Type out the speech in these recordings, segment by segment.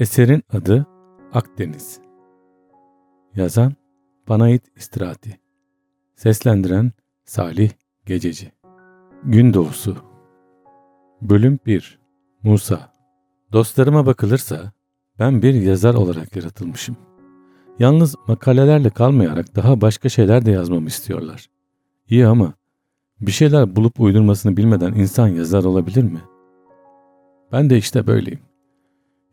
Eserin adı Akdeniz. Yazan Panayit İstirati. Seslendiren Salih Gececi. Gün Doğusu. Bölüm 1. Musa. Dostlarıma bakılırsa ben bir yazar olarak yaratılmışım. Yalnız makalelerle kalmayarak daha başka şeyler de yazmamı istiyorlar. İyi ama bir şeyler bulup uydurmasını bilmeden insan yazar olabilir mi? Ben de işte böyleyim.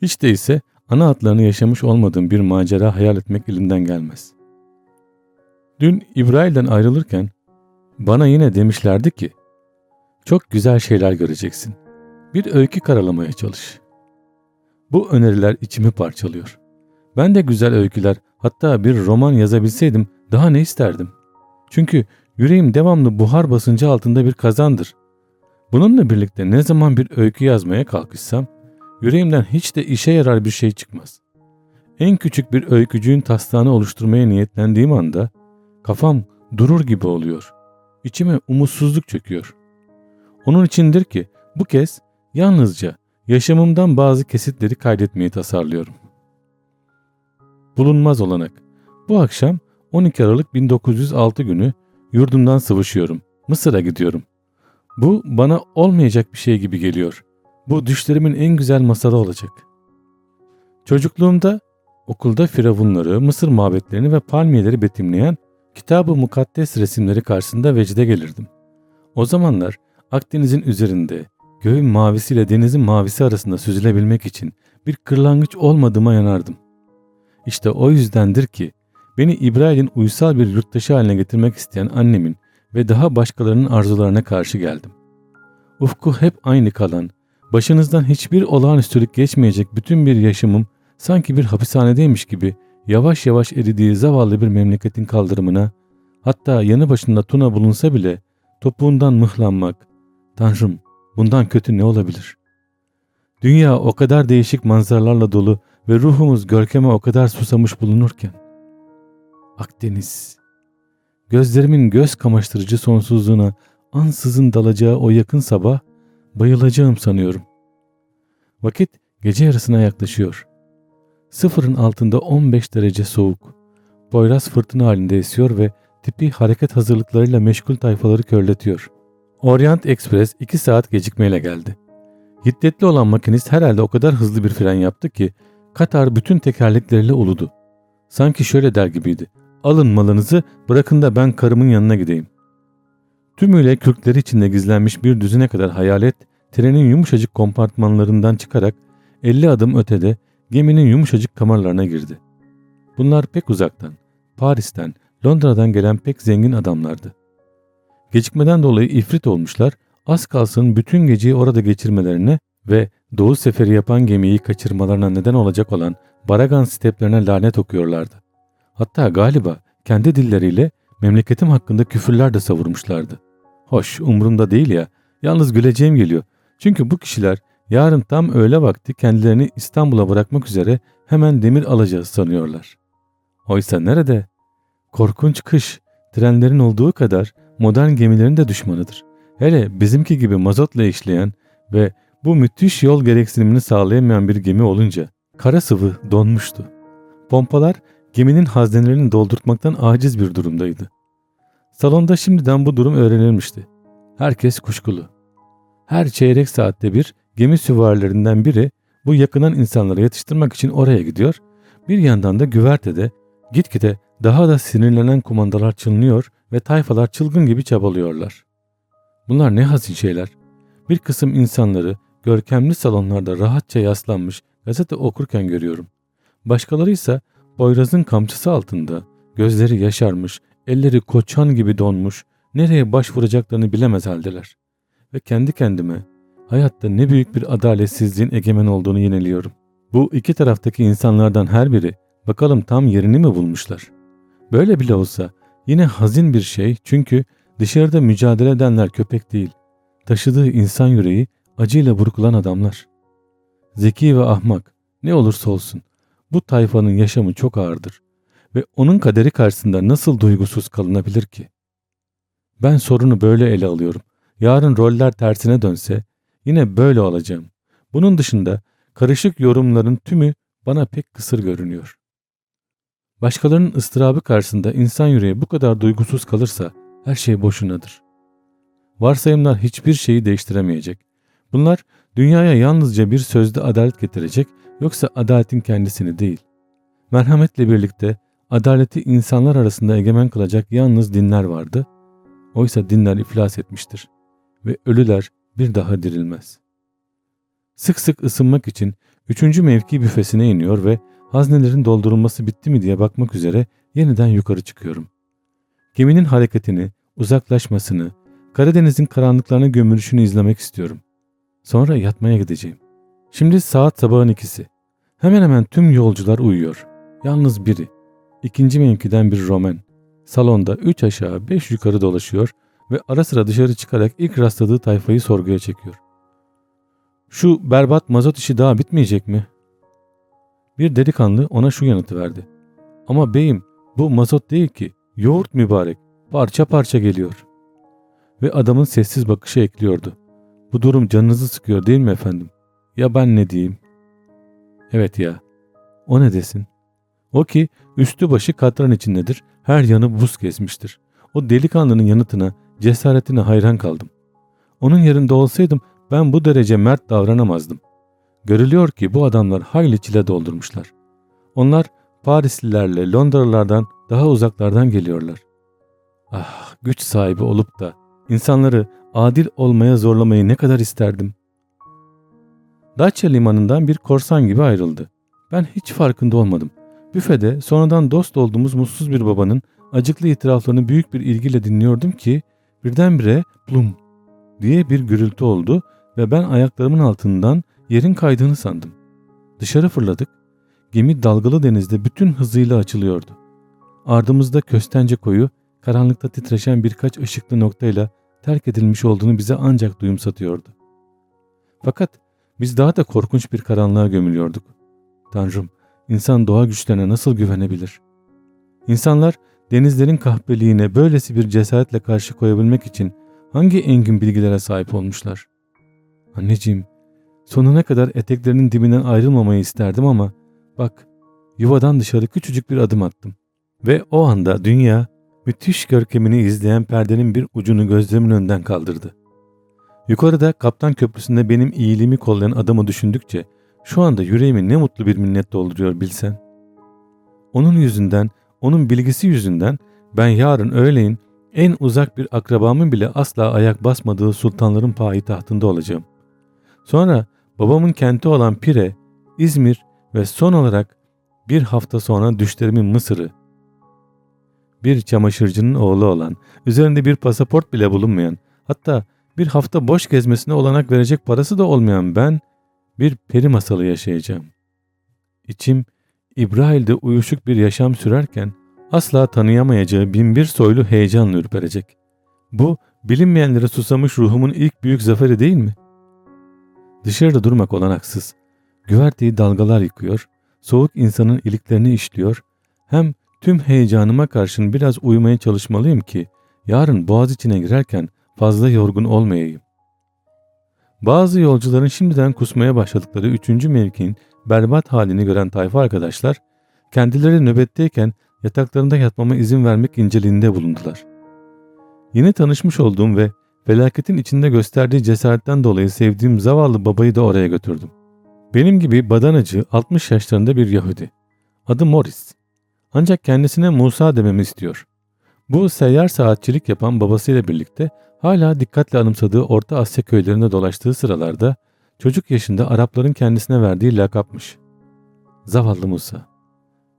Hiç değilse ana hatlarını yaşamış olmadığım bir macera hayal etmek elimden gelmez. Dün İbrahim'den ayrılırken bana yine demişlerdi ki çok güzel şeyler göreceksin. Bir öykü karalamaya çalış. Bu öneriler içimi parçalıyor. Ben de güzel öyküler hatta bir roman yazabilseydim daha ne isterdim? Çünkü yüreğim devamlı buhar basıncı altında bir kazandır. Bununla birlikte ne zaman bir öykü yazmaya kalkışsam yüreğimden hiç de işe yarar bir şey çıkmaz. En küçük bir öykücüğün taslağını oluşturmaya niyetlendiğim anda kafam durur gibi oluyor. İçime umutsuzluk çöküyor. Onun içindir ki bu kez yalnızca yaşamımdan bazı kesitleri kaydetmeyi tasarlıyorum. Bulunmaz olanak. Bu akşam 12 Aralık 1906 günü yurdumdan sıvışıyorum. Mısır'a gidiyorum. Bu bana olmayacak bir şey gibi geliyor. Bu düşlerimin en güzel masalı olacak. Çocukluğumda okulda firavunları, Mısır mabetlerini ve palmiyeleri betimleyen kitabı mukaddes resimleri karşısında vecde gelirdim. O zamanlar Akdeniz'in üzerinde göğün mavisiyle denizin mavisi arasında süzülebilmek için bir kırlangıç olmadığıma yanardım. İşte o yüzdendir ki beni İbrahim'in uysal bir yurttaşı haline getirmek isteyen annemin ve daha başkalarının arzularına karşı geldim. Ufku hep aynı kalan, başınızdan hiçbir olağanüstülük geçmeyecek bütün bir yaşamım sanki bir hapishanedeymiş gibi yavaş yavaş eridiği zavallı bir memleketin kaldırımına, hatta yanı başında Tuna bulunsa bile topuğundan mıhlanmak, Tanrım bundan kötü ne olabilir? Dünya o kadar değişik manzaralarla dolu ve ruhumuz görkeme o kadar susamış bulunurken. Akdeniz. Gözlerimin göz kamaştırıcı sonsuzluğuna ansızın dalacağı o yakın sabah bayılacağım sanıyorum. Vakit gece yarısına yaklaşıyor. Sıfırın altında 15 derece soğuk. Poyraz fırtına halinde esiyor ve tipi hareket hazırlıklarıyla meşgul tayfaları körletiyor. Orient Express 2 saat gecikmeyle geldi. Hiddetli olan makinist herhalde o kadar hızlı bir fren yaptı ki Katar bütün tekerlekleriyle uludu. Sanki şöyle der gibiydi. Alın malınızı bırakın da ben karımın yanına gideyim. Tümüyle kürkleri içinde gizlenmiş bir düzine kadar hayalet trenin yumuşacık kompartmanlarından çıkarak 50 adım ötede geminin yumuşacık kamarlarına girdi. Bunlar pek uzaktan, Paris'ten, Londra'dan gelen pek zengin adamlardı. Gecikmeden dolayı ifrit olmuşlar, az kalsın bütün geceyi orada geçirmelerine ve doğu seferi yapan gemiyi kaçırmalarına neden olacak olan Baragan steplerine lanet okuyorlardı. Hatta galiba kendi dilleriyle memleketim hakkında küfürler de savurmuşlardı. Hoş umurumda değil ya, yalnız güleceğim geliyor. Çünkü bu kişiler yarın tam öğle vakti kendilerini İstanbul'a bırakmak üzere hemen demir alacağız sanıyorlar. Oysa nerede? Korkunç kış, trenlerin olduğu kadar modern gemilerin de düşmanıdır. Hele bizimki gibi mazotla işleyen ve bu müthiş yol gereksinimini sağlayamayan bir gemi olunca kara sıvı donmuştu. Pompalar geminin haznelerini doldurtmaktan aciz bir durumdaydı. Salonda şimdiden bu durum öğrenilmişti. Herkes kuşkulu. Her çeyrek saatte bir gemi süvarilerinden biri bu yakınan insanları yatıştırmak için oraya gidiyor, bir yandan da güvertede gitgide daha da sinirlenen kumandalar çınlıyor ve tayfalar çılgın gibi çabalıyorlar. Bunlar ne hazin şeyler. Bir kısım insanları görkemli salonlarda rahatça yaslanmış gazete okurken görüyorum. Başkaları ise Boyraz'ın kamçısı altında gözleri yaşarmış, elleri koçan gibi donmuş, nereye başvuracaklarını bilemez haldeler. Ve kendi kendime hayatta ne büyük bir adaletsizliğin egemen olduğunu yeniliyorum. Bu iki taraftaki insanlardan her biri bakalım tam yerini mi bulmuşlar? Böyle bile olsa yine hazin bir şey çünkü dışarıda mücadele edenler köpek değil. Taşıdığı insan yüreği acıyla burkulan adamlar. Zeki ve ahmak ne olursa olsun bu tayfanın yaşamı çok ağırdır ve onun kaderi karşısında nasıl duygusuz kalınabilir ki? Ben sorunu böyle ele alıyorum. Yarın roller tersine dönse yine böyle olacağım. Bunun dışında karışık yorumların tümü bana pek kısır görünüyor. Başkalarının ıstırabı karşısında insan yüreği bu kadar duygusuz kalırsa her şey boşunadır. Varsayımlar hiçbir şeyi değiştiremeyecek. Bunlar dünyaya yalnızca bir sözde adalet getirecek yoksa adaletin kendisini değil. Merhametle birlikte adaleti insanlar arasında egemen kılacak yalnız dinler vardı. Oysa dinler iflas etmiştir ve ölüler bir daha dirilmez. Sık sık ısınmak için üçüncü mevki büfesine iniyor ve haznelerin doldurulması bitti mi diye bakmak üzere yeniden yukarı çıkıyorum. Geminin hareketini, uzaklaşmasını, Karadeniz'in karanlıklarına gömülüşünü izlemek istiyorum. Sonra yatmaya gideceğim. Şimdi saat sabahın ikisi. Hemen hemen tüm yolcular uyuyor. Yalnız biri. İkinci mevkiden bir Roman. Salonda üç aşağı beş yukarı dolaşıyor ve ara sıra dışarı çıkarak ilk rastladığı tayfayı sorguya çekiyor. Şu berbat mazot işi daha bitmeyecek mi? Bir delikanlı ona şu yanıtı verdi. Ama beyim bu mazot değil ki yoğurt mübarek parça parça geliyor. Ve adamın sessiz bakışı ekliyordu. Bu durum canınızı sıkıyor değil mi efendim? Ya ben ne diyeyim? Evet ya. O ne desin? O ki üstü başı katran içindedir, her yanı buz kesmiştir. O delikanlının yanıtına, cesaretine hayran kaldım. Onun yerinde olsaydım ben bu derece mert davranamazdım. Görülüyor ki bu adamlar hayli çile doldurmuşlar. Onlar Parislilerle Londralılardan daha uzaklardan geliyorlar. Ah güç sahibi olup da insanları adil olmaya zorlamayı ne kadar isterdim. Dacia limanından bir korsan gibi ayrıldı. Ben hiç farkında olmadım. Büfede sonradan dost olduğumuz mutsuz bir babanın acıklı itiraflarını büyük bir ilgiyle dinliyordum ki birdenbire plum diye bir gürültü oldu ve ben ayaklarımın altından yerin kaydığını sandım. Dışarı fırladık. Gemi dalgalı denizde bütün hızıyla açılıyordu. Ardımızda köstence koyu, karanlıkta titreşen birkaç ışıklı noktayla terk edilmiş olduğunu bize ancak duyumsatıyordu. Fakat biz daha da korkunç bir karanlığa gömülüyorduk. Tanrım, insan doğa güçlerine nasıl güvenebilir? İnsanlar denizlerin kahpeliğine böylesi bir cesaretle karşı koyabilmek için hangi engin bilgilere sahip olmuşlar? Anneciğim, sonuna kadar eteklerinin dibinden ayrılmamayı isterdim ama bak, yuvadan dışarı küçücük bir adım attım. Ve o anda dünya müthiş görkemini izleyen perdenin bir ucunu gözlerimin önünden kaldırdı. Yukarıda kaptan köprüsünde benim iyiliğimi kollayan adamı düşündükçe şu anda yüreğimi ne mutlu bir minnet dolduruyor bilsen. Onun yüzünden, onun bilgisi yüzünden ben yarın öğleyin en uzak bir akrabamın bile asla ayak basmadığı sultanların payitahtında olacağım. Sonra babamın kenti olan Pire, İzmir ve son olarak bir hafta sonra düşlerimin Mısır'ı, bir çamaşırcının oğlu olan, üzerinde bir pasaport bile bulunmayan, hatta bir hafta boş gezmesine olanak verecek parası da olmayan ben, bir peri masalı yaşayacağım. İçim, İbrahil'de uyuşuk bir yaşam sürerken, asla tanıyamayacağı binbir soylu heyecanla ürperecek. Bu, bilinmeyenlere susamış ruhumun ilk büyük zaferi değil mi? Dışarıda durmak olanaksız. Güverteyi dalgalar yıkıyor, soğuk insanın iliklerini işliyor, hem Tüm heyecanıma karşın biraz uyumaya çalışmalıyım ki yarın boğaz içine girerken fazla yorgun olmayayım. Bazı yolcuların şimdiden kusmaya başladıkları üçüncü mevkinin berbat halini gören tayfa arkadaşlar kendileri nöbetteyken yataklarında yatmama izin vermek inceliğinde bulundular. Yeni tanışmış olduğum ve felaketin içinde gösterdiği cesaretten dolayı sevdiğim zavallı babayı da oraya götürdüm. Benim gibi badanacı 60 yaşlarında bir Yahudi. Adı Morris. Ancak kendisine Musa dememi istiyor. Bu seyyar saatçilik yapan babasıyla birlikte hala dikkatle anımsadığı Orta Asya köylerinde dolaştığı sıralarda çocuk yaşında Arapların kendisine verdiği lakapmış. Zavallı Musa.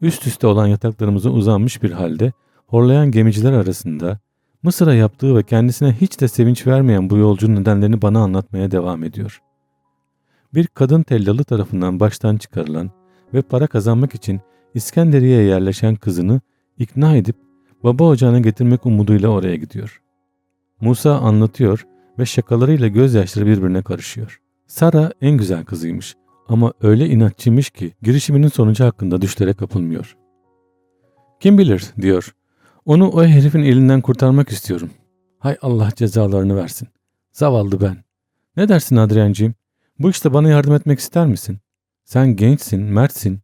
Üst üste olan yataklarımıza uzanmış bir halde horlayan gemiciler arasında Mısır'a yaptığı ve kendisine hiç de sevinç vermeyen bu yolcunun nedenlerini bana anlatmaya devam ediyor. Bir kadın tellalı tarafından baştan çıkarılan ve para kazanmak için İskenderiye'ye yerleşen kızını ikna edip baba ocağına getirmek umuduyla oraya gidiyor. Musa anlatıyor ve şakalarıyla gözyaşları birbirine karışıyor. Sara en güzel kızıymış ama öyle inatçıymış ki girişiminin sonucu hakkında düşlere kapılmıyor. Kim bilir diyor. Onu o herifin elinden kurtarmak istiyorum. Hay Allah cezalarını versin. Zavallı ben. Ne dersin Adriancığım? Bu işte bana yardım etmek ister misin? Sen gençsin, mertsin.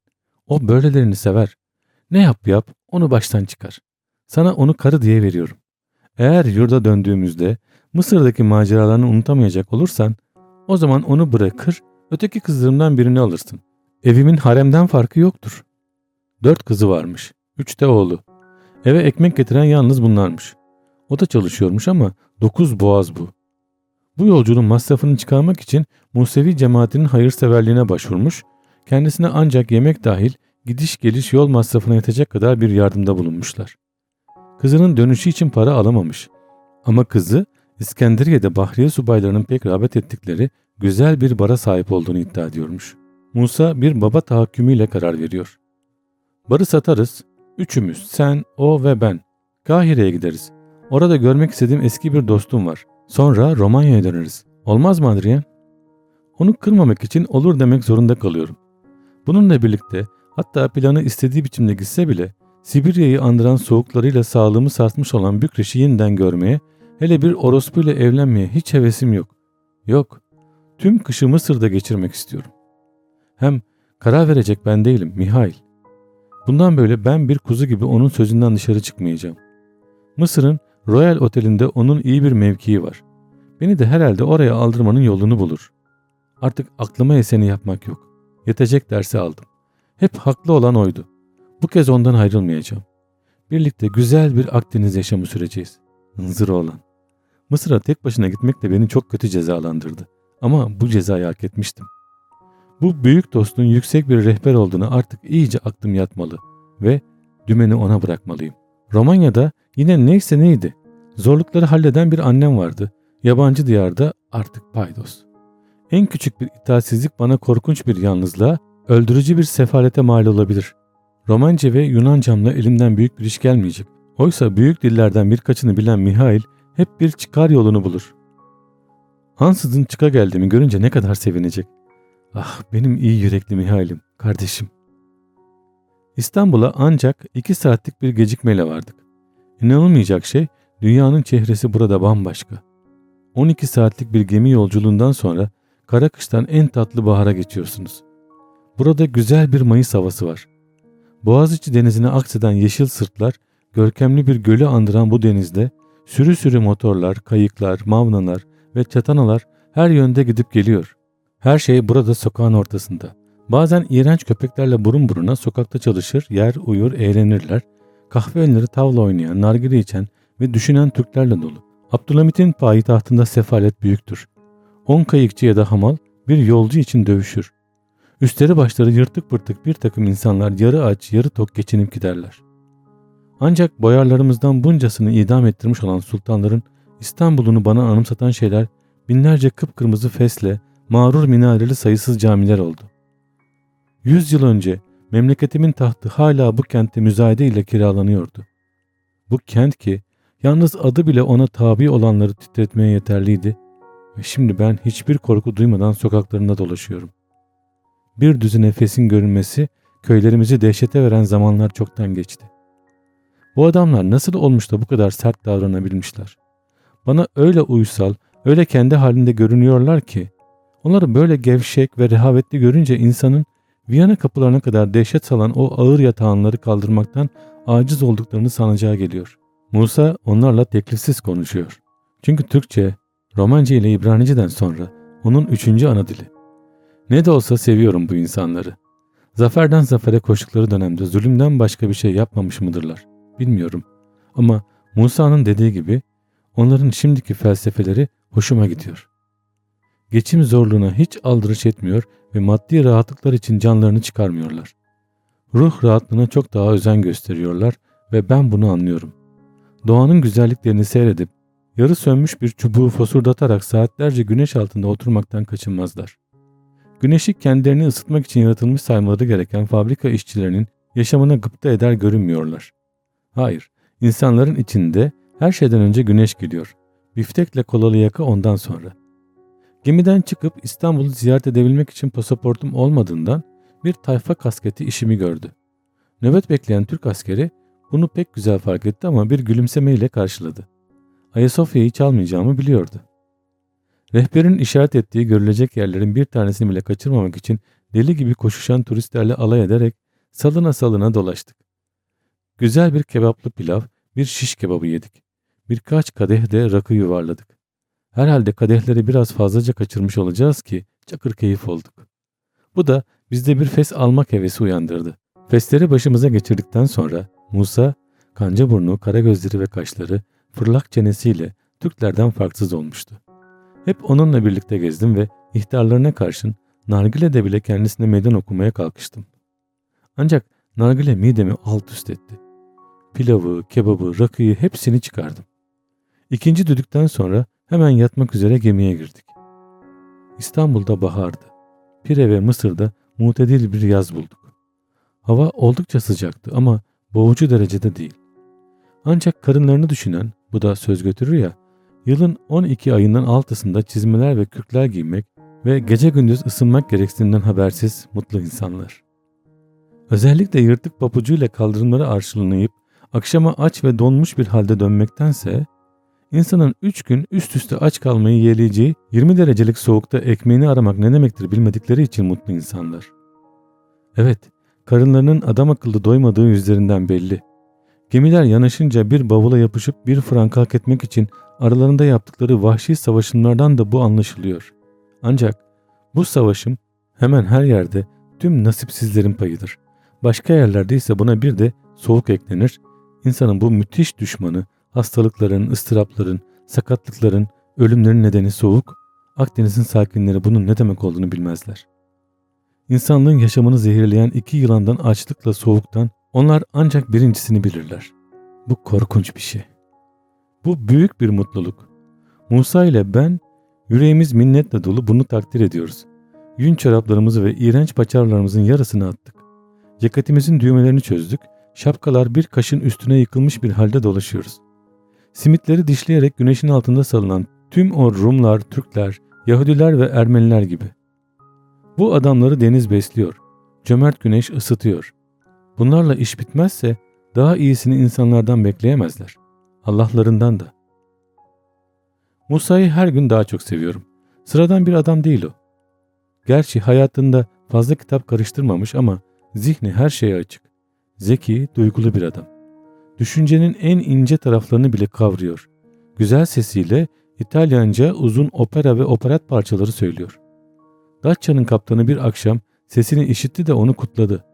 O böylelerini sever. Ne yap yap onu baştan çıkar. Sana onu karı diye veriyorum. Eğer yurda döndüğümüzde Mısır'daki maceralarını unutamayacak olursan o zaman onu bırakır öteki kızlarımdan birini alırsın. Evimin haremden farkı yoktur. Dört kızı varmış. Üç de oğlu. Eve ekmek getiren yalnız bunlarmış. O da çalışıyormuş ama dokuz boğaz bu. Bu yolculuğun masrafını çıkarmak için Musevi cemaatinin hayırseverliğine başvurmuş, kendisine ancak yemek dahil gidiş geliş yol masrafına yetecek kadar bir yardımda bulunmuşlar. Kızının dönüşü için para alamamış. Ama kızı İskenderiye'de Bahriye subaylarının pek rağbet ettikleri güzel bir bara sahip olduğunu iddia ediyormuş. Musa bir baba tahakkümüyle karar veriyor. Barı satarız. Üçümüz, sen, o ve ben. Kahire'ye gideriz. Orada görmek istediğim eski bir dostum var. Sonra Romanya'ya döneriz. Olmaz mı Adrian? Onu kırmamak için olur demek zorunda kalıyorum. Bununla birlikte hatta planı istediği biçimde gitse bile Sibirya'yı andıran soğuklarıyla sağlığımı sarsmış olan Bükreş'i yeniden görmeye, hele bir orospuyla evlenmeye hiç hevesim yok. Yok, tüm kışı Mısır'da geçirmek istiyorum. Hem karar verecek ben değilim Mihail. Bundan böyle ben bir kuzu gibi onun sözünden dışarı çıkmayacağım. Mısır'ın Royal Otel'inde onun iyi bir mevkii var. Beni de herhalde oraya aldırmanın yolunu bulur. Artık aklıma eseni yapmak yok. Yetecek dersi aldım. Hep haklı olan oydu. Bu kez ondan ayrılmayacağım. Birlikte güzel bir Akdeniz yaşamı süreceğiz. Hınzır olan. Mısır'a tek başına gitmek de beni çok kötü cezalandırdı. Ama bu cezayı hak etmiştim. Bu büyük dostun yüksek bir rehber olduğunu artık iyice aklım yatmalı ve dümeni ona bırakmalıyım. Romanya'da yine neyse neydi. Zorlukları halleden bir annem vardı. Yabancı diyarda artık paydos. En küçük bir itaatsizlik bana korkunç bir yalnızlığa, öldürücü bir sefalete mal olabilir. Romanca ve Yunancamla elimden büyük bir iş gelmeyecek. Oysa büyük dillerden birkaçını bilen Mihail hep bir çıkar yolunu bulur. Ansızın çıka geldiğimi görünce ne kadar sevinecek. Ah benim iyi yürekli Mihail'im, kardeşim. İstanbul'a ancak iki saatlik bir gecikmeyle vardık. İnanılmayacak şey dünyanın çehresi burada bambaşka. 12 saatlik bir gemi yolculuğundan sonra kara kıştan en tatlı bahara geçiyorsunuz. Burada güzel bir Mayıs havası var. Boğaziçi denizine akseden yeşil sırtlar, görkemli bir gölü andıran bu denizde sürü sürü motorlar, kayıklar, mavnalar ve çatanalar her yönde gidip geliyor. Her şey burada sokağın ortasında. Bazen iğrenç köpeklerle burun buruna sokakta çalışır, yer, uyur, eğlenirler. Kahve önleri tavla oynayan, nargile içen ve düşünen Türklerle dolu. Abdülhamit'in payitahtında sefalet büyüktür. On kayıkçı ya da hamal bir yolcu için dövüşür. Üstleri başları yırtık pırtık bir takım insanlar yarı aç yarı tok geçinip giderler. Ancak boyarlarımızdan buncasını idam ettirmiş olan sultanların İstanbul'unu bana anımsatan şeyler binlerce kıpkırmızı fesle, mağrur minareli sayısız camiler oldu. Yüz yıl önce memleketimin tahtı hala bu kentte müzayede ile kiralanıyordu. Bu kent ki yalnız adı bile ona tabi olanları titretmeye yeterliydi ve şimdi ben hiçbir korku duymadan sokaklarında dolaşıyorum. Bir düzü nefesin görünmesi köylerimizi dehşete veren zamanlar çoktan geçti. Bu adamlar nasıl olmuş da bu kadar sert davranabilmişler? Bana öyle uysal, öyle kendi halinde görünüyorlar ki onları böyle gevşek ve rehavetli görünce insanın Viyana kapılarına kadar dehşet salan o ağır yatağanları kaldırmaktan aciz olduklarını sanacağı geliyor. Musa onlarla teklifsiz konuşuyor. Çünkü Türkçe, Romanca ile İbranice'den sonra onun üçüncü ana dili. Ne de olsa seviyorum bu insanları. Zaferden zafere koştukları dönemde zulümden başka bir şey yapmamış mıdırlar? Bilmiyorum. Ama Musa'nın dediği gibi onların şimdiki felsefeleri hoşuma gidiyor. Geçim zorluğuna hiç aldırış etmiyor ve maddi rahatlıklar için canlarını çıkarmıyorlar. Ruh rahatlığına çok daha özen gösteriyorlar ve ben bunu anlıyorum. Doğanın güzelliklerini seyredip yarı sönmüş bir çubuğu fosurdatarak saatlerce güneş altında oturmaktan kaçınmazlar. Güneşi kendilerini ısıtmak için yaratılmış saymaları gereken fabrika işçilerinin yaşamına gıpta eder görünmüyorlar. Hayır, insanların içinde her şeyden önce güneş geliyor. Biftekle kolalı yaka ondan sonra. Gemiden çıkıp İstanbul'u ziyaret edebilmek için pasaportum olmadığından bir tayfa kasketi işimi gördü. Nöbet bekleyen Türk askeri bunu pek güzel fark etti ama bir gülümsemeyle karşıladı. Ayasofya'yı çalmayacağımı biliyordu. Rehberin işaret ettiği görülecek yerlerin bir tanesini bile kaçırmamak için deli gibi koşuşan turistlerle alay ederek salına salına dolaştık. Güzel bir kebaplı pilav, bir şiş kebabı yedik. Birkaç kadeh de rakı yuvarladık. Herhalde kadehleri biraz fazlaca kaçırmış olacağız ki çakır keyif olduk. Bu da bizde bir fes almak hevesi uyandırdı. Fesleri başımıza geçirdikten sonra Musa, kanca burnu, kara gözleri ve kaşları, fırlak çenesiyle Türklerden farksız olmuştu. Hep onunla birlikte gezdim ve ihtarlarına karşın nargilede bile kendisine meydan okumaya kalkıştım. Ancak nargile midemi alt üst etti. Pilavı, kebabı, rakıyı hepsini çıkardım. İkinci düdükten sonra hemen yatmak üzere gemiye girdik. İstanbul'da bahardı. Pire ve Mısır'da mutedil bir yaz bulduk. Hava oldukça sıcaktı ama boğucu derecede değil. Ancak karınlarını düşünen, bu da söz götürür ya, yılın 12 ayından altısında çizmeler ve kürkler giymek ve gece gündüz ısınmak gereksinimden habersiz mutlu insanlar. Özellikle yırtık papucuyla kaldırımları arşınlayıp akşama aç ve donmuş bir halde dönmektense insanın 3 gün üst üste aç kalmayı yeğleyeceği 20 derecelik soğukta ekmeğini aramak ne demektir bilmedikleri için mutlu insanlar. Evet, karınlarının adam akıllı doymadığı yüzlerinden belli. Gemiler yanaşınca bir bavula yapışıp bir frank hak etmek için aralarında yaptıkları vahşi savaşımlardan da bu anlaşılıyor. Ancak bu savaşım hemen her yerde tüm nasipsizlerin payıdır. Başka yerlerde ise buna bir de soğuk eklenir. İnsanın bu müthiş düşmanı hastalıkların, ıstırapların, sakatlıkların, ölümlerin nedeni soğuk, Akdeniz'in sakinleri bunun ne demek olduğunu bilmezler. İnsanlığın yaşamını zehirleyen iki yılandan açlıkla soğuktan onlar ancak birincisini bilirler. Bu korkunç bir şey. Bu büyük bir mutluluk. Musa ile ben yüreğimiz minnetle dolu bunu takdir ediyoruz. Yün çoraplarımızı ve iğrenç paçavralarımızın yarısını attık. Ceketimizin düğmelerini çözdük. Şapkalar bir kaşın üstüne yıkılmış bir halde dolaşıyoruz. Simitleri dişleyerek güneşin altında salınan tüm o Rumlar, Türkler, Yahudiler ve Ermeniler gibi. Bu adamları deniz besliyor. Cömert güneş ısıtıyor. Bunlarla iş bitmezse daha iyisini insanlardan bekleyemezler. Allah'larından da. Musa'yı her gün daha çok seviyorum. Sıradan bir adam değil o. Gerçi hayatında fazla kitap karıştırmamış ama zihni her şeye açık. Zeki, duygulu bir adam. Düşüncenin en ince taraflarını bile kavruyor. Güzel sesiyle İtalyanca uzun opera ve operat parçaları söylüyor. Datça'nın kaptanı bir akşam sesini işitti de onu kutladı.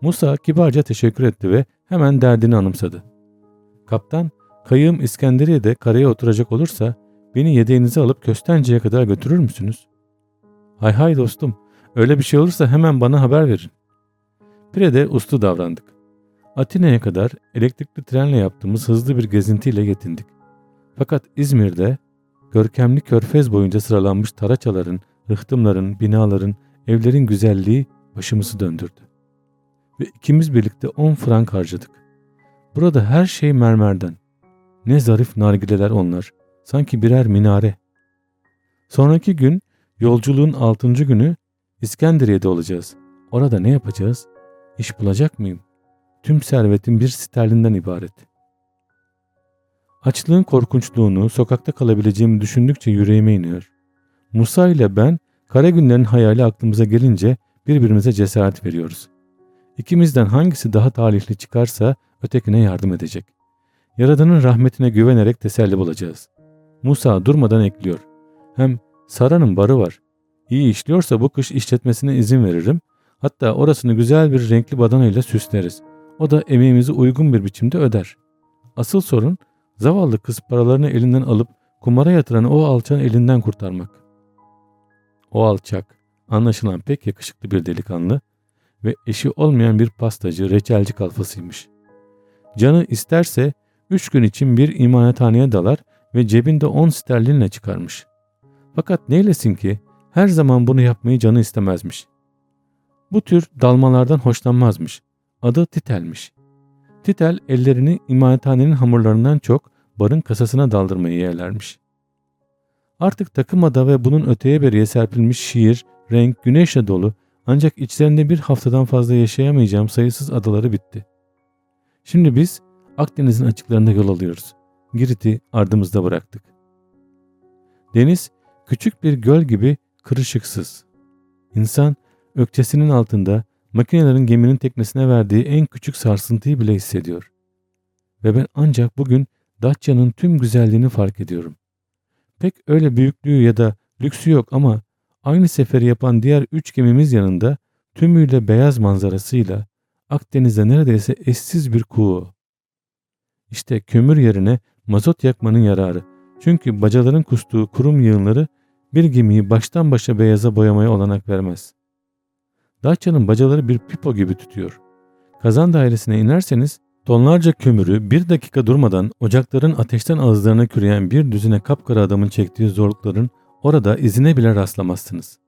Musa kibarca teşekkür etti ve hemen derdini anımsadı. Kaptan, kayığım İskenderiye'de karaya oturacak olursa beni yedeğinize alıp Köstence'ye kadar götürür müsünüz? Hay hay dostum, öyle bir şey olursa hemen bana haber verin. Pire'de uslu davrandık. Atina'ya kadar elektrikli trenle yaptığımız hızlı bir gezintiyle yetindik. Fakat İzmir'de görkemli körfez boyunca sıralanmış taraçaların, rıhtımların, binaların, evlerin güzelliği başımızı döndürdü. Ve ikimiz birlikte 10 frank harcadık. Burada her şey mermerden. Ne zarif nargileler onlar. Sanki birer minare. Sonraki gün yolculuğun 6. günü İskenderiye'de olacağız. Orada ne yapacağız? İş bulacak mıyım? Tüm servetim bir sterlinden ibaret. Açlığın korkunçluğunu, sokakta kalabileceğimi düşündükçe yüreğime iniyor. Musa ile ben kara günlerin hayali aklımıza gelince birbirimize cesaret veriyoruz. İkimizden hangisi daha talihli çıkarsa ötekine yardım edecek. Yaradanın rahmetine güvenerek teselli bulacağız. Musa durmadan ekliyor. Hem Sara'nın barı var. İyi işliyorsa bu kış işletmesine izin veririm. Hatta orasını güzel bir renkli badanayla süsleriz. O da emeğimizi uygun bir biçimde öder. Asıl sorun zavallı kız paralarını elinden alıp kumara yatıran o alçağın elinden kurtarmak. O alçak anlaşılan pek yakışıklı bir delikanlı ve eşi olmayan bir pastacı, reçelci kalfasıymış. Canı isterse üç gün için bir imanethaneye dalar ve cebinde on sterlinle çıkarmış. Fakat neylesin ki her zaman bunu yapmayı canı istemezmiş. Bu tür dalmalardan hoşlanmazmış. Adı Titel'miş. Titel ellerini imarethanenin hamurlarından çok barın kasasına daldırmayı yerlermiş. Artık takımada ve bunun öteye beriye serpilmiş şiir, renk, güneşle dolu ancak içlerinde bir haftadan fazla yaşayamayacağım sayısız adaları bitti. Şimdi biz Akdeniz'in açıklarında yol alıyoruz. Girit'i ardımızda bıraktık. Deniz küçük bir göl gibi kırışıksız. İnsan ökçesinin altında makinelerin geminin teknesine verdiği en küçük sarsıntıyı bile hissediyor. Ve ben ancak bugün Datça'nın tüm güzelliğini fark ediyorum. Pek öyle büyüklüğü ya da lüksü yok ama aynı seferi yapan diğer üç gemimiz yanında tümüyle beyaz manzarasıyla Akdeniz'de neredeyse eşsiz bir kuğu. İşte kömür yerine mazot yakmanın yararı. Çünkü bacaların kustuğu kurum yığınları bir gemiyi baştan başa beyaza boyamaya olanak vermez. Datça'nın bacaları bir pipo gibi tutuyor. Kazan dairesine inerseniz tonlarca kömürü bir dakika durmadan ocakların ateşten ağızlarına küreyen bir düzine kapkara adamın çektiği zorlukların orada izine bile rastlamazsınız.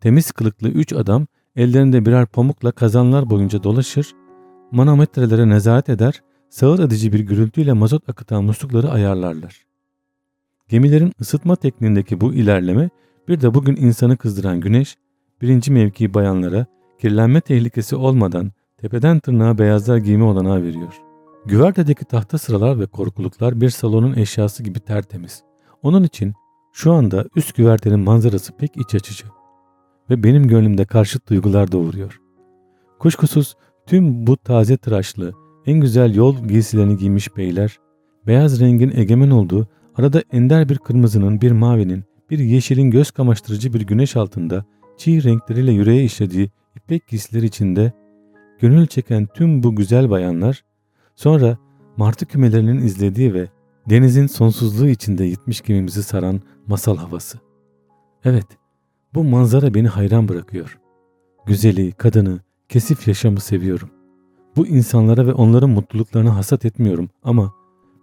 Temiz kılıklı üç adam ellerinde birer pamukla kazanlar boyunca dolaşır, manometrelere nezaret eder, sağır edici bir gürültüyle mazot akıtan muslukları ayarlarlar. Gemilerin ısıtma tekniğindeki bu ilerleme bir de bugün insanı kızdıran güneş, birinci mevki bayanlara kirlenme tehlikesi olmadan tepeden tırnağa beyazlar giyme olanağı veriyor. Güvertedeki tahta sıralar ve korkuluklar bir salonun eşyası gibi tertemiz. Onun için şu anda üst güvertenin manzarası pek iç açıcı ve benim gönlümde karşıt duygular doğuruyor. Kuşkusuz tüm bu taze tıraşlı, en güzel yol giysilerini giymiş beyler, beyaz rengin egemen olduğu arada ender bir kırmızının, bir mavinin, bir yeşilin göz kamaştırıcı bir güneş altında çiğ renkleriyle yüreğe işlediği ipek giysiler içinde gönül çeken tüm bu güzel bayanlar, sonra martı kümelerinin izlediği ve denizin sonsuzluğu içinde yitmiş gemimizi saran masal havası. Evet, bu manzara beni hayran bırakıyor. Güzeli, kadını, kesif yaşamı seviyorum. Bu insanlara ve onların mutluluklarına hasat etmiyorum ama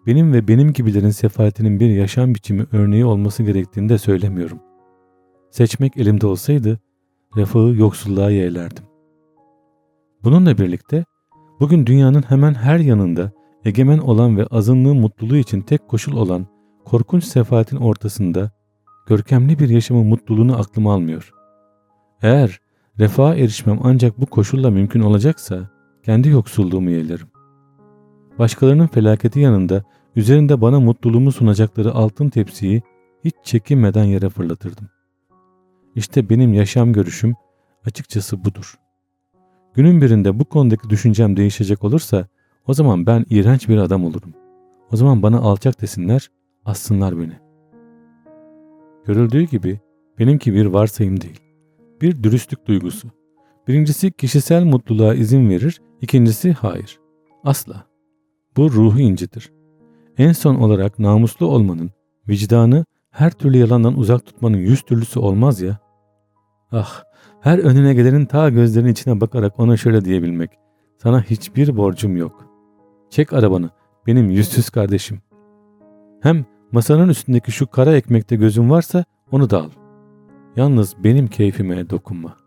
benim ve benim gibilerin sefaletinin bir yaşam biçimi örneği olması gerektiğini de söylemiyorum. Seçmek elimde olsaydı refahı yoksulluğa yeğlerdim. Bununla birlikte bugün dünyanın hemen her yanında egemen olan ve azınlığın mutluluğu için tek koşul olan korkunç sefaatin ortasında görkemli bir yaşamın mutluluğunu aklıma almıyor. Eğer refaha erişmem ancak bu koşulla mümkün olacaksa kendi yoksulluğumu yeğlerim. Başkalarının felaketi yanında üzerinde bana mutluluğumu sunacakları altın tepsiyi hiç çekinmeden yere fırlatırdım. İşte benim yaşam görüşüm açıkçası budur. Günün birinde bu konudaki düşüncem değişecek olursa o zaman ben iğrenç bir adam olurum. O zaman bana alçak desinler, assınlar beni. Görüldüğü gibi benimki bir varsayım değil. Bir dürüstlük duygusu. Birincisi kişisel mutluluğa izin verir, ikincisi hayır. Asla. Bu ruhu incitir. En son olarak namuslu olmanın, vicdanı her türlü yalandan uzak tutmanın yüz türlüsü olmaz ya. Ah, her önüne gelenin ta gözlerinin içine bakarak ona şöyle diyebilmek. Sana hiçbir borcum yok. Çek arabanı, benim yüzsüz kardeşim. Hem masanın üstündeki şu kara ekmekte gözün varsa onu da al. Yalnız benim keyfime dokunma.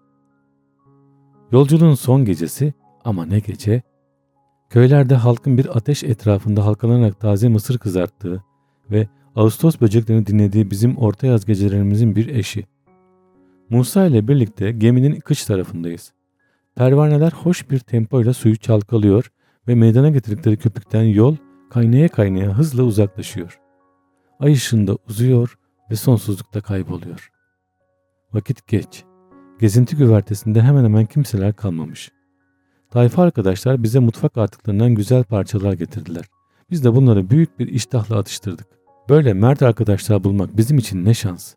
Yolculuğun son gecesi ama ne gece Köylerde halkın bir ateş etrafında halkalanarak taze mısır kızarttığı ve Ağustos böceklerini dinlediği bizim orta yaz gecelerimizin bir eşi. Musa ile birlikte geminin kış tarafındayız. Pervaneler hoş bir tempoyla suyu çalkalıyor ve meydana getirdikleri köpükten yol kaynaya kaynaya hızla uzaklaşıyor. Ay ışığında uzuyor ve sonsuzlukta kayboluyor. Vakit geç. Gezinti güvertesinde hemen hemen kimseler kalmamış. Tayfa arkadaşlar bize mutfak artıklarından güzel parçalar getirdiler. Biz de bunları büyük bir iştahla atıştırdık. Böyle mert arkadaşlar bulmak bizim için ne şans.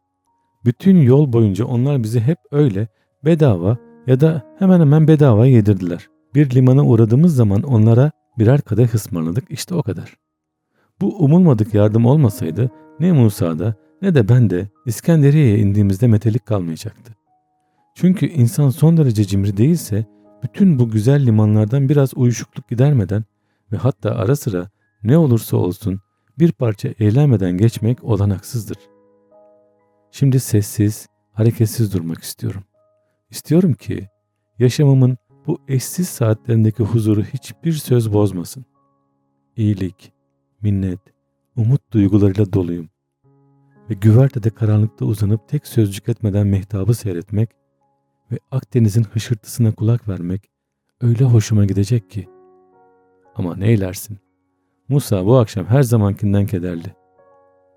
Bütün yol boyunca onlar bizi hep öyle bedava ya da hemen hemen bedava yedirdiler. Bir limana uğradığımız zaman onlara birer kadeh ısmarladık işte o kadar. Bu umulmadık yardım olmasaydı ne Musa'da ne de ben de İskenderiye'ye indiğimizde metelik kalmayacaktı. Çünkü insan son derece cimri değilse bütün bu güzel limanlardan biraz uyuşukluk gidermeden ve hatta ara sıra ne olursa olsun bir parça eğlenmeden geçmek olanaksızdır. Şimdi sessiz, hareketsiz durmak istiyorum. İstiyorum ki yaşamımın bu eşsiz saatlerindeki huzuru hiçbir söz bozmasın. İyilik, minnet, umut duygularıyla doluyum. Ve güvertede karanlıkta uzanıp tek sözcük etmeden mehtabı seyretmek ve Akdeniz'in hışırtısına kulak vermek öyle hoşuma gidecek ki. Ama ne eylersin? Musa bu akşam her zamankinden kederli.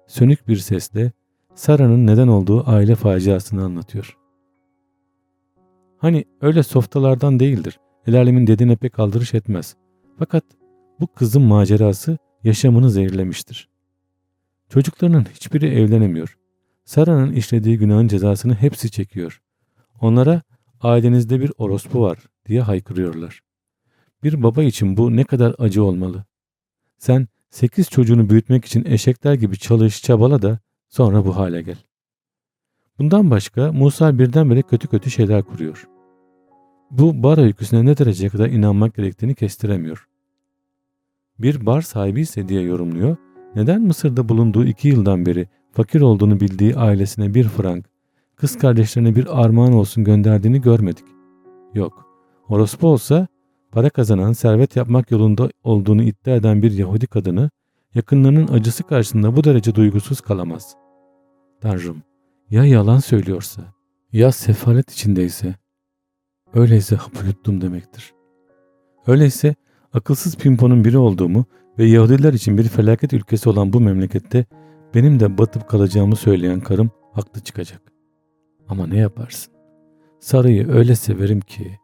Sönük bir sesle Sara'nın neden olduğu aile faciasını anlatıyor. Hani öyle softalardan değildir. El alemin dediğine pek aldırış etmez. Fakat bu kızın macerası yaşamını zehirlemiştir. Çocuklarının hiçbiri evlenemiyor. Sara'nın işlediği günahın cezasını hepsi çekiyor. Onlara ailenizde bir orospu var diye haykırıyorlar. Bir baba için bu ne kadar acı olmalı. Sen sekiz çocuğunu büyütmek için eşekler gibi çalış çabala da sonra bu hale gel. Bundan başka Musa birdenbire kötü kötü şeyler kuruyor. Bu bar öyküsüne ne dereceye kadar inanmak gerektiğini kestiremiyor. Bir bar sahibi ise diye yorumluyor, neden Mısır'da bulunduğu iki yıldan beri fakir olduğunu bildiği ailesine bir frank, kız kardeşlerine bir armağan olsun gönderdiğini görmedik. Yok, orospu olsa para kazanan, servet yapmak yolunda olduğunu iddia eden bir Yahudi kadını, yakınlarının acısı karşısında bu derece duygusuz kalamaz. Tanrım, ya yalan söylüyorsa, ya sefalet içindeyse, öyleyse hapı yuttum demektir. Öyleyse akılsız pimponun biri olduğumu ve Yahudiler için bir felaket ülkesi olan bu memlekette benim de batıp kalacağımı söyleyen karım haklı çıkacak. Ama ne yaparsın? Sarı'yı öyle severim ki.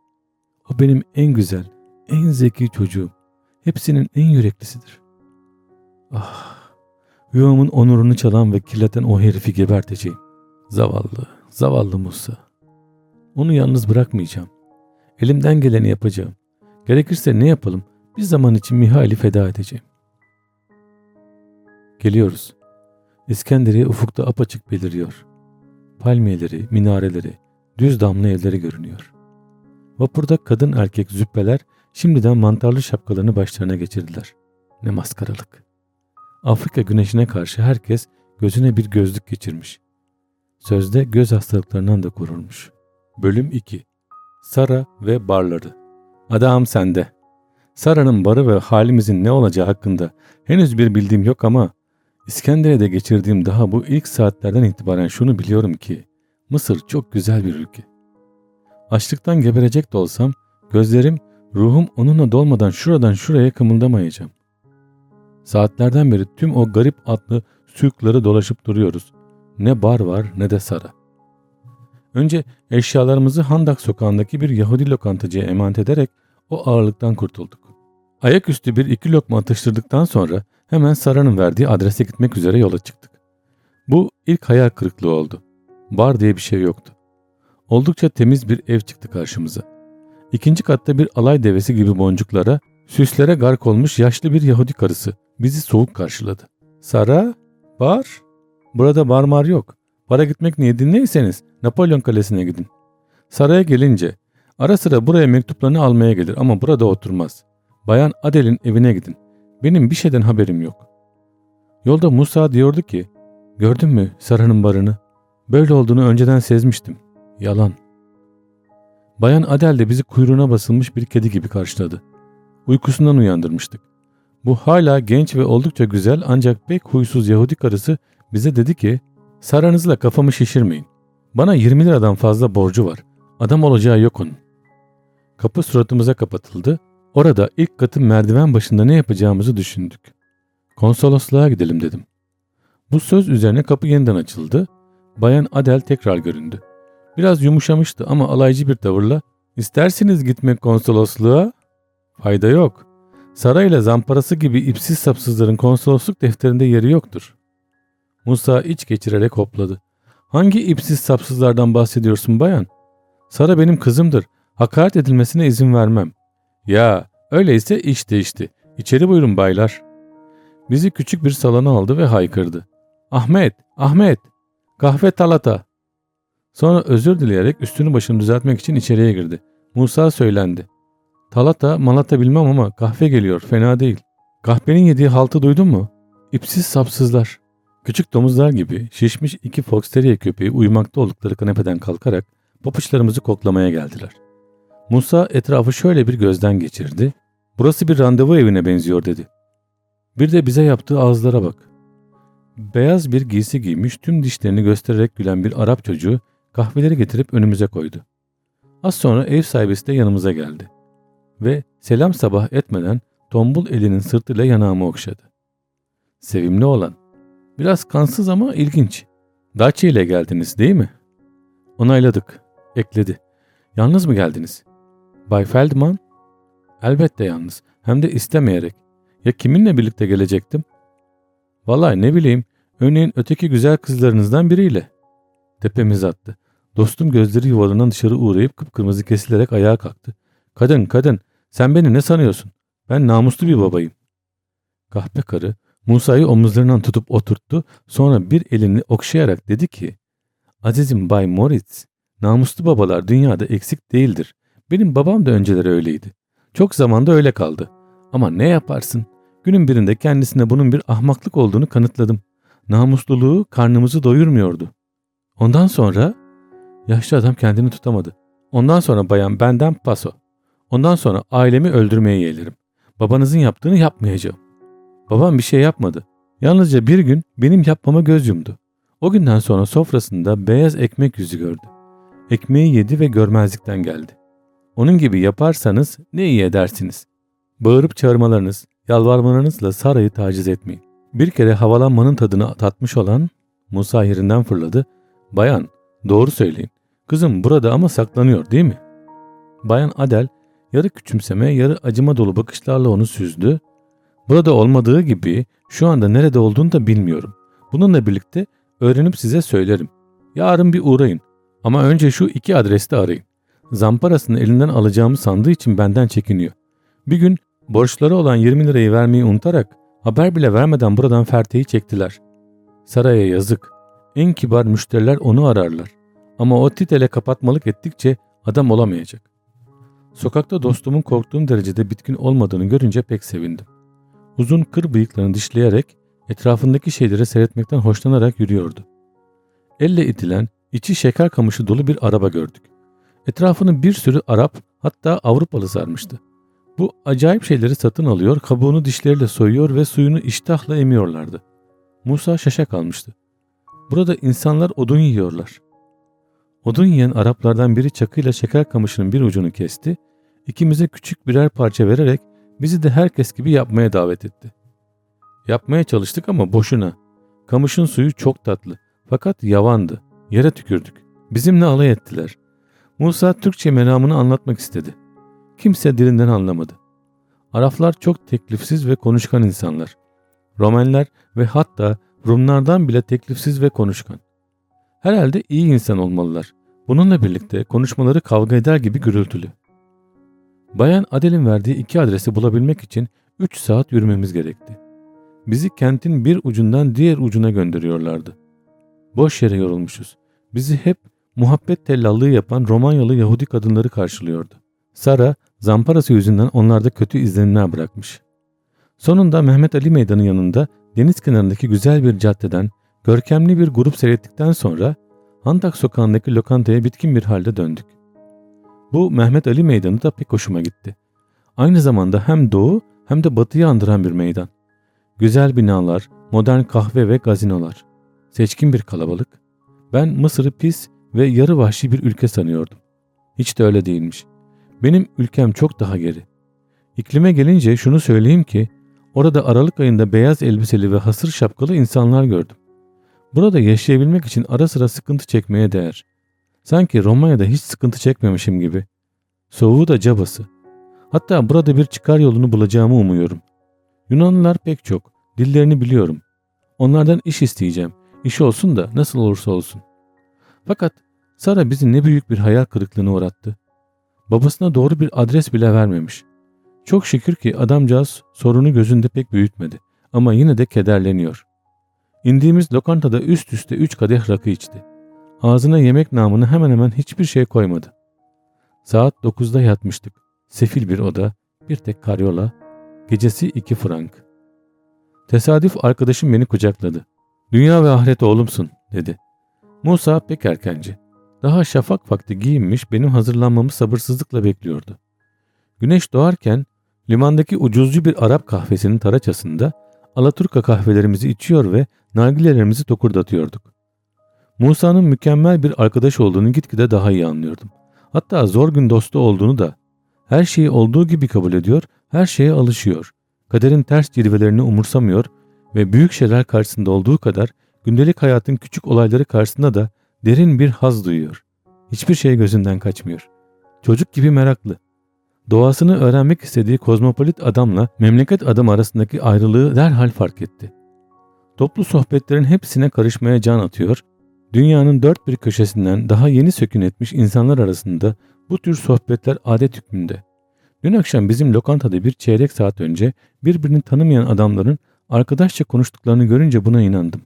O benim en güzel, en zeki çocuğum. Hepsinin en yüreklisidir. Ah, yuvamın onurunu çalan ve kirleten o herifi geberteceğim. Zavallı, zavallı Musa. Onu yalnız bırakmayacağım. Elimden geleni yapacağım. Gerekirse ne yapalım? Bir zaman için Mihail'i feda edeceğim. Geliyoruz. İskenderiye ufukta apaçık beliriyor. Palmiyeleri, minareleri, düz damla evleri görünüyor. Vapurda kadın erkek züppeler şimdiden mantarlı şapkalarını başlarına geçirdiler. Ne maskaralık. Afrika güneşine karşı herkes gözüne bir gözlük geçirmiş. Sözde göz hastalıklarından da korunmuş. Bölüm 2 Sara ve barları Adam sende. Sara'nın barı ve halimizin ne olacağı hakkında henüz bir bildiğim yok ama İskenderiye'de geçirdiğim daha bu ilk saatlerden itibaren şunu biliyorum ki Mısır çok güzel bir ülke. Açlıktan geberecek de olsam gözlerim, ruhum onunla dolmadan şuradan şuraya kımıldamayacağım. Saatlerden beri tüm o garip atlı sükları dolaşıp duruyoruz. Ne bar var ne de Sara. Önce eşyalarımızı Handak sokağındaki bir Yahudi lokantacıya emanet ederek o ağırlıktan kurtulduk. Ayaküstü bir iki lokma atıştırdıktan sonra hemen Sara'nın verdiği adrese gitmek üzere yola çıktık. Bu ilk hayal kırıklığı oldu. Bar diye bir şey yoktu. Oldukça temiz bir ev çıktı karşımıza. İkinci katta bir alay devesi gibi boncuklara, süslere gark olmuş yaşlı bir Yahudi karısı bizi soğuk karşıladı. Sara, bar? Burada barmar yok. Para gitmek niyetindeysanız Napolyon Kalesi'ne gidin. Saraya gelince ara sıra buraya mektuplarını almaya gelir ama burada oturmaz. Bayan Adel'in evine gidin. Benim bir şeyden haberim yok. Yolda Musa diyordu ki, gördün mü Sara'nın barını? Böyle olduğunu önceden sezmiştim. Yalan. Bayan Adel de bizi kuyruğuna basılmış bir kedi gibi karşıladı. Uykusundan uyandırmıştık. Bu hala genç ve oldukça güzel ancak pek huysuz Yahudi karısı bize dedi ki, Saranızla kafamı şişirmeyin. Bana 20 liradan fazla borcu var. Adam olacağı yok onun. Kapı suratımıza kapatıldı. Orada ilk katın merdiven başında ne yapacağımızı düşündük. Konsolosluğa gidelim dedim. Bu söz üzerine kapı yeniden açıldı. Bayan Adel tekrar göründü. Biraz yumuşamıştı ama alaycı bir tavırla ''İsterseniz gitmek konsolosluğa?'' Fayda yok. Sarayla zamparası gibi ipsiz sapsızların konsolosluk defterinde yeri yoktur. Musa iç geçirerek hopladı. Hangi ipsiz sapsızlardan bahsediyorsun bayan? Sara benim kızımdır. Hakaret edilmesine izin vermem. Ya öyleyse iş değişti. İçeri buyurun baylar. Bizi küçük bir salona aldı ve haykırdı. Ahmet, Ahmet, kahve talata. Sonra özür dileyerek üstünü başını düzeltmek için içeriye girdi. Musa söylendi. Talata, malata bilmem ama kahve geliyor, fena değil. Kahvenin yediği haltı duydun mu? İpsiz sapsızlar. Küçük domuzlar gibi şişmiş iki fox köpeği uyumakta oldukları kanepeden kalkarak papuçlarımızı koklamaya geldiler. Musa etrafı şöyle bir gözden geçirdi. Burası bir randevu evine benziyor dedi. Bir de bize yaptığı ağızlara bak. Beyaz bir giysi giymiş tüm dişlerini göstererek gülen bir Arap çocuğu kahveleri getirip önümüze koydu. Az sonra ev sahibesi de yanımıza geldi. Ve selam sabah etmeden tombul elinin sırtıyla yanağımı okşadı. Sevimli olan, biraz kansız ama ilginç. Dacia ile geldiniz değil mi? Onayladık, ekledi. Yalnız mı geldiniz? Bay Feldman? Elbette yalnız. Hem de istemeyerek. Ya kiminle birlikte gelecektim? Vallahi ne bileyim. Örneğin öteki güzel kızlarınızdan biriyle. Tepemiz attı. Dostum gözleri yuvalarından dışarı uğrayıp kıpkırmızı kesilerek ayağa kalktı. Kadın kadın sen beni ne sanıyorsun? Ben namuslu bir babayım. Kahpe karı Musa'yı omuzlarından tutup oturttu sonra bir elini okşayarak dedi ki Azizim Bay Moritz namuslu babalar dünyada eksik değildir. Benim babam da önceleri öyleydi. Çok zamanda öyle kaldı. Ama ne yaparsın? Günün birinde kendisine bunun bir ahmaklık olduğunu kanıtladım. Namusluluğu karnımızı doyurmuyordu. Ondan sonra yaşlı adam kendini tutamadı. Ondan sonra bayan benden paso. Ondan sonra ailemi öldürmeye yeğlerim. Babanızın yaptığını yapmayacağım. Babam bir şey yapmadı. Yalnızca bir gün benim yapmama göz yumdu. O günden sonra sofrasında beyaz ekmek yüzü gördü. Ekmeği yedi ve görmezlikten geldi. Onun gibi yaparsanız ne iyi edersiniz. Bağırıp çağırmalarınız, yalvarmalarınızla Sara'yı taciz etmeyin. Bir kere havalanmanın tadını tatmış olan Musa yerinden fırladı. Bayan, doğru söyleyin. Kızım burada ama saklanıyor değil mi? Bayan Adel yarı küçümseme yarı acıma dolu bakışlarla onu süzdü. Burada olmadığı gibi şu anda nerede olduğunu da bilmiyorum. Bununla birlikte öğrenip size söylerim. Yarın bir uğrayın. Ama önce şu iki adreste arayın. Zamparasını elinden alacağımı sandığı için benden çekiniyor. Bir gün borçları olan 20 lirayı vermeyi unutarak haber bile vermeden buradan ferteyi çektiler. Saraya yazık. En kibar müşteriler onu ararlar. Ama o titele kapatmalık ettikçe adam olamayacak. Sokakta dostumun korktuğum derecede bitkin olmadığını görünce pek sevindim. Uzun kır bıyıklarını dişleyerek etrafındaki şeyleri seyretmekten hoşlanarak yürüyordu. Elle itilen, içi şeker kamışı dolu bir araba gördük. Etrafını bir sürü Arap hatta Avrupalı sarmıştı. Bu acayip şeyleri satın alıyor, kabuğunu dişleriyle soyuyor ve suyunu iştahla emiyorlardı. Musa şaşa kalmıştı. Burada insanlar odun yiyorlar. Odun yiyen Araplardan biri çakıyla şeker kamışının bir ucunu kesti, ikimize küçük birer parça vererek bizi de herkes gibi yapmaya davet etti. Yapmaya çalıştık ama boşuna. Kamışın suyu çok tatlı fakat yavandı. Yere tükürdük. Bizimle alay ettiler. Musa Türkçe meramını anlatmak istedi. Kimse dilinden anlamadı. Araplar çok teklifsiz ve konuşkan insanlar. Romenler ve hatta Rumlardan bile teklifsiz ve konuşkan. Herhalde iyi insan olmalılar. Bununla birlikte konuşmaları kavga eder gibi gürültülü. Bayan Adel'in verdiği iki adresi bulabilmek için 3 saat yürümemiz gerekti. Bizi kentin bir ucundan diğer ucuna gönderiyorlardı. Boş yere yorulmuşuz. Bizi hep muhabbet tellallığı yapan Romanyalı Yahudi kadınları karşılıyordu. Sara, zamparası yüzünden onlarda kötü izlenimler bırakmış. Sonunda Mehmet Ali Meydanı yanında deniz kenarındaki güzel bir caddeden görkemli bir grup seyrettikten sonra Handak sokağındaki lokantaya bitkin bir halde döndük. Bu Mehmet Ali Meydanı da pek hoşuma gitti. Aynı zamanda hem doğu hem de batıyı andıran bir meydan. Güzel binalar, modern kahve ve gazinolar. Seçkin bir kalabalık. Ben Mısır'ı pis ve yarı vahşi bir ülke sanıyordum. Hiç de öyle değilmiş. Benim ülkem çok daha geri. İklime gelince şunu söyleyeyim ki orada Aralık ayında beyaz elbiseli ve hasır şapkalı insanlar gördüm. Burada yaşayabilmek için ara sıra sıkıntı çekmeye değer. Sanki Romanya'da hiç sıkıntı çekmemişim gibi. Soğuğu da cabası. Hatta burada bir çıkar yolunu bulacağımı umuyorum. Yunanlılar pek çok. Dillerini biliyorum. Onlardan iş isteyeceğim. İş olsun da nasıl olursa olsun. Fakat Sara bizi ne büyük bir hayal kırıklığına uğrattı. Babasına doğru bir adres bile vermemiş. Çok şükür ki adamcağız sorunu gözünde pek büyütmedi ama yine de kederleniyor. İndiğimiz lokantada üst üste üç kadeh rakı içti. Ağzına yemek namını hemen hemen hiçbir şey koymadı. Saat dokuzda yatmıştık. Sefil bir oda, bir tek karyola, gecesi iki frank. Tesadüf arkadaşım beni kucakladı. Dünya ve ahiret oğlumsun dedi. Musa pek erkenci. Daha şafak vakti giyinmiş benim hazırlanmamı sabırsızlıkla bekliyordu. Güneş doğarken limandaki ucuzcu bir Arap kahvesinin taraçasında Alaturka kahvelerimizi içiyor ve nargilelerimizi tokurdatıyorduk. Musa'nın mükemmel bir arkadaş olduğunu gitgide daha iyi anlıyordum. Hatta zor gün dostu olduğunu da. Her şeyi olduğu gibi kabul ediyor, her şeye alışıyor. Kaderin ters cilvelerini umursamıyor ve büyük şeyler karşısında olduğu kadar gündelik hayatın küçük olayları karşısında da derin bir haz duyuyor. Hiçbir şey gözünden kaçmıyor. Çocuk gibi meraklı. Doğasını öğrenmek istediği kozmopolit adamla memleket adam arasındaki ayrılığı derhal fark etti. Toplu sohbetlerin hepsine karışmaya can atıyor, dünyanın dört bir köşesinden daha yeni sökün etmiş insanlar arasında bu tür sohbetler adet hükmünde. Dün akşam bizim lokantada bir çeyrek saat önce birbirini tanımayan adamların arkadaşça konuştuklarını görünce buna inandım.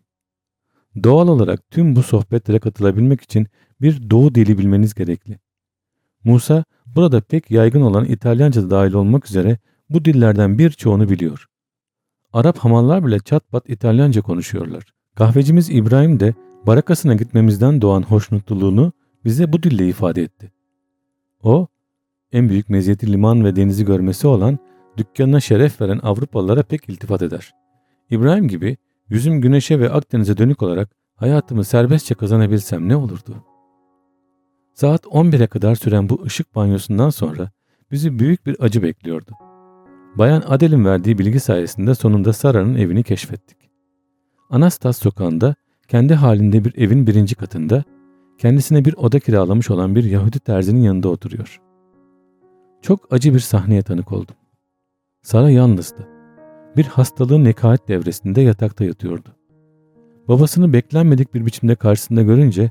Doğal olarak tüm bu sohbetlere katılabilmek için bir doğu dili bilmeniz gerekli. Musa burada pek yaygın olan İtalyanca da dahil olmak üzere bu dillerden birçoğunu biliyor. Arap hamallar bile çat pat İtalyanca konuşuyorlar. Kahvecimiz İbrahim de barakasına gitmemizden doğan hoşnutluluğunu bize bu dille ifade etti. O, en büyük meziyeti liman ve denizi görmesi olan dükkanına şeref veren Avrupalılara pek iltifat eder. İbrahim gibi yüzüm güneşe ve Akdeniz'e dönük olarak hayatımı serbestçe kazanabilsem ne olurdu? Saat 11'e kadar süren bu ışık banyosundan sonra bizi büyük bir acı bekliyordu. Bayan Adel'in verdiği bilgi sayesinde sonunda Sara'nın evini keşfettik. Anastas sokağında kendi halinde bir evin birinci katında kendisine bir oda kiralamış olan bir Yahudi terzinin yanında oturuyor. Çok acı bir sahneye tanık oldum. Sara yalnızdı. Bir hastalığın nekaat devresinde yatakta yatıyordu. Babasını beklenmedik bir biçimde karşısında görünce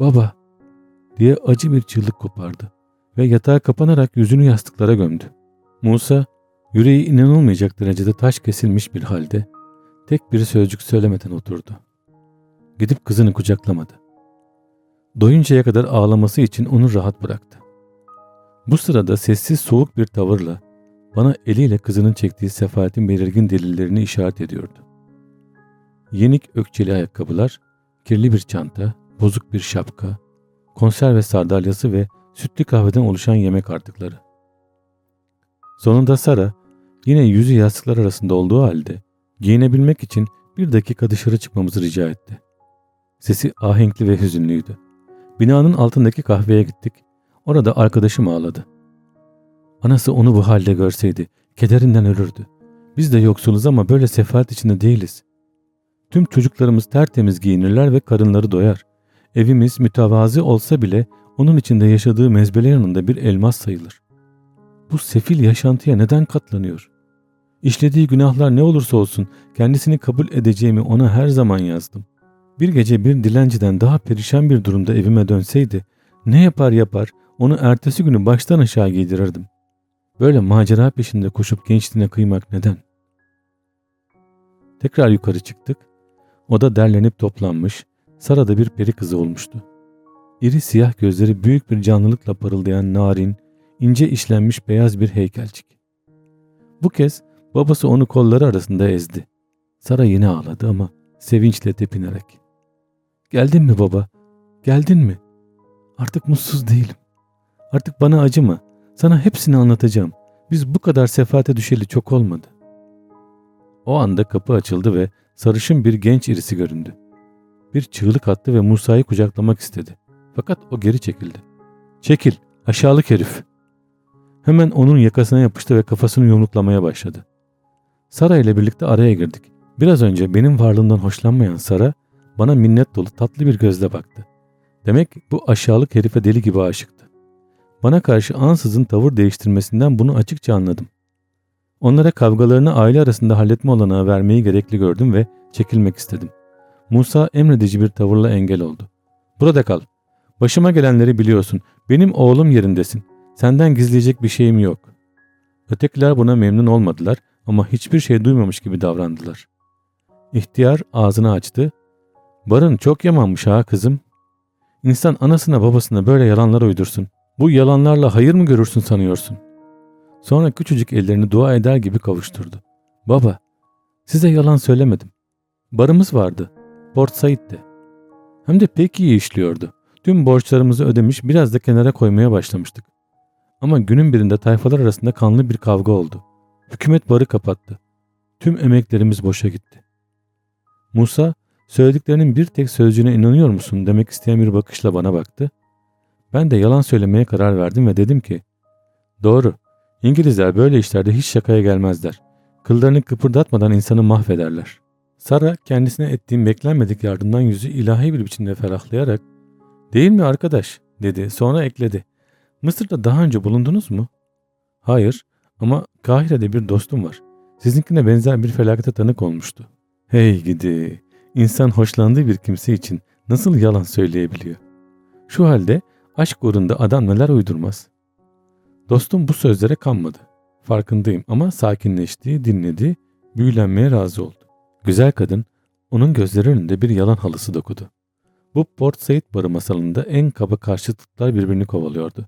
''Baba!'' diye acı bir çığlık kopardı ve yatağa kapanarak yüzünü yastıklara gömdü. Musa yüreği inanılmayacak derecede taş kesilmiş bir halde tek bir sözcük söylemeden oturdu. Gidip kızını kucaklamadı. Doyuncaya kadar ağlaması için onu rahat bıraktı. Bu sırada sessiz soğuk bir tavırla bana eliyle kızının çektiği sefaletin belirgin delillerini işaret ediyordu. Yenik ökçeli ayakkabılar, kirli bir çanta, bozuk bir şapka, konserve sardalyası ve sütlü kahveden oluşan yemek artıkları. Sonunda Sara yine yüzü yastıklar arasında olduğu halde giyinebilmek için bir dakika dışarı çıkmamızı rica etti. Sesi ahenkli ve hüzünlüydü. Binanın altındaki kahveye gittik. Orada arkadaşım ağladı. Anası onu bu halde görseydi kederinden ölürdü. Biz de yoksuluz ama böyle sefalet içinde değiliz. Tüm çocuklarımız tertemiz giyinirler ve karınları doyar. Evimiz mütevazı olsa bile onun içinde yaşadığı mezbele yanında bir elmas sayılır. Bu sefil yaşantıya neden katlanıyor? İşlediği günahlar ne olursa olsun kendisini kabul edeceğimi ona her zaman yazdım. Bir gece bir dilenciden daha perişan bir durumda evime dönseydi ne yapar yapar onu ertesi günü baştan aşağı giydirirdim. Böyle macera peşinde koşup gençliğine kıymak neden? Tekrar yukarı çıktık. Oda derlenip toplanmış, Sara'da bir peri kızı olmuştu. İri siyah gözleri büyük bir canlılıkla parıldayan narin, ince işlenmiş beyaz bir heykelcik. Bu kez babası onu kolları arasında ezdi. Sara yine ağladı ama sevinçle tepinerek. Geldin mi baba? Geldin mi? Artık mutsuz değilim. Artık bana acıma. Sana hepsini anlatacağım. Biz bu kadar sefate düşeli çok olmadı. O anda kapı açıldı ve sarışın bir genç irisi göründü. Bir çığlık attı ve Musa'yı kucaklamak istedi. Fakat o geri çekildi. Çekil, aşağılık herif. Hemen onun yakasına yapıştı ve kafasını yumruklamaya başladı. Sara ile birlikte araya girdik. Biraz önce benim varlığımdan hoşlanmayan Sara bana minnet dolu tatlı bir gözle baktı. Demek bu aşağılık herife deli gibi aşıktı. Bana karşı ansızın tavır değiştirmesinden bunu açıkça anladım. Onlara kavgalarını aile arasında halletme olanağı vermeyi gerekli gördüm ve çekilmek istedim. Musa emredici bir tavırla engel oldu. Burada kal. Başıma gelenleri biliyorsun. Benim oğlum yerindesin. Senden gizleyecek bir şeyim yok. Ötekiler buna memnun olmadılar ama hiçbir şey duymamış gibi davrandılar. İhtiyar ağzını açtı. Barın çok yamanmış ha kızım. İnsan anasına babasına böyle yalanlar uydursun. Bu yalanlarla hayır mı görürsün sanıyorsun? Sonra küçücük ellerini dua eder gibi kavuşturdu. Baba, size yalan söylemedim. Barımız vardı. Port Said'de. Hem de pek iyi işliyordu. Tüm borçlarımızı ödemiş biraz da kenara koymaya başlamıştık. Ama günün birinde tayfalar arasında kanlı bir kavga oldu. Hükümet barı kapattı. Tüm emeklerimiz boşa gitti. Musa, söylediklerinin bir tek sözcüğüne inanıyor musun demek isteyen bir bakışla bana baktı. Ben de yalan söylemeye karar verdim ve dedim ki, doğru, İngilizler böyle işlerde hiç şakaya gelmezler. Kıllarını kıpırdatmadan insanı mahvederler. Sara kendisine ettiğim beklenmedik yardımdan yüzü ilahi bir biçimde ferahlayarak, değil mi arkadaş dedi sonra ekledi. Mısır'da daha önce bulundunuz mu? Hayır ama Kahire'de bir dostum var. Sizinkine benzer bir felakete tanık olmuştu. Hey gidi. İnsan hoşlandığı bir kimse için nasıl yalan söyleyebiliyor? Şu halde aşk uğrunda adam neler uydurmaz. Dostum bu sözlere kanmadı. Farkındayım ama sakinleşti, dinledi, büyülenmeye razı oldu. Güzel kadın onun gözleri önünde bir yalan halısı dokudu. Bu Port Said barı masalında en kaba karşıtlıklar birbirini kovalıyordu.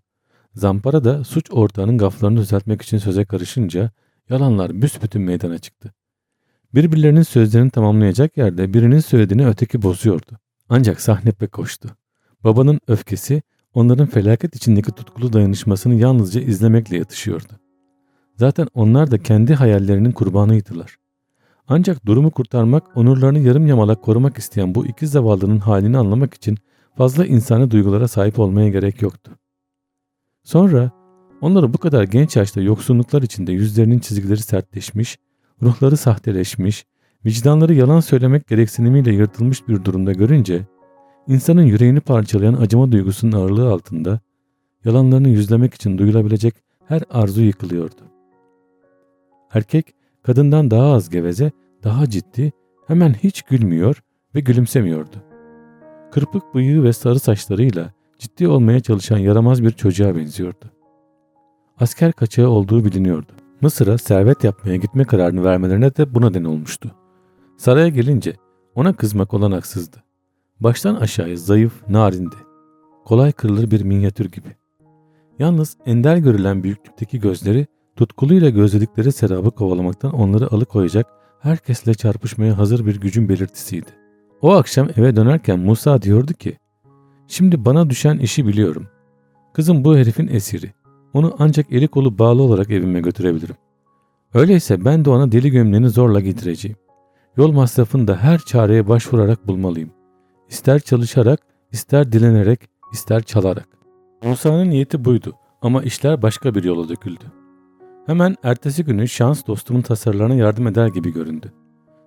Zampara da suç ortağının gaflarını düzeltmek için söze karışınca yalanlar büsbütün meydana çıktı. Birbirlerinin sözlerini tamamlayacak yerde birinin söylediğini öteki bozuyordu. Ancak sahne pek koştu. Babanın öfkesi onların felaket içindeki tutkulu dayanışmasını yalnızca izlemekle yatışıyordu. Zaten onlar da kendi hayallerinin kurbanıydılar. Ancak durumu kurtarmak, onurlarını yarım yamalak korumak isteyen bu iki zavallının halini anlamak için fazla insani duygulara sahip olmaya gerek yoktu. Sonra onları bu kadar genç yaşta yoksunluklar içinde yüzlerinin çizgileri sertleşmiş, ruhları sahteleşmiş, vicdanları yalan söylemek gereksinimiyle yırtılmış bir durumda görünce, insanın yüreğini parçalayan acıma duygusunun ağırlığı altında, yalanlarını yüzlemek için duyulabilecek her arzu yıkılıyordu. Erkek, kadından daha az geveze, daha ciddi, hemen hiç gülmüyor ve gülümsemiyordu. Kırpık bıyığı ve sarı saçlarıyla ciddi olmaya çalışan yaramaz bir çocuğa benziyordu. Asker kaçağı olduğu biliniyordu. Mısır'a servet yapmaya gitme kararını vermelerine de buna neden olmuştu. Saraya gelince ona kızmak olanaksızdı. Baştan aşağıya zayıf, narindi. Kolay kırılır bir minyatür gibi. Yalnız ender görülen büyüklükteki gözleri tutkuluyla gözledikleri serabı kovalamaktan onları alıkoyacak herkesle çarpışmaya hazır bir gücün belirtisiydi. O akşam eve dönerken Musa diyordu ki, Şimdi bana düşen işi biliyorum. Kızım bu herifin esiri. Onu ancak eli kolu bağlı olarak evime götürebilirim. Öyleyse ben de ona deli gömleğini zorla getireceğim. Yol masrafını da her çareye başvurarak bulmalıyım. İster çalışarak, ister dilenerek, ister çalarak. Musa'nın niyeti buydu ama işler başka bir yola döküldü. Hemen ertesi günü şans dostumun tasarılarına yardım eder gibi göründü.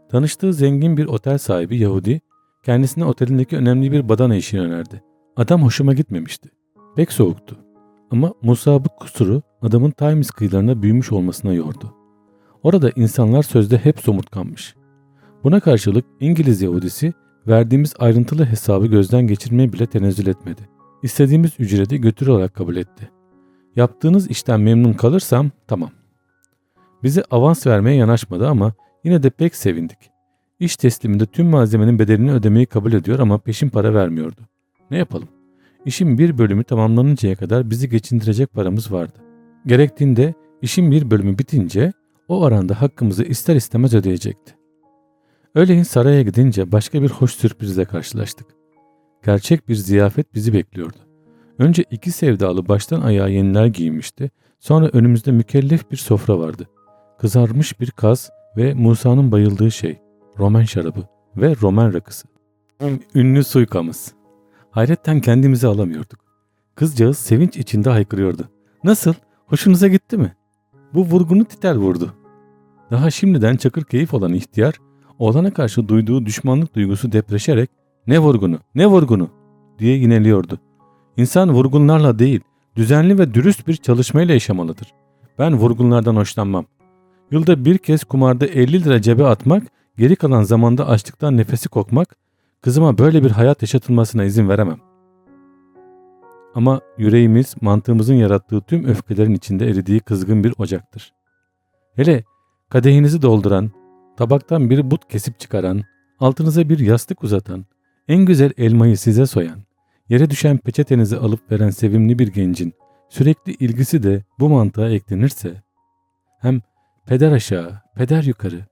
Tanıştığı zengin bir otel sahibi Yahudi, kendisine otelindeki önemli bir badana işini önerdi. Adam hoşuma gitmemişti. Pek soğuktu. Ama Musa bu kusuru adamın Times kıyılarına büyümüş olmasına yordu. Orada insanlar sözde hep somurtkanmış. Buna karşılık İngiliz Yahudisi verdiğimiz ayrıntılı hesabı gözden geçirmeye bile tenezzül etmedi. İstediğimiz ücreti götür olarak kabul etti. Yaptığınız işten memnun kalırsam tamam. Bize avans vermeye yanaşmadı ama yine de pek sevindik. İş tesliminde tüm malzemenin bedelini ödemeyi kabul ediyor ama peşin para vermiyordu. Ne yapalım? İşin bir bölümü tamamlanıncaya kadar bizi geçindirecek paramız vardı. Gerektiğinde işin bir bölümü bitince o aranda hakkımızı ister istemez ödeyecekti. Öğleyin saraya gidince başka bir hoş sürprizle karşılaştık. Gerçek bir ziyafet bizi bekliyordu. Önce iki sevdalı baştan ayağa yeniler giyinmişti. Sonra önümüzde mükellef bir sofra vardı. Kızarmış bir kaz ve Musa'nın bayıldığı şey, Roman şarabı ve Roman rakısı. Ünlü suykamız. Hayretten kendimizi alamıyorduk. Kızcağız sevinç içinde haykırıyordu. Nasıl? Hoşunuza gitti mi? Bu vurgunu titel vurdu. Daha şimdiden çakır keyif olan ihtiyar, oğlana karşı duyduğu düşmanlık duygusu depreşerek ''Ne vurgunu, ne vurgunu?'' diye yineliyordu. İnsan vurgunlarla değil, düzenli ve dürüst bir çalışmayla yaşamalıdır. Ben vurgunlardan hoşlanmam. Yılda bir kez kumarda 50 lira cebe atmak, geri kalan zamanda açlıktan nefesi kokmak, kızıma böyle bir hayat yaşatılmasına izin veremem. Ama yüreğimiz mantığımızın yarattığı tüm öfkelerin içinde eridiği kızgın bir ocaktır. Hele kadehinizi dolduran, tabaktan bir but kesip çıkaran, altınıza bir yastık uzatan, en güzel elmayı size soyan, yere düşen peçetenizi alıp veren sevimli bir gencin sürekli ilgisi de bu mantığa eklenirse, hem peder aşağı, peder yukarı,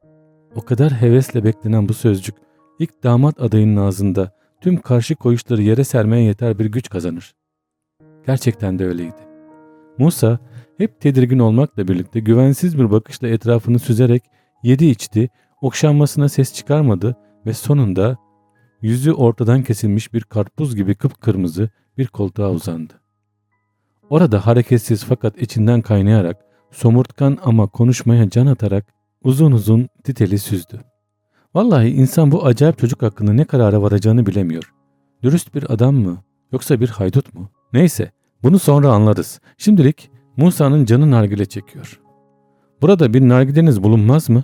o kadar hevesle beklenen bu sözcük ilk damat adayının ağzında tüm karşı koyuşları yere sermeye yeter bir güç kazanır. Gerçekten de öyleydi. Musa hep tedirgin olmakla birlikte güvensiz bir bakışla etrafını süzerek yedi içti, okşanmasına ses çıkarmadı ve sonunda yüzü ortadan kesilmiş bir karpuz gibi kıpkırmızı bir koltuğa uzandı. Orada hareketsiz fakat içinden kaynayarak, somurtkan ama konuşmaya can atarak uzun uzun titeli süzdü. Vallahi insan bu acayip çocuk hakkında ne karara varacağını bilemiyor. Dürüst bir adam mı yoksa bir haydut mu? Neyse Bunu sonra anlarız. Şimdilik Musa'nın canı nargile çekiyor. Burada bir nargileniz bulunmaz mı?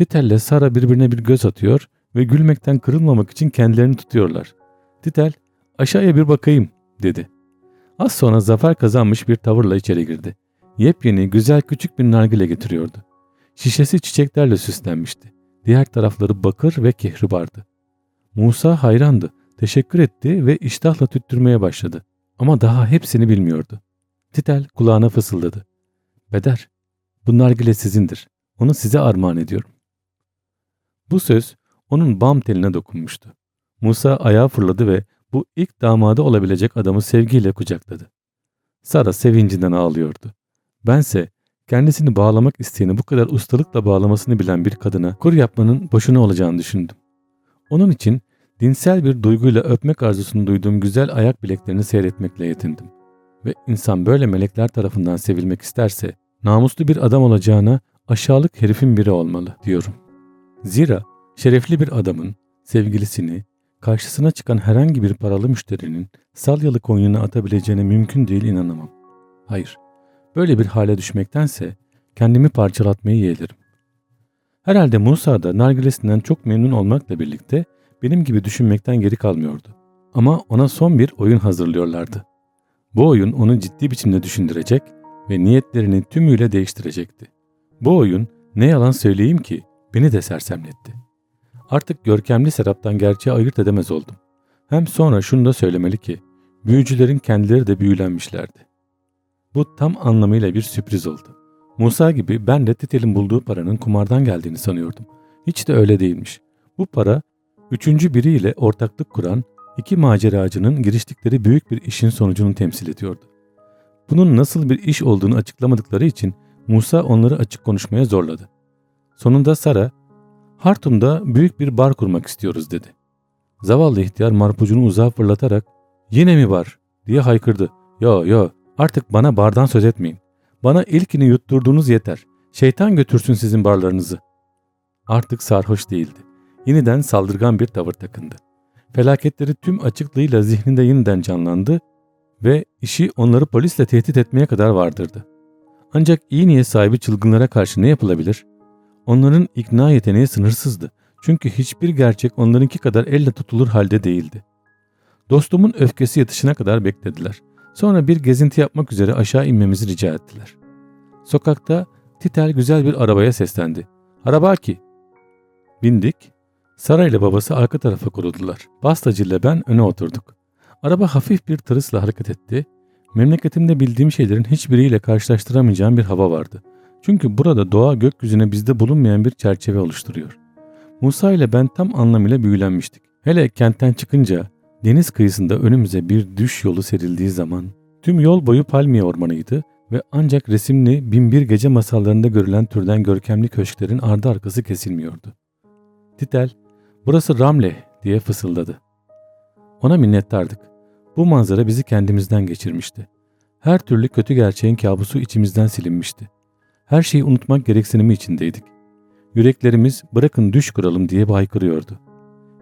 Titel ile Sara birbirine bir göz atıyor ve gülmekten kırılmamak için kendilerini tutuyorlar. Titel, aşağıya bir bakayım dedi. Az sonra zafer kazanmış bir tavırla içeri girdi. Yepyeni, güzel küçük bir nargile getiriyordu. Şişesi çiçeklerle süslenmişti. Diğer tarafları bakır ve kehribardı. Musa hayrandı, teşekkür etti ve iştahla tüttürmeye başladı. Ama daha hepsini bilmiyordu. Titel kulağına fısıldadı. Beder, bu nargile sizindir. Onu size armağan ediyorum. Bu söz onun bam teline dokunmuştu. Musa ayağa fırladı ve bu ilk damadı olabilecek adamı sevgiyle kucakladı. Sara sevincinden ağlıyordu. Bense kendisini bağlamak isteyeni bu kadar ustalıkla bağlamasını bilen bir kadına kur yapmanın boşuna olacağını düşündüm. Onun için dinsel bir duyguyla öpmek arzusunu duyduğum güzel ayak bileklerini seyretmekle yetindim. Ve insan böyle melekler tarafından sevilmek isterse namuslu bir adam olacağına aşağılık herifin biri olmalı diyorum. Zira şerefli bir adamın sevgilisini karşısına çıkan herhangi bir paralı müşterinin salyalı koynuna atabileceğine mümkün değil inanamam. Hayır, böyle bir hale düşmektense kendimi parçalatmayı yeğlerim. Herhalde Musa da nargilesinden çok memnun olmakla birlikte benim gibi düşünmekten geri kalmıyordu. Ama ona son bir oyun hazırlıyorlardı. Bu oyun onu ciddi biçimde düşündürecek ve niyetlerini tümüyle değiştirecekti. Bu oyun ne yalan söyleyeyim ki beni de sersemletti. Artık görkemli Serap'tan gerçeği ayırt edemez oldum. Hem sonra şunu da söylemeli ki büyücülerin kendileri de büyülenmişlerdi. Bu tam anlamıyla bir sürpriz oldu. Musa gibi ben de Titel'in bulduğu paranın kumardan geldiğini sanıyordum. Hiç de öyle değilmiş. Bu para üçüncü biriyle ortaklık kuran iki maceracının giriştikleri büyük bir işin sonucunu temsil ediyordu. Bunun nasıl bir iş olduğunu açıklamadıkları için Musa onları açık konuşmaya zorladı. Sonunda Sara, Hartum'da büyük bir bar kurmak istiyoruz dedi. Zavallı ihtiyar marpucunu uzağa fırlatarak yine mi bar diye haykırdı. Yo yo artık bana bardan söz etmeyin. Bana ilkini yutturduğunuz yeter. Şeytan götürsün sizin barlarınızı. Artık sarhoş değildi. Yeniden saldırgan bir tavır takındı. Felaketleri tüm açıklığıyla zihninde yeniden canlandı ve işi onları polisle tehdit etmeye kadar vardırdı. Ancak iyi niyet sahibi çılgınlara karşı ne yapılabilir? Onların ikna yeteneği sınırsızdı. Çünkü hiçbir gerçek onlarınki kadar elle tutulur halde değildi. Dostumun öfkesi yatışına kadar beklediler. Sonra bir gezinti yapmak üzere aşağı inmemizi rica ettiler. Sokakta Titel güzel bir arabaya seslendi. Araba ki. Bindik. Sara ile babası arka tarafa kuruldular. Bastacı ile ben öne oturduk. Araba hafif bir tırısla hareket etti. Memleketimde bildiğim şeylerin hiçbiriyle karşılaştıramayacağım bir hava vardı. Çünkü burada doğa gökyüzüne bizde bulunmayan bir çerçeve oluşturuyor. Musa ile ben tam anlamıyla büyülenmiştik. Hele kentten çıkınca deniz kıyısında önümüze bir düş yolu serildiği zaman tüm yol boyu palmiye ormanıydı ve ancak resimli binbir gece masallarında görülen türden görkemli köşklerin ardı arkası kesilmiyordu. Titel, burası Ramleh diye fısıldadı. Ona minnettardık. Bu manzara bizi kendimizden geçirmişti. Her türlü kötü gerçeğin kabusu içimizden silinmişti. Her şeyi unutmak gereksinimi içindeydik. Yüreklerimiz bırakın düş kuralım diye baykırıyordu.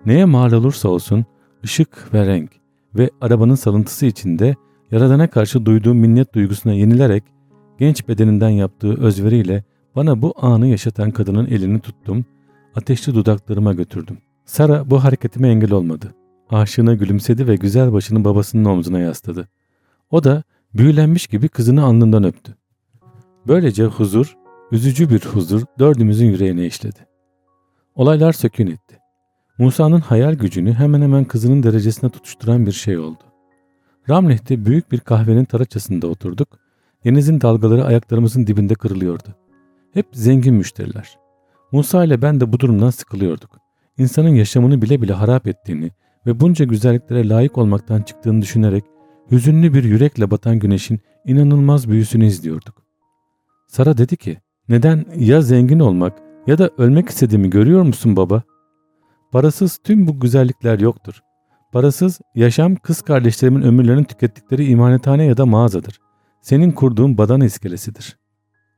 Neye mal olursa olsun ışık ve renk ve arabanın salıntısı içinde Yaradan'a karşı duyduğum minnet duygusuna yenilerek genç bedeninden yaptığı özveriyle bana bu anı yaşatan kadının elini tuttum, ateşli dudaklarıma götürdüm. Sara bu hareketime engel olmadı. Aşığına gülümsedi ve güzel başını babasının omzuna yasladı. O da büyülenmiş gibi kızını alnından öptü. Böylece huzur, üzücü bir huzur dördümüzün yüreğine işledi. Olaylar sökün etti. Musa'nın hayal gücünü hemen hemen kızının derecesine tutuşturan bir şey oldu. Ramleh'te büyük bir kahvenin taraçasında oturduk. Denizin dalgaları ayaklarımızın dibinde kırılıyordu. Hep zengin müşteriler. Musa ile ben de bu durumdan sıkılıyorduk. İnsanın yaşamını bile bile harap ettiğini ve bunca güzelliklere layık olmaktan çıktığını düşünerek hüzünlü bir yürekle batan güneşin inanılmaz büyüsünü izliyorduk. Sara dedi ki, neden ya zengin olmak ya da ölmek istediğimi görüyor musun baba? Parasız tüm bu güzellikler yoktur. Parasız yaşam kız kardeşlerimin ömürlerini tükettikleri imanethane ya da mağazadır. Senin kurduğun badana iskelesidir.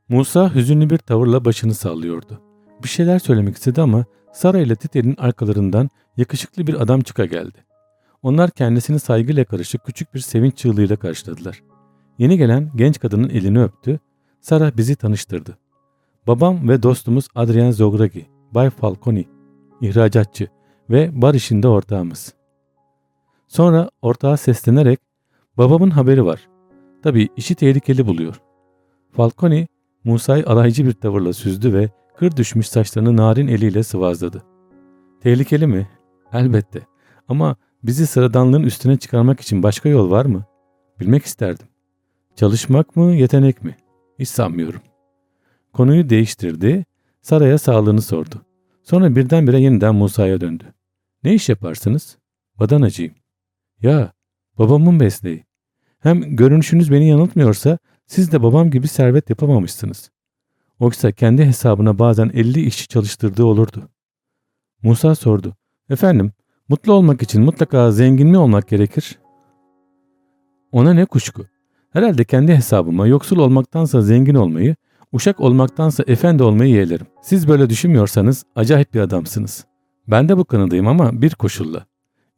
Musa hüzünlü bir tavırla başını sallıyordu. Bir şeyler söylemek istedi ama Sara ile Titel'in arkalarından yakışıklı bir adam çıka geldi. Onlar kendisini saygıyla karışık küçük bir sevinç çığlığıyla karşıladılar. Yeni gelen genç kadının elini öptü. Sara bizi tanıştırdı. Babam ve dostumuz Adrian Zogragi, Bay Falconi, ihracatçı ve bar işinde ortağımız. Sonra ortağa seslenerek babamın haberi var. Tabii işi tehlikeli buluyor. Falconi Musa'yı alaycı bir tavırla süzdü ve kır düşmüş saçlarını narin eliyle sıvazladı. Tehlikeli mi? Elbette. Ama bizi sıradanlığın üstüne çıkarmak için başka yol var mı? Bilmek isterdim. Çalışmak mı, yetenek mi? Hiç sanmıyorum. Konuyu değiştirdi, Sara'ya sağlığını sordu. Sonra birdenbire yeniden Musa'ya döndü. Ne iş yaparsınız? Badanacıyım. Ya, babamın mesleği. Hem görünüşünüz beni yanıltmıyorsa siz de babam gibi servet yapamamışsınız. Oysa kendi hesabına bazen 50 işçi çalıştırdığı olurdu. Musa sordu. Efendim, mutlu olmak için mutlaka zengin mi olmak gerekir? Ona ne kuşku. Herhalde kendi hesabıma yoksul olmaktansa zengin olmayı, uşak olmaktansa efendi olmayı yeğlerim. Siz böyle düşünmüyorsanız acayip bir adamsınız. Ben de bu kanadayım ama bir koşulla.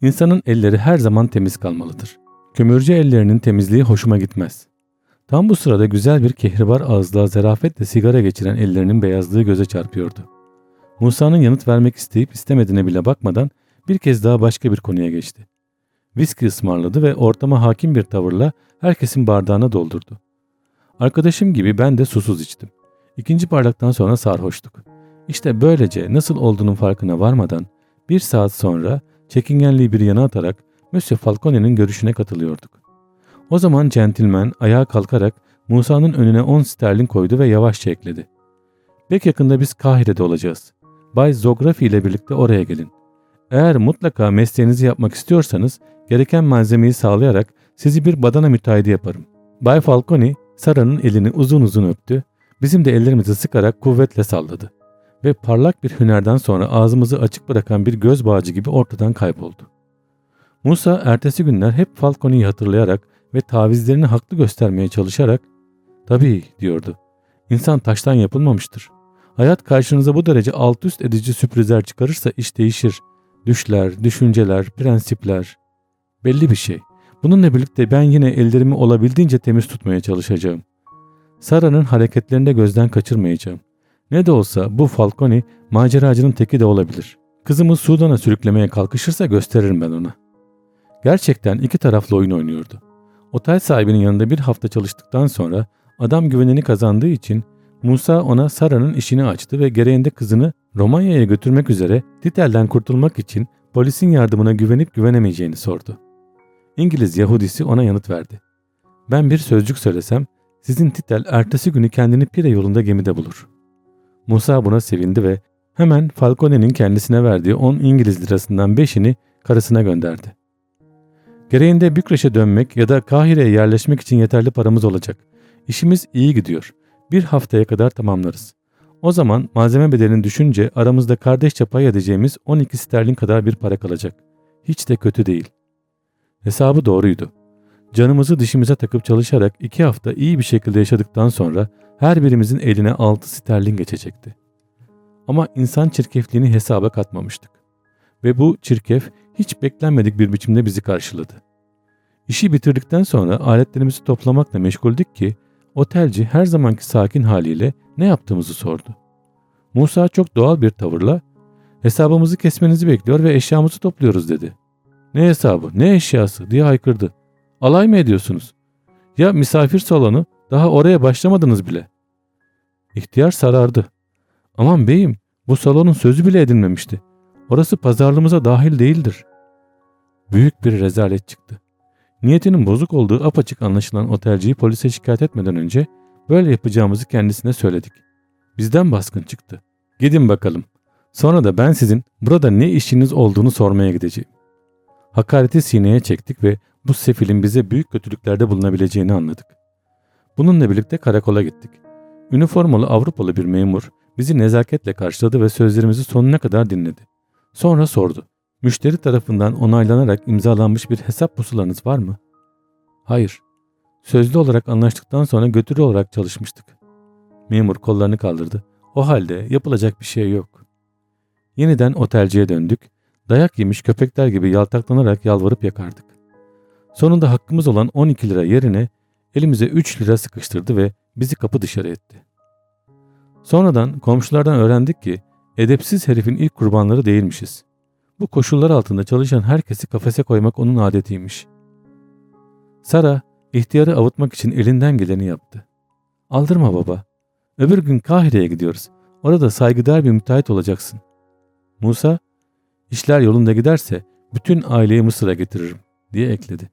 İnsanın elleri her zaman temiz kalmalıdır. Kömürcü ellerinin temizliği hoşuma gitmez. Tam bu sırada güzel bir kehribar ağızlığa zarafetle sigara geçiren ellerinin beyazlığı göze çarpıyordu. Musa'nın yanıt vermek isteyip istemediğine bile bakmadan bir kez daha başka bir konuya geçti. Viski ısmarladı ve ortama hakim bir tavırla herkesin bardağına doldurdu. Arkadaşım gibi ben de susuz içtim. İkinci bardaktan sonra sarhoştuk. İşte böylece nasıl olduğunun farkına varmadan bir saat sonra çekingenliği bir yana atarak Monsieur Falcone'nin görüşüne katılıyorduk. O zaman centilmen ayağa kalkarak Musa'nın önüne 10 sterlin koydu ve yavaşça ekledi. Pek yakında biz Kahire'de olacağız. Bay Zografi ile birlikte oraya gelin. Eğer mutlaka mesleğinizi yapmak istiyorsanız gereken malzemeyi sağlayarak sizi bir badana müteahhidi yaparım. Bay Falcone Sara'nın elini uzun uzun öptü, bizim de ellerimizi sıkarak kuvvetle salladı ve parlak bir hünerden sonra ağzımızı açık bırakan bir göz bağcı gibi ortadan kayboldu. Musa ertesi günler hep Falcone'yi hatırlayarak ve tavizlerini haklı göstermeye çalışarak ''Tabii'' diyordu. ''İnsan taştan yapılmamıştır. Hayat karşınıza bu derece alt üst edici sürprizler çıkarırsa iş değişir. Düşler, düşünceler, prensipler. Belli bir şey. Bununla birlikte ben yine ellerimi olabildiğince temiz tutmaya çalışacağım. Sara'nın hareketlerini de gözden kaçırmayacağım. Ne de olsa bu Falcone maceracının teki de olabilir. Kızımı Sudan'a sürüklemeye kalkışırsa gösteririm ben ona. Gerçekten iki taraflı oyun oynuyordu. Otel sahibinin yanında bir hafta çalıştıktan sonra adam güvenini kazandığı için Musa ona Sara'nın işini açtı ve gereğinde kızını Romanya'ya götürmek üzere Titel'den kurtulmak için polisin yardımına güvenip güvenemeyeceğini sordu. İngiliz Yahudisi ona yanıt verdi. Ben bir sözcük söylesem sizin Titel ertesi günü kendini Pire yolunda gemide bulur. Musa buna sevindi ve hemen Falcone'nin kendisine verdiği 10 İngiliz lirasından 5'ini karısına gönderdi. Gereğinde Bükreş'e dönmek ya da Kahire'ye yerleşmek için yeterli paramız olacak. İşimiz iyi gidiyor. Bir haftaya kadar tamamlarız. O zaman malzeme bedelini düşünce aramızda kardeşçe pay edeceğimiz 12 sterlin kadar bir para kalacak. Hiç de kötü değil. Hesabı doğruydu. Canımızı dişimize takıp çalışarak iki hafta iyi bir şekilde yaşadıktan sonra her birimizin eline 6 sterlin geçecekti. Ama insan çirkefliğini hesaba katmamıştık. Ve bu çirkef hiç beklenmedik bir biçimde bizi karşıladı. İşi bitirdikten sonra aletlerimizi toplamakla meşguldük ki otelci her zamanki sakin haliyle ne yaptığımızı sordu. Musa çok doğal bir tavırla hesabımızı kesmenizi bekliyor ve eşyamızı topluyoruz dedi. Ne hesabı ne eşyası diye haykırdı. Alay mı ediyorsunuz? Ya misafir salonu daha oraya başlamadınız bile. İhtiyar sarardı. Aman beyim bu salonun sözü bile edinmemişti. Orası pazarlığımıza dahil değildir. Büyük bir rezalet çıktı. Niyetinin bozuk olduğu apaçık anlaşılan otelciyi polise şikayet etmeden önce böyle yapacağımızı kendisine söyledik. Bizden baskın çıktı. Gidin bakalım. Sonra da ben sizin burada ne işiniz olduğunu sormaya gideceğim. Hakareti sineye çektik ve bu sefilin bize büyük kötülüklerde bulunabileceğini anladık. Bununla birlikte karakola gittik. Üniformalı Avrupalı bir memur bizi nezaketle karşıladı ve sözlerimizi sonuna kadar dinledi. Sonra sordu. Müşteri tarafından onaylanarak imzalanmış bir hesap pusulanız var mı? Hayır. Sözlü olarak anlaştıktan sonra götürü olarak çalışmıştık. Memur kollarını kaldırdı. O halde yapılacak bir şey yok. Yeniden otelciye döndük. Dayak yemiş köpekler gibi yaltaklanarak yalvarıp yakardık. Sonunda hakkımız olan 12 lira yerine elimize 3 lira sıkıştırdı ve bizi kapı dışarı etti. Sonradan komşulardan öğrendik ki edepsiz herifin ilk kurbanları değilmişiz. Bu koşullar altında çalışan herkesi kafese koymak onun adetiymiş. Sara ihtiyarı avutmak için elinden geleni yaptı. Aldırma baba. Öbür gün Kahire'ye gidiyoruz. Orada saygıdeğer bir müteahhit olacaksın. Musa, işler yolunda giderse bütün aileyi Mısır'a getiririm diye ekledi.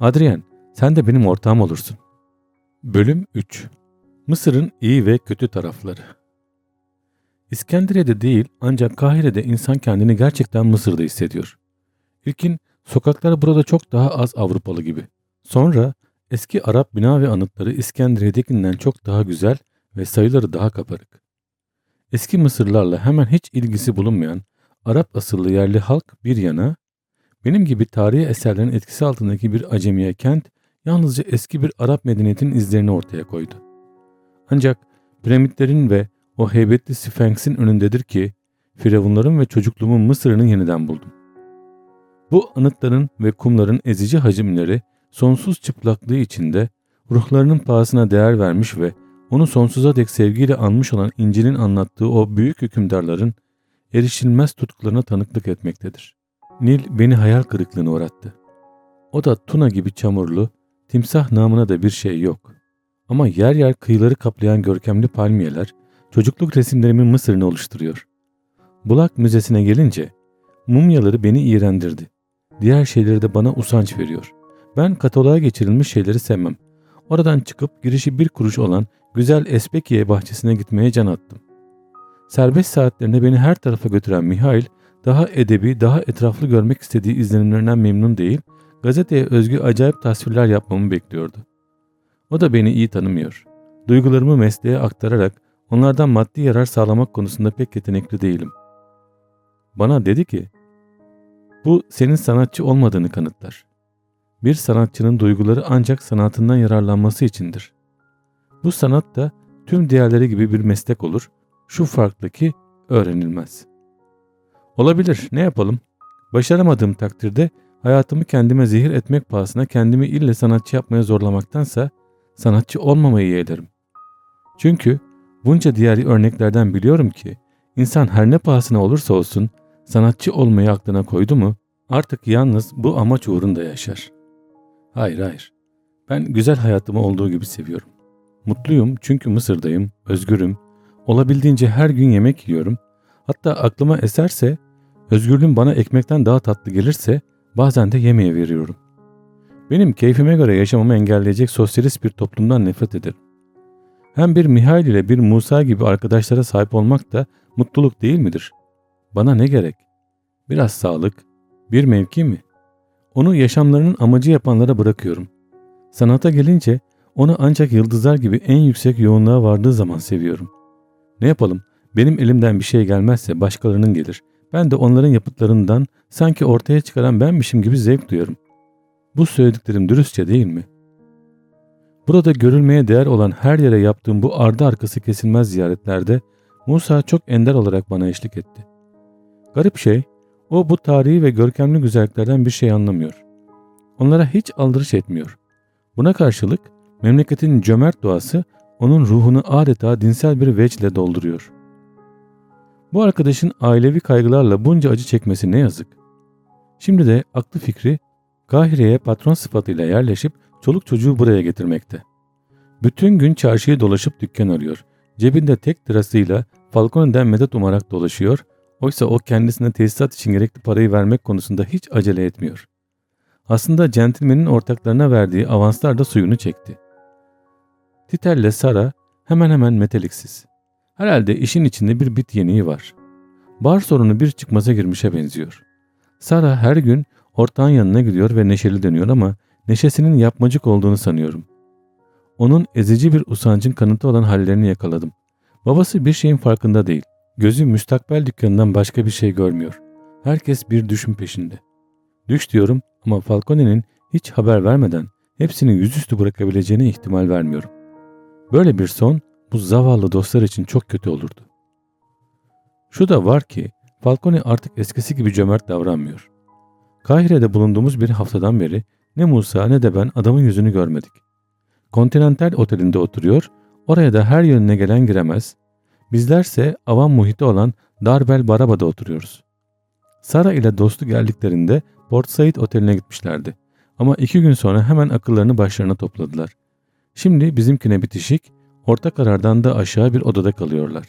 Adrian, sen de benim ortağım olursun. Bölüm 3 Mısır'ın iyi ve kötü tarafları İskenderiye'de değil ancak Kahire'de insan kendini gerçekten Mısır'da hissediyor. İlkin sokaklar burada çok daha az Avrupalı gibi. Sonra eski Arap bina ve anıtları İskenderiye'dekinden çok daha güzel ve sayıları daha kabarık. Eski Mısırlarla hemen hiç ilgisi bulunmayan Arap asıllı yerli halk bir yana, benim gibi tarihi eserlerin etkisi altındaki bir acemiye kent yalnızca eski bir Arap medeniyetinin izlerini ortaya koydu. Ancak piramitlerin ve o heybetli Sphinx'in önündedir ki Firavunların ve çocukluğumun Mısır'ını yeniden buldum. Bu anıtların ve kumların ezici hacimleri sonsuz çıplaklığı içinde ruhlarının pahasına değer vermiş ve onu sonsuza dek sevgiyle anmış olan İncil'in anlattığı o büyük hükümdarların erişilmez tutkularına tanıklık etmektedir. Nil beni hayal kırıklığına uğrattı. O da Tuna gibi çamurlu, timsah namına da bir şey yok. Ama yer yer kıyıları kaplayan görkemli palmiyeler, çocukluk resimlerimin Mısır'ını oluşturuyor. Bulak Müzesi'ne gelince, mumyaları beni iğrendirdi. Diğer şeyleri de bana usanç veriyor. Ben kataloğa geçirilmiş şeyleri sevmem. Oradan çıkıp girişi bir kuruş olan güzel Espekiye bahçesine gitmeye can attım. Serbest saatlerinde beni her tarafa götüren Mihail, daha edebi, daha etraflı görmek istediği izlenimlerinden memnun değil, gazeteye özgü acayip tasvirler yapmamı bekliyordu. O da beni iyi tanımıyor. Duygularımı mesleğe aktararak onlardan maddi yarar sağlamak konusunda pek yetenekli değilim. Bana dedi ki, bu senin sanatçı olmadığını kanıtlar. Bir sanatçının duyguları ancak sanatından yararlanması içindir. Bu sanat da tüm diğerleri gibi bir meslek olur, şu farklı öğrenilmez. Olabilir, ne yapalım? Başaramadığım takdirde hayatımı kendime zehir etmek pahasına kendimi ille sanatçı yapmaya zorlamaktansa sanatçı olmamayı yeğlerim. Çünkü bunca diğer örneklerden biliyorum ki insan her ne pahasına olursa olsun sanatçı olmayı aklına koydu mu artık yalnız bu amaç uğrunda yaşar. Hayır hayır. Ben güzel hayatımı olduğu gibi seviyorum. Mutluyum çünkü Mısır'dayım, özgürüm. Olabildiğince her gün yemek yiyorum. Hatta aklıma eserse, özgürlüğüm bana ekmekten daha tatlı gelirse bazen de yemeğe veriyorum. Benim keyfime göre yaşamamı engelleyecek sosyalist bir toplumdan nefret ederim. Hem bir Mihail ile bir Musa gibi arkadaşlara sahip olmak da mutluluk değil midir? Bana ne gerek? Biraz sağlık, bir mevki mi? Onu yaşamlarının amacı yapanlara bırakıyorum. Sanata gelince onu ancak yıldızlar gibi en yüksek yoğunluğa vardığı zaman seviyorum. Ne yapalım? Benim elimden bir şey gelmezse başkalarının gelir. Ben de onların yapıtlarından sanki ortaya çıkaran benmişim gibi zevk duyarım. Bu söylediklerim dürüstçe değil mi? Burada görülmeye değer olan her yere yaptığım bu ardı arkası kesilmez ziyaretlerde Musa çok ender olarak bana eşlik etti. Garip şey, o bu tarihi ve görkemli güzelliklerden bir şey anlamıyor. Onlara hiç aldırış etmiyor. Buna karşılık memleketin cömert doğası onun ruhunu adeta dinsel bir veçle dolduruyor. Bu arkadaşın ailevi kaygılarla bunca acı çekmesi ne yazık. Şimdi de aklı fikri Kahire'ye patron sıfatıyla yerleşip çoluk çocuğu buraya getirmekte. Bütün gün çarşıyı dolaşıp dükkan arıyor. Cebinde tek lirasıyla Falcone'den medet umarak dolaşıyor. Oysa o kendisine tesisat için gerekli parayı vermek konusunda hiç acele etmiyor. Aslında centilmenin ortaklarına verdiği avanslar da suyunu çekti. Titel'le Sara hemen hemen meteliksiz. Herhalde işin içinde bir bit yeniği var. Bar sorunu bir çıkmaza girmişe benziyor. Sara her gün ortağın yanına gidiyor ve neşeli dönüyor ama neşesinin yapmacık olduğunu sanıyorum. Onun ezici bir usancın kanıtı olan hallerini yakaladım. Babası bir şeyin farkında değil. Gözü müstakbel dükkanından başka bir şey görmüyor. Herkes bir düşün peşinde. Düş diyorum ama Falcone'nin hiç haber vermeden hepsini yüzüstü bırakabileceğine ihtimal vermiyorum. Böyle bir son bu zavallı dostlar için çok kötü olurdu. Şu da var ki Falcone artık eskisi gibi cömert davranmıyor. Kahire'de bulunduğumuz bir haftadan beri ne Musa ne de ben adamın yüzünü görmedik. Continental otelinde oturuyor, oraya da her yönüne gelen giremez. Bizlerse avam muhiti olan Darbel Baraba'da oturuyoruz. Sara ile dostu geldiklerinde Port Said oteline gitmişlerdi. Ama iki gün sonra hemen akıllarını başlarına topladılar. Şimdi bizimkine bitişik, orta karardan da aşağı bir odada kalıyorlar.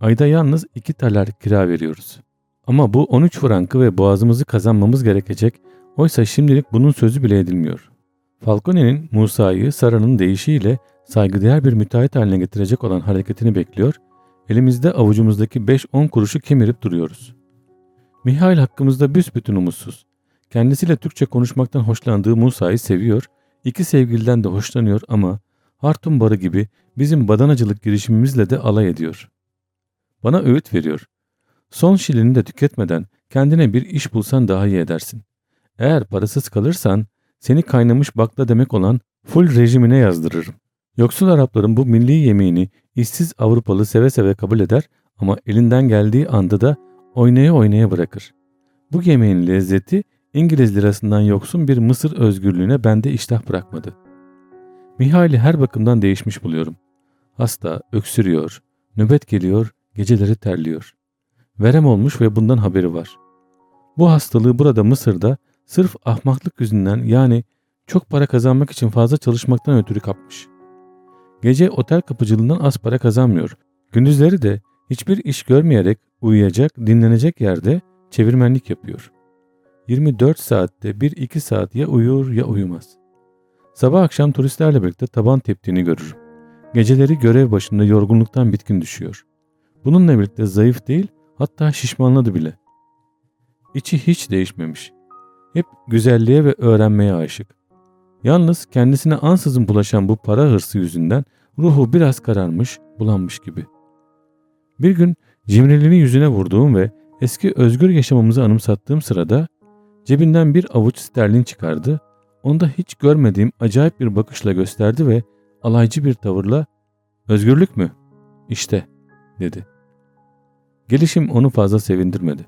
Ayda yalnız iki taler kira veriyoruz. Ama bu 13 frankı ve boğazımızı kazanmamız gerekecek, oysa şimdilik bunun sözü bile edilmiyor. Falcone'nin Musa'yı Sara'nın deyişiyle saygıdeğer bir müteahhit haline getirecek olan hareketini bekliyor, elimizde avucumuzdaki 5-10 kuruşu kemirip duruyoruz. Mihail hakkımızda büsbütün umutsuz. Kendisiyle Türkçe konuşmaktan hoşlandığı Musa'yı seviyor, iki sevgiliden de hoşlanıyor ama Hartum Barı gibi bizim badanacılık girişimimizle de alay ediyor. Bana öğüt veriyor. Son şilini de tüketmeden kendine bir iş bulsan daha iyi edersin. Eğer parasız kalırsan seni kaynamış bakla demek olan full rejimine yazdırırım. Yoksul Arapların bu milli yemeğini işsiz Avrupalı seve seve kabul eder ama elinden geldiği anda da oynaya oynaya bırakır. Bu yemeğin lezzeti İngiliz lirasından yoksun bir Mısır özgürlüğüne bende iştah bırakmadı. Mihail'i her bakımdan değişmiş buluyorum. Hasta, öksürüyor, nöbet geliyor, geceleri terliyor. Verem olmuş ve bundan haberi var. Bu hastalığı burada Mısır'da sırf ahmaklık yüzünden yani çok para kazanmak için fazla çalışmaktan ötürü kapmış. Gece otel kapıcılığından az para kazanmıyor. Gündüzleri de hiçbir iş görmeyerek uyuyacak, dinlenecek yerde çevirmenlik yapıyor. 24 saatte 1-2 saat ya uyur ya uyumaz. Sabah akşam turistlerle birlikte taban teptiğini görürüm. Geceleri görev başında yorgunluktan bitkin düşüyor. Bununla birlikte zayıf değil hatta şişmanladı bile. İçi hiç değişmemiş. Hep güzelliğe ve öğrenmeye aşık. Yalnız kendisine ansızın bulaşan bu para hırsı yüzünden ruhu biraz kararmış, bulanmış gibi. Bir gün cimriliğini yüzüne vurduğum ve eski özgür yaşamımızı anımsattığım sırada cebinden bir avuç sterlin çıkardı, onda hiç görmediğim acayip bir bakışla gösterdi ve alaycı bir tavırla ''Özgürlük mü?'' ''İşte'' dedi. Gelişim onu fazla sevindirmedi.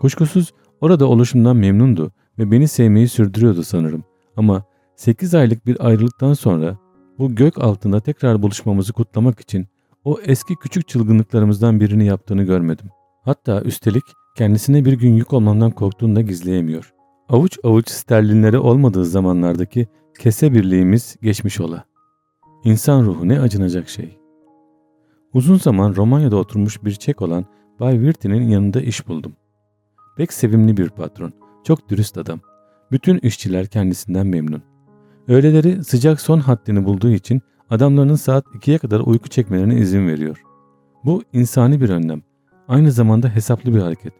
Kuşkusuz orada oluşumdan memnundu ve beni sevmeyi sürdürüyordu sanırım. Ama 8 aylık bir ayrılıktan sonra bu gök altında tekrar buluşmamızı kutlamak için o eski küçük çılgınlıklarımızdan birini yaptığını görmedim. Hatta üstelik kendisine bir gün yük olmamdan korktuğunu da gizleyemiyor. Avuç avuç sterlinleri olmadığı zamanlardaki kese birliğimiz geçmiş ola. İnsan ruhu ne acınacak şey. Uzun zaman Romanya'da oturmuş bir Çek olan Bay Virti'nin yanında iş buldum. Pek sevimli bir patron, çok dürüst adam. Bütün işçiler kendisinden memnun. Öğleleri sıcak son haddini bulduğu için adamlarının saat 2'ye kadar uyku çekmelerine izin veriyor. Bu insani bir önlem. Aynı zamanda hesaplı bir hareket.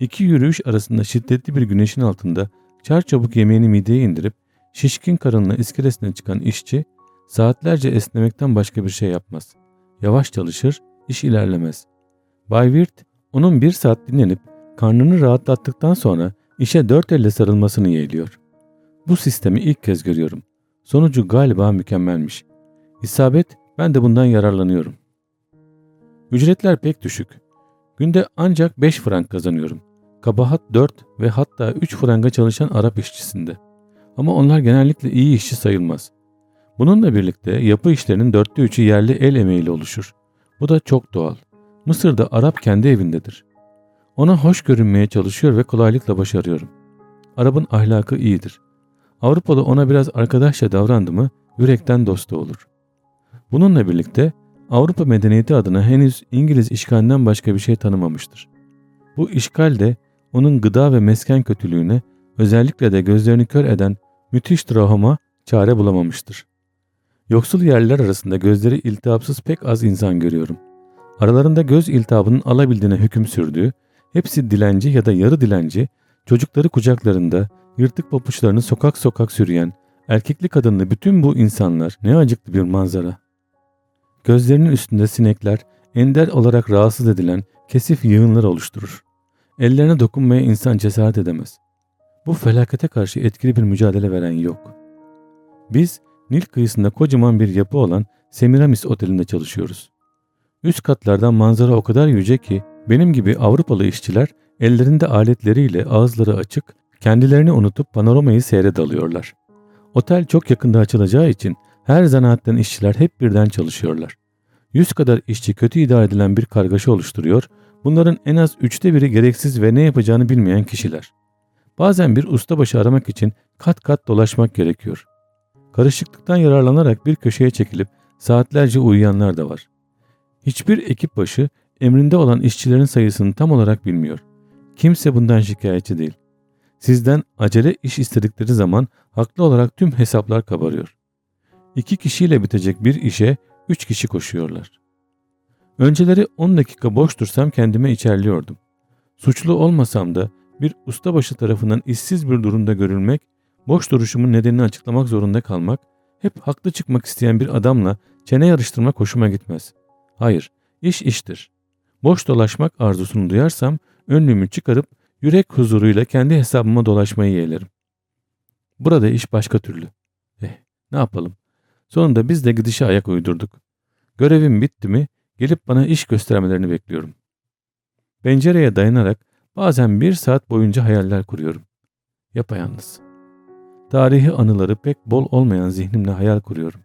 İki yürüyüş arasında şiddetli bir güneşin altında çar çabuk yemeğini mideye indirip şişkin karınla iskelesine çıkan işçi saatlerce esnemekten başka bir şey yapmaz. Yavaş çalışır, iş ilerlemez. Bay Wirt onun bir saat dinlenip karnını rahatlattıktan sonra işe dört elle sarılmasını yeğliyor. Bu sistemi ilk kez görüyorum. Sonucu galiba mükemmelmiş. İsabet ben de bundan yararlanıyorum. Ücretler pek düşük. Günde ancak 5 frank kazanıyorum. Kabahat 4 ve hatta 3 franga çalışan Arap işçisinde. Ama onlar genellikle iyi işçi sayılmaz. Bununla birlikte yapı işlerinin dörtte üçü yerli el emeğiyle oluşur. Bu da çok doğal. Mısır'da Arap kendi evindedir. Ona hoş görünmeye çalışıyor ve kolaylıkla başarıyorum. Arap'ın ahlakı iyidir. Avrupalı ona biraz arkadaşça davrandı mı yürekten dostu olur. Bununla birlikte Avrupa medeniyeti adına henüz İngiliz işgalinden başka bir şey tanımamıştır. Bu işgal de onun gıda ve mesken kötülüğüne özellikle de gözlerini kör eden müthiş travma çare bulamamıştır. Yoksul yerliler arasında gözleri iltihapsız pek az insan görüyorum. Aralarında göz iltihabının alabildiğine hüküm sürdüğü, hepsi dilenci ya da yarı dilenci, çocukları kucaklarında, yırtık papuçlarını sokak sokak sürüyen, erkekli kadınlı bütün bu insanlar ne acıklı bir manzara. Gözlerinin üstünde sinekler, ender olarak rahatsız edilen kesif yığınlar oluşturur. Ellerine dokunmaya insan cesaret edemez. Bu felakete karşı etkili bir mücadele veren yok. Biz Nil kıyısında kocaman bir yapı olan Semiramis Oteli'nde çalışıyoruz. Üst katlardan manzara o kadar yüce ki Benim gibi Avrupalı işçiler ellerinde aletleriyle ağızları açık, kendilerini unutup panoramayı seyre dalıyorlar. Otel çok yakında açılacağı için her zanaatten işçiler hep birden çalışıyorlar. Yüz kadar işçi kötü idare edilen bir kargaşa oluşturuyor, bunların en az üçte biri gereksiz ve ne yapacağını bilmeyen kişiler. Bazen bir ustabaşı aramak için kat kat dolaşmak gerekiyor. Karışıklıktan yararlanarak bir köşeye çekilip saatlerce uyuyanlar da var. Hiçbir ekip başı emrinde olan işçilerin sayısını tam olarak bilmiyor. Kimse bundan şikayetçi değil. Sizden acele iş istedikleri zaman haklı olarak tüm hesaplar kabarıyor. İki kişiyle bitecek bir işe üç kişi koşuyorlar. Önceleri 10 dakika boş dursam kendime içerliyordum. Suçlu olmasam da bir ustabaşı tarafından işsiz bir durumda görülmek, boş duruşumun nedenini açıklamak zorunda kalmak, hep haklı çıkmak isteyen bir adamla çene yarıştırmak hoşuma gitmez. Hayır, iş iştir. Boş dolaşmak arzusunu duyarsam önlüğümü çıkarıp yürek huzuruyla kendi hesabıma dolaşmayı yeğlerim. Burada iş başka türlü. Eh, ne yapalım? Sonunda biz de gidişe ayak uydurduk. Görevim bitti mi gelip bana iş göstermelerini bekliyorum. Pencereye dayanarak bazen bir saat boyunca hayaller kuruyorum. Yapayalnız. Tarihi anıları pek bol olmayan zihnimle hayal kuruyorum.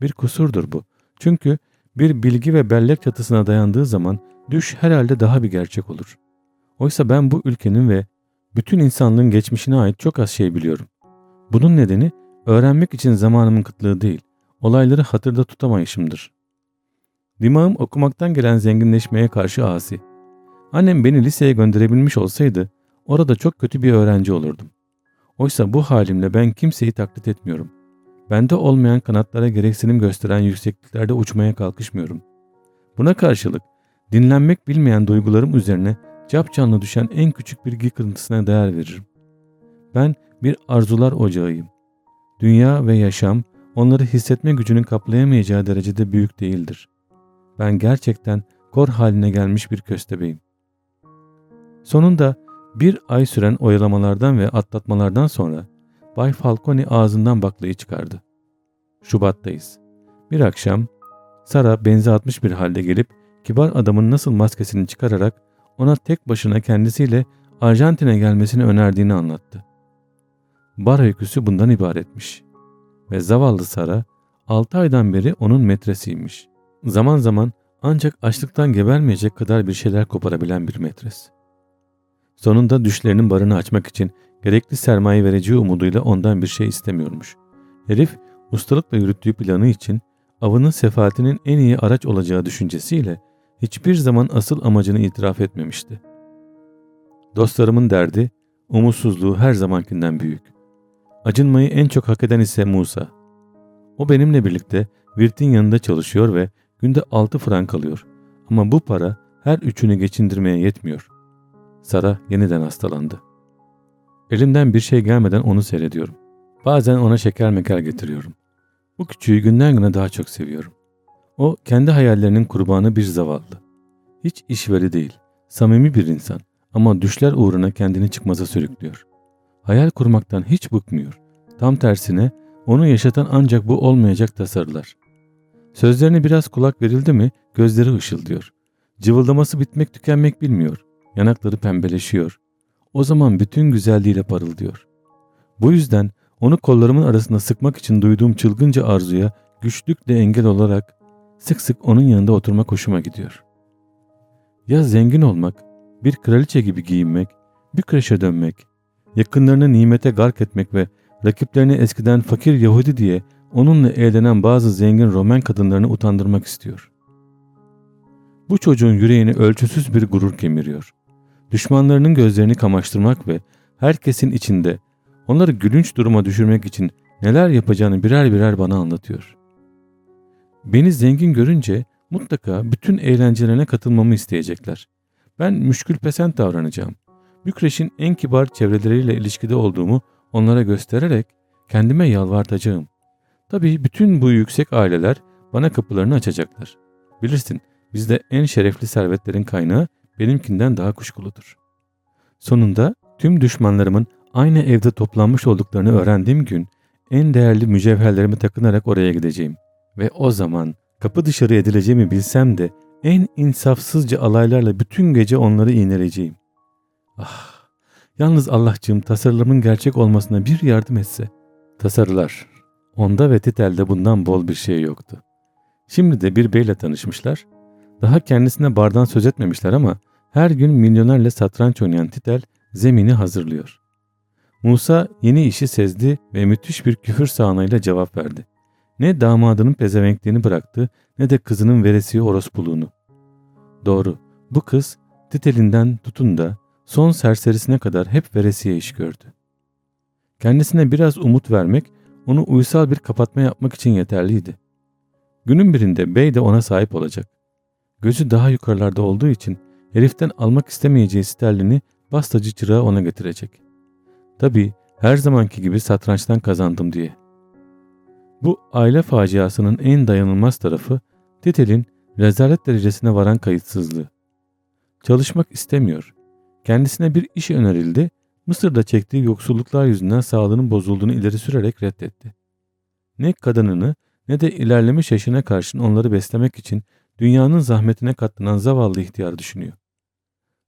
Bir kusurdur bu. Çünkü bir bilgi ve bellek çatısına dayandığı zaman düş herhalde daha bir gerçek olur. Oysa ben bu ülkenin ve bütün insanlığın geçmişine ait çok az şey biliyorum. Bunun nedeni öğrenmek için zamanımın kıtlığı değil, olayları hatırda tutamayışımdır. Dimağım okumaktan gelen zenginleşmeye karşı asi. Annem beni liseye gönderebilmiş olsaydı orada çok kötü bir öğrenci olurdum. Oysa bu halimle ben kimseyi taklit etmiyorum. Bende olmayan kanatlara gereksinim gösteren yüksekliklerde uçmaya kalkışmıyorum. Buna karşılık dinlenmek bilmeyen duygularım üzerine cap canlı düşen en küçük bir yıkıntısına değer veririm. Ben bir arzular ocağıyım. Dünya ve yaşam onları hissetme gücünün kaplayamayacağı derecede büyük değildir. Ben gerçekten kor haline gelmiş bir köstebeğim. Sonunda bir ay süren oyalamalardan ve atlatmalardan sonra Bay Falcone ağzından baklayı çıkardı. Şubat'tayız. Bir akşam Sara benzi atmış bir halde gelip kibar adamın nasıl maskesini çıkararak ona tek başına kendisiyle Arjantin'e gelmesini önerdiğini anlattı. Bar öyküsü bundan ibaretmiş. Ve zavallı Sara 6 aydan beri onun metresiymiş. Zaman zaman ancak açlıktan gebermeyecek kadar bir şeyler koparabilen bir metres. Sonunda düşlerinin barını açmak için gerekli sermaye vereceği umuduyla ondan bir şey istemiyormuş. Herif ustalıkla yürüttüğü planı için avının sefaatinin en iyi araç olacağı düşüncesiyle hiçbir zaman asıl amacını itiraf etmemişti. Dostlarımın derdi, umutsuzluğu her zamankinden büyük. Acınmayı en çok hak eden ise Musa. O benimle birlikte Virt'in yanında çalışıyor ve günde 6 frank alıyor. Ama bu para her üçünü geçindirmeye yetmiyor. Sara yeniden hastalandı. Elimden bir şey gelmeden onu seyrediyorum. Bazen ona şeker meker getiriyorum. Bu küçüğü günden güne daha çok seviyorum. O kendi hayallerinin kurbanı bir zavallı. Hiç işveri değil, samimi bir insan ama düşler uğruna kendini çıkmaza sürüklüyor. Hayal kurmaktan hiç bıkmıyor. Tam tersine onu yaşatan ancak bu olmayacak tasarılar. Sözlerine biraz kulak verildi mi gözleri ışıldıyor. Cıvıldaması bitmek tükenmek bilmiyor. Yanakları pembeleşiyor. O zaman bütün güzelliğiyle parıldıyor. Bu yüzden onu kollarımın arasında sıkmak için duyduğum çılgınca arzuya güçlükle engel olarak sık sık onun yanında oturmak hoşuma gidiyor. Ya zengin olmak, bir kraliçe gibi giyinmek, bir kreşe dönmek, yakınlarını nimete gark etmek ve rakiplerini eskiden fakir Yahudi diye onunla eğlenen bazı zengin Roman kadınlarını utandırmak istiyor. Bu çocuğun yüreğini ölçüsüz bir gurur kemiriyor. Düşmanlarının gözlerini kamaştırmak ve herkesin içinde onları gülünç duruma düşürmek için neler yapacağını birer birer bana anlatıyor. Beni zengin görünce mutlaka bütün eğlencelerine katılmamı isteyecekler. Ben müşkül pesent davranacağım. Bükreş'in en kibar çevreleriyle ilişkide olduğumu onlara göstererek kendime yalvartacağım. Tabii bütün bu yüksek aileler bana kapılarını açacaklar. Bilirsin bizde en şerefli servetlerin kaynağı benimkinden daha kuşkuludur. Sonunda tüm düşmanlarımın aynı evde toplanmış olduklarını öğrendiğim gün en değerli mücevherlerimi takınarak oraya gideceğim. Ve o zaman kapı dışarı edileceğimi bilsem de en insafsızca alaylarla bütün gece onları iğneleyeceğim. Ah, yalnız Allah'cığım tasarılarımın gerçek olmasına bir yardım etse. Tasarılar. Onda ve Titel'de bundan bol bir şey yoktu. Şimdi de bir beyle tanışmışlar. Daha kendisine bardan söz etmemişler ama her gün milyonerle satranç oynayan Titel zemini hazırlıyor. Musa yeni işi sezdi ve müthiş bir küfür sağanayla cevap verdi. Ne damadının pezevenkliğini bıraktı ne de kızının veresiye orospuluğunu. Doğru, bu kız Titel'inden tutun da son serserisine kadar hep veresiye iş gördü. Kendisine biraz umut vermek, onu uysal bir kapatma yapmak için yeterliydi. Günün birinde bey de ona sahip olacak. Gözü daha yukarılarda olduğu için heriften almak istemeyeceği sterlini bastacı çırağı ona getirecek. Tabii her zamanki gibi satrançtan kazandım diye. Bu aile faciasının en dayanılmaz tarafı Titel'in rezalet derecesine varan kayıtsızlığı. Çalışmak istemiyor. Kendisine bir iş önerildi. Mısır'da çektiği yoksulluklar yüzünden sağlığının bozulduğunu ileri sürerek reddetti. Ne kadınını ne de ilerlemiş yaşına karşın onları beslemek için dünyanın zahmetine katlanan zavallı ihtiyar düşünüyor.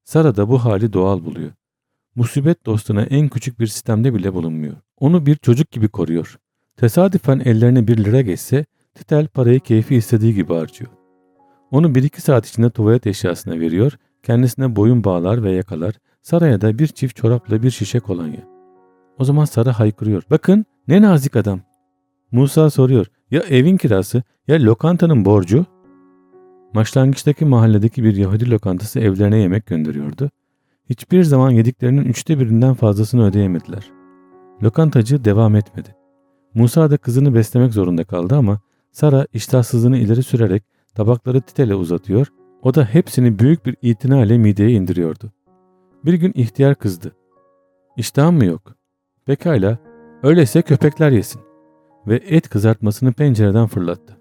Sara da bu hali doğal buluyor. Musibet dostuna en küçük bir sistemde bile bulunmuyor. Onu bir çocuk gibi koruyor. Tesadüfen ellerine bir lira geçse Titel parayı keyfi istediği gibi harcıyor. Onu bir iki saat içinde tuvalet eşyasına veriyor, kendisine boyun bağlar ve yakalar, Sara'ya da bir çift çorapla bir şişe kolonya. O zaman Sara haykırıyor. Bakın ne nazik adam. Musa soruyor. Ya evin kirası ya lokantanın borcu? Başlangıçtaki mahalledeki bir Yahudi lokantası evlerine yemek gönderiyordu. Hiçbir zaman yediklerinin üçte birinden fazlasını ödeyemediler. Lokantacı devam etmedi. Musa da kızını beslemek zorunda kaldı ama Sara iştahsızlığını ileri sürerek tabakları titele uzatıyor, o da hepsini büyük bir itina ile mideye indiriyordu. Bir gün ihtiyar kızdı. İştahın mı yok? Pekala, öyleyse köpekler yesin. Ve et kızartmasını pencereden fırlattı.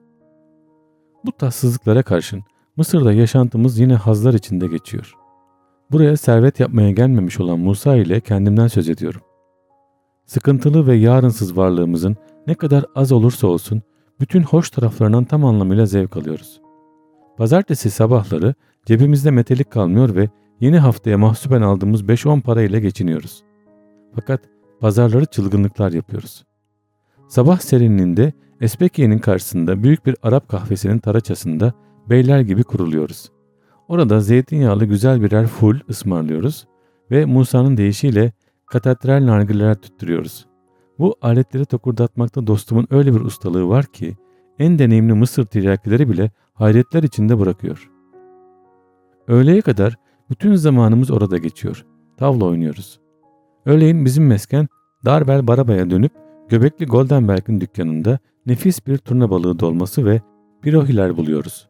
Bu tatsızlıklara karşın Mısır'da yaşantımız yine hazlar içinde geçiyor. Buraya servet yapmaya gelmemiş olan Musa ile kendimden söz ediyorum. Sıkıntılı ve yarınsız varlığımızın ne kadar az olursa olsun bütün hoş taraflarından tam anlamıyla zevk alıyoruz. Pazartesi sabahları cebimizde metelik kalmıyor ve yeni haftaya mahsuben aldığımız 5-10 para ile geçiniyoruz. Fakat pazarları çılgınlıklar yapıyoruz. Sabah serinliğinde Espekiye'nin karşısında büyük bir Arap kahvesinin taraçasında beyler gibi kuruluyoruz. Orada zeytinyağlı güzel birer full ısmarlıyoruz ve Musa'nın deyişiyle katedral nargileler tutturuyoruz. Bu aletleri tokurdatmakta dostumun öyle bir ustalığı var ki en deneyimli Mısır tiryakileri bile hayretler içinde bırakıyor. Öğleye kadar bütün zamanımız orada geçiyor. Tavla oynuyoruz. Öğleyin bizim mesken Darbel Baraba'ya dönüp Göbekli Goldenberg'in dükkanında nefis bir turna balığı dolması ve pirohiler buluyoruz.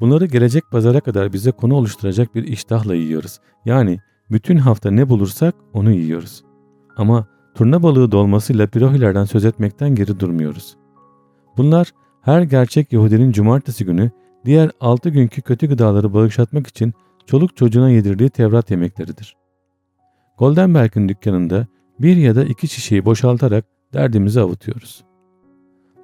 Bunları gelecek pazara kadar bize konu oluşturacak bir iştahla yiyoruz. Yani bütün hafta ne bulursak onu yiyoruz. Ama turna balığı dolmasıyla pirohilerden söz etmekten geri durmuyoruz. Bunlar her gerçek Yahudinin cumartesi günü diğer altı günkü kötü gıdaları bağışlatmak için çoluk çocuğuna yedirdiği Tevrat yemekleridir. Goldenberg'in dükkanında bir ya da iki şişeyi boşaltarak derdimizi avutuyoruz.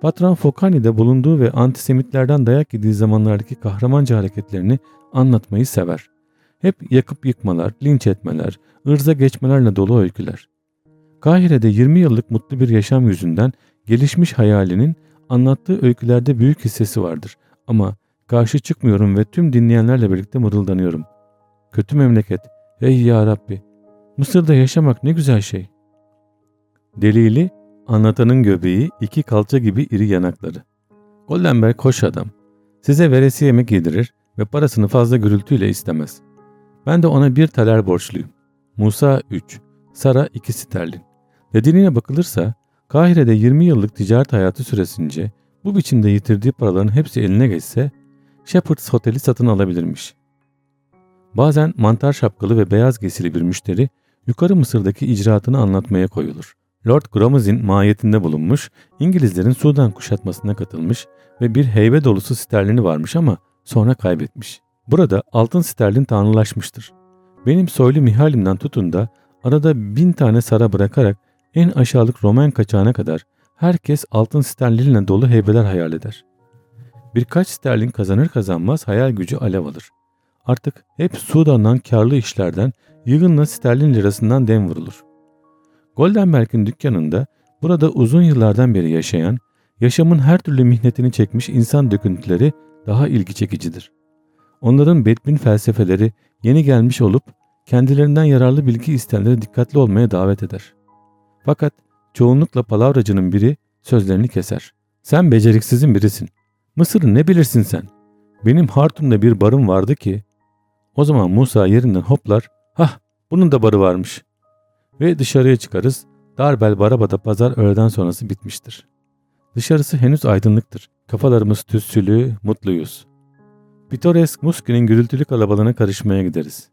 Patron Fokani'de bulunduğu ve antisemitlerden dayak yediği zamanlardaki kahramanca hareketlerini anlatmayı sever. Hep yakıp yıkmalar, linç etmeler, ırza geçmelerle dolu öyküler. Kahire'de 20 yıllık mutlu bir yaşam yüzünden gelişmiş hayalinin anlattığı öykülerde büyük hissesi vardır. Ama karşı çıkmıyorum ve tüm dinleyenlerle birlikte mırıldanıyorum. Kötü memleket, ey ya Rabbi, Mısır'da yaşamak ne güzel şey. Delili, anlatanın göbeği, iki kalça gibi iri yanakları. Goldenberg hoş adam. Size veresi yemek yedirir ve parasını fazla gürültüyle istemez. Ben de ona bir taler borçluyum. Musa 3, Sara 2 sterlin. Dediğine bakılırsa Kahire'de 20 yıllık ticaret hayatı süresince bu biçimde yitirdiği paraların hepsi eline geçse Shepherd's Hotel'i satın alabilirmiş. Bazen mantar şapkalı ve beyaz giysili bir müşteri yukarı Mısır'daki icraatını anlatmaya koyulur. Lord Gramazin mahiyetinde bulunmuş, İngilizlerin Sudan kuşatmasına katılmış ve bir heybe dolusu sterlini varmış ama sonra kaybetmiş. Burada altın sterlin tanrılaşmıştır. Benim soylu Mihalim'den tutun da arada bin tane sara bırakarak en aşağılık Roman kaçağına kadar herkes altın sterlinle dolu heybeler hayal eder. Birkaç sterlin kazanır kazanmaz hayal gücü alev alır. Artık hep Sudan'dan karlı işlerden yığınla sterlin lirasından dem vurulur. Goldenberg'in dükkanında burada uzun yıllardan beri yaşayan, yaşamın her türlü mihnetini çekmiş insan döküntüleri daha ilgi çekicidir. Onların bedbin felsefeleri yeni gelmiş olup kendilerinden yararlı bilgi isteyenlere dikkatli olmaya davet eder. Fakat çoğunlukla palavracının biri sözlerini keser. Sen beceriksizin birisin. Mısır'ı ne bilirsin sen? Benim Hartun'da bir barım vardı ki. O zaman Musa yerinden hoplar. Hah bunun da barı varmış. Ve dışarıya çıkarız. Darbel Baraba'da pazar öğleden sonrası bitmiştir. Dışarısı henüz aydınlıktır. Kafalarımız tüssülü, mutluyuz. Pitoresk Muski'nin gürültülü kalabalığına karışmaya gideriz.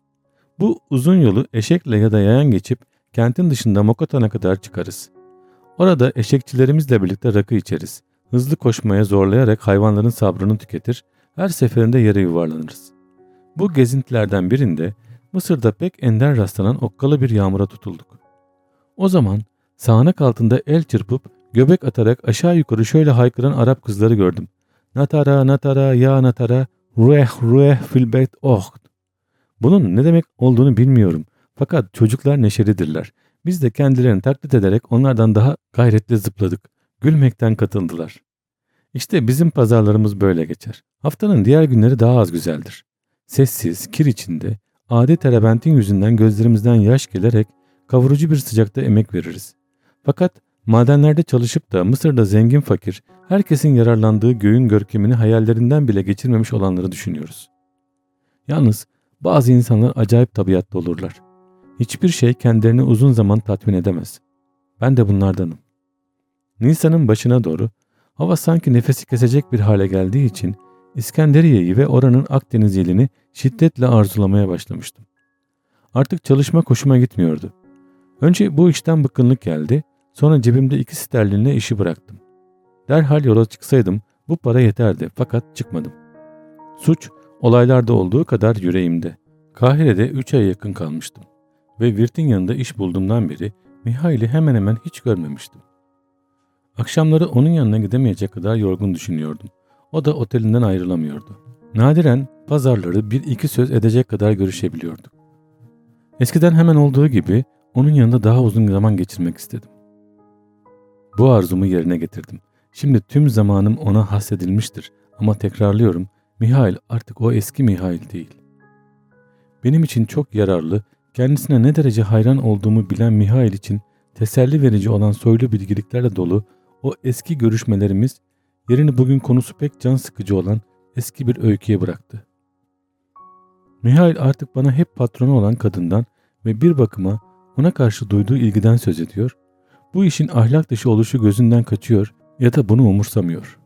Bu uzun yolu eşekle ya da yayan geçip kentin dışında Mokotan'a kadar çıkarız. Orada eşekçilerimizle birlikte rakı içeriz. Hızlı koşmaya zorlayarak hayvanların sabrını tüketir, her seferinde yere yuvarlanırız. Bu gezintilerden birinde Mısır'da pek ender rastlanan okkalı bir yağmura tutulduk. O zaman sağanak altında el çırpıp göbek atarak aşağı yukarı şöyle haykıran Arap kızları gördüm. Natara natara ya natara rueh rueh filbet oh. Bunun ne demek olduğunu bilmiyorum. Fakat çocuklar neşelidirler. Biz de kendilerini taklit ederek onlardan daha gayretli zıpladık. Gülmekten katıldılar. İşte bizim pazarlarımız böyle geçer. Haftanın diğer günleri daha az güzeldir. Sessiz, kir içinde, adi terebentin yüzünden gözlerimizden yaş gelerek kavurucu bir sıcakta emek veririz. Fakat madenlerde çalışıp da Mısır'da zengin fakir, herkesin yararlandığı göğün görkemini hayallerinden bile geçirmemiş olanları düşünüyoruz. Yalnız bazı insanlar acayip tabiatlı olurlar. Hiçbir şey kendilerini uzun zaman tatmin edemez. Ben de bunlardanım. Nisan'ın başına doğru hava sanki nefesi kesecek bir hale geldiği için İskenderiye'yi ve oranın Akdeniz yelini şiddetle arzulamaya başlamıştım. Artık çalışma hoşuma gitmiyordu. Önce bu işten bıkkınlık geldi, sonra cebimde iki sterlinle işi bıraktım. Derhal yola çıksaydım bu para yeterdi fakat çıkmadım. Suç olaylarda olduğu kadar yüreğimde. Kahire'de 3 ay yakın kalmıştım ve Virt'in yanında iş bulduğumdan beri Mihail'i hemen hemen hiç görmemiştim. Akşamları onun yanına gidemeyecek kadar yorgun düşünüyordum. O da otelinden ayrılamıyordu. Nadiren pazarları bir iki söz edecek kadar görüşebiliyorduk. Eskiden hemen olduğu gibi onun yanında daha uzun zaman geçirmek istedim. Bu arzumu yerine getirdim. Şimdi tüm zamanım ona hassedilmiştir ama tekrarlıyorum Mihail artık o eski Mihail değil. Benim için çok yararlı, kendisine ne derece hayran olduğumu bilen Mihail için teselli verici olan soylu bilgiliklerle dolu o eski görüşmelerimiz yerini bugün konusu pek can sıkıcı olan eski bir öyküye bıraktı. Mihail artık bana hep patronu olan kadından ve bir bakıma ona karşı duyduğu ilgiden söz ediyor, bu işin ahlak dışı oluşu gözünden kaçıyor ya da bunu umursamıyor.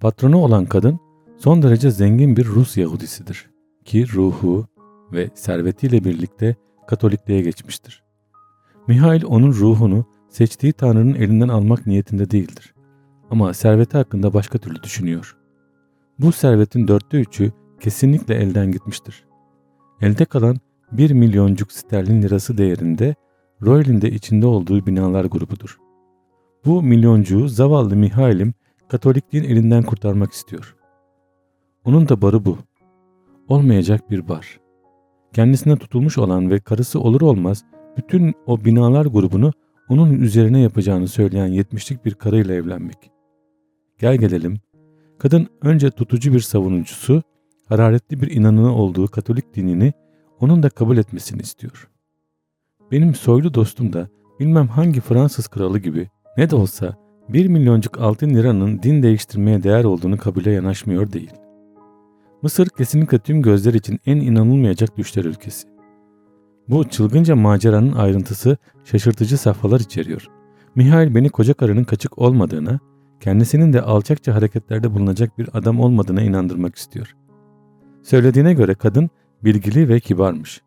Patronu olan kadın son derece zengin bir Rus Yahudisidir ki ruhu ve servetiyle birlikte Katolikliğe geçmiştir. Mihail onun ruhunu seçtiği Tanrı'nın elinden almak niyetinde değildir. Ama serveti hakkında başka türlü düşünüyor. Bu servetin dörtte üçü kesinlikle elden gitmiştir. Elde kalan bir milyoncuk sterlin lirası değerinde Royal'in de içinde olduğu binalar grubudur. Bu milyoncuğu zavallı Mihail'im Katolikliğin elinden kurtarmak istiyor. Onun da barı bu. Olmayacak bir bar. Kendisine tutulmuş olan ve karısı olur olmaz bütün o binalar grubunu onun üzerine yapacağını söyleyen yetmişlik bir karıyla evlenmek. Gel gelelim. Kadın önce tutucu bir savunucusu, hararetli bir inanını olduğu Katolik dinini onun da kabul etmesini istiyor. Benim soylu dostum da bilmem hangi Fransız kralı gibi ne de olsa bir milyoncuk altın liranın din değiştirmeye değer olduğunu kabule yanaşmıyor değil. Mısır kesinlikle tüm gözler için en inanılmayacak düşler ülkesi. Bu çılgınca maceranın ayrıntısı şaşırtıcı safhalar içeriyor. Mihail beni koca karının kaçık olmadığına, kendisinin de alçakça hareketlerde bulunacak bir adam olmadığına inandırmak istiyor. Söylediğine göre kadın bilgili ve kibarmış.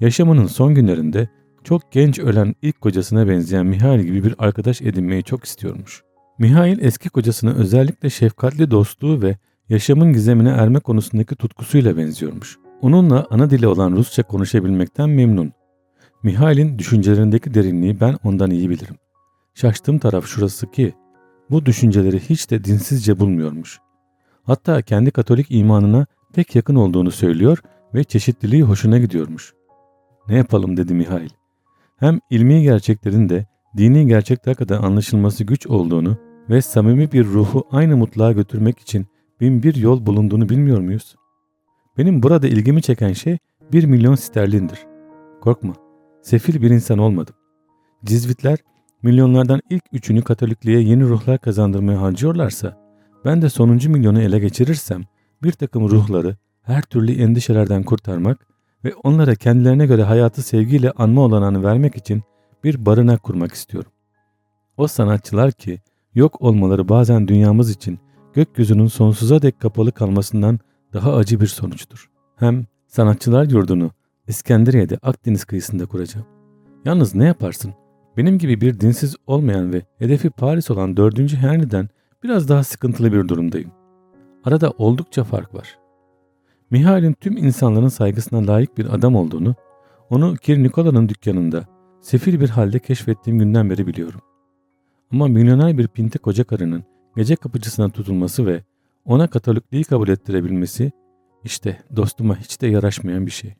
Yaşamının son günlerinde çok genç ölen ilk kocasına benzeyen Mihail gibi bir arkadaş edinmeyi çok istiyormuş. Mihail eski kocasına özellikle şefkatli dostluğu ve yaşamın gizemine erme konusundaki tutkusuyla benziyormuş. Onunla ana dili olan Rusça konuşabilmekten memnun. Mihail'in düşüncelerindeki derinliği ben ondan iyi bilirim. Şaştığım taraf şurası ki bu düşünceleri hiç de dinsizce bulmuyormuş. Hatta kendi Katolik imanına pek yakın olduğunu söylüyor ve çeşitliliği hoşuna gidiyormuş. Ne yapalım dedi Mihail. Hem ilmi gerçeklerin de dini gerçekler kadar anlaşılması güç olduğunu ve samimi bir ruhu aynı mutluğa götürmek için bin bir yol bulunduğunu bilmiyor muyuz? Benim burada ilgimi çeken şey bir milyon sterlindir. Korkma, sefil bir insan olmadım. Cizvitler milyonlardan ilk üçünü Katolikliğe yeni ruhlar kazandırmaya harcıyorlarsa, ben de sonuncu milyonu ele geçirirsem bir takım ruhları her türlü endişelerden kurtarmak ve onlara kendilerine göre hayatı sevgiyle anma olanağını vermek için bir barınak kurmak istiyorum. O sanatçılar ki yok olmaları bazen dünyamız için gökyüzünün sonsuza dek kapalı kalmasından daha acı bir sonuçtur. Hem sanatçılar yurdunu İskenderiye'de Akdeniz kıyısında kuracağım. Yalnız ne yaparsın? Benim gibi bir dinsiz olmayan ve hedefi Paris olan 4. Henry'den biraz daha sıkıntılı bir durumdayım. Arada oldukça fark var. Mihail'in tüm insanların saygısına layık bir adam olduğunu, onu Kir Nikola'nın dükkanında sefil bir halde keşfettiğim günden beri biliyorum. Ama milyoner bir pinti koca karının gece kapıcısına tutulması ve ona katolikliği kabul ettirebilmesi işte dostuma hiç de yaraşmayan bir şey.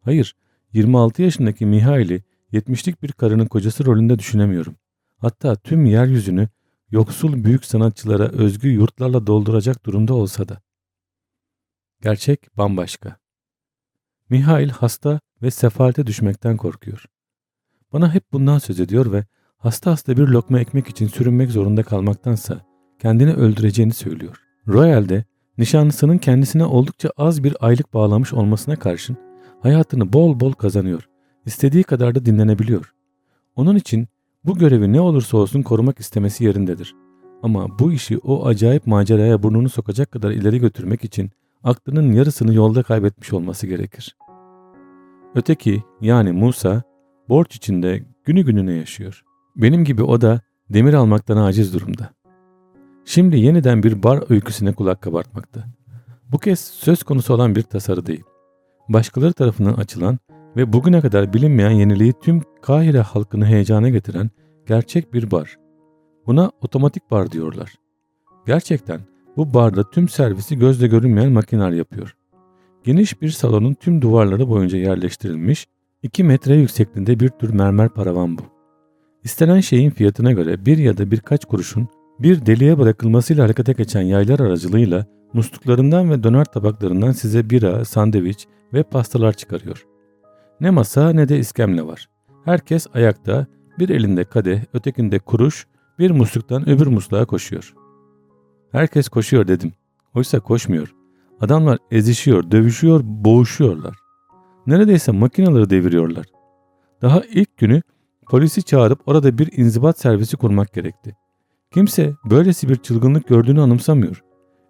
Hayır, 26 yaşındaki Mihail'i 70'lik bir karının kocası rolünde düşünemiyorum. Hatta tüm yeryüzünü yoksul büyük sanatçılara özgü yurtlarla dolduracak durumda olsa da. Gerçek bambaşka. Mihail hasta ve sefalete düşmekten korkuyor. Bana hep bundan söz ediyor ve hasta hasta bir lokma ekmek için sürünmek zorunda kalmaktansa kendini öldüreceğini söylüyor. Royal'de nişanlısının kendisine oldukça az bir aylık bağlamış olmasına karşın hayatını bol bol kazanıyor. İstediği kadar da dinlenebiliyor. Onun için bu görevi ne olursa olsun korumak istemesi yerindedir. Ama bu işi o acayip maceraya burnunu sokacak kadar ileri götürmek için aklının yarısını yolda kaybetmiş olması gerekir. Öteki yani Musa borç içinde günü gününe yaşıyor. Benim gibi o da demir almaktan aciz durumda. Şimdi yeniden bir bar öyküsüne kulak kabartmakta. Bu kez söz konusu olan bir tasarı değil. Başkaları tarafından açılan ve bugüne kadar bilinmeyen yeniliği tüm Kahire halkını heyecana getiren gerçek bir bar. Buna otomatik bar diyorlar. Gerçekten bu barda tüm servisi gözle görünmeyen makineler yapıyor. Geniş bir salonun tüm duvarları boyunca yerleştirilmiş 2 metre yüksekliğinde bir tür mermer paravan bu. İstenen şeyin fiyatına göre bir ya da birkaç kuruşun bir deliğe bırakılmasıyla harekete geçen yaylar aracılığıyla musluklarından ve döner tabaklarından size bira, sandviç ve pastalar çıkarıyor. Ne masa ne de iskemle var. Herkes ayakta, bir elinde kadeh, ötekinde kuruş, bir musluktan öbür musluğa koşuyor. Herkes koşuyor dedim. Oysa koşmuyor. Adamlar ezişiyor, dövüşüyor, boğuşuyorlar. Neredeyse makinaları deviriyorlar. Daha ilk günü polisi çağırıp orada bir inzibat servisi kurmak gerekti. Kimse böylesi bir çılgınlık gördüğünü anımsamıyor.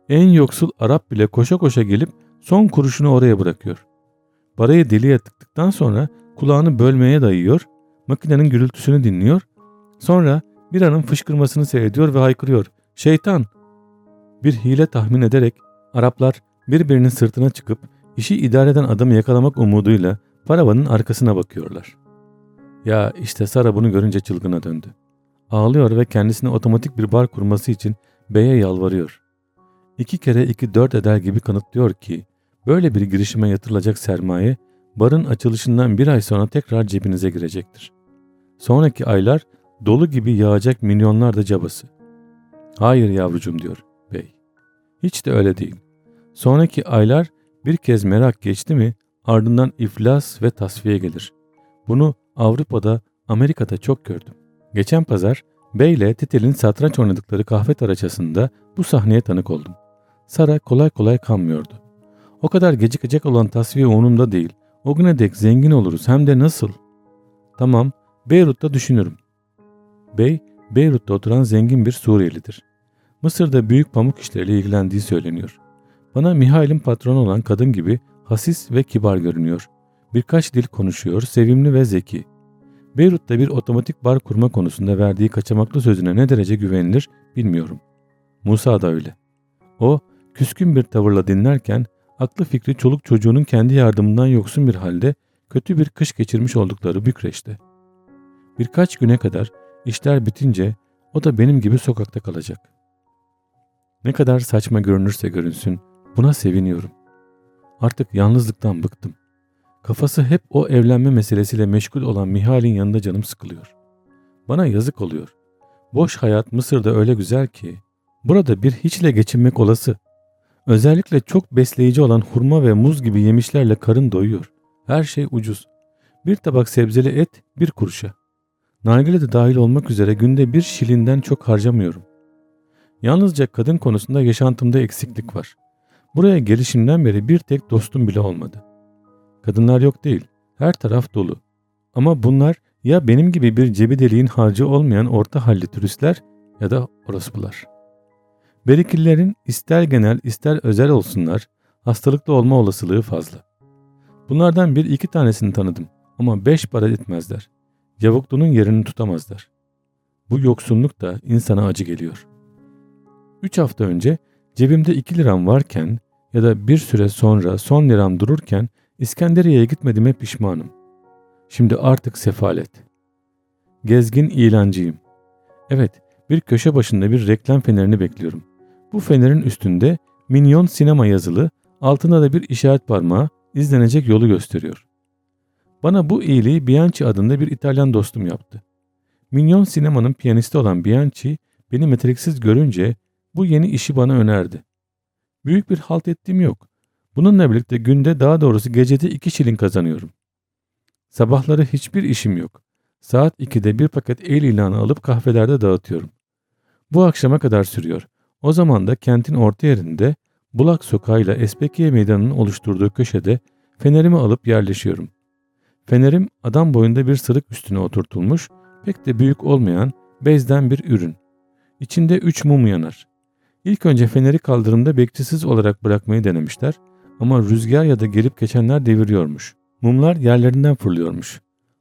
En yoksul Arap bile koşa koşa gelip son kuruşunu oraya bırakıyor. Parayı deliğe tıktıktan sonra kulağını bölmeye dayıyor, makinenin gürültüsünü dinliyor, sonra bir anın fışkırmasını seyrediyor ve haykırıyor. Şeytan! Bir hile tahmin ederek Araplar birbirinin sırtına çıkıp işi idare eden adamı yakalamak umuduyla paravanın arkasına bakıyorlar. Ya işte Sara bunu görünce çılgına döndü. Ağlıyor ve kendisine otomatik bir bar kurması için beye yalvarıyor. İki kere iki dört eder gibi kanıtlıyor ki böyle bir girişime yatırılacak sermaye barın açılışından bir ay sonra tekrar cebinize girecektir. Sonraki aylar dolu gibi yağacak milyonlar da cabası. Hayır yavrucum diyor bey. Hiç de öyle değil. Sonraki aylar bir kez merak geçti mi ardından iflas ve tasfiye gelir. Bunu Avrupa'da, Amerika'da çok gördüm. Geçen pazar Bey ile Titel'in satranç oynadıkları kahve taraçasında bu sahneye tanık oldum. Sara kolay kolay kanmıyordu. O kadar gecikecek olan tasfiye umurumda değil. O güne dek zengin oluruz hem de nasıl? Tamam, Beyrut'ta düşünürüm. Bey, Beyrut'ta oturan zengin bir Suriyelidir. Mısır'da büyük pamuk işleriyle ilgilendiği söyleniyor. Bana Mihail'in patronu olan kadın gibi hasis ve kibar görünüyor. Birkaç dil konuşuyor, sevimli ve zeki. Beyrut'ta bir otomatik bar kurma konusunda verdiği kaçamaklı sözüne ne derece güvenilir bilmiyorum. Musa da öyle. O, küskün bir tavırla dinlerken aklı fikri çoluk çocuğunun kendi yardımından yoksun bir halde kötü bir kış geçirmiş oldukları Bükreş'te. Birkaç güne kadar işler bitince o da benim gibi sokakta kalacak. Ne kadar saçma görünürse görünsün buna seviniyorum. Artık yalnızlıktan bıktım. Kafası hep o evlenme meselesiyle meşgul olan Mihal'in yanında canım sıkılıyor. Bana yazık oluyor. Boş hayat Mısır'da öyle güzel ki burada bir hiçle geçinmek olası. Özellikle çok besleyici olan hurma ve muz gibi yemişlerle karın doyuyor. Her şey ucuz. Bir tabak sebzeli et bir kuruşa. Nargile de dahil olmak üzere günde bir şilinden çok harcamıyorum. Yalnızca kadın konusunda yaşantımda eksiklik var. Buraya gelişimden beri bir tek dostum bile olmadı. Kadınlar yok değil, her taraf dolu. Ama bunlar ya benim gibi bir cebi deliğin harcı olmayan orta halli turistler ya da orospular. Berikillerin ister genel ister özel olsunlar hastalıklı olma olasılığı fazla. Bunlardan bir iki tanesini tanıdım ama beş para etmezler. Yavuklunun yerini tutamazlar. Bu yoksunluk da insana acı geliyor. Üç hafta önce cebimde iki liram varken ya da bir süre sonra son liram dururken İskenderiye'ye gitmediğime pişmanım. Şimdi artık sefalet. Gezgin ilancıyım. Evet, bir köşe başında bir reklam fenerini bekliyorum. Bu fenerin üstünde Minyon Sinema yazılı, altında da bir işaret parmağı izlenecek yolu gösteriyor. Bana bu iyiliği Bianchi adında bir İtalyan dostum yaptı. Minyon Sinema'nın piyanisti olan Bianchi beni meteliksiz görünce bu yeni işi bana önerdi. Büyük bir halt ettiğim yok. Bununla birlikte günde daha doğrusu gecede iki şilin kazanıyorum. Sabahları hiçbir işim yok. Saat 2'de bir paket el ilanı alıp kahvelerde dağıtıyorum. Bu akşama kadar sürüyor. O zaman da kentin orta yerinde Bulak sokağıyla Espekiye meydanının oluşturduğu köşede fenerimi alıp yerleşiyorum. Fenerim adam boyunda bir sırık üstüne oturtulmuş, pek de büyük olmayan bezden bir ürün. İçinde üç mum yanar. İlk önce feneri kaldırımda bekçisiz olarak bırakmayı denemişler ama rüzgar ya da gelip geçenler deviriyormuş. Mumlar yerlerinden fırlıyormuş.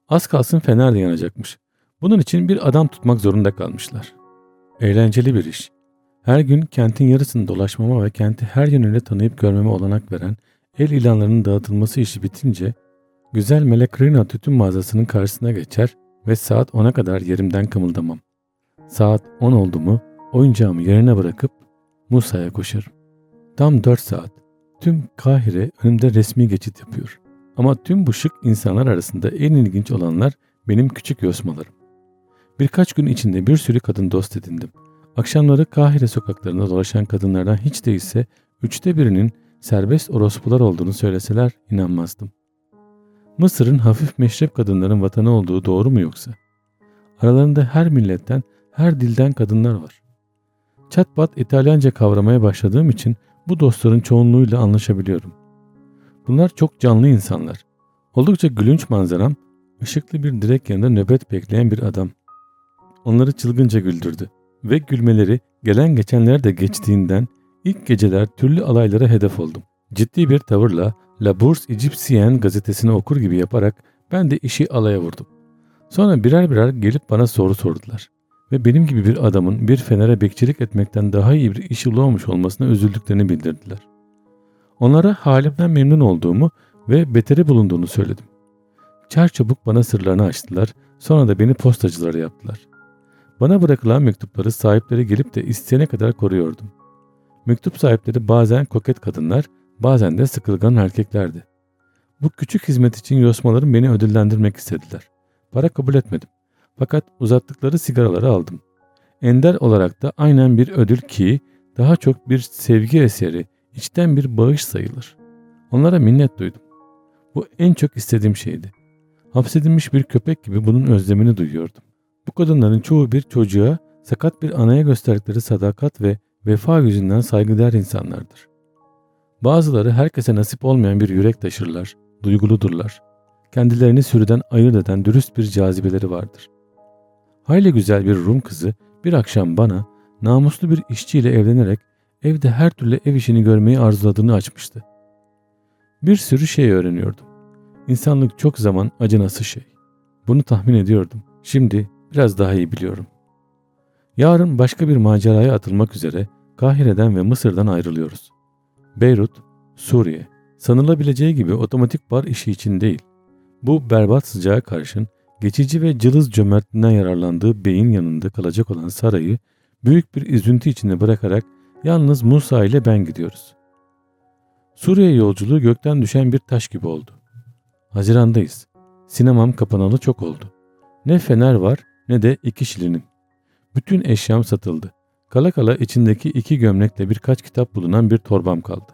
Az kalsın fener de yanacakmış. Bunun için bir adam tutmak zorunda kalmışlar. Eğlenceli bir iş. Her gün kentin yarısını dolaşmama ve kenti her yönüyle tanıyıp görmeme olanak veren el ilanlarının dağıtılması işi bitince güzel Melek Rina tütün mağazasının karşısına geçer ve saat 10'a kadar yerimden kımıldamam. Saat 10 oldu mu oyuncağımı yerine bırakıp Musa'ya koşarım. Tam 4 saat. Tüm Kahire önümde resmi geçit yapıyor. Ama tüm bu şık insanlar arasında en ilginç olanlar benim küçük yosmalarım. Birkaç gün içinde bir sürü kadın dost edindim. Akşamları Kahire sokaklarında dolaşan kadınlardan hiç değilse üçte birinin serbest orospular olduğunu söyleseler inanmazdım. Mısır'ın hafif meşrep kadınların vatanı olduğu doğru mu yoksa? Aralarında her milletten, her dilden kadınlar var. Çatpat İtalyanca kavramaya başladığım için bu dostların çoğunluğuyla anlaşabiliyorum. Bunlar çok canlı insanlar. Oldukça gülünç manzaram, ışıklı bir direk yanında nöbet bekleyen bir adam. Onları çılgınca güldürdü ve gülmeleri gelen geçenler de geçtiğinden ilk geceler türlü alaylara hedef oldum. Ciddi bir tavırla La Bourse Egyptienne gazetesini okur gibi yaparak ben de işi alaya vurdum. Sonra birer birer gelip bana soru sordular. Ve benim gibi bir adamın bir fenere bekçilik etmekten daha iyi bir işi bulamamış olmasına üzüldüklerini bildirdiler. Onlara halimden memnun olduğumu ve beteri bulunduğunu söyledim. Çar çabuk bana sırlarını açtılar, sonra da beni postacılara yaptılar. Bana bırakılan mektupları sahipleri gelip de isteyene kadar koruyordum. Mektup sahipleri bazen koket kadınlar, bazen de sıkılgan erkeklerdi. Bu küçük hizmet için yosmalarım beni ödüllendirmek istediler. Para kabul etmedim. Fakat uzattıkları sigaraları aldım. Ender olarak da aynen bir ödül ki daha çok bir sevgi eseri, içten bir bağış sayılır. Onlara minnet duydum. Bu en çok istediğim şeydi. Hapsedilmiş bir köpek gibi bunun özlemini duyuyordum. Bu kadınların çoğu bir çocuğa, sakat bir anaya gösterdikleri sadakat ve vefa yüzünden saygıdeğer insanlardır. Bazıları herkese nasip olmayan bir yürek taşırlar, duyguludurlar. Kendilerini sürüden ayırt eden dürüst bir cazibeleri vardır. Hayli güzel bir Rum kızı bir akşam bana namuslu bir işçiyle evlenerek evde her türlü ev işini görmeyi arzuladığını açmıştı. Bir sürü şey öğreniyordum. İnsanlık çok zaman acınası şey. Bunu tahmin ediyordum. Şimdi biraz daha iyi biliyorum. Yarın başka bir maceraya atılmak üzere Kahire'den ve Mısır'dan ayrılıyoruz. Beyrut, Suriye. Sanılabileceği gibi otomatik bar işi için değil. Bu berbat sıcağa karşın geçici ve cılız cömertliğinden yararlandığı beyin yanında kalacak olan sarayı büyük bir üzüntü içinde bırakarak Yalnız Musa ile ben gidiyoruz. Suriye yolculuğu gökten düşen bir taş gibi oldu. Hazirandayız. Sinemam kapanalı çok oldu. Ne fener var ne de iki şilinim. Bütün eşyam satıldı. Kala kala içindeki iki gömlekle birkaç kitap bulunan bir torbam kaldı.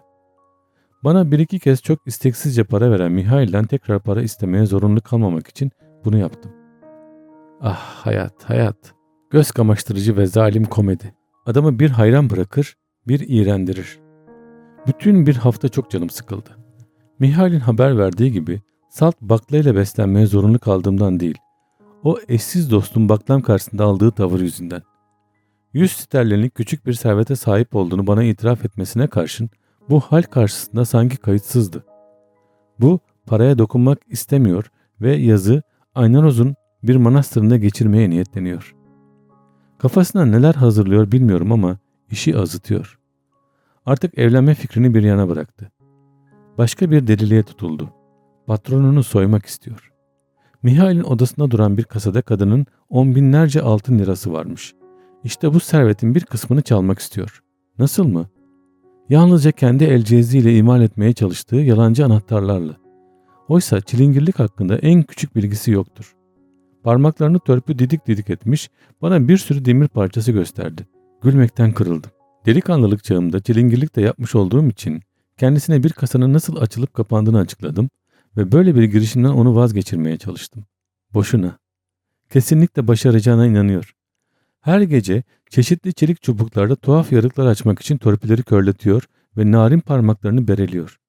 Bana bir iki kez çok isteksizce para veren Mihail'den tekrar para istemeye zorunlu kalmamak için bunu yaptım. Ah hayat hayat. Göz kamaştırıcı ve zalim komedi. Adamı bir hayran bırakır, bir iğrendirir. Bütün bir hafta çok canım sıkıldı. Mihail'in haber verdiği gibi salt bakla ile beslenmeye zorunlu kaldığımdan değil, o eşsiz dostum baklam karşısında aldığı tavır yüzünden. Yüz sterlinlik küçük bir servete sahip olduğunu bana itiraf etmesine karşın bu hal karşısında sanki kayıtsızdı. Bu paraya dokunmak istemiyor ve yazı Aynaroz'un bir manastırında geçirmeye niyetleniyor. Kafasına neler hazırlıyor bilmiyorum ama işi azıtıyor. Artık evlenme fikrini bir yana bıraktı. Başka bir deliliğe tutuldu. Patronunu soymak istiyor. Mihail'in odasında duran bir kasada kadının on binlerce altın lirası varmış. İşte bu servetin bir kısmını çalmak istiyor. Nasıl mı? Yalnızca kendi el cihazıyla imal etmeye çalıştığı yalancı anahtarlarla. Oysa çilingirlik hakkında en küçük bilgisi yoktur. Parmaklarını törpü didik didik etmiş, bana bir sürü demir parçası gösterdi. Gülmekten kırıldım. Delikanlılık çağımda çilingirlik de yapmış olduğum için kendisine bir kasanın nasıl açılıp kapandığını açıkladım ve böyle bir girişimden onu vazgeçirmeye çalıştım. Boşuna. Kesinlikle başaracağına inanıyor. Her gece çeşitli çelik çubuklarda tuhaf yarıklar açmak için torpileri körletiyor ve narin parmaklarını bereliyor.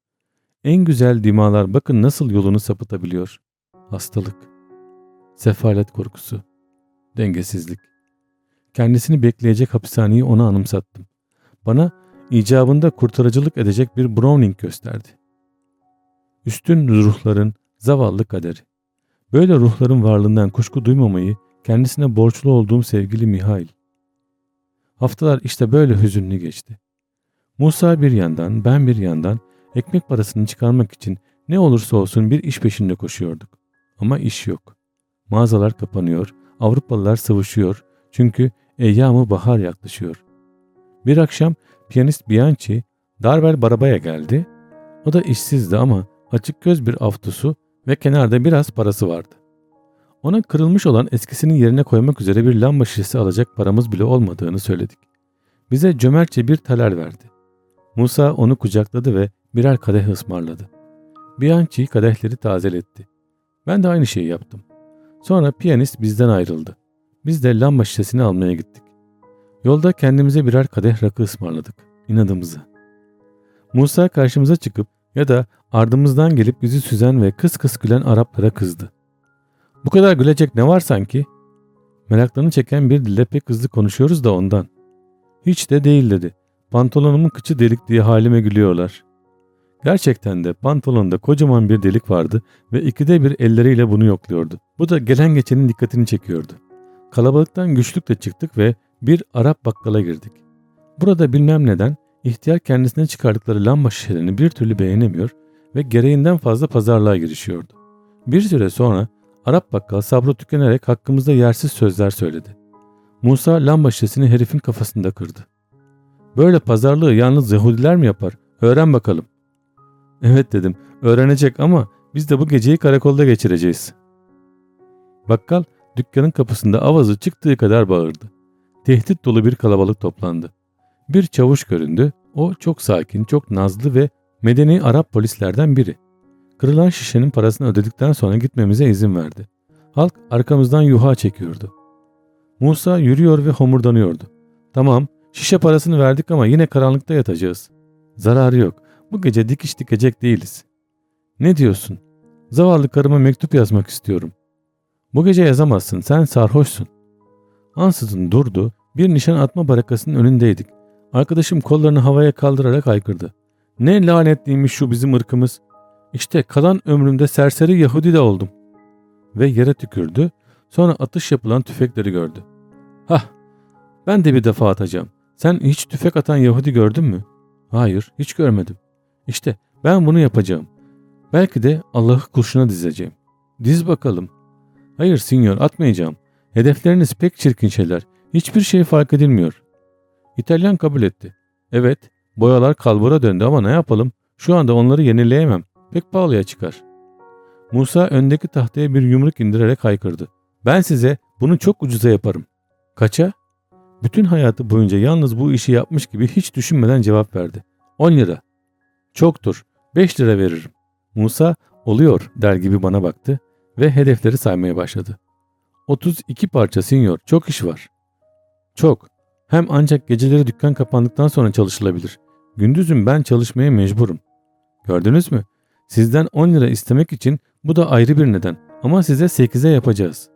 En güzel dimalar bakın nasıl yolunu sapıtabiliyor. Hastalık. Sefalet korkusu. Dengesizlik. Kendisini bekleyecek hapishaneyi ona anımsattım. Bana icabında kurtarıcılık edecek bir Browning gösterdi. Üstün ruhların zavallı kaderi. Böyle ruhların varlığından kuşku duymamayı kendisine borçlu olduğum sevgili Mihail. Haftalar işte böyle hüzünlü geçti. Musa bir yandan, ben bir yandan ekmek parasını çıkarmak için ne olursa olsun bir iş peşinde koşuyorduk. Ama iş yok. Mağazalar kapanıyor, Avrupalılar sıvışıyor çünkü eyyamı bahar yaklaşıyor. Bir akşam piyanist Bianchi Darbel Baraba'ya geldi. O da işsizdi ama açık göz bir aftusu ve kenarda biraz parası vardı. Ona kırılmış olan eskisinin yerine koymak üzere bir lamba şişesi alacak paramız bile olmadığını söyledik. Bize cömertçe bir taler verdi. Musa onu kucakladı ve birer kadeh ısmarladı. Bianchi kadehleri tazeletti. Ben de aynı şeyi yaptım. Sonra piyanist bizden ayrıldı. Biz de lamba şişesini almaya gittik. Yolda kendimize birer kadeh rakı ısmarladık. İnadımıza. Musa karşımıza çıkıp ya da ardımızdan gelip bizi süzen ve kıs kıs gülen Araplara kızdı. Bu kadar gülecek ne var sanki? Meraklarını çeken bir dille pek hızlı konuşuyoruz da ondan. Hiç de değil dedi. Pantolonumun kıçı delik diye halime gülüyorlar. Gerçekten de pantolonda kocaman bir delik vardı ve ikide bir elleriyle bunu yokluyordu. Bu da gelen geçenin dikkatini çekiyordu. Kalabalıktan güçlükle çıktık ve bir Arap bakkala girdik. Burada bilmem neden ihtiyar kendisine çıkardıkları lamba şişelerini bir türlü beğenemiyor ve gereğinden fazla pazarlığa girişiyordu. Bir süre sonra Arap bakkal sabrı tükenerek hakkımızda yersiz sözler söyledi. Musa lamba şişesini herifin kafasında kırdı. Böyle pazarlığı yalnız Yahudiler mi yapar? Öğren bakalım. Evet dedim. Öğrenecek ama biz de bu geceyi karakolda geçireceğiz. Bakkal dükkanın kapısında avazı çıktığı kadar bağırdı. Tehdit dolu bir kalabalık toplandı. Bir çavuş göründü. O çok sakin, çok nazlı ve medeni Arap polislerden biri. Kırılan şişenin parasını ödedikten sonra gitmemize izin verdi. Halk arkamızdan yuha çekiyordu. Musa yürüyor ve homurdanıyordu. Tamam, şişe parasını verdik ama yine karanlıkta yatacağız. Zararı yok. Bu gece dikiş dikecek değiliz. Ne diyorsun? Zavallı karıma mektup yazmak istiyorum. Bu gece yazamazsın, sen sarhoşsun. Ansızın durdu, bir nişan atma barakasının önündeydik. Arkadaşım kollarını havaya kaldırarak haykırdı. Ne lanetliymiş şu bizim ırkımız. İşte kalan ömrümde serseri Yahudi de oldum. Ve yere tükürdü. Sonra atış yapılan tüfekleri gördü. Hah ben de bir defa atacağım. Sen hiç tüfek atan Yahudi gördün mü? Hayır hiç görmedim. İşte ben bunu yapacağım. Belki de Allah'ı kurşuna dizeceğim. Diz bakalım. Hayır sinyor atmayacağım. Hedefleriniz pek çirkin şeyler. Hiçbir şey fark edilmiyor. İtalyan kabul etti. Evet, boyalar kalbura döndü ama ne yapalım? Şu anda onları yenileyemem. Pek pahalıya çıkar. Musa öndeki tahtaya bir yumruk indirerek haykırdı. Ben size bunu çok ucuza yaparım. Kaça? Bütün hayatı boyunca yalnız bu işi yapmış gibi hiç düşünmeden cevap verdi. 10 lira. Çoktur. 5 lira veririm. Musa oluyor der gibi bana baktı ve hedefleri saymaya başladı. 32 parça sinyor. Çok iş var. Çok. Hem ancak geceleri dükkan kapandıktan sonra çalışılabilir. Gündüzüm ben çalışmaya mecburum. Gördünüz mü? Sizden 10 lira istemek için bu da ayrı bir neden. Ama size 8'e yapacağız.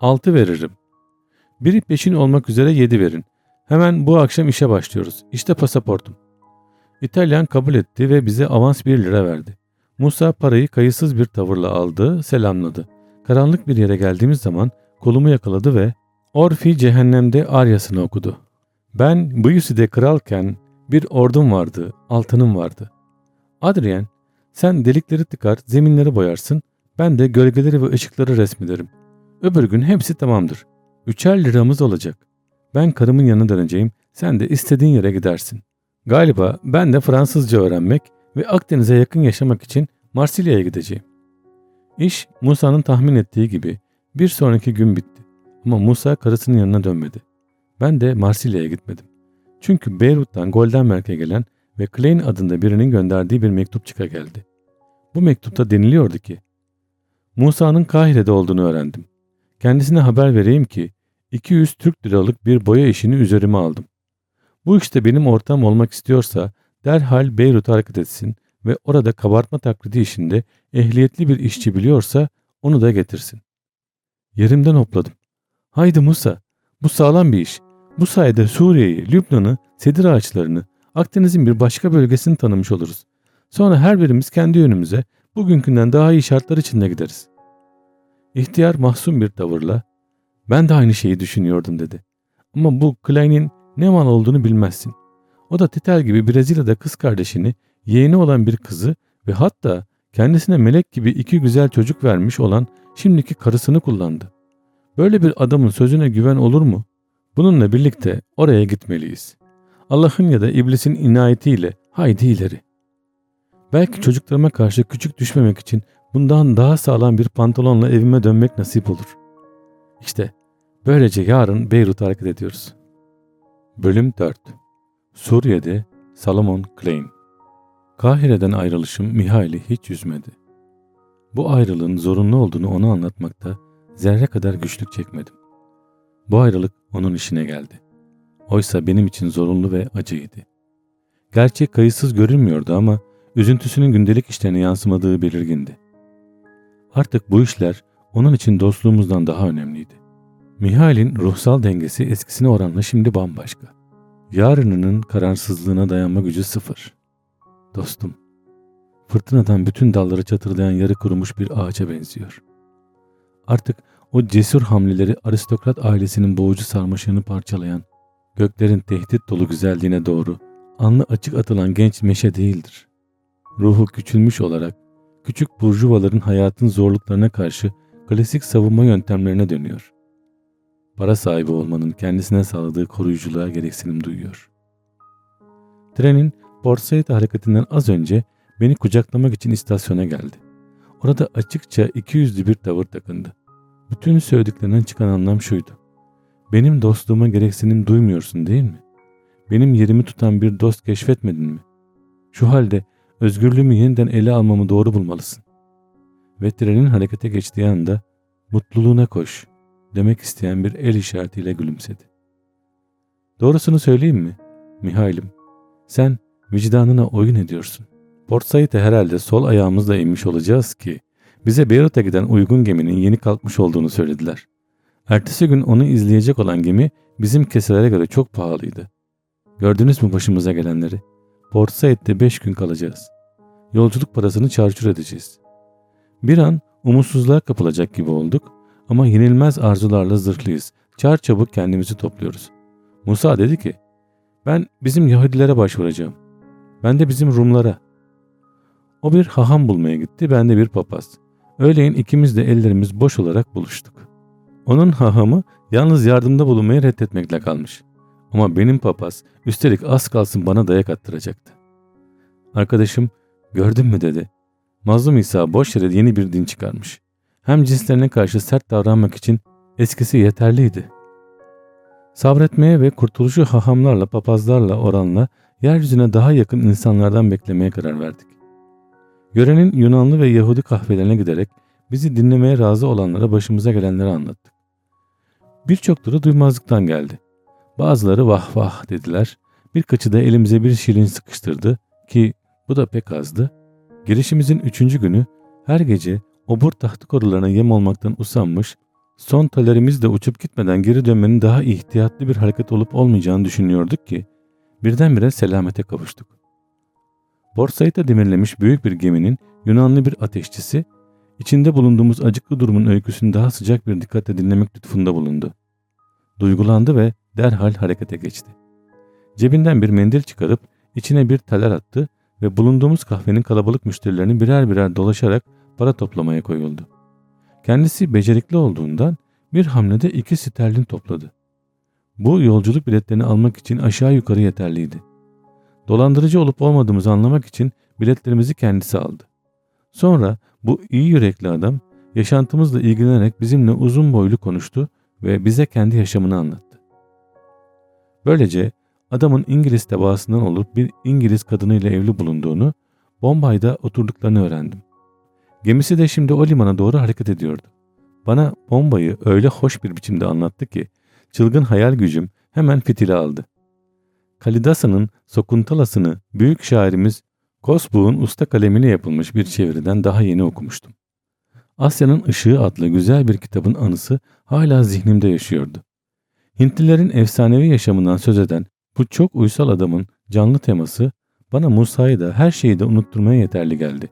6 veririm. Biri peşin olmak üzere 7 verin. Hemen bu akşam işe başlıyoruz. İşte pasaportum. İtalyan kabul etti ve bize avans 1 lira verdi. Musa parayı kayıtsız bir tavırla aldı, selamladı. Karanlık bir yere geldiğimiz zaman kolumu yakaladı ve Orfi cehennemde aryasını okudu. Ben bu Buyusi'de kralken bir ordum vardı, altınım vardı. Adrien, sen delikleri tıkar, zeminleri boyarsın, ben de gölgeleri ve ışıkları resmederim. Öbür gün hepsi tamamdır. Üçer liramız olacak. Ben karımın yanına döneceğim, sen de istediğin yere gidersin. Galiba ben de Fransızca öğrenmek ve Akdeniz'e yakın yaşamak için Marsilya'ya gideceğim. İş Musa'nın tahmin ettiği gibi bir sonraki gün bitti. Ama Musa karısının yanına dönmedi. Ben de Marsilya'ya gitmedim. Çünkü Beyrut'tan Goldenberg'e gelen ve Klein adında birinin gönderdiği bir mektup çıka geldi. Bu mektupta deniliyordu ki, Musa'nın Kahire'de olduğunu öğrendim. Kendisine haber vereyim ki 200 Türk liralık bir boya işini üzerime aldım. Bu işte benim ortam olmak istiyorsa derhal Beyrut'a hareket etsin ve orada kabartma taklidi işinde ehliyetli bir işçi biliyorsa onu da getirsin. Yerimden hopladım. Haydi Musa, bu sağlam bir iş. Bu sayede Suriye'yi, Lübnan'ı, sedir ağaçlarını, Akdeniz'in bir başka bölgesini tanımış oluruz. Sonra her birimiz kendi yönümüze bugünkünden daha iyi şartlar içinde gideriz. İhtiyar mahzun bir tavırla ben de aynı şeyi düşünüyordum dedi. Ama bu Klein'in ne mal olduğunu bilmezsin. O da Titel gibi Brezilya'da kız kardeşini, yeğeni olan bir kızı ve hatta kendisine melek gibi iki güzel çocuk vermiş olan şimdiki karısını kullandı. Böyle bir adamın sözüne güven olur mu? Bununla birlikte oraya gitmeliyiz. Allah'ın ya da iblisin inayetiyle haydi ileri. Belki çocuklarıma karşı küçük düşmemek için bundan daha sağlam bir pantolonla evime dönmek nasip olur. İşte böylece yarın Beyrut'a hareket ediyoruz. Bölüm 4 Suriye'de Salomon Klein Kahire'den ayrılışım Mihail'i hiç üzmedi. Bu ayrılığın zorunlu olduğunu ona anlatmakta zerre kadar güçlük çekmedim. Bu ayrılık onun işine geldi. Oysa benim için zorunlu ve acıydı. Gerçi kayıtsız görünmüyordu ama üzüntüsünün gündelik işlerine yansımadığı belirgindi. Artık bu işler onun için dostluğumuzdan daha önemliydi. Mihail'in ruhsal dengesi eskisine oranla şimdi bambaşka. Yarınının kararsızlığına dayanma gücü sıfır. Dostum, fırtınadan bütün dalları çatırdayan yarı kurumuş bir ağaca benziyor. Artık o cesur hamleleri aristokrat ailesinin boğucu sarmaşığını parçalayan, göklerin tehdit dolu güzelliğine doğru anlı açık atılan genç meşe değildir. Ruhu küçülmüş olarak küçük burjuvaların hayatın zorluklarına karşı klasik savunma yöntemlerine dönüyor. Para sahibi olmanın kendisine sağladığı koruyuculuğa gereksinim duyuyor. Trenin Port hareketinden az önce beni kucaklamak için istasyona geldi. Orada açıkça iki yüzlü bir tavır takındı. Bütün söylediklerinden çıkan anlam şuydu. Benim dostluğuma gereksinim duymuyorsun değil mi? Benim yerimi tutan bir dost keşfetmedin mi? Şu halde özgürlüğümü yeniden ele almamı doğru bulmalısın. Ve trenin harekete geçtiği anda mutluluğuna koş demek isteyen bir el işaretiyle gülümsedi. Doğrusunu söyleyeyim mi? Mihailim, sen vicdanına oyun ediyorsun. Port Said'e herhalde sol ayağımızla inmiş olacağız ki bize Beyrut'a giden uygun geminin yeni kalkmış olduğunu söylediler. Ertesi gün onu izleyecek olan gemi bizim keselere göre çok pahalıydı. Gördünüz mü başımıza gelenleri? Port Said'de beş gün kalacağız. Yolculuk parasını çarçur edeceğiz. Bir an umutsuzluğa kapılacak gibi olduk ama yenilmez arzularla zırhlıyız. Çar çabuk kendimizi topluyoruz. Musa dedi ki, ben bizim Yahudilere başvuracağım. Ben de bizim Rumlara. O bir haham bulmaya gitti, ben de bir papaz. Öğleyin ikimiz de ellerimiz boş olarak buluştuk. Onun hahamı yalnız yardımda bulunmayı reddetmekle kalmış. Ama benim papaz üstelik az kalsın bana dayak attıracaktı. Arkadaşım gördün mü dedi. Mazlum İsa boş yere yeni bir din çıkarmış. Hem cinslerine karşı sert davranmak için eskisi yeterliydi. Sabretmeye ve kurtuluşu hahamlarla papazlarla oranla yeryüzüne daha yakın insanlardan beklemeye karar verdik. Yörenin Yunanlı ve Yahudi kahvelerine giderek bizi dinlemeye razı olanlara başımıza gelenleri anlattık. Birçokları duymazlıktan geldi. Bazıları vah vah dediler. Birkaçı da elimize bir şirin sıkıştırdı ki bu da pek azdı. Girişimizin üçüncü günü her gece obur tahtı korularına yem olmaktan usanmış, son talerimiz de uçup gitmeden geri dönmenin daha ihtiyatlı bir hareket olup olmayacağını düşünüyorduk ki birdenbire selamete kavuştuk. Borsayta demirlemiş büyük bir geminin Yunanlı bir ateşçisi, içinde bulunduğumuz acıklı durumun öyküsünü daha sıcak bir dikkatle dinlemek lütfunda bulundu. Duygulandı ve derhal harekete geçti. Cebinden bir mendil çıkarıp içine bir taler attı ve bulunduğumuz kahvenin kalabalık müşterilerini birer birer dolaşarak para toplamaya koyuldu. Kendisi becerikli olduğundan bir hamlede iki sterlin topladı. Bu yolculuk biletlerini almak için aşağı yukarı yeterliydi. Dolandırıcı olup olmadığımızı anlamak için biletlerimizi kendisi aldı. Sonra bu iyi yürekli adam yaşantımızla ilgilenerek bizimle uzun boylu konuştu ve bize kendi yaşamını anlattı. Böylece adamın İngiliz tebaasından olup bir İngiliz kadınıyla evli bulunduğunu, Bombay'da oturduklarını öğrendim. Gemisi de şimdi o limana doğru hareket ediyordu. Bana Bombay'ı öyle hoş bir biçimde anlattı ki çılgın hayal gücüm hemen fitili aldı. Kalidasa'nın Sokuntalas'ını büyük şairimiz Kosbuğ'un usta kalemiyle yapılmış bir çeviriden daha yeni okumuştum. Asya'nın Işığı adlı güzel bir kitabın anısı hala zihnimde yaşıyordu. Hintlilerin efsanevi yaşamından söz eden bu çok uysal adamın canlı teması bana Musa'yı da her şeyi de unutturmaya yeterli geldi.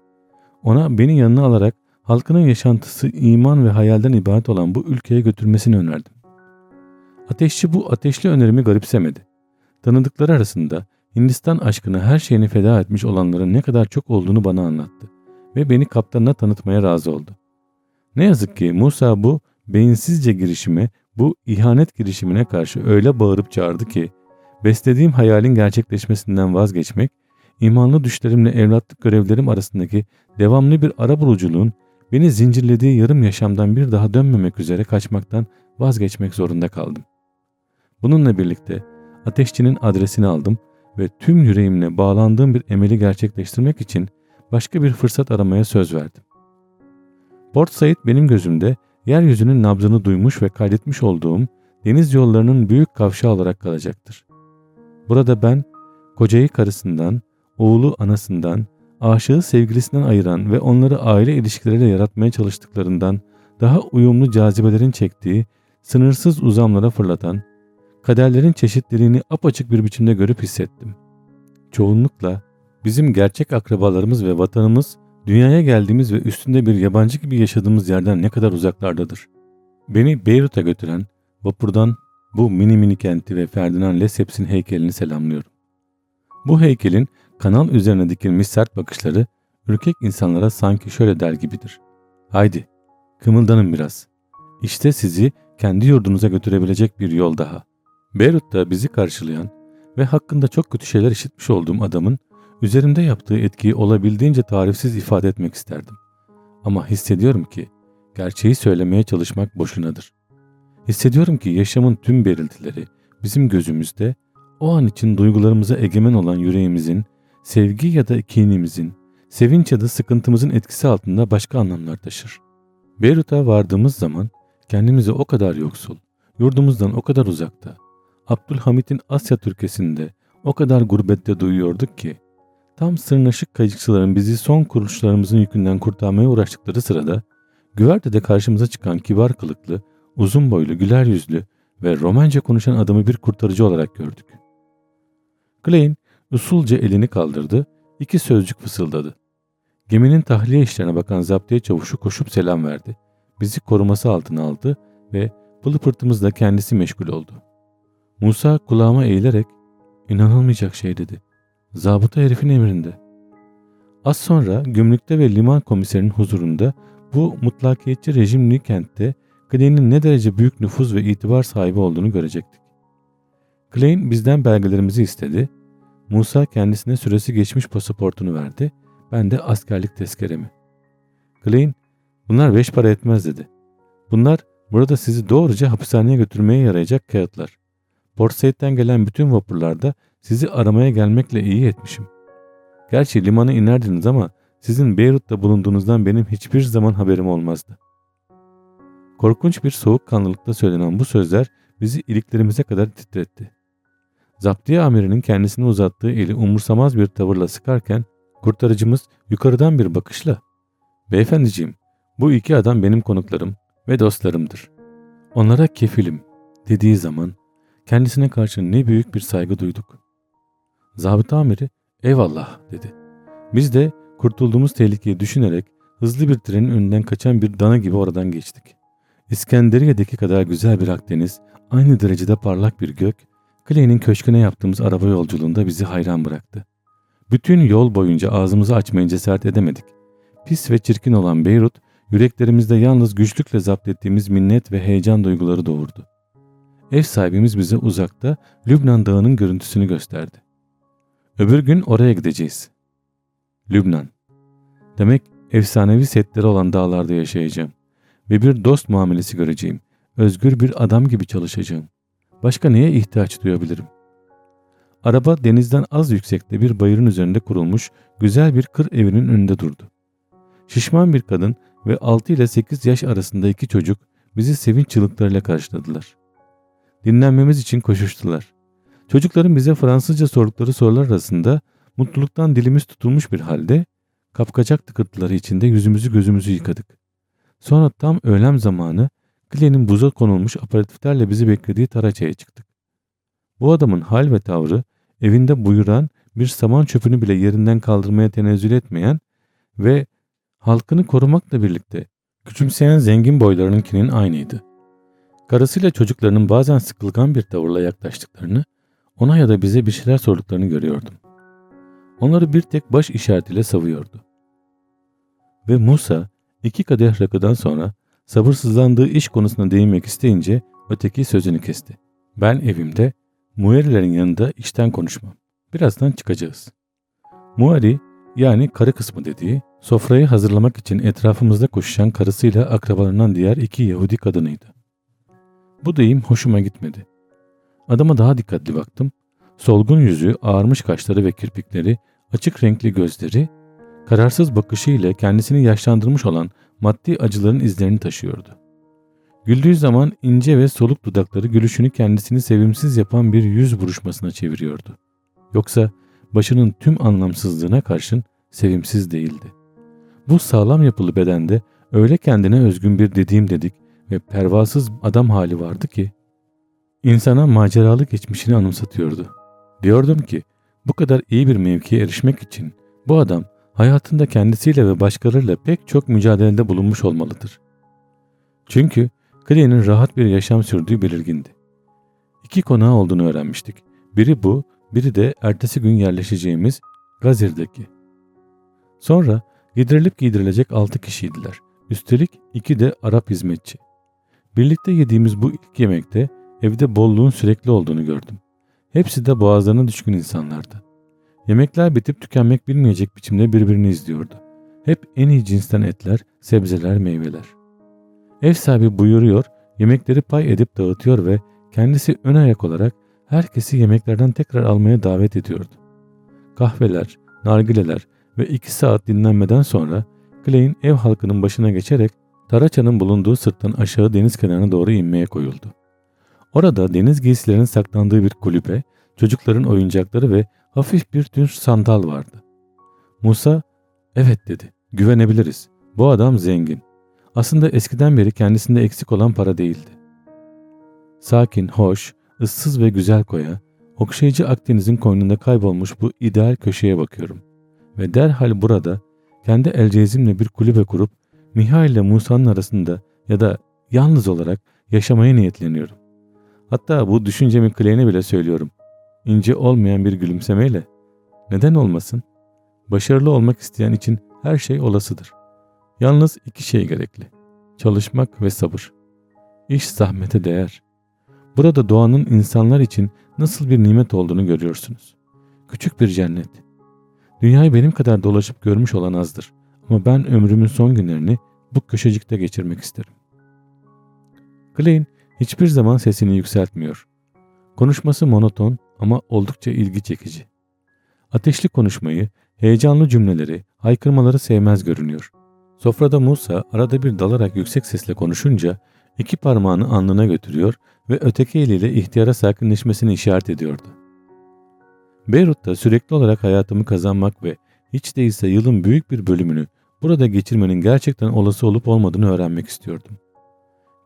Ona beni yanına alarak halkının yaşantısı iman ve hayalden ibaret olan bu ülkeye götürmesini önerdim. Ateşçi bu ateşli önerimi garipsemedi. Tanıdıkları arasında Hindistan aşkına her şeyini feda etmiş olanların ne kadar çok olduğunu bana anlattı ve beni kaptanına tanıtmaya razı oldu. Ne yazık ki Musa bu beyinsizce girişime, bu ihanet girişimine karşı öyle bağırıp çağırdı ki beslediğim hayalin gerçekleşmesinden vazgeçmek, imanlı düşlerimle evlatlık görevlerim arasındaki devamlı bir ara buluculuğun beni zincirlediği yarım yaşamdan bir daha dönmemek üzere kaçmaktan vazgeçmek zorunda kaldım. Bununla birlikte ateşçinin adresini aldım ve tüm yüreğimle bağlandığım bir emeli gerçekleştirmek için başka bir fırsat aramaya söz verdim. Port Said benim gözümde yeryüzünün nabzını duymuş ve kaydetmiş olduğum deniz yollarının büyük kavşağı olarak kalacaktır. Burada ben kocayı karısından, oğlu anasından, aşığı sevgilisinden ayıran ve onları aile ilişkileriyle yaratmaya çalıştıklarından daha uyumlu cazibelerin çektiği, sınırsız uzamlara fırlatan, kaderlerin çeşitliliğini apaçık bir biçimde görüp hissettim. Çoğunlukla bizim gerçek akrabalarımız ve vatanımız dünyaya geldiğimiz ve üstünde bir yabancı gibi yaşadığımız yerden ne kadar uzaklardadır. Beni Beyrut'a götüren vapurdan bu mini mini kenti ve Ferdinand Lesseps heykelini selamlıyorum. Bu heykelin kanal üzerine dikilmiş sert bakışları ürkek insanlara sanki şöyle der gibidir. Haydi, kımıldanın biraz. İşte sizi kendi yurdunuza götürebilecek bir yol daha. Beyrut'ta bizi karşılayan ve hakkında çok kötü şeyler işitmiş olduğum adamın üzerimde yaptığı etkiyi olabildiğince tarifsiz ifade etmek isterdim. Ama hissediyorum ki gerçeği söylemeye çalışmak boşunadır. Hissediyorum ki yaşamın tüm belirtileri bizim gözümüzde o an için duygularımıza egemen olan yüreğimizin, sevgi ya da kinimizin, sevinç ya da sıkıntımızın etkisi altında başka anlamlar taşır. Beyrut'a vardığımız zaman kendimizi o kadar yoksul, yurdumuzdan o kadar uzakta, Abdülhamit'in Asya Türkesinde o kadar gurbette duyuyorduk ki, tam sırnaşık kayıkçıların bizi son kuruluşlarımızın yükünden kurtarmaya uğraştıkları sırada, güvertede karşımıza çıkan kibar kılıklı, uzun boylu, güler yüzlü ve Romance konuşan adamı bir kurtarıcı olarak gördük. Klein usulca elini kaldırdı, iki sözcük fısıldadı. Geminin tahliye işlerine bakan zaptiye çavuşu koşup selam verdi. Bizi koruması altına aldı ve pırtımızla kendisi meşgul oldu. Musa kulağıma eğilerek inanılmayacak şey dedi. Zabıta herifin emrinde. Az sonra gümrükte ve liman komiserinin huzurunda bu mutlakiyetçi rejimli kentte Klein'in ne derece büyük nüfuz ve itibar sahibi olduğunu görecektik. Klein bizden belgelerimizi istedi. Musa kendisine süresi geçmiş pasaportunu verdi. Ben de askerlik tezkeremi. Klein, bunlar beş para etmez dedi. Bunlar burada sizi doğruca hapishaneye götürmeye yarayacak kağıtlar. Port Said'den gelen bütün vapurlarda sizi aramaya gelmekle iyi etmişim. Gerçi limana inerdiniz ama sizin Beyrut'ta bulunduğunuzdan benim hiçbir zaman haberim olmazdı. Korkunç bir soğukkanlılıkta söylenen bu sözler bizi iliklerimize kadar titretti. Zaptiye amirinin kendisine uzattığı eli umursamaz bir tavırla sıkarken kurtarıcımız yukarıdan bir bakışla ''Beyefendiciğim bu iki adam benim konuklarım ve dostlarımdır. Onlara kefilim.'' dediği zaman kendisine karşı ne büyük bir saygı duyduk. Zabıta amiri eyvallah dedi. Biz de kurtulduğumuz tehlikeyi düşünerek hızlı bir trenin önünden kaçan bir dana gibi oradan geçtik. İskenderiye'deki kadar güzel bir Akdeniz, aynı derecede parlak bir gök, Clay'nin köşküne yaptığımız araba yolculuğunda bizi hayran bıraktı. Bütün yol boyunca ağzımızı açmaya cesaret edemedik. Pis ve çirkin olan Beyrut, yüreklerimizde yalnız güçlükle zapt ettiğimiz minnet ve heyecan duyguları doğurdu. Ev sahibimiz bize uzakta Lübnan Dağı'nın görüntüsünü gösterdi. Öbür gün oraya gideceğiz. Lübnan. Demek efsanevi setleri olan dağlarda yaşayacağım. Ve bir dost muamelesi göreceğim. Özgür bir adam gibi çalışacağım. Başka neye ihtiyaç duyabilirim? Araba denizden az yüksekte bir bayırın üzerinde kurulmuş güzel bir kır evinin önünde durdu. Şişman bir kadın ve 6 ile 8 yaş arasında iki çocuk bizi sevinç çığlıklarıyla karşıladılar. Dinlenmemiz için koşuştular. Çocukların bize Fransızca sordukları sorular arasında mutluluktan dilimiz tutulmuş bir halde kapkacak tıkırtıları içinde yüzümüzü gözümüzü yıkadık. Sonra tam öğlem zamanı Glen'in buza konulmuş aparatiflerle bizi beklediği Taraça'ya çıktık. Bu adamın hal ve tavrı evinde buyuran bir saman çöpünü bile yerinden kaldırmaya tenezzül etmeyen ve halkını korumakla birlikte küçümseyen zengin boylarınınkinin aynıydı. Karısıyla çocuklarının bazen sıkılgan bir tavırla yaklaştıklarını, ona ya da bize bir şeyler sorduklarını görüyordum. Onları bir tek baş işaretiyle savuyordu. Ve Musa iki kadeh rakıdan sonra sabırsızlandığı iş konusuna değinmek isteyince öteki sözünü kesti. Ben evimde Muerilerin yanında işten konuşmam. Birazdan çıkacağız. Muari yani karı kısmı dediği sofrayı hazırlamak için etrafımızda koşuşan karısıyla akrabalarından diğer iki Yahudi kadınıydı. Bu deyim hoşuma gitmedi. Adama daha dikkatli baktım. Solgun yüzü, ağarmış kaşları ve kirpikleri, açık renkli gözleri, kararsız bakışı ile kendisini yaşlandırmış olan maddi acıların izlerini taşıyordu. Güldüğü zaman ince ve soluk dudakları gülüşünü kendisini sevimsiz yapan bir yüz buruşmasına çeviriyordu. Yoksa başının tüm anlamsızlığına karşın sevimsiz değildi. Bu sağlam yapılı bedende öyle kendine özgün bir dediğim dedik ve pervasız adam hali vardı ki insana maceralı geçmişini anımsatıyordu. Diyordum ki bu kadar iyi bir mevkiye erişmek için bu adam hayatında kendisiyle ve başkalarıyla pek çok mücadelede bulunmuş olmalıdır. Çünkü Clay'nin rahat bir yaşam sürdüğü belirgindi. İki konağı olduğunu öğrenmiştik. Biri bu, biri de ertesi gün yerleşeceğimiz Gazir'deki. Sonra yedirilip giydirilecek altı kişiydiler. Üstelik iki de Arap hizmetçi. Birlikte yediğimiz bu ilk yemekte evde bolluğun sürekli olduğunu gördüm. Hepsi de boğazlarına düşkün insanlardı. Yemekler bitip tükenmek bilmeyecek biçimde birbirini izliyordu. Hep en iyi cinsten etler, sebzeler, meyveler. Ev sahibi buyuruyor, yemekleri pay edip dağıtıyor ve kendisi ön ayak olarak herkesi yemeklerden tekrar almaya davet ediyordu. Kahveler, nargileler ve iki saat dinlenmeden sonra Clay'in ev halkının başına geçerek Taraça'nın bulunduğu sırttan aşağı deniz kenarına doğru inmeye koyuldu. Orada deniz giysilerinin saklandığı bir kulübe, çocukların oyuncakları ve hafif bir tür sandal vardı. Musa, evet dedi, güvenebiliriz. Bu adam zengin. Aslında eskiden beri kendisinde eksik olan para değildi. Sakin, hoş, ıssız ve güzel koya, okşayıcı Akdeniz'in koynunda kaybolmuş bu ideal köşeye bakıyorum. Ve derhal burada kendi elcezimle bir kulübe kurup Mihail ile Musa'nın arasında ya da yalnız olarak yaşamaya niyetleniyorum. Hatta bu düşüncemi Clay'ne bile söylüyorum. İnce olmayan bir gülümsemeyle. Neden olmasın? Başarılı olmak isteyen için her şey olasıdır. Yalnız iki şey gerekli. Çalışmak ve sabır. İş zahmete değer. Burada doğanın insanlar için nasıl bir nimet olduğunu görüyorsunuz. Küçük bir cennet. Dünyayı benim kadar dolaşıp görmüş olan azdır. Ama ben ömrümün son günlerini bu köşecikte geçirmek isterim. Klein hiçbir zaman sesini yükseltmiyor. Konuşması monoton ama oldukça ilgi çekici. Ateşli konuşmayı, heyecanlı cümleleri, haykırmaları sevmez görünüyor. Sofrada Musa arada bir dalarak yüksek sesle konuşunca iki parmağını alnına götürüyor ve öteki eliyle ihtiyara sakinleşmesini işaret ediyordu. Beyrut'ta sürekli olarak hayatımı kazanmak ve hiç değilse yılın büyük bir bölümünü burada geçirmenin gerçekten olası olup olmadığını öğrenmek istiyordum.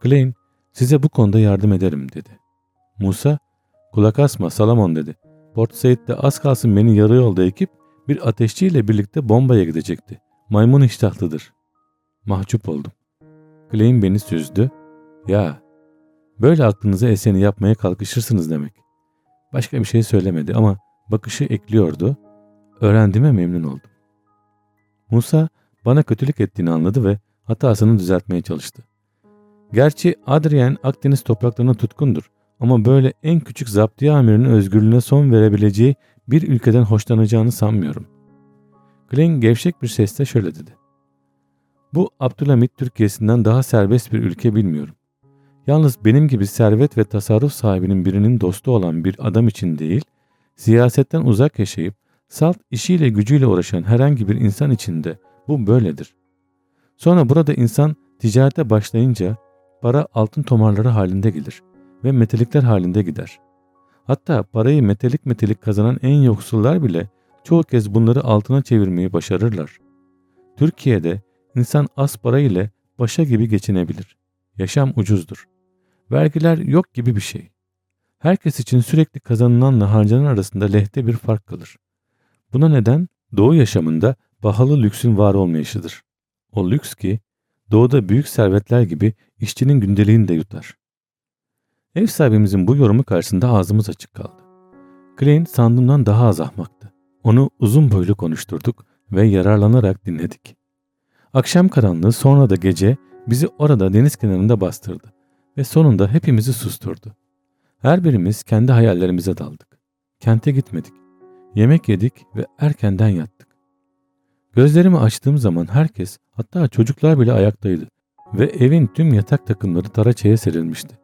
Klein, size bu konuda yardım ederim dedi. Musa, kulak asma Salamon dedi. Port Said'de az kalsın beni yarı yolda ekip bir ateşçiyle birlikte bombaya gidecekti. Maymun iştahlıdır. Mahcup oldum. Klein beni süzdü. Ya, böyle aklınıza eseni yapmaya kalkışırsınız demek. Başka bir şey söylemedi ama bakışı ekliyordu. Öğrendiğime memnun oldum. Musa bana kötülük ettiğini anladı ve hatasını düzeltmeye çalıştı. Gerçi Adrien Akdeniz topraklarına tutkundur ama böyle en küçük zaptiye amirinin özgürlüğüne son verebileceği bir ülkeden hoşlanacağını sanmıyorum. Klein gevşek bir sesle şöyle dedi. Bu Abdülhamit Türkiye'sinden daha serbest bir ülke bilmiyorum. Yalnız benim gibi servet ve tasarruf sahibinin birinin dostu olan bir adam için değil, siyasetten uzak yaşayıp salt işiyle gücüyle uğraşan herhangi bir insan için de bu böyledir. Sonra burada insan ticarete başlayınca para altın tomarları halinde gelir ve metelikler halinde gider. Hatta parayı metelik metelik kazanan en yoksullar bile çoğu kez bunları altına çevirmeyi başarırlar. Türkiye'de insan az para ile başa gibi geçinebilir. Yaşam ucuzdur. Vergiler yok gibi bir şey. Herkes için sürekli kazanılanla harcanan arasında lehte bir fark kalır. Buna neden doğu yaşamında pahalı lüksün var olmayışıdır. O lüks ki doğuda büyük servetler gibi işçinin gündeliğini de yutar. Ev sahibimizin bu yorumu karşısında ağzımız açık kaldı. Klein sandığımdan daha az ahmaktı. Onu uzun boylu konuşturduk ve yararlanarak dinledik. Akşam karanlığı sonra da gece bizi orada deniz kenarında bastırdı ve sonunda hepimizi susturdu. Her birimiz kendi hayallerimize daldık. Kente gitmedik. Yemek yedik ve erkenden yattık. Gözlerimi açtığım zaman herkes hatta çocuklar bile ayaktaydı ve evin tüm yatak takımları taraçaya serilmişti.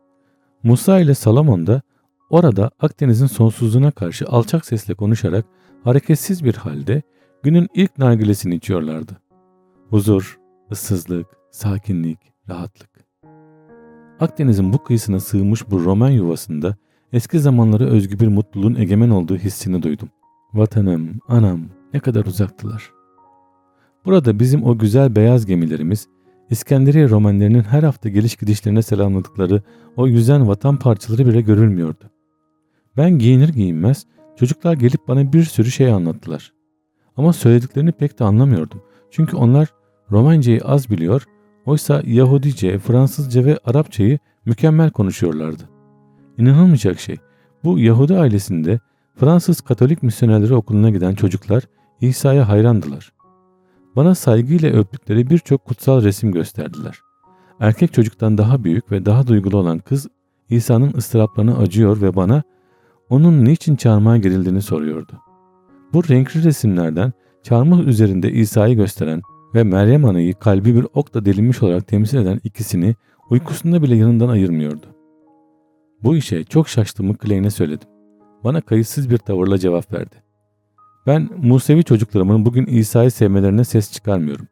Musa ile Salomon da orada Akdeniz'in sonsuzluğuna karşı alçak sesle konuşarak hareketsiz bir halde günün ilk nargilesini içiyorlardı. Huzur, ıssızlık, sakinlik, rahatlık. Akdeniz'in bu kıyısına sığmış bu Roman yuvasında eski zamanlara özgü bir mutluluğun egemen olduğu hissini duydum. Vatanım, anam ne kadar uzaktılar. Burada bizim o güzel beyaz gemilerimiz, İskenderiye Romanlarının her hafta geliş gidişlerine selamladıkları o yüzen vatan parçaları bile görülmüyordu. Ben giyinir giyinmez çocuklar gelip bana bir sürü şey anlattılar. Ama söylediklerini pek de anlamıyordum. Çünkü onlar Romancayı az biliyor Oysa Yahudice, Fransızca ve Arapçayı mükemmel konuşuyorlardı. İnanılmayacak şey. Bu Yahudi ailesinde Fransız Katolik misyonerleri okuluna giden çocuklar İsa'ya hayrandılar. Bana saygıyla öptükleri birçok kutsal resim gösterdiler. Erkek çocuktan daha büyük ve daha duygulu olan kız İsa'nın ıstıraplarına acıyor ve bana onun niçin çarmıha gerildiğini soruyordu. Bu renkli resimlerden çarmıh üzerinde İsa'yı gösteren ve Meryem Ana'yı kalbi bir okla delinmiş olarak temsil eden ikisini uykusunda bile yanından ayırmıyordu. Bu işe çok şaştığımı Klein'e söyledim. Bana kayıtsız bir tavırla cevap verdi. Ben Musevi çocuklarımın bugün İsa'yı sevmelerine ses çıkarmıyorum.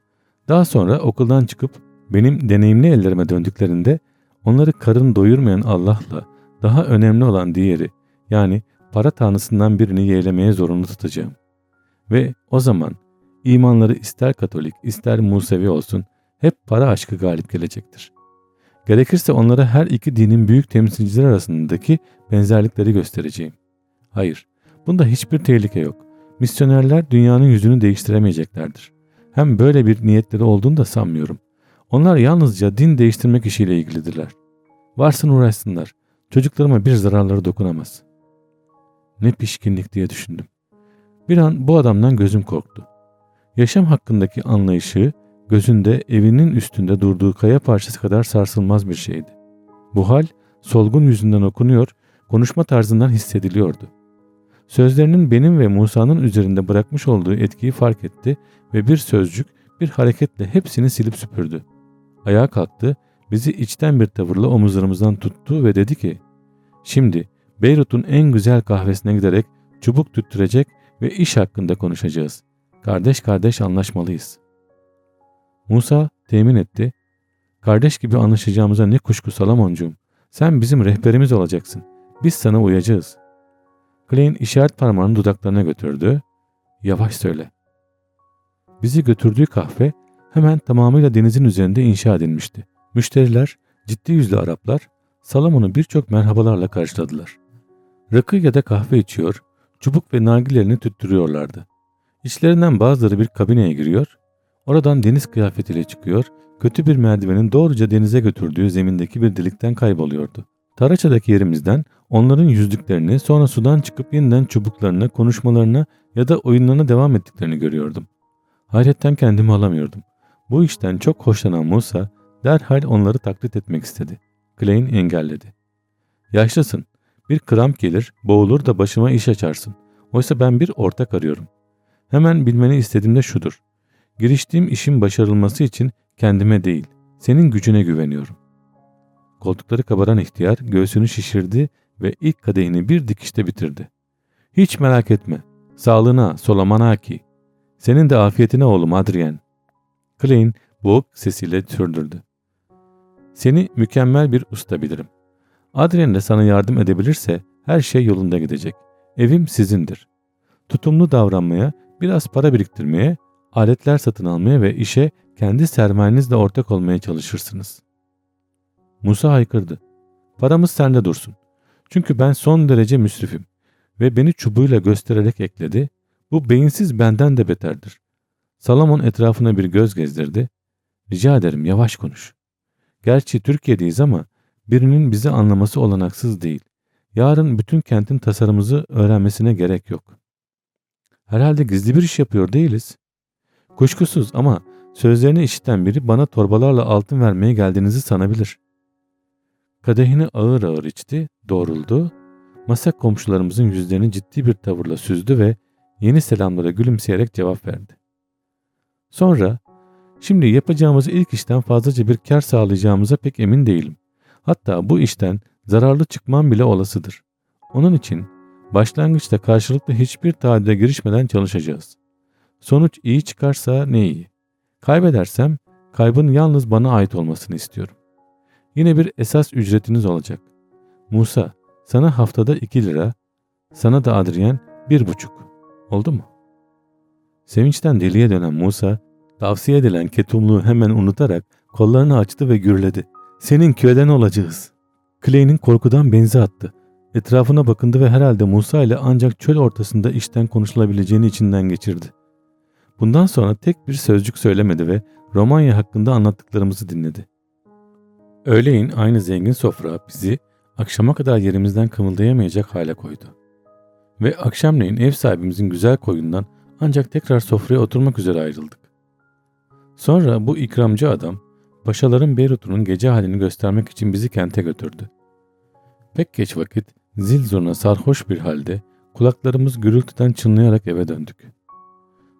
Daha sonra okuldan çıkıp benim deneyimli ellerime döndüklerinde onları karın doyurmayan Allah'la daha önemli olan diğeri yani para tanrısından birini yeğlemeye zorunlu tutacağım. Ve o zaman İmanları ister Katolik ister Musevi olsun hep para aşkı galip gelecektir. Gerekirse onlara her iki dinin büyük temsilciler arasındaki benzerlikleri göstereceğim. Hayır, bunda hiçbir tehlike yok. Misyonerler dünyanın yüzünü değiştiremeyeceklerdir. Hem böyle bir niyetleri olduğunu da sanmıyorum. Onlar yalnızca din değiştirmek işiyle ilgilidirler. Varsın uğraşsınlar. Çocuklarıma bir zararları dokunamaz. Ne pişkinlik diye düşündüm. Bir an bu adamdan gözüm korktu. Yaşam hakkındaki anlayışı gözünde evinin üstünde durduğu kaya parçası kadar sarsılmaz bir şeydi. Bu hal solgun yüzünden okunuyor, konuşma tarzından hissediliyordu. Sözlerinin benim ve Musa'nın üzerinde bırakmış olduğu etkiyi fark etti ve bir sözcük, bir hareketle hepsini silip süpürdü. Ayağa kalktı, bizi içten bir tavırla omuzlarımızdan tuttu ve dedi ki, ''Şimdi Beyrut'un en güzel kahvesine giderek çubuk tüttürecek ve iş hakkında konuşacağız. Kardeş kardeş anlaşmalıyız.'' Musa temin etti. ''Kardeş gibi anlaşacağımıza ne kuşku Salamoncuğum. Sen bizim rehberimiz olacaksın. Biz sana uyacağız.'' Klein işaret parmağını dudaklarına götürdü. ''Yavaş söyle.'' Bizi götürdüğü kahve hemen tamamıyla denizin üzerinde inşa edilmişti. Müşteriler, ciddi yüzlü Araplar, Salomon'u birçok merhabalarla karşıladılar. Rakı ya da kahve içiyor, çubuk ve nargilelerini tüttürüyorlardı. İçlerinden bazıları bir kabineye giriyor, oradan deniz kıyafetiyle çıkıyor, kötü bir merdivenin doğruca denize götürdüğü zemindeki bir delikten kayboluyordu. Taraça'daki yerimizden onların yüzdüklerini sonra sudan çıkıp yeniden çubuklarına, konuşmalarına ya da oyunlarına devam ettiklerini görüyordum. Hayretten kendimi alamıyordum. Bu işten çok hoşlanan Musa derhal onları taklit etmek istedi. Klein engelledi. Yaşlısın. Bir kramp gelir, boğulur da başıma iş açarsın. Oysa ben bir ortak arıyorum. Hemen bilmeni istediğim de şudur. Giriştiğim işin başarılması için kendime değil, senin gücüne güveniyorum. Koltukları kabaran ihtiyar göğsünü şişirdi ve ilk kadehini bir dikişte bitirdi. Hiç merak etme. Sağlığına Solamanaki. Senin de afiyetine oğlum Adrien. Klein boğuk sesiyle sürdürdü. Seni mükemmel bir usta bilirim. Adrien de sana yardım edebilirse her şey yolunda gidecek. Evim sizindir. Tutumlu davranmaya, biraz para biriktirmeye, aletler satın almaya ve işe kendi sermayenizle ortak olmaya çalışırsınız. Musa haykırdı. Paramız sende dursun. Çünkü ben son derece müsrifim. Ve beni çubuğuyla göstererek ekledi. Bu beyinsiz benden de beterdir. Salomon etrafına bir göz gezdirdi. Rica ederim yavaş konuş. Gerçi Türkiye'deyiz ama birinin bizi anlaması olanaksız değil. Yarın bütün kentin tasarımımızı öğrenmesine gerek yok. Herhalde gizli bir iş yapıyor değiliz. Kuşkusuz ama sözlerini işiten biri bana torbalarla altın vermeye geldiğinizi sanabilir. Kadehini ağır ağır içti, doğruldu. Masa komşularımızın yüzlerini ciddi bir tavırla süzdü ve yeni selamlara gülümseyerek cevap verdi. Sonra, şimdi yapacağımız ilk işten fazlaca bir kar sağlayacağımıza pek emin değilim. Hatta bu işten zararlı çıkmam bile olasıdır. Onun için başlangıçta karşılıklı hiçbir taahhüde girişmeden çalışacağız. Sonuç iyi çıkarsa ne iyi. Kaybedersem kaybın yalnız bana ait olmasını istiyorum. Yine bir esas ücretiniz olacak. Musa, sana haftada 2 lira, sana da bir buçuk. Oldu mu? Sevinçten deliye dönen Musa, tavsiye edilen ketumluğu hemen unutarak kollarını açtı ve gürledi. Senin köyden olacağız. Clay'nin korkudan benzi attı. Etrafına bakındı ve herhalde Musa ile ancak çöl ortasında işten konuşulabileceğini içinden geçirdi. Bundan sonra tek bir sözcük söylemedi ve Romanya hakkında anlattıklarımızı dinledi. Öğleyin aynı zengin sofra bizi akşama kadar yerimizden kımıldayamayacak hale koydu. Ve akşamleyin ev sahibimizin güzel koyundan ancak tekrar sofraya oturmak üzere ayrıldık. Sonra bu ikramcı adam paşaların Beyrut'unun gece halini göstermek için bizi kente götürdü. Pek geç vakit zil zurna sarhoş bir halde kulaklarımız gürültüden çınlayarak eve döndük.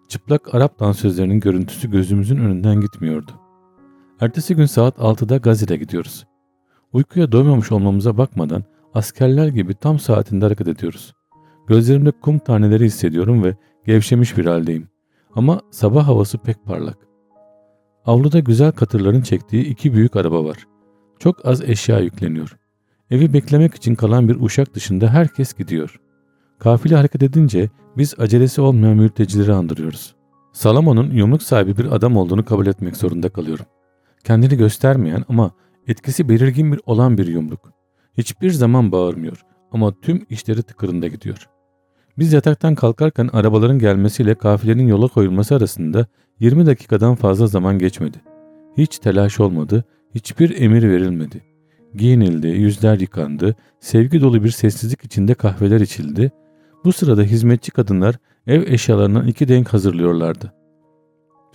Çıplak Arap dansözlerinin görüntüsü gözümüzün önünden gitmiyordu. Ertesi gün saat 6'da Gazi'de gidiyoruz. Uykuya doymamış olmamıza bakmadan askerler gibi tam saatinde hareket ediyoruz. Gözlerimde kum taneleri hissediyorum ve gevşemiş bir haldeyim. Ama sabah havası pek parlak. Avluda güzel katırların çektiği iki büyük araba var. Çok az eşya yükleniyor. Evi beklemek için kalan bir uşak dışında herkes gidiyor. Kafile hareket edince biz acelesi olmayan mültecileri andırıyoruz. Salamon'un yumruk sahibi bir adam olduğunu kabul etmek zorunda kalıyorum. Kendini göstermeyen ama etkisi belirgin bir olan bir yumruk. Hiçbir zaman bağırmıyor ama tüm işleri tıkırında gidiyor. Biz yataktan kalkarken arabaların gelmesiyle kafilenin yola koyulması arasında 20 dakikadan fazla zaman geçmedi. Hiç telaş olmadı, hiçbir emir verilmedi. Giyinildi, yüzler yıkandı, sevgi dolu bir sessizlik içinde kahveler içildi. Bu sırada hizmetçi kadınlar ev eşyalarından iki denk hazırlıyorlardı.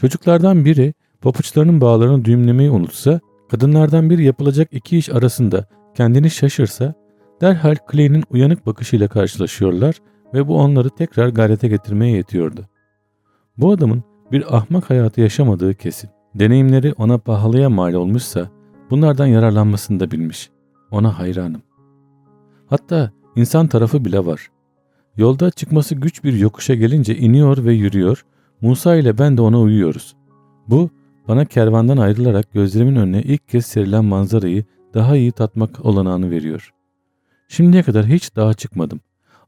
Çocuklardan biri papuçlarının bağlarını düğümlemeyi unutsa, kadınlardan biri yapılacak iki iş arasında kendini şaşırsa derhal Clay'nin uyanık bakışıyla karşılaşıyorlar ve bu onları tekrar gayrete getirmeye yetiyordu. Bu adamın bir ahmak hayatı yaşamadığı kesin. Deneyimleri ona pahalıya mal olmuşsa bunlardan yararlanmasını da bilmiş. Ona hayranım. Hatta insan tarafı bile var. Yolda çıkması güç bir yokuşa gelince iniyor ve yürüyor. Musa ile ben de ona uyuyoruz. Bu bana kervandan ayrılarak gözlerimin önüne ilk kez serilen manzarayı daha iyi tatmak olanağını veriyor. Şimdiye kadar hiç dağa çıkmadım.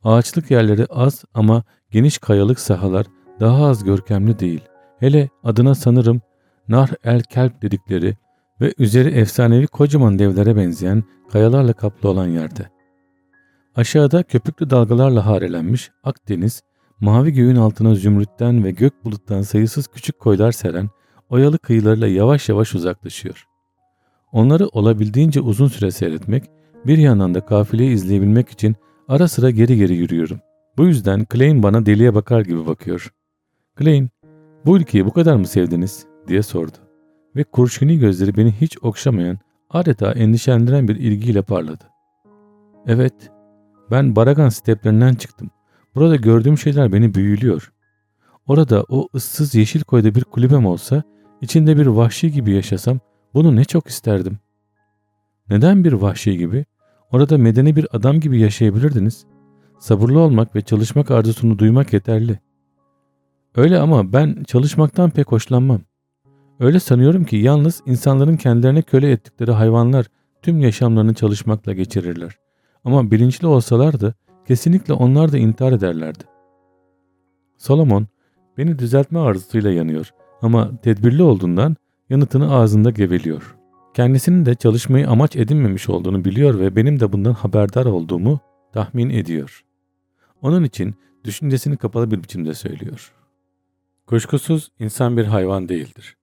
Ağaçlık yerleri az ama geniş kayalık sahalar daha az görkemli değil. Hele adına sanırım Nar el Kelp dedikleri ve üzeri efsanevi kocaman devlere benzeyen kayalarla kaplı olan yerde. Aşağıda köpüklü dalgalarla harelenmiş Akdeniz, mavi göğün altına zümrütten ve gök buluttan sayısız küçük koylar seren oyalı kıyılarıyla yavaş yavaş uzaklaşıyor. Onları olabildiğince uzun süre seyretmek, bir yandan da kafileyi izleyebilmek için ara sıra geri geri yürüyorum. Bu yüzden Klein bana deliye bakar gibi bakıyor. Klein, bu ülkeyi bu kadar mı sevdiniz diye sordu. Ve kurşuni gözleri beni hiç okşamayan, adeta endişelendiren bir ilgiyle parladı. Evet, ben Baragan steplerinden çıktım. Burada gördüğüm şeyler beni büyülüyor. Orada o ıssız yeşil koyda bir kulübem olsa, içinde bir vahşi gibi yaşasam bunu ne çok isterdim. Neden bir vahşi gibi? Orada medeni bir adam gibi yaşayabilirdiniz. Sabırlı olmak ve çalışmak arzusunu duymak yeterli. Öyle ama ben çalışmaktan pek hoşlanmam. Öyle sanıyorum ki yalnız insanların kendilerine köle ettikleri hayvanlar tüm yaşamlarını çalışmakla geçirirler. Ama bilinçli olsalardı kesinlikle onlar da intihar ederlerdi. Solomon beni düzeltme arzusuyla yanıyor ama tedbirli olduğundan yanıtını ağzında geveliyor. Kendisinin de çalışmayı amaç edinmemiş olduğunu biliyor ve benim de bundan haberdar olduğumu tahmin ediyor. Onun için düşüncesini kapalı bir biçimde söylüyor. Kuşkusuz insan bir hayvan değildir.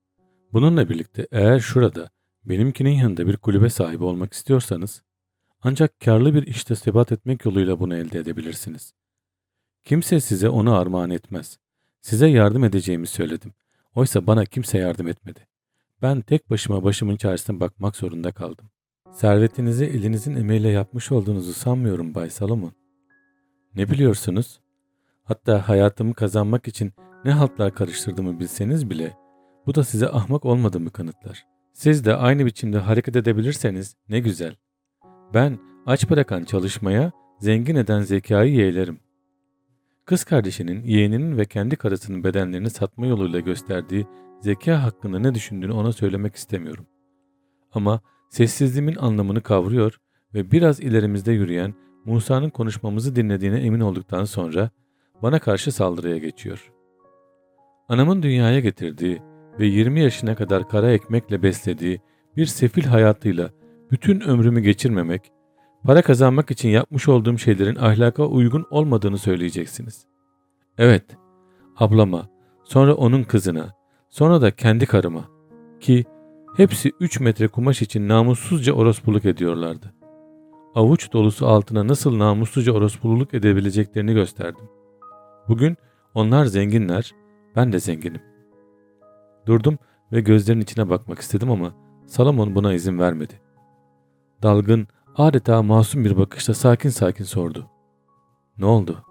Bununla birlikte eğer şurada benimkinin yanında bir kulübe sahibi olmak istiyorsanız ancak karlı bir işte sebat etmek yoluyla bunu elde edebilirsiniz. Kimse size onu armağan etmez. Size yardım edeceğimi söyledim. Oysa bana kimse yardım etmedi. Ben tek başıma başımın çaresine bakmak zorunda kaldım. Servetinizi elinizin emeğiyle yapmış olduğunuzu sanmıyorum Bay Salomon. Ne biliyorsunuz? Hatta hayatımı kazanmak için ne haltlar karıştırdığımı bilseniz bile bu da size ahmak olmadığımı kanıtlar. Siz de aynı biçimde hareket edebilirseniz ne güzel. Ben aç bırakan çalışmaya, zengin eden zekayı yeğlerim. Kız kardeşinin, yeğeninin ve kendi karısının bedenlerini satma yoluyla gösterdiği zeka hakkında ne düşündüğünü ona söylemek istemiyorum. Ama sessizliğimin anlamını kavruyor ve biraz ilerimizde yürüyen Musa'nın konuşmamızı dinlediğine emin olduktan sonra bana karşı saldırıya geçiyor. Anamın dünyaya getirdiği ve 20 yaşına kadar kara ekmekle beslediği bir sefil hayatıyla bütün ömrümü geçirmemek, para kazanmak için yapmış olduğum şeylerin ahlaka uygun olmadığını söyleyeceksiniz. Evet, ablama, sonra onun kızına, sonra da kendi karıma ki hepsi 3 metre kumaş için namussuzca orospuluk ediyorlardı. Avuç dolusu altına nasıl namussuzca orospululuk edebileceklerini gösterdim. Bugün onlar zenginler, ben de zenginim. Durdum ve gözlerin içine bakmak istedim ama Salomon buna izin vermedi. Dalgın, adeta masum bir bakışla sakin sakin sordu. Ne oldu?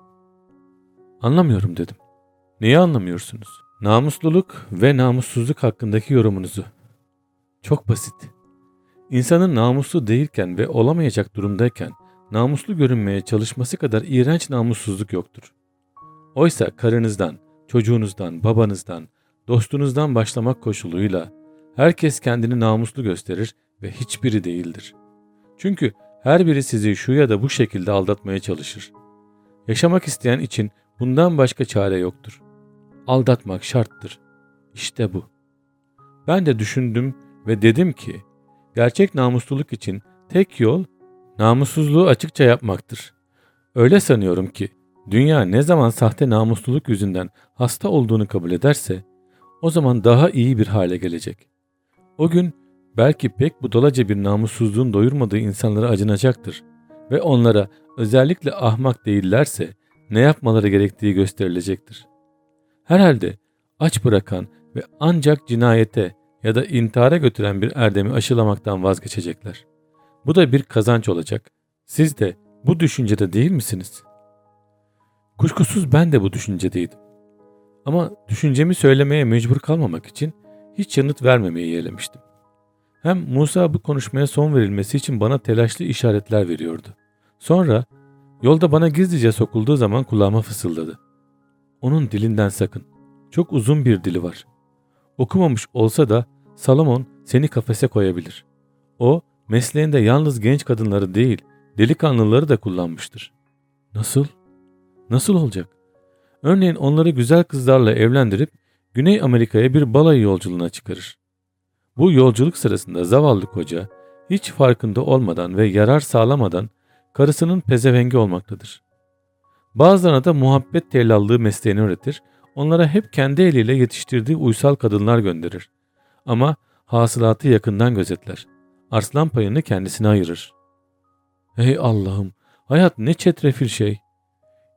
Anlamıyorum dedim. Neyi anlamıyorsunuz? Namusluluk ve namussuzluk hakkındaki yorumunuzu. Çok basit. İnsanın namuslu değilken ve olamayacak durumdayken namuslu görünmeye çalışması kadar iğrenç namussuzluk yoktur. Oysa karınızdan, çocuğunuzdan, babanızdan, dostunuzdan başlamak koşuluyla herkes kendini namuslu gösterir ve hiçbiri değildir. Çünkü her biri sizi şu ya da bu şekilde aldatmaya çalışır. Yaşamak isteyen için bundan başka çare yoktur. Aldatmak şarttır. İşte bu. Ben de düşündüm ve dedim ki gerçek namusluluk için tek yol namussuzluğu açıkça yapmaktır. Öyle sanıyorum ki dünya ne zaman sahte namusluluk yüzünden hasta olduğunu kabul ederse o zaman daha iyi bir hale gelecek. O gün belki pek budalaca bir namussuzluğun doyurmadığı insanlara acınacaktır ve onlara özellikle ahmak değillerse ne yapmaları gerektiği gösterilecektir. Herhalde aç bırakan ve ancak cinayete ya da intihara götüren bir erdemi aşılamaktan vazgeçecekler. Bu da bir kazanç olacak. Siz de bu düşüncede değil misiniz? Kuşkusuz ben de bu düşüncedeydim. Ama düşüncemi söylemeye mecbur kalmamak için hiç yanıt vermemeyi yeğlemiştim. Hem Musa bu konuşmaya son verilmesi için bana telaşlı işaretler veriyordu. Sonra yolda bana gizlice sokulduğu zaman kulağıma fısıldadı. Onun dilinden sakın. Çok uzun bir dili var. Okumamış olsa da Salomon seni kafese koyabilir. O mesleğinde yalnız genç kadınları değil, delikanlıları da kullanmıştır. Nasıl? Nasıl olacak? Örneğin onları güzel kızlarla evlendirip Güney Amerika'ya bir balayı yolculuğuna çıkarır. Bu yolculuk sırasında zavallı koca hiç farkında olmadan ve yarar sağlamadan karısının pezevengi olmaktadır. Bazılarına da muhabbet tellallığı mesleğini öğretir, onlara hep kendi eliyle yetiştirdiği uysal kadınlar gönderir. Ama hasılatı yakından gözetler. Arslan payını kendisine ayırır. Ey Allah'ım, hayat ne çetrefil şey.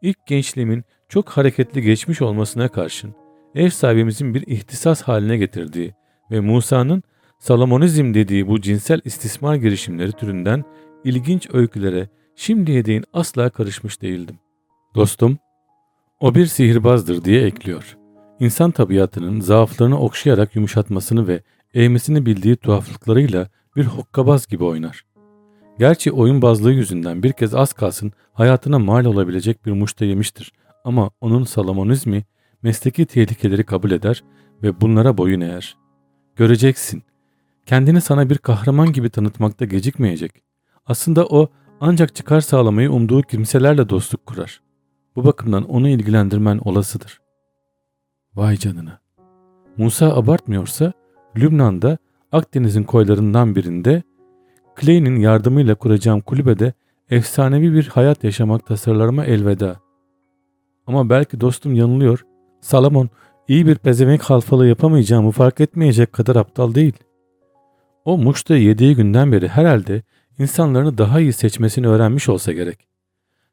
İlk gençliğimin çok hareketli geçmiş olmasına karşın ev sahibimizin bir ihtisas haline getirdiği ve Musa'nın Salomonizm dediği bu cinsel istismar girişimleri türünden ilginç öykülere şimdiye değin asla karışmış değildim. Dostum, o bir sihirbazdır diye ekliyor. İnsan tabiatının zaaflarını okşayarak yumuşatmasını ve eğmesini bildiği tuhaflıklarıyla bir hokkabaz gibi oynar. Gerçi oyunbazlığı yüzünden bir kez az kalsın hayatına mal olabilecek bir muşta yemiştir ama onun Salomonizmi mesleki tehlikeleri kabul eder ve bunlara boyun eğer. Göreceksin, kendini sana bir kahraman gibi tanıtmakta gecikmeyecek. Aslında o ancak çıkar sağlamayı umduğu kimselerle dostluk kurar. Bu bakımdan onu ilgilendirmen olasıdır. Vay canına. Musa abartmıyorsa Lübnan'da Akdeniz'in koylarından birinde Clay'nin yardımıyla kuracağım kulübede efsanevi bir hayat yaşamak tasarlarıma elveda. Ama belki dostum yanılıyor. Salomon iyi bir pezevenk halfalı yapamayacağımı fark etmeyecek kadar aptal değil. O Muş'ta yediği günden beri herhalde insanlarını daha iyi seçmesini öğrenmiş olsa gerek.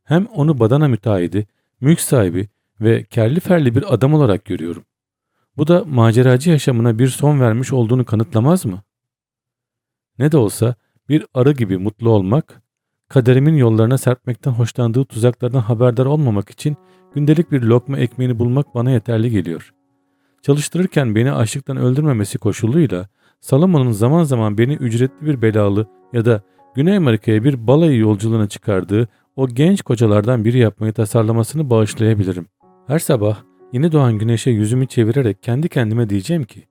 Hem onu badana müteahhidi, mülk sahibi ve kerli ferli bir adam olarak görüyorum. Bu da maceracı yaşamına bir son vermiş olduğunu kanıtlamaz mı? Ne de olsa bir arı gibi mutlu olmak, kaderimin yollarına serpmekten hoşlandığı tuzaklardan haberdar olmamak için gündelik bir lokma ekmeğini bulmak bana yeterli geliyor. Çalıştırırken beni açlıktan öldürmemesi koşuluyla Salomon'un zaman zaman beni ücretli bir belalı ya da Güney Amerika'ya bir balayı yolculuğuna çıkardığı o genç kocalardan biri yapmayı tasarlamasını bağışlayabilirim. Her sabah yeni doğan güneşe yüzümü çevirerek kendi kendime diyeceğim ki,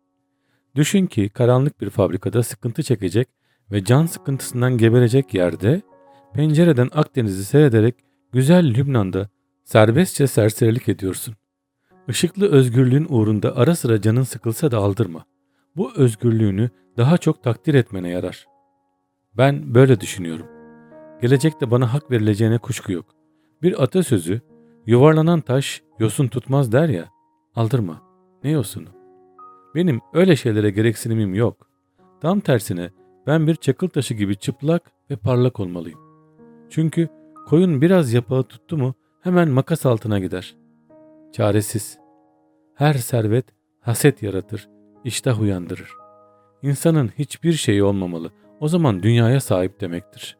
düşün ki karanlık bir fabrikada sıkıntı çekecek ve can sıkıntısından geberecek yerde, pencereden Akdeniz'i seyrederek güzel Lübnan'da serbestçe serserilik ediyorsun. Işıklı özgürlüğün uğrunda ara sıra canın sıkılsa da aldırma. Bu özgürlüğünü daha çok takdir etmene yarar. Ben böyle düşünüyorum. Gelecekte bana hak verileceğine kuşku yok. Bir atasözü, yuvarlanan taş yosun tutmaz der ya, aldırma. Ne yosunu? Benim öyle şeylere gereksinimim yok. Tam tersine ben bir çakıl taşı gibi çıplak ve parlak olmalıyım. Çünkü koyun biraz yapağı tuttu mu hemen makas altına gider. Çaresiz. Her servet haset yaratır, iştah uyandırır. İnsanın hiçbir şeyi olmamalı. O zaman dünyaya sahip demektir.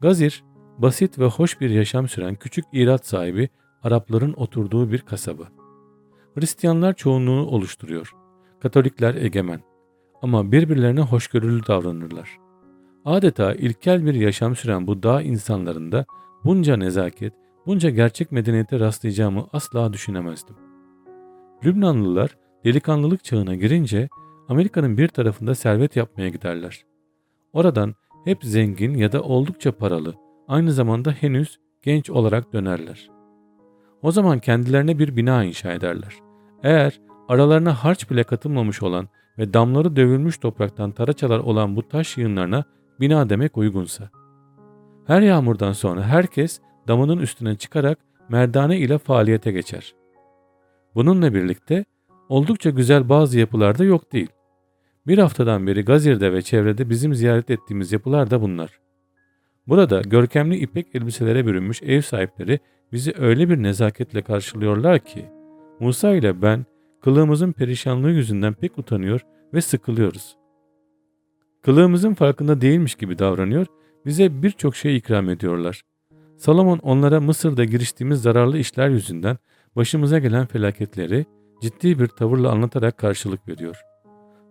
Gazir, basit ve hoş bir yaşam süren küçük irat sahibi Arapların oturduğu bir kasaba. Hristiyanlar çoğunluğunu oluşturuyor. Katolikler egemen. Ama birbirlerine hoşgörülü davranırlar. Adeta ilkel bir yaşam süren bu dağ insanlarında bunca nezaket, bunca gerçek medeniyete rastlayacağımı asla düşünemezdim. Lübnanlılar delikanlılık çağına girince Amerika'nın bir tarafında servet yapmaya giderler. Oradan hep zengin ya da oldukça paralı, aynı zamanda henüz genç olarak dönerler. O zaman kendilerine bir bina inşa ederler. Eğer aralarına harç bile katılmamış olan ve damları dövülmüş topraktan taraçalar olan bu taş yığınlarına bina demek uygunsa. Her yağmurdan sonra herkes damının üstüne çıkarak merdane ile faaliyete geçer. Bununla birlikte oldukça güzel bazı yapılar da yok değil. Bir haftadan beri Gazir'de ve çevrede bizim ziyaret ettiğimiz yapılar da bunlar. Burada görkemli ipek elbiselere bürünmüş ev sahipleri bizi öyle bir nezaketle karşılıyorlar ki Musa ile ben kılığımızın perişanlığı yüzünden pek utanıyor ve sıkılıyoruz. Kılığımızın farkında değilmiş gibi davranıyor, bize birçok şey ikram ediyorlar. Salomon onlara Mısır'da giriştiğimiz zararlı işler yüzünden başımıza gelen felaketleri ciddi bir tavırla anlatarak karşılık veriyor.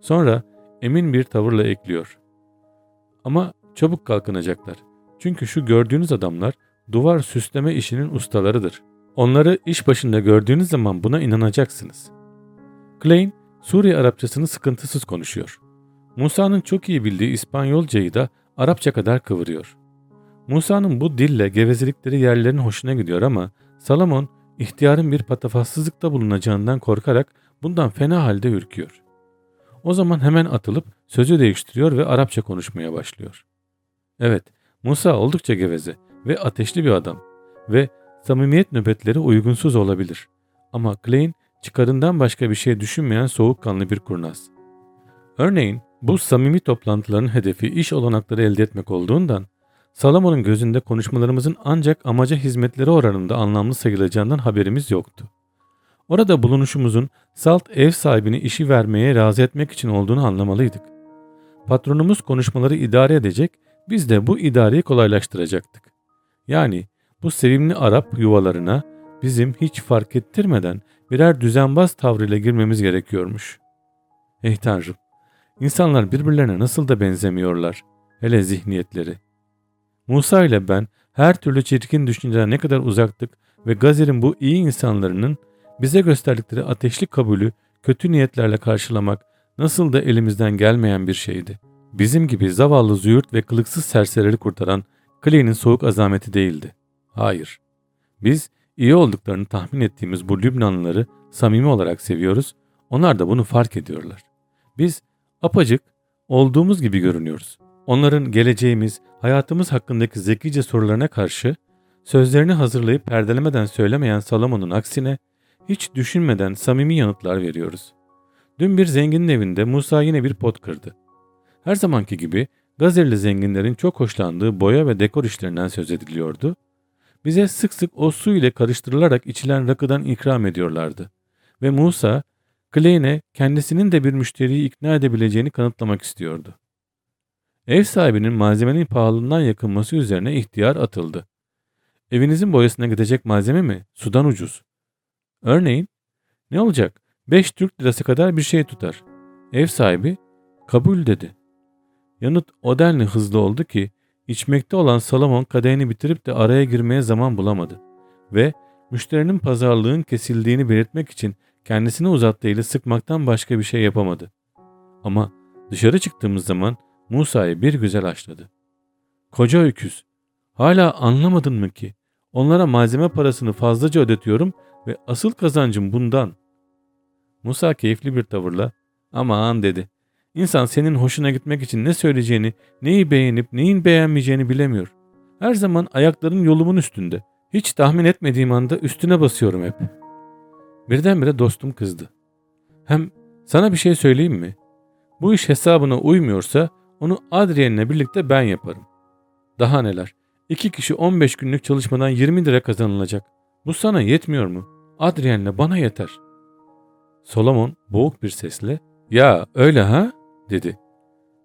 Sonra emin bir tavırla ekliyor. Ama çabuk kalkınacaklar. Çünkü şu gördüğünüz adamlar duvar süsleme işinin ustalarıdır. Onları iş başında gördüğünüz zaman buna inanacaksınız. Klein, Suriye Arapçasını sıkıntısız konuşuyor. Musa'nın çok iyi bildiği İspanyolcayı da Arapça kadar kıvırıyor. Musa'nın bu dille gevezelikleri yerlerin hoşuna gidiyor ama Salomon ihtiyarın bir patafatsızlıkta bulunacağından korkarak bundan fena halde ürküyor. O zaman hemen atılıp sözü değiştiriyor ve Arapça konuşmaya başlıyor. Evet, Musa oldukça geveze ve ateşli bir adam ve samimiyet nöbetleri uygunsuz olabilir. Ama Klein çıkarından başka bir şey düşünmeyen soğukkanlı bir kurnaz. Örneğin bu samimi toplantıların hedefi iş olanakları elde etmek olduğundan Salomon'un gözünde konuşmalarımızın ancak amaca hizmetleri oranında anlamlı sayılacağından haberimiz yoktu. Orada bulunuşumuzun salt ev sahibini işi vermeye razı etmek için olduğunu anlamalıydık. Patronumuz konuşmaları idare edecek, biz de bu idareyi kolaylaştıracaktık. Yani bu sevimli Arap yuvalarına bizim hiç fark ettirmeden birer düzenbaz tavrıyla girmemiz gerekiyormuş. Ey Tanrım! İnsanlar birbirlerine nasıl da benzemiyorlar. Hele zihniyetleri. Musa ile ben her türlü çirkin düşünceler ne kadar uzaktık ve Gazer'in bu iyi insanların bize gösterdikleri ateşli kabulü kötü niyetlerle karşılamak nasıl da elimizden gelmeyen bir şeydi. Bizim gibi zavallı züğürt ve kılıksız serserileri kurtaran Clay'nin soğuk azameti değildi. Hayır. Biz iyi olduklarını tahmin ettiğimiz bu Lübnanlıları samimi olarak seviyoruz. Onlar da bunu fark ediyorlar. Biz apacık olduğumuz gibi görünüyoruz. Onların geleceğimiz, hayatımız hakkındaki zekice sorularına karşı sözlerini hazırlayıp perdelemeden söylemeyen Salomon'un aksine hiç düşünmeden samimi yanıtlar veriyoruz. Dün bir zenginin evinde Musa yine bir pot kırdı. Her zamanki gibi Gazerli zenginlerin çok hoşlandığı boya ve dekor işlerinden söz ediliyordu. Bize sık sık o su ile karıştırılarak içilen rakıdan ikram ediyorlardı. Ve Musa, Klein'e kendisinin de bir müşteriyi ikna edebileceğini kanıtlamak istiyordu. Ev sahibinin malzemenin pahalılığından yakınması üzerine ihtiyar atıldı. Evinizin boyasına gidecek malzeme mi? Sudan ucuz. Örneğin, ne olacak? 5 Türk lirası kadar bir şey tutar. Ev sahibi, kabul dedi. Yanıt o denli hızlı oldu ki, içmekte olan Salomon kadehini bitirip de araya girmeye zaman bulamadı. Ve müşterinin pazarlığın kesildiğini belirtmek için kendisini uzattığı sıkmaktan başka bir şey yapamadı. Ama dışarı çıktığımız zaman Musa'yı bir güzel açladı. Koca öküz, hala anlamadın mı ki? Onlara malzeme parasını fazlaca ödetiyorum ve asıl kazancım bundan. Musa keyifli bir tavırla aman dedi. İnsan senin hoşuna gitmek için ne söyleyeceğini, neyi beğenip neyin beğenmeyeceğini bilemiyor. Her zaman ayakların yolumun üstünde. Hiç tahmin etmediğim anda üstüne basıyorum hep. Birdenbire dostum kızdı. Hem sana bir şey söyleyeyim mi? Bu iş hesabına uymuyorsa onu Adrien'le birlikte ben yaparım. Daha neler? İki kişi 15 günlük çalışmadan 20 lira kazanılacak. Bu sana yetmiyor mu? Adrien'le bana yeter. Solomon boğuk bir sesle ya öyle ha dedi.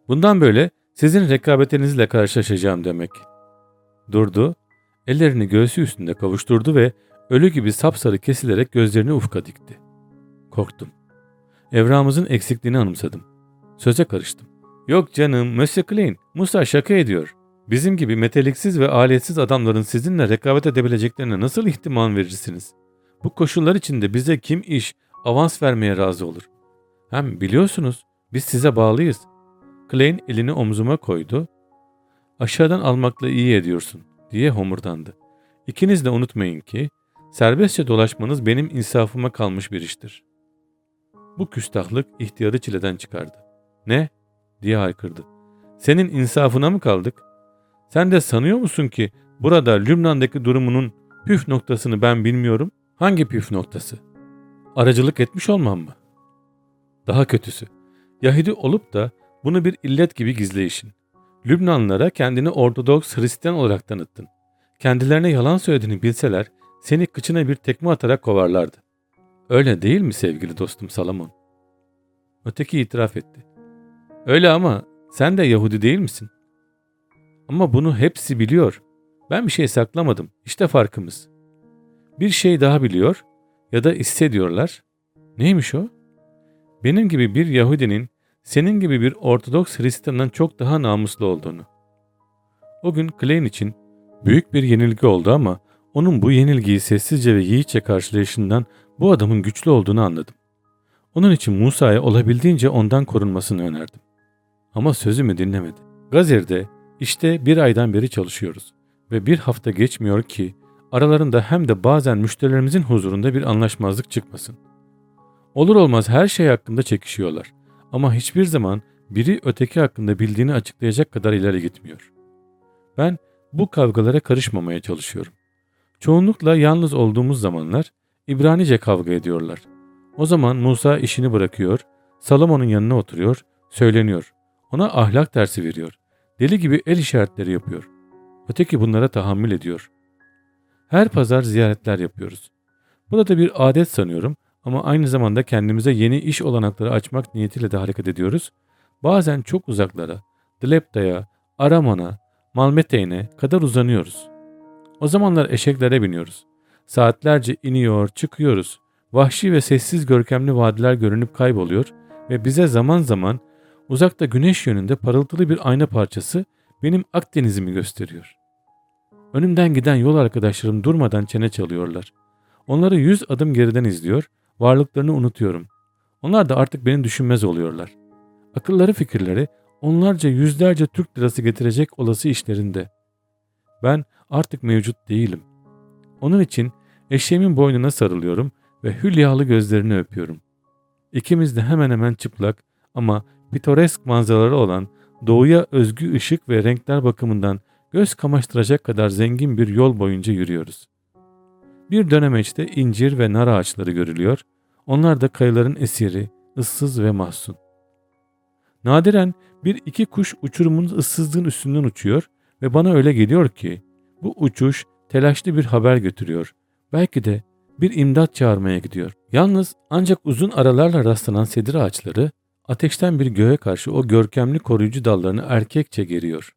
Bundan böyle sizin rekabetinizle karşılaşacağım demek. Durdu, ellerini göğsü üstünde kavuşturdu ve ölü gibi sapsarı kesilerek gözlerini ufka dikti. Korktum. Evramızın eksikliğini anımsadım. Söze karıştım. Yok canım, Monsieur Klein, Musa şaka ediyor. Bizim gibi meteliksiz ve aletsiz adamların sizinle rekabet edebileceklerine nasıl ihtimal verirsiniz? Bu koşullar içinde bize kim iş, avans vermeye razı olur? Hem biliyorsunuz biz size bağlıyız. Klein elini omzuma koydu. Aşağıdan almakla iyi ediyorsun diye homurdandı. İkiniz de unutmayın ki serbestçe dolaşmanız benim insafıma kalmış bir iştir. Bu küstahlık ihtiyarı çileden çıkardı. Ne? Diye haykırdı. Senin insafına mı kaldık? Sen de sanıyor musun ki burada Lübnan'daki durumunun püf noktasını ben bilmiyorum? Hangi püf noktası? Aracılık etmiş olmam mı? Daha kötüsü. Yahudi olup da bunu bir illet gibi gizleyişin. Lübnanlılara kendini Ortodoks Hristiyan olarak tanıttın. Kendilerine yalan söylediğini bilseler seni kıçına bir tekme atarak kovarlardı. Öyle değil mi sevgili dostum Salomon? Öteki itiraf etti. Öyle ama Sen de Yahudi değil misin? Ama bunu hepsi biliyor. Ben bir şey saklamadım. İşte farkımız. Bir şey daha biliyor ya da hissediyorlar. Neymiş o? Benim gibi bir Yahudinin senin gibi bir Ortodoks Hristiyandan çok daha namuslu olduğunu. O gün Klein için büyük bir yenilgi oldu ama onun bu yenilgiyi sessizce ve yiğitçe karşılayışından bu adamın güçlü olduğunu anladım. Onun için Musa'ya olabildiğince ondan korunmasını önerdim. Ama sözümü dinlemedi. Gazir'de işte bir aydan beri çalışıyoruz ve bir hafta geçmiyor ki aralarında hem de bazen müşterilerimizin huzurunda bir anlaşmazlık çıkmasın. Olur olmaz her şey hakkında çekişiyorlar ama hiçbir zaman biri öteki hakkında bildiğini açıklayacak kadar ileri gitmiyor. Ben bu kavgalara karışmamaya çalışıyorum. Çoğunlukla yalnız olduğumuz zamanlar İbranice kavga ediyorlar. O zaman Musa işini bırakıyor, Salomon'un yanına oturuyor, söyleniyor. Ona ahlak dersi veriyor. Deli gibi el işaretleri yapıyor. Öteki bunlara tahammül ediyor. Her pazar ziyaretler yapıyoruz. Burada bir adet sanıyorum ama aynı zamanda kendimize yeni iş olanakları açmak niyetiyle de hareket ediyoruz. Bazen çok uzaklara, Dlepta'ya, Araman'a, Malmeteyn'e kadar uzanıyoruz. O zamanlar eşeklere biniyoruz. Saatlerce iniyor, çıkıyoruz. Vahşi ve sessiz görkemli vadiler görünüp kayboluyor ve bize zaman zaman uzakta güneş yönünde parıltılı bir ayna parçası benim Akdeniz'imi gösteriyor. Önümden giden yol arkadaşlarım durmadan çene çalıyorlar. Onları yüz adım geriden izliyor, varlıklarını unutuyorum. Onlar da artık beni düşünmez oluyorlar. Akılları fikirleri onlarca yüzlerce Türk lirası getirecek olası işlerinde. Ben artık mevcut değilim. Onun için eşeğimin boynuna sarılıyorum ve hülyalı gözlerini öpüyorum. İkimiz de hemen hemen çıplak ama pitoresk manzaraları olan doğuya özgü ışık ve renkler bakımından göz kamaştıracak kadar zengin bir yol boyunca yürüyoruz. Bir dönemeçte incir ve nar ağaçları görülüyor, onlar da kayaların esiri, ıssız ve mahzun. Nadiren bir iki kuş uçurumun ıssızlığın üstünden uçuyor ve bana öyle geliyor ki bu uçuş telaşlı bir haber götürüyor. Belki de bir imdat çağırmaya gidiyor. Yalnız ancak uzun aralarla rastlanan sedir ağaçları ateşten bir göğe karşı o görkemli koruyucu dallarını erkekçe geriyor.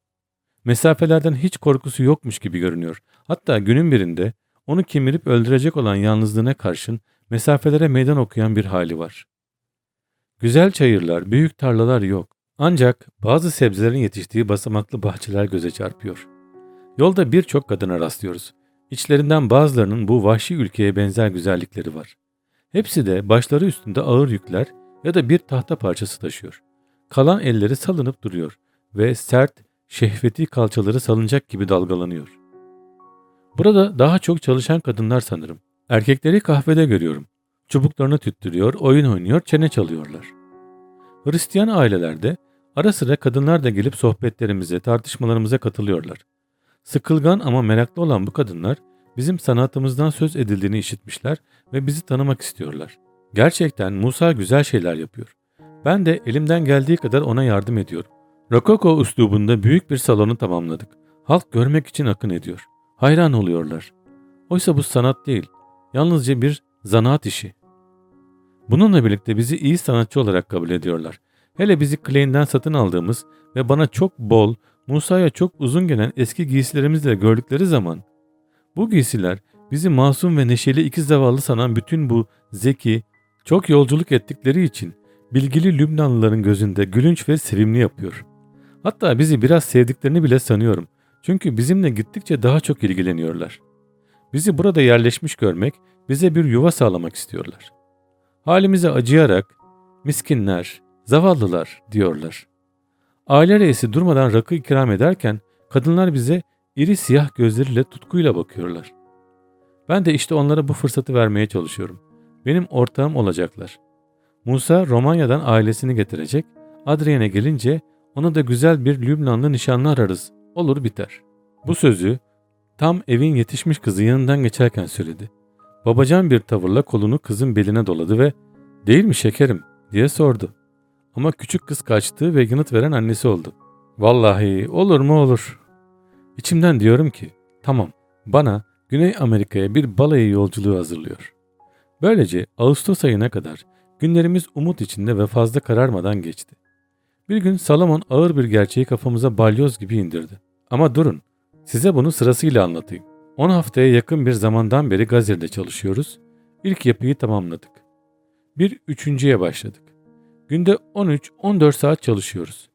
Mesafelerden hiç korkusu yokmuş gibi görünüyor. Hatta günün birinde onu kemirip öldürecek olan yalnızlığına karşın mesafelere meydan okuyan bir hali var. Güzel çayırlar, büyük tarlalar yok. Ancak bazı sebzelerin yetiştiği basamaklı bahçeler göze çarpıyor. Yolda birçok kadına rastlıyoruz. İçlerinden bazılarının bu vahşi ülkeye benzer güzellikleri var. Hepsi de başları üstünde ağır yükler ya da bir tahta parçası taşıyor. Kalan elleri salınıp duruyor ve sert, şehveti kalçaları salınacak gibi dalgalanıyor. Burada daha çok çalışan kadınlar sanırım. Erkekleri kahvede görüyorum. Çubuklarını tüttürüyor, oyun oynuyor, çene çalıyorlar. Hristiyan ailelerde ara sıra kadınlar da gelip sohbetlerimize, tartışmalarımıza katılıyorlar. Sıkılgan ama meraklı olan bu kadınlar bizim sanatımızdan söz edildiğini işitmişler ve bizi tanımak istiyorlar. Gerçekten Musa güzel şeyler yapıyor. Ben de elimden geldiği kadar ona yardım ediyorum. Rokoko üslubunda büyük bir salonu tamamladık. Halk görmek için akın ediyor. Hayran oluyorlar. Oysa bu sanat değil, yalnızca bir zanaat işi. Bununla birlikte bizi iyi sanatçı olarak kabul ediyorlar. Hele bizi Klein'den satın aldığımız ve bana çok bol, Musa'ya çok uzun gelen eski giysilerimizle gördükleri zaman bu giysiler bizi masum ve neşeli iki zavallı sanan bütün bu zeki, çok yolculuk ettikleri için bilgili Lübnanlıların gözünde gülünç ve sevimli yapıyor. Hatta bizi biraz sevdiklerini bile sanıyorum. Çünkü bizimle gittikçe daha çok ilgileniyorlar. Bizi burada yerleşmiş görmek, bize bir yuva sağlamak istiyorlar. Halimize acıyarak, miskinler, zavallılar diyorlar. Aile reisi durmadan rakı ikram ederken kadınlar bize iri siyah gözleriyle tutkuyla bakıyorlar. Ben de işte onlara bu fırsatı vermeye çalışıyorum. Benim ortağım olacaklar. Musa Romanya'dan ailesini getirecek. Adrian'e gelince ona da güzel bir Lübnanlı nişanlı ararız. Olur biter. Bu sözü tam evin yetişmiş kızı yanından geçerken söyledi. Babacan bir tavırla kolunu kızın beline doladı ve ''Değil mi şekerim?'' diye sordu. Ama küçük kız kaçtı ve yanıt veren annesi oldu. Vallahi olur mu olur. İçimden diyorum ki tamam bana Güney Amerika'ya bir balayı yolculuğu hazırlıyor. Böylece Ağustos ayına kadar günlerimiz umut içinde ve fazla kararmadan geçti. Bir gün Salomon ağır bir gerçeği kafamıza balyoz gibi indirdi. Ama durun, size bunu sırasıyla anlatayım. 10 haftaya yakın bir zamandan beri Gazir'de çalışıyoruz. İlk yapıyı tamamladık. Bir üçüncüye başladık. Günde 13-14 saat çalışıyoruz.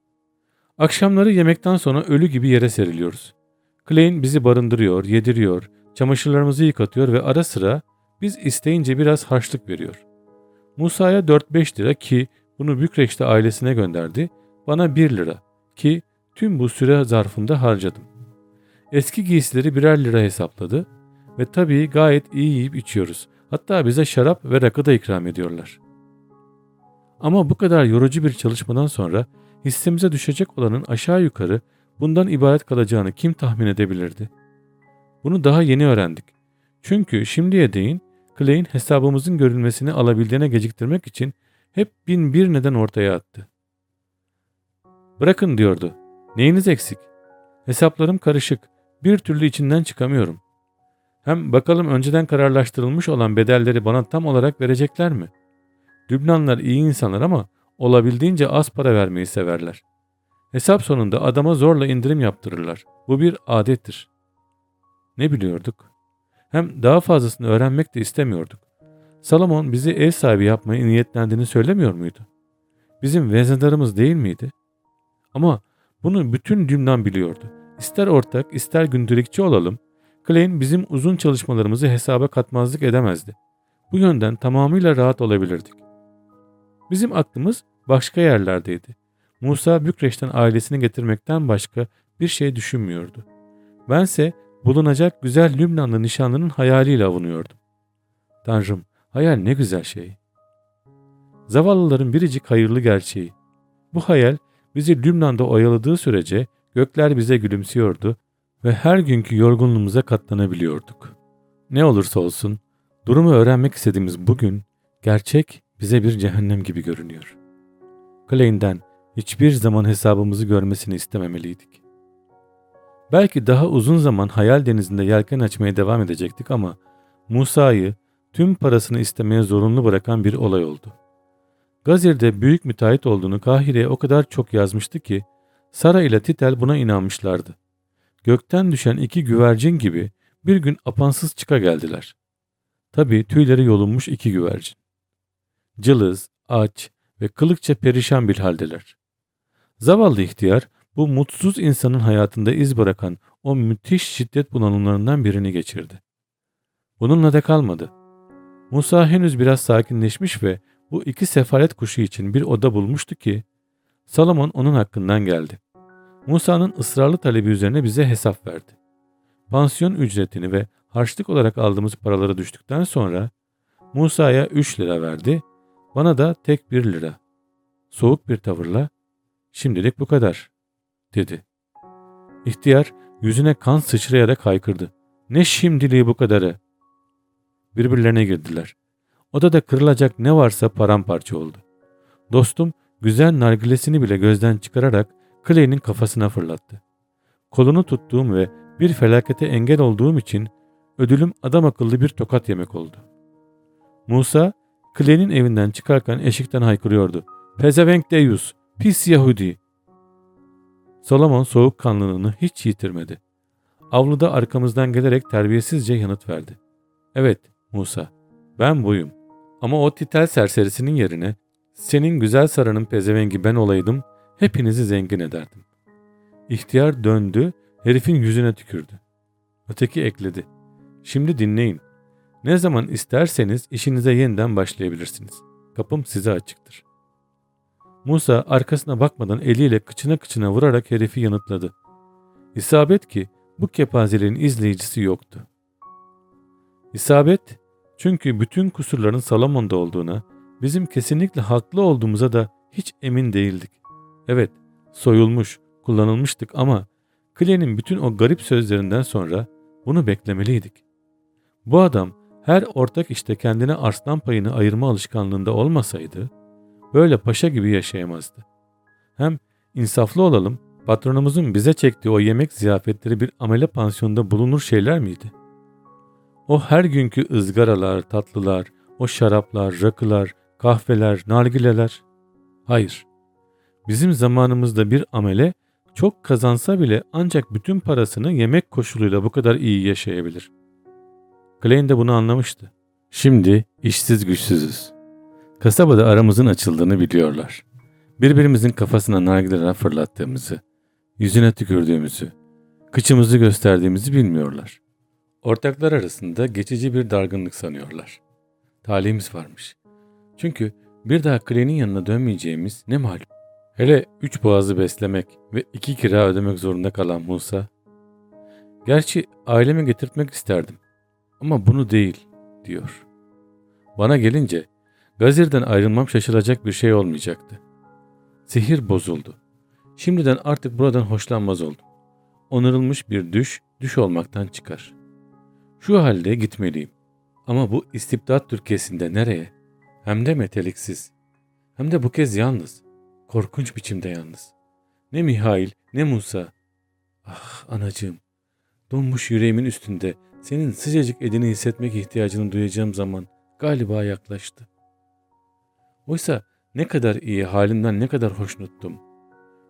Akşamları yemekten sonra ölü gibi yere seriliyoruz. Klein bizi barındırıyor, yediriyor, çamaşırlarımızı yıkatıyor ve ara sıra biz isteyince biraz harçlık veriyor. Musa'ya 4-5 lira ki bunu Bükreş'te ailesine gönderdi, bana 1 lira ki tüm bu süre zarfında harcadım. Eski giysileri birer lira hesapladı ve tabii gayet iyi yiyip içiyoruz. Hatta bize şarap ve rakı da ikram ediyorlar. Ama bu kadar yorucu bir çalışmadan sonra hissemize düşecek olanın aşağı yukarı bundan ibaret kalacağını kim tahmin edebilirdi? Bunu daha yeni öğrendik. Çünkü şimdiye değin Clay'in hesabımızın görülmesini alabildiğine geciktirmek için hep bin bir neden ortaya attı. Bırakın diyordu. Neyiniz eksik? Hesaplarım karışık. Bir türlü içinden çıkamıyorum. Hem bakalım önceden kararlaştırılmış olan bedelleri bana tam olarak verecekler mi? Lübnanlar iyi insanlar ama olabildiğince az para vermeyi severler. Hesap sonunda adama zorla indirim yaptırırlar. Bu bir adettir. Ne biliyorduk? Hem daha fazlasını öğrenmek de istemiyorduk. Salomon bizi ev sahibi yapmaya niyetlendiğini söylemiyor muydu? Bizim vezndarımız değil miydi? Ama bunu bütün Lübnan biliyordu. İster ortak ister gündelikçi olalım, Klein bizim uzun çalışmalarımızı hesaba katmazlık edemezdi. Bu yönden tamamıyla rahat olabilirdik. Bizim aklımız başka yerlerdeydi. Musa Bükreş'ten ailesini getirmekten başka bir şey düşünmüyordu. Bense bulunacak güzel Lübnanlı nişanlının hayaliyle avunuyordum. Tanrım, hayal ne güzel şey. Zavallıların biricik hayırlı gerçeği. Bu hayal bizi Lübnan'da oyaladığı sürece gökler bize gülümsüyordu ve her günkü yorgunluğumuza katlanabiliyorduk. Ne olursa olsun durumu öğrenmek istediğimiz bugün gerçek bize bir cehennem gibi görünüyor. Klein'den hiçbir zaman hesabımızı görmesini istememeliydik. Belki daha uzun zaman hayal denizinde yelken açmaya devam edecektik ama Musa'yı tüm parasını istemeye zorunlu bırakan bir olay oldu. Gazir'de büyük müteahhit olduğunu Kahire'ye o kadar çok yazmıştı ki Sara ile Titel buna inanmışlardı. Gökten düşen iki güvercin gibi bir gün apansız çıka geldiler. Tabii tüyleri yolunmuş iki güvercin. Cılız, aç ve kılıkça perişan bir haldeler. Zavallı ihtiyar bu mutsuz insanın hayatında iz bırakan o müthiş şiddet bunalımlarından birini geçirdi. Bununla da kalmadı. Musa henüz biraz sakinleşmiş ve bu iki sefalet kuşu için bir oda bulmuştu ki Salomon onun hakkından geldi. Musa'nın ısrarlı talebi üzerine bize hesap verdi. Pansiyon ücretini ve harçlık olarak aldığımız paraları düştükten sonra Musa'ya 3 lira verdi, bana da tek 1 lira. Soğuk bir tavırla şimdilik bu kadar dedi. İhtiyar yüzüne kan sıçrayarak haykırdı. Ne şimdiliği bu kadarı? Birbirlerine girdiler. Odada kırılacak ne varsa paramparça oldu. Dostum güzel nargilesini bile gözden çıkararak Clay'nin kafasına fırlattı. Kolunu tuttuğum ve bir felakete engel olduğum için ödülüm adam akıllı bir tokat yemek oldu. Musa, Clay'nin evinden çıkarken eşikten haykırıyordu. Pezevenk Deyus, pis Yahudi. Solomon soğukkanlılığını hiç yitirmedi. Avluda arkamızdan gelerek terbiyesizce yanıt verdi. Evet Musa, ben buyum. Ama o titel serserisinin yerine senin güzel sarının pezevengi ben olaydım hepinizi zengin ederdim. İhtiyar döndü, herifin yüzüne tükürdü. Öteki ekledi. Şimdi dinleyin. Ne zaman isterseniz işinize yeniden başlayabilirsiniz. Kapım size açıktır. Musa arkasına bakmadan eliyle kıçına kıçına vurarak herifi yanıtladı. İsabet ki bu kepazelerin izleyicisi yoktu. İsabet çünkü bütün kusurların Salomon'da olduğuna, bizim kesinlikle haklı olduğumuza da hiç emin değildik. Evet, soyulmuş, kullanılmıştık ama Clay'nin bütün o garip sözlerinden sonra bunu beklemeliydik. Bu adam her ortak işte kendine arslan payını ayırma alışkanlığında olmasaydı böyle paşa gibi yaşayamazdı. Hem insaflı olalım, patronumuzun bize çektiği o yemek ziyafetleri bir amele pansiyonda bulunur şeyler miydi? O her günkü ızgaralar, tatlılar, o şaraplar, rakılar, kahveler, nargileler. Hayır, Bizim zamanımızda bir amele çok kazansa bile ancak bütün parasını yemek koşuluyla bu kadar iyi yaşayabilir. Klein de bunu anlamıştı. Şimdi işsiz güçsüzüz. Kasabada aramızın açıldığını biliyorlar. Birbirimizin kafasına nargileler fırlattığımızı, yüzüne tükürdüğümüzü, kıçımızı gösterdiğimizi bilmiyorlar. Ortaklar arasında geçici bir dargınlık sanıyorlar. Talihimiz varmış. Çünkü bir daha Klein'in yanına dönmeyeceğimiz ne malum. Hele üç boğazı beslemek ve iki kira ödemek zorunda kalan Musa. Gerçi ailemi getirtmek isterdim. Ama bunu değil, diyor. Bana gelince Gazir'den ayrılmam şaşılacak bir şey olmayacaktı. Sihir bozuldu. Şimdiden artık buradan hoşlanmaz oldum. Onarılmış bir düş, düş olmaktan çıkar. Şu halde gitmeliyim. Ama bu istibdat Türkiye'sinde nereye? Hem de meteliksiz. Hem de bu kez yalnız. Korkunç biçimde yalnız. Ne Mihail ne Musa. Ah anacığım. Donmuş yüreğimin üstünde senin sıcacık edini hissetmek ihtiyacını duyacağım zaman galiba yaklaştı. Oysa ne kadar iyi halimden ne kadar hoşnuttum.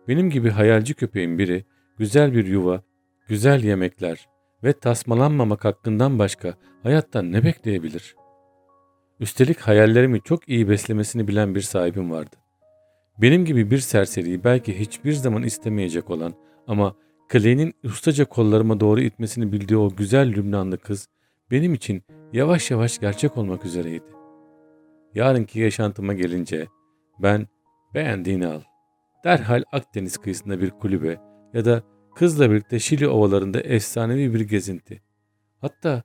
Benim gibi hayalci köpeğin biri güzel bir yuva, güzel yemekler ve tasmalanmamak hakkından başka hayattan ne bekleyebilir? Üstelik hayallerimi çok iyi beslemesini bilen bir sahibim vardı. Benim gibi bir serseriyi belki hiçbir zaman istemeyecek olan ama Clay'nin ustaca kollarıma doğru itmesini bildiği o güzel Lübnanlı kız benim için yavaş yavaş gerçek olmak üzereydi. Yarınki yaşantıma gelince ben beğendiğini al. Derhal Akdeniz kıyısında bir kulübe ya da kızla birlikte Şili ovalarında efsanevi bir gezinti. Hatta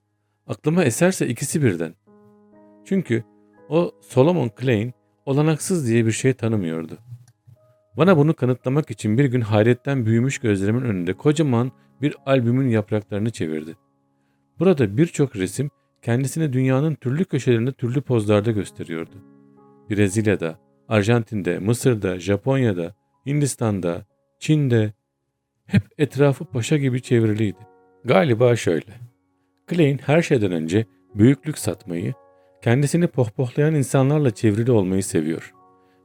aklıma eserse ikisi birden. Çünkü o Solomon Klein olanaksız diye bir şey tanımıyordu. Bana bunu kanıtlamak için bir gün hayretten büyümüş gözlerimin önünde kocaman bir albümün yapraklarını çevirdi. Burada birçok resim kendisini dünyanın türlü köşelerinde türlü pozlarda gösteriyordu. Brezilya'da, Arjantin'de, Mısır'da, Japonya'da, Hindistan'da, Çin'de hep etrafı paşa gibi çevriliydi. Galiba şöyle. Klein her şeyden önce büyüklük satmayı, kendisini pohpohlayan insanlarla çevrili olmayı seviyor.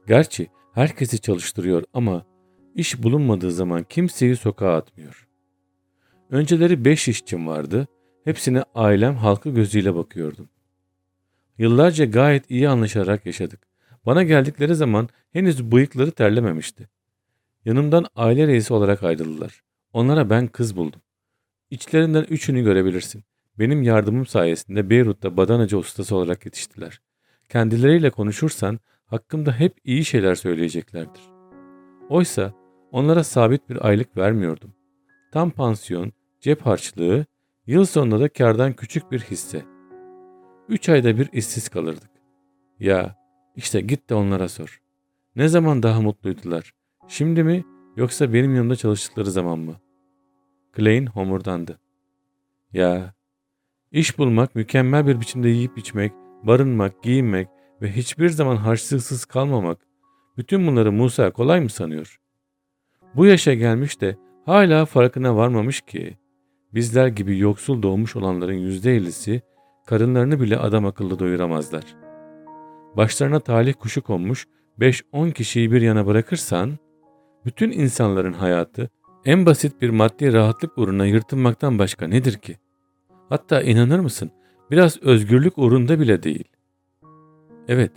Gerçi herkesi çalıştırıyor ama iş bulunmadığı zaman kimseyi sokağa atmıyor. Önceleri beş işçim vardı, hepsine ailem halkı gözüyle bakıyordum. Yıllarca gayet iyi anlaşarak yaşadık. Bana geldikleri zaman henüz bıyıkları terlememişti. Yanımdan aile reisi olarak ayrıldılar. Onlara ben kız buldum. İçlerinden üçünü görebilirsin. Benim yardımım sayesinde Beyrut'ta badanacı ustası olarak yetiştiler. Kendileriyle konuşursan hakkımda hep iyi şeyler söyleyeceklerdir. Oysa onlara sabit bir aylık vermiyordum. Tam pansiyon, cep harçlığı, yıl sonunda da kardan küçük bir hisse. Üç ayda bir işsiz kalırdık. Ya işte git de onlara sor. Ne zaman daha mutluydular? Şimdi mi yoksa benim yanımda çalıştıkları zaman mı? Klein homurdandı. Ya iş bulmak, mükemmel bir biçimde yiyip içmek, barınmak, giyinmek ve hiçbir zaman harçlıksız kalmamak. Bütün bunları Musa kolay mı sanıyor? Bu yaşa gelmiş de hala farkına varmamış ki bizler gibi yoksul doğmuş olanların yüzde ellisi karınlarını bile adam akıllı doyuramazlar. Başlarına talih kuşu konmuş 5-10 kişiyi bir yana bırakırsan bütün insanların hayatı en basit bir maddi rahatlık uğruna yırtınmaktan başka nedir ki? Hatta inanır mısın biraz özgürlük uğrunda bile değil. Evet,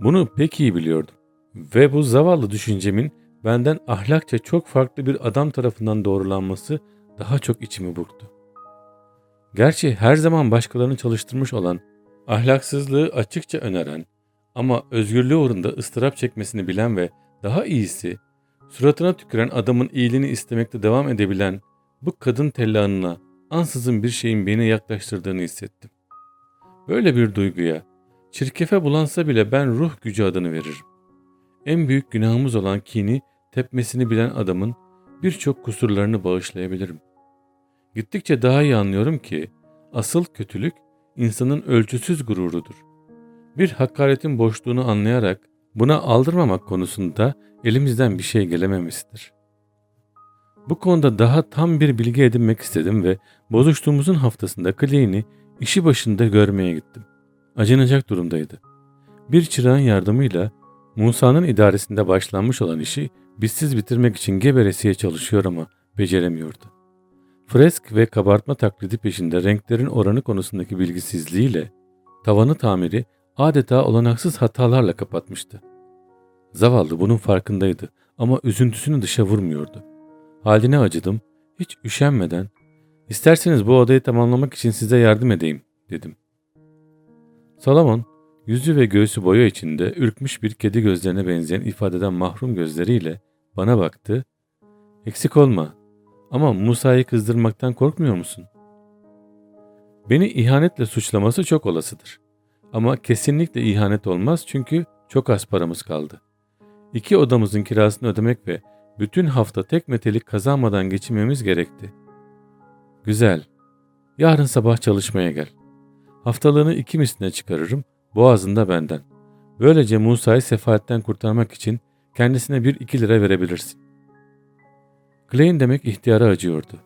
bunu pek iyi biliyordum. Ve bu zavallı düşüncemin benden ahlakça çok farklı bir adam tarafından doğrulanması daha çok içimi burktu. Gerçi her zaman başkalarını çalıştırmış olan, ahlaksızlığı açıkça öneren ama özgürlüğü uğrunda ıstırap çekmesini bilen ve daha iyisi Suratına tüküren adamın iyiliğini istemekte devam edebilen bu kadın tellanına ansızın bir şeyin beni yaklaştırdığını hissettim. Böyle bir duyguya çirkefe bulansa bile ben ruh gücü adını veririm. En büyük günahımız olan kini tepmesini bilen adamın birçok kusurlarını bağışlayabilirim. Gittikçe daha iyi anlıyorum ki asıl kötülük insanın ölçüsüz gururudur. Bir hakaretin boşluğunu anlayarak buna aldırmamak konusunda elimizden bir şey gelememesidir. Bu konuda daha tam bir bilgi edinmek istedim ve bozuştuğumuzun haftasında Clay'ini işi başında görmeye gittim. Acınacak durumdaydı. Bir çırağın yardımıyla Musa'nın idaresinde başlanmış olan işi bizsiz bitirmek için geberesiye çalışıyor ama beceremiyordu. Fresk ve kabartma taklidi peşinde renklerin oranı konusundaki bilgisizliğiyle tavanı tamiri adeta olanaksız hatalarla kapatmıştı. Zavallı bunun farkındaydı ama üzüntüsünü dışa vurmuyordu. Haline acıdım, hiç üşenmeden İsterseniz bu odayı tamamlamak için size yardım edeyim dedim. Salomon yüzü ve göğsü boya içinde ürkmüş bir kedi gözlerine benzeyen ifadeden mahrum gözleriyle bana baktı. Eksik olma ama Musa'yı kızdırmaktan korkmuyor musun? Beni ihanetle suçlaması çok olasıdır. Ama kesinlikle ihanet olmaz çünkü çok az paramız kaldı. İki odamızın kirasını ödemek ve bütün hafta tek metelik kazanmadan geçinmemiz gerekti. Güzel. Yarın sabah çalışmaya gel. Haftalığını iki misline çıkarırım, boğazında benden. Böylece Musa'yı sefaletten kurtarmak için kendisine bir iki lira verebilirsin. Klein demek ihtiyara acıyordu.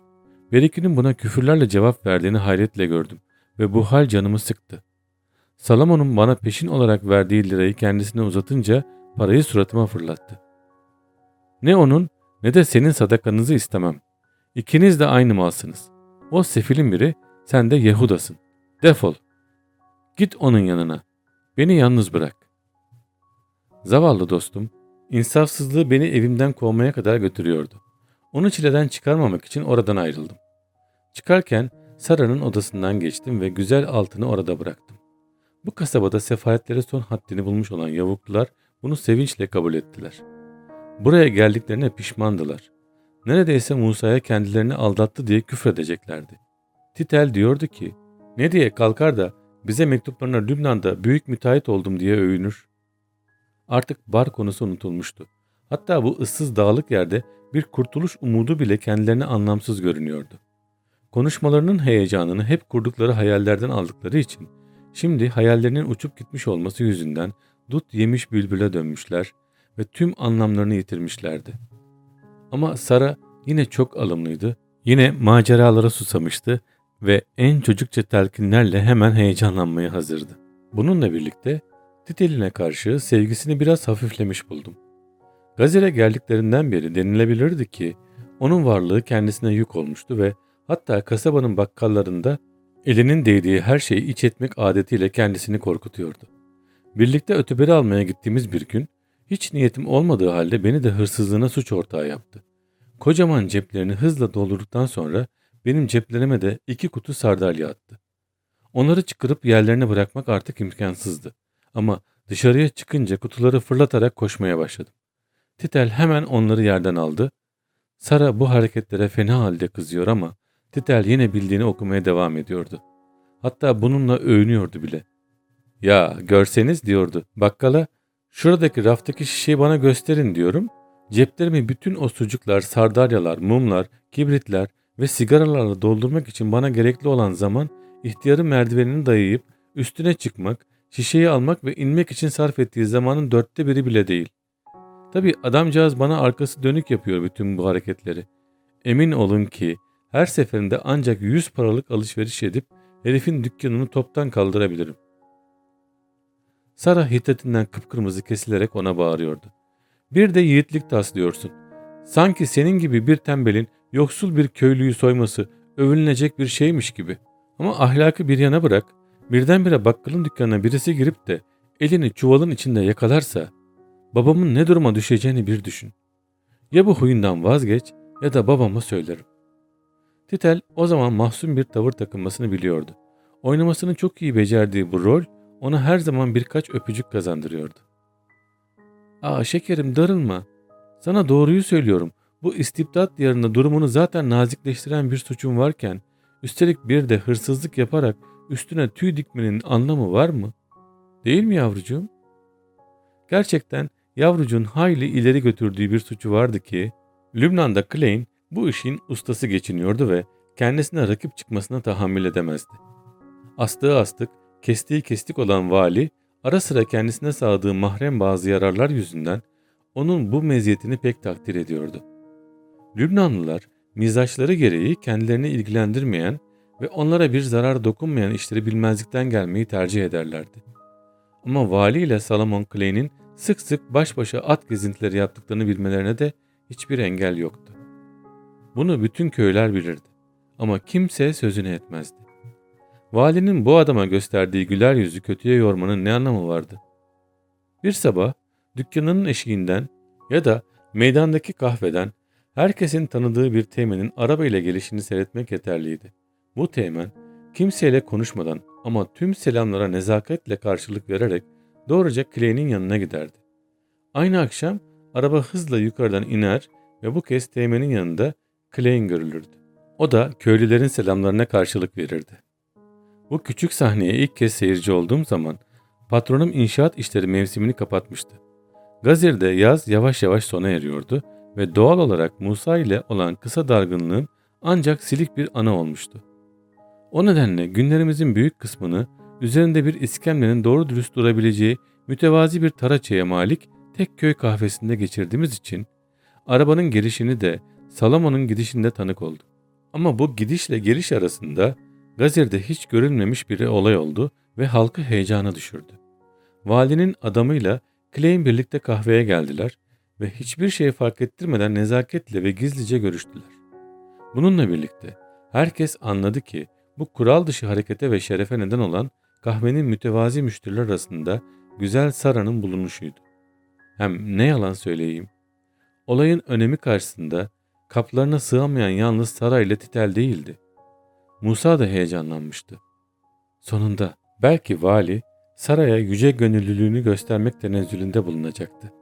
Berikinin buna küfürlerle cevap verdiğini hayretle gördüm ve bu hal canımı sıktı. Salomon'un bana peşin olarak verdiği lirayı kendisine uzatınca parayı suratıma fırlattı. Ne onun ne de senin sadakanızı istemem. İkiniz de aynı malsınız. O sefilin biri, sen de Yehudasın. Defol. Git onun yanına. Beni yalnız bırak. Zavallı dostum, insafsızlığı beni evimden kovmaya kadar götürüyordu. Onu çileden çıkarmamak için oradan ayrıldım. Çıkarken Sara'nın odasından geçtim ve güzel altını orada bıraktım. Bu kasabada sefaletlere son haddini bulmuş olan yavuklular bunu sevinçle kabul ettiler. Buraya geldiklerine pişmandılar. Neredeyse Musa'ya kendilerini aldattı diye küfredeceklerdi. Titel diyordu ki, ne diye kalkar da bize mektuplarına Lübnan'da büyük müteahhit oldum diye övünür. Artık bar konusu unutulmuştu. Hatta bu ıssız dağlık yerde bir kurtuluş umudu bile kendilerine anlamsız görünüyordu. Konuşmalarının heyecanını hep kurdukları hayallerden aldıkları için şimdi hayallerinin uçup gitmiş olması yüzünden dut yemiş bülbüle dönmüşler ve tüm anlamlarını yitirmişlerdi. Ama Sara yine çok alımlıydı. Yine maceralara susamıştı ve en çocukça telkinlerle hemen heyecanlanmaya hazırdı. Bununla birlikte Titelin'e karşı sevgisini biraz hafiflemiş buldum. Gazele geldiklerinden beri denilebilirdi ki onun varlığı kendisine yük olmuştu ve hatta kasabanın bakkallarında elinin değdiği her şeyi iç etmek adetiyle kendisini korkutuyordu. Birlikte öteberi almaya gittiğimiz bir gün hiç niyetim olmadığı halde beni de hırsızlığına suç ortağı yaptı. Kocaman ceplerini hızla doldurduktan sonra benim ceplerime de iki kutu sardalya attı. Onları çıkarıp yerlerine bırakmak artık imkansızdı. Ama dışarıya çıkınca kutuları fırlatarak koşmaya başladım. Titel hemen onları yerden aldı. Sara bu hareketlere fena halde kızıyor ama Titel yine bildiğini okumaya devam ediyordu. Hatta bununla övünüyordu bile. Ya görseniz diyordu bakkala Şuradaki raftaki şişeyi bana gösterin diyorum. Ceplerimi bütün o sucuklar, sardalyalar, mumlar, kibritler ve sigaralarla doldurmak için bana gerekli olan zaman ihtiyarın merdivenini dayayıp üstüne çıkmak, şişeyi almak ve inmek için sarf ettiği zamanın dörtte biri bile değil. Tabi adamcağız bana arkası dönük yapıyor bütün bu hareketleri. Emin olun ki her seferinde ancak 100 paralık alışveriş edip herifin dükkanını toptan kaldırabilirim. Sara hiddetinden kıpkırmızı kesilerek ona bağırıyordu. Bir de yiğitlik taslıyorsun. Sanki senin gibi bir tembelin yoksul bir köylüyü soyması övünülecek bir şeymiş gibi. Ama ahlakı bir yana bırak, birdenbire bakkalın dükkanına birisi girip de elini çuvalın içinde yakalarsa babamın ne duruma düşeceğini bir düşün. Ya bu huyundan vazgeç ya da babama söylerim. Titel o zaman mahzun bir tavır takınmasını biliyordu. Oynamasını çok iyi becerdiği bu rol ona her zaman birkaç öpücük kazandırıyordu. ''Aa şekerim darılma. Sana doğruyu söylüyorum. Bu istibdat diyarında durumunu zaten nazikleştiren bir suçun varken, üstelik bir de hırsızlık yaparak üstüne tüy dikmenin anlamı var mı? Değil mi yavrucuğum? Gerçekten yavrucuğun hayli ileri götürdüğü bir suçu vardı ki, Lübnan'da Klein bu işin ustası geçiniyordu ve kendisine rakip çıkmasına tahammül edemezdi. Astığı astık, kestiği kestik olan vali ara sıra kendisine sağladığı mahrem bazı yararlar yüzünden onun bu meziyetini pek takdir ediyordu. Lübnanlılar mizaçları gereği kendilerini ilgilendirmeyen ve onlara bir zarar dokunmayan işleri bilmezlikten gelmeyi tercih ederlerdi. Ama vali ile Salomon Clay'nin sık sık baş başa at gezintileri yaptıklarını bilmelerine de hiçbir engel yoktu. Bunu bütün köyler bilirdi ama kimse sözünü etmezdi. Valinin bu adama gösterdiği güler yüzü kötüye yormanın ne anlamı vardı? Bir sabah dükkanının eşiğinden ya da meydandaki kahveden herkesin tanıdığı bir teğmenin araba ile gelişini seyretmek yeterliydi. Bu teğmen kimseyle konuşmadan ama tüm selamlara nezaketle karşılık vererek doğruca Clay'nin yanına giderdi. Aynı akşam araba hızla yukarıdan iner ve bu kez teğmenin yanında Clay'in görülürdü. O da köylülerin selamlarına karşılık verirdi. Bu küçük sahneye ilk kez seyirci olduğum zaman patronum inşaat işleri mevsimini kapatmıştı. Gazir'de yaz yavaş yavaş sona eriyordu ve doğal olarak Musa ile olan kısa dargınlığım ancak silik bir ana olmuştu. O nedenle günlerimizin büyük kısmını üzerinde bir iskemlenin doğru dürüst durabileceği mütevazi bir taraçaya malik tek köy kahvesinde geçirdiğimiz için arabanın gelişini de Salamon'un gidişinde tanık oldum. Ama bu gidişle geliş arasında Gazir'de hiç görülmemiş bir olay oldu ve halkı heyecana düşürdü. Valinin adamıyla Clay'in birlikte kahveye geldiler ve hiçbir şey fark ettirmeden nezaketle ve gizlice görüştüler. Bununla birlikte herkes anladı ki bu kural dışı harekete ve şerefe neden olan kahvenin mütevazi müşteriler arasında güzel Sara'nın bulunuşuydu. Hem ne yalan söyleyeyim. Olayın önemi karşısında kaplarına sığamayan yalnız Sara ile Titel değildi. Musa da heyecanlanmıştı. Sonunda belki vali Sara'ya yüce gönüllülüğünü göstermek tenezzülünde bulunacaktı.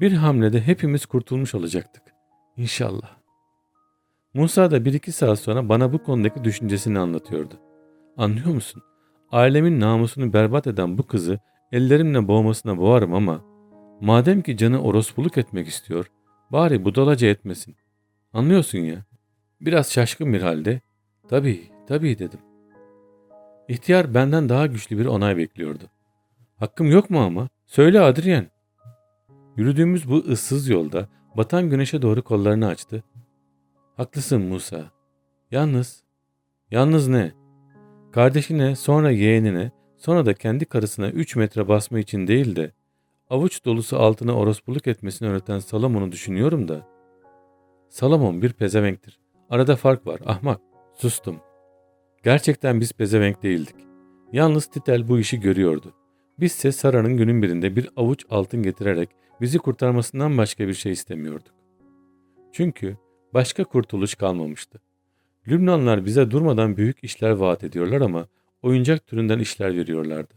Bir hamlede hepimiz kurtulmuş olacaktık. İnşallah. Musa da bir iki saat sonra bana bu konudaki düşüncesini anlatıyordu. Anlıyor musun? Ailemin namusunu berbat eden bu kızı ellerimle boğmasına boğarım ama madem ki canı orospuluk etmek istiyor, bari budalaca etmesin. Anlıyorsun ya. Biraz şaşkın bir halde, tabii, tabii dedim. İhtiyar benden daha güçlü bir onay bekliyordu. Hakkım yok mu ama? Söyle Adrien. Yürüdüğümüz bu ıssız yolda batan güneşe doğru kollarını açtı. Haklısın Musa. Yalnız, yalnız ne? Kardeşine, sonra yeğenine, sonra da kendi karısına 3 metre basma için değil de avuç dolusu altına orospuluk etmesini öğreten Salomon'u düşünüyorum da. Salomon bir pezevenktir. Arada fark var, ahmak. Sustum. Gerçekten biz pezevenk değildik. Yalnız Titel bu işi görüyordu. Bizse Sara'nın günün birinde bir avuç altın getirerek bizi kurtarmasından başka bir şey istemiyorduk. Çünkü başka kurtuluş kalmamıştı. Lübnanlar bize durmadan büyük işler vaat ediyorlar ama oyuncak türünden işler veriyorlardı.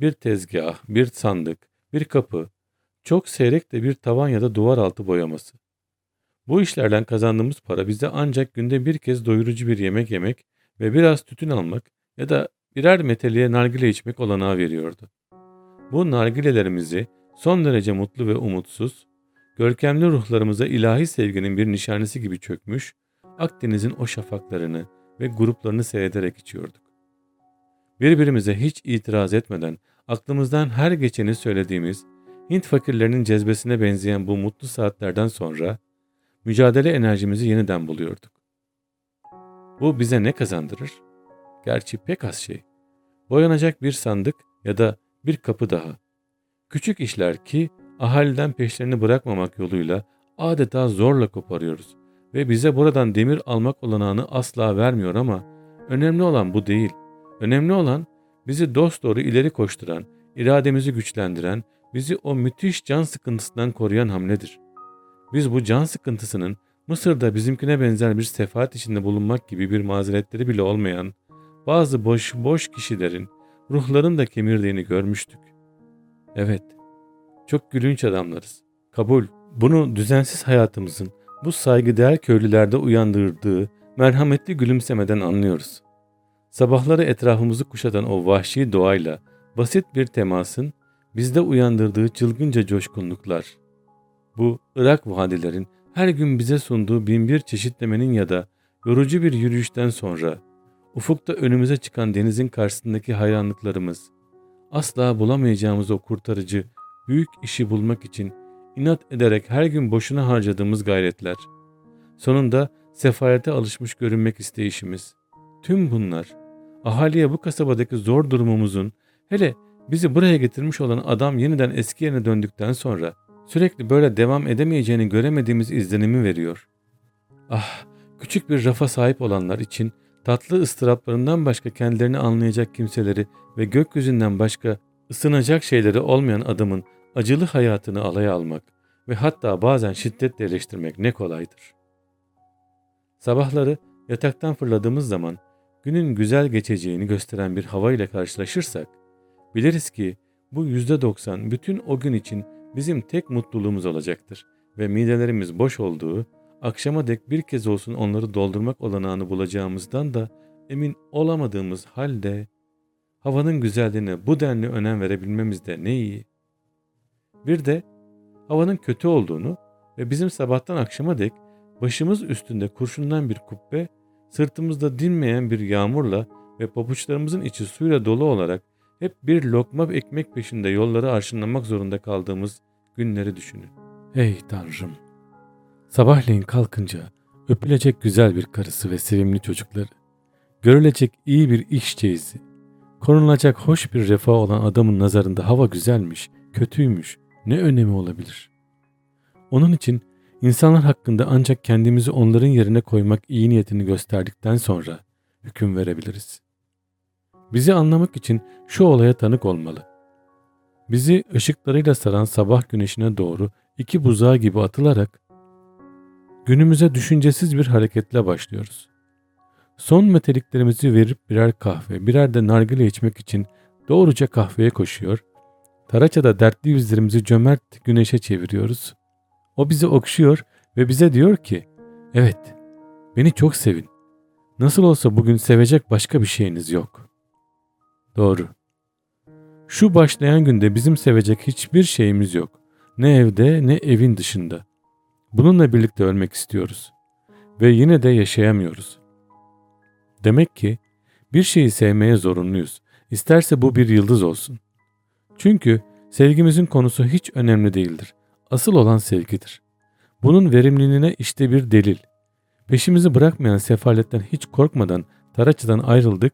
Bir tezgah, bir sandık, bir kapı, çok seyrek de bir tavan ya da duvar altı boyaması. Bu işlerden kazandığımız para bize ancak günde bir kez doyurucu bir yemek yemek ve biraz tütün almak ya da birer meteliğe nargile içmek olanağı veriyordu. Bu nargilelerimizi son derece mutlu ve umutsuz, görkemli ruhlarımıza ilahi sevginin bir nişanesi gibi çökmüş, Akdeniz'in o şafaklarını ve gruplarını seyrederek içiyorduk. Birbirimize hiç itiraz etmeden aklımızdan her geçeni söylediğimiz Hint fakirlerinin cezbesine benzeyen bu mutlu saatlerden sonra mücadele enerjimizi yeniden buluyorduk. Bu bize ne kazandırır? Gerçi pek az şey. Boyanacak bir sandık ya da bir kapı daha. Küçük işler ki ahaliden peşlerini bırakmamak yoluyla adeta zorla koparıyoruz ve bize buradan demir almak olanağını asla vermiyor ama önemli olan bu değil. Önemli olan bizi dost ileri koşturan, irademizi güçlendiren, bizi o müthiş can sıkıntısından koruyan hamledir. Biz bu can sıkıntısının Mısır'da bizimkine benzer bir sefaat içinde bulunmak gibi bir mazeretleri bile olmayan bazı boş boş kişilerin ruhların da kemirdiğini görmüştük. Evet, çok gülünç adamlarız. Kabul, bunu düzensiz hayatımızın bu saygıdeğer köylülerde uyandırdığı merhametli gülümsemeden anlıyoruz. Sabahları etrafımızı kuşatan o vahşi doğayla basit bir temasın bizde uyandırdığı çılgınca coşkunluklar. Bu Irak vadilerin her gün bize sunduğu binbir çeşitlemenin ya da yorucu bir yürüyüşten sonra ufukta önümüze çıkan denizin karşısındaki hayranlıklarımız, asla bulamayacağımız o kurtarıcı büyük işi bulmak için inat ederek her gün boşuna harcadığımız gayretler, sonunda sefalete alışmış görünmek isteyişimiz, tüm bunlar ahaliye bu kasabadaki zor durumumuzun hele Bizi buraya getirmiş olan adam yeniden eski yerine döndükten sonra sürekli böyle devam edemeyeceğini göremediğimiz izlenimi veriyor. Ah, küçük bir rafa sahip olanlar için tatlı ıstıraplarından başka kendilerini anlayacak kimseleri ve gökyüzünden başka ısınacak şeyleri olmayan adamın acılı hayatını alaya almak ve hatta bazen şiddetle eleştirmek ne kolaydır. Sabahları yataktan fırladığımız zaman günün güzel geçeceğini gösteren bir hava ile karşılaşırsak, biliriz ki bu yüzde doksan bütün o gün için bizim tek mutluluğumuz olacaktır ve midelerimiz boş olduğu, akşama dek bir kez olsun onları doldurmak olanağını bulacağımızdan da emin olamadığımız halde, havanın güzelliğine bu denli önem verebilmemiz de ne iyi. Bir de havanın kötü olduğunu ve bizim sabahtan akşama dek başımız üstünde kurşundan bir kubbe, sırtımızda dinmeyen bir yağmurla ve pabuçlarımızın içi suyla dolu olarak hep bir lokma ekmek peşinde yolları arşınlamak zorunda kaldığımız günleri düşünün. Ey Tanrım! Sabahleyin kalkınca öpülecek güzel bir karısı ve sevimli çocukları, görülecek iyi bir iş çeyizi, korunacak hoş bir refah olan adamın nazarında hava güzelmiş, kötüymüş, ne önemi olabilir? Onun için insanlar hakkında ancak kendimizi onların yerine koymak iyi niyetini gösterdikten sonra hüküm verebiliriz. Bizi anlamak için şu olaya tanık olmalı. Bizi ışıklarıyla saran sabah güneşine doğru iki buzağı gibi atılarak günümüze düşüncesiz bir hareketle başlıyoruz. Son meteliklerimizi verip birer kahve, birer de nargile içmek için doğruca kahveye koşuyor Taraça'da dertli yüzlerimizi cömert güneşe çeviriyoruz. O bizi okşuyor ve bize diyor ki, evet beni çok sevin. Nasıl olsa bugün sevecek başka bir şeyiniz yok. Doğru. Şu başlayan günde bizim sevecek hiçbir şeyimiz yok. Ne evde ne evin dışında. Bununla birlikte ölmek istiyoruz. Ve yine de yaşayamıyoruz. Demek ki bir şeyi sevmeye zorunluyuz. İsterse bu bir yıldız olsun. Çünkü sevgimizin konusu hiç önemli değildir. Asıl olan sevgidir. Bunun verimliliğine işte bir delil. Peşimizi bırakmayan sefaletten hiç korkmadan Taraç'tan ayrıldık.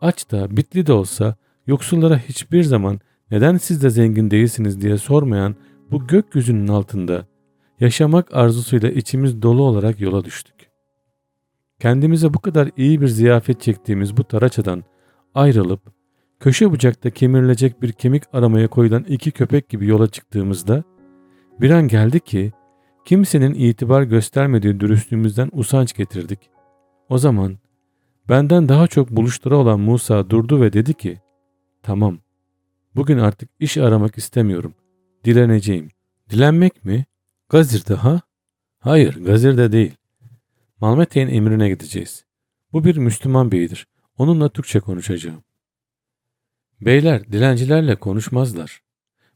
Aç da bitli de olsa yoksullara hiçbir zaman neden siz de zengin değilsiniz diye sormayan bu gökyüzünün altında yaşamak arzusuyla içimiz dolu olarak yola düştük. Kendimize bu kadar iyi bir ziyafet çektiğimiz bu Taraça'dan ayrılıp köşe bucakta kemirilecek bir kemik aramaya koyulan iki köpek gibi yola çıktığımızda bir an geldi ki kimsenin itibar göstermediği dürüstlüğümüzden usanç getirdik. O zaman benden daha çok buluştura olan Musa durdu ve dedi ki tamam bugün artık iş aramak istemiyorum dileneceğim. Dilenmek mi? Gazir'de ha? Hayır Gazir'de değil. Malmete'nin emrine gideceğiz. Bu bir Müslüman beyidir. Onunla Türkçe konuşacağım. Beyler dilencilerle konuşmazlar.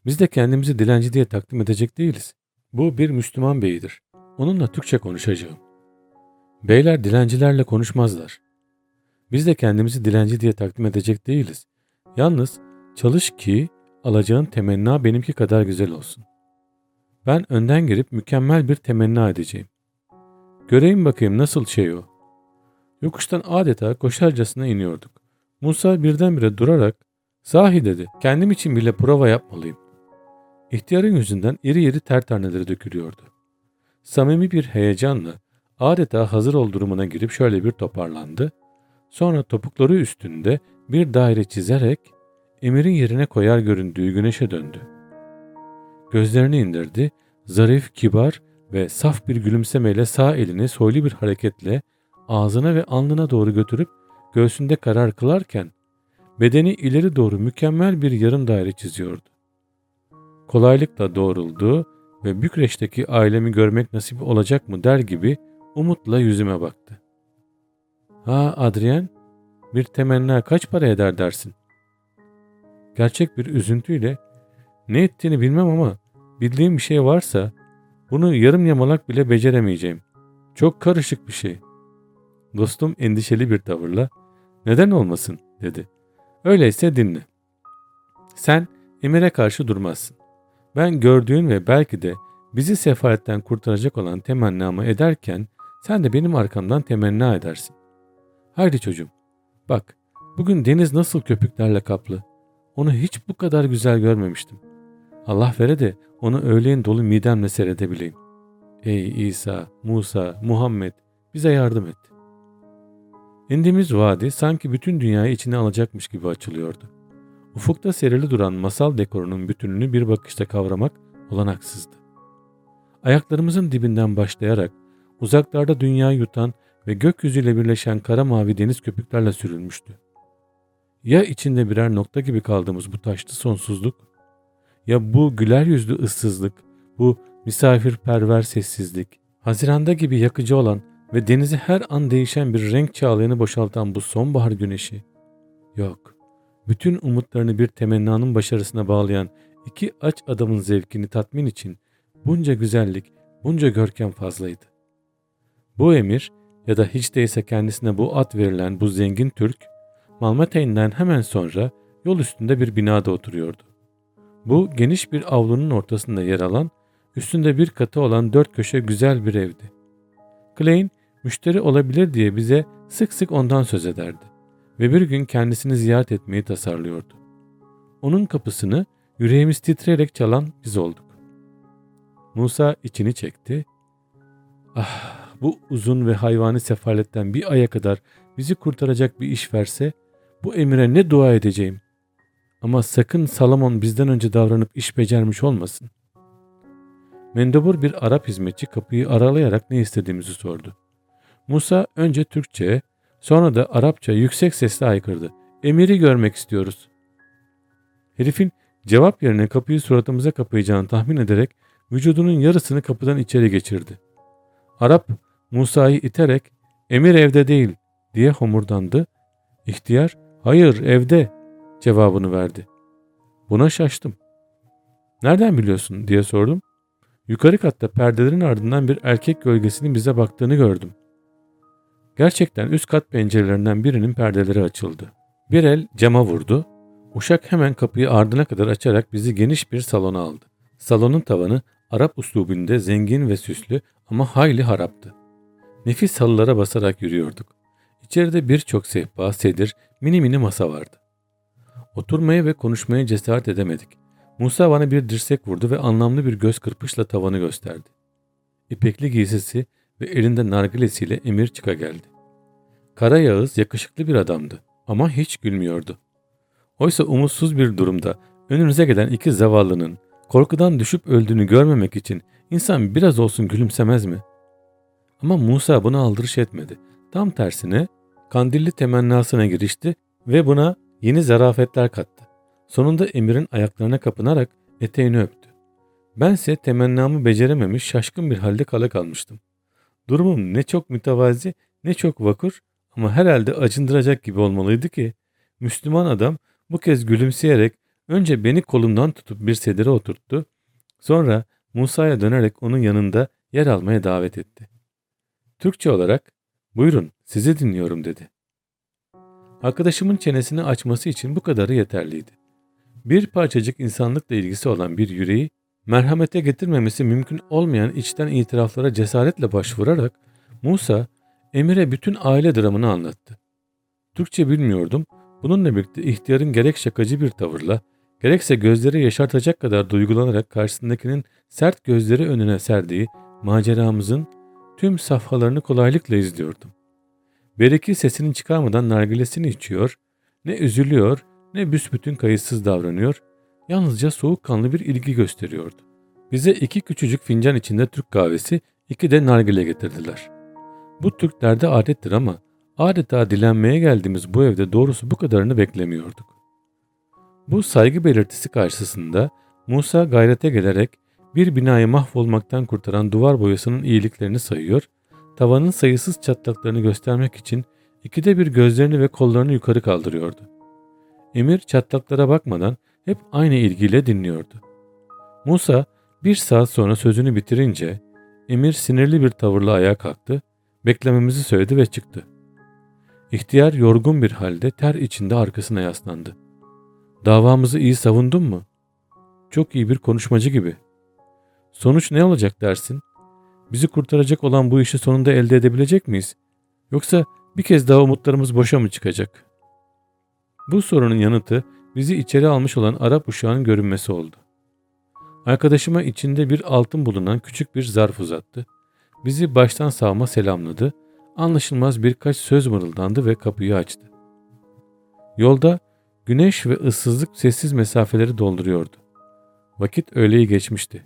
Biz de kendimizi dilenci diye takdim edecek değiliz. Bu bir Müslüman beyidir. Onunla Türkçe konuşacağım. Beyler dilencilerle konuşmazlar. Biz de kendimizi dilenci diye takdim edecek değiliz. Yalnız çalış ki alacağın temenna benimki kadar güzel olsun. Ben önden girip mükemmel bir temenna edeceğim. Göreyim bakayım nasıl şey o. Yokuştan adeta koşarcasına iniyorduk. Musa birdenbire durarak Sahi dedi, kendim için bile prova yapmalıyım. İhtiyarın yüzünden iri iri ter taneleri dökülüyordu. Samimi bir heyecanla adeta hazır ol durumuna girip şöyle bir toparlandı. Sonra topukları üstünde bir daire çizerek emirin yerine koyar göründüğü güneşe döndü. Gözlerini indirdi, zarif, kibar ve saf bir gülümsemeyle sağ elini soylu bir hareketle ağzına ve alnına doğru götürüp göğsünde karar kılarken bedeni ileri doğru mükemmel bir yarım daire çiziyordu. Kolaylıkla doğruldu ve Bükreş'teki ailemi görmek nasip olacak mı der gibi umutla yüzüme baktı. Ha Adrien, bir temenna kaç para eder dersin? Gerçek bir üzüntüyle ne ettiğini bilmem ama bildiğim bir şey varsa bunu yarım yamalak bile beceremeyeceğim. Çok karışık bir şey. Dostum endişeli bir tavırla neden olmasın dedi. Öyleyse dinle. Sen emire karşı durmazsın. Ben gördüğün ve belki de bizi sefaletten kurtaracak olan temennamı ederken sen de benim arkamdan temenna edersin. Haydi çocuğum, bak bugün deniz nasıl köpüklerle kaplı. onu hiç bu kadar güzel görmemiştim. Allah vere de onu öğleyin dolu midemle seyredebileyim. Ey İsa, Musa, Muhammed bize yardım et. İndiğimiz vadi sanki bütün dünyayı içine alacakmış gibi açılıyordu. Ufukta serili duran masal dekorunun bütününü bir bakışta kavramak olanaksızdı. Ayaklarımızın dibinden başlayarak uzaklarda dünyayı yutan ve gökyüzüyle birleşen kara mavi deniz köpüklerle sürülmüştü. Ya içinde birer nokta gibi kaldığımız bu taşlı sonsuzluk, ya bu güler yüzlü ıssızlık, bu misafirperver sessizlik, Haziranda gibi yakıcı olan ve denizi her an değişen bir renk çağlayanı boşaltan bu sonbahar güneşi. Yok, bütün umutlarını bir temennanın başarısına bağlayan iki aç adamın zevkini tatmin için bunca güzellik, bunca görkem fazlaydı. Bu emir ya da hiç değilse kendisine bu at verilen bu zengin Türk, Malmateyn'den hemen sonra yol üstünde bir binada oturuyordu. Bu geniş bir avlunun ortasında yer alan, üstünde bir katı olan dört köşe güzel bir evdi. Klein, müşteri olabilir diye bize sık sık ondan söz ederdi ve bir gün kendisini ziyaret etmeyi tasarlıyordu. Onun kapısını yüreğimiz titreyerek çalan biz olduk. Musa içini çekti. Ah bu uzun ve hayvani sefaletten bir aya kadar bizi kurtaracak bir iş verse bu emire ne dua edeceğim. Ama sakın Salomon bizden önce davranıp iş becermiş olmasın. Mendebur bir Arap hizmetçi kapıyı aralayarak ne istediğimizi sordu. Musa önce Türkçe, sonra da Arapça yüksek sesle haykırdı. Emiri görmek istiyoruz. Herifin cevap yerine kapıyı suratımıza kapayacağını tahmin ederek vücudunun yarısını kapıdan içeri geçirdi. Arap Musa'yı iterek emir evde değil diye homurdandı. İhtiyar hayır evde cevabını verdi. Buna şaştım. Nereden biliyorsun diye sordum. Yukarı katta perdelerin ardından bir erkek gölgesinin bize baktığını gördüm. Gerçekten üst kat pencerelerinden birinin perdeleri açıldı. Bir el cama vurdu. Uşak hemen kapıyı ardına kadar açarak bizi geniş bir salona aldı. Salonun tavanı Arap uslubinde zengin ve süslü ama hayli haraptı. Nefis halılara basarak yürüyorduk. İçeride birçok sehpa, sedir, mini mini masa vardı. Oturmaya ve konuşmaya cesaret edemedik. Musa bana bir dirsek vurdu ve anlamlı bir göz kırpışla tavanı gösterdi. İpekli giysisi ve elinde nargilesiyle emir çıka geldi. Kara Yağız yakışıklı bir adamdı ama hiç gülmüyordu. Oysa umutsuz bir durumda önünüze gelen iki zavallının korkudan düşüp öldüğünü görmemek için insan biraz olsun gülümsemez mi? Ama Musa buna aldırış etmedi. Tam tersine kandilli temennasına girişti ve buna yeni zarafetler kattı. Sonunda emirin ayaklarına kapınarak eteğini öptü. Bense temennamı becerememiş şaşkın bir halde kala kalmıştım. Durumum ne çok mütevazi ne çok vakur ama herhalde acındıracak gibi olmalıydı ki Müslüman adam bu kez gülümseyerek önce beni kolumdan tutup bir sedire oturttu. Sonra Musa'ya dönerek onun yanında yer almaya davet etti. Türkçe olarak buyurun sizi dinliyorum dedi. Arkadaşımın çenesini açması için bu kadarı yeterliydi. Bir parçacık insanlıkla ilgisi olan bir yüreği merhamete getirmemesi mümkün olmayan içten itiraflara cesaretle başvurarak Musa Emir'e bütün aile dramını anlattı. Türkçe bilmiyordum. Bununla birlikte ihtiyarın gerek şakacı bir tavırla, gerekse gözleri yaşartacak kadar duygulanarak karşısındakinin sert gözleri önüne serdiği maceramızın tüm safhalarını kolaylıkla izliyordum. Bereki sesini çıkarmadan nargilesini içiyor, ne üzülüyor ne büsbütün kayıtsız davranıyor, yalnızca soğukkanlı bir ilgi gösteriyordu. Bize iki küçücük fincan içinde Türk kahvesi, iki de nargile getirdiler. Bu Türklerde adettir ama adeta dilenmeye geldiğimiz bu evde doğrusu bu kadarını beklemiyorduk. Bu saygı belirtisi karşısında Musa gayrete gelerek bir binayı mahvolmaktan kurtaran duvar boyasının iyiliklerini sayıyor, tavanın sayısız çatlaklarını göstermek için ikide bir gözlerini ve kollarını yukarı kaldırıyordu. Emir çatlaklara bakmadan hep aynı ilgiyle dinliyordu. Musa bir saat sonra sözünü bitirince Emir sinirli bir tavırla ayağa kalktı, beklememizi söyledi ve çıktı. İhtiyar yorgun bir halde ter içinde arkasına yaslandı. Davamızı iyi savundun mu? Çok iyi bir konuşmacı gibi. Sonuç ne olacak dersin? Bizi kurtaracak olan bu işi sonunda elde edebilecek miyiz? Yoksa bir kez daha umutlarımız boşa mı çıkacak? Bu sorunun yanıtı bizi içeri almış olan Arap uşağının görünmesi oldu. Arkadaşıma içinde bir altın bulunan küçük bir zarf uzattı. Bizi baştan sağma selamladı. Anlaşılmaz birkaç söz mırıldandı ve kapıyı açtı. Yolda güneş ve ıssızlık sessiz mesafeleri dolduruyordu. Vakit öğleyi geçmişti.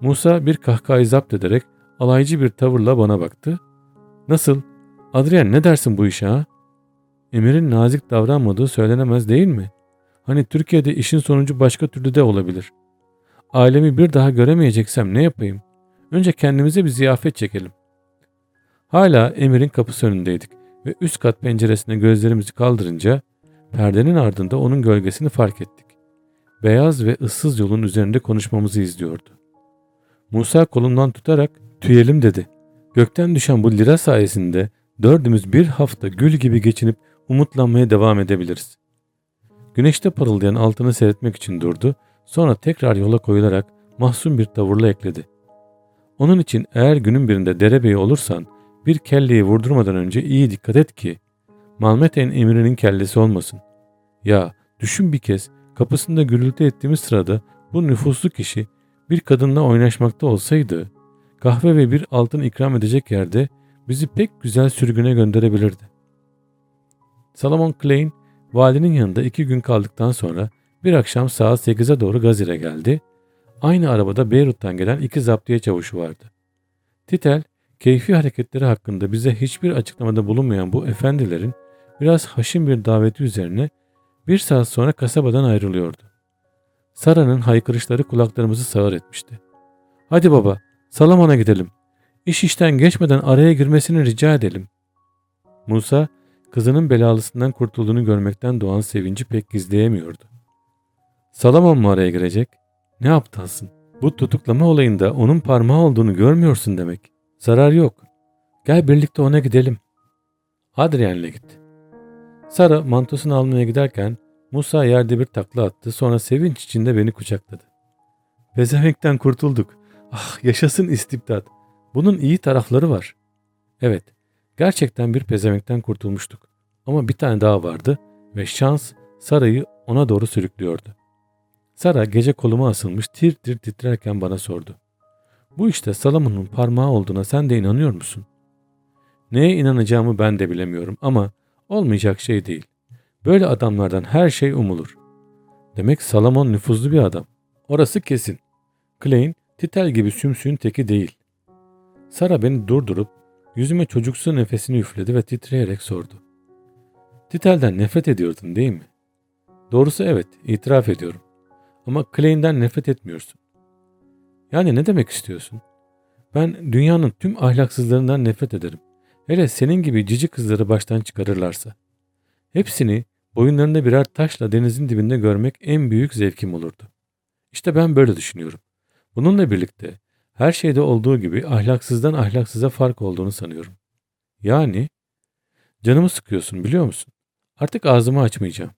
Musa bir kahkahayı zapt ederek alaycı bir tavırla bana baktı. Nasıl? Adrian ne dersin bu işe ha? Emir'in nazik davranmadığı söylenemez değil mi? Hani Türkiye'de işin sonucu başka türlü de olabilir. Ailemi bir daha göremeyeceksem ne yapayım? Önce kendimize bir ziyafet çekelim. Hala Emir'in kapısı önündeydik ve üst kat penceresine gözlerimizi kaldırınca perdenin ardında onun gölgesini fark ettik. Beyaz ve ıssız yolun üzerinde konuşmamızı izliyordu. Musa kolumdan tutarak tüyelim dedi. Gökten düşen bu lira sayesinde dördümüz bir hafta gül gibi geçinip umutlanmaya devam edebiliriz. Güneşte parıldayan altını seyretmek için durdu, sonra tekrar yola koyularak mahzun bir tavırla ekledi. Onun için eğer günün birinde derebeyi olursan bir kelleyi vurdurmadan önce iyi dikkat et ki Malmeten emirinin kellesi olmasın. Ya düşün bir kez kapısında gürültü ettiğimiz sırada bu nüfuslu kişi bir kadınla oynaşmakta olsaydı kahve ve bir altın ikram edecek yerde bizi pek güzel sürgüne gönderebilirdi. Salomon Klein valinin yanında iki gün kaldıktan sonra bir akşam saat 8'e doğru Gazir'e geldi. Aynı arabada Beyrut'tan gelen iki zaptiye çavuşu vardı. Titel, keyfi hareketleri hakkında bize hiçbir açıklamada bulunmayan bu efendilerin biraz haşin bir daveti üzerine bir saat sonra kasabadan ayrılıyordu. Sara'nın haykırışları kulaklarımızı sağır etmişti. Hadi baba, Salaman'a gidelim. İş işten geçmeden araya girmesini rica edelim. Musa, kızının belalısından kurtulduğunu görmekten doğan sevinci pek gizleyemiyordu. Salaman mı araya girecek? Ne aptalsın? Bu tutuklama olayında onun parmağı olduğunu görmüyorsun demek. Zarar yok. Gel birlikte ona gidelim. Adrian'le git. Sara mantosunu almaya giderken Musa yerde bir takla attı sonra sevinç içinde beni kucakladı. Bezemekten kurtulduk. Ah yaşasın istibdat. Bunun iyi tarafları var. Evet gerçekten bir pezemekten kurtulmuştuk. Ama bir tane daha vardı ve şans Sara'yı ona doğru sürüklüyordu. Sara gece koluma asılmış tir tir titrerken bana sordu. Bu işte Salomon'un parmağı olduğuna sen de inanıyor musun? Neye inanacağımı ben de bilemiyorum ama olmayacak şey değil. Böyle adamlardan her şey umulur. Demek Salomon nüfuzlu bir adam. Orası kesin. Klein, Titel gibi sümsüğün teki değil. Sara beni durdurup yüzüme çocuksu nefesini üfledi ve titreyerek sordu. Titel'den nefret ediyordun değil mi? Doğrusu evet, itiraf ediyorum. Ama Klein'den nefret etmiyorsun. Yani ne demek istiyorsun? Ben dünyanın tüm ahlaksızlarından nefret ederim. Hele senin gibi cici kızları baştan çıkarırlarsa. Hepsini boyunlarında birer taşla denizin dibinde görmek en büyük zevkim olurdu. İşte ben böyle düşünüyorum. Bununla birlikte her şeyde olduğu gibi ahlaksızdan ahlaksıza fark olduğunu sanıyorum. Yani canımı sıkıyorsun biliyor musun? Artık ağzımı açmayacağım.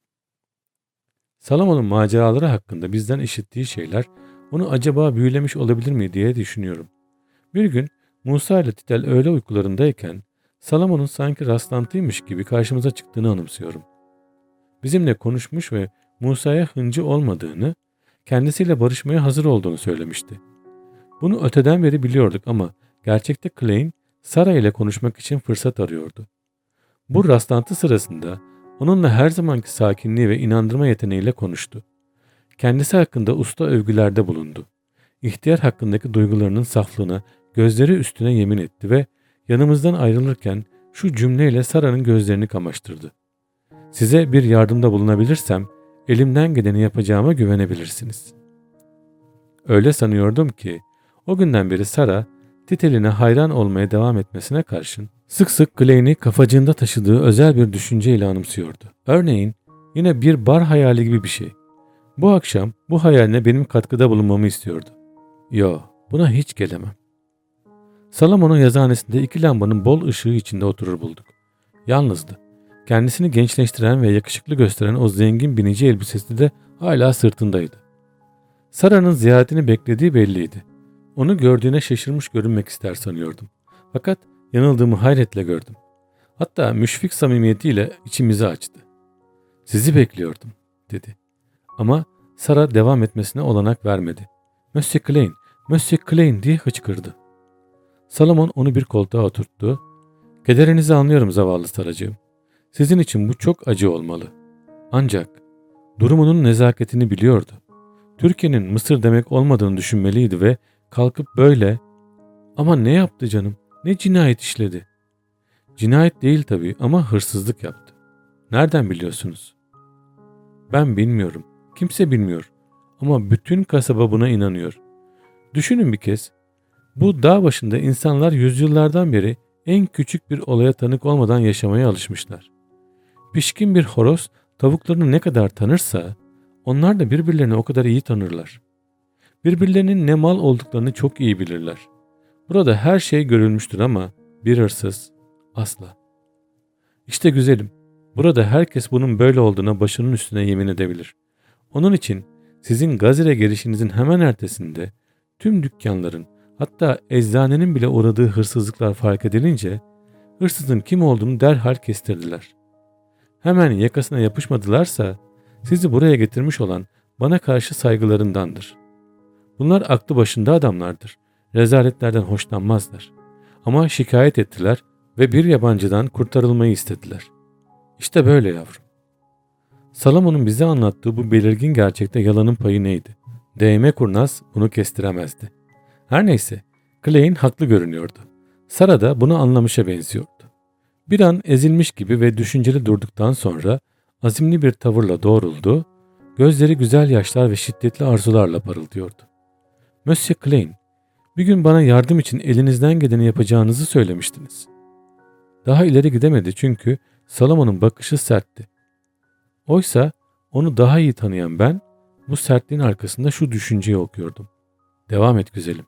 Salomon'un maceraları hakkında bizden işittiği şeyler onu acaba büyülemiş olabilir mi diye düşünüyorum. Bir gün Musa ile Titel öğle uykularındayken Salomon'un sanki rastlantıymış gibi karşımıza çıktığını anımsıyorum. Bizimle konuşmuş ve Musa'ya hıncı olmadığını, kendisiyle barışmaya hazır olduğunu söylemişti. Bunu öteden beri biliyorduk ama gerçekte Klein Sara ile konuşmak için fırsat arıyordu. Bu rastlantı sırasında onunla her zamanki sakinliği ve inandırma yeteneğiyle konuştu. Kendisi hakkında usta övgülerde bulundu. İhtiyar hakkındaki duygularının saflığına gözleri üstüne yemin etti ve yanımızdan ayrılırken şu cümleyle Sara'nın gözlerini kamaştırdı. Size bir yardımda bulunabilirsem elimden geleni yapacağıma güvenebilirsiniz. Öyle sanıyordum ki o günden beri Sara Titel'ine hayran olmaya devam etmesine karşın sık sık Glenn'i kafacığında taşıdığı özel bir düşünceyle anımsıyordu. Örneğin yine bir bar hayali gibi bir şey. Bu akşam bu hayaline benim katkıda bulunmamı istiyordu. Yo, buna hiç gelemem. Salomon'un yazıhanesinde iki lambanın bol ışığı içinde oturur bulduk. Yalnızdı. Kendisini gençleştiren ve yakışıklı gösteren o zengin binici elbisesi de hala sırtındaydı. Sara'nın ziyaretini beklediği belliydi. Onu gördüğüne şaşırmış görünmek ister sanıyordum. Fakat yanıldığımı hayretle gördüm. Hatta müşfik samimiyetiyle içimizi açtı. Sizi bekliyordum, dedi. Ama Sara devam etmesine olanak vermedi. Monsieur Klein, Monsieur Klein diye hıçkırdı. Salomon onu bir koltuğa oturttu. Kederinizi anlıyorum zavallı Saracığım. Sizin için bu çok acı olmalı. Ancak durumunun nezaketini biliyordu. Türkiye'nin Mısır demek olmadığını düşünmeliydi ve kalkıp böyle ama ne yaptı canım? Ne cinayet işledi? Cinayet değil tabii ama hırsızlık yaptı. Nereden biliyorsunuz? Ben bilmiyorum. Kimse bilmiyor. Ama bütün kasaba buna inanıyor. Düşünün bir kez. Bu dağ başında insanlar yüzyıllardan beri en küçük bir olaya tanık olmadan yaşamaya alışmışlar. Pişkin bir horoz tavuklarını ne kadar tanırsa onlar da birbirlerini o kadar iyi tanırlar. Birbirlerinin ne mal olduklarını çok iyi bilirler. Burada her şey görülmüştür ama bir hırsız asla. İşte güzelim. Burada herkes bunun böyle olduğuna başının üstüne yemin edebilir. Onun için sizin Gazire gelişinizin hemen ertesinde tüm dükkanların hatta eczanenin bile uğradığı hırsızlıklar fark edilince hırsızın kim olduğunu derhal kestirdiler. Hemen yakasına yapışmadılarsa sizi buraya getirmiş olan bana karşı saygılarındandır. Bunlar aklı başında adamlardır. Rezaletlerden hoşlanmazlar. Ama şikayet ettiler ve bir yabancıdan kurtarılmayı istediler. İşte böyle yavrum. Salomon'un bize anlattığı bu belirgin gerçekte yalanın payı neydi? Değme kurnaz bunu kestiremezdi. Her neyse, Clay'in haklı görünüyordu. Sara da bunu anlamışa benziyordu. Bir an ezilmiş gibi ve düşünceli durduktan sonra azimli bir tavırla doğruldu, gözleri güzel yaşlar ve şiddetli arzularla parıldıyordu. Monsieur Klein, bir gün bana yardım için elinizden geleni yapacağınızı söylemiştiniz. Daha ileri gidemedi çünkü Salomon'un bakışı sertti. Oysa onu daha iyi tanıyan ben bu sertliğin arkasında şu düşünceyi okuyordum. Devam et güzelim.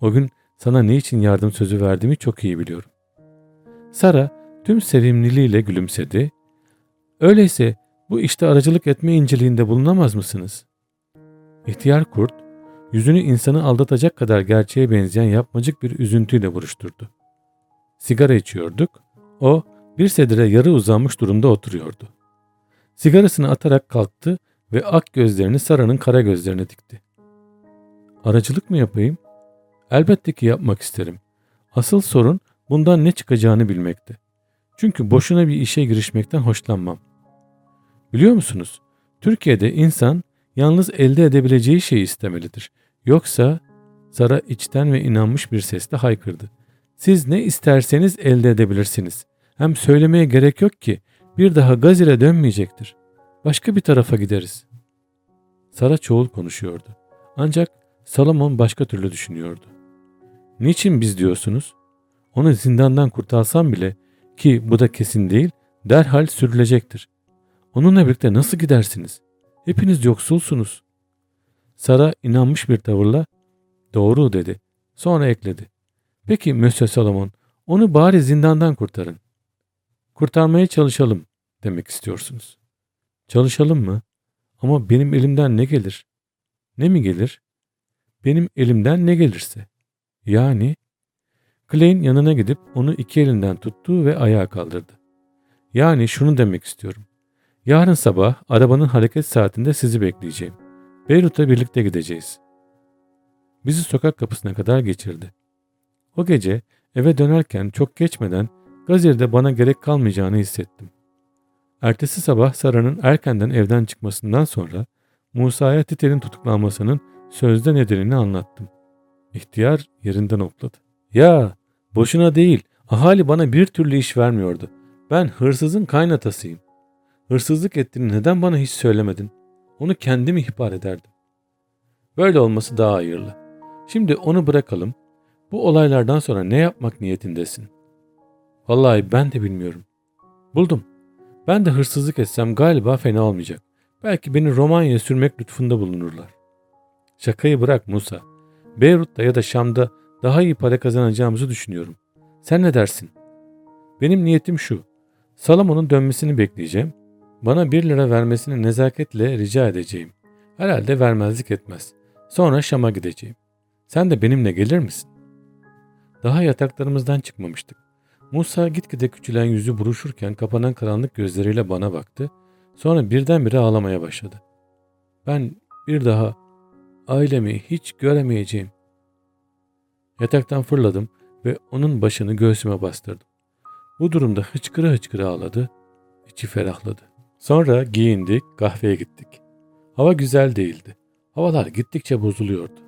O gün sana ne için yardım sözü verdiğimi çok iyi biliyorum. Sara tüm sevimliliğiyle gülümsedi. Öyleyse bu işte aracılık etme inceliğinde bulunamaz mısınız? İhtiyar kurt yüzünü insanı aldatacak kadar gerçeğe benzeyen yapmacık bir üzüntüyle buruşturdu. Sigara içiyorduk. O bir sedire yarı uzanmış durumda oturuyordu. Sigarasını atarak kalktı ve ak gözlerini Sara'nın kara gözlerine dikti. Aracılık mı yapayım? Elbette ki yapmak isterim. Asıl sorun bundan ne çıkacağını bilmekte. Çünkü boşuna bir işe girişmekten hoşlanmam. Biliyor musunuz? Türkiye'de insan yalnız elde edebileceği şeyi istemelidir. Yoksa Sara içten ve inanmış bir sesle haykırdı. Siz ne isterseniz elde edebilirsiniz. Hem söylemeye gerek yok ki bir daha Gazire dönmeyecektir. Başka bir tarafa gideriz. Sara çoğul konuşuyordu. Ancak Salomon başka türlü düşünüyordu. Niçin biz diyorsunuz? Onu zindandan kurtarsam bile ki bu da kesin değil derhal sürülecektir. Onunla birlikte nasıl gidersiniz? Hepiniz yoksulsunuz. Sara inanmış bir tavırla doğru dedi. Sonra ekledi. Peki Monsieur Salomon onu bari zindandan kurtarın. Kurtarmaya çalışalım demek istiyorsunuz. Çalışalım mı? Ama benim elimden ne gelir? Ne mi gelir? Benim elimden ne gelirse. Yani Klein yanına gidip onu iki elinden tuttu ve ayağa kaldırdı. Yani şunu demek istiyorum. Yarın sabah arabanın hareket saatinde sizi bekleyeceğim. Beyrut'a birlikte gideceğiz. Bizi sokak kapısına kadar geçirdi. O gece eve dönerken çok geçmeden Gazir'de bana gerek kalmayacağını hissettim. Ertesi sabah Sara'nın erkenden evden çıkmasından sonra Musa'ya Titel'in tutuklanmasının sözde nedenini anlattım. İhtiyar yerinden okladı. Ya boşuna değil ahali bana bir türlü iş vermiyordu. Ben hırsızın kaynatasıyım. Hırsızlık ettiğini neden bana hiç söylemedin? Onu kendim ihbar ederdim. Böyle olması daha hayırlı. Şimdi onu bırakalım. Bu olaylardan sonra ne yapmak niyetindesin? Vallahi ben de bilmiyorum. Buldum. Ben de hırsızlık etsem galiba fena olmayacak. Belki beni Romanya'ya sürmek lütfunda bulunurlar. Şakayı bırak Musa. Beyrut'ta ya da Şam'da daha iyi para kazanacağımızı düşünüyorum. Sen ne dersin? Benim niyetim şu. Salomon'un dönmesini bekleyeceğim. Bana bir lira vermesini nezaketle rica edeceğim. Herhalde vermezlik etmez. Sonra Şam'a gideceğim. Sen de benimle gelir misin? Daha yataklarımızdan çıkmamıştık. Musa gitgide küçülen yüzü buruşurken kapanan karanlık gözleriyle bana baktı. Sonra birdenbire ağlamaya başladı. Ben bir daha ailemi hiç göremeyeceğim. Yataktan fırladım ve onun başını göğsüme bastırdım. Bu durumda hıçkıra hıçkıra ağladı, içi ferahladı. Sonra giyindik, kahveye gittik. Hava güzel değildi. Havalar gittikçe bozuluyordu.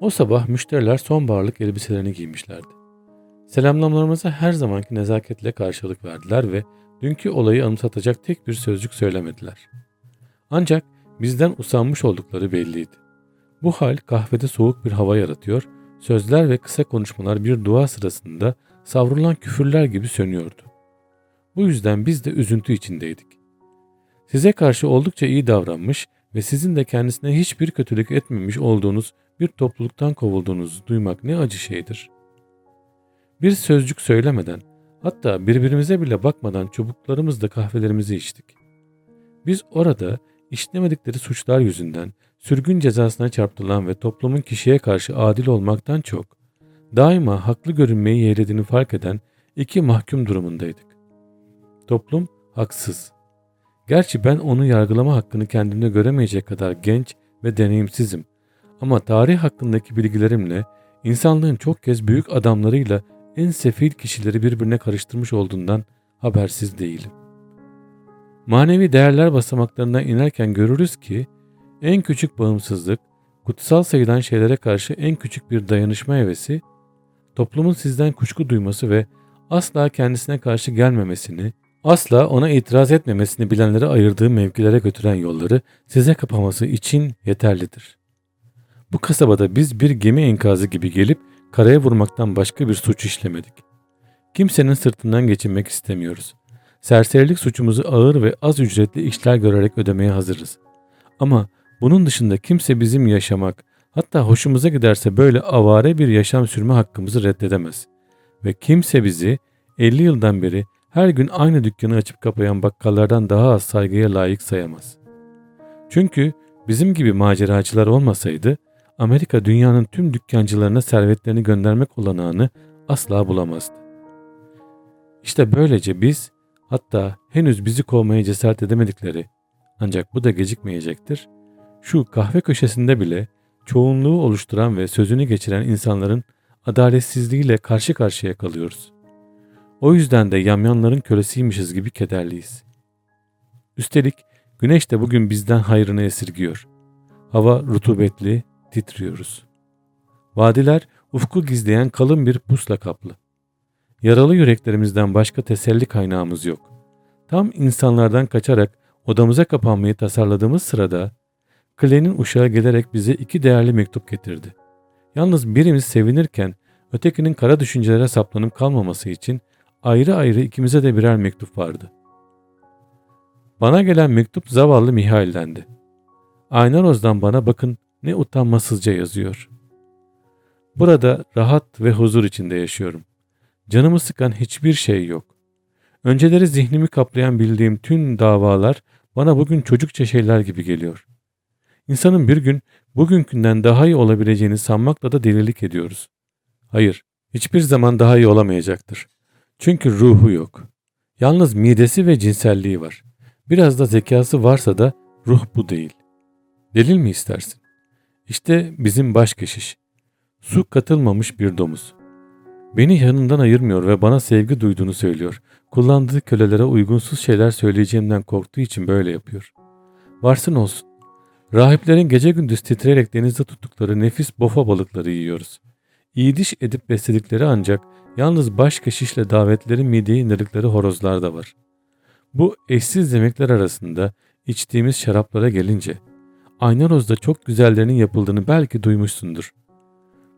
O sabah müşteriler sonbaharlık elbiselerini giymişlerdi. Selamlamalarımıza her zamanki nezaketle karşılık verdiler ve dünkü olayı anımsatacak tek bir sözcük söylemediler. Ancak bizden usanmış oldukları belliydi. Bu hal kahvede soğuk bir hava yaratıyor, sözler ve kısa konuşmalar bir dua sırasında savrulan küfürler gibi sönüyordu. Bu yüzden biz de üzüntü içindeydik. Size karşı oldukça iyi davranmış ve sizin de kendisine hiçbir kötülük etmemiş olduğunuz bir topluluktan kovulduğunuzu duymak ne acı şeydir. Bir sözcük söylemeden, hatta birbirimize bile bakmadan çubuklarımızla kahvelerimizi içtik. Biz orada işlemedikleri suçlar yüzünden sürgün cezasına çarptırılan ve toplumun kişiye karşı adil olmaktan çok, daima haklı görünmeyi yeğlediğini fark eden iki mahkum durumundaydık. Toplum haksız. Gerçi ben onu yargılama hakkını kendimde göremeyecek kadar genç ve deneyimsizim. Ama tarih hakkındaki bilgilerimle insanlığın çok kez büyük adamlarıyla en sefil kişileri birbirine karıştırmış olduğundan habersiz değilim. Manevi değerler basamaklarından inerken görürüz ki en küçük bağımsızlık, kutsal sayılan şeylere karşı en küçük bir dayanışma hevesi, toplumun sizden kuşku duyması ve asla kendisine karşı gelmemesini, asla ona itiraz etmemesini bilenlere ayırdığı mevkilere götüren yolları size kapaması için yeterlidir. Bu kasabada biz bir gemi enkazı gibi gelip karaya vurmaktan başka bir suç işlemedik. Kimsenin sırtından geçinmek istemiyoruz. Serserilik suçumuzu ağır ve az ücretli işler görerek ödemeye hazırız. Ama bunun dışında kimse bizim yaşamak, hatta hoşumuza giderse böyle avare bir yaşam sürme hakkımızı reddedemez. Ve kimse bizi 50 yıldan beri her gün aynı dükkanı açıp kapayan bakkallardan daha az saygıya layık sayamaz. Çünkü bizim gibi maceracılar olmasaydı Amerika dünyanın tüm dükkancılarına servetlerini göndermek olanağını asla bulamazdı. İşte böylece biz hatta henüz bizi kovmaya cesaret edemedikleri ancak bu da gecikmeyecektir. Şu kahve köşesinde bile çoğunluğu oluşturan ve sözünü geçiren insanların adaletsizliğiyle karşı karşıya kalıyoruz. O yüzden de yamyanların kölesiymişiz gibi kederliyiz. Üstelik güneş de bugün bizden hayrını esirgiyor. Hava rutubetli, titriyoruz. Vadiler ufku gizleyen kalın bir pusla kaplı. Yaralı yüreklerimizden başka teselli kaynağımız yok. Tam insanlardan kaçarak odamıza kapanmayı tasarladığımız sırada Clay'nin uşağı gelerek bize iki değerli mektup getirdi. Yalnız birimiz sevinirken ötekinin kara düşüncelere saplanıp kalmaması için ayrı ayrı ikimize de birer mektup vardı. Bana gelen mektup zavallı Mihail'dendi. Aynaroz'dan bana bakın ne utanmasızca yazıyor. Burada rahat ve huzur içinde yaşıyorum. Canımı sıkan hiçbir şey yok. Önceleri zihnimi kaplayan bildiğim tüm davalar bana bugün çocukça şeyler gibi geliyor. İnsanın bir gün bugünkünden daha iyi olabileceğini sanmakla da delilik ediyoruz. Hayır, hiçbir zaman daha iyi olamayacaktır. Çünkü ruhu yok. Yalnız midesi ve cinselliği var. Biraz da zekası varsa da ruh bu değil. Delil mi istersin? İşte bizim baş. Su katılmamış bir domuz. Beni yanından ayırmıyor ve bana sevgi duyduğunu söylüyor. Kullandığı kölelere uygunsuz şeyler söyleyeceğimden korktuğu için böyle yapıyor. Varsın olsun. Rahiplerin gece gündüz titreyerek denizde tuttukları nefis bofa balıkları yiyoruz. İyi diş edip besledikleri ancak yalnız baş keşişle davetleri mideye indirdikleri horozlar da var. Bu eşsiz yemekler arasında içtiğimiz şaraplara gelince Aynaroz'da çok güzellerinin yapıldığını belki duymuşsundur.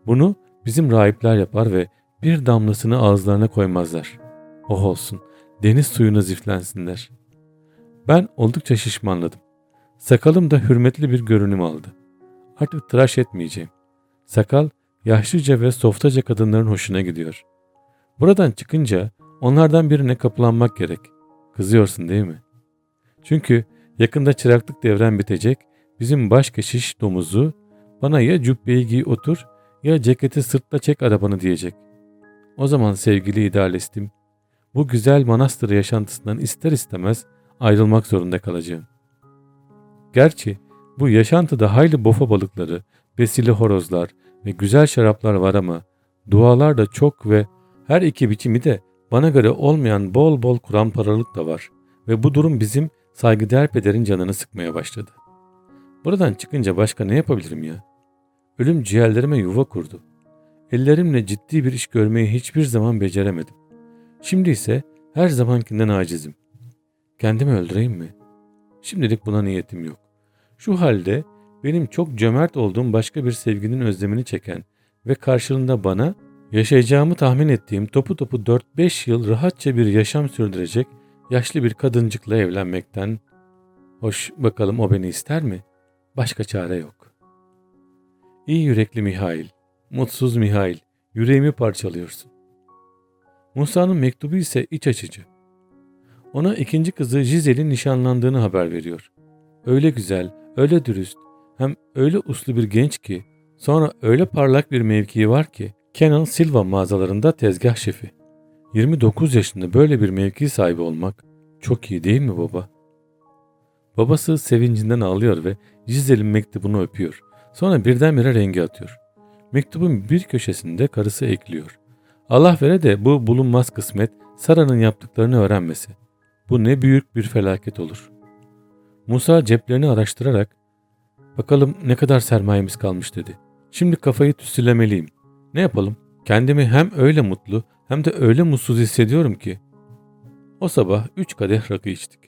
Bunu bizim rahipler yapar ve bir damlasını ağızlarına koymazlar. Oh olsun, deniz suyuna ziflensinler. Ben oldukça şişmanladım. Sakalım da hürmetli bir görünüm aldı. Artık tıraş etmeyeceğim. Sakal yaşlıca ve softaca kadınların hoşuna gidiyor. Buradan çıkınca onlardan birine kapılanmak gerek. Kızıyorsun değil mi? Çünkü yakında çıraklık devren bitecek Bizim baş keşiş domuzu bana ya cübbeyi giy otur ya ceketi sırtla çek arabanı diyecek. O zaman sevgili idealistim bu güzel manastır yaşantısından ister istemez ayrılmak zorunda kalacağım. Gerçi Bu yaşantıda hayli bofa balıkları, besili horozlar ve güzel şaraplar var ama dualar da çok ve her iki biçimi de bana göre olmayan bol bol Kur'an paralık da var ve bu durum bizim saygıdeğer pederin canını sıkmaya başladı. Buradan çıkınca başka ne yapabilirim ya? Ölüm ciğerlerime yuva kurdu. Ellerimle ciddi bir iş görmeyi hiçbir zaman beceremedim. Şimdi ise her zamankinden acizim. Kendimi öldüreyim mi? Şimdilik buna niyetim yok. Şu halde benim çok cömert olduğum başka bir sevginin özlemini çeken ve karşılığında bana yaşayacağımı tahmin ettiğim topu topu 4-5 yıl rahatça bir yaşam sürdürecek yaşlı bir kadıncıkla evlenmekten hoş bakalım o beni ister mi? Başka çare yok. İyi yürekli Mihail, mutsuz Mihail, yüreğimi parçalıyorsun. Musa'nın mektubu ise iç açıcı. Ona ikinci kızı Jizel'in nişanlandığını haber veriyor. Öyle güzel, öyle dürüst, hem öyle uslu bir genç ki, sonra öyle parlak bir mevkii var ki, Kenan Silva mağazalarında tezgah şefi. 29 yaşında böyle bir mevki sahibi olmak çok iyi değil mi baba? Babası sevincinden ağlıyor ve Jizel'in mektubunu öpüyor. Sonra birdenbire rengi atıyor. Mektubun bir köşesinde karısı ekliyor. Allah vere de bu bulunmaz kısmet Sara'nın yaptıklarını öğrenmesi. Bu ne büyük bir felaket olur. Musa ceplerini araştırarak bakalım ne kadar sermayemiz kalmış dedi. Şimdi kafayı tüsülemeliyim. Ne yapalım? Kendimi hem öyle mutlu hem de öyle mutsuz hissediyorum ki. O sabah üç kadeh rakı içtik.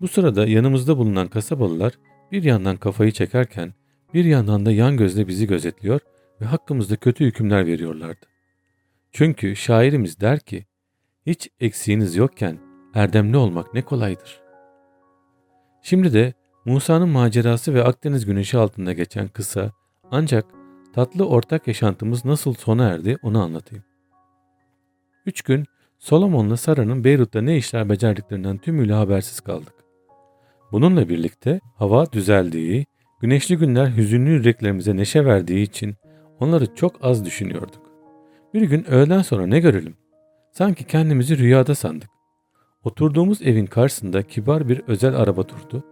Bu sırada yanımızda bulunan kasabalılar bir yandan kafayı çekerken bir yandan da yan gözle bizi gözetliyor ve hakkımızda kötü hükümler veriyorlardı. Çünkü şairimiz der ki, hiç eksiğiniz yokken erdemli olmak ne kolaydır. Şimdi de Musa'nın macerası ve Akdeniz güneşi altında geçen kısa ancak tatlı ortak yaşantımız nasıl sona erdi onu anlatayım. Üç gün Solomon'la Sara'nın Beyrut'ta ne işler becerdiklerinden tümüyle habersiz kaldık. Bununla birlikte hava düzeldiği, güneşli günler hüzünlü yüreklerimize neşe verdiği için onları çok az düşünüyorduk. Bir gün öğleden sonra ne görelim? Sanki kendimizi rüyada sandık. Oturduğumuz evin karşısında kibar bir özel araba durdu.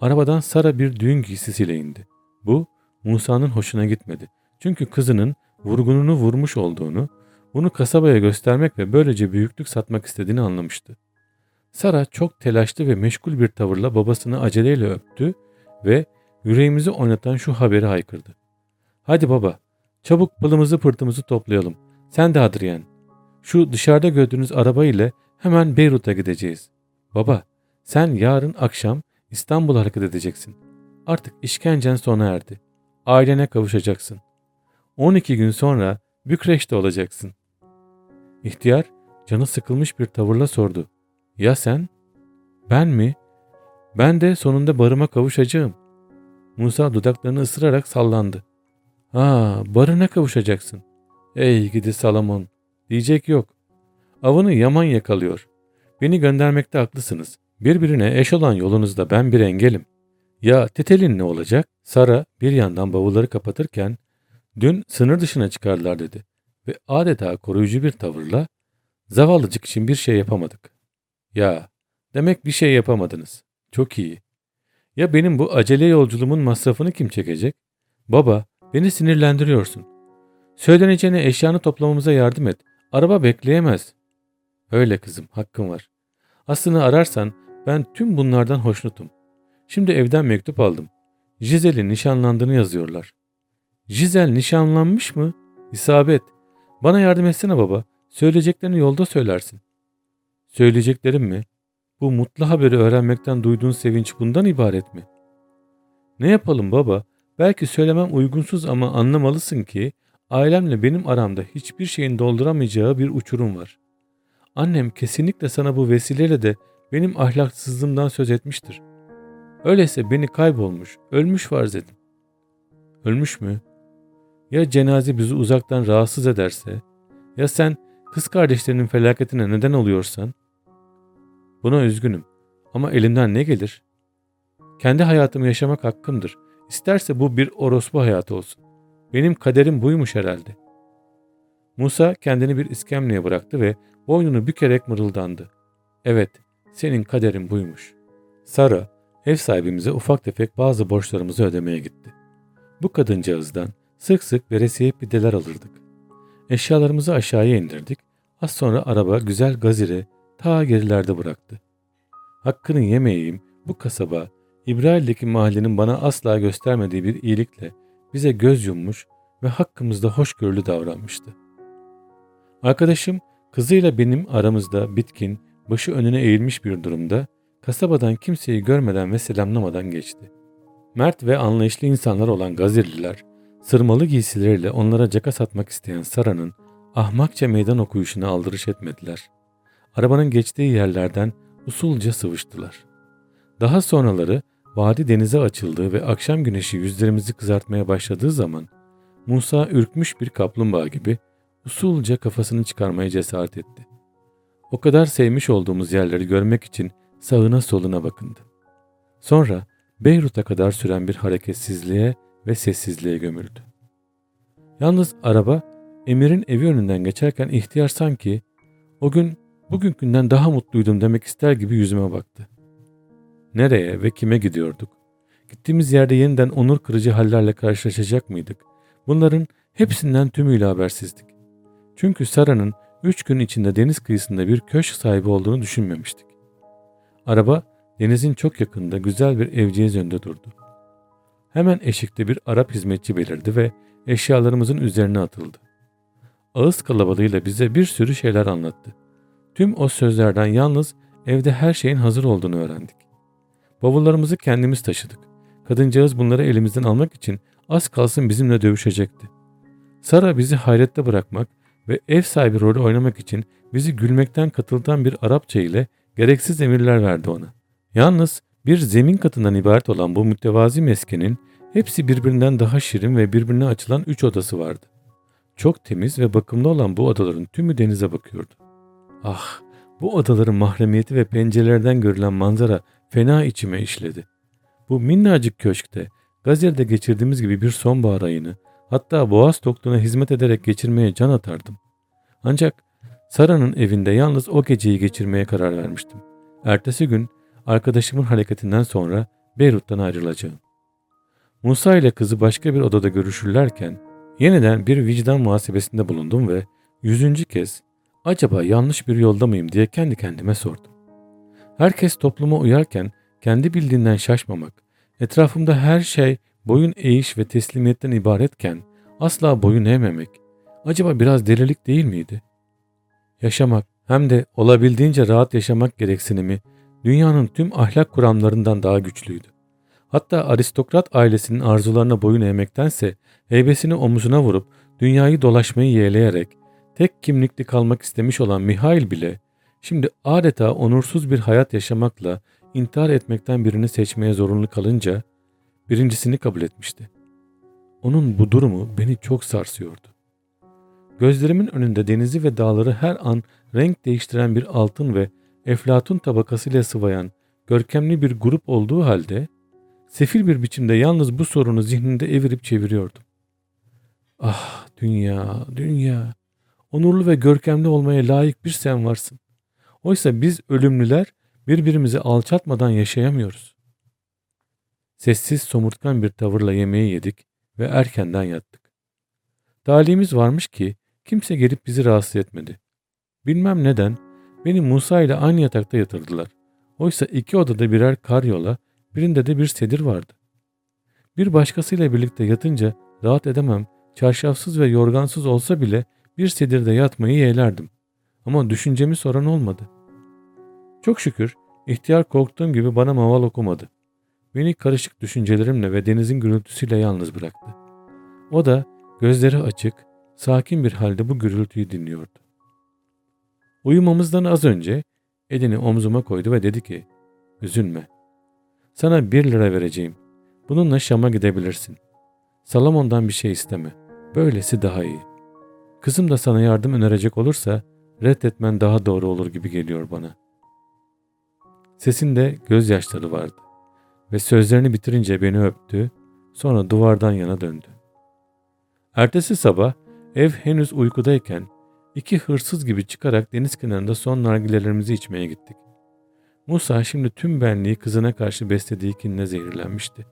Arabadan Sara bir düğün giysisiyle indi. Bu Musa'nın hoşuna gitmedi. Çünkü kızının vurgununu vurmuş olduğunu, bunu kasabaya göstermek ve böylece büyüklük satmak istediğini anlamıştı. Sara çok telaşlı ve meşgul bir tavırla babasını aceleyle öptü ve yüreğimizi oynatan şu haberi haykırdı. Hadi baba, çabuk pılımızı pırtımızı toplayalım. Sen de Adrian. Şu dışarıda gördüğünüz araba ile hemen Beyrut'a gideceğiz. Baba, sen yarın akşam İstanbul'a hareket edeceksin. Artık işkencen sona erdi. Ailene kavuşacaksın. 12 gün sonra Bükreş'te olacaksın. İhtiyar canı sıkılmış bir tavırla sordu. Ya sen? Ben mi? Ben de sonunda barıma kavuşacağım. Musa dudaklarını ısırarak sallandı. Aa, barına kavuşacaksın. Ey gidi Salomon, diyecek yok. Avını yaman yakalıyor. Beni göndermekte haklısınız. Birbirine eş olan yolunuzda ben bir engelim. Ya Tetel'in ne olacak? Sara bir yandan bavulları kapatırken dün sınır dışına çıkardılar dedi ve adeta koruyucu bir tavırla zavallıcık için bir şey yapamadık. Ya demek bir şey yapamadınız. Çok iyi. Ya benim bu acele yolculuğumun masrafını kim çekecek? Baba beni sinirlendiriyorsun. Söyleneceğine eşyanı toplamamıza yardım et. Araba bekleyemez. Öyle kızım hakkım var. Aslını ararsan ben tüm bunlardan hoşnutum. Şimdi evden mektup aldım. Jizel'in nişanlandığını yazıyorlar. Jizel nişanlanmış mı? İsabet. Bana yardım etsene baba. Söyleyeceklerini yolda söylersin. Söyleyeceklerim mi? Bu mutlu haberi öğrenmekten duyduğun sevinç bundan ibaret mi? Ne yapalım baba? Belki söylemem uygunsuz ama anlamalısın ki ailemle benim aramda hiçbir şeyin dolduramayacağı bir uçurum var. Annem kesinlikle sana bu vesileyle de benim ahlaksızlığımdan söz etmiştir. Öyleyse beni kaybolmuş, ölmüş farz edin. Ölmüş mü? Ya cenaze bizi uzaktan rahatsız ederse? Ya sen kız kardeşlerinin felaketine neden oluyorsan? Buna üzgünüm ama elimden ne gelir? Kendi hayatımı yaşamak hakkımdır. İsterse bu bir orospu hayatı olsun. Benim kaderim buymuş herhalde. Musa kendini bir iskemleye bıraktı ve boynunu bükerek mırıldandı. Evet, senin kaderin buymuş. Sara, ev sahibimize ufak tefek bazı borçlarımızı ödemeye gitti. Bu kadıncağızdan sık sık veresiye pideler alırdık. Eşyalarımızı aşağıya indirdik. Az sonra araba güzel gazire ta gerilerde bıraktı. Hakkını yemeyeyim bu kasaba İbrahil'deki mahallenin bana asla göstermediği bir iyilikle bize göz yummuş ve hakkımızda hoşgörülü davranmıştı. Arkadaşım kızıyla benim aramızda bitkin, başı önüne eğilmiş bir durumda kasabadan kimseyi görmeden ve selamlamadan geçti. Mert ve anlayışlı insanlar olan Gazirliler, sırmalı giysileriyle onlara caka satmak isteyen Sara'nın ahmakça meydan okuyuşuna aldırış etmediler. Arabanın geçtiği yerlerden usulca sıvıştılar. Daha sonraları vadi denize açıldığı ve akşam güneşi yüzlerimizi kızartmaya başladığı zaman Musa ürkmüş bir kaplumbağa gibi usulca kafasını çıkarmaya cesaret etti. O kadar sevmiş olduğumuz yerleri görmek için sağına soluna bakındı. Sonra Beyrut'a kadar süren bir hareketsizliğe ve sessizliğe gömüldü. Yalnız araba Emir'in evi önünden geçerken ihtiyar sanki o gün bugünkünden daha mutluydum demek ister gibi yüzüme baktı. Nereye ve kime gidiyorduk? Gittiğimiz yerde yeniden onur kırıcı hallerle karşılaşacak mıydık? Bunların hepsinden tümüyle habersizdik. Çünkü Sara'nın üç gün içinde deniz kıyısında bir köşk sahibi olduğunu düşünmemiştik. Araba denizin çok yakında güzel bir evciye önünde durdu. Hemen eşikte bir Arap hizmetçi belirdi ve eşyalarımızın üzerine atıldı. Ağız kalabalığıyla bize bir sürü şeyler anlattı. Tüm o sözlerden yalnız evde her şeyin hazır olduğunu öğrendik. Bavullarımızı kendimiz taşıdık. Kadıncağız bunları elimizden almak için az kalsın bizimle dövüşecekti. Sara bizi hayrette bırakmak ve ev sahibi rolü oynamak için bizi gülmekten katıldan bir Arapça ile gereksiz emirler verdi ona. Yalnız bir zemin katından ibaret olan bu mütevazi meskenin hepsi birbirinden daha şirin ve birbirine açılan üç odası vardı. Çok temiz ve bakımlı olan bu odaların tümü denize bakıyordu. Ah, bu odaların mahremiyeti ve pencerelerden görülen manzara fena içime işledi. Bu minnacık köşkte Gazir'de geçirdiğimiz gibi bir sonbahar ayını hatta boğaz tokluğuna hizmet ederek geçirmeye can atardım. Ancak Sara'nın evinde yalnız o geceyi geçirmeye karar vermiştim. Ertesi gün arkadaşımın hareketinden sonra Beyrut'tan ayrılacağım. Musa ile kızı başka bir odada görüşürlerken yeniden bir vicdan muhasebesinde bulundum ve yüzüncü kez acaba yanlış bir yolda mıyım diye kendi kendime sordum. Herkes topluma uyarken kendi bildiğinden şaşmamak, etrafımda her şey boyun eğiş ve teslimiyetten ibaretken asla boyun eğmemek, acaba biraz delilik değil miydi? Yaşamak hem de olabildiğince rahat yaşamak gereksinimi dünyanın tüm ahlak kuramlarından daha güçlüydü. Hatta aristokrat ailesinin arzularına boyun eğmektense heybesini omuzuna vurup dünyayı dolaşmayı yeğleyerek tek kimlikli kalmak istemiş olan Mihail bile şimdi adeta onursuz bir hayat yaşamakla intihar etmekten birini seçmeye zorunlu kalınca birincisini kabul etmişti. Onun bu durumu beni çok sarsıyordu. Gözlerimin önünde denizi ve dağları her an renk değiştiren bir altın ve eflatun tabakasıyla sıvayan görkemli bir grup olduğu halde sefil bir biçimde yalnız bu sorunu zihninde evirip çeviriyordum. Ah dünya, dünya, onurlu ve görkemli olmaya layık bir sen varsın. Oysa biz ölümlüler birbirimizi alçatmadan yaşayamıyoruz. Sessiz somurtkan bir tavırla yemeği yedik ve erkenden yattık. Talihimiz varmış ki kimse gelip bizi rahatsız etmedi. Bilmem neden beni Musa ile aynı yatakta yatırdılar. Oysa iki odada birer karyola, birinde de bir sedir vardı. Bir başkasıyla birlikte yatınca rahat edemem, çarşafsız ve yorgansız olsa bile bir sedirde yatmayı yeğlerdim. Ama düşüncemi soran olmadı. Çok şükür ihtiyar korktuğum gibi bana maval okumadı. Beni karışık düşüncelerimle ve denizin gürültüsüyle yalnız bıraktı. O da gözleri açık, sakin bir halde bu gürültüyü dinliyordu. Uyumamızdan az önce elini omzuma koydu ve dedi ki, üzülme. Sana bir lira vereceğim. Bununla Şam'a gidebilirsin. Salamon'dan bir şey isteme. Böylesi daha iyi. Kızım da sana yardım önerecek olursa reddetmen daha doğru olur gibi geliyor bana. Sesinde gözyaşları vardı ve sözlerini bitirince beni öptü, sonra duvardan yana döndü. Ertesi sabah ev henüz uykudayken iki hırsız gibi çıkarak deniz kenarında son nargilelerimizi içmeye gittik. Musa şimdi tüm benliği kızına karşı beslediği kinle zehirlenmişti.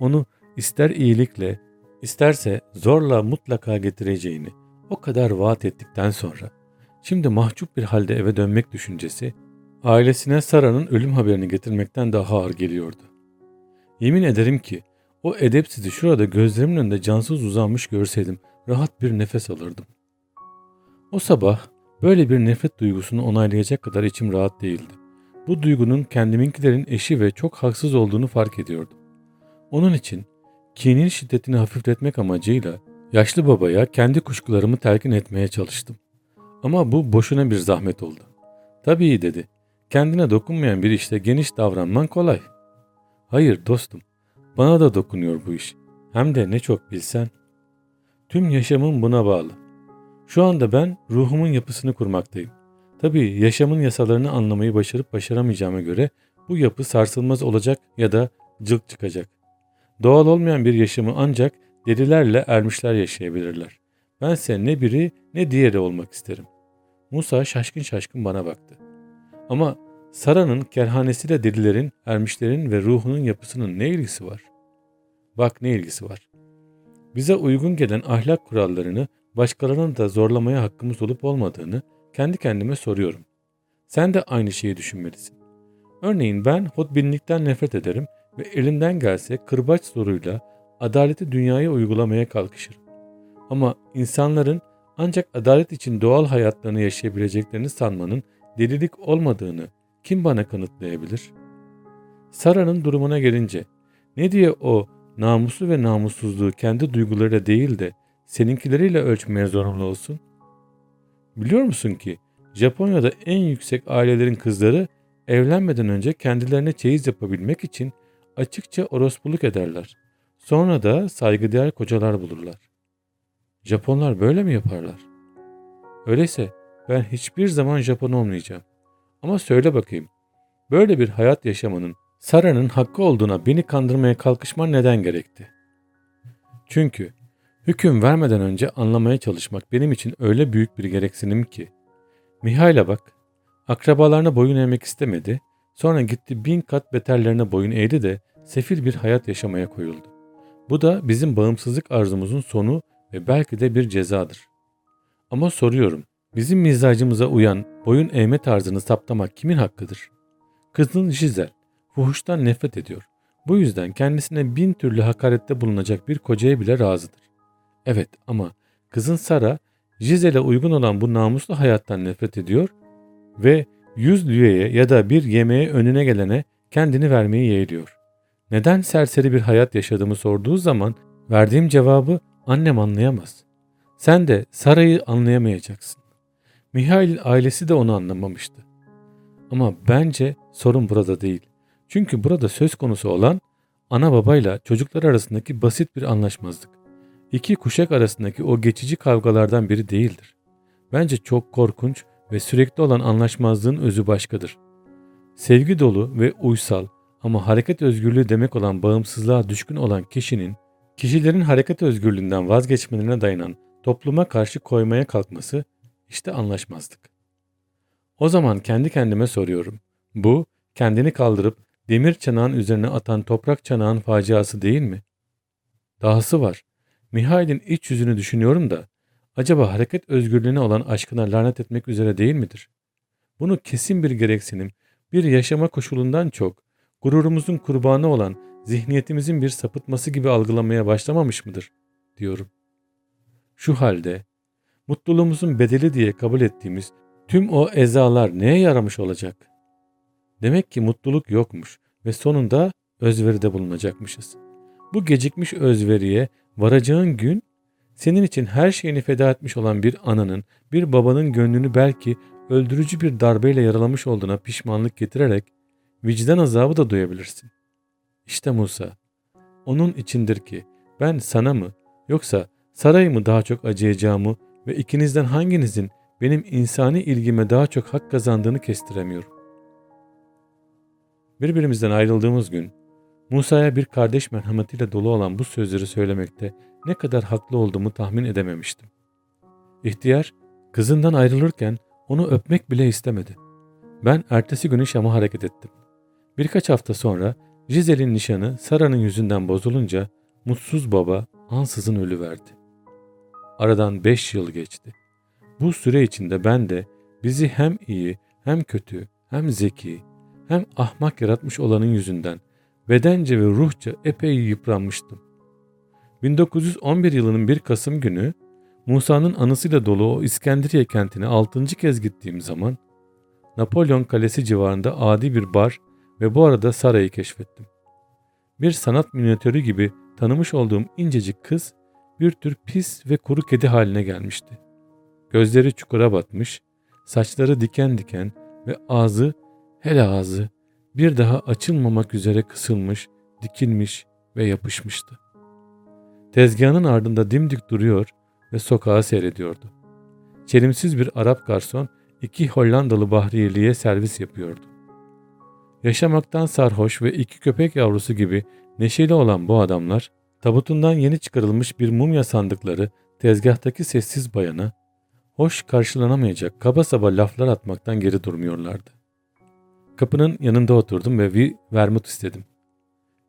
Onu ister iyilikle, isterse zorla mutlaka getireceğini o kadar vaat ettikten sonra şimdi mahcup bir halde eve dönmek düşüncesi ailesine Sara'nın ölüm haberini getirmekten daha ağır geliyordu. Yemin ederim ki o edepsizi şurada gözlerimin önünde cansız uzanmış görseydim rahat bir nefes alırdım. O sabah böyle bir nefret duygusunu onaylayacak kadar içim rahat değildi. Bu duygunun kendiminkilerin eşi ve çok haksız olduğunu fark ediyordum. Onun için kinin şiddetini hafifletmek amacıyla yaşlı babaya kendi kuşkularımı telkin etmeye çalıştım. Ama bu boşuna bir zahmet oldu. Tabii dedi. Kendine dokunmayan bir işte geniş davranman kolay. Hayır dostum. Bana da dokunuyor bu iş. Hem de ne çok bilsen. Tüm yaşamım buna bağlı. Şu anda ben ruhumun yapısını kurmaktayım. Tabii yaşamın yasalarını anlamayı başarıp başaramayacağıma göre bu yapı sarsılmaz olacak ya da cılk çıkacak. Doğal olmayan bir yaşamı ancak delilerle ermişler yaşayabilirler. Bense ne biri ne diğeri olmak isterim. Musa şaşkın şaşkın bana baktı. Ama Sara'nın kerhanesiyle delilerin, ermişlerin ve ruhunun yapısının ne ilgisi var? Bak ne ilgisi var. Bize uygun gelen ahlak kurallarını başkalarına da zorlamaya hakkımız olup olmadığını kendi kendime soruyorum. Sen de aynı şeyi düşünmelisin. Örneğin ben hotbinlikten nefret ederim ve elimden gelse kırbaç zoruyla adaleti dünyaya uygulamaya kalkışırım. Ama insanların ancak adalet için doğal hayatlarını yaşayabileceklerini sanmanın delilik olmadığını kim bana kanıtlayabilir? Sara'nın durumuna gelince ne diye o namusu ve namussuzluğu kendi duygularıyla değil de seninkileriyle ölçmeye zorunlu olsun? Biliyor musun ki Japonya'da en yüksek ailelerin kızları evlenmeden önce kendilerine çeyiz yapabilmek için açıkça orospuluk ederler. Sonra da saygıdeğer kocalar bulurlar. Japonlar böyle mi yaparlar? Öyleyse ben hiçbir zaman Japon olmayacağım. Ama söyle bakayım, böyle bir hayat yaşamanın Sara'nın hakkı olduğuna beni kandırmaya kalkışman neden gerekti? Çünkü hüküm vermeden önce anlamaya çalışmak benim için öyle büyük bir gereksinim ki. Mihail'e bak, akrabalarına boyun eğmek istemedi, sonra gitti bin kat beterlerine boyun eğdi de sefil bir hayat yaşamaya koyuldu. Bu da bizim bağımsızlık arzumuzun sonu ve belki de bir cezadır. Ama soruyorum, bizim mizacımıza uyan boyun eğme tarzını saptamak kimin hakkıdır? Kızın Jizel, fuhuştan nefret ediyor. Bu yüzden kendisine bin türlü hakarette bulunacak bir kocaya bile razıdır. Evet ama kızın Sara, Jizel'e uygun olan bu namuslu hayattan nefret ediyor ve yüz lüyeye ya da bir yemeğe önüne gelene kendini vermeyi yeğliyor. Neden serseri bir hayat yaşadığımı sorduğu zaman verdiğim cevabı annem anlayamaz. Sen de Sara'yı anlayamayacaksın. Mihail ailesi de onu anlamamıştı. Ama bence sorun burada değil. Çünkü burada söz konusu olan ana babayla çocuklar arasındaki basit bir anlaşmazlık. İki kuşak arasındaki o geçici kavgalardan biri değildir. Bence çok korkunç ve sürekli olan anlaşmazlığın özü başkadır. Sevgi dolu ve uysal ama hareket özgürlüğü demek olan bağımsızlığa düşkün olan kişinin, kişilerin hareket özgürlüğünden vazgeçmelerine dayanan topluma karşı koymaya kalkması işte anlaşmazlık. O zaman kendi kendime soruyorum. Bu kendini kaldırıp demir çanağın üzerine atan toprak çanağın faciası değil mi? Dahası var. Mihail'in iç yüzünü düşünüyorum da acaba hareket özgürlüğüne olan aşkına lanet etmek üzere değil midir? Bunu kesin bir gereksinim, bir yaşama koşulundan çok gururumuzun kurbanı olan zihniyetimizin bir sapıtması gibi algılamaya başlamamış mıdır? diyorum. Şu halde mutluluğumuzun bedeli diye kabul ettiğimiz tüm o ezalar neye yaramış olacak? Demek ki mutluluk yokmuş ve sonunda özveride bulunacakmışız. Bu gecikmiş özveriye varacağın gün senin için her şeyini feda etmiş olan bir ananın, bir babanın gönlünü belki öldürücü bir darbeyle yaralamış olduğuna pişmanlık getirerek vicdan azabı da duyabilirsin. İşte Musa, onun içindir ki ben sana mı yoksa sarayı mı daha çok acıyacağımı ve ikinizden hanginizin benim insani ilgime daha çok hak kazandığını kestiremiyorum. Birbirimizden ayrıldığımız gün Musa'ya bir kardeş merhametiyle dolu olan bu sözleri söylemekte ne kadar haklı olduğumu tahmin edememiştim. İhtiyar kızından ayrılırken onu öpmek bile istemedi. Ben ertesi günü Şam'a hareket ettim. Birkaç hafta sonra Jizel'in nişanı Sara'nın yüzünden bozulunca mutsuz baba ansızın ölüverdi. Aradan beş yıl geçti. Bu süre içinde ben de bizi hem iyi hem kötü hem zeki hem ahmak yaratmış olanın yüzünden bedence ve ruhça epey yıpranmıştım. 1911 yılının 1 Kasım günü Musa'nın anısıyla dolu o İskenderiye kentine 6. kez gittiğim zaman Napolyon Kalesi civarında adi bir bar ve bu arada sarayı keşfettim. Bir sanat minyatürü gibi tanımış olduğum incecik kız bir tür pis ve kuru kedi haline gelmişti. Gözleri çukura batmış, saçları diken diken ve ağzı, hele ağzı bir daha açılmamak üzere kısılmış, dikilmiş ve yapışmıştı. Tezgahının ardında dimdik duruyor ve sokağı seyrediyordu. Çelimsiz bir Arap garson iki Hollandalı bahriyeliğe servis yapıyordu. Yaşamaktan sarhoş ve iki köpek yavrusu gibi neşeli olan bu adamlar tabutundan yeni çıkarılmış bir mumya sandıkları tezgahtaki sessiz bayana hoş karşılanamayacak kaba saba laflar atmaktan geri durmuyorlardı. Kapının yanında oturdum ve bir vermut istedim.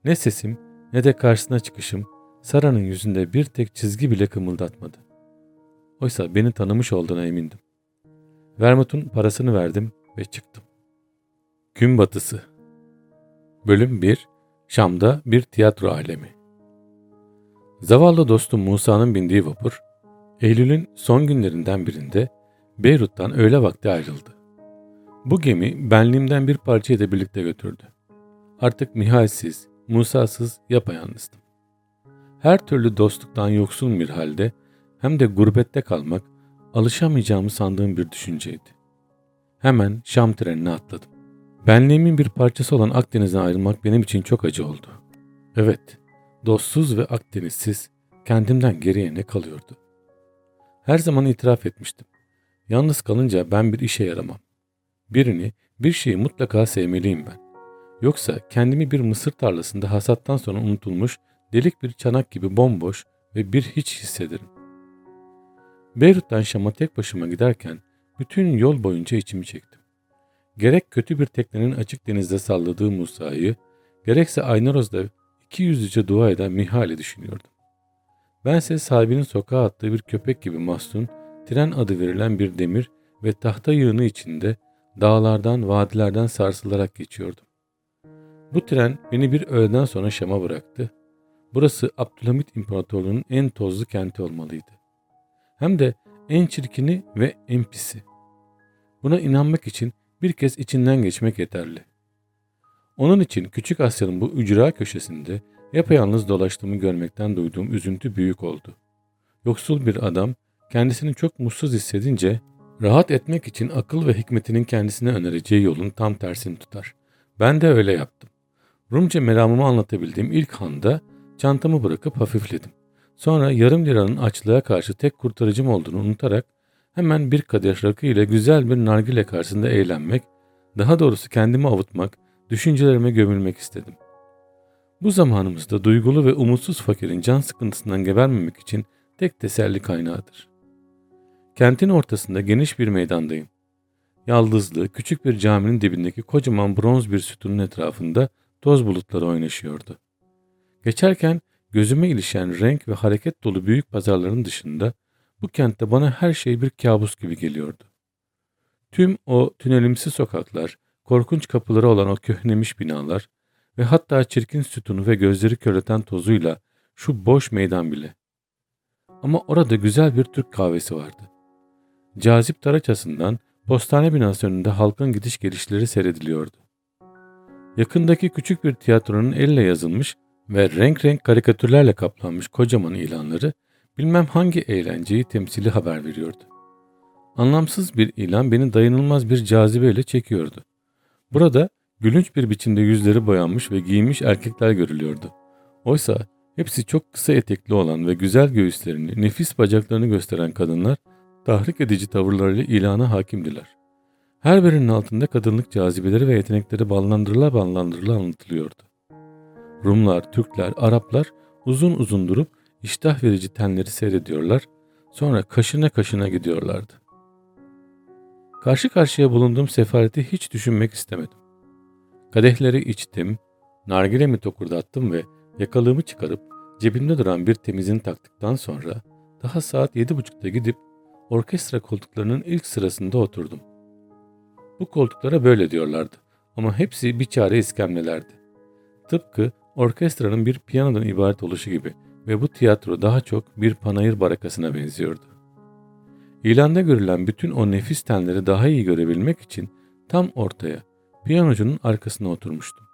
Ne sesim ne de karşısına çıkışım Sara'nın yüzünde bir tek çizgi bile kımıldatmadı. Oysa beni tanımış olduğuna emindim. Vermut'un parasını verdim ve çıktım. Gün batısı Bölüm 1 Şam'da bir tiyatro alemi Zavallı dostum Musa'nın bindiği vapur, Eylül'ün son günlerinden birinde Beyrut'tan öğle vakti ayrıldı. Bu gemi benliğimden bir parçayı da birlikte götürdü. Artık Mihalsiz, Musa'sız yapayalnızdım. Her türlü dostluktan yoksun bir halde hem de gurbette kalmak alışamayacağımı sandığım bir düşünceydi. Hemen Şam trenine atladım. Benliğimin bir parçası olan Akdeniz'den ayrılmak benim için çok acı oldu. Evet, dostsuz ve Akdenizsiz kendimden geriye ne kalıyordu? Her zaman itiraf etmiştim. Yalnız kalınca ben bir işe yaramam. Birini, bir şeyi mutlaka sevmeliyim ben. Yoksa kendimi bir mısır tarlasında hasattan sonra unutulmuş delik bir çanak gibi bomboş ve bir hiç hissederim. Beyrut'tan Şam'a tek başıma giderken bütün yol boyunca içimi çektim. Gerek kötü bir teknenin açık denizde salladığı Musa'yı, gerekse Aynaroz'da iki yüzlüce dua eden Mihal'i düşünüyordum. Bense sahibinin sokağa attığı bir köpek gibi mahzun, tren adı verilen bir demir ve tahta yığını içinde dağlardan, vadilerden sarsılarak geçiyordum. Bu tren beni bir öğleden sonra Şam'a bıraktı. Burası Abdülhamit İmparatorluğu'nun en tozlu kenti olmalıydı. Hem de en çirkini ve en pisi. Buna inanmak için bir kez içinden geçmek yeterli. Onun için Küçük Asya'nın bu ücra köşesinde yapayalnız dolaştığımı görmekten duyduğum üzüntü büyük oldu. Yoksul bir adam kendisini çok mutsuz hissedince rahat etmek için akıl ve hikmetinin kendisine önereceği yolun tam tersini tutar. Ben de öyle yaptım. Rumca meramımı anlatabildiğim ilk anda çantamı bırakıp hafifledim. Sonra yarım liranın açlığa karşı tek kurtarıcım olduğunu unutarak hemen bir kadeh rakı ile güzel bir nargile karşısında eğlenmek, daha doğrusu kendimi avutmak, düşüncelerime gömülmek istedim. Bu zamanımızda duygulu ve umutsuz fakirin can sıkıntısından gebermemek için tek teselli kaynağıdır. Kentin ortasında geniş bir meydandayım. Yaldızlı, küçük bir caminin dibindeki kocaman bronz bir sütunun etrafında toz bulutları oynaşıyordu. Geçerken gözüme ilişen renk ve hareket dolu büyük pazarların dışında bu kentte bana her şey bir kabus gibi geliyordu. Tüm o tünelimsi sokaklar, korkunç kapıları olan o köhnemiş binalar ve hatta çirkin sütunu ve gözleri körleten tozuyla şu boş meydan bile. Ama orada güzel bir Türk kahvesi vardı. Cazip taraçasından postane binası önünde halkın gidiş gelişleri seyrediliyordu. Yakındaki küçük bir tiyatronun elle yazılmış ve renk renk karikatürlerle kaplanmış kocaman ilanları bilmem hangi eğlenceyi temsili haber veriyordu. Anlamsız bir ilan beni dayanılmaz bir cazibeyle çekiyordu. Burada gülünç bir biçimde yüzleri boyanmış ve giyinmiş erkekler görülüyordu. Oysa hepsi çok kısa etekli olan ve güzel göğüslerini, nefis bacaklarını gösteren kadınlar tahrik edici tavırlarıyla ilana hakimdiler. Her birinin altında kadınlık cazibeleri ve yetenekleri ballandırıla ballandırıla anlatılıyordu. Rumlar, Türkler, Araplar uzun uzun durup iştah verici tenleri seyrediyorlar, sonra kaşına kaşına gidiyorlardı. Karşı karşıya bulunduğum sefaleti hiç düşünmek istemedim. Kadehleri içtim, nargilemi tokurdattım ve yakalığımı çıkarıp cebimde duran bir temizini taktıktan sonra daha saat yedi buçukta gidip orkestra koltuklarının ilk sırasında oturdum. Bu koltuklara böyle diyorlardı ama hepsi bir çare iskemlelerdi. Tıpkı orkestranın bir piyanodan ibaret oluşu gibi ve bu tiyatro daha çok bir panayır barakasına benziyordu. İlanda görülen bütün o nefis tenleri daha iyi görebilmek için tam ortaya, piyanocunun arkasına oturmuştum.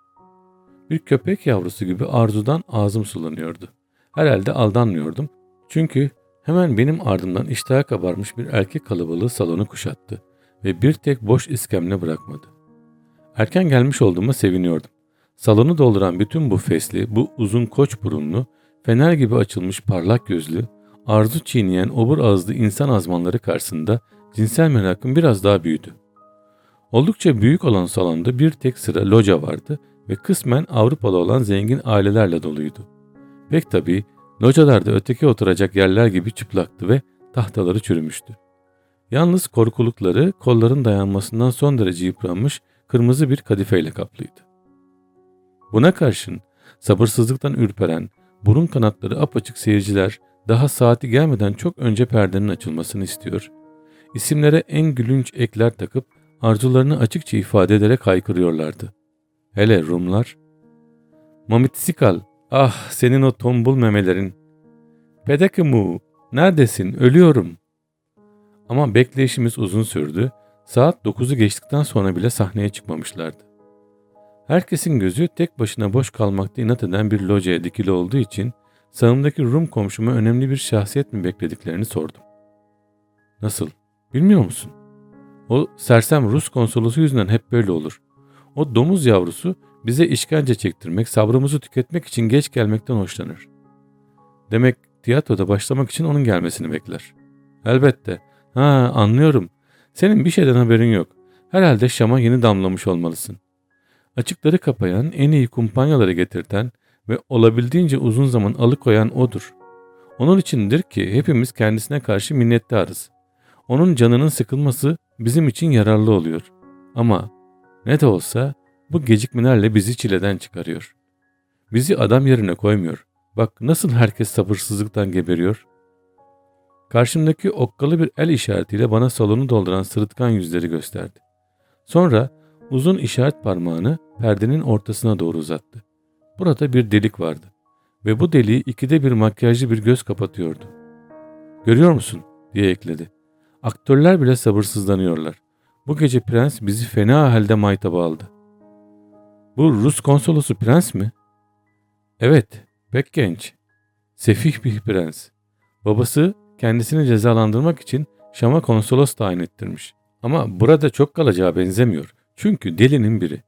Bir köpek yavrusu gibi arzudan ağzım sulanıyordu. Herhalde aldanmıyordum. Çünkü hemen benim ardımdan iştaha kabarmış bir erkek kalabalığı salonu kuşattı ve bir tek boş iskemle bırakmadı. Erken gelmiş olduğuma seviniyordum. Salonu dolduran bütün bu fesli, bu uzun koç burunlu, fener gibi açılmış parlak gözlü, arzu çiğneyen obur ağızlı insan azmanları karşısında cinsel merakım biraz daha büyüdü. Oldukça büyük olan salonda bir tek sıra loca vardı ve kısmen Avrupalı olan zengin ailelerle doluydu. Pek tabii localarda öteki oturacak yerler gibi çıplaktı ve tahtaları çürümüştü. Yalnız korkulukları kolların dayanmasından son derece yıpranmış kırmızı bir kadifeyle kaplıydı. Buna karşın sabırsızlıktan ürperen, burun kanatları apaçık seyirciler daha saati gelmeden çok önce perdenin açılmasını istiyor. İsimlere en gülünç ekler takıp arzularını açıkça ifade ederek haykırıyorlardı. Hele Rumlar. Mamitsikal, ah senin o tombul memelerin. Pedekimu, neredesin, ölüyorum. Ama bekleyişimiz uzun sürdü. Saat 9'u geçtikten sonra bile sahneye çıkmamışlardı. Herkesin gözü tek başına boş kalmakta inat eden bir locaya dikili olduğu için sağımdaki Rum komşuma önemli bir şahsiyet mi beklediklerini sordum. Nasıl? Bilmiyor musun? O sersem Rus konsolosu yüzünden hep böyle olur. O domuz yavrusu bize işkence çektirmek, sabrımızı tüketmek için geç gelmekten hoşlanır. Demek tiyatroda başlamak için onun gelmesini bekler. Elbette. Ha anlıyorum. Senin bir şeyden haberin yok. Herhalde Şam'a yeni damlamış olmalısın. Açıkları kapayan, en iyi kumpanyaları getirten ve olabildiğince uzun zaman alıkoyan odur. Onun içindir ki hepimiz kendisine karşı minnettarız. Onun canının sıkılması bizim için yararlı oluyor. Ama ne de olsa bu gecikmelerle bizi çileden çıkarıyor. Bizi adam yerine koymuyor. Bak nasıl herkes sabırsızlıktan geberiyor. Karşımdaki okkalı bir el işaretiyle bana salonu dolduran sırıtkan yüzleri gösterdi. Sonra uzun işaret parmağını perdenin ortasına doğru uzattı. Burada bir delik vardı ve bu deliği ikide bir makyajlı bir göz kapatıyordu. Görüyor musun? diye ekledi. Aktörler bile sabırsızlanıyorlar. Bu gece prens bizi fena halde maytaba aldı. Bu Rus konsolosu prens mi? Evet, pek genç. Sefih bir prens. Babası kendisini cezalandırmak için Şam'a konsolos tayin ettirmiş. Ama burada çok kalacağı benzemiyor. Çünkü delinin biri.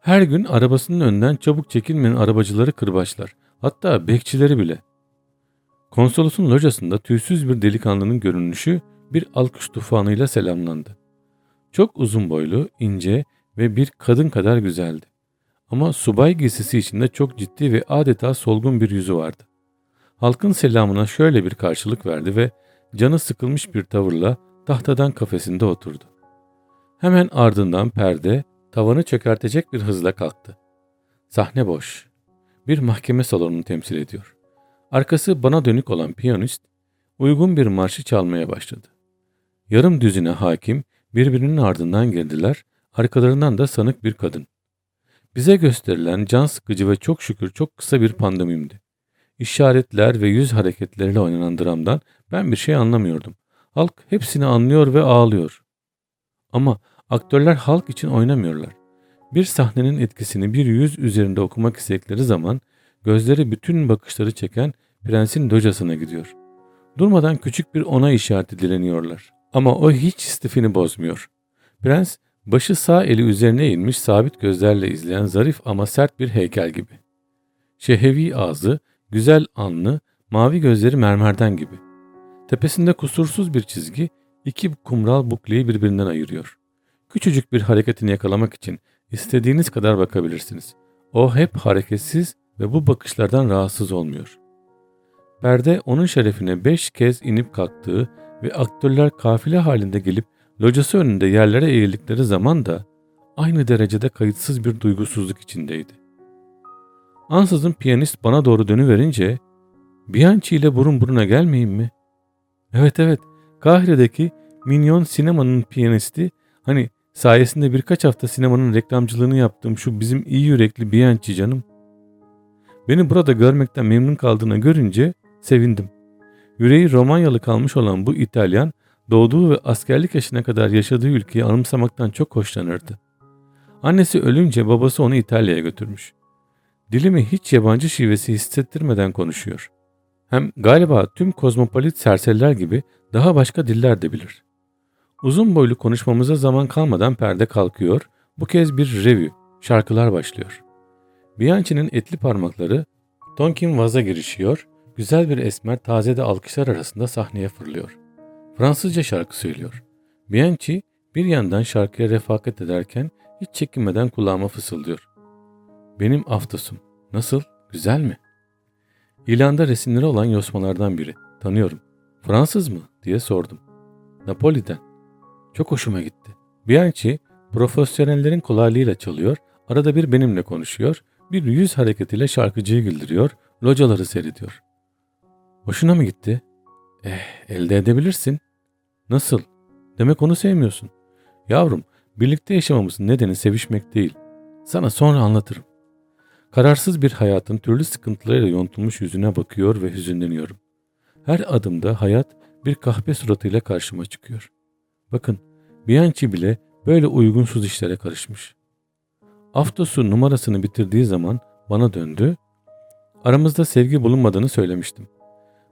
Her gün arabasının önünden çabuk çekilmeyen arabacıları kırbaçlar. Hatta bekçileri bile. Konsolosun locasında tüysüz bir delikanlının görünüşü bir alkış tufanıyla selamlandı. Çok uzun boylu, ince ve bir kadın kadar güzeldi. Ama subay giysisi içinde çok ciddi ve adeta solgun bir yüzü vardı. Halkın selamına şöyle bir karşılık verdi ve canı sıkılmış bir tavırla tahtadan kafesinde oturdu. Hemen ardından perde tavanı çökertecek bir hızla kalktı. Sahne boş. Bir mahkeme salonunu temsil ediyor. Arkası bana dönük olan piyanist uygun bir marşı çalmaya başladı. Yarım düzine hakim birbirinin ardından girdiler, arkalarından da sanık bir kadın. Bize gösterilen can sıkıcı ve çok şükür çok kısa bir pandemimdi. İşaretler ve yüz hareketleriyle oynanan dramdan ben bir şey anlamıyordum. Halk hepsini anlıyor ve ağlıyor. Ama aktörler halk için oynamıyorlar. Bir sahnenin etkisini bir yüz üzerinde okumak istedikleri zaman gözleri bütün bakışları çeken prensin dojasına gidiyor. Durmadan küçük bir ona işareti dileniyorlar. Ama o hiç istifini bozmuyor. Prens başı sağ eli üzerine eğilmiş sabit gözlerle izleyen zarif ama sert bir heykel gibi. Şehevi ağzı, güzel anlı, mavi gözleri mermerden gibi. Tepesinde kusursuz bir çizgi iki kumral bukleyi birbirinden ayırıyor. Küçücük bir hareketini yakalamak için istediğiniz kadar bakabilirsiniz. O hep hareketsiz ve bu bakışlardan rahatsız olmuyor. Perde onun şerefine beş kez inip kalktığı ve aktörler kafile halinde gelip locası önünde yerlere eğildikleri zaman da aynı derecede kayıtsız bir duygusuzluk içindeydi. Ansızın piyanist bana doğru dönüverince Bianchi ile burun buruna gelmeyeyim mi? Evet evet Kahire'deki Minyon sinemanın piyanisti hani sayesinde birkaç hafta sinemanın reklamcılığını yaptığım şu bizim iyi yürekli Bianchi canım. Beni burada görmekten memnun kaldığına görünce sevindim. Yüreği Romanyalı kalmış olan bu İtalyan doğduğu ve askerlik yaşına kadar yaşadığı ülkeyi anımsamaktan çok hoşlanırdı. Annesi ölünce babası onu İtalya'ya götürmüş. Dilimi hiç yabancı şivesi hissettirmeden konuşuyor. Hem galiba tüm kozmopolit serseriler gibi daha başka diller de bilir. Uzun boylu konuşmamıza zaman kalmadan perde kalkıyor, bu kez bir revü, şarkılar başlıyor. Bianchi'nin etli parmakları Tonkin vaza girişiyor, güzel bir esmer taze de alkışlar arasında sahneye fırlıyor. Fransızca şarkı söylüyor. Bianchi bir yandan şarkıya refakat ederken hiç çekinmeden kulağıma fısıldıyor. Benim aftosum. Nasıl? Güzel mi? İlanda resimleri olan yosmalardan biri. Tanıyorum. Fransız mı? diye sordum. Napoli'den. Çok hoşuma gitti. Bianchi profesyonellerin kolaylığıyla çalıyor, arada bir benimle konuşuyor, bir yüz hareketiyle şarkıcıyı güldürüyor, locaları seyrediyor. Hoşuna mı gitti? Eh, elde edebilirsin. Nasıl? Demek onu sevmiyorsun. Yavrum, birlikte yaşamamızın nedeni sevişmek değil. Sana sonra anlatırım. Kararsız bir hayatın türlü sıkıntılarıyla yontulmuş yüzüne bakıyor ve hüzünleniyorum. Her adımda hayat bir kahpe suratıyla karşıma çıkıyor. Bakın, Bianchi bile böyle uygunsuz işlere karışmış. Aftosu numarasını bitirdiği zaman bana döndü. Aramızda sevgi bulunmadığını söylemiştim.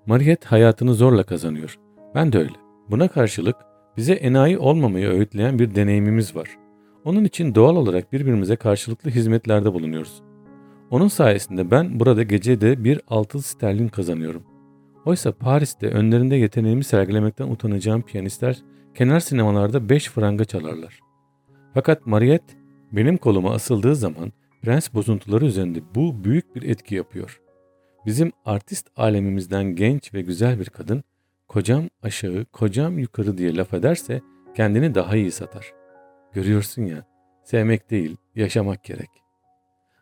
Mariet hayatını zorla kazanıyor. Ben de öyle. Buna karşılık bize enayi olmamayı öğütleyen bir deneyimimiz var. Onun için doğal olarak birbirimize karşılıklı hizmetlerde bulunuyoruz. Onun sayesinde ben burada gecede bir altın sterlin kazanıyorum. Oysa Paris'te önlerinde yeteneğimi sergilemekten utanacağım piyanistler kenar sinemalarda 5 franga çalarlar. Fakat Mariette benim koluma asıldığı zaman prens bozuntuları üzerinde bu büyük bir etki yapıyor. Bizim artist alemimizden genç ve güzel bir kadın kocam aşağı, kocam yukarı diye laf ederse kendini daha iyi satar. Görüyorsun ya, sevmek değil, yaşamak gerek.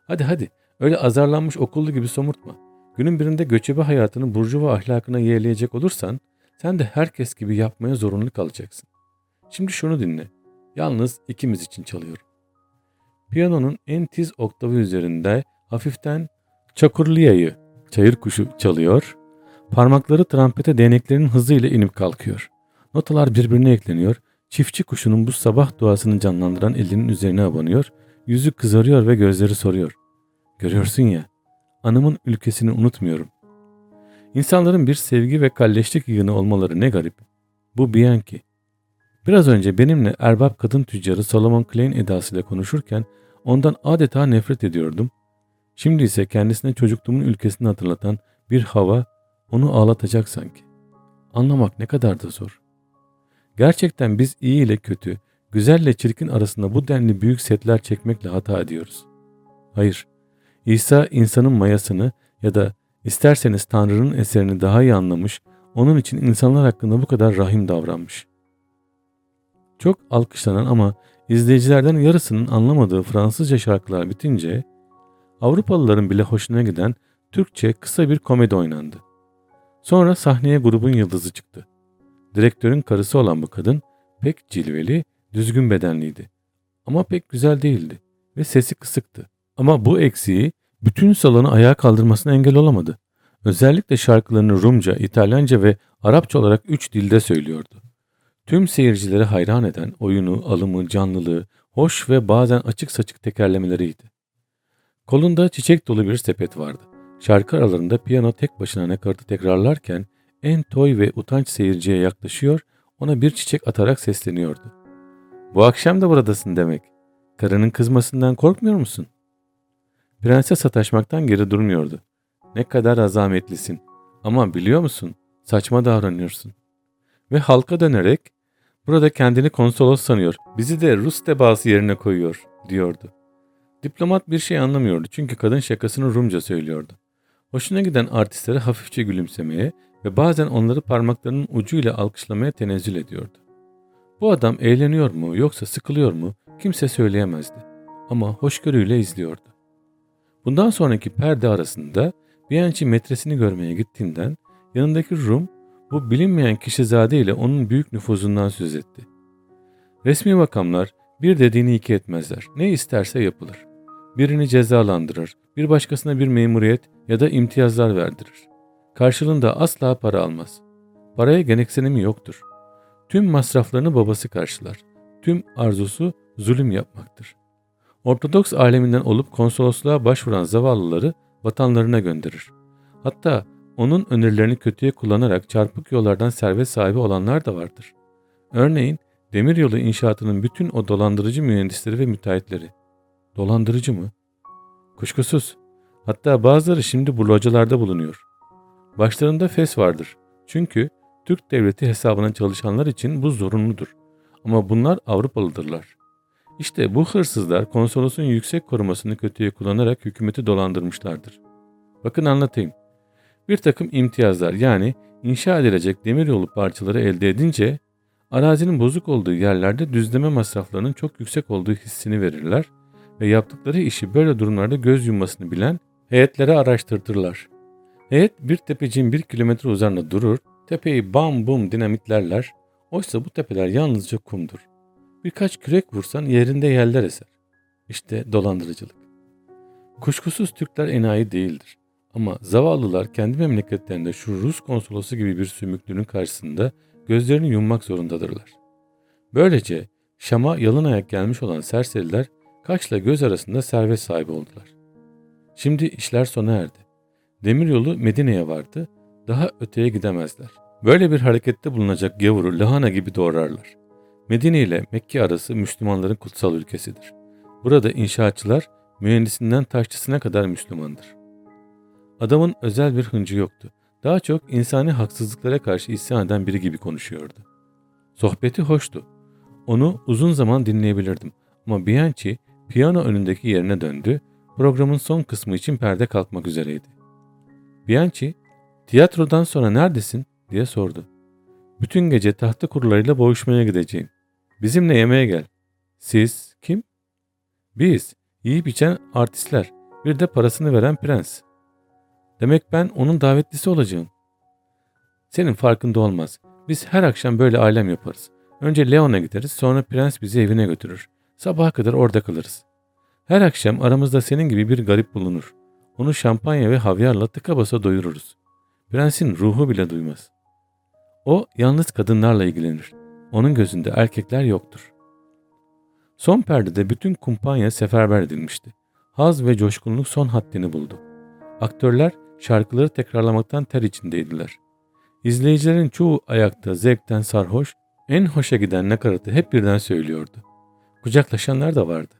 Hadi hadi, öyle azarlanmış okullu gibi somurtma. Günün birinde göçebe hayatını burjuva ahlakına yeğleyecek olursan, sen de herkes gibi yapmaya zorunlu kalacaksın. Şimdi şunu dinle. Yalnız ikimiz için çalıyorum. Piyanonun en tiz oktavı üzerinde hafiften çakurliyayı, çayır kuşu çalıyor. Parmakları trampete değneklerinin hızıyla inip kalkıyor. Notalar birbirine ekleniyor. Çiftçi kuşunun bu sabah duasını canlandıran elinin üzerine abanıyor. Yüzü kızarıyor ve gözleri soruyor. Görüyorsun ya, anımın ülkesini unutmuyorum. İnsanların bir sevgi ve kalleşlik yığını olmaları ne garip. Bu Bianchi. Biraz önce benimle erbap kadın tüccarı Solomon Klein edasıyla konuşurken ondan adeta nefret ediyordum. Şimdi ise kendisine çocukluğumun ülkesini hatırlatan bir hava onu ağlatacak sanki. Anlamak ne kadar da zor. Gerçekten biz iyi ile kötü, güzel ile çirkin arasında bu denli büyük setler çekmekle hata ediyoruz. Hayır, İsa insanın mayasını ya da isterseniz Tanrı'nın eserini daha iyi anlamış, onun için insanlar hakkında bu kadar rahim davranmış. Çok alkışlanan ama izleyicilerden yarısının anlamadığı Fransızca şarkılar bitince Avrupalıların bile hoşuna giden Türkçe kısa bir komedi oynandı. Sonra sahneye grubun yıldızı çıktı. Direktörün karısı olan bu kadın pek cilveli, düzgün bedenliydi. Ama pek güzel değildi ve sesi kısıktı. Ama bu eksiği bütün salonu ayağa kaldırmasına engel olamadı. Özellikle şarkılarını Rumca, İtalyanca ve Arapça olarak üç dilde söylüyordu. Tüm seyircileri hayran eden oyunu, alımı, canlılığı, hoş ve bazen açık saçık tekerlemeleriydi. Kolunda çiçek dolu bir sepet vardı. Şarkı aralarında piyano tek başına nakaratı tekrarlarken en toy ve utanç seyirciye yaklaşıyor, ona bir çiçek atarak sesleniyordu. Bu akşam da buradasın demek. Karının kızmasından korkmuyor musun? Prenses sataşmaktan geri durmuyordu. Ne kadar azametlisin. Ama biliyor musun? Saçma davranıyorsun. Ve halka dönerek burada kendini konsolos sanıyor. Bizi de Rus tebaası yerine koyuyor diyordu. Diplomat bir şey anlamıyordu çünkü kadın şakasını Rumca söylüyordu. Hoşuna giden artistlere hafifçe gülümsemeye ve bazen onları parmaklarının ucuyla alkışlamaya tenezzül ediyordu. Bu adam eğleniyor mu yoksa sıkılıyor mu kimse söyleyemezdi. Ama hoşgörüyle izliyordu. Bundan sonraki perde arasında Bianchi metresini görmeye gittiğinden yanındaki Rum bu bilinmeyen kişizade ile onun büyük nüfuzundan söz etti. Resmi makamlar bir dediğini iki etmezler. Ne isterse yapılır. Birini cezalandırır, bir başkasına bir memuriyet ya da imtiyazlar verdirir. Karşılığında asla para almaz. Paraya gereksinimi yoktur. Tüm masraflarını babası karşılar. Tüm arzusu zulüm yapmaktır. Ortodoks aleminden olup konsolosluğa başvuran zavallıları vatanlarına gönderir. Hatta onun önerilerini kötüye kullanarak çarpık yollardan servet sahibi olanlar da vardır. Örneğin demiryolu inşaatının bütün o dolandırıcı mühendisleri ve müteahhitleri. Dolandırıcı mı? Kuşkusuz. Hatta bazıları şimdi bu localarda bulunuyor. Başlarında fes vardır. Çünkü Türk devleti hesabına çalışanlar için bu zorunludur. Ama bunlar Avrupalıdırlar. İşte bu hırsızlar konsolosun yüksek korumasını kötüye kullanarak hükümeti dolandırmışlardır. Bakın anlatayım. Bir takım imtiyazlar yani inşa edilecek demiryolu parçaları elde edince arazinin bozuk olduğu yerlerde düzleme masraflarının çok yüksek olduğu hissini verirler ve yaptıkları işi böyle durumlarda göz yummasını bilen heyetlere araştırtırlar. Heyet bir tepeciğin bir kilometre uzarında durur, tepeyi bam bum dinamitlerler, oysa bu tepeler yalnızca kumdur. Birkaç kürek vursan yerinde yerler eser. İşte dolandırıcılık. Kuşkusuz Türkler enayi değildir. Ama zavallılar kendi memleketlerinde şu Rus konsolosu gibi bir sümüklünün karşısında gözlerini yummak zorundadırlar. Böylece Şam'a yalın ayak gelmiş olan serseriler kaçla göz arasında servet sahibi oldular. Şimdi işler sona erdi. Demiryolu Medine'ye vardı, daha öteye gidemezler. Böyle bir harekette bulunacak gavuru lahana gibi doğrarlar. Medine ile Mekke arası Müslümanların kutsal ülkesidir. Burada inşaatçılar mühendisinden taşçısına kadar Müslümandır. Adamın özel bir hıncı yoktu. Daha çok insani haksızlıklara karşı isyan eden biri gibi konuşuyordu. Sohbeti hoştu. Onu uzun zaman dinleyebilirdim. Ama Bianchi piyano önündeki yerine döndü. Programın son kısmı için perde kalkmak üzereydi. Bianchi, tiyatrodan sonra neredesin diye sordu. Bütün gece tahta kurularıyla boğuşmaya gideceğim. Bizimle yemeğe gel. Siz kim? Biz, yiyip içen artistler. Bir de parasını veren prens. Demek ben onun davetlisi olacağım. Senin farkında olmaz. Biz her akşam böyle alem yaparız. Önce Leon'a gideriz sonra prens bizi evine götürür. Sabaha kadar orada kalırız. Her akşam aramızda senin gibi bir garip bulunur. Onu şampanya ve havyarla tıka basa doyururuz. Prensin ruhu bile duymaz. O yalnız kadınlarla ilgilenir. Onun gözünde erkekler yoktur. Son perdede bütün kumpanya seferber edilmişti. Haz ve coşkunluk son haddini buldu. Aktörler şarkıları tekrarlamaktan ter içindeydiler. İzleyicilerin çoğu ayakta zevkten sarhoş, en hoşa giden nakaratı hep birden söylüyordu. Kucaklaşanlar da vardı.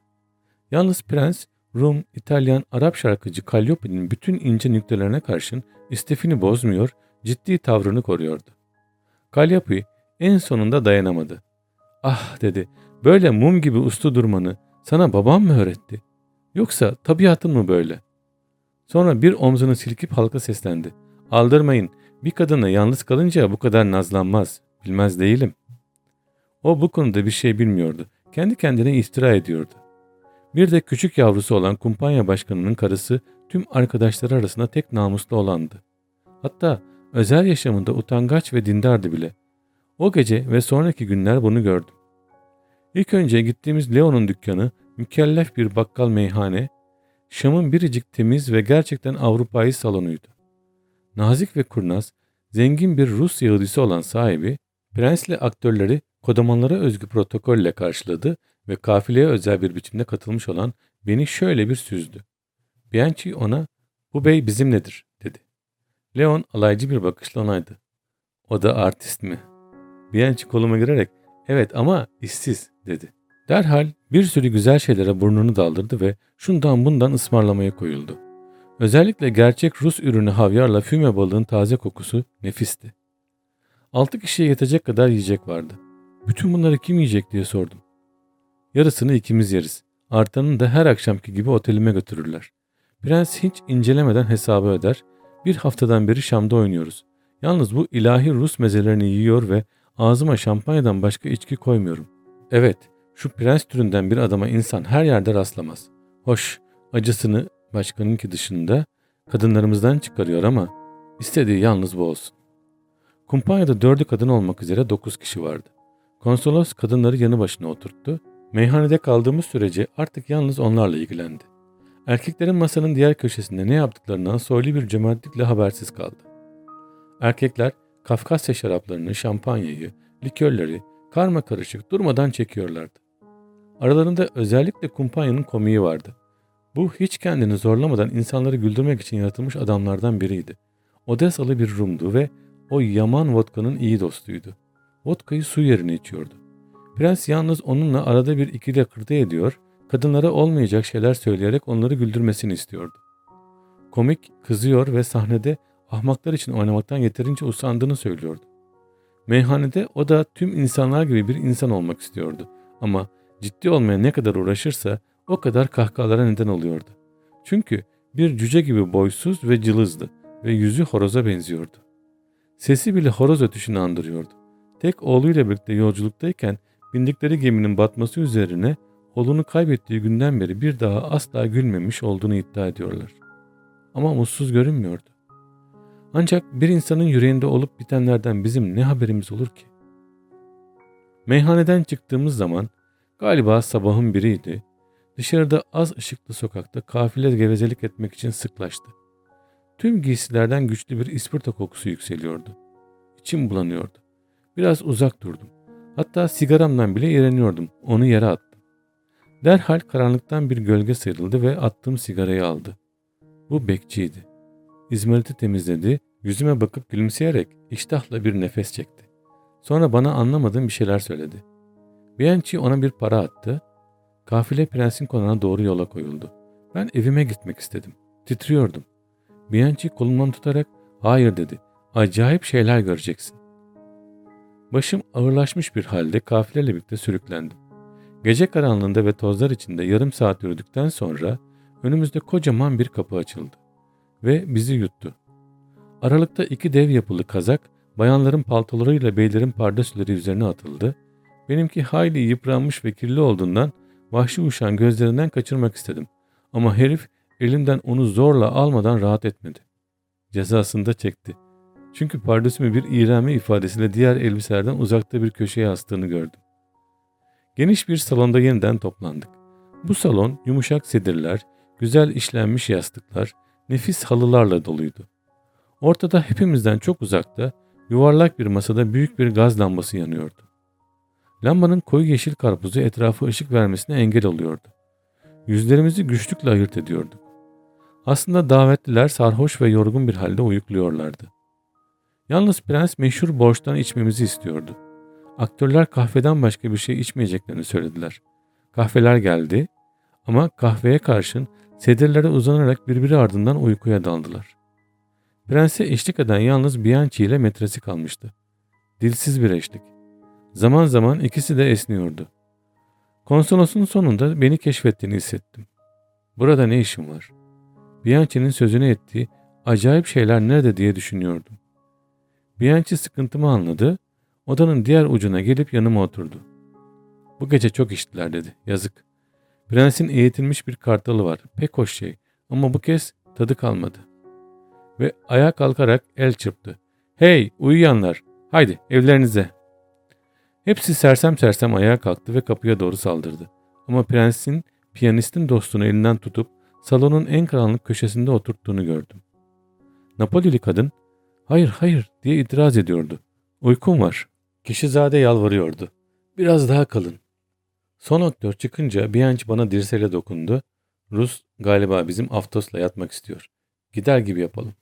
Yalnız prens, Rum, İtalyan, Arap şarkıcı Calliope'nin bütün ince nüktelerine karşın istifini bozmuyor, ciddi tavrını koruyordu. Calliope en sonunda dayanamadı. Ah dedi, böyle mum gibi uslu durmanı sana babam mı öğretti? Yoksa tabiatın mı böyle? Sonra bir omzunu silkip halka seslendi. Aldırmayın, bir kadına yalnız kalınca bu kadar nazlanmaz, bilmez değilim. O bu konuda bir şey bilmiyordu. Kendi kendine iftira ediyordu. Bir de küçük yavrusu olan kumpanya başkanının karısı tüm arkadaşları arasında tek namuslu olandı. Hatta özel yaşamında utangaç ve dindardı bile. O gece ve sonraki günler bunu gördüm. İlk önce gittiğimiz Leo'nun dükkanı mükellef bir bakkal meyhane, Şam'ın biricik temiz ve gerçekten Avrupa'yı salonuydu. Nazik ve kurnaz, zengin bir Rus Yahudisi olan sahibi, prensle aktörleri kodamanlara özgü protokolle karşıladı ve kafileye özel bir biçimde katılmış olan beni şöyle bir süzdü. Bianchi ona, bu bey bizimledir, dedi. Leon alaycı bir bakışla onaydı. O da artist mi? Bianchi koluma girerek, evet ama işsiz, dedi. Derhal bir sürü güzel şeylere burnunu daldırdı ve şundan bundan ısmarlamaya koyuldu. Özellikle gerçek Rus ürünü havyarla füme balığın taze kokusu nefisti. Altı kişiye yetecek kadar yiyecek vardı. Bütün bunları kim yiyecek diye sordum. Yarısını ikimiz yeriz. Artanını da her akşamki gibi otelime götürürler. Prens hiç incelemeden hesabı öder. Bir haftadan beri Şam'da oynuyoruz. Yalnız bu ilahi Rus mezelerini yiyor ve ağzıma şampanyadan başka içki koymuyorum. Evet, şu prens türünden bir adama insan her yerde rastlamaz. Hoş, acısını başkanınki dışında kadınlarımızdan çıkarıyor ama istediği yalnız bu olsun. Kumpanyada dördü kadın olmak üzere dokuz kişi vardı. Konsolos kadınları yanı başına oturttu. Meyhanede kaldığımız sürece artık yalnız onlarla ilgilendi. Erkeklerin masanın diğer köşesinde ne yaptıklarından soylu bir cömertlikle habersiz kaldı. Erkekler Kafkasya şaraplarını, şampanyayı, likörleri karma karışık durmadan çekiyorlardı. Aralarında özellikle kumpanyanın komiği vardı. Bu hiç kendini zorlamadan insanları güldürmek için yaratılmış adamlardan biriydi. Odesalı bir Rum'du ve o yaman vodkanın iyi dostuydu. Vodkayı su yerine içiyordu. Prens yalnız onunla arada bir ikide kırdı ediyor, kadınlara olmayacak şeyler söyleyerek onları güldürmesini istiyordu. Komik kızıyor ve sahnede ahmaklar için oynamaktan yeterince usandığını söylüyordu. Meyhanede o da tüm insanlar gibi bir insan olmak istiyordu ama ciddi olmaya ne kadar uğraşırsa o kadar kahkahalara neden oluyordu. Çünkü bir cüce gibi boysuz ve cılızdı ve yüzü horoza benziyordu. Sesi bile horoz ötüşünü andırıyordu. Tek oğluyla birlikte yolculuktayken bindikleri geminin batması üzerine oğlunu kaybettiği günden beri bir daha asla gülmemiş olduğunu iddia ediyorlar. Ama mutsuz görünmüyordu. Ancak bir insanın yüreğinde olup bitenlerden bizim ne haberimiz olur ki? Meyhaneden çıktığımız zaman galiba sabahın biriydi. Dışarıda az ışıklı sokakta kafile gevezelik etmek için sıklaştı. Tüm giysilerden güçlü bir ispirto kokusu yükseliyordu. İçim bulanıyordu. Biraz uzak durdum. Hatta sigaramdan bile iğreniyordum. Onu yere attım. Derhal karanlıktan bir gölge sıyrıldı ve attığım sigarayı aldı. Bu bekçiydi. İzmariti temizledi, yüzüme bakıp gülümseyerek iştahla bir nefes çekti. Sonra bana anlamadığım bir şeyler söyledi. Bianchi ona bir para attı. Kafile prensin konağına doğru yola koyuldu. Ben evime gitmek istedim. Titriyordum. Bianchi kolumdan tutarak hayır dedi. Acayip şeyler göreceksin. Başım ağırlaşmış bir halde kafileyle birlikte sürüklendim. Gece karanlığında ve tozlar içinde yarım saat yürüdükten sonra önümüzde kocaman bir kapı açıldı ve bizi yuttu. Aralıkta iki dev yapılı kazak bayanların paltolarıyla beylerin pardesüleri üzerine atıldı. Benimki hayli yıpranmış ve kirli olduğundan vahşi uşan gözlerinden kaçırmak istedim. Ama herif elimden onu zorla almadan rahat etmedi. Cezasını da çekti. Çünkü pardesümü bir iğrenme ifadesiyle diğer elbiselerden uzakta bir köşeye astığını gördüm. Geniş bir salonda yeniden toplandık. Bu salon yumuşak sedirler, güzel işlenmiş yastıklar, nefis halılarla doluydu. Ortada hepimizden çok uzakta yuvarlak bir masada büyük bir gaz lambası yanıyordu. Lambanın koyu yeşil karpuzu etrafı ışık vermesine engel oluyordu. Yüzlerimizi güçlükle ayırt ediyorduk. Aslında davetliler sarhoş ve yorgun bir halde uyukluyorlardı. Yalnız prens meşhur borçtan içmemizi istiyordu. Aktörler kahveden başka bir şey içmeyeceklerini söylediler. Kahveler geldi ama kahveye karşın sedirlere uzanarak birbiri ardından uykuya daldılar. Prense eşlik eden yalnız Bianchi ile metresi kalmıştı. Dilsiz bir eşlik. Zaman zaman ikisi de esniyordu. Konsolosun sonunda beni keşfettiğini hissettim. Burada ne işim var? Bianchi'nin sözünü ettiği acayip şeyler nerede diye düşünüyordum. Bianchi sıkıntımı anladı, odanın diğer ucuna gelip yanıma oturdu. Bu gece çok içtiler dedi, yazık. Prensin eğitilmiş bir kartalı var, pek hoş şey ama bu kez tadı kalmadı. Ve ayağa kalkarak el çırptı. Hey uyuyanlar, haydi evlerinize. Hepsi sersem sersem ayağa kalktı ve kapıya doğru saldırdı. Ama prensin piyanistin dostunu elinden tutup salonun en karanlık köşesinde oturttuğunu gördüm. Napolili kadın hayır hayır diye itiraz ediyordu. Uykum var. Kişizade yalvarıyordu. Biraz daha kalın. Son aktör çıkınca Bianchi bana dirseyle dokundu. Rus galiba bizim Aftos'la yatmak istiyor. Gider gibi yapalım.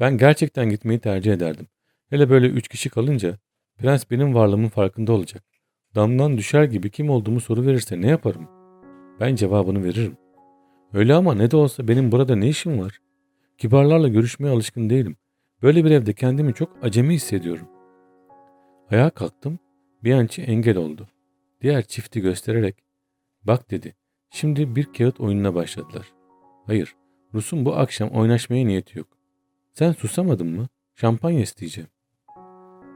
Ben gerçekten gitmeyi tercih ederdim. Hele böyle üç kişi kalınca prens benim varlığımın farkında olacak. Damdan düşer gibi kim olduğumu soru verirse ne yaparım? Ben cevabını veririm. Öyle ama ne de olsa benim burada ne işim var? Kibarlarla görüşmeye alışkın değilim. Böyle bir evde kendimi çok acemi hissediyorum. Ayağa kalktım. Ançı engel oldu. Diğer çifti göstererek bak dedi. Şimdi bir kağıt oyununa başladılar. Hayır, Rus'un bu akşam oynaşmaya niyeti yok. Sen susamadın mı? Şampanya isteyeceğim.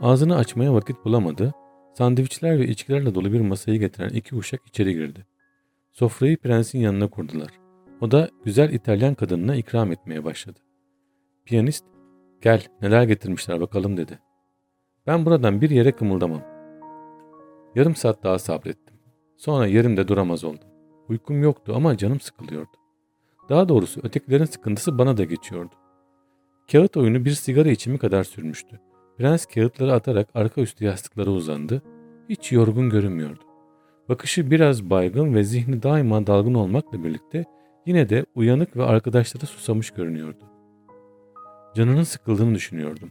Ağzını açmaya vakit bulamadı. Sandviçler ve içkilerle dolu bir masayı getiren iki uşak içeri girdi. Sofrayı prensin yanına kurdular. O da güzel İtalyan kadınına ikram etmeye başladı. Piyanist, gel neler getirmişler bakalım dedi. Ben buradan bir yere kımıldamam. Yarım saat daha sabrettim. Sonra yerimde duramaz oldum. Uykum yoktu ama canım sıkılıyordu. Daha doğrusu ötekilerin sıkıntısı bana da geçiyordu. Kağıt oyunu bir sigara içimi kadar sürmüştü. Prens kağıtları atarak arka üstü yastıklara uzandı. Hiç yorgun görünmüyordu. Bakışı biraz baygın ve zihni daima dalgın olmakla birlikte yine de uyanık ve arkadaşlara susamış görünüyordu. Canının sıkıldığını düşünüyordum.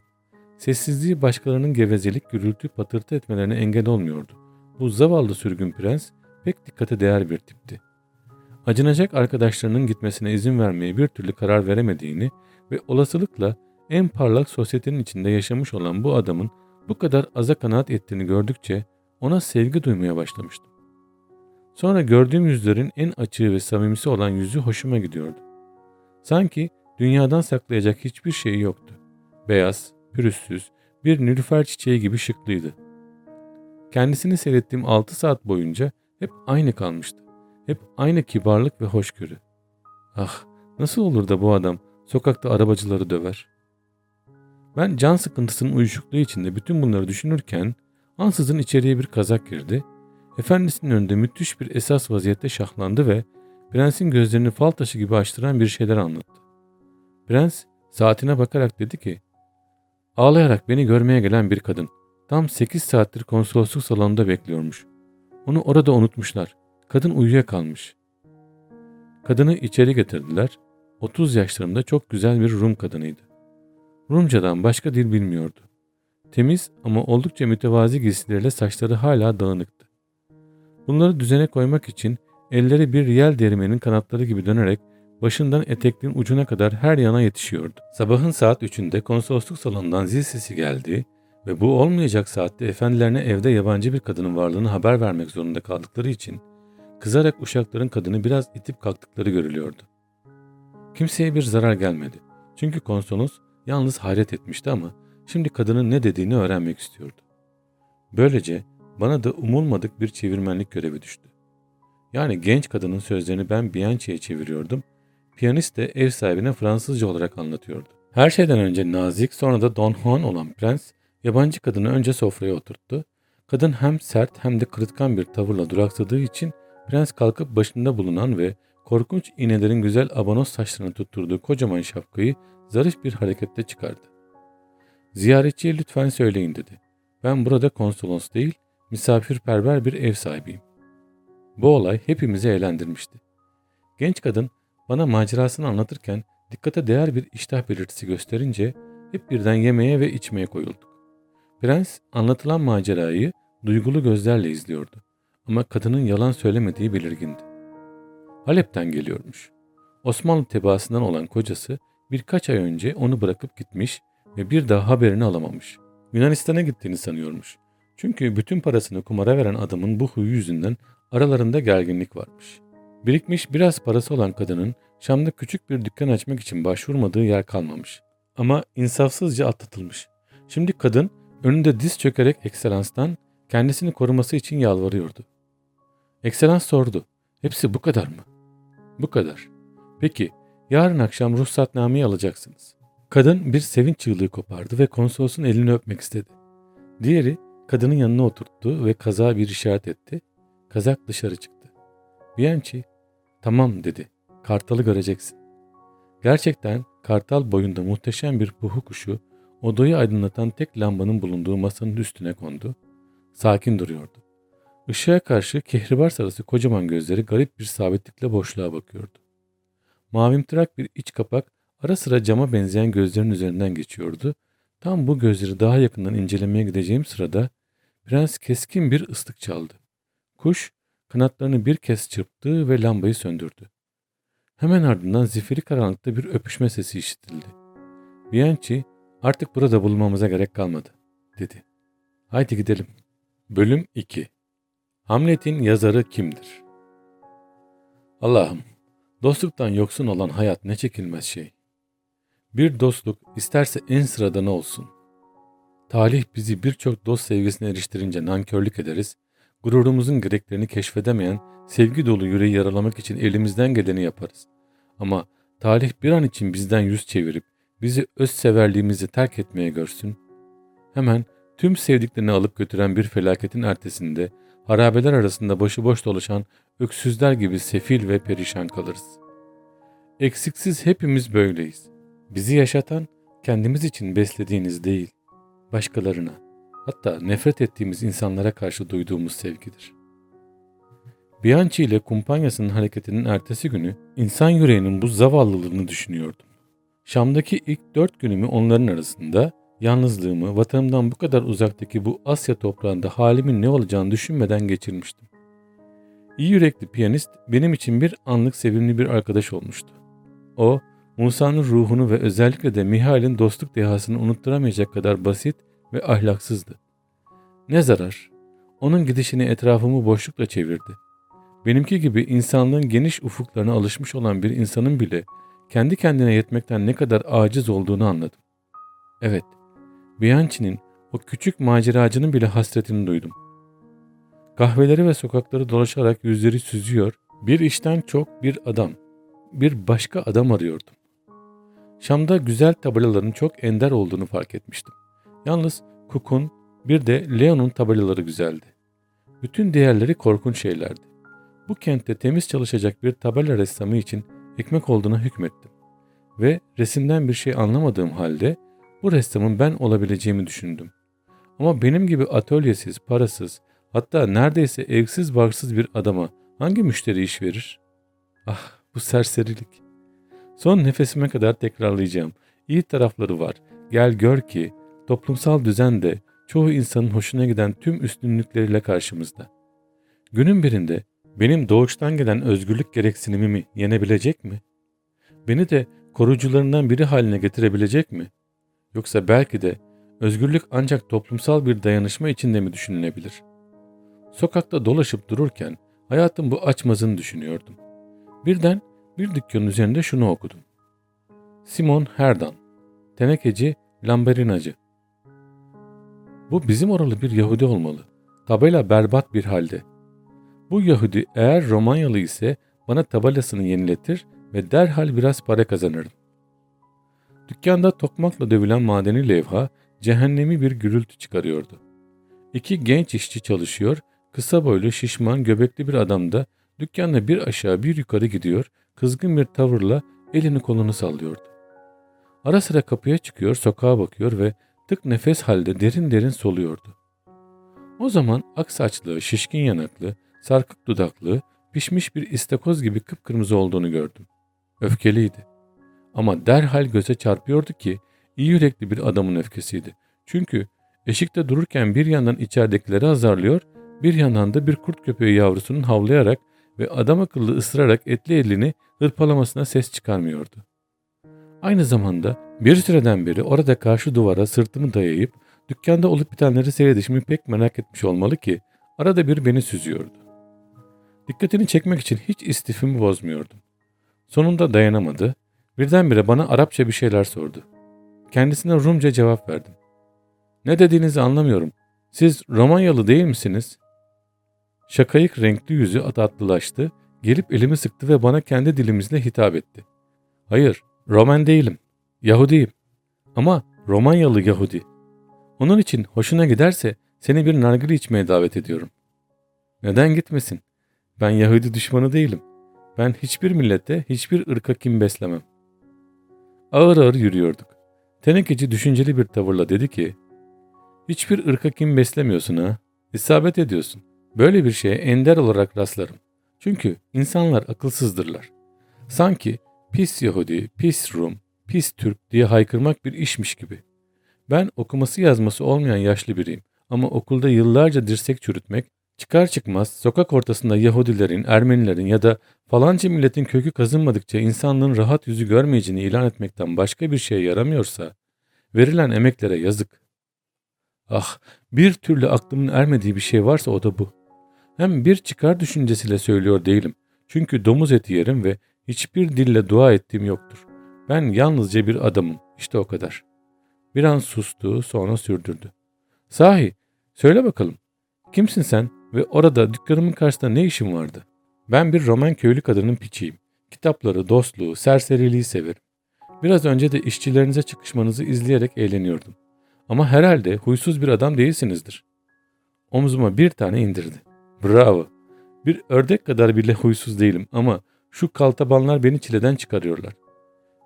Sessizliği başkalarının gevezelik, gürültü, patırtı etmelerine engel olmuyordu. Bu zavallı sürgün prens pek dikkate değer bir tipti. Acınacak arkadaşlarının gitmesine izin vermeye bir türlü karar veremediğini ve olasılıkla en parlak sosyetenin içinde yaşamış olan bu adamın bu kadar aza kanaat ettiğini gördükçe ona sevgi duymaya başlamıştım. Sonra gördüğüm yüzlerin en açığı ve samimisi olan yüzü hoşuma gidiyordu. Sanki dünyadan saklayacak hiçbir şeyi yoktu. Beyaz, pürüzsüz, bir nilüfer çiçeği gibi şıklıydı. Kendisini seyrettiğim 6 saat boyunca hep aynı kalmıştı. Hep aynı kibarlık ve hoşgörü. Ah, nasıl olur da bu adam sokakta arabacıları döver. Ben can sıkıntısının uyuşukluğu içinde bütün bunları düşünürken ansızın içeriye bir kazak girdi. Efendisinin önünde müthiş bir esas vaziyette şahlandı ve prensin gözlerini fal taşı gibi açtıran bir şeyler anlattı. Prens saatine bakarak dedi ki Ağlayarak beni görmeye gelen bir kadın. Tam 8 saattir konsolosluk salonunda bekliyormuş. Onu orada unutmuşlar. Kadın uyuyakalmış. Kadını içeri getirdiler. 30 yaşlarında çok güzel bir Rum kadınıydı. Rumcadan başka dil bilmiyordu. Temiz ama oldukça mütevazi giysileriyle saçları hala dağınıktı. Bunları düzene koymak için elleri bir riyel derimenin kanatları gibi dönerek başından etekliğin ucuna kadar her yana yetişiyordu. Sabahın saat 3'ünde konsolosluk salonundan zil sesi geldi ve bu olmayacak saatte efendilerine evde yabancı bir kadının varlığını haber vermek zorunda kaldıkları için kızarak uşakların kadını biraz itip kalktıkları görülüyordu. Kimseye bir zarar gelmedi. Çünkü konsolos yalnız hayret etmişti ama şimdi kadının ne dediğini öğrenmek istiyordu. Böylece bana da umulmadık bir çevirmenlik görevi düştü. Yani genç kadının sözlerini ben Bianchi'ye çeviriyordum Piyanist de ev sahibine Fransızca olarak anlatıyordu. Her şeyden önce nazik sonra da Don Juan olan prens yabancı kadını önce sofraya oturttu. Kadın hem sert hem de kırıtkan bir tavırla duraksadığı için prens kalkıp başında bulunan ve korkunç iğnelerin güzel abanos saçlarını tutturduğu kocaman şapkayı zarif bir harekette çıkardı. Ziyaretçiye lütfen söyleyin dedi. Ben burada konsolos değil, misafirperver bir ev sahibiyim. Bu olay hepimizi eğlendirmişti. Genç kadın bana macerasını anlatırken dikkate değer bir iştah belirtisi gösterince hep birden yemeye ve içmeye koyulduk. Prens anlatılan macerayı duygulu gözlerle izliyordu. Ama kadının yalan söylemediği belirgindi. Halep'ten geliyormuş. Osmanlı tebaasından olan kocası birkaç ay önce onu bırakıp gitmiş ve bir daha haberini alamamış. Yunanistan'a gittiğini sanıyormuş. Çünkü bütün parasını kumara veren adamın bu huyu yüzünden aralarında gerginlik varmış. Birikmiş biraz parası olan kadının Şam'da küçük bir dükkan açmak için başvurmadığı yer kalmamış. Ama insafsızca atlatılmış. Şimdi kadın önünde diz çökerek Ekselans'tan kendisini koruması için yalvarıyordu. Ekselans sordu. Hepsi bu kadar mı? Bu kadar. Peki yarın akşam ruhsatnameyi alacaksınız. Kadın bir sevinç çığlığı kopardı ve konsolosun elini öpmek istedi. Diğeri kadının yanına oturttu ve kaza bir işaret etti. Kazak dışarı çıktı. Bianchi tamam dedi. Kartalı göreceksin. Gerçekten kartal boyunda muhteşem bir puhu kuşu odayı aydınlatan tek lambanın bulunduğu masanın üstüne kondu. Sakin duruyordu. Işığa karşı kehribar sarısı kocaman gözleri garip bir sabitlikle boşluğa bakıyordu. Mavimtırak bir iç kapak ara sıra cama benzeyen gözlerin üzerinden geçiyordu. Tam bu gözleri daha yakından incelemeye gideceğim sırada prens keskin bir ıslık çaldı. Kuş kanatlarını bir kez çırptı ve lambayı söndürdü. Hemen ardından zifiri karanlıkta bir öpüşme sesi işitildi. Bianchi artık burada bulunmamıza gerek kalmadı dedi. Haydi gidelim. Bölüm 2 Hamlet'in yazarı kimdir? Allah'ım dostluktan yoksun olan hayat ne çekilmez şey. Bir dostluk isterse en sıradanı olsun. Talih bizi birçok dost sevgisine eriştirince nankörlük ederiz, gururumuzun gereklerini keşfedemeyen sevgi dolu yüreği yaralamak için elimizden geleni yaparız. Ama talih bir an için bizden yüz çevirip bizi öz severliğimizi terk etmeye görsün. Hemen tüm sevdiklerini alıp götüren bir felaketin ertesinde harabeler arasında başıboş dolaşan öksüzler gibi sefil ve perişan kalırız. Eksiksiz hepimiz böyleyiz. Bizi yaşatan kendimiz için beslediğiniz değil, başkalarına, hatta nefret ettiğimiz insanlara karşı duyduğumuz sevgidir. Bianchi ile kumpanyasının hareketinin ertesi günü insan yüreğinin bu zavallılığını düşünüyordum. Şam'daki ilk dört günümü onların arasında yalnızlığımı vatanımdan bu kadar uzaktaki bu Asya toprağında halimin ne olacağını düşünmeden geçirmiştim. İyi yürekli piyanist benim için bir anlık sevimli bir arkadaş olmuştu. O, Musa'nın ruhunu ve özellikle de Mihail'in dostluk dehasını unutturamayacak kadar basit ve ahlaksızdı. Ne zarar, onun gidişini etrafımı boşlukla çevirdi. Benimki gibi insanlığın geniş ufuklarına alışmış olan bir insanın bile kendi kendine yetmekten ne kadar aciz olduğunu anladım. Evet, Bianchi'nin o küçük maceracının bile hasretini duydum. Kahveleri ve sokakları dolaşarak yüzleri süzüyor, bir işten çok bir adam, bir başka adam arıyordum. Şam'da güzel tabelaların çok ender olduğunu fark etmiştim. Yalnız Cook'un bir de Leon'un tabelaları güzeldi. Bütün diğerleri korkunç şeylerdi. Bu kentte temiz çalışacak bir tabela ressamı için ekmek olduğuna hükmettim. Ve resimden bir şey anlamadığım halde bu ressamın ben olabileceğimi düşündüm. Ama benim gibi atölyesiz, parasız, hatta neredeyse evsiz barksız bir adama hangi müşteri iş verir? Ah bu serserilik. Son nefesime kadar tekrarlayacağım. İyi tarafları var. Gel gör ki toplumsal düzen de çoğu insanın hoşuna giden tüm üstünlükleriyle karşımızda. Günün birinde benim doğuştan gelen özgürlük gereksinimimi yenebilecek mi? Beni de korucularından biri haline getirebilecek mi? Yoksa belki de özgürlük ancak toplumsal bir dayanışma içinde mi düşünülebilir? Sokakta dolaşıp dururken hayatım bu açmazını düşünüyordum. Birden bir dükkanın üzerinde şunu okudum. Simon Herdan, tenekeci, lamberinacı. Bu bizim oralı bir Yahudi olmalı. Tabela berbat bir halde. Bu Yahudi eğer Romanyalı ise bana tabelasını yeniletir ve derhal biraz para kazanırım. Dükkanda tokmakla dövülen madeni levha cehennemi bir gürültü çıkarıyordu. İki genç işçi çalışıyor, kısa boylu, şişman, göbekli bir adam da dükkanda bir aşağı bir yukarı gidiyor, kızgın bir tavırla elini kolunu sallıyordu. Ara sıra kapıya çıkıyor, sokağa bakıyor ve tık nefes halde derin derin soluyordu. O zaman ak saçlı, şişkin yanaklı, sarkık dudaklı, pişmiş bir istakoz gibi kıpkırmızı olduğunu gördüm. Öfkeliydi. Ama derhal göze çarpıyordu ki iyi yürekli bir adamın öfkesiydi. Çünkü eşikte dururken bir yandan içeridekileri azarlıyor, bir yandan da bir kurt köpeği yavrusunun havlayarak ve adam akıllı ısırarak etli elini hırpalamasına ses çıkarmıyordu. Aynı zamanda bir süreden beri orada karşı duvara sırtımı dayayıp dükkanda olup bitenleri seyredişimi pek merak etmiş olmalı ki arada bir beni süzüyordu. Dikkatini çekmek için hiç istifimi bozmuyordum. Sonunda dayanamadı, birdenbire bana Arapça bir şeyler sordu. Kendisine Rumca cevap verdim. Ne dediğinizi anlamıyorum. Siz Romanyalı değil misiniz? Şakayık renkli yüzü tatlılaştı, gelip elimi sıktı ve bana kendi dilimizle hitap etti. Hayır, Roman değilim. Yahudiyim. Ama Romanyalı Yahudi. Onun için hoşuna giderse seni bir nargile içmeye davet ediyorum. Neden gitmesin? Ben Yahudi düşmanı değilim. Ben hiçbir millete, hiçbir ırka kim beslemem. Ağır ağır yürüyorduk. Tenekeci düşünceli bir tavırla dedi ki, Hiçbir ırka kim beslemiyorsun ha? İsabet ediyorsun. Böyle bir şeye ender olarak rastlarım. Çünkü insanlar akılsızdırlar. Sanki pis Yahudi, pis Rum, pis Türk diye haykırmak bir işmiş gibi. Ben okuması yazması olmayan yaşlı biriyim ama okulda yıllarca dirsek çürütmek, çıkar çıkmaz sokak ortasında Yahudilerin, Ermenilerin ya da falanca milletin kökü kazınmadıkça insanlığın rahat yüzü görmeyeceğini ilan etmekten başka bir şeye yaramıyorsa, verilen emeklere yazık. Ah, bir türlü aklımın ermediği bir şey varsa o da bu. Hem bir çıkar düşüncesiyle söylüyor değilim. Çünkü domuz eti yerim ve hiçbir dille dua ettiğim yoktur. Ben yalnızca bir adamım. İşte o kadar. Bir an sustu, sonra sürdürdü. Sahi, söyle bakalım. Kimsin sen ve orada dükkanımın karşısında ne işin vardı? Ben bir Roman köylü kadının piçiyim. Kitapları, dostluğu, serseriliği severim. Biraz önce de işçilerinize çıkışmanızı izleyerek eğleniyordum. Ama herhalde huysuz bir adam değilsinizdir. Omzuma bir tane indirdi. Bravo. Bir ördek kadar bile huysuz değilim ama şu kaltabanlar beni çileden çıkarıyorlar.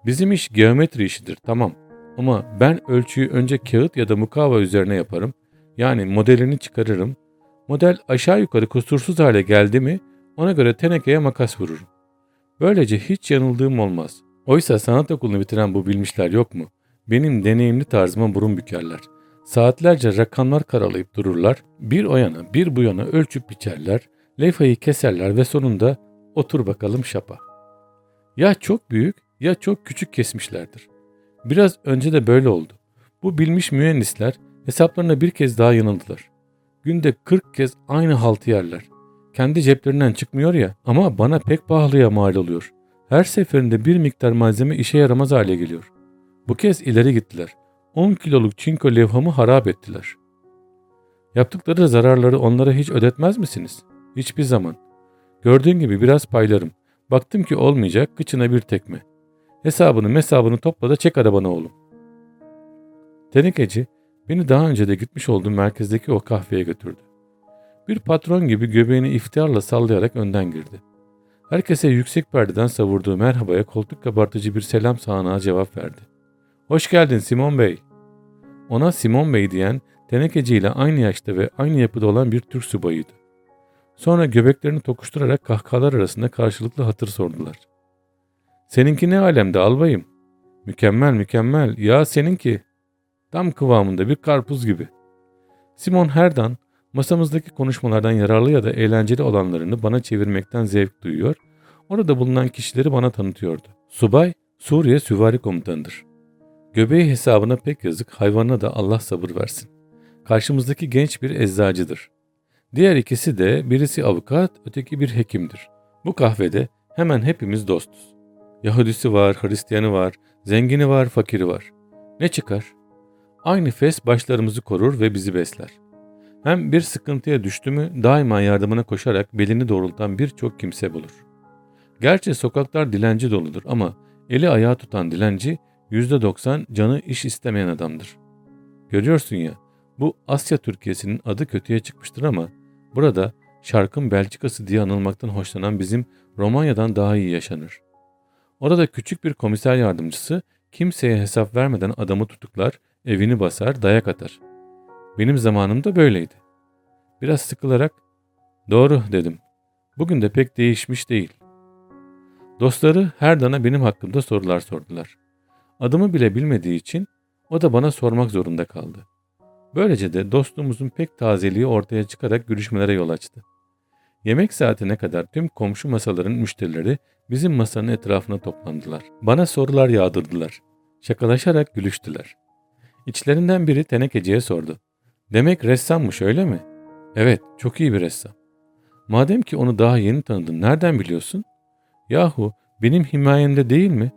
Bizim iş geometri işidir tamam. Ama ben ölçüyü önce kağıt ya da mukava üzerine yaparım. Yani modelini çıkarırım. Model aşağı yukarı kusursuz hale geldi mi ona göre tenekeye makas vururum. Böylece hiç yanıldığım olmaz. Oysa sanat okulunu bitiren bu bilmişler yok mu? Benim deneyimli tarzıma burun bükerler. Saatlerce rakamlar karalayıp dururlar. Bir o yana bir bu yana ölçüp biçerler. Levhayı keserler ve sonunda otur bakalım şapa. Ya çok büyük ya çok küçük kesmişlerdir. Biraz önce de böyle oldu. Bu bilmiş mühendisler hesaplarına bir kez daha yanıldılar. Günde 40 kez aynı haltı yerler. Kendi ceplerinden çıkmıyor ya ama bana pek pahalıya mal oluyor. Her seferinde bir miktar malzeme işe yaramaz hale geliyor. Bu kez ileri gittiler. 10 kiloluk çinko levhamı harap ettiler. Yaptıkları zararları onlara hiç ödetmez misiniz? Hiçbir zaman. Gördüğün gibi biraz paylarım. Baktım ki olmayacak kıçına bir tekme. Hesabını mesabını topla da çek arabana oğlum. Tenekeci beni daha önce de gitmiş olduğum merkezdeki o kahveye götürdü. Bir patron gibi göbeğini iftiharla sallayarak önden girdi. Herkese yüksek perdeden savurduğu merhabaya koltuk kabartıcı bir selam sağanağı cevap verdi. Hoş geldin Simon Bey. Ona Simon Bey diyen tenekeci ile aynı yaşta ve aynı yapıda olan bir Türk subayıydı. Sonra göbeklerini tokuşturarak kahkahalar arasında karşılıklı hatır sordular. Seninki ne alemde albayım? Mükemmel mükemmel ya seninki. Tam kıvamında bir karpuz gibi. Simon Herdan masamızdaki konuşmalardan yararlı ya da eğlenceli olanlarını bana çevirmekten zevk duyuyor, orada bulunan kişileri bana tanıtıyordu. Subay, Suriye Süvari Komutanıdır. Göbeği hesabına pek yazık, hayvanına da Allah sabır versin. Karşımızdaki genç bir eczacıdır. Diğer ikisi de birisi avukat, öteki bir hekimdir. Bu kahvede hemen hepimiz dostuz. Yahudisi var, Hristiyanı var, zengini var, fakiri var. Ne çıkar? Aynı fes başlarımızı korur ve bizi besler. Hem bir sıkıntıya düştü mü daima yardımına koşarak belini doğrultan birçok kimse bulur. Gerçi sokaklar dilenci doludur ama eli ayağı tutan dilenci %90 canı iş istemeyen adamdır. Görüyorsun ya bu Asya Türkiye'sinin adı kötüye çıkmıştır ama burada şarkın Belçikası diye anılmaktan hoşlanan bizim Romanya'dan daha iyi yaşanır. Orada küçük bir komiser yardımcısı kimseye hesap vermeden adamı tutuklar, evini basar, dayak atar. Benim zamanımda böyleydi. Biraz sıkılarak doğru dedim. Bugün de pek değişmiş değil. Dostları her dana benim hakkımda sorular sordular. Adımı bile bilmediği için o da bana sormak zorunda kaldı. Böylece de dostluğumuzun pek tazeliği ortaya çıkarak görüşmelere yol açtı. Yemek saatine kadar tüm komşu masaların müşterileri bizim masanın etrafına toplandılar. Bana sorular yağdırdılar. Şakalaşarak gülüştüler. İçlerinden biri tenekeciye sordu. Demek ressammış öyle mi? Evet, çok iyi bir ressam. Madem ki onu daha yeni tanıdın, nereden biliyorsun? Yahu, benim himayemde değil mi?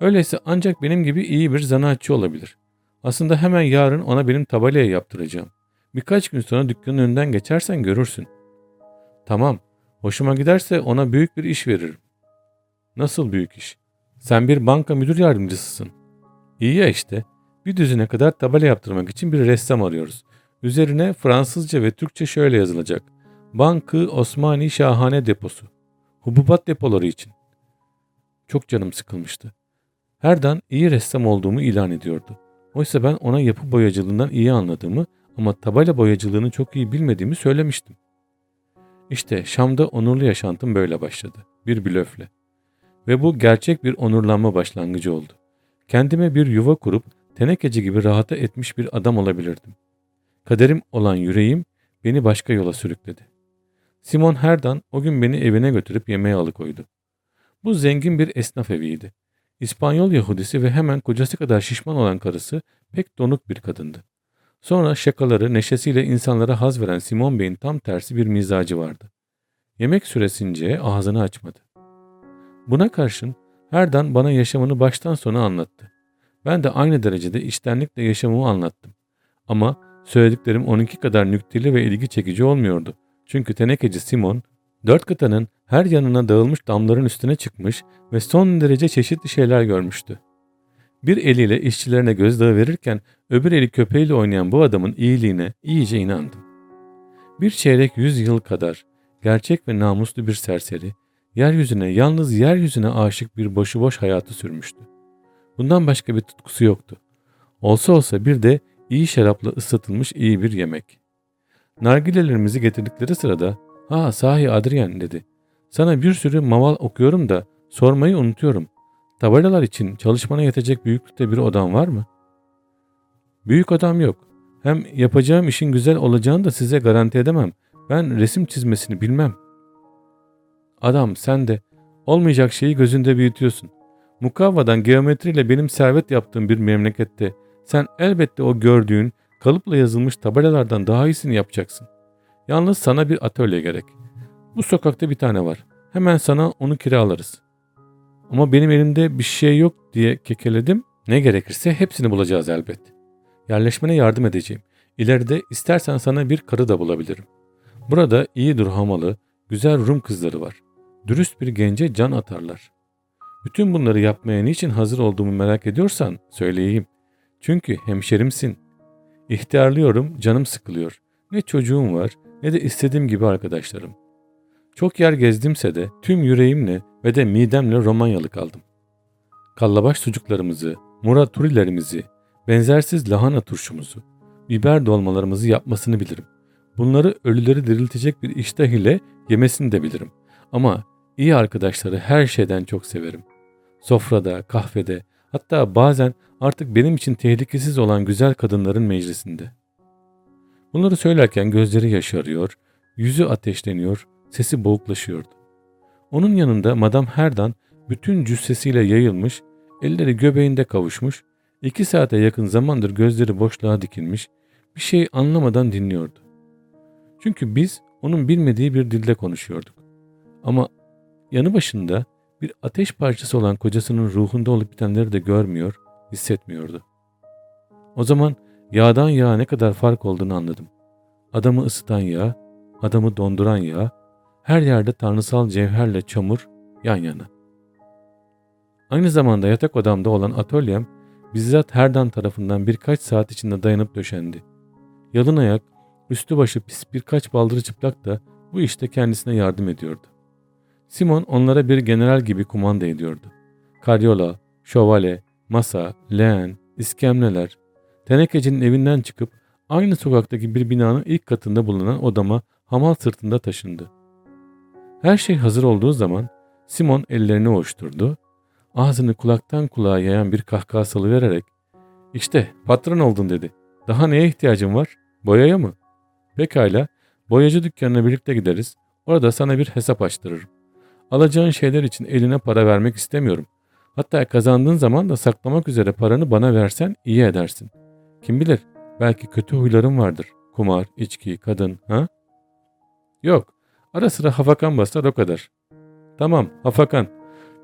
Öyleyse ancak benim gibi iyi bir zanaatçı olabilir. Aslında hemen yarın ona benim tabelayı yaptıracağım. Birkaç gün sonra dükkanın önünden geçersen görürsün. Tamam, hoşuma giderse ona büyük bir iş veririm. Nasıl büyük iş? Sen bir banka müdür yardımcısısın. İyi ya işte. Bir düzine kadar tabela yaptırmak için bir ressam arıyoruz. Üzerine Fransızca ve Türkçe şöyle yazılacak. Bankı Osmani Şahane Deposu. Hububat depoları için. Çok canım sıkılmıştı. Herdan iyi ressam olduğumu ilan ediyordu. Oysa ben ona yapı boyacılığından iyi anladığımı ama tabela boyacılığını çok iyi bilmediğimi söylemiştim. İşte Şam'da onurlu yaşantım böyle başladı. Bir blöfle. Ve bu gerçek bir onurlanma başlangıcı oldu. Kendime bir yuva kurup tenekeci gibi rahata etmiş bir adam olabilirdim. Kaderim olan yüreğim beni başka yola sürükledi. Simon Herdan o gün beni evine götürüp yemeğe alıkoydu. Bu zengin bir esnaf eviydi. İspanyol Yahudisi ve hemen kocası kadar şişman olan karısı pek donuk bir kadındı. Sonra şakaları, neşesiyle insanlara haz veren Simon Bey'in tam tersi bir mizacı vardı. Yemek süresince ağzını açmadı. Buna karşın Herdan bana yaşamını baştan sona anlattı. Ben de aynı derecede içtenlikle yaşamımı anlattım. Ama Söylediklerim onunki kadar nükteli ve ilgi çekici olmuyordu. Çünkü tenekeci Simon, dört kıtanın her yanına dağılmış damların üstüne çıkmış ve son derece çeşitli şeyler görmüştü. Bir eliyle işçilerine gözdağı verirken öbür eli köpeğiyle oynayan bu adamın iyiliğine iyice inandım. Bir çeyrek yüz yıl kadar gerçek ve namuslu bir serseri, yeryüzüne yalnız yeryüzüne aşık bir başıboş hayatı sürmüştü. Bundan başka bir tutkusu yoktu. Olsa olsa bir de iyi şarapla ısıtılmış iyi bir yemek. Nargilelerimizi getirdikleri sırada ''Ha sahi Adrian'' dedi. ''Sana bir sürü maval okuyorum da sormayı unutuyorum. Tabelalar için çalışmana yetecek büyüklükte bir odam var mı?'' ''Büyük odam yok. Hem yapacağım işin güzel olacağını da size garanti edemem. Ben resim çizmesini bilmem.'' ''Adam sen de olmayacak şeyi gözünde büyütüyorsun. Mukavvadan geometriyle benim servet yaptığım bir memlekette sen elbette o gördüğün kalıpla yazılmış tabelalardan daha iyisini yapacaksın. Yalnız sana bir atölye gerek. Bu sokakta bir tane var. Hemen sana onu kiralarız. Ama benim elimde bir şey yok diye kekeledim. Ne gerekirse hepsini bulacağız elbet. Yerleşmene yardım edeceğim. İleride istersen sana bir karı da bulabilirim. Burada iyi durhamalı, güzel Rum kızları var. Dürüst bir gence can atarlar. Bütün bunları yapmaya niçin hazır olduğumu merak ediyorsan söyleyeyim. Çünkü hemşerimsin. İhtiyarlıyorum, canım sıkılıyor. Ne çocuğum var ne de istediğim gibi arkadaşlarım. Çok yer gezdimse de tüm yüreğimle ve de midemle Romanyalı kaldım. Kallabaş sucuklarımızı, muraturilerimizi, benzersiz lahana turşumuzu, biber dolmalarımızı yapmasını bilirim. Bunları ölüleri diriltecek bir iştah ile yemesini de bilirim. Ama iyi arkadaşları her şeyden çok severim. Sofrada, kahvede, hatta bazen artık benim için tehlikesiz olan güzel kadınların meclisinde. Bunları söylerken gözleri yaşarıyor, yüzü ateşleniyor, sesi boğuklaşıyordu. Onun yanında Madame Herdan bütün cüssesiyle yayılmış, elleri göbeğinde kavuşmuş, iki saate yakın zamandır gözleri boşluğa dikilmiş, bir şey anlamadan dinliyordu. Çünkü biz onun bilmediği bir dilde konuşuyorduk. Ama yanı başında bir ateş parçası olan kocasının ruhunda olup bitenleri de görmüyor, hissetmiyordu. O zaman yağdan yağa ne kadar fark olduğunu anladım. Adamı ısıtan yağ, adamı donduran yağ, her yerde tanrısal cevherle çamur yan yana. Aynı zamanda yatak odamda olan atölyem bizzat Herdan tarafından birkaç saat içinde dayanıp döşendi. Yalın ayak, üstü başı pis birkaç baldırı çıplak da bu işte kendisine yardım ediyordu. Simon onlara bir general gibi kumanda ediyordu. Karyola, şövalye, masa, leğen, iskemleler, tenekecinin evinden çıkıp aynı sokaktaki bir binanın ilk katında bulunan odama hamal sırtında taşındı. Her şey hazır olduğu zaman Simon ellerini ovuşturdu, ağzını kulaktan kulağa yayan bir kahkaha salıvererek ''İşte patron oldun'' dedi. ''Daha neye ihtiyacın var? Boyaya mı?'' ''Pekala, boyacı dükkanına birlikte gideriz. Orada sana bir hesap açtırırım. Alacağın şeyler için eline para vermek istemiyorum. Hatta kazandığın zaman da saklamak üzere paranı bana versen iyi edersin. Kim bilir belki kötü huyların vardır. Kumar, içki, kadın ha? Yok. Ara sıra hafakan basar o kadar. Tamam hafakan.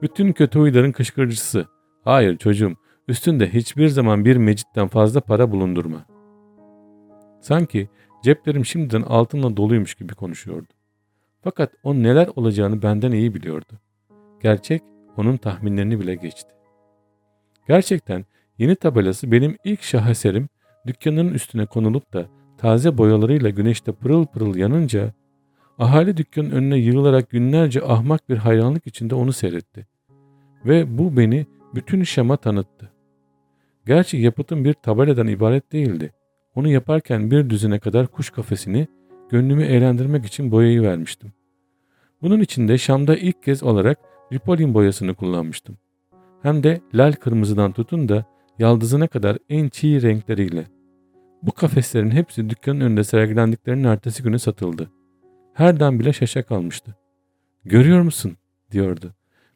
Bütün kötü huyların kışkırıcısı. Hayır çocuğum üstünde hiçbir zaman bir mecitten fazla para bulundurma. Sanki ceplerim şimdiden altınla doluymuş gibi konuşuyordu. Fakat o neler olacağını benden iyi biliyordu. Gerçek onun tahminlerini bile geçti. Gerçekten yeni tabelası benim ilk şaheserim dükkanının üstüne konulup da taze boyalarıyla güneşte pırıl pırıl yanınca ahali dükkanın önüne yığılarak günlerce ahmak bir hayranlık içinde onu seyretti. Ve bu beni bütün Şam'a tanıttı. Gerçi yapıtım bir tabeladan ibaret değildi. Onu yaparken bir düzine kadar kuş kafesini gönlümü eğlendirmek için boyayı vermiştim. Bunun için de Şam'da ilk kez olarak Ripolin boyasını kullanmıştım. Hem de lal kırmızıdan tutun da yaldızına kadar en çiğ renkleriyle. Bu kafeslerin hepsi dükkanın önünde sergilendiklerinin ertesi günü satıldı. Herden bile şaşa kalmıştı. Görüyor musun? diyordu.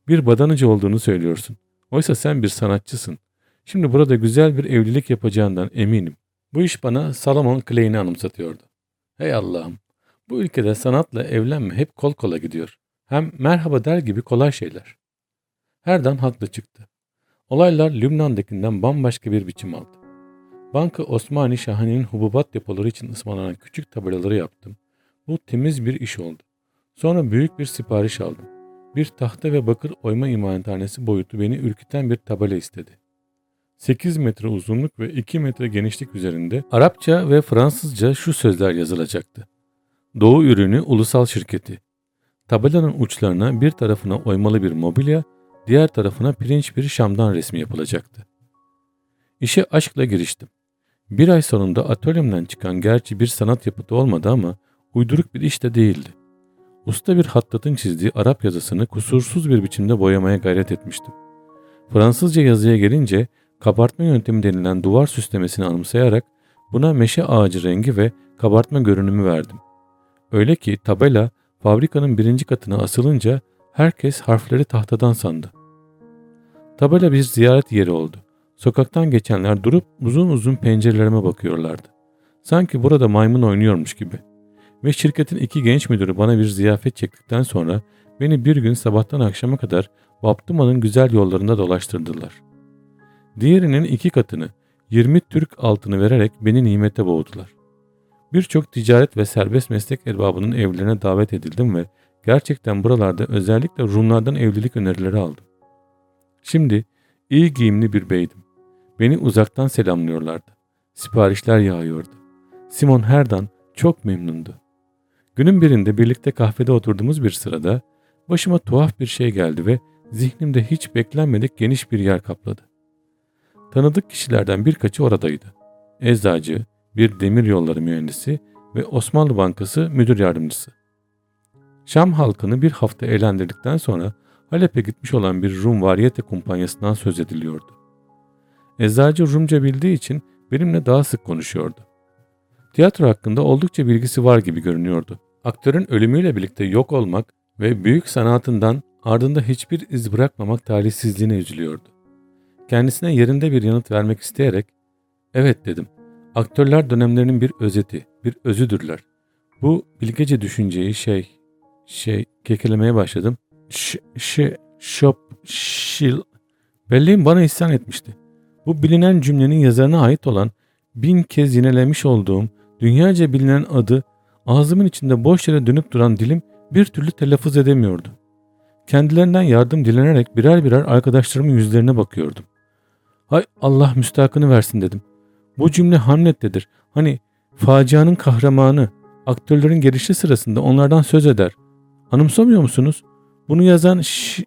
Bir badanıcı olduğunu söylüyorsun. Oysa sen bir sanatçısın. Şimdi burada güzel bir evlilik yapacağından eminim. Bu iş bana Salomon Klein'i anımsatıyordu. Hey Allah'ım, bu ülkede sanatla evlenme hep kol kola gidiyor. Hem merhaba der gibi kolay şeyler. Herdan haklı çıktı. Olaylar Lübnan'dakinden bambaşka bir biçim aldı. Banka Osmani Şahani'nin hububat depoları için ısmarlanan küçük tabelaları yaptım. Bu temiz bir iş oldu. Sonra büyük bir sipariş aldım. Bir tahta ve bakır oyma imalathanesi boyutu beni ürküten bir tabela istedi. 8 metre uzunluk ve 2 metre genişlik üzerinde Arapça ve Fransızca şu sözler yazılacaktı. Doğu ürünü ulusal şirketi. Tabelanın uçlarına bir tarafına oymalı bir mobilya, diğer tarafına pirinç bir Şam'dan resmi yapılacaktı. İşe aşkla giriştim. Bir ay sonunda atölyemden çıkan gerçi bir sanat yapıtı olmadı ama uyduruk bir iş de değildi. Usta bir hattatın çizdiği Arap yazısını kusursuz bir biçimde boyamaya gayret etmiştim. Fransızca yazıya gelince kabartma yöntemi denilen duvar süslemesini anımsayarak buna meşe ağacı rengi ve kabartma görünümü verdim. Öyle ki tabela fabrikanın birinci katına asılınca herkes harfleri tahtadan sandı. Tabela bir ziyaret yeri oldu. Sokaktan geçenler durup uzun uzun pencerelerime bakıyorlardı. Sanki burada maymun oynuyormuş gibi. Ve şirketin iki genç müdürü bana bir ziyafet çektikten sonra beni bir gün sabahtan akşama kadar Baptıma'nın güzel yollarında dolaştırdılar. Diğerinin iki katını 20 Türk altını vererek beni nimete boğdular. Birçok ticaret ve serbest meslek erbabının evlerine davet edildim ve gerçekten buralarda özellikle Rumlardan evlilik önerileri aldım. Şimdi iyi giyimli bir beydim. Beni uzaktan selamlıyorlardı. Siparişler yağıyordu. Simon Herdan çok memnundu. Günün birinde birlikte kahvede oturduğumuz bir sırada başıma tuhaf bir şey geldi ve zihnimde hiç beklenmedik geniş bir yer kapladı. Tanıdık kişilerden birkaçı oradaydı. Eczacı, bir demir yolları mühendisi ve Osmanlı Bankası müdür yardımcısı. Şam halkını bir hafta eğlendirdikten sonra Halep'e gitmiş olan bir Rum variyete kumpanyasından söz ediliyordu. Eczacı Rumca bildiği için benimle daha sık konuşuyordu. Tiyatro hakkında oldukça bilgisi var gibi görünüyordu. Aktörün ölümüyle birlikte yok olmak ve büyük sanatından ardında hiçbir iz bırakmamak talihsizliğine üzülüyordu. Kendisine yerinde bir yanıt vermek isteyerek, evet dedim, aktörler dönemlerinin bir özeti, bir özüdürler. Bu bilgece düşünceyi şey, şey, kekelemeye başladım. Ş, ş, şop, şil. Belleğim bana isyan etmişti. Bu bilinen cümlenin yazarına ait olan bin kez yinelemiş olduğum dünyaca bilinen adı ağzımın içinde boş yere dönüp duran dilim bir türlü telaffuz edemiyordu. Kendilerinden yardım dilenerek birer birer arkadaşlarımın yüzlerine bakıyordum. Hay Allah müstakını versin dedim. Bu cümle Hamlet'tedir. Hani facianın kahramanı, aktörlerin gelişi sırasında onlardan söz eder. Anımsamıyor musunuz? Bunu yazan şi...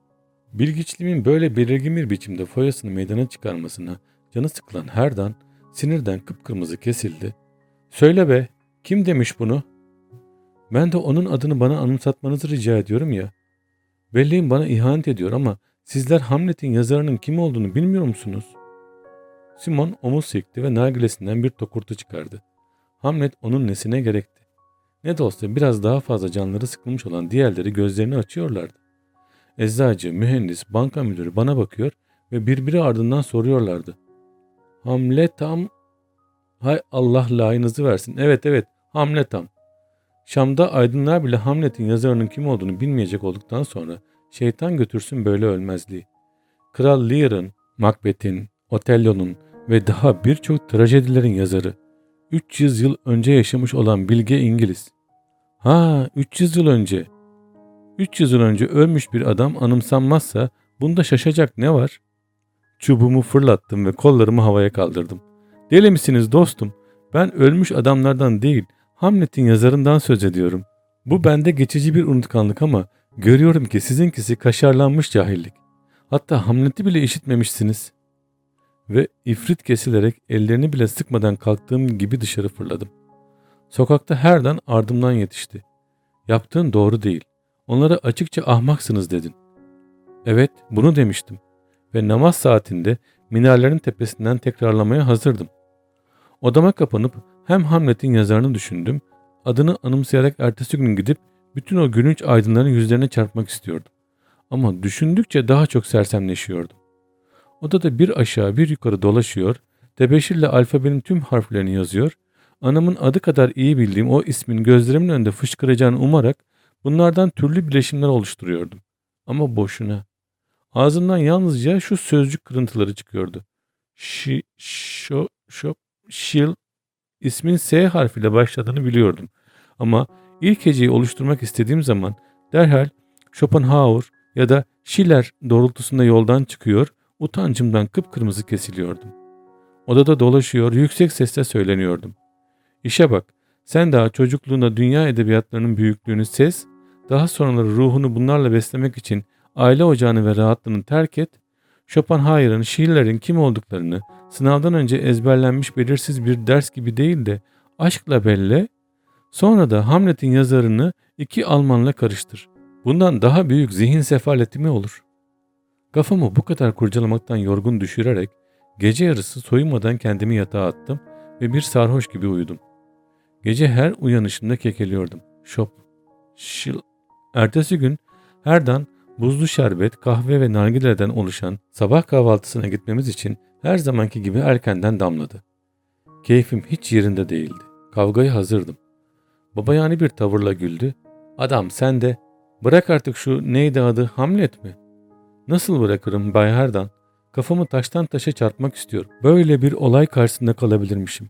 Bilgiçliğimin böyle belirgin bir biçimde foyasını meydana çıkarmasına canı sıkılan Herdan sinirden kıpkırmızı kesildi. Söyle be, kim demiş bunu? Ben de onun adını bana anımsatmanızı rica ediyorum ya. Belleğim bana ihanet ediyor ama sizler Hamlet'in yazarının kim olduğunu bilmiyor musunuz? Simon omuz silkti ve nargilesinden bir tokurtu çıkardı. Hamlet onun nesine gerekti. Ne de olsa biraz daha fazla canları sıkılmış olan diğerleri gözlerini açıyorlardı. Eczacı, mühendis, banka müdürü bana bakıyor ve birbiri ardından soruyorlardı. Hamletam, hay Allah layınızı versin. Evet evet Hamletam. Şam'da aydınlar bile Hamlet'in yazarının kim olduğunu bilmeyecek olduktan sonra şeytan götürsün böyle ölmezliği. Kral Lear'ın, Macbeth'in, Otello'nun ve daha birçok trajedilerin yazarı. 300 yıl önce yaşamış olan bilge İngiliz. Ha 300 yıl önce. 300 yıl önce ölmüş bir adam anımsanmazsa bunda şaşacak ne var? Çubuğumu fırlattım ve kollarımı havaya kaldırdım. Deli misiniz dostum? Ben ölmüş adamlardan değil, Hamlet'in yazarından söz ediyorum. Bu bende geçici bir unutkanlık ama görüyorum ki sizinkisi kaşarlanmış cahillik. Hatta Hamlet'i bile işitmemişsiniz. Ve ifrit kesilerek ellerini bile sıkmadan kalktığım gibi dışarı fırladım. Sokakta herden ardımdan yetişti. Yaptığın doğru değil. Onlara açıkça ahmaksınız dedin. Evet bunu demiştim. Ve namaz saatinde minarelerin tepesinden tekrarlamaya hazırdım. Odama kapanıp hem Hamlet'in yazarını düşündüm, adını anımsayarak ertesi gün gidip bütün o gülünç aydınların yüzlerine çarpmak istiyordum. Ama düşündükçe daha çok sersemleşiyordum. Odada bir aşağı bir yukarı dolaşıyor, tebeşirle alfabenin tüm harflerini yazıyor, anamın adı kadar iyi bildiğim o ismin gözlerimin önünde fışkıracağını umarak bunlardan türlü bileşimler oluşturuyordum. Ama boşuna. Ağzımdan yalnızca şu sözcük kırıntıları çıkıyordu. Şi, şo, şop, Schill ismin S harfiyle başladığını biliyordum. Ama ilk heceyi oluşturmak istediğim zaman derhal Schopenhauer ya da Schiller doğrultusunda yoldan çıkıyor, utancımdan kıpkırmızı kesiliyordum. Odada dolaşıyor, yüksek sesle söyleniyordum. İşe bak, sen daha çocukluğunda dünya edebiyatlarının büyüklüğünü ses, daha sonraları ruhunu bunlarla beslemek için aile ocağını ve rahatlığını terk et, Schopenhauer'ın, Schiller'in kim olduklarını sınavdan önce ezberlenmiş belirsiz bir ders gibi değil de aşkla belle, sonra da Hamlet'in yazarını iki Almanla karıştır. Bundan daha büyük zihin sefaleti mi olur? Kafamı bu kadar kurcalamaktan yorgun düşürerek gece yarısı soyunmadan kendimi yatağa attım ve bir sarhoş gibi uyudum. Gece her uyanışımda kekeliyordum. Şop, şil. Ertesi gün herdan buzlu şerbet, kahve ve nargileden oluşan sabah kahvaltısına gitmemiz için her zamanki gibi erkenden damladı. Keyfim hiç yerinde değildi. Kavgaya hazırdım. Baba yani bir tavırla güldü. Adam sen de bırak artık şu neydi adı Hamlet mi? Nasıl bırakırım Bay Herdan? Kafamı taştan taşa çarpmak istiyorum. Böyle bir olay karşısında kalabilirmişim.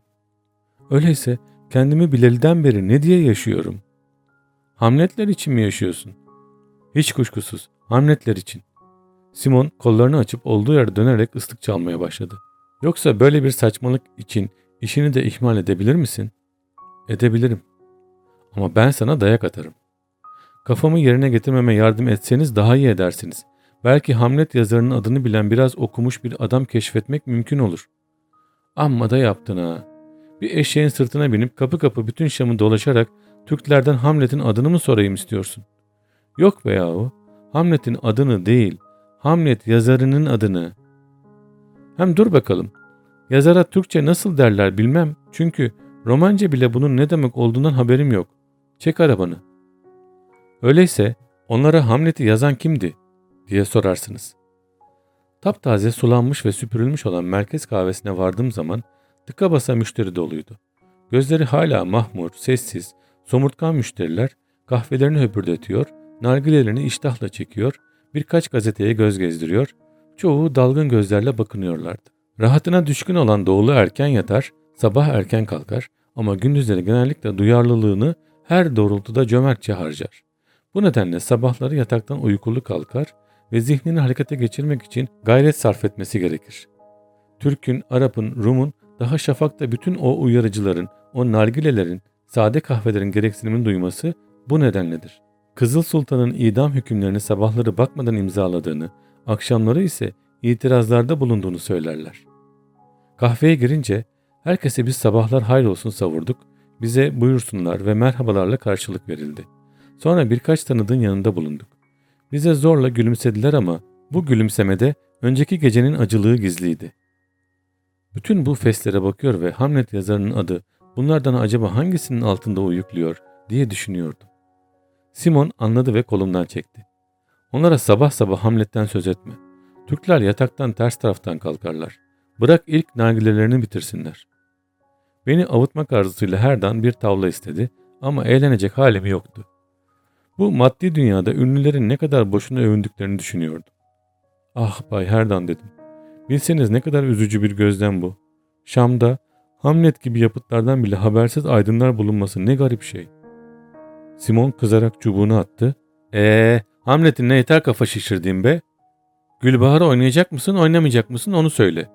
Öyleyse kendimi bileliden beri ne diye yaşıyorum? Hamletler için mi yaşıyorsun? Hiç kuşkusuz Hamletler için. Simon kollarını açıp olduğu yerde dönerek ıslık çalmaya başladı. Yoksa böyle bir saçmalık için işini de ihmal edebilir misin? Edebilirim. Ama ben sana dayak atarım. Kafamı yerine getirmeme yardım etseniz daha iyi edersiniz. Belki Hamlet yazarının adını bilen biraz okumuş bir adam keşfetmek mümkün olur. Amma da yaptın ha. Bir eşeğin sırtına binip kapı kapı bütün Şam'ı dolaşarak Türklerden Hamlet'in adını mı sorayım istiyorsun? Yok be yahu. Hamlet'in adını değil, Hamlet yazarının adını. Hem dur bakalım. Yazara Türkçe nasıl derler bilmem. Çünkü romanca bile bunun ne demek olduğundan haberim yok. Çek arabanı. Öyleyse onlara Hamlet'i yazan kimdi diye sorarsınız. Taptaze sulanmış ve süpürülmüş olan merkez kahvesine vardığım zaman tıka basa müşteri doluydu. Gözleri hala mahmur, sessiz, somurtkan müşteriler kahvelerini höpürdetiyor, nargilelerini iştahla çekiyor, birkaç gazeteye göz gezdiriyor, çoğu dalgın gözlerle bakınıyorlardı. Rahatına düşkün olan doğulu erken yatar, sabah erken kalkar ama gündüzleri genellikle duyarlılığını her doğrultuda cömertçe harcar. Bu nedenle sabahları yataktan uykulu kalkar ve zihnini harekete geçirmek için gayret sarf etmesi gerekir. Türk'ün, Arap'ın, Rum'un daha şafakta bütün o uyarıcıların, o nargilelerin, sade kahvelerin gereksinimini duyması bu nedenledir. Kızıl Sultan'ın idam hükümlerini sabahları bakmadan imzaladığını, akşamları ise itirazlarda bulunduğunu söylerler. Kahveye girince herkese biz sabahlar hayrolsun savurduk, bize buyursunlar ve merhabalarla karşılık verildi. Sonra birkaç tanıdığın yanında bulunduk. Bize zorla gülümsediler ama bu gülümsemede önceki gecenin acılığı gizliydi. Bütün bu feslere bakıyor ve Hamlet yazarının adı bunlardan acaba hangisinin altında uyukluyor diye düşünüyordum. Simon anladı ve kolumdan çekti. Onlara sabah sabah Hamlet'ten söz etme. Türkler yataktan ters taraftan kalkarlar. Bırak ilk nargilelerini bitirsinler. Beni avutmak arzusuyla herdan bir tavla istedi ama eğlenecek halim yoktu. Bu maddi dünyada ünlülerin ne kadar boşuna övündüklerini düşünüyordum. Ah Bay Herdan dedim. Bilseniz ne kadar üzücü bir gözlem bu. Şam'da Hamlet gibi yapıtlardan bile habersiz aydınlar bulunması ne garip şey. Simon kızarak çubuğunu attı. Eee Hamlet'in ne yeter kafa şişirdiğin be. Gülbahar'ı oynayacak mısın oynamayacak mısın onu söyle.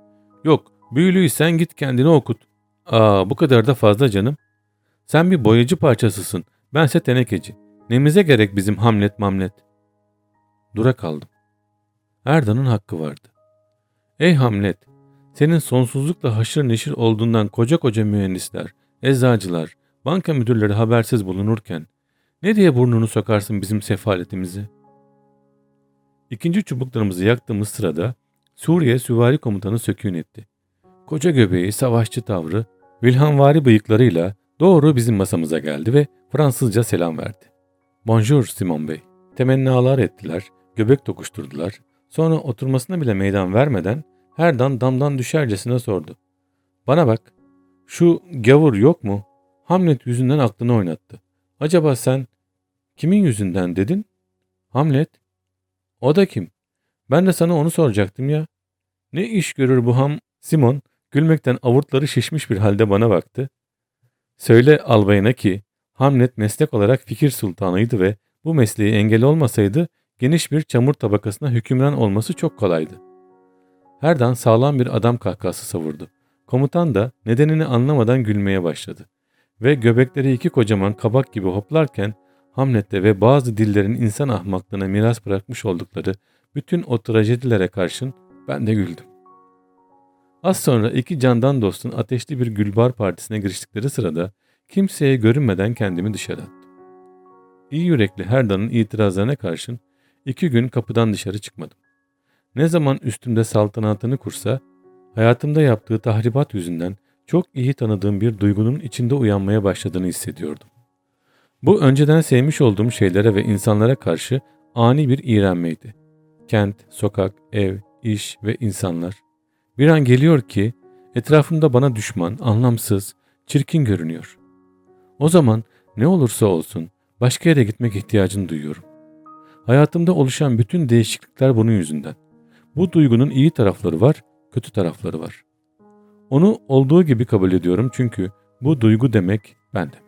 Yok büyülüysen git kendini okut. Aa bu kadar da fazla canım. Sen bir boyacı parçasısın. Bense tenekeci. Nemize gerek bizim Hamlet mamlet. Dura kaldım. Erda'nın hakkı vardı. Ey Hamlet, senin sonsuzlukla haşır neşir olduğundan koca koca mühendisler, eczacılar, banka müdürleri habersiz bulunurken ne diye burnunu sokarsın bizim sefaletimizi? İkinci çubuklarımızı yaktığımız sırada Suriye Süvari Komutanı sökün etti. Koca göbeği, savaşçı tavrı, vilhanvari bıyıklarıyla doğru bizim masamıza geldi ve Fransızca selam verdi. Bonjour Simon Bey. Temennalar ettiler, göbek tokuşturdular. Sonra oturmasına bile meydan vermeden herdan damdan düşercesine sordu. Bana bak, şu gavur yok mu? Hamlet yüzünden aklını oynattı. Acaba sen kimin yüzünden dedin? Hamlet. O da kim? Ben de sana onu soracaktım ya. Ne iş görür bu ham? Simon Gülmekten avurtları şişmiş bir halde bana baktı. Söyle albayına ki Hamlet meslek olarak fikir sultanıydı ve bu mesleği engel olmasaydı geniş bir çamur tabakasına hükümran olması çok kolaydı. Herdan sağlam bir adam kahkası savurdu. Komutan da nedenini anlamadan gülmeye başladı. Ve göbekleri iki kocaman kabak gibi hoplarken Hamlet'te ve bazı dillerin insan ahmaklığına miras bırakmış oldukları bütün o trajedilere karşın ben de güldüm. Az sonra iki candan dostun ateşli bir gülbar partisine giriştikleri sırada kimseye görünmeden kendimi dışarı attım. İyi yürekli Herdan'ın itirazlarına karşın iki gün kapıdan dışarı çıkmadım. Ne zaman üstümde saltanatını kursa, hayatımda yaptığı tahribat yüzünden çok iyi tanıdığım bir duygunun içinde uyanmaya başladığını hissediyordum. Bu önceden sevmiş olduğum şeylere ve insanlara karşı ani bir iğrenmeydi. Kent, sokak, ev, iş ve insanlar. Bir an geliyor ki etrafımda bana düşman, anlamsız, çirkin görünüyor. O zaman ne olursa olsun başka yere gitmek ihtiyacını duyuyorum. Hayatımda oluşan bütün değişiklikler bunun yüzünden. Bu duygunun iyi tarafları var, kötü tarafları var. Onu olduğu gibi kabul ediyorum çünkü bu duygu demek ben demek.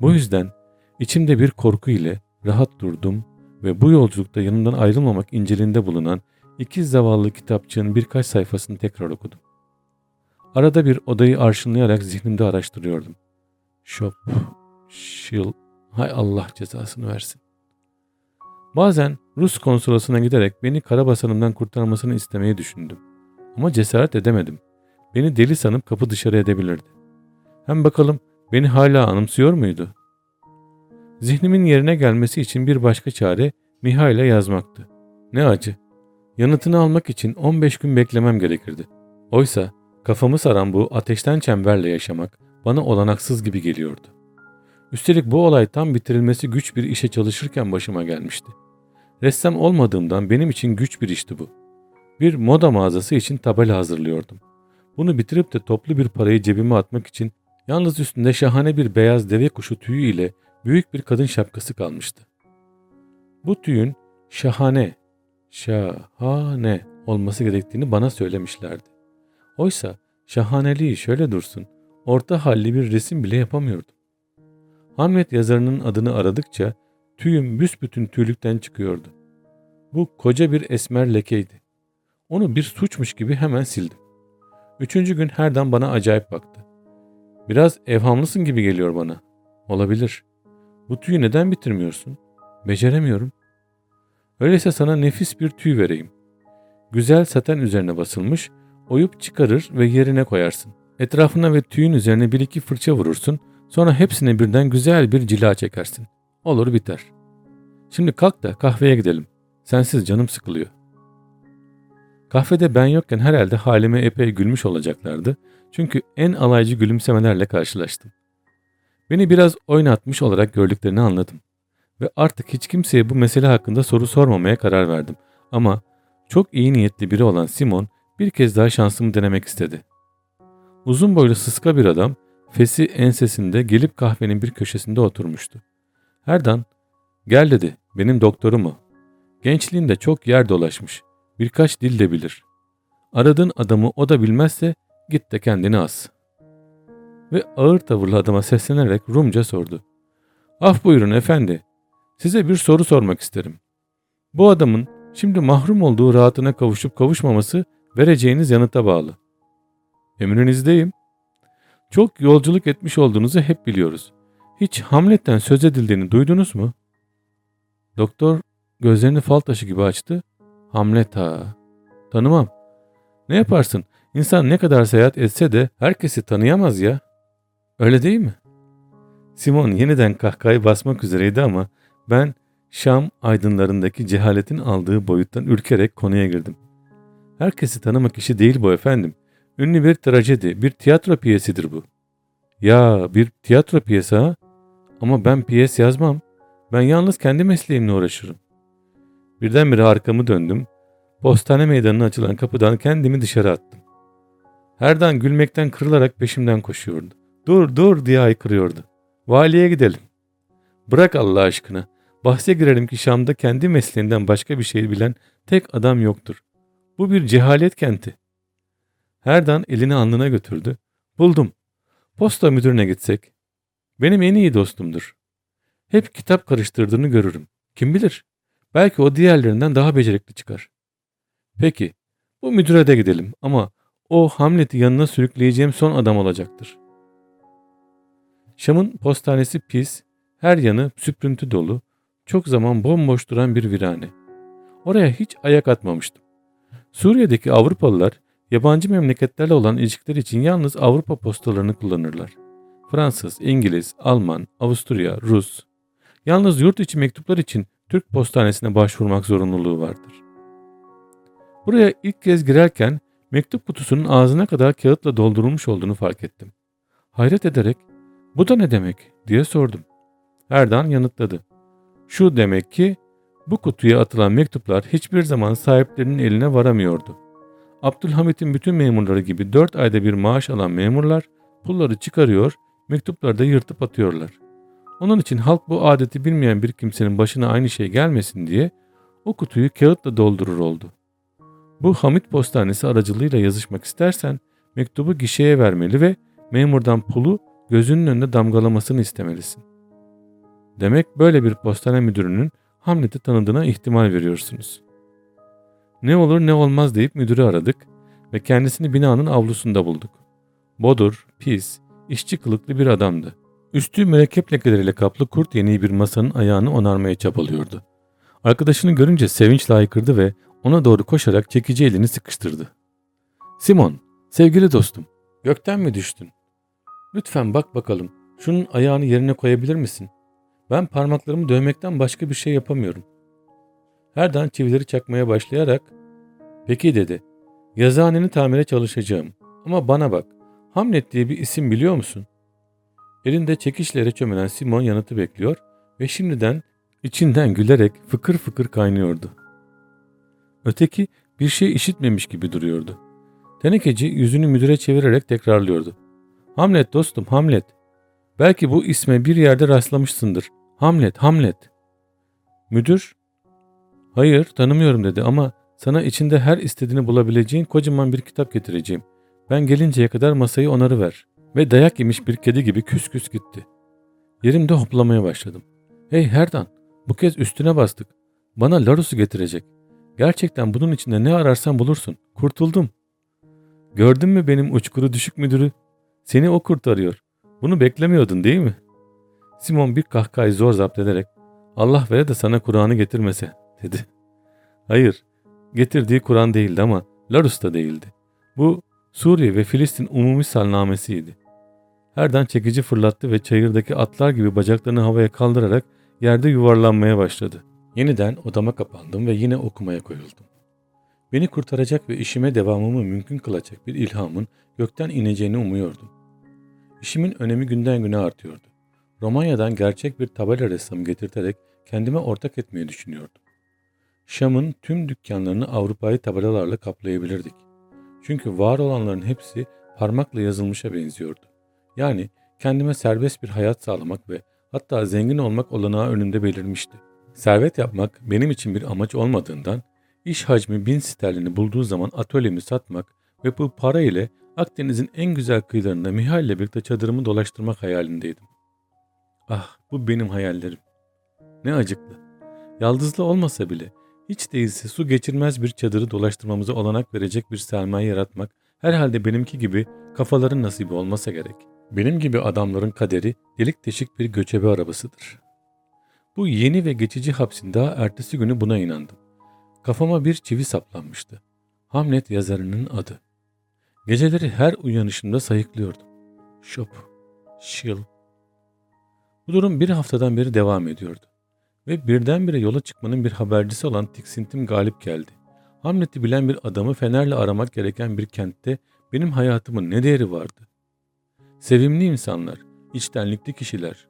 Bu yüzden içimde bir korku ile rahat durdum ve bu yolculukta yanımdan ayrılmamak inceliğinde bulunan iki zavallı kitapçığın birkaç sayfasını tekrar okudum. Arada bir odayı arşınlayarak zihnimde araştırıyordum. Shop, Shil, hay Allah cezasını versin. Bazen Rus konsolosuna giderek beni karabasanımdan kurtarmasını istemeyi düşündüm. Ama cesaret edemedim. Beni deli sanıp kapı dışarı edebilirdi. Hem bakalım beni hala anımsıyor muydu? Zihnimin yerine gelmesi için bir başka çare Mihail'e yazmaktı. Ne acı. Yanıtını almak için 15 gün beklemem gerekirdi. Oysa kafamı saran bu ateşten çemberle yaşamak bana olanaksız gibi geliyordu. Üstelik bu olay tam bitirilmesi güç bir işe çalışırken başıma gelmişti. Ressam olmadığımdan benim için güç bir işti bu. Bir moda mağazası için tabela hazırlıyordum. Bunu bitirip de toplu bir parayı cebime atmak için yalnız üstünde şahane bir beyaz deve kuşu tüyü ile büyük bir kadın şapkası kalmıştı. Bu tüyün şahane, şahane olması gerektiğini bana söylemişlerdi. Oysa şahaneliği şöyle dursun, orta halli bir resim bile yapamıyordum. Hamlet yazarının adını aradıkça tüyüm büsbütün tüylükten çıkıyordu. Bu koca bir esmer lekeydi. Onu bir suçmuş gibi hemen sildim. Üçüncü gün herden bana acayip baktı. Biraz evhamlısın gibi geliyor bana. Olabilir. Bu tüyü neden bitirmiyorsun? Beceremiyorum. Öyleyse sana nefis bir tüy vereyim. Güzel saten üzerine basılmış, oyup çıkarır ve yerine koyarsın. Etrafına ve tüyün üzerine bir iki fırça vurursun, sonra hepsine birden güzel bir cila çekersin. Olur biter. Şimdi kalk da kahveye gidelim. Sensiz canım sıkılıyor. Kahvede ben yokken herhalde halime epey gülmüş olacaklardı. Çünkü en alaycı gülümsemelerle karşılaştım. Beni biraz oynatmış olarak gördüklerini anladım. Ve artık hiç kimseye bu mesele hakkında soru sormamaya karar verdim. Ama çok iyi niyetli biri olan Simon bir kez daha şansımı denemek istedi. Uzun boylu sıska bir adam fesi ensesinde gelip kahvenin bir köşesinde oturmuştu. Herdan gel dedi benim doktorum o. Gençliğinde çok yer dolaşmış. Birkaç dil de bilir. Aradığın adamı o da bilmezse git de kendini as. Ve ağır tavırlı adama seslenerek Rumca sordu. Af buyurun efendi. Size bir soru sormak isterim. Bu adamın şimdi mahrum olduğu rahatına kavuşup kavuşmaması vereceğiniz yanıta bağlı. Emrinizdeyim. Çok yolculuk etmiş olduğunuzu hep biliyoruz. Hiç Hamlet'ten söz edildiğini duydunuz mu? Doktor gözlerini fal taşı gibi açtı. Hamlet ha. Tanımam. Ne yaparsın? İnsan ne kadar seyahat etse de herkesi tanıyamaz ya. Öyle değil mi? Simon yeniden kahkahayı basmak üzereydi ama ben Şam aydınlarındaki cehaletin aldığı boyuttan ürkerek konuya girdim. Herkesi tanımak işi değil bu efendim. Ünlü bir trajedi, bir tiyatro piyesidir bu. Ya bir tiyatro piyesi ha? Ama ben piyes yazmam. Ben yalnız kendi mesleğimle uğraşırım. Birdenbire arkamı döndüm. Postane meydanına açılan kapıdan kendimi dışarı attım. Herdan gülmekten kırılarak peşimden koşuyordu. Dur dur diye haykırıyordu. Valiye gidelim. Bırak Allah aşkına. Bahse girerim ki Şam'da kendi mesleğinden başka bir şey bilen tek adam yoktur. Bu bir cehalet kenti. Herdan elini alnına götürdü. Buldum. Posta müdürüne gitsek. Benim en iyi dostumdur. Hep kitap karıştırdığını görürüm. Kim bilir? Belki o diğerlerinden daha becerikli çıkar. Peki, bu müdüre de gidelim ama o Hamlet'i yanına sürükleyeceğim son adam olacaktır. Şam'ın postanesi pis, her yanı süprüntü dolu, çok zaman bomboş duran bir virane. Oraya hiç ayak atmamıştım. Suriye'deki Avrupalılar yabancı memleketlerle olan ilişkiler için yalnız Avrupa postalarını kullanırlar. Fransız, İngiliz, Alman, Avusturya, Rus. Yalnız yurt içi mektuplar için Türk postanesine başvurmak zorunluluğu vardır. Buraya ilk kez girerken mektup kutusunun ağzına kadar kağıtla doldurulmuş olduğunu fark ettim. Hayret ederek bu da ne demek diye sordum. Erdan yanıtladı. Şu demek ki bu kutuya atılan mektuplar hiçbir zaman sahiplerinin eline varamıyordu. Abdülhamit'in bütün memurları gibi 4 ayda bir maaş alan memurlar pulları çıkarıyor, mektupları da yırtıp atıyorlar. Onun için halk bu adeti bilmeyen bir kimsenin başına aynı şey gelmesin diye o kutuyu kağıtla doldurur oldu. Bu Hamit Postanesi aracılığıyla yazışmak istersen mektubu gişeye vermeli ve memurdan pulu gözünün önünde damgalamasını istemelisin. Demek böyle bir postane müdürünün Hamlet'i tanıdığına ihtimal veriyorsunuz. Ne olur ne olmaz deyip müdürü aradık ve kendisini binanın avlusunda bulduk. Bodur, pis, işçi kılıklı bir adamdı. Üstü mürekkep lekeleriyle kaplı kurt yeni bir masanın ayağını onarmaya çabalıyordu. Arkadaşını görünce sevinçle haykırdı ve ona doğru koşarak çekici elini sıkıştırdı. Simon, sevgili dostum, gökten mi düştün? Lütfen bak bakalım, şunun ayağını yerine koyabilir misin? Ben parmaklarımı dövmekten başka bir şey yapamıyorum. Herdan çivileri çakmaya başlayarak, peki dedi, yazıhaneni tamire çalışacağım ama bana bak, Hamlet diye bir isim biliyor musun? Elinde çekişlere çömelen Simon yanıtı bekliyor ve şimdiden içinden gülerek fıkır fıkır kaynıyordu. Öteki bir şey işitmemiş gibi duruyordu. Tenekeci yüzünü müdüre çevirerek tekrarlıyordu. Hamlet dostum Hamlet. Belki bu isme bir yerde rastlamışsındır. Hamlet, Hamlet. Müdür, hayır tanımıyorum dedi ama sana içinde her istediğini bulabileceğin kocaman bir kitap getireceğim. Ben gelinceye kadar masayı onarı ver. Ve dayak yemiş bir kedi gibi küs küs gitti. Yerimde hoplamaya başladım. Hey Herdan, bu kez üstüne bastık. Bana Larus'u getirecek. Gerçekten bunun içinde ne ararsan bulursun. Kurtuldum. Gördün mü benim uçkuru düşük müdürü? Seni o kurtarıyor. Bunu beklemiyordun değil mi? Simon bir kahkahayı zor zapt ederek Allah vere de sana Kur'an'ı getirmese dedi. Hayır, getirdiği Kur'an değildi ama Larus da değildi. Bu Suriye ve Filistin umumi salnamesiydi. Herden çekici fırlattı ve çayırdaki atlar gibi bacaklarını havaya kaldırarak yerde yuvarlanmaya başladı. Yeniden odama kapandım ve yine okumaya koyuldum. Beni kurtaracak ve işime devamımı mümkün kılacak bir ilhamın gökten ineceğini umuyordum. İşimin önemi günden güne artıyordu. Romanya'dan gerçek bir tabela ressamı getirterek kendime ortak etmeyi düşünüyordum. Şam'ın tüm dükkanlarını Avrupa'yı tabelalarla kaplayabilirdik. Çünkü var olanların hepsi parmakla yazılmışa benziyordu. Yani kendime serbest bir hayat sağlamak ve hatta zengin olmak olanağı önünde belirmişti. Servet yapmak benim için bir amaç olmadığından iş hacmi bin sterlini bulduğu zaman atölyemi satmak ve bu para ile Akdeniz'in en güzel kıyılarında Mihail ile birlikte çadırımı dolaştırmak hayalindeydim. Ah bu benim hayallerim. Ne acıklı. Yaldızlı olmasa bile hiç değilse su geçirmez bir çadırı dolaştırmamıza olanak verecek bir sermaye yaratmak herhalde benimki gibi kafaların nasibi olmasa gerek. Benim gibi adamların kaderi delik deşik bir göçebe arabasıdır. Bu yeni ve geçici hapsin daha ertesi günü buna inandım. Kafama bir çivi saplanmıştı. Hamlet yazarının adı. Geceleri her uyanışımda sayıklıyordum. Şop, şil. Bu durum bir haftadan beri devam ediyordu. Ve birdenbire yola çıkmanın bir habercisi olan tiksintim galip geldi. Hamlet'i bilen bir adamı fenerle aramak gereken bir kentte benim hayatımın ne değeri vardı? Sevimli insanlar, içtenlikli kişiler.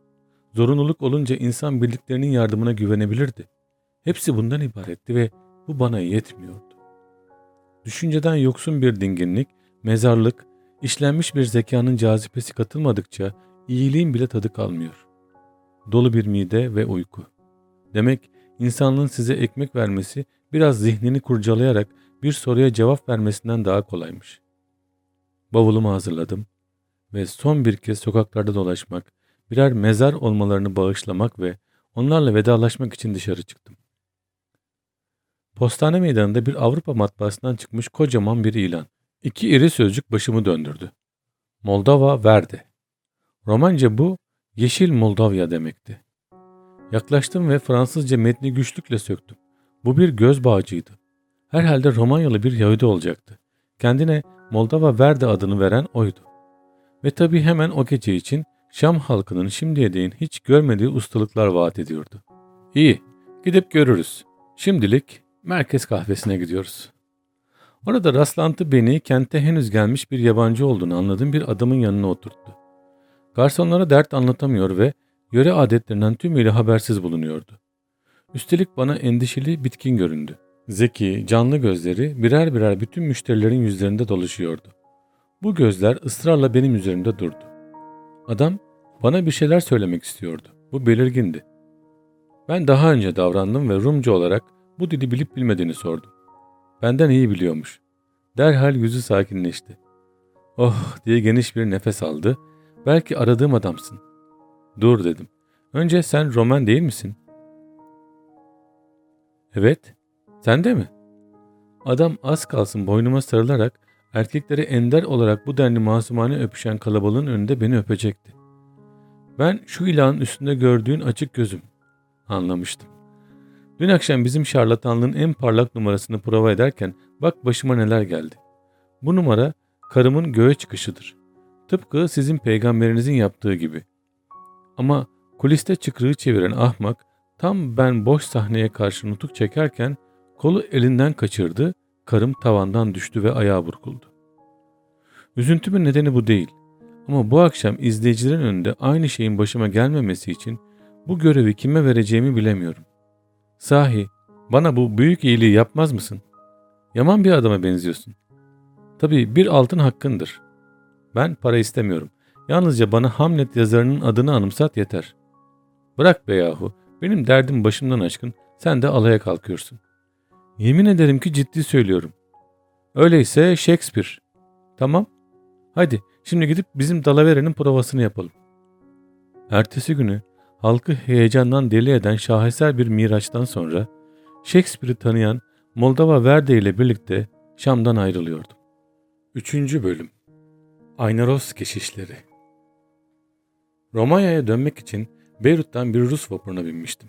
Zorunluluk olunca insan bildiklerinin yardımına güvenebilirdi. Hepsi bundan ibaretti ve bu bana yetmiyordu. Düşünceden yoksun bir dinginlik, mezarlık, işlenmiş bir zekanın cazipesi katılmadıkça iyiliğin bile tadı kalmıyor. Dolu bir mide ve uyku. Demek insanlığın size ekmek vermesi biraz zihnini kurcalayarak bir soruya cevap vermesinden daha kolaymış. Bavulumu hazırladım ve son bir kez sokaklarda dolaşmak, birer mezar olmalarını bağışlamak ve onlarla vedalaşmak için dışarı çıktım. Postane meydanında bir Avrupa matbaasından çıkmış kocaman bir ilan. İki iri sözcük başımı döndürdü. Moldova Verde. Romanca bu Yeşil Moldavya demekti. Yaklaştım ve Fransızca metni güçlükle söktüm. Bu bir göz bağcıydı. Herhalde Romanyalı bir Yahudi olacaktı. Kendine Moldova Verde adını veren oydu. Ve tabii hemen o gece için Şam halkının şimdiye değin hiç görmediği ustalıklar vaat ediyordu. İyi, gidip görürüz. Şimdilik merkez kahvesine gidiyoruz. Orada rastlantı beni kente henüz gelmiş bir yabancı olduğunu anladığım bir adamın yanına oturttu. Garsonlara dert anlatamıyor ve yöre adetlerinden tümüyle habersiz bulunuyordu. Üstelik bana endişeli, bitkin göründü. Zeki, canlı gözleri birer birer bütün müşterilerin yüzlerinde dolaşıyordu. Bu gözler ısrarla benim üzerimde durdu. Adam bana bir şeyler söylemek istiyordu. Bu belirgindi. Ben daha önce davrandım ve Rumcu olarak bu dili bilip bilmediğini sordum. Benden iyi biliyormuş. Derhal yüzü sakinleşti. Oh diye geniş bir nefes aldı. Belki aradığım adamsın. Dur dedim. Önce sen Roman değil misin? Evet. Sen de mi? Adam az kalsın boynuma sarılarak erkekleri ender olarak bu denli masumane öpüşen kalabalığın önünde beni öpecekti. Ben şu ilanın üstünde gördüğün açık gözüm. Anlamıştım. Dün akşam bizim şarlatanlığın en parlak numarasını prova ederken bak başıma neler geldi. Bu numara karımın göğe çıkışıdır. Tıpkı sizin peygamberinizin yaptığı gibi. Ama kuliste çıkrığı çeviren ahmak tam ben boş sahneye karşı nutuk çekerken kolu elinden kaçırdı, karım tavandan düştü ve ayağı burkuldu. Üzüntümün nedeni bu değil. Ama bu akşam izleyicilerin önünde aynı şeyin başıma gelmemesi için bu görevi kime vereceğimi bilemiyorum. Sahi bana bu büyük iyiliği yapmaz mısın? Yaman bir adama benziyorsun. Tabii bir altın hakkındır. Ben para istemiyorum. Yalnızca bana Hamlet yazarının adını anımsat yeter. Bırak be yahu. Benim derdim başımdan aşkın. Sen de alaya kalkıyorsun. Yemin ederim ki ciddi söylüyorum. Öyleyse Shakespeare. Tamam. Hadi şimdi gidip bizim Dalavere'nin provasını yapalım. Ertesi günü halkı heyecandan deli eden şaheser bir miraçtan sonra Shakespeare'i tanıyan Moldova Verde ile birlikte Şam'dan ayrılıyordum. Üçüncü Bölüm Aynaros Keşişleri Romanya'ya dönmek için Beyrut'tan bir Rus vapuruna binmiştim.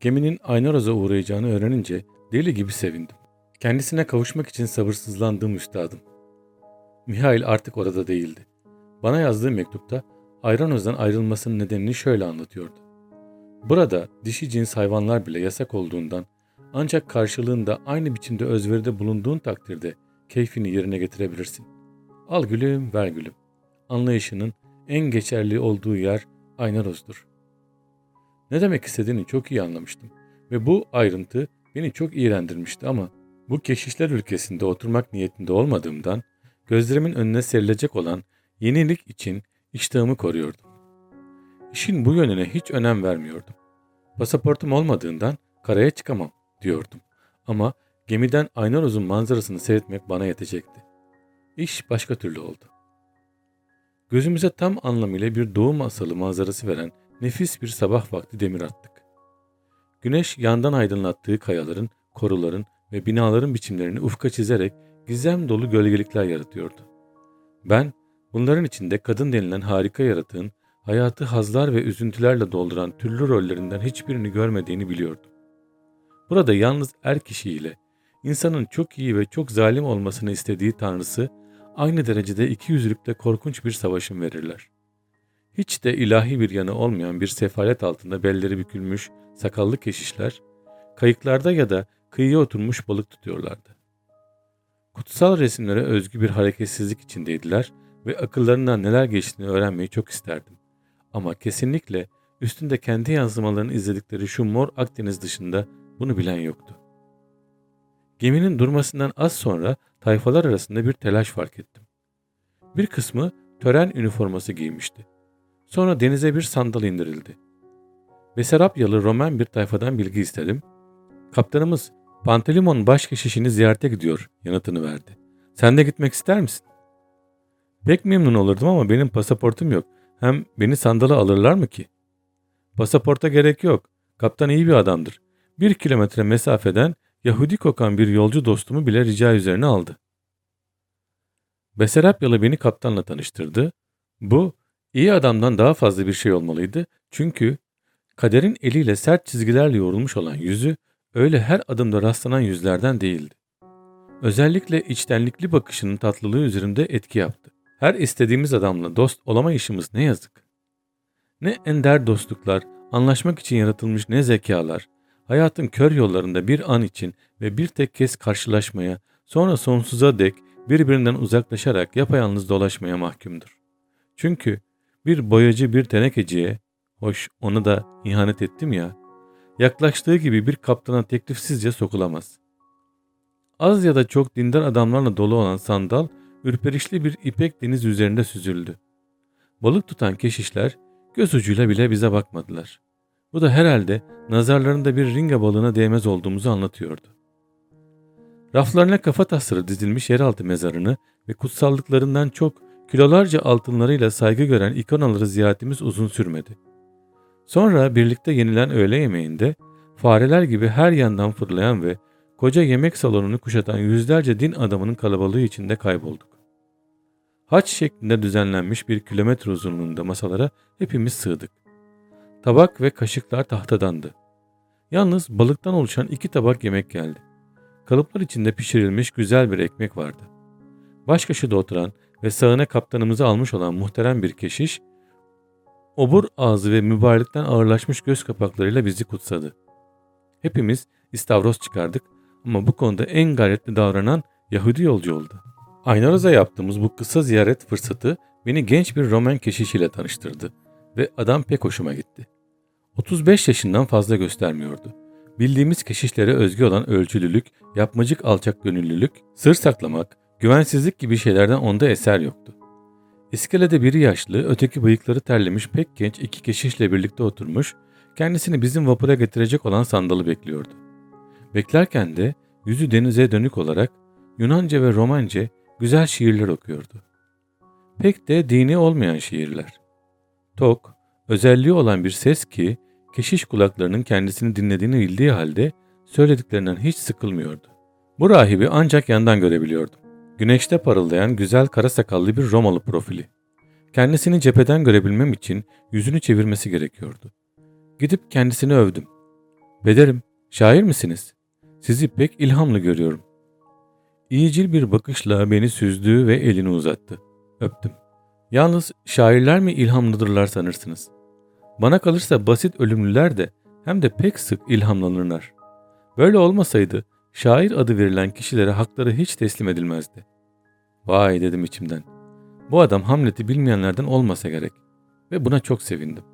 Geminin Aynaros'a uğrayacağını öğrenince deli gibi sevindim. Kendisine kavuşmak için sabırsızlandığım üstadım. Mihail artık orada değildi. Bana yazdığı mektupta Ayranoz'dan ayrılmasının nedenini şöyle anlatıyordu. Burada dişi cins hayvanlar bile yasak olduğundan ancak karşılığında aynı biçimde özveride bulunduğun takdirde keyfini yerine getirebilirsin. Al gülüm ver gülüm. Anlayışının en geçerli olduğu yer Aynaroz'dur. Ne demek istediğini çok iyi anlamıştım ve bu ayrıntı beni çok iğrendirmişti ama bu keşişler ülkesinde oturmak niyetinde olmadığımdan gözlerimin önüne serilecek olan yenilik için iştahımı koruyordum. İşin bu yönüne hiç önem vermiyordum. Pasaportum olmadığından karaya çıkamam diyordum. Ama gemiden Aynaroz'un manzarasını seyretmek bana yetecekti. İş başka türlü oldu. Gözümüze tam anlamıyla bir doğu masalı manzarası veren nefis bir sabah vakti demir attık. Güneş yandan aydınlattığı kayaların, koruların ve binaların biçimlerini ufka çizerek gizem dolu gölgelikler yaratıyordu. Ben bunların içinde kadın denilen harika yaratığın hayatı hazlar ve üzüntülerle dolduran türlü rollerinden hiçbirini görmediğini biliyordum. Burada yalnız er kişiyle insanın çok iyi ve çok zalim olmasını istediği tanrısı aynı derecede iki yüzlükte korkunç bir savaşın verirler. Hiç de ilahi bir yanı olmayan bir sefalet altında belleri bükülmüş sakallı keşişler, kayıklarda ya da kıyıya oturmuş balık tutuyorlardı. Kutsal resimlere özgü bir hareketsizlik içindeydiler ve akıllarından neler geçtiğini öğrenmeyi çok isterdim. Ama kesinlikle üstünde kendi yansımalarını izledikleri şu mor Akdeniz dışında bunu bilen yoktu. Geminin durmasından az sonra tayfalar arasında bir telaş fark ettim. Bir kısmı tören üniforması giymişti. Sonra denize bir sandal indirildi. Besarabyalı Roman bir tayfadan bilgi istedim. Kaptanımız Pantelimon baş keşişini ziyarete gidiyor yanıtını verdi. Sen de gitmek ister misin? Pek memnun olurdum ama benim pasaportum yok. Hem beni sandala alırlar mı ki? Pasaporta gerek yok. Kaptan iyi bir adamdır. Bir kilometre mesafeden Yahudi kokan bir yolcu dostumu bile rica üzerine aldı. Beserapyalı beni kaptanla tanıştırdı. Bu iyi adamdan daha fazla bir şey olmalıydı. Çünkü kaderin eliyle sert çizgilerle yoğrulmuş olan yüzü öyle her adımda rastlanan yüzlerden değildi. Özellikle içtenlikli bakışının tatlılığı üzerinde etki yaptı. Her istediğimiz adamla dost olamayışımız ne yazık. Ne ender dostluklar, anlaşmak için yaratılmış ne zekalar, hayatın kör yollarında bir an için ve bir tek kez karşılaşmaya, sonra sonsuza dek birbirinden uzaklaşarak yapayalnız dolaşmaya mahkumdur. Çünkü bir boyacı bir tenekeciye, hoş onu da ihanet ettim ya, yaklaştığı gibi bir kaptana teklifsizce sokulamaz. Az ya da çok dindar adamlarla dolu olan sandal, ürperişli bir ipek deniz üzerinde süzüldü. Balık tutan keşişler göz ucuyla bile bize bakmadılar. Bu da herhalde nazarlarında bir ringa balığına değmez olduğumuzu anlatıyordu. Raflarına kafa tasları dizilmiş yeraltı mezarını ve kutsallıklarından çok kilolarca altınlarıyla saygı gören ikonaları ziyaretimiz uzun sürmedi. Sonra birlikte yenilen öğle yemeğinde fareler gibi her yandan fırlayan ve koca yemek salonunu kuşatan yüzlerce din adamının kalabalığı içinde kaybolduk. Haç şeklinde düzenlenmiş bir kilometre uzunluğunda masalara hepimiz sığdık. Tabak ve kaşıklar tahtadandı. Yalnız balıktan oluşan iki tabak yemek geldi. Kalıplar içinde pişirilmiş güzel bir ekmek vardı. Baş köşede oturan ve sağına kaptanımızı almış olan muhterem bir keşiş, obur ağzı ve mübarekten ağırlaşmış göz kapaklarıyla bizi kutsadı. Hepimiz istavros çıkardık ama bu konuda en gayretli davranan Yahudi yolcu oldu. Aynaroz'a yaptığımız bu kısa ziyaret fırsatı beni genç bir Roman keşiş ile tanıştırdı ve adam pek hoşuma gitti. 35 yaşından fazla göstermiyordu. Bildiğimiz keşişlere özgü olan ölçülülük, yapmacık alçak gönüllülük, sır saklamak, güvensizlik gibi şeylerden onda eser yoktu. İskelede biri yaşlı, öteki bıyıkları terlemiş pek genç iki keşişle birlikte oturmuş, kendisini bizim vapura getirecek olan sandalı bekliyordu. Beklerken de yüzü denize dönük olarak Yunanca ve Romanca güzel şiirler okuyordu. Pek de dini olmayan şiirler. Tok, özelliği olan bir ses ki keşiş kulaklarının kendisini dinlediğini bildiği halde söylediklerinden hiç sıkılmıyordu. Bu rahibi ancak yandan görebiliyordum. Güneşte parıldayan güzel kara sakallı bir Romalı profili. Kendisini cepheden görebilmem için yüzünü çevirmesi gerekiyordu. Gidip kendisini övdüm. Bederim, şair misiniz? Sizi pek ilhamlı görüyorum. İyicil bir bakışla beni süzdü ve elini uzattı. Öptüm. Yalnız şairler mi ilhamlıdırlar sanırsınız? Bana kalırsa basit ölümlüler de hem de pek sık ilhamlanırlar. Böyle olmasaydı şair adı verilen kişilere hakları hiç teslim edilmezdi. Vay dedim içimden. Bu adam Hamlet'i bilmeyenlerden olmasa gerek. Ve buna çok sevindim.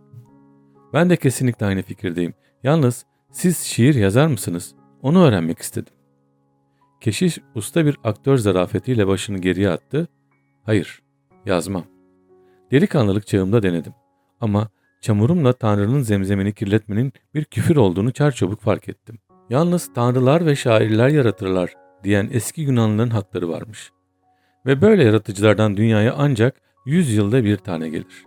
Ben de kesinlikle aynı fikirdeyim. Yalnız siz şiir yazar mısınız? Onu öğrenmek istedim. Keşiş usta bir aktör zarafetiyle başını geriye attı. Hayır, yazmam. Delikanlılık çağımda denedim. Ama çamurumla Tanrı'nın zemzemini kirletmenin bir küfür olduğunu çarçabuk fark ettim. Yalnız tanrılar ve şairler yaratırlar diyen eski Yunanlıların hakları varmış. Ve böyle yaratıcılardan dünyaya ancak 100 yılda bir tane gelir.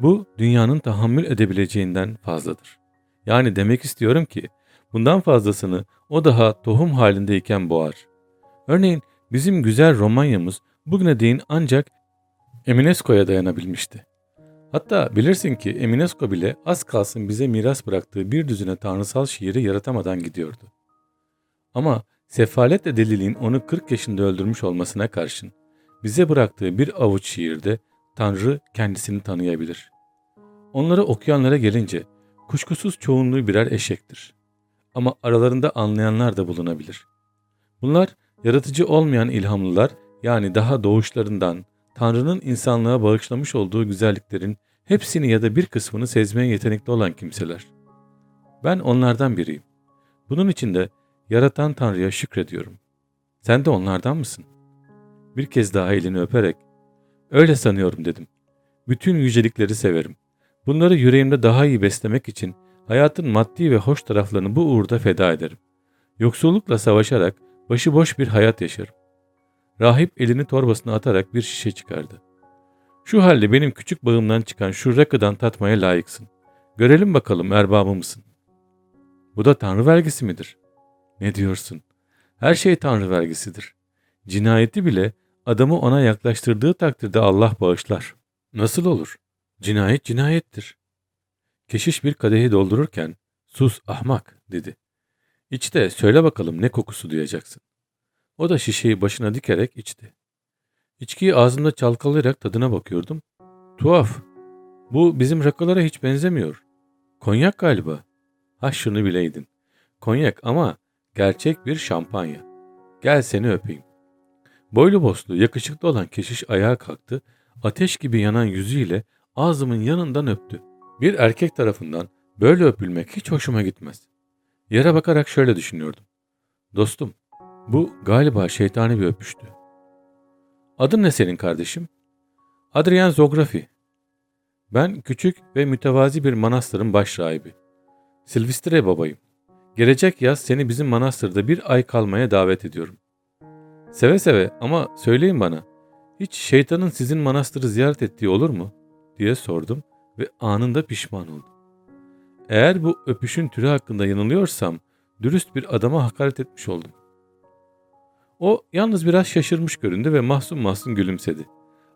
Bu dünyanın tahammül edebileceğinden fazladır. Yani demek istiyorum ki bundan fazlasını o daha tohum halindeyken boğar. Örneğin bizim güzel Romanya'mız bugüne değin ancak Eminesco'ya dayanabilmişti. Hatta bilirsin ki Eminesco bile az kalsın bize miras bıraktığı bir düzine tanrısal şiiri yaratamadan gidiyordu. Ama sefaletle deliliğin onu 40 yaşında öldürmüş olmasına karşın bize bıraktığı bir avuç şiirde Tanrı kendisini tanıyabilir. Onları okuyanlara gelince kuşkusuz çoğunluğu birer eşektir. Ama aralarında anlayanlar da bulunabilir. Bunlar yaratıcı olmayan ilhamlılar yani daha doğuşlarından Tanrı'nın insanlığa bağışlamış olduğu güzelliklerin hepsini ya da bir kısmını sezmeye yetenekli olan kimseler. Ben onlardan biriyim. Bunun için de yaratan Tanrı'ya şükrediyorum. Sen de onlardan mısın? Bir kez daha elini öperek, öyle sanıyorum dedim. Bütün yücelikleri severim. Bunları yüreğimde daha iyi beslemek için hayatın maddi ve hoş taraflarını bu uğurda feda ederim. Yoksullukla savaşarak başıboş bir hayat yaşarım. Rahip elini torbasına atarak bir şişe çıkardı. Şu halde benim küçük bağımdan çıkan şu rakıdan tatmaya layıksın. Görelim bakalım erbabı mısın? Bu da tanrı vergisi midir? Ne diyorsun? Her şey tanrı vergisidir. Cinayeti bile adamı ona yaklaştırdığı takdirde Allah bağışlar. Nasıl olur? Cinayet cinayettir. Keşiş bir kadehi doldururken sus ahmak dedi. İçte söyle bakalım ne kokusu duyacaksın. O da şişeyi başına dikerek içti. İçkiyi ağzımda çalkalayarak tadına bakıyordum. Tuhaf. Bu bizim rakılara hiç benzemiyor. Konyak galiba. Ha şunu bileydin. Konyak ama gerçek bir şampanya. Gel seni öpeyim. Boylu boslu, yakışıklı olan keşiş ayağa kalktı, ateş gibi yanan yüzüyle ağzımın yanından öptü. Bir erkek tarafından böyle öpülmek hiç hoşuma gitmez. Yere bakarak şöyle düşünüyordum. Dostum, bu galiba şeytani bir öpüştü. Adın ne senin kardeşim? Adrian Zografi. Ben küçük ve mütevazi bir manastırın baş rahibi. Silvestre babayım. Gelecek yaz seni bizim manastırda bir ay kalmaya davet ediyorum. Seve seve ama söyleyin bana, hiç şeytanın sizin manastırı ziyaret ettiği olur mu? diye sordum ve anında pişman oldum. Eğer bu öpüşün türü hakkında yanılıyorsam, dürüst bir adama hakaret etmiş oldum. O yalnız biraz şaşırmış göründü ve mahzun mahzun gülümsedi.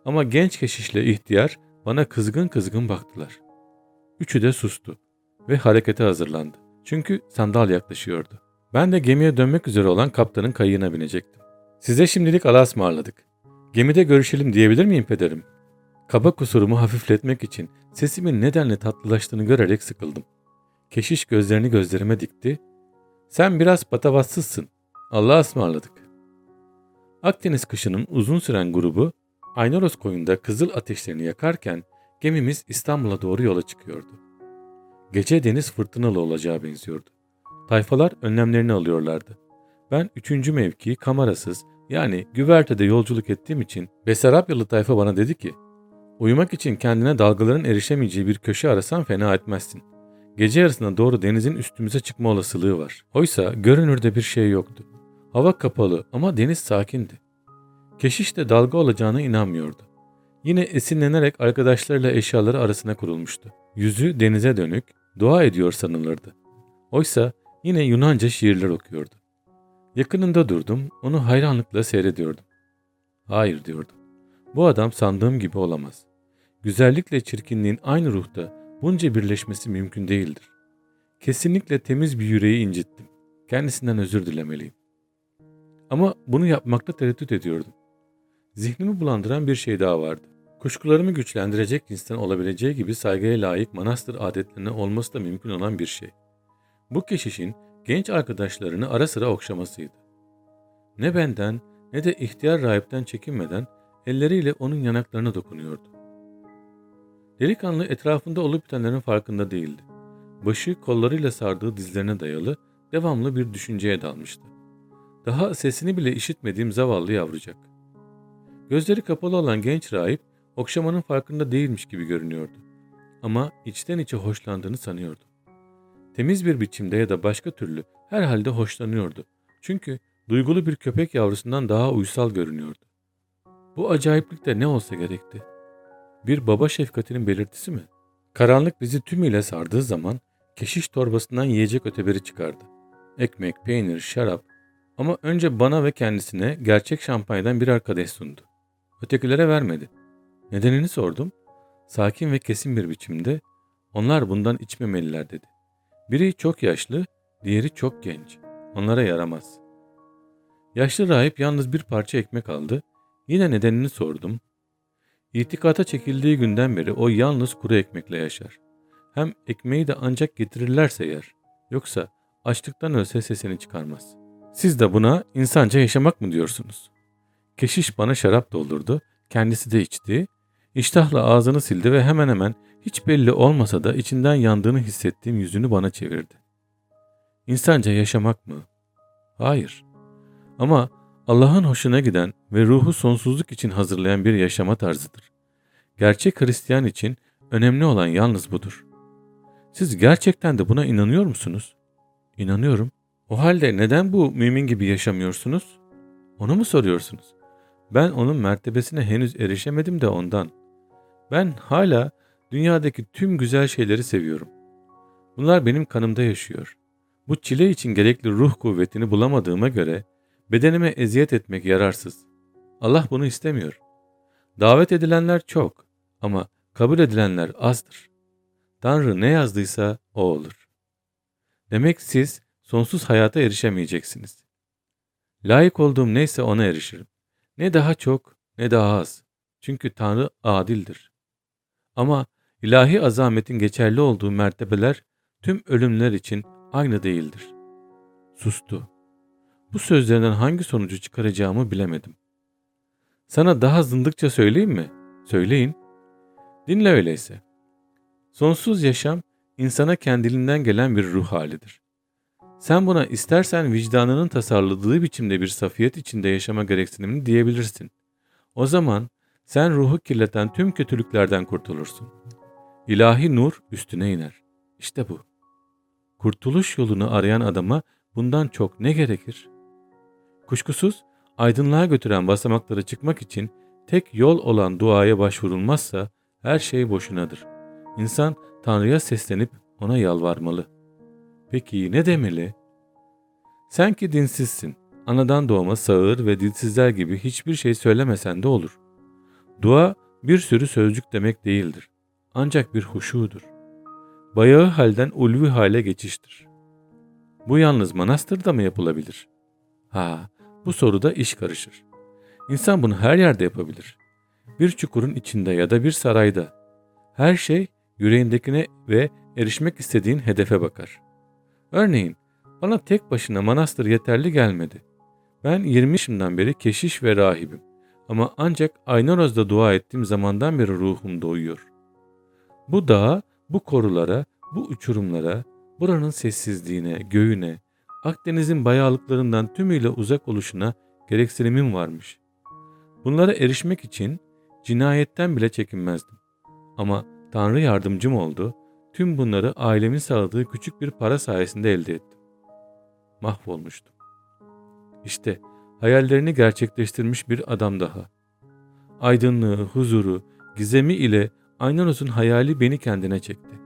Ama genç keşişle ihtiyar bana kızgın kızgın baktılar. Üçü de sustu ve harekete hazırlandı. Çünkü sandal yaklaşıyordu. Ben de gemiye dönmek üzere olan kaptanın kayığına binecektim. Size şimdilik Allah'a ısmarladık. Gemide görüşelim diyebilir miyim pederim? Kaba kusurumu hafifletmek için sesimin nedenle tatlılaştığını görerek sıkıldım. Keşiş gözlerini gözlerime dikti. Sen biraz patavatsızsın. Allah'a ısmarladık. Akdeniz kışının uzun süren grubu Aynaros koyunda kızıl ateşlerini yakarken gemimiz İstanbul'a doğru yola çıkıyordu. Gece deniz fırtınalı olacağı benziyordu. Tayfalar önlemlerini alıyorlardı. Ben üçüncü mevki kamerasız yani güvertede yolculuk ettiğim için Besarabyalı tayfa bana dedi ki Uyumak için kendine dalgaların erişemeyeceği bir köşe arasan fena etmezsin. Gece yarısına doğru denizin üstümüze çıkma olasılığı var. Oysa görünürde bir şey yoktu. Hava kapalı ama deniz sakindi. Keşiş de dalga olacağına inanmıyordu. Yine esinlenerek arkadaşlarıyla eşyaları arasına kurulmuştu. Yüzü denize dönük, dua ediyor sanılırdı. Oysa yine Yunanca şiirler okuyordu. Yakınında durdum, onu hayranlıkla seyrediyordum. Hayır diyordum. Bu adam sandığım gibi olamaz. Güzellikle çirkinliğin aynı ruhta bunca birleşmesi mümkün değildir. Kesinlikle temiz bir yüreği incittim. Kendisinden özür dilemeliyim. Ama bunu yapmakta tereddüt ediyordum. Zihnimi bulandıran bir şey daha vardı. Kuşkularımı güçlendirecek cinsten olabileceği gibi saygıya layık manastır adetlerine olması da mümkün olan bir şey. Bu keşişin genç arkadaşlarını ara sıra okşamasıydı. Ne benden ne de ihtiyar rahipten çekinmeden elleriyle onun yanaklarına dokunuyordu. Delikanlı etrafında olup bitenlerin farkında değildi. Başı kollarıyla sardığı dizlerine dayalı devamlı bir düşünceye dalmıştı. Daha sesini bile işitmediğim zavallı yavrucak. Gözleri kapalı olan genç rahip okşamanın farkında değilmiş gibi görünüyordu. Ama içten içe hoşlandığını sanıyordu. Temiz bir biçimde ya da başka türlü herhalde hoşlanıyordu. Çünkü duygulu bir köpek yavrusundan daha uysal görünüyordu. Bu acayiplik de ne olsa gerekti. Bir baba şefkatinin belirtisi mi? Karanlık bizi tümüyle sardığı zaman keşiş torbasından yiyecek öteberi çıkardı. Ekmek, peynir, şarap ama önce bana ve kendisine gerçek şampanyadan birer kadeh sundu. Ötekilere vermedi. Nedenini sordum. Sakin ve kesin bir biçimde onlar bundan içmemeliler dedi. Biri çok yaşlı, diğeri çok genç. Onlara yaramaz. Yaşlı rahip yalnız bir parça ekmek aldı. Yine nedenini sordum. İtikata çekildiği günden beri o yalnız kuru ekmekle yaşar. Hem ekmeği de ancak getirirlerse yer. Yoksa açlıktan ölse sesini çıkarmaz. Siz de buna insanca yaşamak mı diyorsunuz? Keşiş bana şarap doldurdu, kendisi de içti. İştahla ağzını sildi ve hemen hemen hiç belli olmasa da içinden yandığını hissettiğim yüzünü bana çevirdi. İnsanca yaşamak mı? Hayır. Ama Allah'ın hoşuna giden ve ruhu sonsuzluk için hazırlayan bir yaşama tarzıdır. Gerçek Hristiyan için önemli olan yalnız budur. Siz gerçekten de buna inanıyor musunuz? İnanıyorum. O halde neden bu mümin gibi yaşamıyorsunuz? Onu mu soruyorsunuz? Ben onun mertebesine henüz erişemedim de ondan. Ben hala dünyadaki tüm güzel şeyleri seviyorum. Bunlar benim kanımda yaşıyor. Bu çile için gerekli ruh kuvvetini bulamadığıma göre bedenime eziyet etmek yararsız. Allah bunu istemiyor. Davet edilenler çok ama kabul edilenler azdır. Tanrı ne yazdıysa o olur. Demek siz sonsuz hayata erişemeyeceksiniz. Layık olduğum neyse ona erişirim. Ne daha çok ne daha az. Çünkü Tanrı adildir. Ama ilahi azametin geçerli olduğu mertebeler tüm ölümler için aynı değildir. Sustu. Bu sözlerden hangi sonucu çıkaracağımı bilemedim. Sana daha zındıkça söyleyeyim mi? Söyleyin. Dinle öyleyse. Sonsuz yaşam insana kendiliğinden gelen bir ruh halidir. Sen buna istersen vicdanının tasarladığı biçimde bir safiyet içinde yaşama gereksinimini diyebilirsin. O zaman sen ruhu kirleten tüm kötülüklerden kurtulursun. İlahi nur üstüne iner. İşte bu. Kurtuluş yolunu arayan adama bundan çok ne gerekir? Kuşkusuz aydınlığa götüren basamaklara çıkmak için tek yol olan duaya başvurulmazsa her şey boşunadır. İnsan Tanrı'ya seslenip ona yalvarmalı. Peki ne demeli? Sen ki dinsizsin, anadan doğma sağır ve dilsizler gibi hiçbir şey söylemesen de olur. Dua bir sürü sözcük demek değildir. Ancak bir huşudur. Bayağı halden ulvi hale geçiştir. Bu yalnız manastırda mı yapılabilir? Ha, bu soruda iş karışır. İnsan bunu her yerde yapabilir. Bir çukurun içinde ya da bir sarayda. Her şey yüreğindekine ve erişmek istediğin hedefe bakar. Örneğin bana tek başına manastır yeterli gelmedi. Ben 20 yaşımdan beri keşiş ve rahibim. Ama ancak Aynaroz'da dua ettiğim zamandan beri ruhum doyuyor. Bu dağa, bu korulara, bu uçurumlara, buranın sessizliğine, göğüne, Akdeniz'in bayağılıklarından tümüyle uzak oluşuna gereksinimim varmış. Bunlara erişmek için cinayetten bile çekinmezdim. Ama Tanrı yardımcım oldu, tüm bunları ailemin sağladığı küçük bir para sayesinde elde ettim. Mahvolmuştum. İşte hayallerini gerçekleştirmiş bir adam daha. Aydınlığı, huzuru, gizemi ile Aynanos'un hayali beni kendine çekti.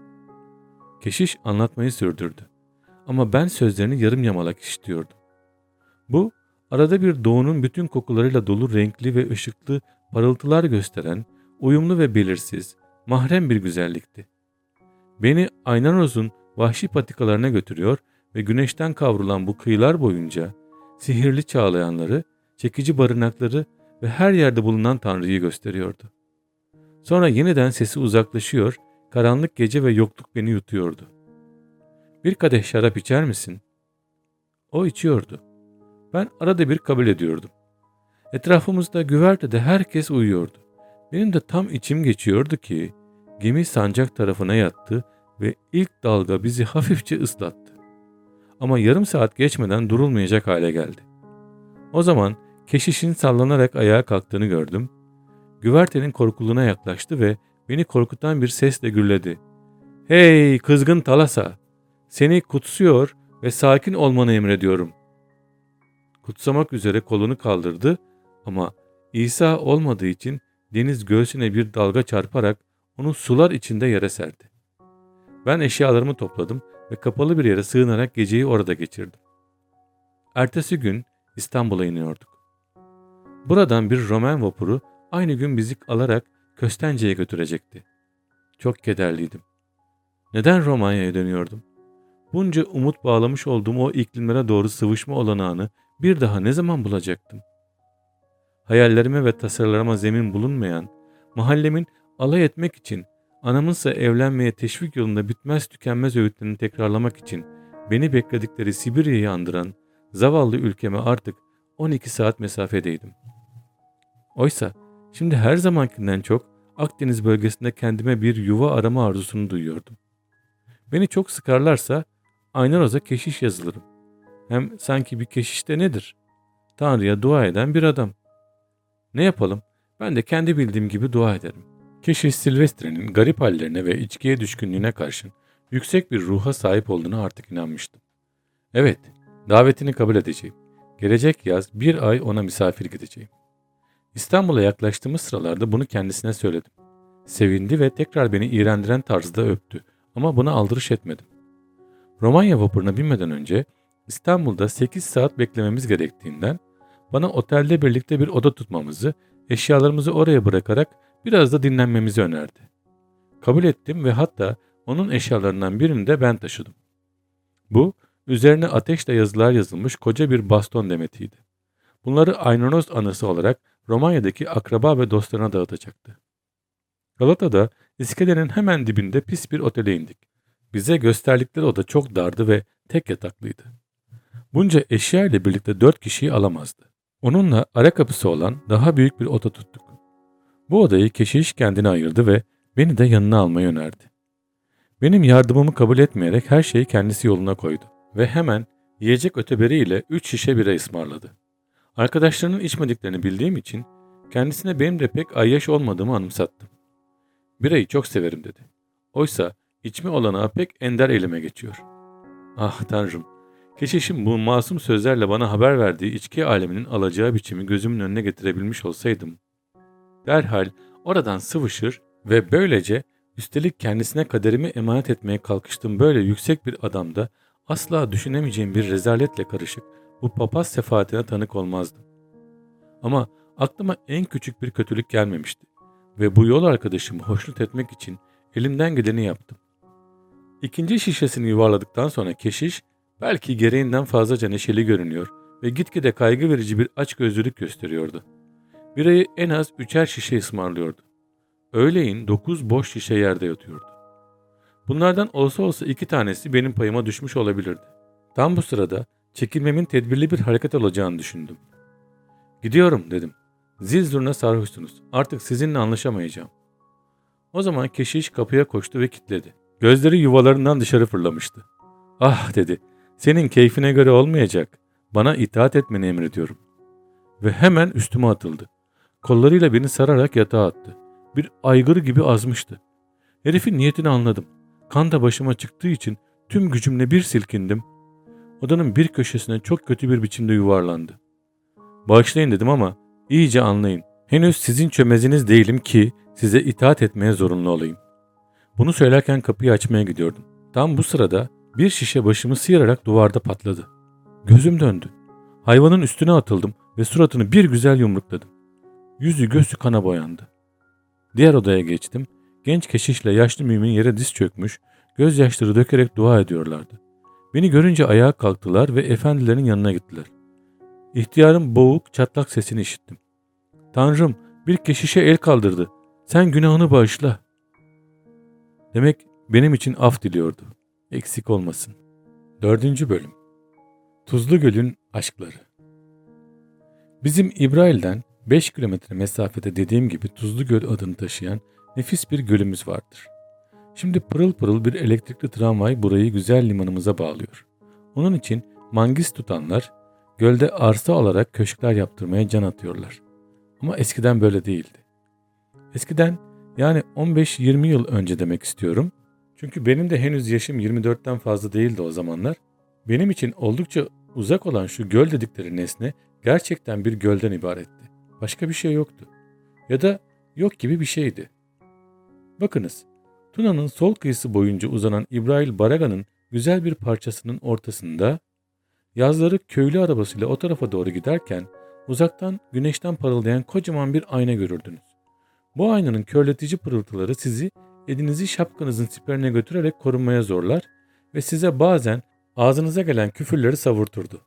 Keşiş anlatmayı sürdürdü. Ama ben sözlerini yarım yamalak istiyordum. Bu, arada bir doğunun bütün kokularıyla dolu renkli ve ışıklı parıltılar gösteren, uyumlu ve belirsiz, mahrem bir güzellikti. Beni Aynanos'un vahşi patikalarına götürüyor ve güneşten kavrulan bu kıyılar boyunca sihirli çağlayanları, çekici barınakları ve her yerde bulunan Tanrı'yı gösteriyordu. Sonra yeniden sesi uzaklaşıyor, karanlık gece ve yokluk beni yutuyordu. Bir kadeh şarap içer misin? O içiyordu. Ben arada bir kabul ediyordum. Etrafımızda güvertede herkes uyuyordu. Benim de tam içim geçiyordu ki gemi sancak tarafına yattı ve ilk dalga bizi hafifçe ıslattı. Ama yarım saat geçmeden durulmayacak hale geldi. O zaman keşişin sallanarak ayağa kalktığını gördüm. Güvertenin korkuluğuna yaklaştı ve beni korkutan bir sesle gürledi. Hey kızgın talasa! Seni kutsuyor ve sakin olmanı emrediyorum. Kutsamak üzere kolunu kaldırdı ama İsa olmadığı için deniz göğsüne bir dalga çarparak onu sular içinde yere serdi. Ben eşyalarımı topladım ve kapalı bir yere sığınarak geceyi orada geçirdim. Ertesi gün İstanbul'a iniyorduk. Buradan bir Roman vapuru aynı gün bizi alarak Köstence'ye götürecekti. Çok kederliydim. Neden Romanya'ya dönüyordum? Bunca umut bağlamış olduğum o iklimlere doğru sıvışma olanağını bir daha ne zaman bulacaktım? Hayallerime ve tasarılarıma zemin bulunmayan, mahallemin alay etmek için, anamınsa evlenmeye teşvik yolunda bitmez tükenmez öğütlerini tekrarlamak için beni bekledikleri Sibirya'yı andıran zavallı ülkeme artık 12 saat mesafedeydim. Oysa şimdi her zamankinden çok Akdeniz bölgesinde kendime bir yuva arama arzusunu duyuyordum. Beni çok sıkarlarsa Aynaroz'a keşiş yazılırım. Hem sanki bir keşiş de nedir? Tanrı'ya dua eden bir adam. Ne yapalım? Ben de kendi bildiğim gibi dua ederim. Keşiş Silvestre'nin garip hallerine ve içkiye düşkünlüğüne karşın yüksek bir ruha sahip olduğunu artık inanmıştım. Evet, davetini kabul edeceğim. Gelecek yaz bir ay ona misafir gideceğim. İstanbul'a yaklaştığımız sıralarda bunu kendisine söyledim. Sevindi ve tekrar beni iğrendiren tarzda öptü ama buna aldırış etmedim. Romanya vapuruna binmeden önce İstanbul'da 8 saat beklememiz gerektiğinden bana otelde birlikte bir oda tutmamızı, eşyalarımızı oraya bırakarak biraz da dinlenmemizi önerdi. Kabul ettim ve hatta onun eşyalarından birini de ben taşıdım. Bu, üzerine ateşle yazılar yazılmış koca bir baston demetiydi. Bunları Aynonos anısı olarak Romanya'daki akraba ve dostlarına dağıtacaktı. Galata'da iskelenin hemen dibinde pis bir otele indik. Bize gösterdikleri oda çok dardı ve tek yataklıydı. Bunca eşya ile birlikte dört kişiyi alamazdı. Onunla ara kapısı olan daha büyük bir oda tuttuk. Bu odayı keşiş kendine ayırdı ve beni de yanına almayı önerdi. Benim yardımımı kabul etmeyerek her şeyi kendisi yoluna koydu ve hemen yiyecek öteberiyle üç şişe bira ısmarladı. Arkadaşlarının içmediklerini bildiğim için kendisine benim de pek ayyaş olmadığımı anımsattım. Birayı çok severim dedi. Oysa içme olanağı pek ender elime geçiyor. Ah tanrım, keşişim bu masum sözlerle bana haber verdiği içki aleminin alacağı biçimi gözümün önüne getirebilmiş olsaydım. Derhal oradan sıvışır ve böylece üstelik kendisine kaderimi emanet etmeye kalkıştığım böyle yüksek bir adamda asla düşünemeyeceğim bir rezaletle karışık bu papaz sefaatine tanık olmazdım. Ama aklıma en küçük bir kötülük gelmemişti ve bu yol arkadaşımı hoşnut etmek için elimden geleni yaptım. İkinci şişesini yuvarladıktan sonra keşiş belki gereğinden fazlaca neşeli görünüyor ve gitgide kaygı verici bir açgözlülük gösteriyordu. Birayı en az üçer şişe ısmarlıyordu. Öğleyin dokuz boş şişe yerde yatıyordu. Bunlardan olsa olsa iki tanesi benim payıma düşmüş olabilirdi. Tam bu sırada çekilmemin tedbirli bir hareket olacağını düşündüm. Gidiyorum dedim. Zil zurna sarhoşsunuz. Artık sizinle anlaşamayacağım. O zaman keşiş kapıya koştu ve kilitledi. Gözleri yuvalarından dışarı fırlamıştı. Ah dedi. Senin keyfine göre olmayacak. Bana itaat etmeni emrediyorum. Ve hemen üstüme atıldı. Kollarıyla beni sararak yatağa attı. Bir aygır gibi azmıştı. Herifin niyetini anladım. Kan da başıma çıktığı için tüm gücümle bir silkindim. Odanın bir köşesine çok kötü bir biçimde yuvarlandı. Bağışlayın dedim ama iyice anlayın. Henüz sizin çömeziniz değilim ki size itaat etmeye zorunlu olayım. Bunu söylerken kapıyı açmaya gidiyordum. Tam bu sırada bir şişe başımı sıyırarak duvarda patladı. Gözüm döndü. Hayvanın üstüne atıldım ve suratını bir güzel yumrukladım. Yüzü gözü kana boyandı. Diğer odaya geçtim. Genç keşişle yaşlı mümin yere diz çökmüş, gözyaşları dökerek dua ediyorlardı. Beni görünce ayağa kalktılar ve efendilerin yanına gittiler. İhtiyarın boğuk, çatlak sesini işittim. Tanrım bir keşişe el kaldırdı. Sen günahını bağışla. Demek benim için af diliyordu. Eksik olmasın. Dördüncü bölüm. Tuzlu Göl'ün aşkları. Bizim İbrail'den 5 kilometre mesafede dediğim gibi Tuzlu Göl adını taşıyan nefis bir gölümüz vardır. Şimdi pırıl pırıl bir elektrikli tramvay burayı güzel limanımıza bağlıyor. Onun için mangis tutanlar gölde arsa alarak köşkler yaptırmaya can atıyorlar. Ama eskiden böyle değildi. Eskiden yani 15-20 yıl önce demek istiyorum. Çünkü benim de henüz yaşım 24'ten fazla değildi o zamanlar. Benim için oldukça uzak olan şu göl dedikleri nesne gerçekten bir gölden ibaretti. Başka bir şey yoktu. Ya da yok gibi bir şeydi. Bakınız, Tuna'nın sol kıyısı boyunca uzanan İbrahil Baraga'nın güzel bir parçasının ortasında yazları köylü arabasıyla o tarafa doğru giderken uzaktan güneşten parıldayan kocaman bir ayna görürdünüz. Bu aynanın körletici pırıltıları sizi elinizi şapkanızın siperine götürerek korunmaya zorlar ve size bazen ağzınıza gelen küfürleri savurturdu.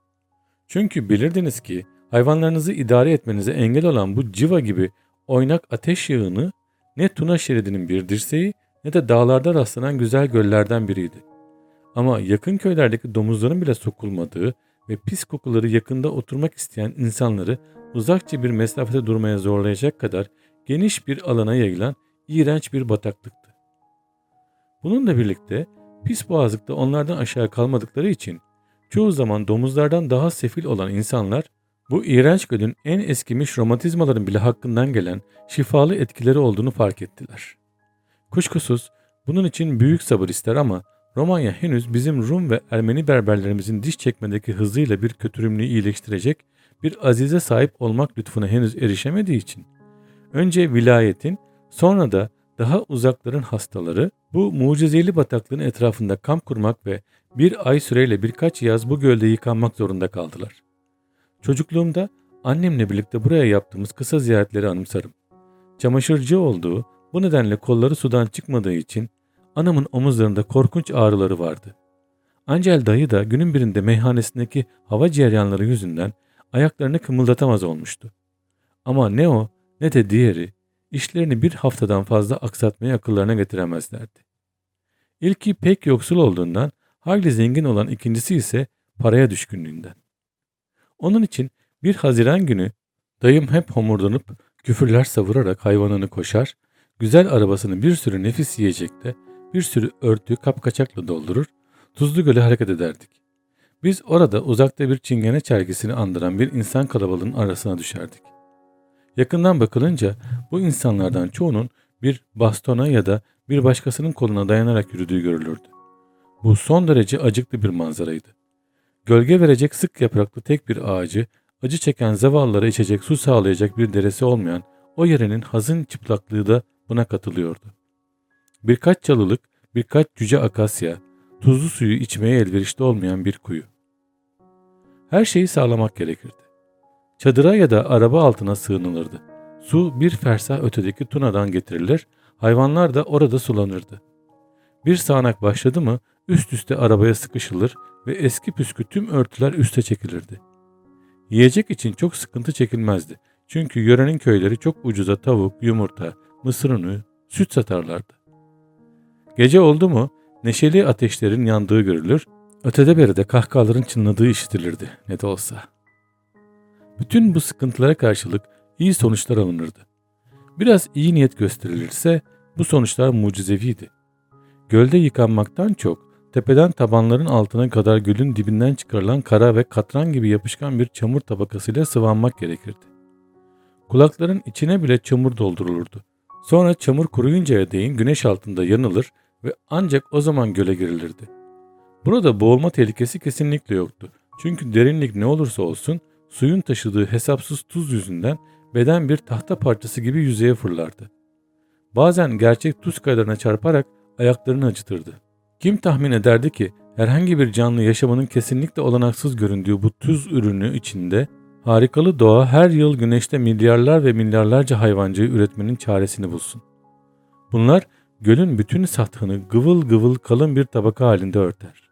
Çünkü bilirdiniz ki hayvanlarınızı idare etmenize engel olan bu civa gibi oynak ateş yağını ne Tuna şeridinin bir dirseği ne de dağlarda rastlanan güzel göllerden biriydi. Ama yakın köylerdeki domuzların bile sokulmadığı ve pis kokuları yakında oturmak isteyen insanları uzakça bir mesafede durmaya zorlayacak kadar geniş bir alana yayılan iğrenç bir bataklıktı. Bununla birlikte pis boğazlıkta onlardan aşağı kalmadıkları için çoğu zaman domuzlardan daha sefil olan insanlar bu iğrenç gölün en eskimiş romatizmaların bile hakkından gelen şifalı etkileri olduğunu fark ettiler. Kuşkusuz bunun için büyük sabır ister ama Romanya henüz bizim Rum ve Ermeni berberlerimizin diş çekmedeki hızıyla bir kötürümlüğü iyileştirecek bir azize sahip olmak lütfuna henüz erişemediği için önce vilayetin sonra da daha uzakların hastaları bu mucizeli bataklığın etrafında kamp kurmak ve bir ay süreyle birkaç yaz bu gölde yıkanmak zorunda kaldılar. Çocukluğumda annemle birlikte buraya yaptığımız kısa ziyaretleri anımsarım. Çamaşırcı olduğu, bu nedenle kolları sudan çıkmadığı için anamın omuzlarında korkunç ağrıları vardı. Ancel dayı da günün birinde meyhanesindeki hava ceryanları yüzünden ayaklarını kımıldatamaz olmuştu. Ama ne o ne de diğeri işlerini bir haftadan fazla aksatmayı akıllarına getiremezlerdi. İlki pek yoksul olduğundan, hayli zengin olan ikincisi ise paraya düşkünlüğünden. Onun için bir Haziran günü dayım hep homurdanıp küfürler savurarak hayvanını koşar, güzel arabasını bir sürü nefis yiyecekte, bir sürü örtü kapkaçakla doldurur, Tuzlu Göl'e hareket ederdik. Biz orada uzakta bir çingene çergisini andıran bir insan kalabalığının arasına düşerdik. Yakından bakılınca bu insanlardan çoğunun bir bastona ya da bir başkasının koluna dayanarak yürüdüğü görülürdü. Bu son derece acıklı bir manzaraydı. Gölge verecek sık yapraklı tek bir ağacı, acı çeken zavallılara içecek su sağlayacak bir deresi olmayan o yerenin hazın çıplaklığı da buna katılıyordu. Birkaç çalılık, birkaç cüce akasya, tuzlu suyu içmeye elverişli olmayan bir kuyu. Her şeyi sağlamak gerekirdi. Çadıra ya da araba altına sığınılırdı. Su bir fersah ötedeki tunadan getirilir, hayvanlar da orada sulanırdı. Bir sağanak başladı mı üst üste arabaya sıkışılır ve eski püskü tüm örtüler üste çekilirdi. Yiyecek için çok sıkıntı çekilmezdi. Çünkü yörenin köyleri çok ucuza tavuk, yumurta, mısır unu, süt satarlardı. Gece oldu mu neşeli ateşlerin yandığı görülür, ötede beride kahkahaların çınladığı işitilirdi ne de olsa. Bütün bu sıkıntılara karşılık iyi sonuçlar alınırdı. Biraz iyi niyet gösterilirse bu sonuçlar mucizeviydi. Gölde yıkanmaktan çok tepeden tabanların altına kadar gölün dibinden çıkarılan kara ve katran gibi yapışkan bir çamur tabakasıyla sıvanmak gerekirdi. Kulakların içine bile çamur doldurulurdu. Sonra çamur kuruyuncaya değin güneş altında yanılır ve ancak o zaman göle girilirdi. Burada boğulma tehlikesi kesinlikle yoktu. Çünkü derinlik ne olursa olsun suyun taşıdığı hesapsız tuz yüzünden beden bir tahta parçası gibi yüzeye fırlardı. Bazen gerçek tuz kayalarına çarparak ayaklarını acıtırdı. Kim tahmin ederdi ki herhangi bir canlı yaşamının kesinlikle olanaksız göründüğü bu tuz ürünü içinde harikalı doğa her yıl güneşte milyarlar ve milyarlarca hayvancayı üretmenin çaresini bulsun. Bunlar gölün bütün sathını gıvıl gıvıl kalın bir tabaka halinde örter.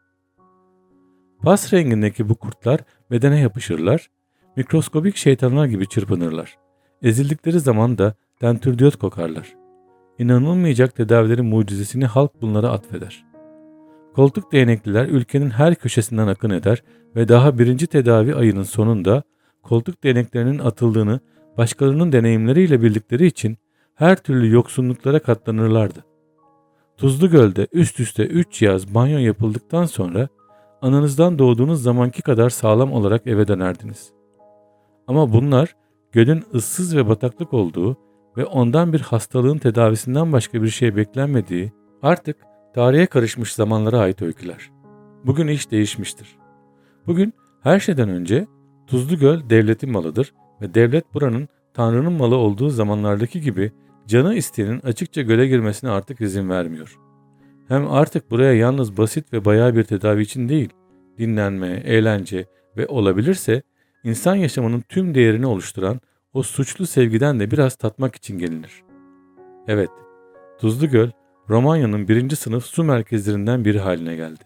Pas rengindeki bu kurtlar bedene yapışırlar, mikroskobik şeytanlar gibi çırpınırlar. Ezildikleri zaman da dentürdiyot kokarlar. İnanılmayacak tedavilerin mucizesini halk bunlara atfeder. Koltuk değnekliler ülkenin her köşesinden akın eder ve daha birinci tedavi ayının sonunda koltuk değneklerinin atıldığını başkalarının deneyimleriyle bildikleri için her türlü yoksunluklara katlanırlardı. Tuzlu Göl'de üst üste 3 yaz banyo yapıldıktan sonra ananızdan doğduğunuz zamanki kadar sağlam olarak eve dönerdiniz. Ama bunlar gölün ıssız ve bataklık olduğu ve ondan bir hastalığın tedavisinden başka bir şey beklenmediği artık tarihe karışmış zamanlara ait öyküler. Bugün iş değişmiştir. Bugün her şeyden önce Tuzlu Göl devletin malıdır ve devlet buranın Tanrı'nın malı olduğu zamanlardaki gibi canı isteyenin açıkça göle girmesine artık izin vermiyor. Hem artık buraya yalnız basit ve bayağı bir tedavi için değil, dinlenme, eğlence ve olabilirse insan yaşamının tüm değerini oluşturan o suçlu sevgiden de biraz tatmak için gelinir. Evet, Tuzlu Göl, Romanya'nın birinci sınıf su merkezlerinden biri haline geldi.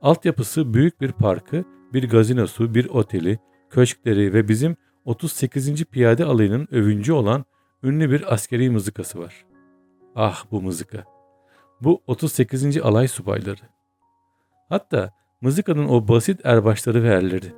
Altyapısı büyük bir parkı, bir gazinosu, bir oteli, köşkleri ve bizim 38. Piyade Alayı'nın övüncü olan ünlü bir askeri mızıkası var. Ah bu mızıka. Bu 38. alay subayları. Hatta mızıkanın o basit erbaşları ve erleri.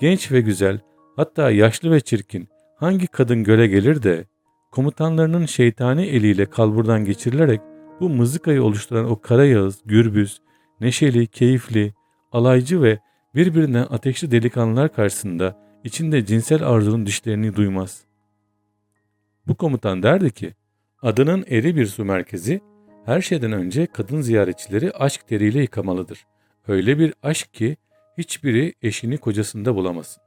Genç ve güzel, hatta yaşlı ve çirkin hangi kadın göle gelir de komutanlarının şeytani eliyle kalburdan geçirilerek bu mızıkayı oluşturan o kara yağız, gürbüz, neşeli, keyifli, alaycı ve birbirinden ateşli delikanlılar karşısında içinde cinsel arzunun dişlerini duymaz. Bu komutan derdi ki, adının eri bir su merkezi, her şeyden önce kadın ziyaretçileri aşk teriyle yıkamalıdır. Öyle bir aşk ki hiçbiri eşini kocasında bulamasın.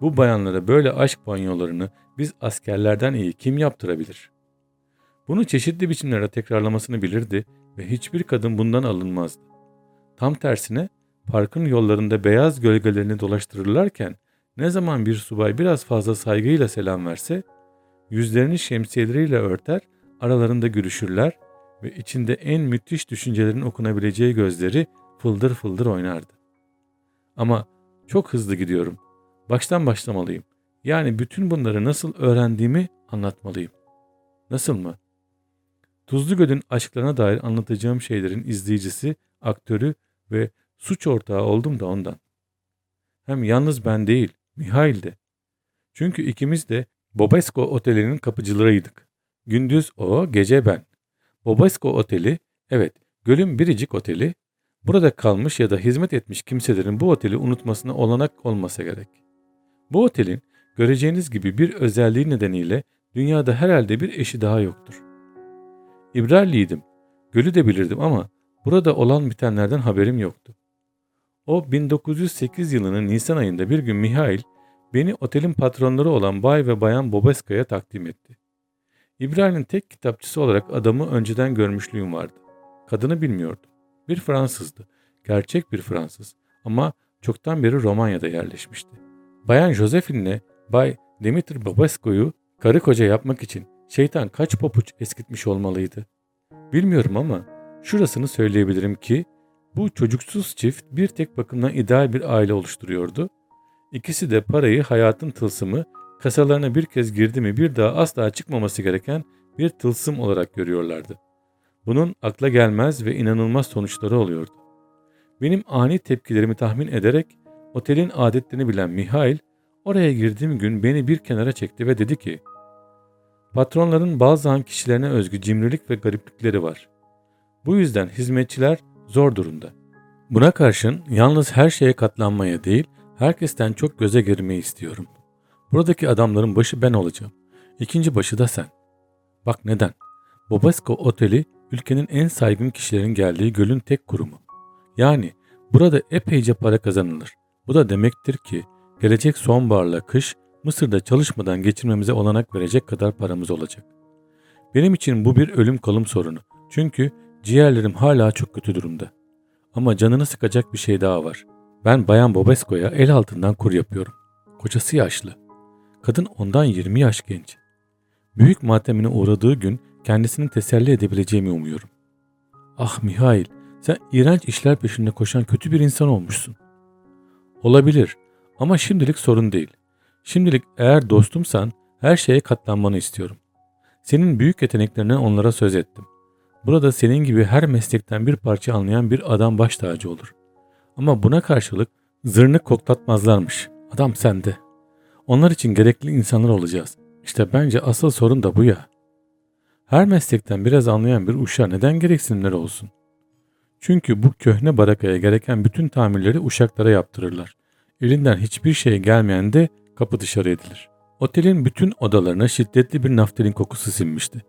Bu bayanlara böyle aşk banyolarını biz askerlerden iyi kim yaptırabilir? Bunu çeşitli biçimlerde tekrarlamasını bilirdi ve hiçbir kadın bundan alınmazdı. Tam tersine parkın yollarında beyaz gölgelerini dolaştırırlarken ne zaman bir subay biraz fazla saygıyla selam verse, yüzlerini şemsiyeleriyle örter, aralarında gülüşürler ve içinde en müthiş düşüncelerin okunabileceği gözleri fıldır fıldır oynardı. Ama çok hızlı gidiyorum. Baştan başlamalıyım. Yani bütün bunları nasıl öğrendiğimi anlatmalıyım. Nasıl mı? Tuzlu Göl'ün aşklarına dair anlatacağım şeylerin izleyicisi, aktörü ve suç ortağı oldum da ondan. Hem yalnız ben değil, Mihail de. Çünkü ikimiz de Bobesko Oteli'nin kapıcılarıydık. Gündüz o, gece ben. Bobesko Oteli, evet, gölün biricik oteli, burada kalmış ya da hizmet etmiş kimselerin bu oteli unutmasına olanak olmasa gerek. Bu otelin göreceğiniz gibi bir özelliği nedeniyle dünyada herhalde bir eşi daha yoktur. İbralliydim, gölü de bilirdim ama burada olan bitenlerden haberim yoktu. O 1908 yılının Nisan ayında bir gün Mihail beni otelin patronları olan Bay ve Bayan Bobeska'ya takdim etti. İbrahim'in tek kitapçısı olarak adamı önceden görmüşlüğüm vardı. Kadını bilmiyordum. Bir Fransızdı. Gerçek bir Fransız. Ama çoktan beri Romanya'da yerleşmişti. Bayan Josephine'le Bay Dimitri Bobesko'yu karı koca yapmak için şeytan kaç papuç eskitmiş olmalıydı. Bilmiyorum ama şurasını söyleyebilirim ki bu çocuksuz çift bir tek bakımdan ideal bir aile oluşturuyordu. İkisi de parayı hayatın tılsımı, kasalarına bir kez girdi mi bir daha asla çıkmaması gereken bir tılsım olarak görüyorlardı. Bunun akla gelmez ve inanılmaz sonuçları oluyordu. Benim ani tepkilerimi tahmin ederek otelin adetlerini bilen Mihail oraya girdiğim gün beni bir kenara çekti ve dedi ki Patronların bazı kişilerine özgü cimrilik ve gariplikleri var. Bu yüzden hizmetçiler zor durumda. Buna karşın yalnız her şeye katlanmaya değil, herkesten çok göze girmeyi istiyorum. Buradaki adamların başı ben olacağım. İkinci başı da sen. Bak neden? Bobasko Oteli ülkenin en saygın kişilerin geldiği gölün tek kurumu. Yani burada epeyce para kazanılır. Bu da demektir ki gelecek sonbaharla kış Mısır'da çalışmadan geçirmemize olanak verecek kadar paramız olacak. Benim için bu bir ölüm kalım sorunu. Çünkü ciğerlerim hala çok kötü durumda. Ama canını sıkacak bir şey daha var. Ben Bayan Bobesko'ya el altından kur yapıyorum. Kocası yaşlı. Kadın ondan 20 yaş genç. Büyük matemine uğradığı gün kendisini teselli edebileceğimi umuyorum. Ah Mihail, sen iğrenç işler peşinde koşan kötü bir insan olmuşsun. Olabilir ama şimdilik sorun değil. Şimdilik eğer dostumsan her şeye katlanmanı istiyorum. Senin büyük yeteneklerinden onlara söz ettim. Burada senin gibi her meslekten bir parça anlayan bir adam baş tacı olur. Ama buna karşılık zırnık koklatmazlarmış. Adam sende. Onlar için gerekli insanlar olacağız. İşte bence asıl sorun da bu ya. Her meslekten biraz anlayan bir uşağa neden gereksinimleri olsun? Çünkü bu köhne barakaya gereken bütün tamirleri uşaklara yaptırırlar. Elinden hiçbir şey gelmeyen de kapı dışarı edilir. Otelin bütün odalarına şiddetli bir naftalin kokusu sinmişti.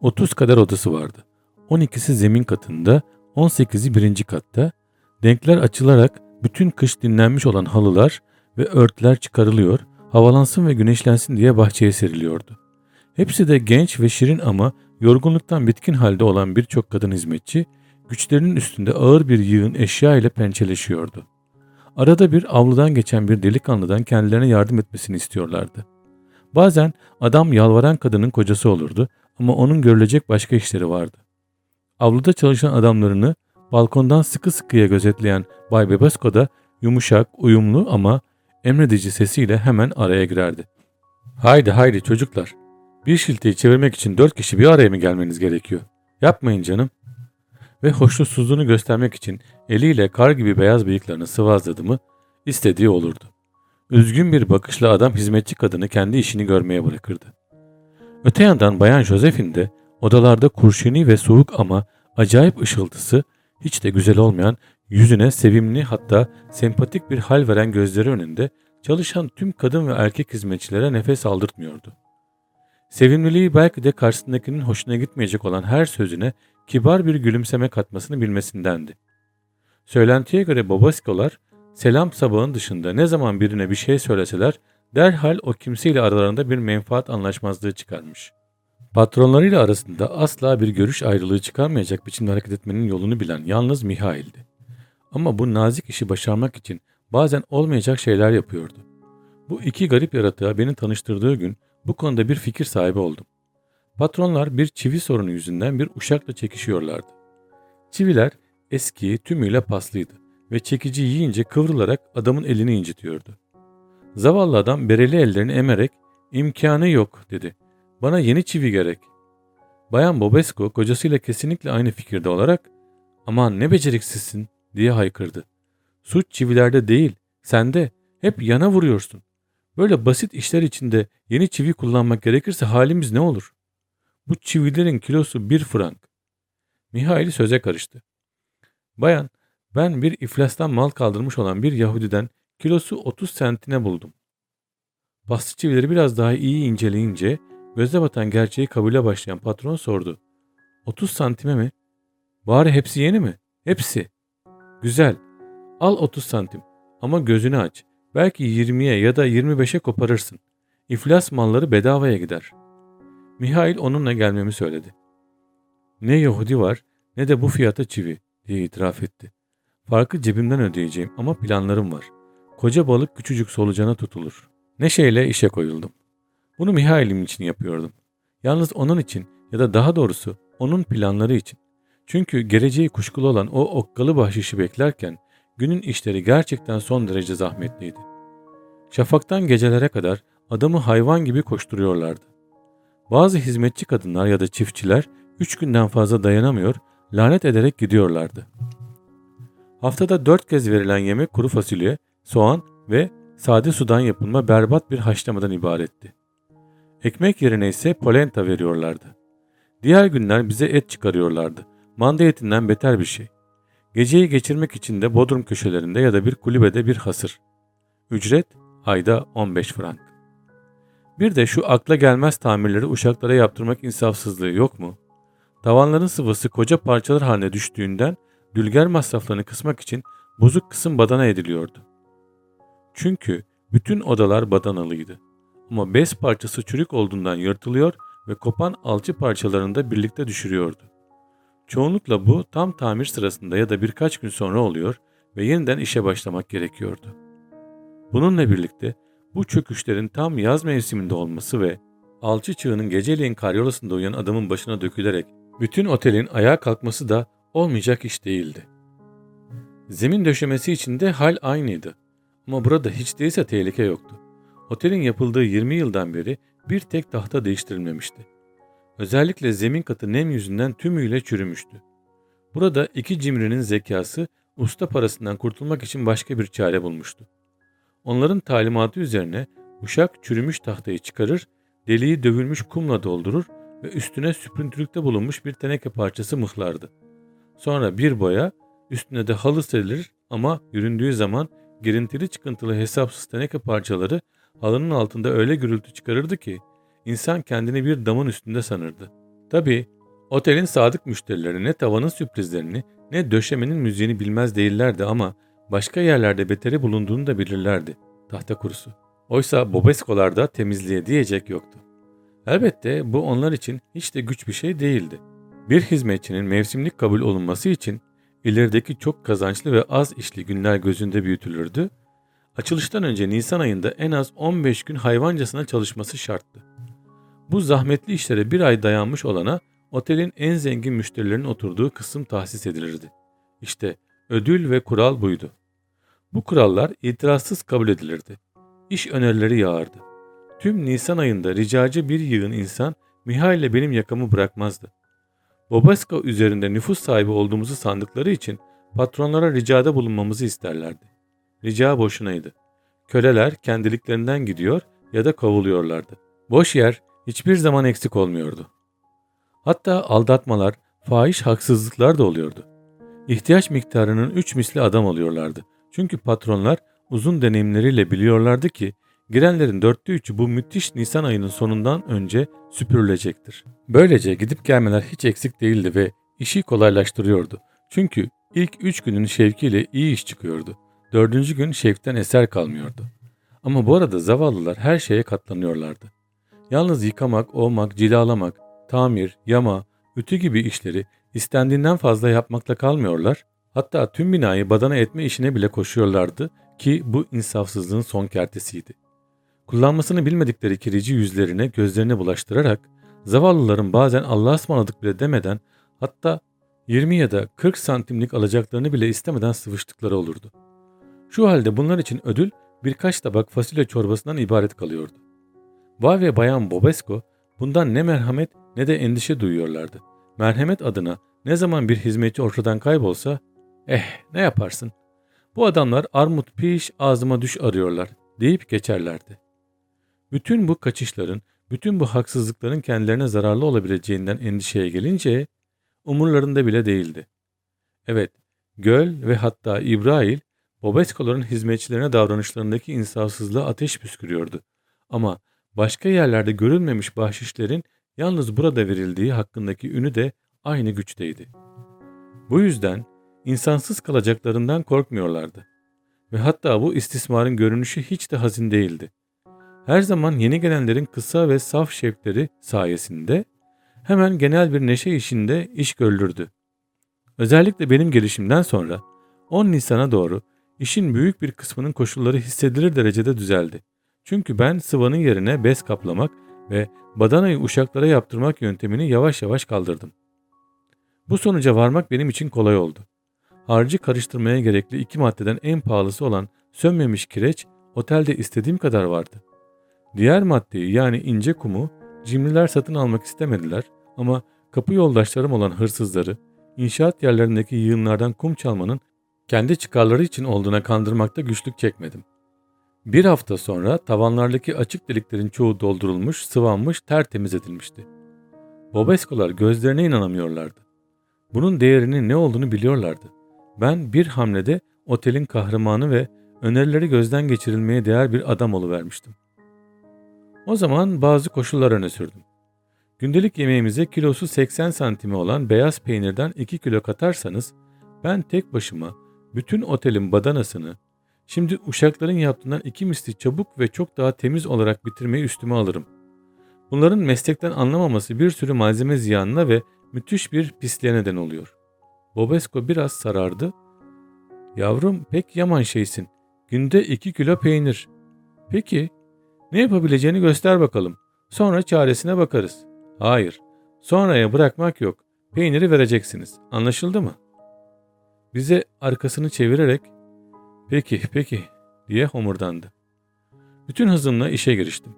30 kadar odası vardı. 12'si zemin katında, 18'i birinci katta. Denkler açılarak bütün kış dinlenmiş olan halılar ve örtüler çıkarılıyor, havalansın ve güneşlensin diye bahçeye seriliyordu. Hepsi de genç ve şirin ama yorgunluktan bitkin halde olan birçok kadın hizmetçi, güçlerinin üstünde ağır bir yığın eşya ile pençeleşiyordu. Arada bir avludan geçen bir delikanlıdan kendilerine yardım etmesini istiyorlardı. Bazen adam yalvaran kadının kocası olurdu ama onun görülecek başka işleri vardı. Avluda çalışan adamlarını balkondan sıkı sıkıya gözetleyen Bay Bebesko da yumuşak, uyumlu ama emredici sesiyle hemen araya girerdi. Haydi haydi çocuklar. Bir şilteyi çevirmek için dört kişi bir araya mı gelmeniz gerekiyor? Yapmayın canım. Ve hoşnutsuzluğunu göstermek için eliyle kar gibi beyaz bıyıklarını sıvazladı mı istediği olurdu. Üzgün bir bakışla adam hizmetçi kadını kendi işini görmeye bırakırdı. Öte yandan Bayan Josephine de odalarda kurşuni ve soğuk ama acayip ışıltısı hiç de güzel olmayan yüzüne sevimli hatta sempatik bir hal veren gözleri önünde çalışan tüm kadın ve erkek hizmetçilere nefes aldırtmıyordu. Sevimliliği belki de karşısındakinin hoşuna gitmeyecek olan her sözüne kibar bir gülümseme katmasını bilmesindendi. Söylentiye göre Bobaskolar selam sabahın dışında ne zaman birine bir şey söyleseler derhal o kimseyle aralarında bir menfaat anlaşmazlığı çıkarmış. Patronlarıyla arasında asla bir görüş ayrılığı çıkarmayacak biçimde hareket etmenin yolunu bilen yalnız Mihail'di. Ama bu nazik işi başarmak için bazen olmayacak şeyler yapıyordu. Bu iki garip yaratığa beni tanıştırdığı gün bu konuda bir fikir sahibi oldum. Patronlar bir çivi sorunu yüzünden bir uşakla çekişiyorlardı. Çiviler eski, tümüyle paslıydı ve çekici yiyince kıvrılarak adamın elini incitiyordu. Zavallı adam bereli ellerini emerek imkanı yok dedi. Bana yeni çivi gerek. Bayan Bobesco kocasıyla kesinlikle aynı fikirde olarak aman ne beceriksizsin diye haykırdı. Suç çivilerde değil, sende. Hep yana vuruyorsun. Böyle basit işler içinde yeni çivi kullanmak gerekirse halimiz ne olur? Bu çivilerin kilosu bir frank. Mihail söze karıştı. Bayan, ben bir iflastan mal kaldırmış olan bir Yahudiden kilosu 30 sentine buldum. Bastı çivileri biraz daha iyi inceleyince göze batan gerçeği kabule başlayan patron sordu. 30 santime mi? Bari hepsi yeni mi? Hepsi. Güzel. Al 30 santim ama gözünü aç. Belki 20'ye ya da 25'e koparırsın. İflas malları bedavaya gider. Mihail onunla gelmemi söyledi. Ne Yahudi var ne de bu fiyata çivi diye itiraf etti. Farkı cebimden ödeyeceğim ama planlarım var. Koca balık küçücük solucana tutulur. Neşeyle işe koyuldum. Bunu Mihail'im için yapıyordum. Yalnız onun için ya da daha doğrusu onun planları için. Çünkü geleceği kuşkulu olan o okkalı bahşişi beklerken günün işleri gerçekten son derece zahmetliydi. Şafaktan gecelere kadar adamı hayvan gibi koşturuyorlardı. Bazı hizmetçi kadınlar ya da çiftçiler üç günden fazla dayanamıyor, lanet ederek gidiyorlardı. Haftada dört kez verilen yemek kuru fasulye, soğan ve sade sudan yapılma berbat bir haşlamadan ibaretti. Ekmek yerine ise polenta veriyorlardı. Diğer günler bize et çıkarıyorlardı. Manda etinden beter bir şey. Geceyi geçirmek için de bodrum köşelerinde ya da bir kulübede bir hasır. Ücret ayda 15 frank. Bir de şu akla gelmez tamirleri uşaklara yaptırmak insafsızlığı yok mu? Tavanların sıvısı koca parçalar haline düştüğünden dülger masraflarını kısmak için bozuk kısım badana ediliyordu. Çünkü bütün odalar badanalıydı. Ama bez parçası çürük olduğundan yırtılıyor ve kopan alçı parçalarını da birlikte düşürüyordu. Çoğunlukla bu tam tamir sırasında ya da birkaç gün sonra oluyor ve yeniden işe başlamak gerekiyordu. Bununla birlikte bu çöküşlerin tam yaz mevsiminde olması ve alçı çığının geceleyin karyolasında uyan adamın başına dökülerek bütün otelin ayağa kalkması da olmayacak iş değildi. Zemin döşemesi için de hal aynıydı. Ama burada hiç değilse tehlike yoktu. Otelin yapıldığı 20 yıldan beri bir tek tahta değiştirilmemişti. Özellikle zemin katı nem yüzünden tümüyle çürümüştü. Burada iki cimrinin zekası usta parasından kurtulmak için başka bir çare bulmuştu. Onların talimatı üzerine uşak çürümüş tahtayı çıkarır, deliği dövülmüş kumla doldurur ve üstüne süprüntülükte bulunmuş bir teneke parçası mıhlardı. Sonra bir boya, üstüne de halı serilir ama yüründüğü zaman girintili çıkıntılı hesapsız teneke parçaları halının altında öyle gürültü çıkarırdı ki insan kendini bir damın üstünde sanırdı. Tabii otelin sadık müşterileri ne tavanın sürprizlerini ne döşemenin müziğini bilmez değillerdi ama başka yerlerde beteri bulunduğunu da bilirlerdi. Tahta kurusu. Oysa Bobeskolarda temizliğe diyecek yoktu. Elbette bu onlar için hiç de güç bir şey değildi. Bir hizmetçinin mevsimlik kabul olunması için ilerideki çok kazançlı ve az işli günler gözünde büyütülürdü. Açılıştan önce Nisan ayında en az 15 gün hayvancasına çalışması şarttı. Bu zahmetli işlere bir ay dayanmış olana otelin en zengin müşterilerinin oturduğu kısım tahsis edilirdi. İşte ödül ve kural buydu. Bu kurallar itirazsız kabul edilirdi. İş önerileri yağardı. Tüm Nisan ayında ricacı bir yığın insan ile benim yakamı bırakmazdı. Bobaska üzerinde nüfus sahibi olduğumuzu sandıkları için patronlara ricada bulunmamızı isterlerdi. Rica boşunaydı. Köleler kendiliklerinden gidiyor ya da kovuluyorlardı. Boş yer hiçbir zaman eksik olmuyordu. Hatta aldatmalar, fahiş haksızlıklar da oluyordu. İhtiyaç miktarının üç misli adam alıyorlardı. Çünkü patronlar uzun deneyimleriyle biliyorlardı ki girenlerin dörtte üçü bu müthiş Nisan ayının sonundan önce süpürülecektir. Böylece gidip gelmeler hiç eksik değildi ve işi kolaylaştırıyordu. Çünkü ilk üç günün şevkiyle iyi iş çıkıyordu. Dördüncü gün şevkten eser kalmıyordu. Ama bu arada zavallılar her şeye katlanıyorlardı. Yalnız yıkamak, ovmak, cilalamak, tamir, yama, ütü gibi işleri istendiğinden fazla yapmakla kalmıyorlar, hatta tüm binayı badana etme işine bile koşuyorlardı ki bu insafsızlığın son kertesiydi. Kullanmasını bilmedikleri kirici yüzlerine gözlerine bulaştırarak zavallıların bazen Allah'a ısmarladık bile demeden hatta 20 ya da 40 santimlik alacaklarını bile istemeden sıvıştıkları olurdu. Şu halde bunlar için ödül birkaç tabak fasulye çorbasından ibaret kalıyordu. Bay ve Bayan Bobesco bundan ne merhamet ne de endişe duyuyorlardı. Merhamet adına ne zaman bir hizmetçi ortadan kaybolsa, eh ne yaparsın? Bu adamlar armut piş ağzıma düş arıyorlar deyip geçerlerdi. Bütün bu kaçışların, bütün bu haksızlıkların kendilerine zararlı olabileceğinden endişeye gelince umurlarında bile değildi. Evet, Göl ve hatta İbrahil, Bobeskoların hizmetçilerine davranışlarındaki insafsızlığa ateş püskürüyordu. Ama başka yerlerde görülmemiş bahşişlerin yalnız burada verildiği hakkındaki ünü de aynı güçteydi. Bu yüzden insansız kalacaklarından korkmuyorlardı. Ve hatta bu istismarın görünüşü hiç de hazin değildi. Her zaman yeni gelenlerin kısa ve saf şevkleri sayesinde hemen genel bir neşe işinde iş görülürdü. Özellikle benim gelişimden sonra 10 Nisan'a doğru işin büyük bir kısmının koşulları hissedilir derecede düzeldi. Çünkü ben sıvanın yerine bez kaplamak ve badanayı uşaklara yaptırmak yöntemini yavaş yavaş kaldırdım. Bu sonuca varmak benim için kolay oldu. Harcı karıştırmaya gerekli iki maddeden en pahalısı olan sönmemiş kireç otelde istediğim kadar vardı. Diğer maddeyi yani ince kumu cimriler satın almak istemediler ama kapı yoldaşlarım olan hırsızları inşaat yerlerindeki yığınlardan kum çalmanın kendi çıkarları için olduğuna kandırmakta güçlük çekmedim. Bir hafta sonra tavanlardaki açık deliklerin çoğu doldurulmuş, sıvanmış, tertemiz edilmişti. Bobeskolar gözlerine inanamıyorlardı. Bunun değerinin ne olduğunu biliyorlardı. Ben bir hamlede otelin kahramanı ve önerileri gözden geçirilmeye değer bir adam oluvermiştim. O zaman bazı koşullar öne sürdüm. Gündelik yemeğimize kilosu 80 santimi olan beyaz peynirden 2 kilo katarsanız ben tek başıma bütün otelin badanasını şimdi uşakların yaptığından iki misli çabuk ve çok daha temiz olarak bitirmeyi üstüme alırım. Bunların meslekten anlamaması bir sürü malzeme ziyanına ve müthiş bir pisliğe neden oluyor. Bobesko biraz sarardı. Yavrum pek yaman şeysin. Günde iki kilo peynir. Peki ne yapabileceğini göster bakalım. Sonra çaresine bakarız. Hayır. Sonraya bırakmak yok. Peyniri vereceksiniz. Anlaşıldı mı? Bize arkasını çevirerek peki peki diye homurdandı. Bütün hızımla işe giriştim.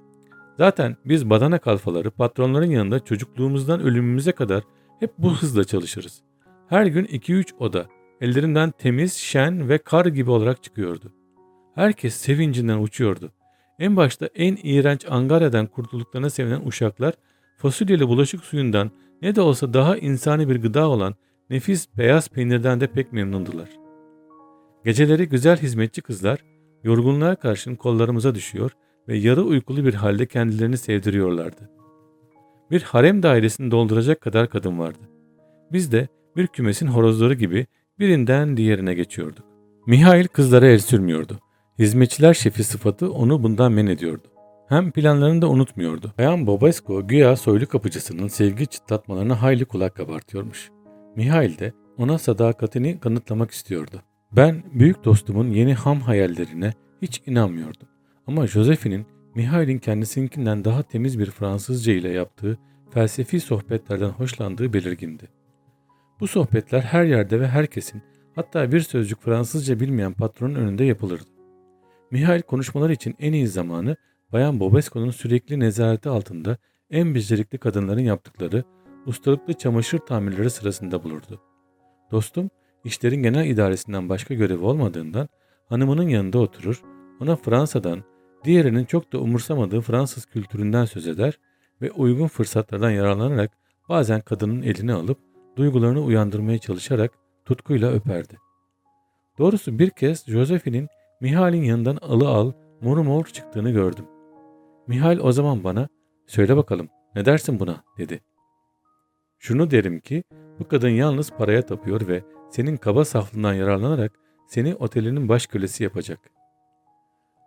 Zaten biz badana kalfaları patronların yanında çocukluğumuzdan ölümümüze kadar hep bu hızla çalışırız. Her gün 2-3 oda ellerinden temiz, şen ve kar gibi olarak çıkıyordu. Herkes sevincinden uçuyordu. En başta en iğrenç Angarya'dan kurtulduklarına sevinen uşaklar fasulyeli bulaşık suyundan ne de olsa daha insani bir gıda olan nefis beyaz peynirden de pek memnundular. Geceleri güzel hizmetçi kızlar yorgunluğa karşın kollarımıza düşüyor ve yarı uykulu bir halde kendilerini sevdiriyorlardı. Bir harem dairesini dolduracak kadar kadın vardı. Biz de bir kümesin horozları gibi birinden diğerine geçiyorduk. Mihail kızlara el sürmüyordu. Hizmetçiler şefi sıfatı onu bundan men ediyordu. Hem planlarını da unutmuyordu. Bayan Bobesco güya soylu kapıcısının sevgi çıtlatmalarına hayli kulak kabartıyormuş. Mihail de ona sadakatini kanıtlamak istiyordu. Ben büyük dostumun yeni ham hayallerine hiç inanmıyordum. Ama Josephine'in Mihail'in kendisininkinden daha temiz bir Fransızca ile yaptığı felsefi sohbetlerden hoşlandığı belirgindi. Bu sohbetler her yerde ve herkesin hatta bir sözcük Fransızca bilmeyen patronun önünde yapılırdı. Mihail konuşmalar için en iyi zamanı Bayan Bobesco'nun sürekli nezareti altında en becerikli kadınların yaptıkları ustalıklı çamaşır tamirleri sırasında bulurdu. Dostum, işlerin genel idaresinden başka görevi olmadığından hanımının yanında oturur, ona Fransa'dan, diğerinin çok da umursamadığı Fransız kültüründen söz eder ve uygun fırsatlardan yararlanarak bazen kadının elini alıp duygularını uyandırmaya çalışarak tutkuyla öperdi. Doğrusu bir kez Josephine'in Mihal'in yanından alı al, mor mor çıktığını gördüm. Mihal o zaman bana, söyle bakalım ne dersin buna dedi. Şunu derim ki bu kadın yalnız paraya tapıyor ve senin kaba saflığından yararlanarak seni otelinin baş kölesi yapacak.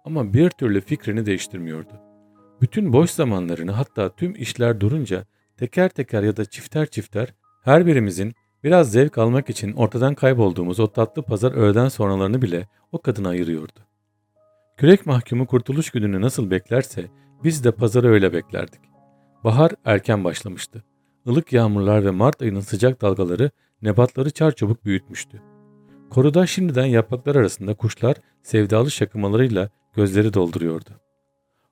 Ama bir türlü fikrini değiştirmiyordu. Bütün boş zamanlarını hatta tüm işler durunca teker teker ya da çifter çifter her birimizin biraz zevk almak için ortadan kaybolduğumuz o tatlı pazar öğleden sonralarını bile o kadına ayırıyordu. Kürek mahkumu kurtuluş gününü nasıl beklerse biz de pazarı öyle beklerdik. Bahar erken başlamıştı. Ilık yağmurlar ve Mart ayının sıcak dalgaları nebatları çarçabuk büyütmüştü. Koruda şimdiden yapraklar arasında kuşlar sevdalı şakımalarıyla gözleri dolduruyordu.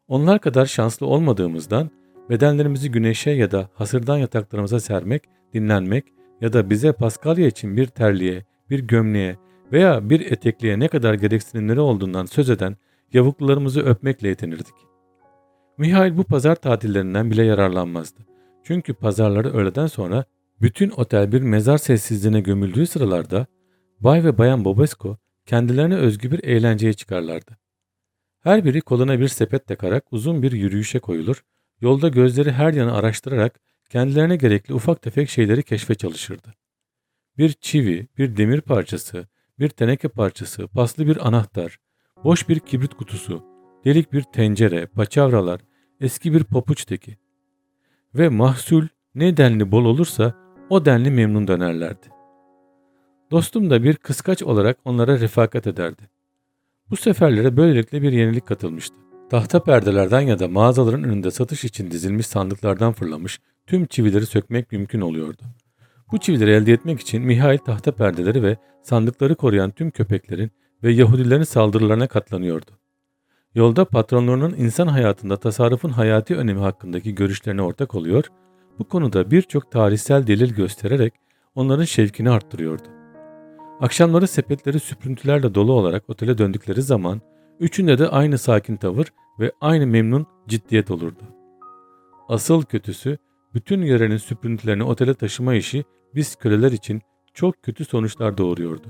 Onlar kadar şanslı olmadığımızdan bedenlerimizi güneşe ya da hasırdan yataklarımıza sermek, dinlenmek ya da bize Paskalya için bir terliğe, bir gömleğe veya bir etekliğe ne kadar gereksinimleri olduğundan söz eden yavuklularımızı öpmekle yetinirdik. Mihail bu pazar tatillerinden bile yararlanmazdı. Çünkü pazarları öğleden sonra bütün otel bir mezar sessizliğine gömüldüğü sıralarda Bay ve Bayan Bobesko kendilerine özgü bir eğlenceye çıkarlardı. Her biri koluna bir sepet takarak uzun bir yürüyüşe koyulur, yolda gözleri her yanı araştırarak kendilerine gerekli ufak tefek şeyleri keşfe çalışırdı. Bir çivi, bir demir parçası, bir teneke parçası, paslı bir anahtar, boş bir kibrit kutusu, delik bir tencere, paçavralar, eski bir papuç teki. Ve mahsul ne denli bol olursa o denli memnun dönerlerdi. Dostum da bir kıskaç olarak onlara refakat ederdi. Bu seferlere böylelikle bir yenilik katılmıştı. Tahta perdelerden ya da mağazaların önünde satış için dizilmiş sandıklardan fırlamış tüm çivileri sökmek mümkün oluyordu. Bu çivileri elde etmek için Mihail tahta perdeleri ve sandıkları koruyan tüm köpeklerin ve Yahudilerin saldırılarına katlanıyordu. Yolda patronlarının insan hayatında tasarrufun hayati önemi hakkındaki görüşlerine ortak oluyor, bu konuda birçok tarihsel delil göstererek onların şevkini arttırıyordu. Akşamları sepetleri süprüntülerle dolu olarak otele döndükleri zaman üçünde de aynı sakin tavır ve aynı memnun ciddiyet olurdu. Asıl kötüsü bütün yörenin süprüntülerini otele taşıma işi biz köleler için çok kötü sonuçlar doğuruyordu.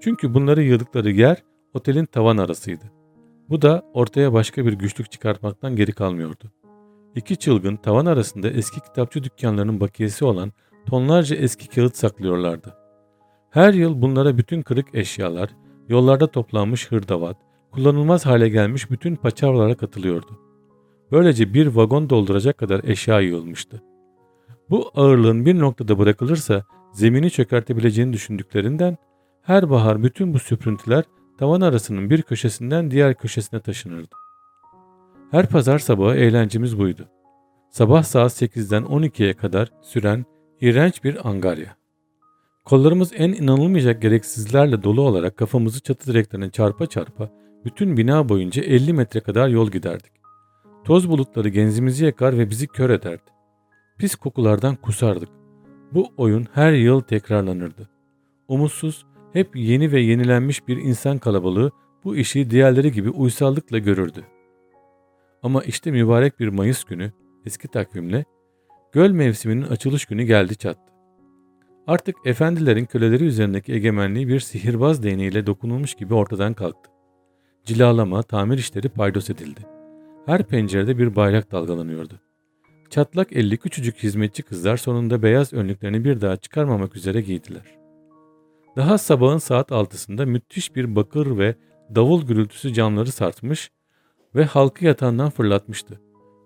Çünkü bunları yığdıkları yer otelin tavan arasıydı. Bu da ortaya başka bir güçlük çıkartmaktan geri kalmıyordu. İki çılgın tavan arasında eski kitapçı dükkanlarının bakiyesi olan tonlarca eski kağıt saklıyorlardı. Her yıl bunlara bütün kırık eşyalar, yollarda toplanmış hırdavat, kullanılmaz hale gelmiş bütün paçavralara katılıyordu. Böylece bir vagon dolduracak kadar eşya yığılmıştı. Bu ağırlığın bir noktada bırakılırsa zemini çökertebileceğini düşündüklerinden her bahar bütün bu süprüntüler tavan arasının bir köşesinden diğer köşesine taşınırdı. Her pazar sabahı eğlencemiz buydu. Sabah saat 8'den 12'ye kadar süren iğrenç bir angarya. Kollarımız en inanılmayacak gereksizlerle dolu olarak kafamızı çatı direklerine çarpa çarpa bütün bina boyunca 50 metre kadar yol giderdik. Toz bulutları genzimizi yakar ve bizi kör ederdi. Pis kokulardan kusardık. Bu oyun her yıl tekrarlanırdı. Umutsuz, hep yeni ve yenilenmiş bir insan kalabalığı bu işi diğerleri gibi uysallıkla görürdü. Ama işte mübarek bir Mayıs günü eski takvimle göl mevsiminin açılış günü geldi çattı. Artık efendilerin köleleri üzerindeki egemenliği bir sihirbaz değneğiyle dokunulmuş gibi ortadan kalktı. Cilalama, tamir işleri paydos edildi. Her pencerede bir bayrak dalgalanıyordu. Çatlak elli küçücük hizmetçi kızlar sonunda beyaz önlüklerini bir daha çıkarmamak üzere giydiler. Daha sabahın saat altısında müthiş bir bakır ve davul gürültüsü camları sartmış ve halkı yatağından fırlatmıştı.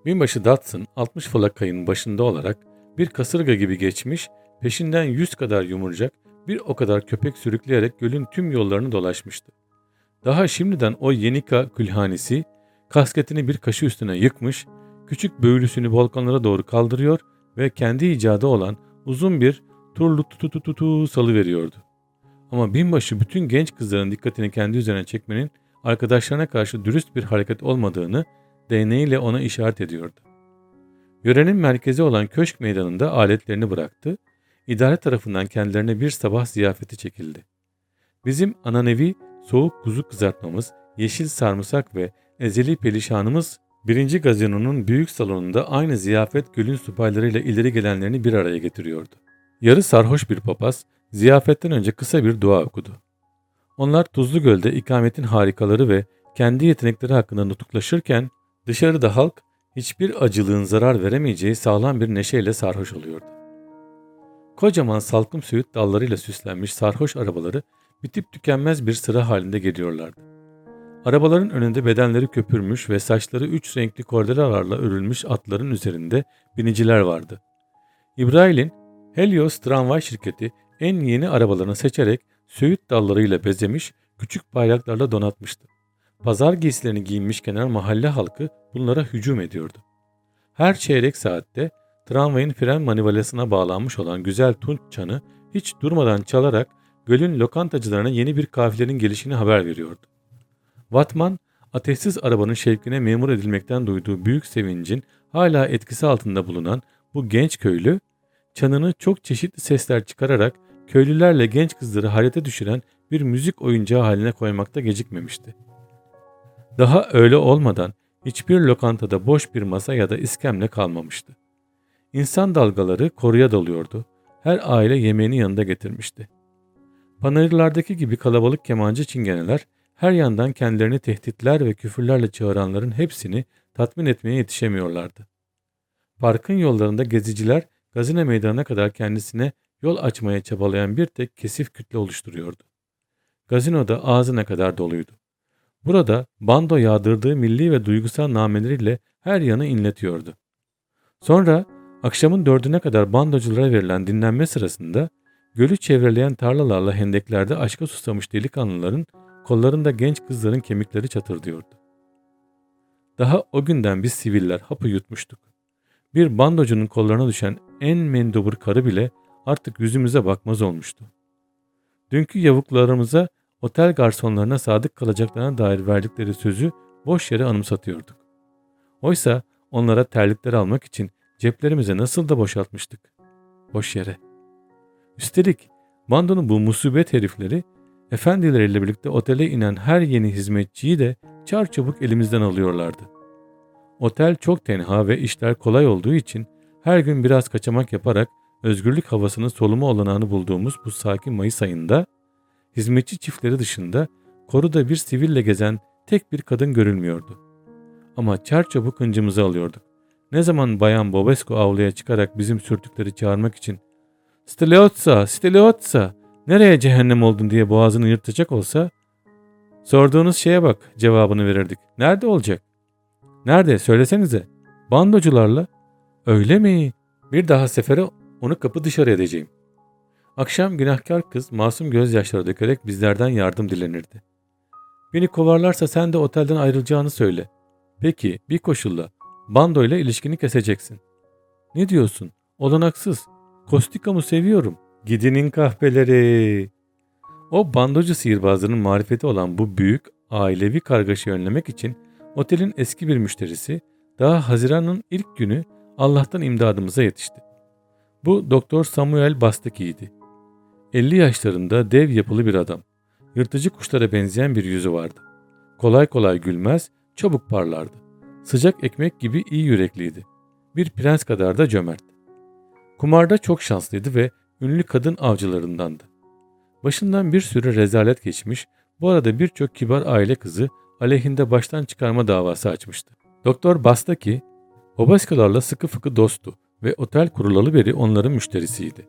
Binbaşı Datsun 60 falakayın başında olarak bir kasırga gibi geçmiş, peşinden yüz kadar yumurcak, bir o kadar köpek sürükleyerek gölün tüm yollarını dolaşmıştı. Daha şimdiden o Yenika külhanesi kasketini bir kaşı üstüne yıkmış, küçük böğülüsünü volkanlara doğru kaldırıyor ve kendi icadı olan uzun bir turlu tutu tutu tutu salı veriyordu. Ama binbaşı bütün genç kızların dikkatini kendi üzerine çekmenin arkadaşlarına karşı dürüst bir hareket olmadığını değneğiyle ona işaret ediyordu. Yörenin merkezi olan köşk meydanında aletlerini bıraktı, idare tarafından kendilerine bir sabah ziyafeti çekildi. Bizim ananevi soğuk kuzu kızartmamız, yeşil sarımsak ve ezeli pelişanımız birinci gazinonun büyük salonunda aynı ziyafet gülün supaylarıyla ileri gelenlerini bir araya getiriyordu. Yarı sarhoş bir papaz ziyafetten önce kısa bir dua okudu. Onlar Tuzlu Göl'de ikametin harikaları ve kendi yetenekleri hakkında nutuklaşırken dışarıda halk hiçbir acılığın zarar veremeyeceği sağlam bir neşeyle sarhoş oluyordu. Kocaman salkım söğüt dallarıyla süslenmiş sarhoş arabaları bitip tükenmez bir sıra halinde geliyorlardı. Arabaların önünde bedenleri köpürmüş ve saçları üç renkli kordelalarla örülmüş atların üzerinde biniciler vardı. İbrail'in Helios tramvay şirketi en yeni arabalarını seçerek söğüt dallarıyla bezemiş, küçük bayraklarla donatmıştı. Pazar giysilerini giyinmiş kenar mahalle halkı bunlara hücum ediyordu. Her çeyrek saatte tramvayın fren manivalasına bağlanmış olan güzel tunç çanı hiç durmadan çalarak gölün lokantacılarına yeni bir kafilenin gelişini haber veriyordu. Vatman, ateşsiz arabanın şevkine memur edilmekten duyduğu büyük sevincin hala etkisi altında bulunan bu genç köylü, çanını çok çeşitli sesler çıkararak köylülerle genç kızları hayrete düşüren bir müzik oyuncağı haline koymakta gecikmemişti. Daha öyle olmadan hiçbir lokantada boş bir masa ya da iskemle kalmamıştı. İnsan dalgaları koruya dalıyordu. Her aile yemeğini yanında getirmişti. Panayırlardaki gibi kalabalık kemancı çingeneler her yandan kendilerini tehditler ve küfürlerle çağıranların hepsini tatmin etmeye yetişemiyorlardı. Parkın yollarında geziciler gazine meydanına kadar kendisine yol açmaya çabalayan bir tek kesif kütle oluşturuyordu. Gazinoda ağzına kadar doluydu. Burada bando yağdırdığı milli ve duygusal nameleriyle her yanı inletiyordu. Sonra akşamın dördüne kadar bandoculara verilen dinlenme sırasında gölü çevreleyen tarlalarla hendeklerde aşka susamış delikanlıların kollarında genç kızların kemikleri çatırdıyordu. Daha o günden biz siviller hapı yutmuştuk. Bir bandocunun kollarına düşen en mendubur karı bile artık yüzümüze bakmaz olmuştu. Dünkü yavuklarımıza otel garsonlarına sadık kalacaklarına dair verdikleri sözü boş yere anımsatıyorduk. Oysa onlara terlikleri almak için ceplerimize nasıl da boşaltmıştık. Boş yere. Üstelik bandonun bu musibet herifleri efendileriyle birlikte otele inen her yeni hizmetçiyi de çarçabuk elimizden alıyorlardı. Otel çok tenha ve işler kolay olduğu için her gün biraz kaçamak yaparak özgürlük havasının soluma olanağını bulduğumuz bu sakin Mayıs ayında hizmetçi çiftleri dışında koruda bir siville gezen tek bir kadın görülmüyordu. Ama çarçabuk hıncımızı alıyorduk. Ne zaman Bayan Bobesco avluya çıkarak bizim sürtükleri çağırmak için ''Steliotsa, Steliotsa, nereye cehennem oldun?'' diye boğazını yırtacak olsa ''Sorduğunuz şeye bak'' cevabını verirdik. ''Nerede olacak?'' ''Nerede? Söylesenize.'' ''Bandocularla.'' ''Öyle mi? Bir daha sefere onu kapı dışarı edeceğim.'' Akşam günahkar kız masum gözyaşları dökerek bizlerden yardım dilenirdi. Beni kovarlarsa sen de otelden ayrılacağını söyle. Peki bir koşulla bando ile ilişkini keseceksin. Ne diyorsun? Olanaksız. Kostikamı seviyorum. Gidinin kahpeleri. O bandocu sihirbazların marifeti olan bu büyük ailevi kargaşayı önlemek için otelin eski bir müşterisi daha Haziran'ın ilk günü Allah'tan imdadımıza yetişti. Bu Doktor Samuel Bastaki'ydi. 50 yaşlarında dev yapılı bir adam. Yırtıcı kuşlara benzeyen bir yüzü vardı. Kolay kolay gülmez, çabuk parlardı. Sıcak ekmek gibi iyi yürekliydi. Bir prens kadar da cömert. Kumarda çok şanslıydı ve ünlü kadın avcılarındandı. Başından bir sürü rezalet geçmiş, bu arada birçok kibar aile kızı aleyhinde baştan çıkarma davası açmıştı. Doktor Bastaki, Obaskalarla sıkı fıkı dosttu ve otel kurulalı beri onların müşterisiydi.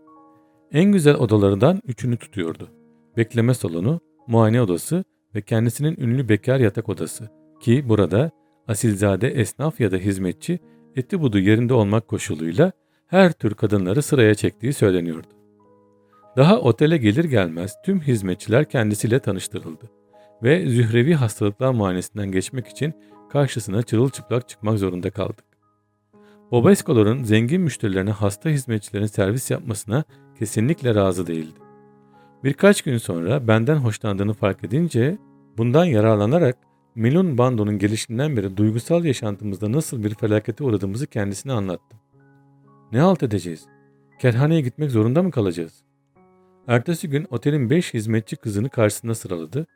En güzel odalarından üçünü tutuyordu. Bekleme salonu, muayene odası ve kendisinin ünlü bekar yatak odası ki burada asilzade esnaf ya da hizmetçi eti budu yerinde olmak koşuluyla her tür kadınları sıraya çektiği söyleniyordu. Daha otele gelir gelmez tüm hizmetçiler kendisiyle tanıştırıldı ve zührevi hastalıklar muayenesinden geçmek için karşısına çırılçıplak çıkmak zorunda kaldık. Bobesco'ların zengin müşterilerine hasta hizmetçilerin servis yapmasına kesinlikle razı değildi. Birkaç gün sonra benden hoşlandığını fark edince bundan yararlanarak Milun Bando'nun gelişinden beri duygusal yaşantımızda nasıl bir felakete uğradığımızı kendisine anlattım. Ne halt edeceğiz? Kerhaneye gitmek zorunda mı kalacağız? Ertesi gün otelin beş hizmetçi kızını karşısına sıraladı.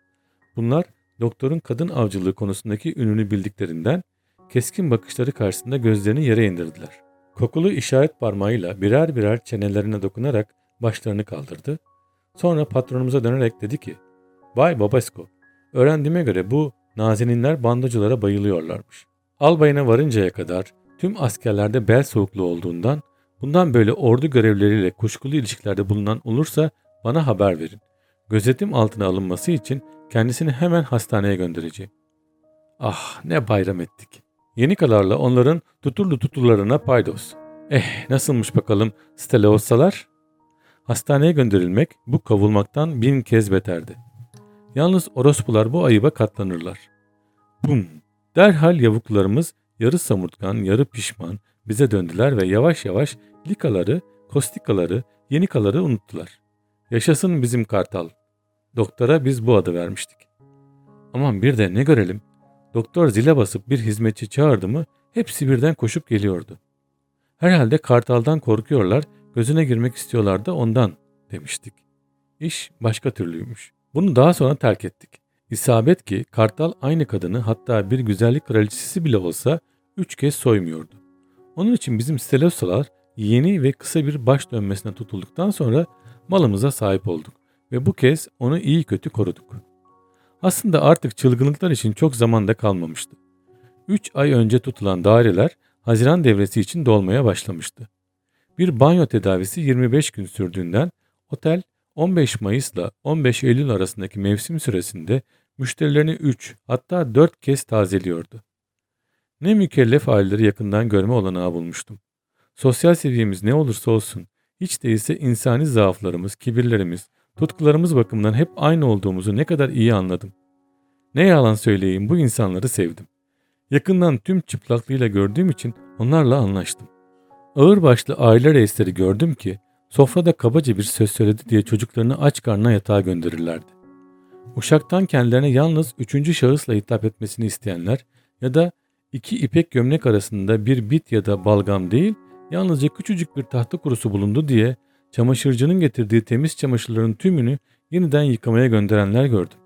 Bunlar doktorun kadın avcılığı konusundaki ününü bildiklerinden keskin bakışları karşısında gözlerini yere indirdiler. Kokulu işaret parmağıyla birer birer çenelerine dokunarak başlarını kaldırdı. Sonra patronumuza dönerek dedi ki, ''Bay Babesco, öğrendiğime göre bu nazeninler bandacılara bayılıyorlarmış. Albayına varıncaya kadar tüm askerlerde bel soğukluğu olduğundan bundan böyle ordu görevleriyle kuşkulu ilişkilerde bulunan olursa bana haber verin. Gözetim altına alınması için kendisini hemen hastaneye göndereceğim. Ah ne bayram ettik. Yeni kalarla onların tuturlu tuturlarına paydos. Eh nasılmış bakalım stele olsalar? Hastaneye gönderilmek bu kavulmaktan bin kez beterdi. Yalnız orospular bu ayıba katlanırlar. Bum! Derhal yavuklarımız yarı samurtkan, yarı pişman bize döndüler ve yavaş yavaş likaları, kostikaları, yenikaları unuttular. Yaşasın bizim kartal. Doktora biz bu adı vermiştik. Aman bir de ne görelim. Doktor zile basıp bir hizmetçi çağırdı mı hepsi birden koşup geliyordu. Herhalde kartaldan korkuyorlar, gözüne girmek istiyorlar da ondan demiştik. İş başka türlüymüş. Bunu daha sonra terk ettik. İsabet ki kartal aynı kadını hatta bir güzellik kraliçesi bile olsa üç kez soymuyordu. Onun için bizim Stelossalar yeni ve kısa bir baş dönmesine tutulduktan sonra malımıza sahip olduk ve bu kez onu iyi kötü koruduk. Aslında artık çılgınlıklar için çok zamanda kalmamıştı. 3 ay önce tutulan daireler Haziran devresi için dolmaya başlamıştı. Bir banyo tedavisi 25 gün sürdüğünden otel 15 Mayıs ile 15 Eylül arasındaki mevsim süresinde müşterilerini 3 hatta 4 kez tazeliyordu. Ne mükellef aileleri yakından görme olanağı bulmuştum. Sosyal seviyemiz ne olursa olsun, hiç değilse insani zaaflarımız, kibirlerimiz, tutkularımız bakımından hep aynı olduğumuzu ne kadar iyi anladım. Ne yalan söyleyeyim bu insanları sevdim. Yakından tüm çıplaklığıyla gördüğüm için onlarla anlaştım. Ağırbaşlı aile reisleri gördüm ki sofrada kabaca bir söz söyledi diye çocuklarını aç karnına yatağa gönderirlerdi. Uşaktan kendilerine yalnız üçüncü şahısla hitap etmesini isteyenler ya da iki ipek gömlek arasında bir bit ya da balgam değil, yalnızca küçücük bir tahta kurusu bulundu diye çamaşırcının getirdiği temiz çamaşırların tümünü yeniden yıkamaya gönderenler gördüm.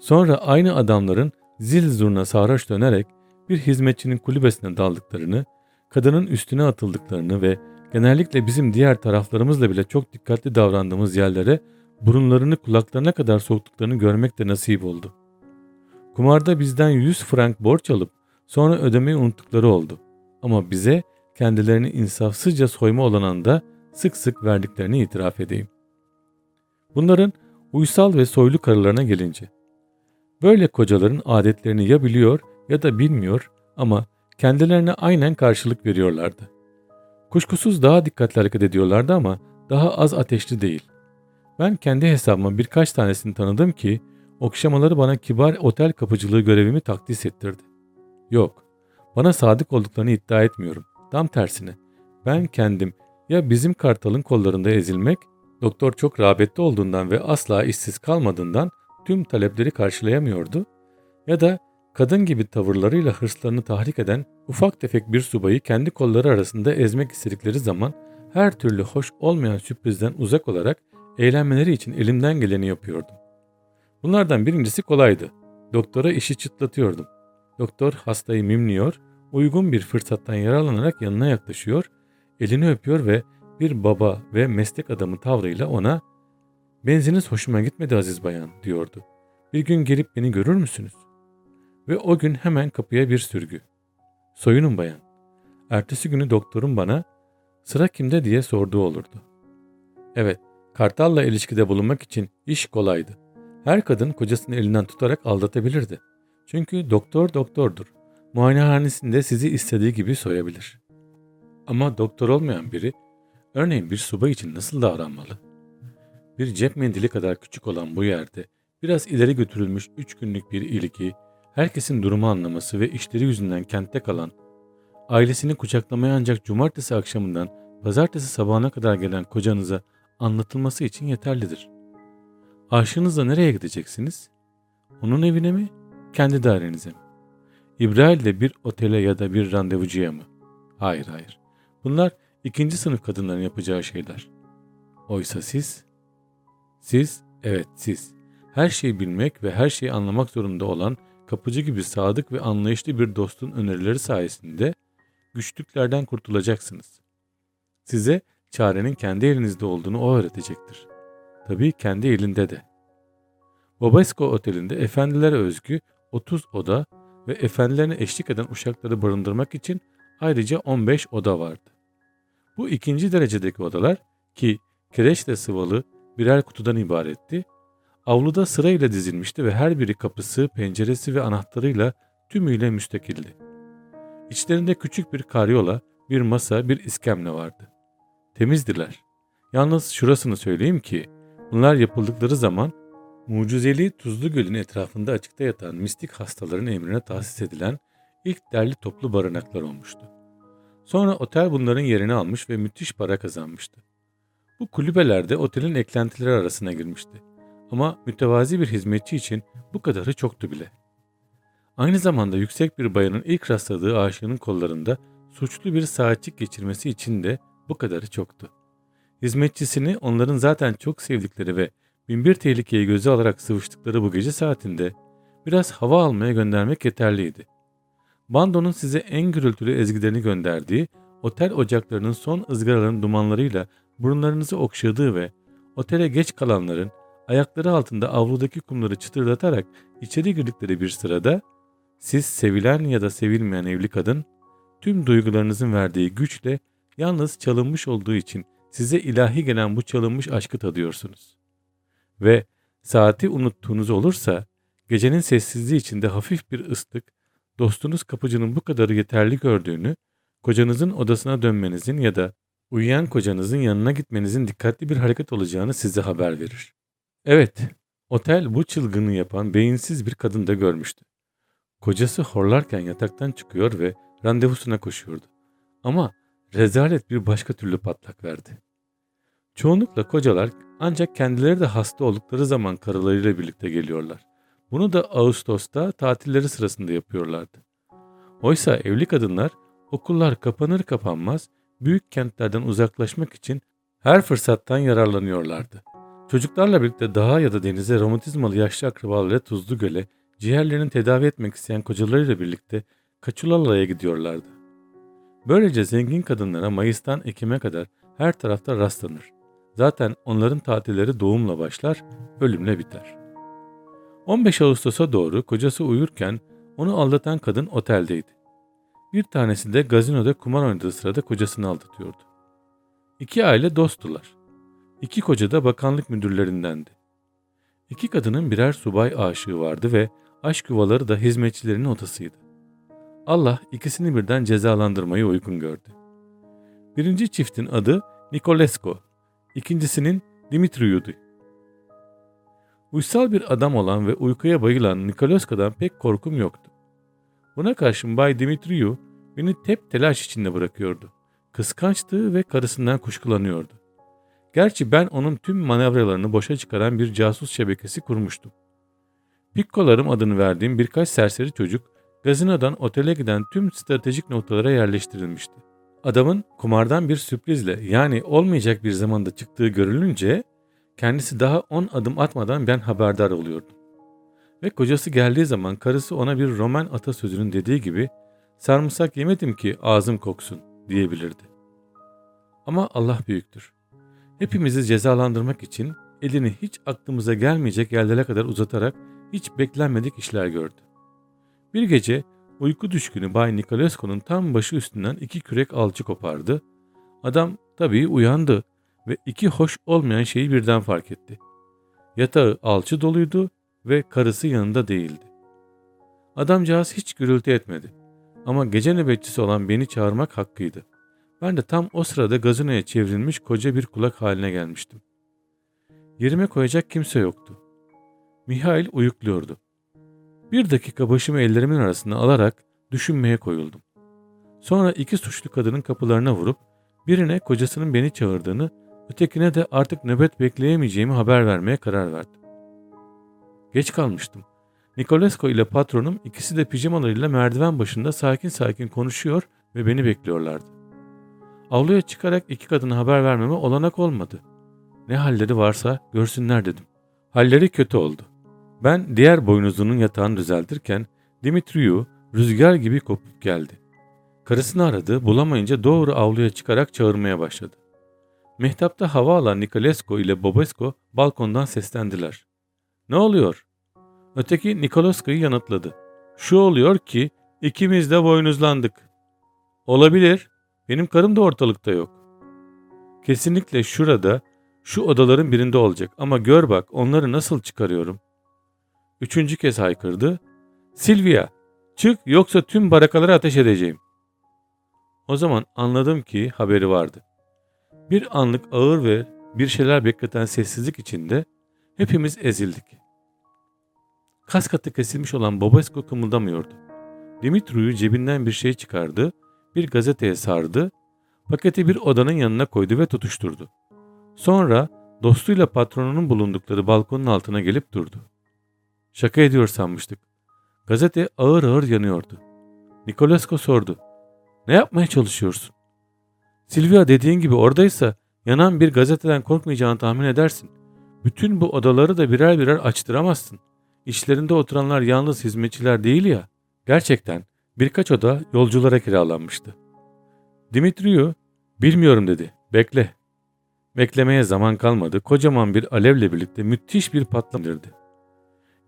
Sonra aynı adamların zil zurna sarhoş dönerek bir hizmetçinin kulübesine daldıklarını, kadının üstüne atıldıklarını ve genellikle bizim diğer taraflarımızla bile çok dikkatli davrandığımız yerlere burunlarını kulaklarına kadar soktuklarını görmek de nasip oldu. Kumarda bizden 100 frank borç alıp sonra ödemeyi unuttukları oldu. Ama bize kendilerini insafsızca soyma olananda sık sık verdiklerini itiraf edeyim. Bunların uysal ve soylu karılarına gelince, böyle kocaların adetlerini ya biliyor ya da bilmiyor ama kendilerine aynen karşılık veriyorlardı. Kuşkusuz daha dikkatli hareket ediyorlardı ama daha az ateşli değil. Ben kendi hesabıma birkaç tanesini tanıdım ki okşamaları bana kibar otel kapıcılığı görevimi takdis ettirdi. Yok, bana sadık olduklarını iddia etmiyorum. Tam tersine. Ben kendim ya bizim kartalın kollarında ezilmek, doktor çok rağbetli olduğundan ve asla işsiz kalmadığından tüm talepleri karşılayamıyordu ya da kadın gibi tavırlarıyla hırslarını tahrik eden ufak tefek bir subayı kendi kolları arasında ezmek istedikleri zaman her türlü hoş olmayan sürprizden uzak olarak eğlenmeleri için elimden geleni yapıyordum. Bunlardan birincisi kolaydı. Doktora işi çıtlatıyordum. Doktor hastayı mimliyor, uygun bir fırsattan yararlanarak yanına yaklaşıyor, elini öpüyor ve bir baba ve meslek adamı tavrıyla ona ''Benziniz hoşuma gitmedi Aziz Bayan'' diyordu. ''Bir gün gelip beni görür müsünüz?'' Ve o gün hemen kapıya bir sürgü. ''Soyunun bayan.'' Ertesi günü doktorun bana ''Sıra kimde?'' diye sorduğu olurdu. Evet, Kartal'la ilişkide bulunmak için iş kolaydı. Her kadın kocasını elinden tutarak aldatabilirdi. Çünkü doktor doktordur. Muayenehanesinde sizi istediği gibi soyabilir. Ama doktor olmayan biri, örneğin bir subay için nasıl davranmalı? Bir cep mendili kadar küçük olan bu yerde biraz ileri götürülmüş üç günlük bir ilgi, herkesin durumu anlaması ve işleri yüzünden kentte kalan, ailesini kucaklamaya ancak cumartesi akşamından pazartesi sabahına kadar gelen kocanıza anlatılması için yeterlidir. Aşığınızla nereye gideceksiniz? Onun evine mi? Kendi dairenize mi? İbrahil'de bir otele ya da bir randevucuya mı? Hayır hayır. Bunlar ikinci sınıf kadınların yapacağı şeyler. Oysa siz, siz, evet siz, her şeyi bilmek ve her şeyi anlamak zorunda olan kapıcı gibi sadık ve anlayışlı bir dostun önerileri sayesinde güçlüklerden kurtulacaksınız. Size çarenin kendi elinizde olduğunu o öğretecektir. Tabii kendi elinde de. Bobesco Oteli'nde efendilere özgü 30 oda ve efendilerine eşlik eden uşakları barındırmak için ayrıca 15 oda vardı. Bu ikinci derecedeki odalar ki kireçle sıvalı birer kutudan ibaretti, avluda sırayla dizilmişti ve her biri kapısı, penceresi ve anahtarıyla tümüyle müstakildi. İçlerinde küçük bir karyola, bir masa, bir iskemle vardı. Temizdiler. Yalnız şurasını söyleyeyim ki bunlar yapıldıkları zaman mucizeli Tuzlu Göl'ün etrafında açıkta yatan mistik hastaların emrine tahsis edilen ilk derli toplu barınaklar olmuştu. Sonra otel bunların yerini almış ve müthiş para kazanmıştı. Bu kulübelerde otelin eklentileri arasına girmişti. Ama mütevazi bir hizmetçi için bu kadarı çoktu bile. Aynı zamanda yüksek bir bayanın ilk rastladığı aşığının kollarında suçlu bir saatçik geçirmesi için de bu kadarı çoktu. Hizmetçisini onların zaten çok sevdikleri ve binbir tehlikeyi göze alarak sıvıştıkları bu gece saatinde biraz hava almaya göndermek yeterliydi. Bando'nun size en gürültülü ezgilerini gönderdiği, otel ocaklarının son ızgaraların dumanlarıyla burunlarınızı okşadığı ve otele geç kalanların ayakları altında avludaki kumları çıtırdatarak içeri girdikleri bir sırada siz sevilen ya da sevilmeyen evli kadın tüm duygularınızın verdiği güçle yalnız çalınmış olduğu için size ilahi gelen bu çalınmış aşkı tadıyorsunuz. Ve saati unuttuğunuz olursa gecenin sessizliği içinde hafif bir ıslık dostunuz kapıcının bu kadarı yeterli gördüğünü, kocanızın odasına dönmenizin ya da uyuyan kocanızın yanına gitmenizin dikkatli bir hareket olacağını size haber verir. Evet, otel bu çılgını yapan beyinsiz bir kadın da görmüştü. Kocası horlarken yataktan çıkıyor ve randevusuna koşuyordu. Ama rezalet bir başka türlü patlak verdi. Çoğunlukla kocalar ancak kendileri de hasta oldukları zaman karılarıyla birlikte geliyorlar. Bunu da Ağustos'ta tatilleri sırasında yapıyorlardı. Oysa evli kadınlar okullar kapanır kapanmaz büyük kentlerden uzaklaşmak için her fırsattan yararlanıyorlardı. Çocuklarla birlikte dağa ya da denize romatizmalı yaşlı akrabalarıyla Tuzlu Göl'e ciğerlerini tedavi etmek isteyen kocalarıyla birlikte Kaçulala'ya gidiyorlardı. Böylece zengin kadınlara Mayıs'tan Ekim'e kadar her tarafta rastlanır. Zaten onların tatilleri doğumla başlar, ölümle biter. 15 Ağustos'a doğru kocası uyurken onu aldatan kadın oteldeydi. Bir tanesi de gazinoda kumar oynadığı sırada kocasını aldatıyordu. İki aile dosttular. İki koca da bakanlık müdürlerindendi. İki kadının birer subay aşığı vardı ve aşk yuvaları da hizmetçilerinin otasıydı. Allah ikisini birden cezalandırmayı uygun gördü. Birinci çiftin adı Nikolesco, ikincisinin Dimitriou'du. Uysal bir adam olan ve uykuya bayılan Nikoloska'dan pek korkum yoktu. Buna karşın Bay Dimitriou beni tep telaş içinde bırakıyordu. Kıskançtı ve karısından kuşkulanıyordu. Gerçi ben onun tüm manevralarını boşa çıkaran bir casus şebekesi kurmuştum. Pikkolarım adını verdiğim birkaç serseri çocuk gazinodan otele giden tüm stratejik noktalara yerleştirilmişti. Adamın kumardan bir sürprizle yani olmayacak bir zamanda çıktığı görülünce kendisi daha on adım atmadan ben haberdar oluyordum. Ve kocası geldiği zaman karısı ona bir roman atasözünün dediği gibi sarımsak yemedim ki ağzım koksun diyebilirdi. Ama Allah büyüktür. Hepimizi cezalandırmak için elini hiç aklımıza gelmeyecek yerlere kadar uzatarak hiç beklenmedik işler gördü. Bir gece uyku düşkünü Bay Nikolescu'nun tam başı üstünden iki kürek alçı kopardı. Adam tabii uyandı ve iki hoş olmayan şeyi birden fark etti. Yatağı alçı doluydu ve karısı yanında değildi. Adamcağız hiç gürültü etmedi. Ama gece nöbetçisi olan beni çağırmak hakkıydı. Ben de tam o sırada gazinoya çevrilmiş koca bir kulak haline gelmiştim. Yerime koyacak kimse yoktu. Mihail uyukluyordu. Bir dakika başımı ellerimin arasına alarak düşünmeye koyuldum. Sonra iki suçlu kadının kapılarına vurup birine kocasının beni çağırdığını, ötekine de artık nöbet bekleyemeyeceğimi haber vermeye karar verdim. Geç kalmıştım. Nikolesko ile patronum ikisi de pijamalarıyla merdiven başında sakin sakin konuşuyor ve beni bekliyorlardı. Avluya çıkarak iki kadına haber vermeme olanak olmadı. Ne halleri varsa görsünler dedim. Halleri kötü oldu. Ben diğer boynuzunun yatağını düzeltirken Dimitriou rüzgar gibi kopup geldi. Karısını aradı, bulamayınca doğru avluya çıkarak çağırmaya başladı. Mehtapta hava alan Nikolesco ile Bobesco balkondan seslendiler. Ne oluyor? Öteki Nikolosko'yu yanıtladı. Şu oluyor ki ikimiz de boynuzlandık. Olabilir. Benim karım da ortalıkta yok. Kesinlikle şurada, şu odaların birinde olacak ama gör bak onları nasıl çıkarıyorum. Üçüncü kez haykırdı. Silvia, çık yoksa tüm barakaları ateş edeceğim. O zaman anladım ki haberi vardı. Bir anlık ağır ve bir şeyler bekleten sessizlik içinde hepimiz ezildik. Kas katı kesilmiş olan Bobesko kımıldamıyordu. Dimitri'yi cebinden bir şey çıkardı, bir gazeteye sardı, paketi bir odanın yanına koydu ve tutuşturdu. Sonra dostuyla patronunun bulundukları balkonun altına gelip durdu. Şaka ediyor sanmıştık. Gazete ağır ağır yanıyordu. Nikolasko sordu. Ne yapmaya çalışıyorsun? Silvia dediğin gibi oradaysa yanan bir gazeteden korkmayacağını tahmin edersin. Bütün bu odaları da birer birer açtıramazsın. İşlerinde oturanlar yalnız hizmetçiler değil ya. Gerçekten birkaç oda yolculara kiralanmıştı. Dimitriyo, bilmiyorum dedi. Bekle. Beklemeye zaman kalmadı. Kocaman bir alevle birlikte müthiş bir indirdi.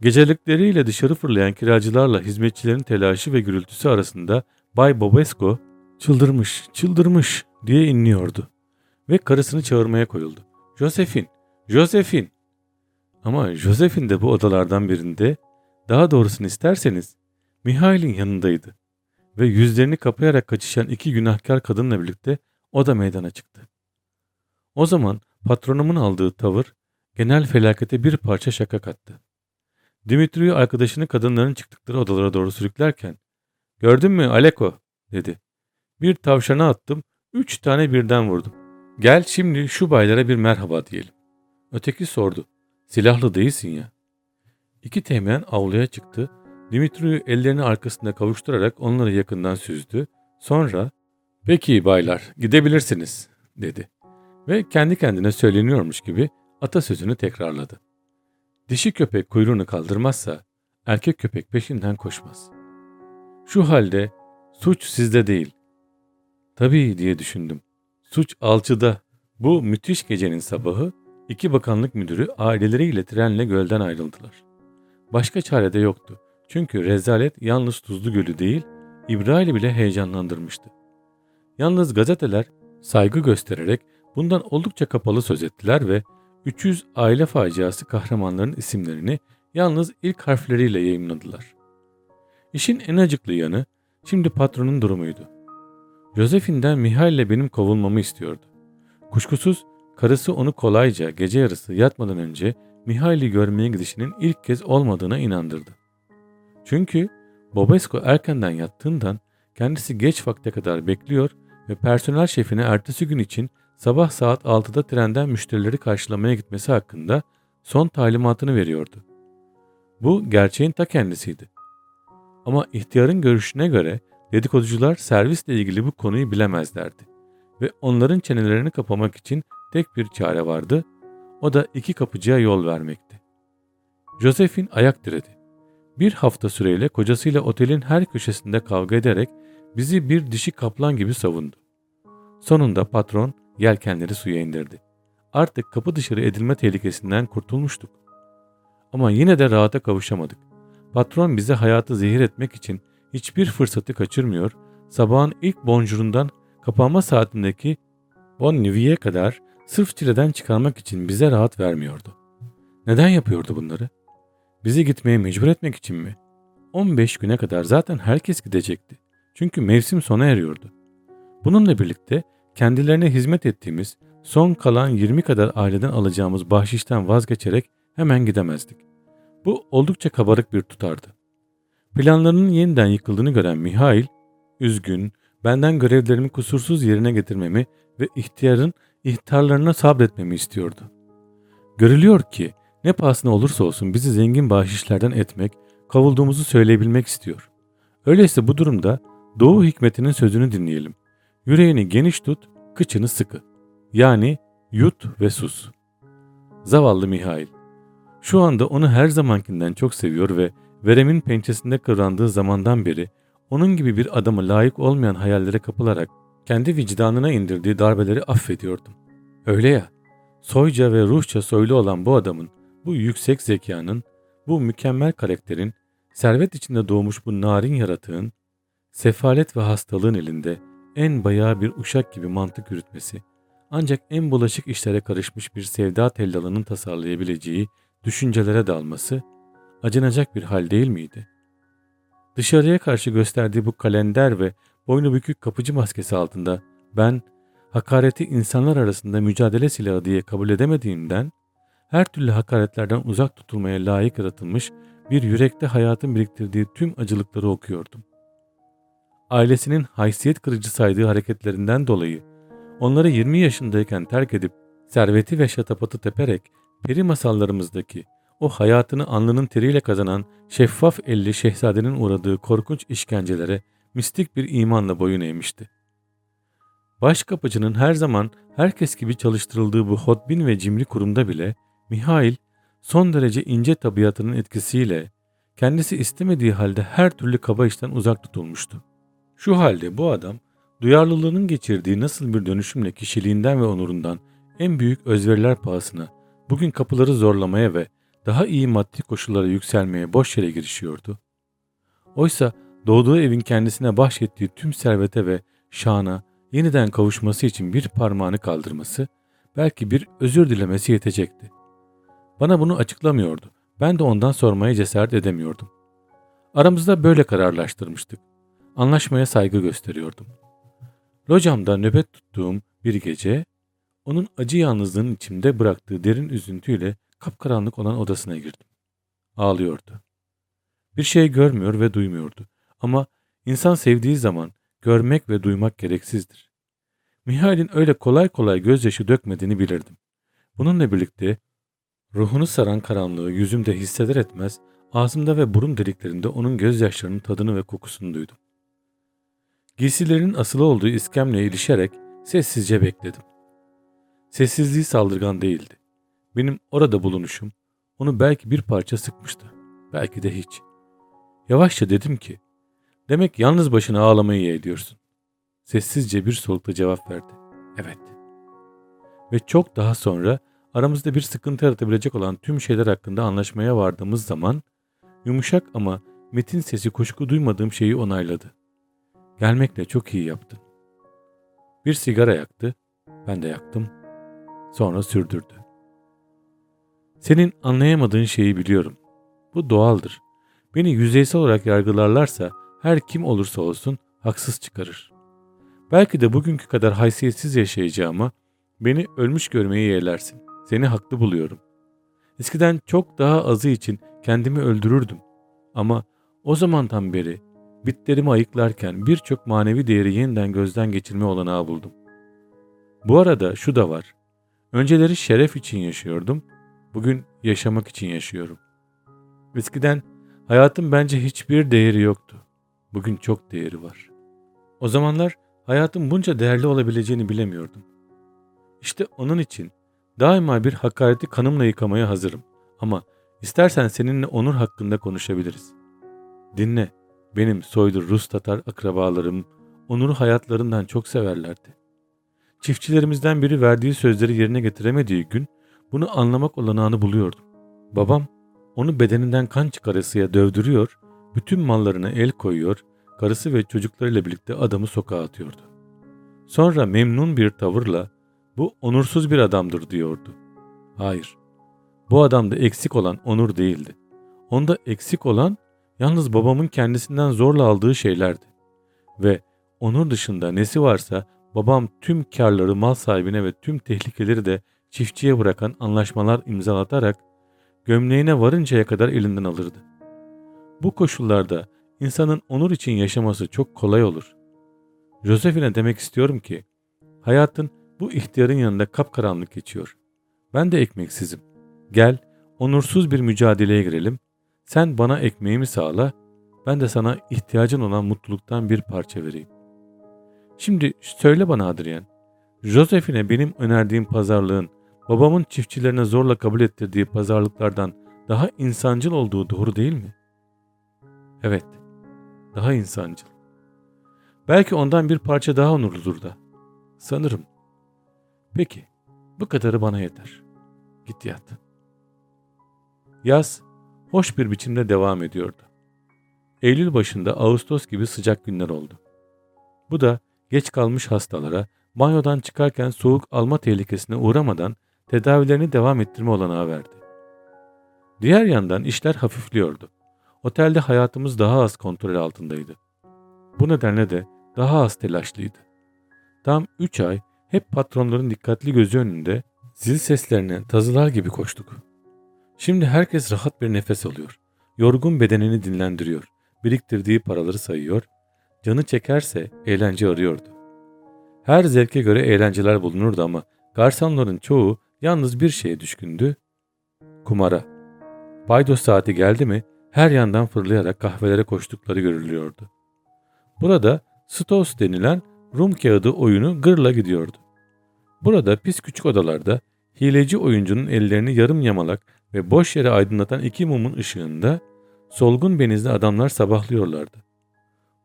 Gecelikleriyle dışarı fırlayan kiracılarla hizmetçilerin telaşı ve gürültüsü arasında Bay Bobesco çıldırmış, çıldırmış diye inliyordu. Ve karısını çağırmaya koyuldu. Josephine, Josephine. Ama Josephine de bu odalardan birinde, daha doğrusunu isterseniz, Mihail'in yanındaydı. Ve yüzlerini kapayarak kaçışan iki günahkar kadınla birlikte o da meydana çıktı. O zaman patronumun aldığı tavır genel felakete bir parça şaka kattı. Dimitri'yi arkadaşını kadınların çıktıkları odalara doğru sürüklerken ''Gördün mü Aleko?'' dedi. ''Bir tavşana attım, üç tane birden vurdum. Gel şimdi şu baylara bir merhaba diyelim.'' Öteki sordu. ''Silahlı değilsin ya.'' İki teğmen avluya çıktı. Dimitri'yi ellerini arkasında kavuşturarak onları yakından süzdü. Sonra ''Peki baylar, gidebilirsiniz.'' dedi. Ve kendi kendine söyleniyormuş gibi atasözünü tekrarladı. Dişi köpek kuyruğunu kaldırmazsa erkek köpek peşinden koşmaz. Şu halde suç sizde değil. Tabii diye düşündüm. Suç alçıda. Bu müthiş gecenin sabahı iki bakanlık müdürü aileleriyle trenle gölden ayrıldılar. Başka çare de yoktu. Çünkü rezalet yalnız Tuzlu Gölü değil, İbrahim'i bile heyecanlandırmıştı. Yalnız gazeteler saygı göstererek bundan oldukça kapalı söz ettiler ve 300 aile faciası kahramanların isimlerini yalnız ilk harfleriyle yayınladılar. İşin en acıklı yanı şimdi patronun durumuydu. Josephine'den Mihail'le benim kovulmamı istiyordu. Kuşkusuz karısı onu kolayca gece yarısı yatmadan önce Mihail'i görmeye gidişinin ilk kez olmadığına inandırdı. Çünkü Bobesko erkenden yattığından kendisi geç vakte kadar bekliyor ve personel şefine ertesi gün için sabah saat 6'da trenden müşterileri karşılamaya gitmesi hakkında son talimatını veriyordu. Bu gerçeğin ta kendisiydi. Ama ihtiyarın görüşüne göre dedikoducular servisle ilgili bu konuyu bilemezlerdi ve onların çenelerini kapamak için tek bir çare vardı, o da iki kapıcıya yol vermekti. Josephine ayak diredi. Bir hafta süreyle kocasıyla otelin her köşesinde kavga ederek bizi bir dişi kaplan gibi savundu. Sonunda patron yelkenleri suya indirdi. Artık kapı dışarı edilme tehlikesinden kurtulmuştuk. Ama yine de rahata kavuşamadık. Patron bize hayatı zehir etmek için hiçbir fırsatı kaçırmıyor, sabahın ilk boncurundan kapanma saatindeki Bon Nuit'e kadar sırf çileden çıkarmak için bize rahat vermiyordu. Neden yapıyordu bunları? Bizi gitmeye mecbur etmek için mi? 15 güne kadar zaten herkes gidecekti. Çünkü mevsim sona eriyordu. Bununla birlikte kendilerine hizmet ettiğimiz son kalan 20 kadar aileden alacağımız bahşişten vazgeçerek hemen gidemezdik. Bu oldukça kabarık bir tutardı. Planlarının yeniden yıkıldığını gören Mihail, üzgün, benden görevlerimi kusursuz yerine getirmemi ve ihtiyarın ihtarlarına sabretmemi istiyordu. Görülüyor ki ne pahasına olursa olsun bizi zengin bahşişlerden etmek, kavulduğumuzu söyleyebilmek istiyor. Öyleyse bu durumda Doğu hikmetinin sözünü dinleyelim. Yüreğini geniş tut, kıçını sıkı. Yani yut ve sus. Zavallı Mihail. Şu anda onu her zamankinden çok seviyor ve veremin pençesinde kıvrandığı zamandan beri onun gibi bir adamı layık olmayan hayallere kapılarak kendi vicdanına indirdiği darbeleri affediyordum. Öyle ya, soyca ve ruhça soylu olan bu adamın, bu yüksek zekanın, bu mükemmel karakterin, servet içinde doğmuş bu narin yaratığın, sefalet ve hastalığın elinde en bayağı bir uşak gibi mantık yürütmesi, ancak en bulaşık işlere karışmış bir sevda tellalının tasarlayabileceği düşüncelere dalması acınacak bir hal değil miydi? Dışarıya karşı gösterdiği bu kalender ve boynu bükük kapıcı maskesi altında ben hakareti insanlar arasında mücadele silahı diye kabul edemediğimden her türlü hakaretlerden uzak tutulmaya layık yaratılmış bir yürekte hayatın biriktirdiği tüm acılıkları okuyordum. Ailesinin haysiyet kırıcı saydığı hareketlerinden dolayı onları 20 yaşındayken terk edip serveti ve şatapatı teperek peri masallarımızdaki o hayatını alnının teriyle kazanan şeffaf elli şehzadenin uğradığı korkunç işkencelere mistik bir imanla boyun eğmişti. Başkapıcının her zaman herkes gibi çalıştırıldığı bu hotbin ve cimri kurumda bile Mihail son derece ince tabiatının etkisiyle kendisi istemediği halde her türlü kaba işten uzak tutulmuştu. Şu halde bu adam duyarlılığının geçirdiği nasıl bir dönüşümle kişiliğinden ve onurundan en büyük özveriler pahasına bugün kapıları zorlamaya ve daha iyi maddi koşullara yükselmeye boş yere girişiyordu. Oysa doğduğu evin kendisine bahşettiği tüm servete ve şana yeniden kavuşması için bir parmağını kaldırması, belki bir özür dilemesi yetecekti. Bana bunu açıklamıyordu. Ben de ondan sormaya cesaret edemiyordum. Aramızda böyle kararlaştırmıştık. Anlaşmaya saygı gösteriyordum. Locamda nöbet tuttuğum bir gece, onun acı yalnızlığının içimde bıraktığı derin üzüntüyle kapkaranlık olan odasına girdim. Ağlıyordu. Bir şey görmüyor ve duymuyordu. Ama insan sevdiği zaman görmek ve duymak gereksizdir. Mihail'in öyle kolay kolay gözyaşı dökmediğini bilirdim. Bununla birlikte ruhunu saran karanlığı yüzümde hisseder etmez ağzımda ve burun deliklerinde onun gözyaşlarının tadını ve kokusunu duydum. Giysilerinin asılı olduğu iskemleye ilişerek sessizce bekledim. Sessizliği saldırgan değildi. Benim orada bulunuşum onu belki bir parça sıkmıştı. Belki de hiç. Yavaşça dedim ki, demek yalnız başına ağlamayı yeğliyorsun. Sessizce bir solukla cevap verdi. Evet. Ve çok daha sonra aramızda bir sıkıntı yaratabilecek olan tüm şeyler hakkında anlaşmaya vardığımız zaman yumuşak ama metin sesi kuşku duymadığım şeyi onayladı. Gelmekle çok iyi yaptın. Bir sigara yaktı, ben de yaktım. Sonra sürdürdü. Senin anlayamadığın şeyi biliyorum. Bu doğaldır. Beni yüzeysel olarak yargılarlarsa her kim olursa olsun haksız çıkarır. Belki de bugünkü kadar haysiyetsiz yaşayacağıma beni ölmüş görmeyi yeğlersin. Seni haklı buluyorum. Eskiden çok daha azı için kendimi öldürürdüm. Ama o zamandan beri bitlerimi ayıklarken birçok manevi değeri yeniden gözden geçirme olanağı buldum. Bu arada şu da var. Önceleri şeref için yaşıyordum. Bugün yaşamak için yaşıyorum. Eskiden hayatın bence hiçbir değeri yoktu. Bugün çok değeri var. O zamanlar hayatın bunca değerli olabileceğini bilemiyordum. İşte onun için daima bir hakareti kanımla yıkamaya hazırım. Ama istersen seninle onur hakkında konuşabiliriz. Dinle, benim soylu Rus Tatar akrabalarım onuru hayatlarından çok severlerdi. Çiftçilerimizden biri verdiği sözleri yerine getiremediği gün bunu anlamak olanağını buluyordum. Babam onu bedeninden kan çıkarısıya dövdürüyor, bütün mallarına el koyuyor, karısı ve çocuklarıyla birlikte adamı sokağa atıyordu. Sonra memnun bir tavırla bu onursuz bir adamdır diyordu. Hayır, bu adamda eksik olan onur değildi. Onda eksik olan yalnız babamın kendisinden zorla aldığı şeylerdi. Ve onur dışında nesi varsa babam tüm karları mal sahibine ve tüm tehlikeleri de çiftçiye bırakan anlaşmalar imzalatarak gömleğine varıncaya kadar elinden alırdı. Bu koşullarda insanın onur için yaşaması çok kolay olur. Josephine demek istiyorum ki hayatın bu ihtiyarın yanında kapkaranlık geçiyor. Ben de ekmeksizim. Gel onursuz bir mücadeleye girelim. Sen bana ekmeğimi sağla, ben de sana ihtiyacın olan mutluluktan bir parça vereyim. Şimdi söyle bana Adrian, Josephine benim önerdiğim pazarlığın babamın çiftçilerine zorla kabul ettirdiği pazarlıklardan daha insancıl olduğu doğru değil mi? Evet, daha insancıl. Belki ondan bir parça daha onurludur da. Sanırım. Peki, bu kadarı bana yeter. Git yat. Yaz, hoş bir biçimde devam ediyordu. Eylül başında Ağustos gibi sıcak günler oldu. Bu da geç kalmış hastalara banyodan çıkarken soğuk alma tehlikesine uğramadan tedavilerini devam ettirme olanağı verdi. Diğer yandan işler hafifliyordu. Otelde hayatımız daha az kontrol altındaydı. Bu nedenle de daha az telaşlıydı. Tam üç ay hep patronların dikkatli gözü önünde zil seslerine tazılar gibi koştuk. Şimdi herkes rahat bir nefes alıyor. Yorgun bedenini dinlendiriyor. Biriktirdiği paraları sayıyor. Canı çekerse eğlence arıyordu. Her zevke göre eğlenceler bulunurdu ama garsonların çoğu yalnız bir şeye düşkündü. Kumara. Paydos saati geldi mi her yandan fırlayarak kahvelere koştukları görülüyordu. Burada Stos denilen Rum kağıdı oyunu gırla gidiyordu. Burada pis küçük odalarda hileci oyuncunun ellerini yarım yamalak ve boş yere aydınlatan iki mumun ışığında solgun benizli adamlar sabahlıyorlardı.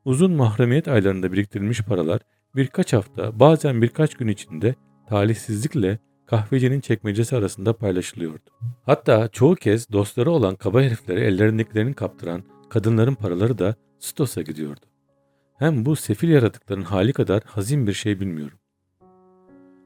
Uzun mahremiyet aylarında biriktirilmiş paralar birkaç hafta bazen birkaç gün içinde talihsizlikle kahvecinin çekmecesi arasında paylaşılıyordu. Hatta çoğu kez dostları olan kaba heriflere ellerindekilerini kaptıran kadınların paraları da Stos'a gidiyordu. Hem bu sefil yaratıkların hali kadar hazin bir şey bilmiyorum.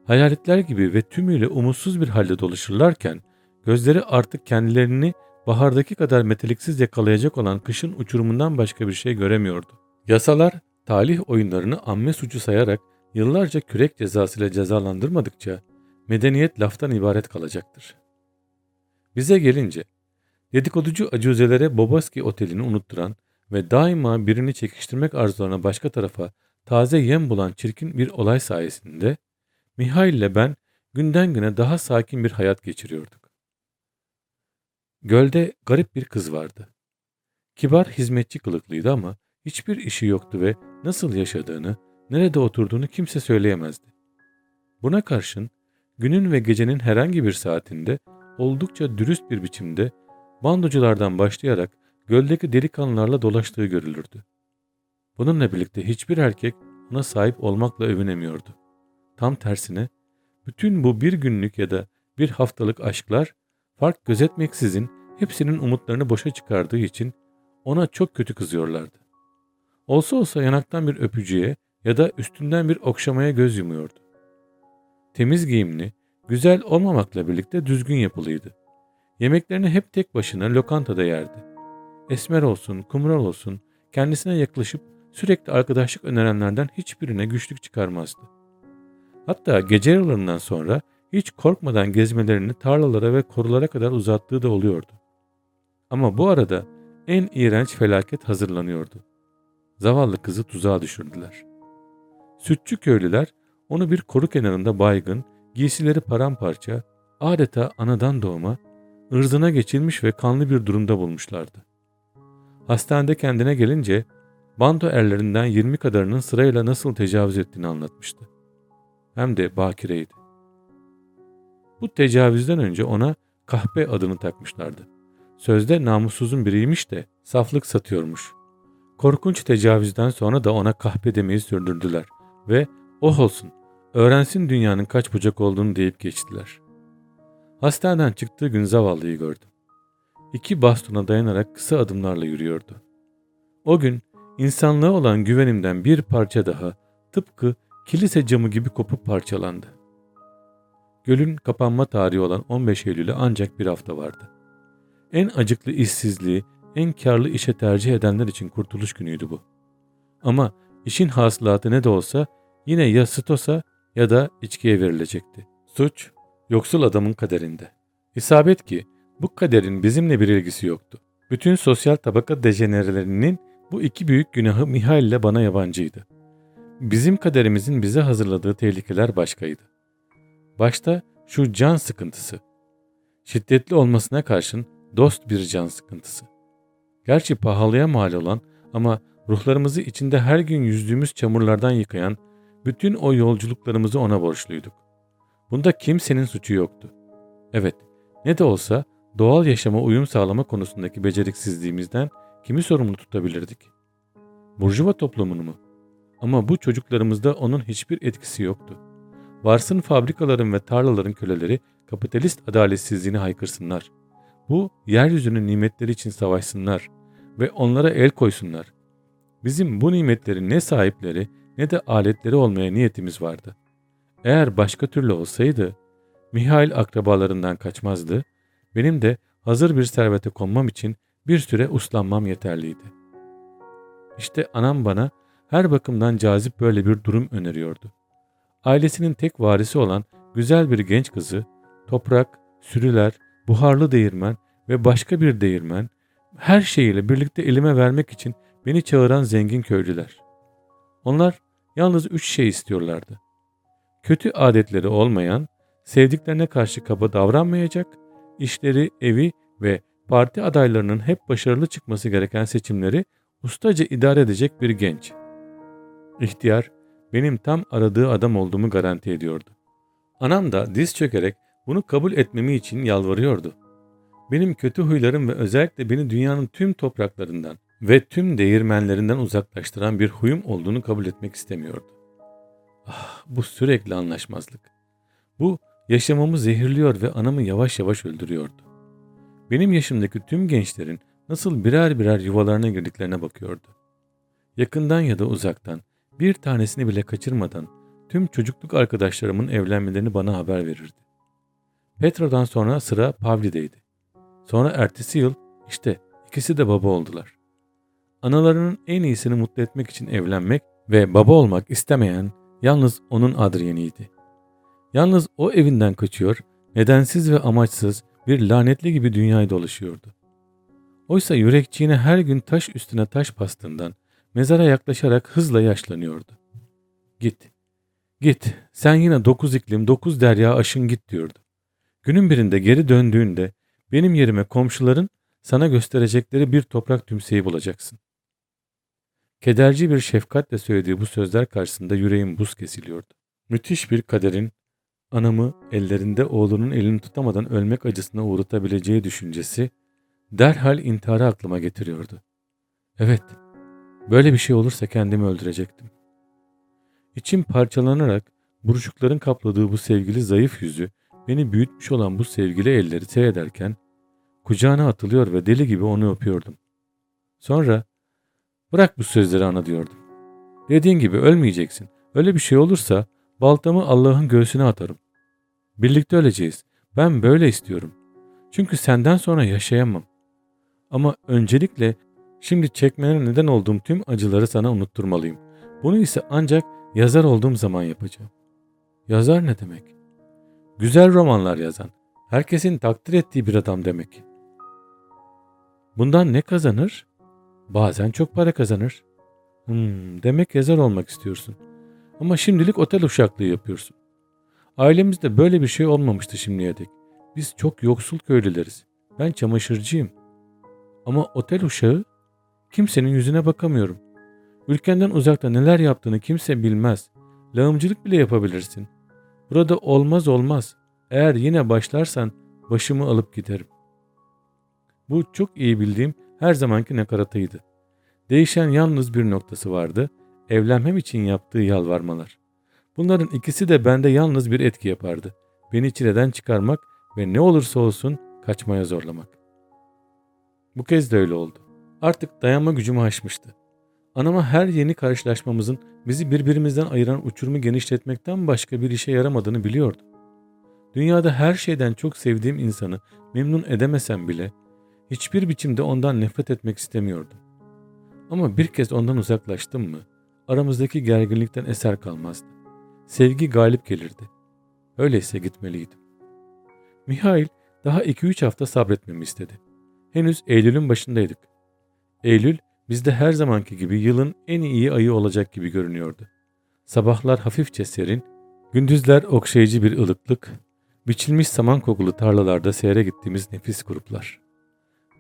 Hayaletler gibi ve tümüyle umutsuz bir halde dolaşırlarken gözleri artık kendilerini bahardaki kadar meteliksiz yakalayacak olan kışın uçurumundan başka bir şey göremiyordu. Yasalar talih oyunlarını amme suçu sayarak yıllarca kürek cezasıyla cezalandırmadıkça medeniyet laftan ibaret kalacaktır. Bize gelince dedikoducu acuzelere Bobaski otelini unutturan ve daima birini çekiştirmek arzularına başka tarafa taze yem bulan çirkin bir olay sayesinde Mihail ile ben günden güne daha sakin bir hayat geçiriyorduk. Gölde garip bir kız vardı. Kibar hizmetçi kılıklıydı ama hiçbir işi yoktu ve nasıl yaşadığını, nerede oturduğunu kimse söyleyemezdi. Buna karşın günün ve gecenin herhangi bir saatinde oldukça dürüst bir biçimde bandoculardan başlayarak göldeki delikanlılarla dolaştığı görülürdü. Bununla birlikte hiçbir erkek ona sahip olmakla övünemiyordu. Tam tersine bütün bu bir günlük ya da bir haftalık aşklar fark gözetmeksizin hepsinin umutlarını boşa çıkardığı için ona çok kötü kızıyorlardı. Olsa olsa yanaktan bir öpücüğe ya da üstünden bir okşamaya göz yumuyordu. Temiz giyimli, güzel olmamakla birlikte düzgün yapılıydı. Yemeklerini hep tek başına lokantada yerdi. Esmer olsun, kumral olsun, kendisine yaklaşıp sürekli arkadaşlık önerenlerden hiçbirine güçlük çıkarmazdı. Hatta gece yarılarından sonra hiç korkmadan gezmelerini tarlalara ve korulara kadar uzattığı da oluyordu. Ama bu arada en iğrenç felaket hazırlanıyordu. Zavallı kızı tuzağa düşürdüler. Sütçü köylüler onu bir koru kenarında baygın, giysileri paramparça, adeta anadan doğma, ırzına geçilmiş ve kanlı bir durumda bulmuşlardı. Hastanede kendine gelince bando erlerinden 20 kadarının sırayla nasıl tecavüz ettiğini anlatmıştı. Hem de bakireydi. Bu tecavüzden önce ona kahpe adını takmışlardı. Sözde namussuzun biriymiş de saflık satıyormuş. Korkunç tecavüzden sonra da ona kahpe demeyi sürdürdüler ve oh olsun öğrensin dünyanın kaç bucak olduğunu deyip geçtiler. Hastaneden çıktığı gün zavallıyı gördüm. İki bastona dayanarak kısa adımlarla yürüyordu. O gün insanlığa olan güvenimden bir parça daha tıpkı kilise camı gibi kopup parçalandı. Gölün kapanma tarihi olan 15 Eylül'e ancak bir hafta vardı. En acıklı işsizliği, en karlı işe tercih edenler için kurtuluş günüydü bu. Ama işin hasılatı ne de olsa yine ya Stos'a ya da içkiye verilecekti. Suç, yoksul adamın kaderinde. İsabet ki bu kaderin bizimle bir ilgisi yoktu. Bütün sosyal tabaka dejenerelerinin bu iki büyük günahı Mihail ile bana yabancıydı. Bizim kaderimizin bize hazırladığı tehlikeler başkaydı. Başta şu can sıkıntısı. Şiddetli olmasına karşın dost bir can sıkıntısı. Gerçi pahalıya mal olan ama ruhlarımızı içinde her gün yüzdüğümüz çamurlardan yıkayan bütün o yolculuklarımızı ona borçluyduk. Bunda kimsenin suçu yoktu. Evet, ne de olsa doğal yaşama uyum sağlama konusundaki beceriksizliğimizden kimi sorumlu tutabilirdik? Burjuva toplumunu mu? Ama bu çocuklarımızda onun hiçbir etkisi yoktu. Varsın fabrikaların ve tarlaların köleleri kapitalist adaletsizliğini haykırsınlar. Bu yeryüzünün nimetleri için savaşsınlar ve onlara el koysunlar. Bizim bu nimetlerin ne sahipleri ne de aletleri olmaya niyetimiz vardı. Eğer başka türlü olsaydı, Mihail akrabalarından kaçmazdı, benim de hazır bir servete konmam için bir süre uslanmam yeterliydi. İşte anam bana her bakımdan cazip böyle bir durum öneriyordu. Ailesinin tek varisi olan güzel bir genç kızı, toprak, sürüler, buharlı değirmen ve başka bir değirmen, her şeyiyle birlikte elime vermek için beni çağıran zengin köylüler. Onlar yalnız üç şey istiyorlardı. Kötü adetleri olmayan, sevdiklerine karşı kaba davranmayacak, işleri, evi ve parti adaylarının hep başarılı çıkması gereken seçimleri ustaca idare edecek bir genç. İhtiyar, benim tam aradığı adam olduğumu garanti ediyordu. Anam da diz çökerek bunu kabul etmemi için yalvarıyordu. Benim kötü huylarım ve özellikle beni dünyanın tüm topraklarından ve tüm değirmenlerinden uzaklaştıran bir huyum olduğunu kabul etmek istemiyordu. Ah, bu sürekli anlaşmazlık. Bu yaşamamı zehirliyor ve anamı yavaş yavaş öldürüyordu. Benim yaşımdaki tüm gençlerin nasıl birer birer yuvalarına girdiklerine bakıyordu. Yakından ya da uzaktan bir tanesini bile kaçırmadan tüm çocukluk arkadaşlarımın evlenmelerini bana haber verirdi. Petra'dan sonra sıra Pavli'deydi. Sonra ertesi yıl işte ikisi de baba oldular. Analarının en iyisini mutlu etmek için evlenmek ve baba olmak istemeyen yalnız onun Adrien'iydi. Yalnız o evinden kaçıyor, nedensiz ve amaçsız bir lanetli gibi dünyayı dolaşıyordu. Oysa yürekçiğine her gün taş üstüne taş bastığından mezara yaklaşarak hızla yaşlanıyordu. Git, git, sen yine dokuz iklim, dokuz derya aşın git diyordu. Günün birinde geri döndüğünde benim yerime komşuların sana gösterecekleri bir toprak tümseyi bulacaksın. Kederci bir şefkatle söylediği bu sözler karşısında yüreğim buz kesiliyordu. Müthiş bir kaderin anamı ellerinde oğlunun elini tutamadan ölmek acısına uğratabileceği düşüncesi derhal intiharı aklıma getiriyordu. Evet, böyle bir şey olursa kendimi öldürecektim. İçim parçalanarak buruşukların kapladığı bu sevgili zayıf yüzü, beni büyütmüş olan bu sevgili elleri seyrederken kucağına atılıyor ve deli gibi onu öpüyordum. Sonra bırak bu sözleri ana diyordum. Dediğin gibi ölmeyeceksin. Öyle bir şey olursa baltamı Allah'ın göğsüne atarım. Birlikte öleceğiz. Ben böyle istiyorum. Çünkü senden sonra yaşayamam. Ama öncelikle şimdi çekmene neden olduğum tüm acıları sana unutturmalıyım. Bunu ise ancak yazar olduğum zaman yapacağım. Yazar ne demek? Güzel romanlar yazan, herkesin takdir ettiği bir adam demek. Bundan ne kazanır? Bazen çok para kazanır. Hmm, demek yazar olmak istiyorsun. Ama şimdilik otel uşaklığı yapıyorsun. Ailemizde böyle bir şey olmamıştı şimdiye dek. Biz çok yoksul köylüleriz. Ben çamaşırcıyım. Ama otel uşağı kimsenin yüzüne bakamıyorum. Ülkenden uzakta neler yaptığını kimse bilmez. Lağımcılık bile yapabilirsin. Burada olmaz olmaz. Eğer yine başlarsan başımı alıp giderim. Bu çok iyi bildiğim her zamanki nakaratıydı. Değişen yalnız bir noktası vardı. Evlenmem için yaptığı yalvarmalar. Bunların ikisi de bende yalnız bir etki yapardı. Beni çileden çıkarmak ve ne olursa olsun kaçmaya zorlamak. Bu kez de öyle oldu. Artık dayanma gücümü aşmıştı. Anama her yeni karşılaşmamızın bizi birbirimizden ayıran uçurumu genişletmekten başka bir işe yaramadığını biliyordu. Dünyada her şeyden çok sevdiğim insanı memnun edemesem bile hiçbir biçimde ondan nefret etmek istemiyordum. Ama bir kez ondan uzaklaştım mı aramızdaki gerginlikten eser kalmazdı. Sevgi galip gelirdi. Öyleyse gitmeliydim. Mihail daha 2-3 hafta sabretmemi istedi. Henüz Eylül'ün başındaydık. Eylül bizde her zamanki gibi yılın en iyi ayı olacak gibi görünüyordu. Sabahlar hafifçe serin, gündüzler okşayıcı bir ılıklık, biçilmiş saman kokulu tarlalarda seyre gittiğimiz nefis gruplar.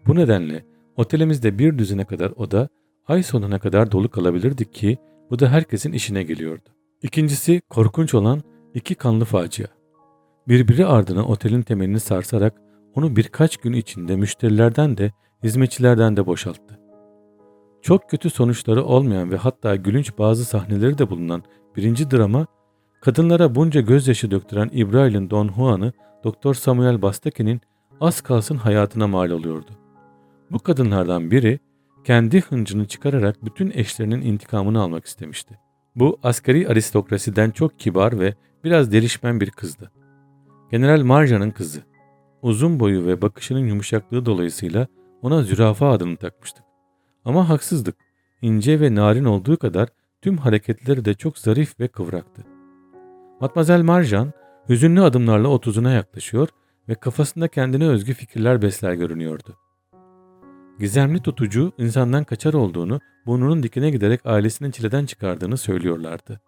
Bu nedenle otelimizde bir düzine kadar oda ay sonuna kadar dolu kalabilirdik ki bu da herkesin işine geliyordu. İkincisi korkunç olan iki kanlı facia. Birbiri ardına otelin temelini sarsarak onu birkaç gün içinde müşterilerden de hizmetçilerden de boşalttı. Çok kötü sonuçları olmayan ve hatta gülünç bazı sahneleri de bulunan birinci drama, kadınlara bunca gözyaşı döktüren İbrahim'in Don Juan'ı Doktor Samuel Bastaki'nin az kalsın hayatına mal oluyordu. Bu kadınlardan biri kendi hıncını çıkararak bütün eşlerinin intikamını almak istemişti. Bu askeri aristokrasiden çok kibar ve biraz delişmen bir kızdı. General Marja'nın kızı. Uzun boyu ve bakışının yumuşaklığı dolayısıyla ona zürafa adını takmıştık. Ama haksızdık. İnce ve narin olduğu kadar tüm hareketleri de çok zarif ve kıvraktı. Matmazel Marjan hüzünlü adımlarla otuzuna yaklaşıyor ve kafasında kendine özgü fikirler besler görünüyordu. Gizemli tutucu insandan kaçar olduğunu, burnunun dikine giderek ailesinin çileden çıkardığını söylüyorlardı.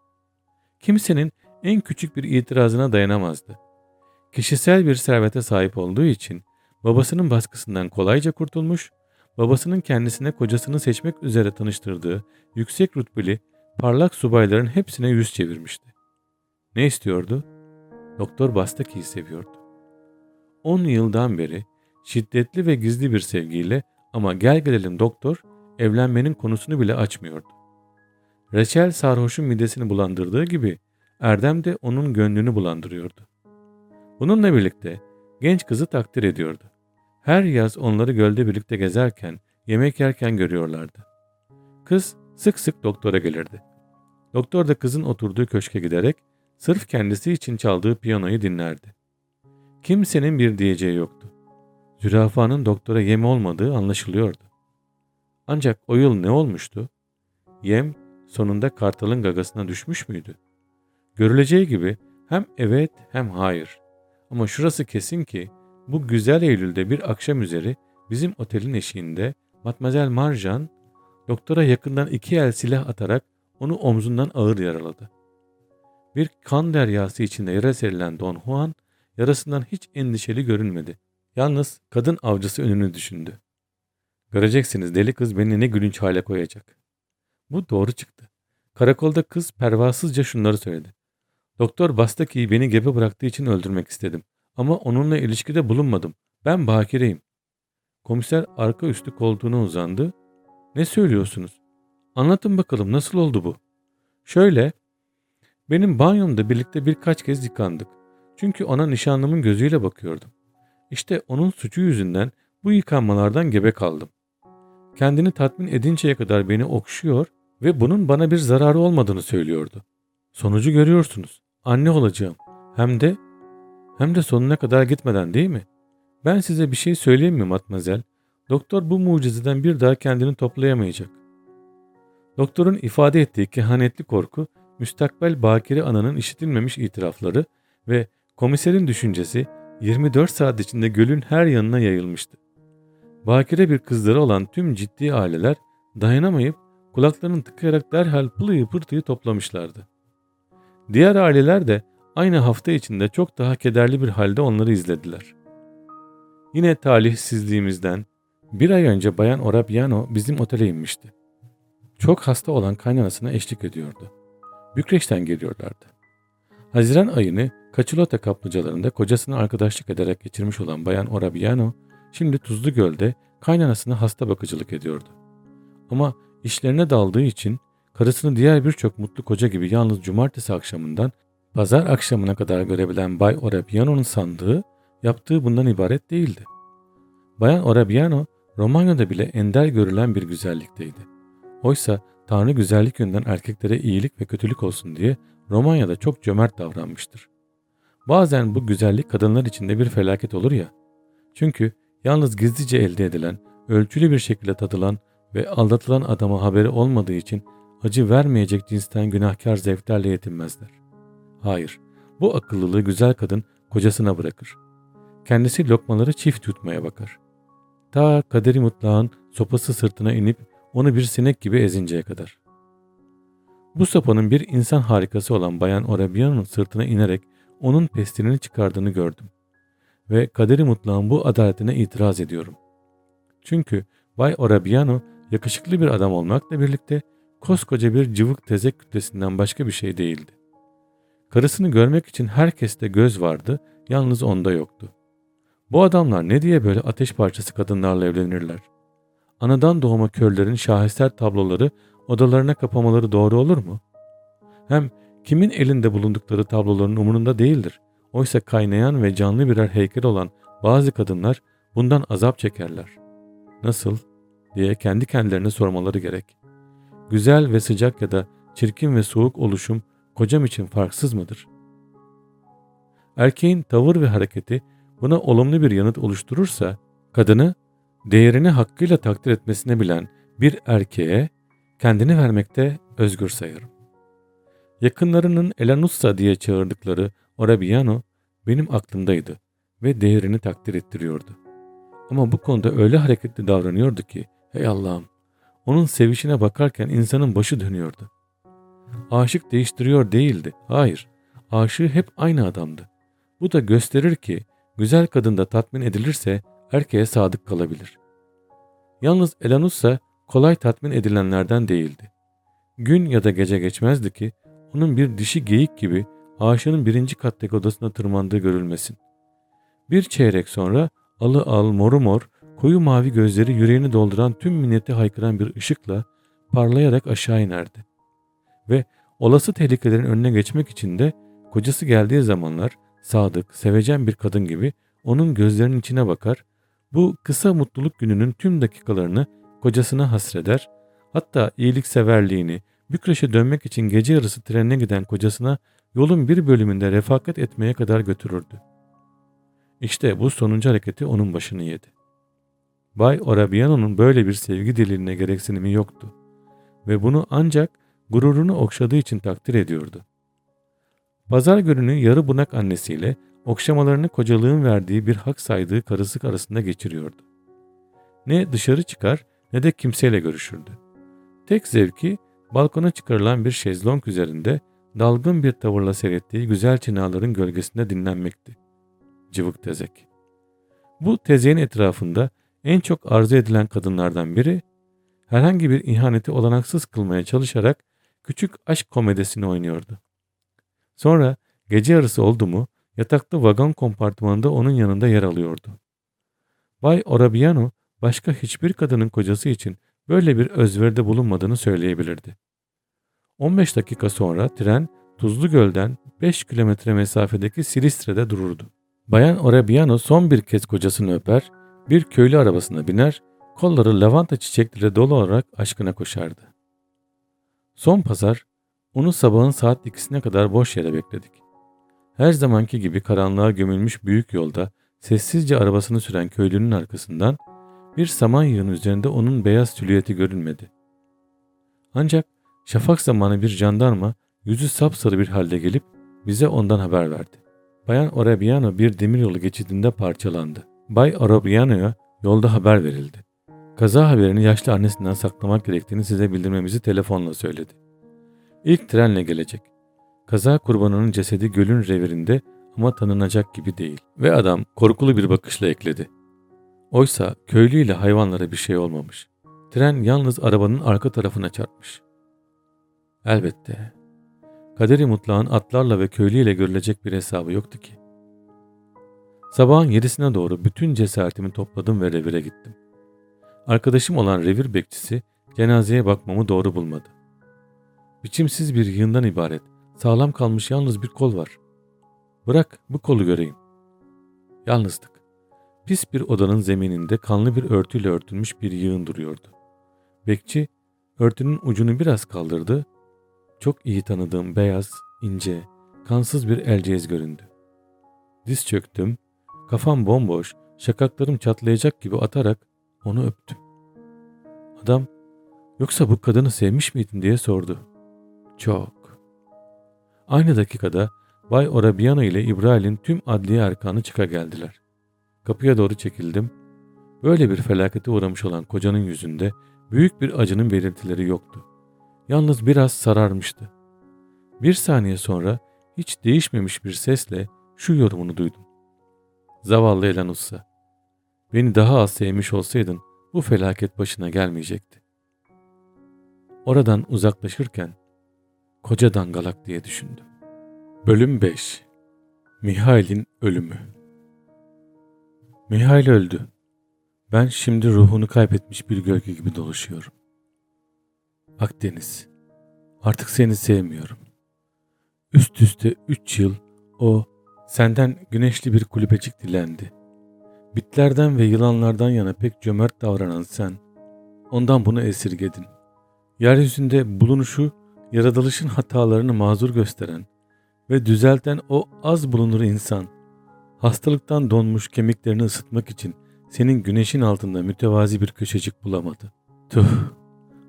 Kimsenin en küçük bir itirazına dayanamazdı. Kişisel bir servete sahip olduğu için babasının baskısından kolayca kurtulmuş, babasının kendisine kocasını seçmek üzere tanıştırdığı yüksek rütbeli parlak subayların hepsine yüz çevirmişti. Ne istiyordu? Doktor Bastaki'yi seviyordu. 10 yıldan beri şiddetli ve gizli bir sevgiyle ama gel gelelim doktor evlenmenin konusunu bile açmıyordu. Reçel sarhoşun midesini bulandırdığı gibi Erdem de onun gönlünü bulandırıyordu. Bununla birlikte genç kızı takdir ediyordu. Her yaz onları gölde birlikte gezerken, yemek yerken görüyorlardı. Kız sık sık doktora gelirdi. Doktor da kızın oturduğu köşke giderek sırf kendisi için çaldığı piyanoyu dinlerdi. Kimsenin bir diyeceği yoktu. Zürafanın doktora yem olmadığı anlaşılıyordu. Ancak o yıl ne olmuştu? Yem sonunda kartalın gagasına düşmüş müydü? Görüleceği gibi hem evet hem hayır. Ama şurası kesin ki bu güzel Eylül'de bir akşam üzeri bizim otelin eşiğinde Matmazel Marjan doktora yakından iki el silah atarak onu omzundan ağır yaraladı. Bir kan deryası içinde yara serilen Don Juan yarasından hiç endişeli görünmedi. Yalnız kadın avcısı önünü düşündü. Göreceksiniz deli kız beni ne gülünç hale koyacak. Bu doğru çıktı. Karakolda kız pervasızca şunları söyledi. Doktor Bastaki'yi beni gebe bıraktığı için öldürmek istedim. Ama onunla ilişkide bulunmadım. Ben bakireyim. Komiser arka üstü koltuğuna uzandı. Ne söylüyorsunuz? Anlatın bakalım nasıl oldu bu? Şöyle, benim banyomda birlikte birkaç kez yıkandık. Çünkü ona nişanlımın gözüyle bakıyordum. İşte onun suçu yüzünden bu yıkanmalardan gebe kaldım. Kendini tatmin edinceye kadar beni okşuyor ve bunun bana bir zararı olmadığını söylüyordu. Sonucu görüyorsunuz. Anne olacağım. Hem de hem de sonuna kadar gitmeden değil mi? Ben size bir şey söyleyeyim mi matmazel? Doktor bu mucizeden bir daha kendini toplayamayacak. Doktorun ifade ettiği kehanetli korku, müstakbel bakire ananın işitilmemiş itirafları ve komiserin düşüncesi 24 saat içinde gölün her yanına yayılmıştı. Bakire bir kızları olan tüm ciddi aileler dayanamayıp kulaklarını tıkayarak derhal pılıyı pırtıyı toplamışlardı. Diğer aileler de aynı hafta içinde çok daha kederli bir halde onları izlediler. Yine talihsizliğimizden bir ay önce Bayan Orabiano bizim otele inmişti. Çok hasta olan kaynanasına eşlik ediyordu. Bükreş'ten geliyorlardı. Haziran ayını Kaçılota kaplıcalarında kocasına arkadaşlık ederek geçirmiş olan Bayan Orabiano, şimdi Tuzlu Göl'de kaynanasına hasta bakıcılık ediyordu. Ama işlerine daldığı için karısını diğer birçok mutlu koca gibi yalnız cumartesi akşamından pazar akşamına kadar görebilen Bay Orabiano'nun sandığı yaptığı bundan ibaret değildi. Bayan Orabiano Romanya'da bile ender görülen bir güzellikteydi. Oysa Tanrı güzellik yönden erkeklere iyilik ve kötülük olsun diye Romanya'da çok cömert davranmıştır. Bazen bu güzellik kadınlar içinde bir felaket olur ya. Çünkü yalnız gizlice elde edilen, ölçülü bir şekilde tadılan ve aldatılan adama haberi olmadığı için acı vermeyecek cinsten günahkar zevklerle yetinmezler. Hayır, bu akıllılığı güzel kadın kocasına bırakır. Kendisi lokmaları çift tutmaya bakar. Ta kaderi mutlağın sopası sırtına inip onu bir sinek gibi ezinceye kadar. Bu sopanın bir insan harikası olan Bayan Orabiano'nun sırtına inerek onun pestilini çıkardığını gördüm. Ve kaderi mutlağın bu adaletine itiraz ediyorum. Çünkü Bay Orabiano yakışıklı bir adam olmakla birlikte koskoca bir cıvık tezek kütlesinden başka bir şey değildi. Karısını görmek için herkeste göz vardı, yalnız onda yoktu. Bu adamlar ne diye böyle ateş parçası kadınlarla evlenirler? Anadan doğma körlerin şaheser tabloları odalarına kapamaları doğru olur mu? Hem kimin elinde bulundukları tabloların umurunda değildir. Oysa kaynayan ve canlı birer heykel olan bazı kadınlar bundan azap çekerler. Nasıl? diye kendi kendilerine sormaları gerek. Güzel ve sıcak ya da çirkin ve soğuk oluşum kocam için farksız mıdır? Erkeğin tavır ve hareketi buna olumlu bir yanıt oluşturursa, kadını değerini hakkıyla takdir etmesine bilen bir erkeğe kendini vermekte özgür sayarım. Yakınlarının Elanussa diye çağırdıkları Orabiano benim aklımdaydı ve değerini takdir ettiriyordu. Ama bu konuda öyle hareketli davranıyordu ki, hey Allah'ım, onun sevişine bakarken insanın başı dönüyordu. Aşık değiştiriyor değildi, hayır, aşığı hep aynı adamdı. Bu da gösterir ki, güzel kadın da tatmin edilirse erkeğe sadık kalabilir. Yalnız Elanussa kolay tatmin edilenlerden değildi. Gün ya da gece geçmezdi ki onun bir dişi geyik gibi ağaçının birinci kattaki odasına tırmandığı görülmesin. Bir çeyrek sonra alı al moru mor, koyu mavi gözleri yüreğini dolduran tüm minneti haykıran bir ışıkla parlayarak aşağı inerdi. Ve olası tehlikelerin önüne geçmek için de kocası geldiği zamanlar sadık, sevecen bir kadın gibi onun gözlerinin içine bakar, bu kısa mutluluk gününün tüm dakikalarını kocasına hasreder, hatta iyilikseverliğini, Bükreş'e dönmek için gece yarısı trenine giden kocasına yolun bir bölümünde refakat etmeye kadar götürürdü. İşte bu sonuncu hareketi onun başını yedi. Bay Orabiano'nun böyle bir sevgi dililine gereksinimi yoktu ve bunu ancak gururunu okşadığı için takdir ediyordu. Pazar gününü yarı bunak annesiyle okşamalarını kocalığın verdiği bir hak saydığı karısı arasında geçiriyordu. Ne dışarı çıkar ne de kimseyle görüşürdü. Tek zevki balkona çıkarılan bir şezlong üzerinde dalgın bir tavırla seyrettiği güzel çinaların gölgesinde dinlenmekti. Cıvık tezek. Bu tezeğin etrafında en çok arzu edilen kadınlardan biri, herhangi bir ihaneti olanaksız kılmaya çalışarak küçük aşk komedisini oynuyordu. Sonra gece yarısı oldu mu yataklı vagon kompartmanında onun yanında yer alıyordu. Bay Orabiano başka hiçbir kadının kocası için böyle bir özveride bulunmadığını söyleyebilirdi. 15 dakika sonra tren Tuzlu Göl'den 5 kilometre mesafedeki Silistre'de dururdu. Bayan Orabiano son bir kez kocasını öper, bir köylü arabasına biner, kolları lavanta çiçekleri dolu olarak aşkına koşardı. Son pazar onu sabahın saat ikisine kadar boş yere bekledik. Her zamanki gibi karanlığa gömülmüş büyük yolda sessizce arabasını süren köylünün arkasından bir saman yığını üzerinde onun beyaz silüeti görünmedi. Ancak şafak zamanı bir jandarma yüzü sapsarı bir halde gelip bize ondan haber verdi. Bayan Orabiano bir demiryolu geçidinde parçalandı. Bay Orabiano'ya yolda haber verildi. Kaza haberini yaşlı annesinden saklamak gerektiğini size bildirmemizi telefonla söyledi. İlk trenle gelecek. Kaza kurbanının cesedi gölün revirinde ama tanınacak gibi değil. Ve adam korkulu bir bakışla ekledi. Oysa köylüyle hayvanlara bir şey olmamış. Tren yalnız arabanın arka tarafına çarpmış. Elbette. Kaderi mutlağın atlarla ve köylüyle görülecek bir hesabı yoktu ki. Sabahın yedisine doğru bütün cesaretimi topladım ve revire gittim. Arkadaşım olan revir bekçisi cenazeye bakmamı doğru bulmadı. Biçimsiz bir yığından ibaret, sağlam kalmış yalnız bir kol var. Bırak bu kolu göreyim. Yalnızdık. Pis bir odanın zemininde kanlı bir örtüyle örtülmüş bir yığın duruyordu. Bekçi örtünün ucunu biraz kaldırdı. Çok iyi tanıdığım beyaz, ince, kansız bir elceğiz göründü. Diz çöktüm, kafam bomboş, şakaklarım çatlayacak gibi atarak onu öptüm. Adam, yoksa bu kadını sevmiş miydin diye sordu. Çok. Aynı dakikada Bay Orabiano ile İbrahim'in tüm adliye erkanı çıka geldiler. Kapıya doğru çekildim. Böyle bir felakete uğramış olan kocanın yüzünde büyük bir acının belirtileri yoktu. Yalnız biraz sararmıştı. Bir saniye sonra hiç değişmemiş bir sesle şu yorumunu duydum. Zavallı Elanussa. Beni daha az sevmiş olsaydın bu felaket başına gelmeyecekti. Oradan uzaklaşırken koca dangalak diye düşündüm. Bölüm 5 Mihail'in ölümü Mihail öldü. Ben şimdi ruhunu kaybetmiş bir gölge gibi dolaşıyorum. Akdeniz. Artık seni sevmiyorum. Üst üste üç yıl o senden güneşli bir kulübecik dilendi. Bitlerden ve yılanlardan yana pek cömert davranan sen, ondan bunu esirgedin. Yeryüzünde bulunuşu, yaratılışın hatalarını mazur gösteren ve düzelten o az bulunur insan, hastalıktan donmuş kemiklerini ısıtmak için senin güneşin altında mütevazi bir köşecik bulamadı. Tüh,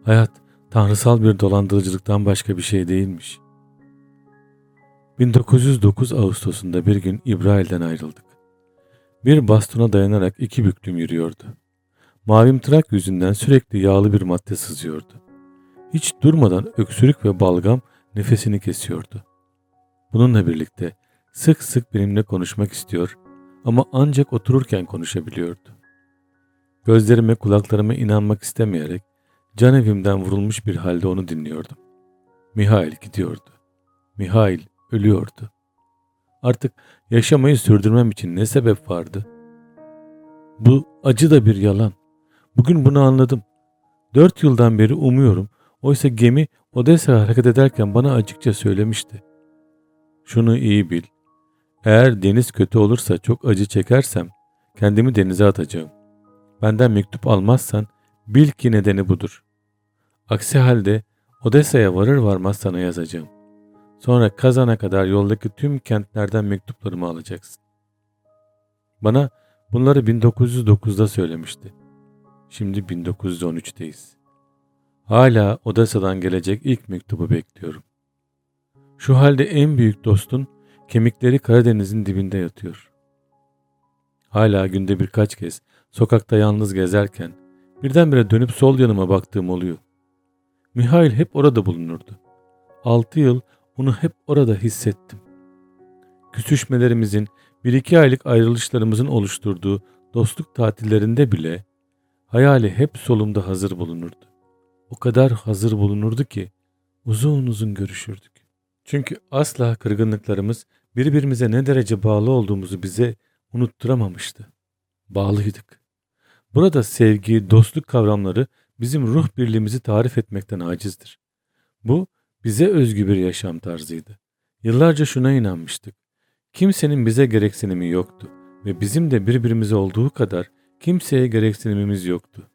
hayat tanrısal bir dolandırıcılıktan başka bir şey değilmiş. 1909 Ağustos'unda bir gün İbrail'den ayrıldık. Bir bastona dayanarak iki büklüm yürüyordu. Mavim trak yüzünden sürekli yağlı bir madde sızıyordu. Hiç durmadan öksürük ve balgam nefesini kesiyordu. Bununla birlikte sık sık benimle konuşmak istiyor ama ancak otururken konuşabiliyordu. Gözlerime kulaklarıma inanmak istemeyerek can evimden vurulmuş bir halde onu dinliyordum. Mihail gidiyordu. Mihail ölüyordu. Artık yaşamayı sürdürmem için ne sebep vardı? Bu acı da bir yalan. Bugün bunu anladım. Dört yıldan beri umuyorum. Oysa gemi Odessa hareket ederken bana açıkça söylemişti. Şunu iyi bil. Eğer deniz kötü olursa çok acı çekersem kendimi denize atacağım. Benden mektup almazsan bil ki nedeni budur. Aksi halde Odessa'ya varır varmaz sana yazacağım. Sonra Kazan'a kadar yoldaki tüm kentlerden mektuplarımı alacaksın. Bana bunları 1909'da söylemişti. Şimdi 1913'teyiz. Hala Odessa'dan gelecek ilk mektubu bekliyorum. Şu halde en büyük dostun kemikleri Karadeniz'in dibinde yatıyor. Hala günde birkaç kez sokakta yalnız gezerken birdenbire dönüp sol yanıma baktığım oluyor. Mihail hep orada bulunurdu. Altı yıl onu hep orada hissettim. Küsüşmelerimizin, bir iki aylık ayrılışlarımızın oluşturduğu dostluk tatillerinde bile hayali hep solumda hazır bulunurdu. O kadar hazır bulunurdu ki uzun uzun görüşürdük. Çünkü asla kırgınlıklarımız birbirimize ne derece bağlı olduğumuzu bize unutturamamıştı. Bağlıydık. Burada sevgi, dostluk kavramları bizim ruh birliğimizi tarif etmekten acizdir. Bu bize özgü bir yaşam tarzıydı. Yıllarca şuna inanmıştık. Kimsenin bize gereksinimi yoktu ve bizim de birbirimize olduğu kadar kimseye gereksinimimiz yoktu.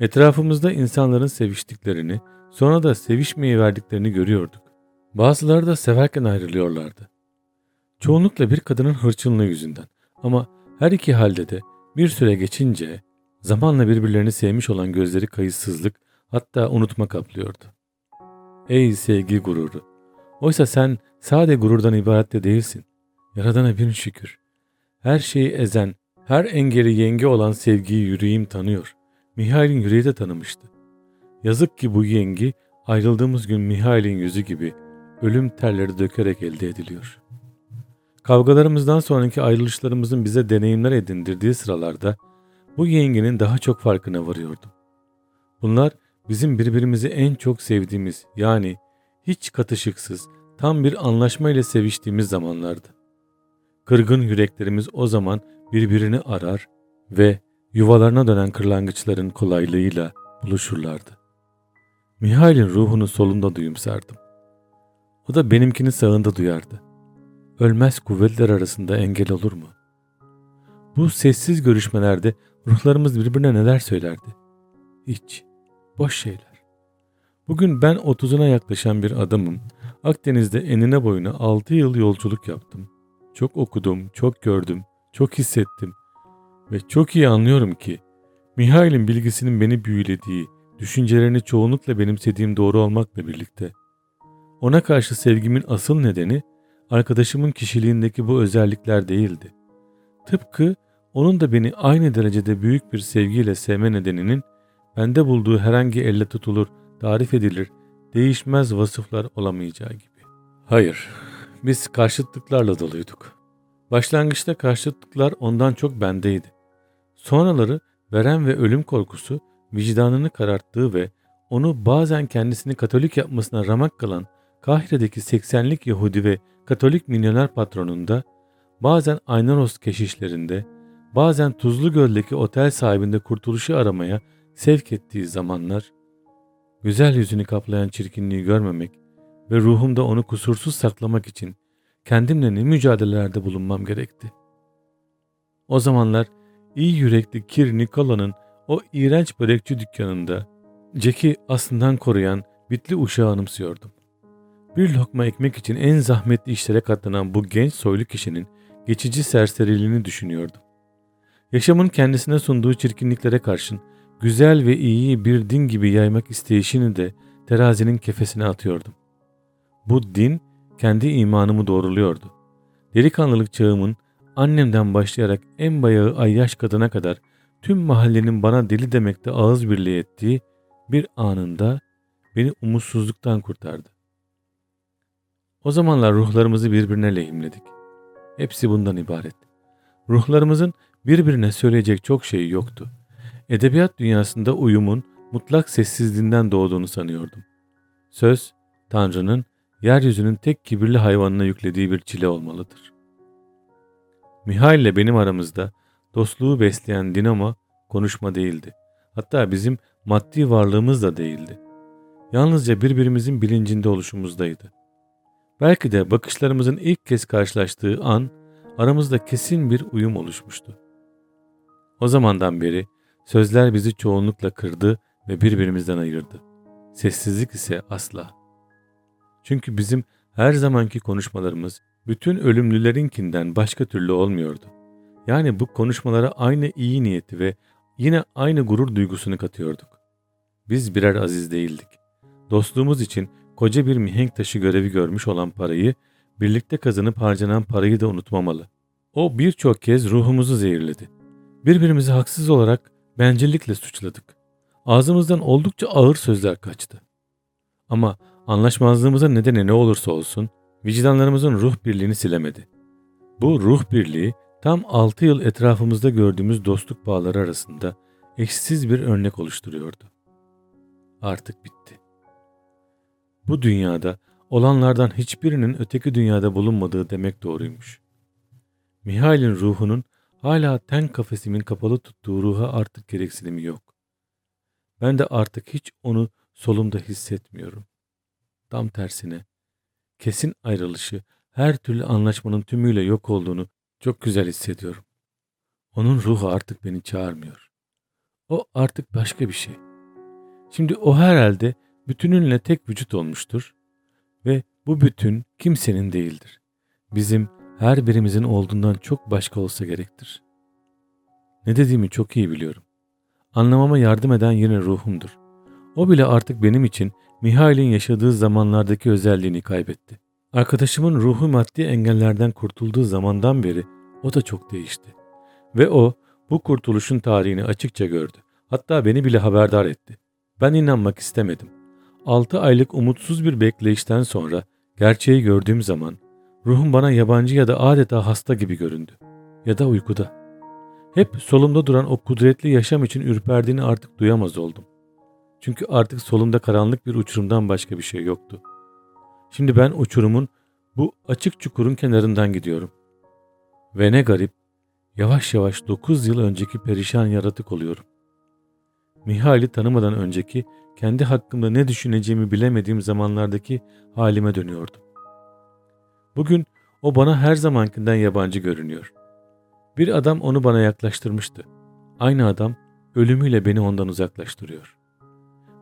Etrafımızda insanların seviştiklerini, sonra da sevişmeyi verdiklerini görüyorduk. Bazıları da severken ayrılıyorlardı. Çoğunlukla bir kadının hırçınlığı yüzünden ama her iki halde de bir süre geçince zamanla birbirlerini sevmiş olan gözleri kayıtsızlık hatta unutma kaplıyordu. Ey sevgi gururu! Oysa sen sade gururdan ibaret de değilsin. Yaradana bin şükür. Her şeyi ezen, her engeli yenge olan sevgiyi yüreğim tanıyor. Mihail'in yüreği de tanımıştı. Yazık ki bu yengi ayrıldığımız gün Mihail'in yüzü gibi ölüm terleri dökerek elde ediliyor. Kavgalarımızdan sonraki ayrılışlarımızın bize deneyimler edindirdiği sıralarda bu yengenin daha çok farkına varıyordum. Bunlar bizim birbirimizi en çok sevdiğimiz yani hiç katışıksız tam bir anlaşma ile seviştiğimiz zamanlardı. Kırgın yüreklerimiz o zaman birbirini arar ve yuvalarına dönen kırlangıçların kolaylığıyla buluşurlardı. Mihail'in ruhunu solunda duyumsardım. O da benimkini sağında duyardı. Ölmez kuvvetler arasında engel olur mu? Bu sessiz görüşmelerde ruhlarımız birbirine neler söylerdi? Hiç. Boş şeyler. Bugün ben otuzuna yaklaşan bir adamım. Akdeniz'de enine boyuna altı yıl yolculuk yaptım. Çok okudum, çok gördüm, çok hissettim. Ve çok iyi anlıyorum ki Mihail'in bilgisinin beni büyülediği, düşüncelerini çoğunlukla benimsediğim doğru olmakla birlikte ona karşı sevgimin asıl nedeni arkadaşımın kişiliğindeki bu özellikler değildi. Tıpkı onun da beni aynı derecede büyük bir sevgiyle sevme nedeninin bende bulduğu herhangi elle tutulur, tarif edilir, değişmez vasıflar olamayacağı gibi. Hayır, biz karşıtlıklarla doluyduk. Başlangıçta karşıtlıklar ondan çok bendeydi. Sonraları veren ve ölüm korkusu vicdanını kararttığı ve onu bazen kendisini Katolik yapmasına ramak kalan Kahire'deki 80'lik Yahudi ve Katolik milyoner patronunda, bazen Aynaros keşişlerinde, bazen Tuzlu Göl'deki otel sahibinde kurtuluşu aramaya sevk ettiği zamanlar, güzel yüzünü kaplayan çirkinliği görmemek ve ruhumda onu kusursuz saklamak için kendimle ne mücadelelerde bulunmam gerekti. O zamanlar iyi yürekli Kir Nikola'nın o iğrenç börekçi dükkanında Jack'i aslından koruyan bitli uşağı anımsıyordum. Bir lokma ekmek için en zahmetli işlere katlanan bu genç soylu kişinin geçici serseriliğini düşünüyordum. Yaşamın kendisine sunduğu çirkinliklere karşın güzel ve iyiyi bir din gibi yaymak isteyişini de terazinin kefesine atıyordum. Bu din kendi imanımı doğruluyordu. Delikanlılık çağımın annemden başlayarak en bayağı ayyaş kadına kadar tüm mahallenin bana deli demekte ağız birliği ettiği bir anında beni umutsuzluktan kurtardı. O zamanlar ruhlarımızı birbirine lehimledik. Hepsi bundan ibaret. Ruhlarımızın birbirine söyleyecek çok şey yoktu. Edebiyat dünyasında uyumun mutlak sessizliğinden doğduğunu sanıyordum. Söz, Tanrı'nın yeryüzünün tek kibirli hayvanına yüklediği bir çile olmalıdır. Mihail ile benim aramızda dostluğu besleyen dinamo konuşma değildi. Hatta bizim maddi varlığımız da değildi. Yalnızca birbirimizin bilincinde oluşumuzdaydı. Belki de bakışlarımızın ilk kez karşılaştığı an aramızda kesin bir uyum oluşmuştu. O zamandan beri sözler bizi çoğunlukla kırdı ve birbirimizden ayırdı. Sessizlik ise asla. Çünkü bizim her zamanki konuşmalarımız bütün ölümlülerinkinden başka türlü olmuyordu. Yani bu konuşmalara aynı iyi niyeti ve yine aynı gurur duygusunu katıyorduk. Biz birer aziz değildik. Dostluğumuz için koca bir mihenk taşı görevi görmüş olan parayı, birlikte kazanıp harcanan parayı da unutmamalı. O birçok kez ruhumuzu zehirledi. Birbirimizi haksız olarak bencillikle suçladık. Ağzımızdan oldukça ağır sözler kaçtı. Ama anlaşmazlığımızın nedeni ne olursa olsun vicdanlarımızın ruh birliğini silemedi. Bu ruh birliği tam 6 yıl etrafımızda gördüğümüz dostluk bağları arasında eşsiz bir örnek oluşturuyordu. Artık bitti. Bu dünyada olanlardan hiçbirinin öteki dünyada bulunmadığı demek doğruymuş. Mihail'in ruhunun hala ten kafesimin kapalı tuttuğu ruha artık gereksinimi yok. Ben de artık hiç onu solumda hissetmiyorum. Tam tersine kesin ayrılışı, her türlü anlaşmanın tümüyle yok olduğunu çok güzel hissediyorum. Onun ruhu artık beni çağırmıyor. O artık başka bir şey. Şimdi o herhalde bütününle tek vücut olmuştur ve bu bütün kimsenin değildir. Bizim her birimizin olduğundan çok başka olsa gerektir. Ne dediğimi çok iyi biliyorum. Anlamama yardım eden yine ruhumdur. O bile artık benim için Mihail'in yaşadığı zamanlardaki özelliğini kaybetti. Arkadaşımın ruhu maddi engellerden kurtulduğu zamandan beri o da çok değişti. Ve o bu kurtuluşun tarihini açıkça gördü. Hatta beni bile haberdar etti. Ben inanmak istemedim. 6 aylık umutsuz bir bekleyişten sonra gerçeği gördüğüm zaman ruhum bana yabancı ya da adeta hasta gibi göründü. Ya da uykuda. Hep solumda duran o kudretli yaşam için ürperdiğini artık duyamaz oldum. Çünkü artık solumda karanlık bir uçurumdan başka bir şey yoktu. Şimdi ben uçurumun bu açık çukurun kenarından gidiyorum. Ve ne garip, yavaş yavaş 9 yıl önceki perişan yaratık oluyorum. Mihail'i tanımadan önceki kendi hakkımda ne düşüneceğimi bilemediğim zamanlardaki halime dönüyordum. Bugün o bana her zamankinden yabancı görünüyor. Bir adam onu bana yaklaştırmıştı. Aynı adam ölümüyle beni ondan uzaklaştırıyor.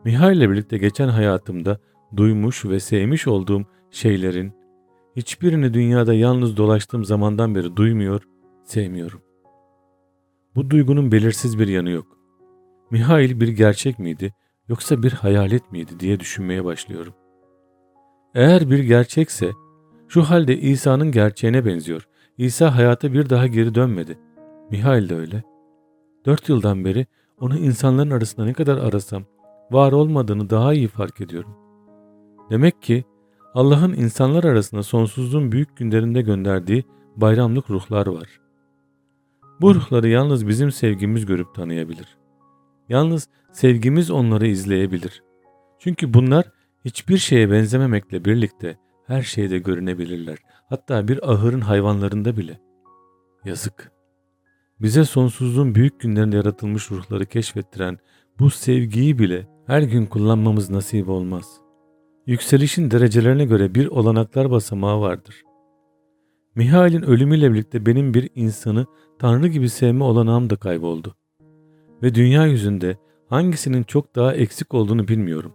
Mihail ile birlikte geçen hayatımda duymuş ve sevmiş olduğum şeylerin hiçbirini dünyada yalnız dolaştığım zamandan beri duymuyor, sevmiyorum. Bu duygunun belirsiz bir yanı yok. Mihail bir gerçek miydi yoksa bir hayalet miydi diye düşünmeye başlıyorum. Eğer bir gerçekse şu halde İsa'nın gerçeğine benziyor. İsa hayata bir daha geri dönmedi. Mihail de öyle. Dört yıldan beri onu insanların arasında ne kadar arasam var olmadığını daha iyi fark ediyorum. Demek ki Allah'ın insanlar arasında sonsuzluğun büyük günlerinde gönderdiği bayramlık ruhlar var. Bu ruhları yalnız bizim sevgimiz görüp tanıyabilir. Yalnız sevgimiz onları izleyebilir. Çünkü bunlar hiçbir şeye benzememekle birlikte her şeyde görünebilirler. Hatta bir ahırın hayvanlarında bile. Yazık. Bize sonsuzluğun büyük günlerinde yaratılmış ruhları keşfettiren bu sevgiyi bile her gün kullanmamız nasip olmaz. Yükselişin derecelerine göre bir olanaklar basamağı vardır. Mihail'in ölümüyle birlikte benim bir insanı Tanrı gibi sevme olanağım da kayboldu. Ve dünya yüzünde hangisinin çok daha eksik olduğunu bilmiyorum.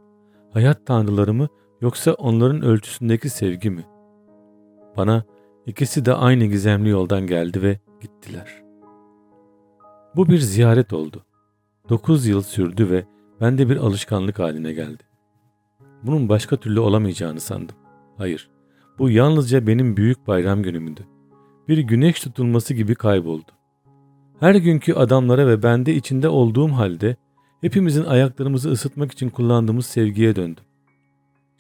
Hayat tanrıları mı yoksa onların ölçüsündeki sevgi mi? Bana ikisi de aynı gizemli yoldan geldi ve gittiler. Bu bir ziyaret oldu. 9 yıl sürdü ve bende bir alışkanlık haline geldi. Bunun başka türlü olamayacağını sandım. Hayır, bu yalnızca benim büyük bayram günümüydü. Bir güneş tutulması gibi kayboldu. Her günkü adamlara ve bende içinde olduğum halde hepimizin ayaklarımızı ısıtmak için kullandığımız sevgiye döndüm.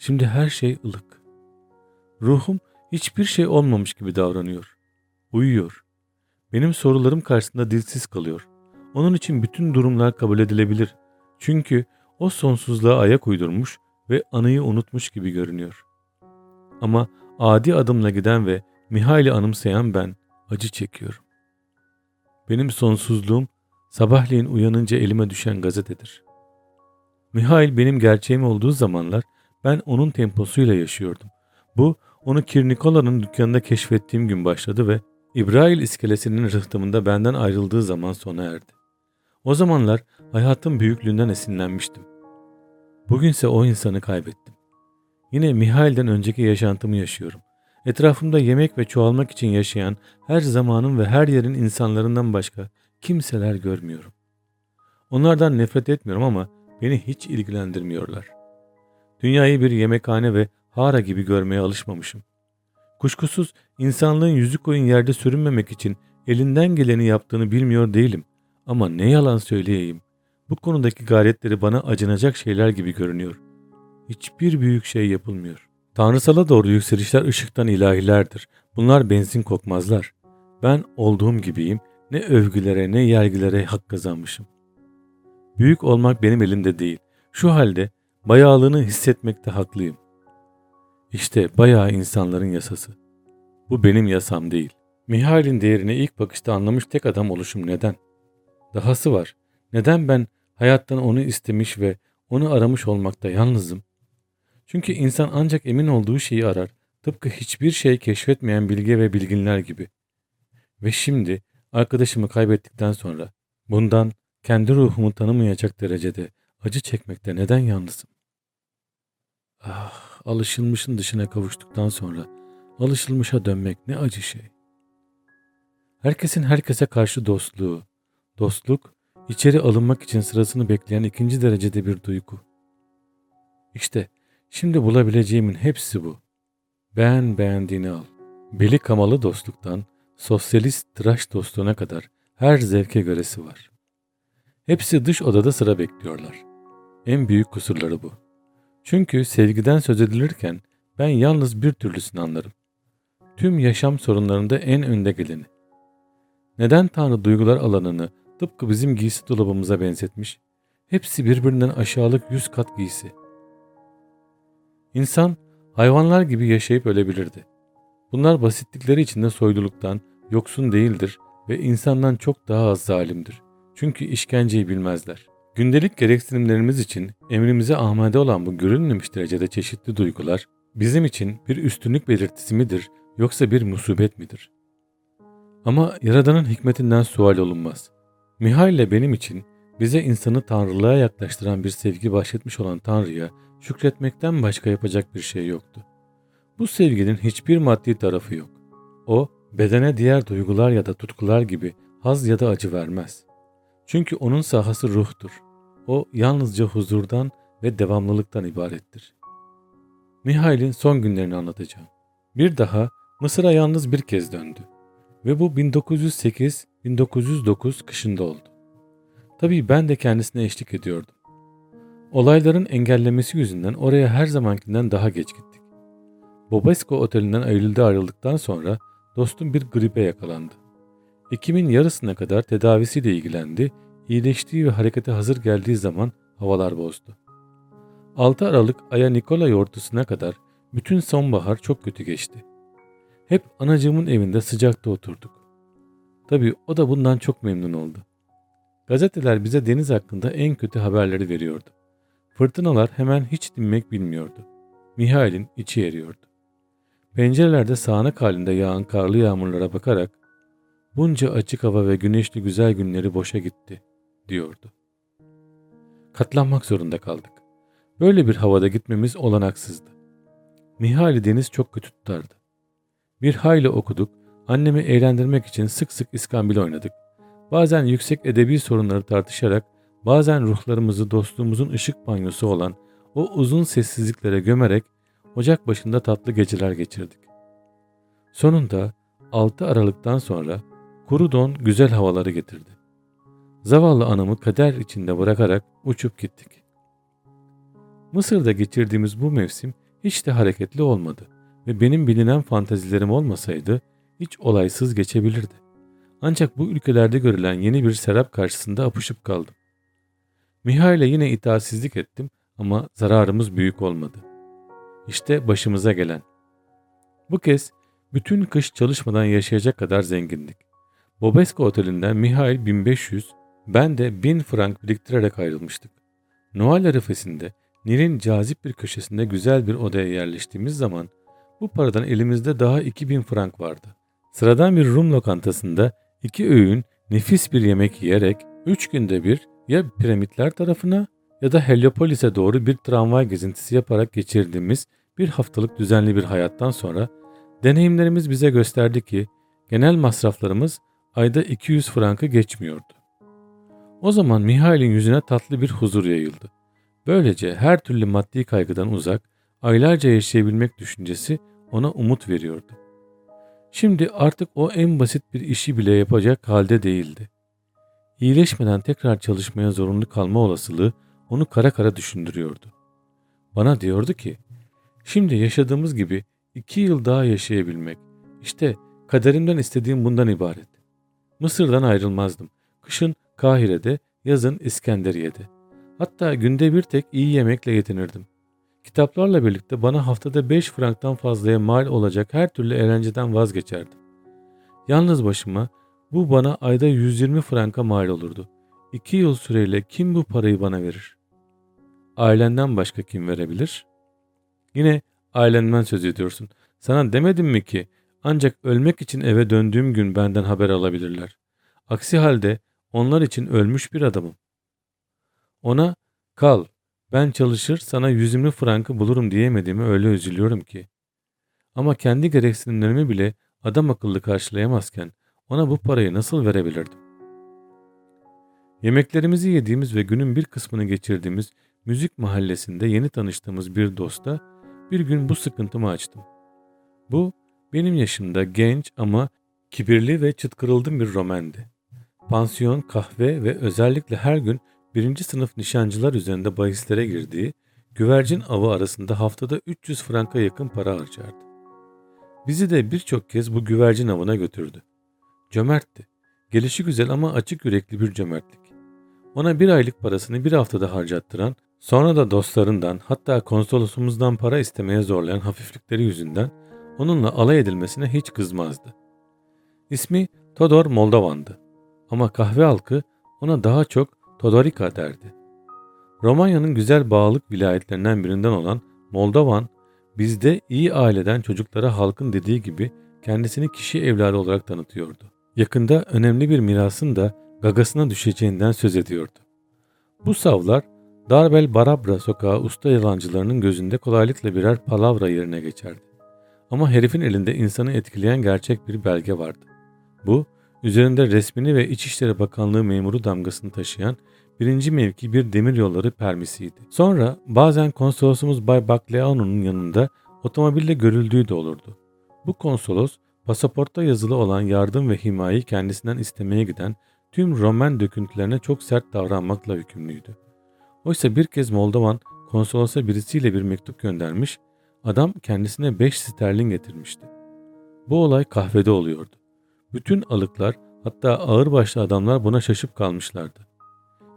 Şimdi her şey ılık. Ruhum hiçbir şey olmamış gibi davranıyor. Uyuyor. Benim sorularım karşısında dilsiz kalıyor. Onun için bütün durumlar kabul edilebilir. Çünkü o sonsuzluğa ayak uydurmuş ve anıyı unutmuş gibi görünüyor. Ama adi adımla giden ve Mihail'i anımsayan ben acı çekiyorum. Benim sonsuzluğum sabahleyin uyanınca elime düşen gazetedir. Mihail benim gerçeğim olduğu zamanlar ben onun temposuyla yaşıyordum. Bu onu Kirnikola'nın dükkanında keşfettiğim gün başladı ve İbrail iskelesinin rıhtımında benden ayrıldığı zaman sona erdi. O zamanlar hayatın büyüklüğünden esinlenmiştim. Bugünse o insanı kaybettim. Yine Mihail'den önceki yaşantımı yaşıyorum. Etrafımda yemek ve çoğalmak için yaşayan her zamanın ve her yerin insanlarından başka kimseler görmüyorum. Onlardan nefret etmiyorum ama beni hiç ilgilendirmiyorlar. Dünyayı bir yemekhane ve hara gibi görmeye alışmamışım. Kuşkusuz insanlığın yüzü koyun yerde sürünmemek için elinden geleni yaptığını bilmiyor değilim. Ama ne yalan söyleyeyim. Bu konudaki gayretleri bana acınacak şeyler gibi görünüyor. Hiçbir büyük şey yapılmıyor. Tanrısala doğru yükselişler ışıktan ilahilerdir. Bunlar benzin kokmazlar. Ben olduğum gibiyim. Ne övgülere ne yergilere hak kazanmışım. Büyük olmak benim elimde değil. Şu halde bayağılığını hissetmekte haklıyım. İşte bayağı insanların yasası. Bu benim yasam değil. Mihail'in değerini ilk bakışta anlamış tek adam oluşum neden? Dahası var. Neden ben hayattan onu istemiş ve onu aramış olmakta yalnızım? Çünkü insan ancak emin olduğu şeyi arar. Tıpkı hiçbir şey keşfetmeyen bilge ve bilginler gibi. Ve şimdi arkadaşımı kaybettikten sonra bundan kendi ruhumu tanımayacak derecede acı çekmekte neden yalnızım? Ah, alışılmışın dışına kavuştuktan sonra alışılmışa dönmek ne acı şey. Herkesin herkese karşı dostluğu, dostluk içeri alınmak için sırasını bekleyen ikinci derecede bir duygu. İşte şimdi bulabileceğimin hepsi bu. Beğen beğendiğini al. Beli kamalı dostluktan sosyalist tıraş dostluğuna kadar her zevke göresi var. Hepsi dış odada sıra bekliyorlar. En büyük kusurları bu. Çünkü sevgiden söz edilirken ben yalnız bir türlüsünü anlarım. Tüm yaşam sorunlarında en önde geleni. Neden Tanrı duygular alanını tıpkı bizim giysi dolabımıza benzetmiş? Hepsi birbirinden aşağılık yüz kat giysi. İnsan hayvanlar gibi yaşayıp ölebilirdi. Bunlar basitlikleri içinde soyluluktan yoksun değildir ve insandan çok daha az zalimdir. Çünkü işkenceyi bilmezler. Gündelik gereksinimlerimiz için emrimize amade olan bu görülmemiş derecede çeşitli duygular bizim için bir üstünlük belirtisi midir yoksa bir musibet midir? Ama Yaradan'ın hikmetinden sual olunmaz. Mihail ile benim için bize insanı tanrılığa yaklaştıran bir sevgi bahşetmiş olan Tanrı'ya şükretmekten başka yapacak bir şey yoktu. Bu sevginin hiçbir maddi tarafı yok. O, bedene diğer duygular ya da tutkular gibi haz ya da acı vermez. Çünkü onun sahası ruhtur. O yalnızca huzurdan ve devamlılıktan ibarettir. Mihail'in son günlerini anlatacağım. Bir daha Mısır'a yalnız bir kez döndü. Ve bu 1908-1909 kışında oldu. Tabii ben de kendisine eşlik ediyordum. Olayların engellemesi yüzünden oraya her zamankinden daha geç gittik. Bobesco otelinden Eylül'de ayrıldıktan sonra dostum bir gripe yakalandı. Ekim'in yarısına kadar tedavisiyle ilgilendi, iyileştiği ve harekete hazır geldiği zaman havalar bozdu. 6 Aralık Aya Nikola yortusuna kadar bütün sonbahar çok kötü geçti. Hep anacığımın evinde sıcakta oturduk. Tabii o da bundan çok memnun oldu. Gazeteler bize deniz hakkında en kötü haberleri veriyordu. Fırtınalar hemen hiç dinmek bilmiyordu. Mihail'in içi eriyordu. Pencerelerde sağanak halinde yağan karlı yağmurlara bakarak bunca açık hava ve güneşli güzel günleri boşa gitti diyordu. Katlanmak zorunda kaldık. Böyle bir havada gitmemiz olanaksızdı. Mihail'i deniz çok kötü tutardı. Bir hayli okuduk, annemi eğlendirmek için sık sık iskambil oynadık. Bazen yüksek edebi sorunları tartışarak bazen ruhlarımızı dostluğumuzun ışık banyosu olan o uzun sessizliklere gömerek ocak başında tatlı geceler geçirdik. Sonunda 6 Aralık'tan sonra kuru don güzel havaları getirdi. Zavallı anamı kader içinde bırakarak uçup gittik. Mısır'da geçirdiğimiz bu mevsim hiç de hareketli olmadı ve benim bilinen fantazilerim olmasaydı hiç olaysız geçebilirdi. Ancak bu ülkelerde görülen yeni bir serap karşısında apışıp kaldım. Mihail'e yine itaatsizlik ettim ama zararımız büyük olmadı. İşte başımıza gelen. Bu kez bütün kış çalışmadan yaşayacak kadar zengindik. Bobeska Oteli'nden Mihail 1500, ben de 1000 frank biriktirerek ayrılmıştık. Noel arifesinde Nil'in cazip bir köşesinde güzel bir odaya yerleştiğimiz zaman bu paradan elimizde daha 2000 frank vardı. Sıradan bir Rum lokantasında iki öğün nefis bir yemek yiyerek üç günde bir ya piramitler tarafına ya da Heliopolis'e doğru bir tramvay gezintisi yaparak geçirdiğimiz bir haftalık düzenli bir hayattan sonra deneyimlerimiz bize gösterdi ki genel masraflarımız ayda 200 frankı geçmiyordu. O zaman Mihail'in yüzüne tatlı bir huzur yayıldı. Böylece her türlü maddi kaygıdan uzak, aylarca yaşayabilmek düşüncesi ona umut veriyordu. Şimdi artık o en basit bir işi bile yapacak halde değildi. İyileşmeden tekrar çalışmaya zorunlu kalma olasılığı onu kara kara düşündürüyordu. Bana diyordu ki, şimdi yaşadığımız gibi iki yıl daha yaşayabilmek, işte kaderimden istediğim bundan ibaret. Mısır'dan ayrılmazdım. Kışın Kahire'de, yazın İskenderiye'de. Hatta günde bir tek iyi yemekle yetinirdim. Kitaplarla birlikte bana haftada 5 franktan fazlaya mal olacak her türlü eğlenceden vazgeçerdim. Yalnız başıma bu bana ayda 120 franka mal olurdu. İki yıl süreyle kim bu parayı bana verir? Ailenden başka kim verebilir? Yine ailenden söz ediyorsun. Sana demedim mi ki ancak ölmek için eve döndüğüm gün benden haber alabilirler. Aksi halde onlar için ölmüş bir adamım. Ona kal ben çalışır sana yüzümlü frankı bulurum diyemediğimi öyle üzülüyorum ki. Ama kendi gereksinimlerimi bile adam akıllı karşılayamazken ona bu parayı nasıl verebilirdim? Yemeklerimizi yediğimiz ve günün bir kısmını geçirdiğimiz müzik mahallesinde yeni tanıştığımız bir dosta bir gün bu sıkıntımı açtım. Bu benim yaşımda genç ama kibirli ve çıtkırıldım bir romendi. Pansiyon, kahve ve özellikle her gün birinci sınıf nişancılar üzerinde bahislere girdiği güvercin avı arasında haftada 300 franka yakın para harcardı. Bizi de birçok kez bu güvercin avına götürdü. Cömertti. Gelişi güzel ama açık yürekli bir cömertlik. Ona bir aylık parasını bir haftada harcattıran, sonra da dostlarından hatta konsolosumuzdan para istemeye zorlayan hafiflikleri yüzünden onunla alay edilmesine hiç kızmazdı. İsmi Todor Moldavan'dı. Ama kahve halkı ona daha çok Todorika derdi. Romanya'nın güzel bağlık vilayetlerinden birinden olan Moldovan, bizde iyi aileden çocuklara halkın dediği gibi kendisini kişi evladı olarak tanıtıyordu. Yakında önemli bir mirasın da gagasına düşeceğinden söz ediyordu. Bu savlar Darbel Barabra sokağı usta yalancılarının gözünde kolaylıkla birer palavra yerine geçerdi. Ama herifin elinde insanı etkileyen gerçek bir belge vardı. Bu, üzerinde resmini ve İçişleri Bakanlığı memuru damgasını taşıyan birinci mevki bir demir yolları permisiydi. Sonra bazen konsolosumuz Bay Bakleano'nun yanında otomobille görüldüğü de olurdu. Bu konsolos pasaportta yazılı olan yardım ve himayeyi kendisinden istemeye giden tüm Roman döküntülerine çok sert davranmakla hükümlüydü. Oysa bir kez Moldovan konsolosa birisiyle bir mektup göndermiş, adam kendisine 5 sterlin getirmişti. Bu olay kahvede oluyordu. Bütün alıklar hatta ağırbaşlı adamlar buna şaşıp kalmışlardı.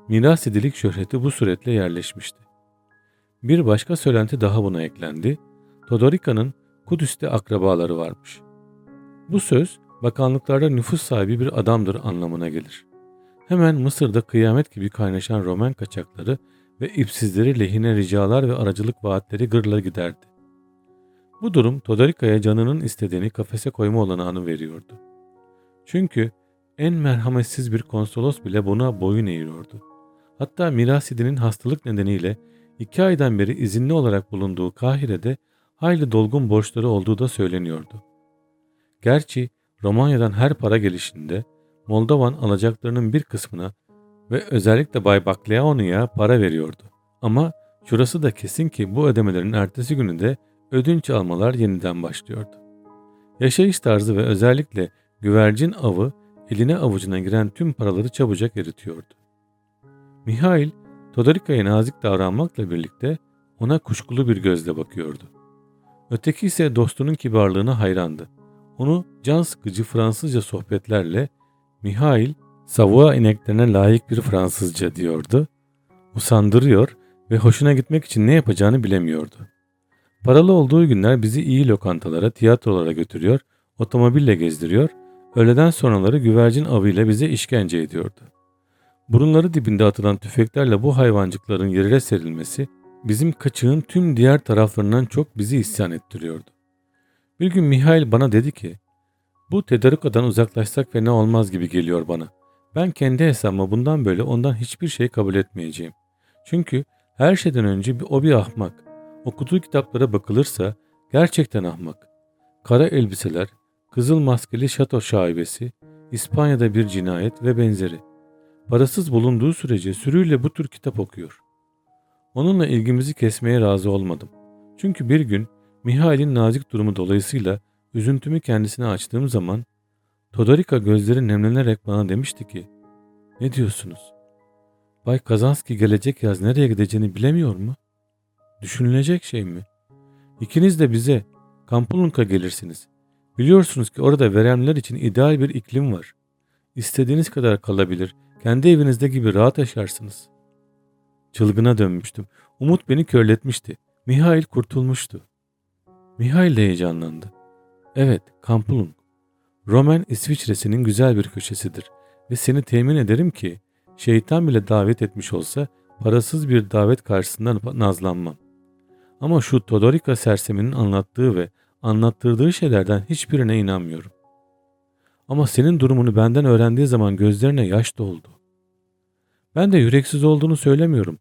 Miras edilik şöhreti bu suretle yerleşmişti. Bir başka söylenti daha buna eklendi. Todorika'nın Kudüs'te akrabaları varmış. Bu söz bakanlıklarda nüfus sahibi bir adamdır anlamına gelir. Hemen Mısır'da kıyamet gibi kaynaşan Roman kaçakları ve ipsizleri lehine ricalar ve aracılık vaatleri gırla giderdi. Bu durum Todorika'ya canının istediğini kafese koyma olanağını veriyordu. Çünkü en merhametsiz bir konsolos bile buna boyun eğiyordu. Hatta Mirasidi'nin hastalık nedeniyle iki aydan beri izinli olarak bulunduğu Kahire'de hayli dolgun borçları olduğu da söyleniyordu. Gerçi Romanya'dan her para gelişinde Moldovan alacaklarının bir kısmına ve özellikle Bay Bakleano'ya para veriyordu. Ama şurası da kesin ki bu ödemelerin ertesi günü de ödünç almalar yeniden başlıyordu. Yaşayış tarzı ve özellikle güvercin avı eline avucuna giren tüm paraları çabucak eritiyordu. Mihail, Todorika'ya nazik davranmakla birlikte ona kuşkulu bir gözle bakıyordu. Öteki ise dostunun kibarlığına hayrandı. Onu can sıkıcı Fransızca sohbetlerle Mihail, Savoie ineklerine layık bir Fransızca diyordu. Usandırıyor ve hoşuna gitmek için ne yapacağını bilemiyordu. Paralı olduğu günler bizi iyi lokantalara, tiyatrolara götürüyor, otomobille gezdiriyor, öğleden sonraları güvercin avıyla bize işkence ediyordu. Burunları dibinde atılan tüfeklerle bu hayvancıkların yerine serilmesi bizim kaçığın tüm diğer taraflarından çok bizi isyan ettiriyordu. Bir gün Mihail bana dedi ki, bu tedarikadan uzaklaşsak fena olmaz gibi geliyor bana. Ben kendi hesabıma bundan böyle ondan hiçbir şey kabul etmeyeceğim. Çünkü her şeyden önce o bir ahmak. Okuduğu kitaplara bakılırsa gerçekten ahmak. Kara elbiseler, kızıl maskeli şato şaibesi, İspanya'da bir cinayet ve benzeri. Parasız bulunduğu sürece sürüyle bu tür kitap okuyor. Onunla ilgimizi kesmeye razı olmadım. Çünkü bir gün Mihail'in nazik durumu dolayısıyla üzüntümü kendisine açtığım zaman Todorika gözleri nemlenerek bana demişti ki ''Ne diyorsunuz? Bay Kazanski gelecek yaz nereye gideceğini bilemiyor mu? Düşünülecek şey mi? İkiniz de bize Kampulunk'a gelirsiniz. Biliyorsunuz ki orada veremler için ideal bir iklim var. İstediğiniz kadar kalabilir, kendi evinizde gibi rahat yaşarsınız.'' Çılgına dönmüştüm. Umut beni körletmişti. Mihail kurtulmuştu. Mihail heyecanlandı. Evet, Kampulung. Roman İsviçre'sinin güzel bir köşesidir ve seni temin ederim ki şeytan bile davet etmiş olsa parasız bir davet karşısında nazlanmam. Ama şu Todorika serseminin anlattığı ve anlattırdığı şeylerden hiçbirine inanmıyorum. Ama senin durumunu benden öğrendiği zaman gözlerine yaş doldu. Ben de yüreksiz olduğunu söylemiyorum.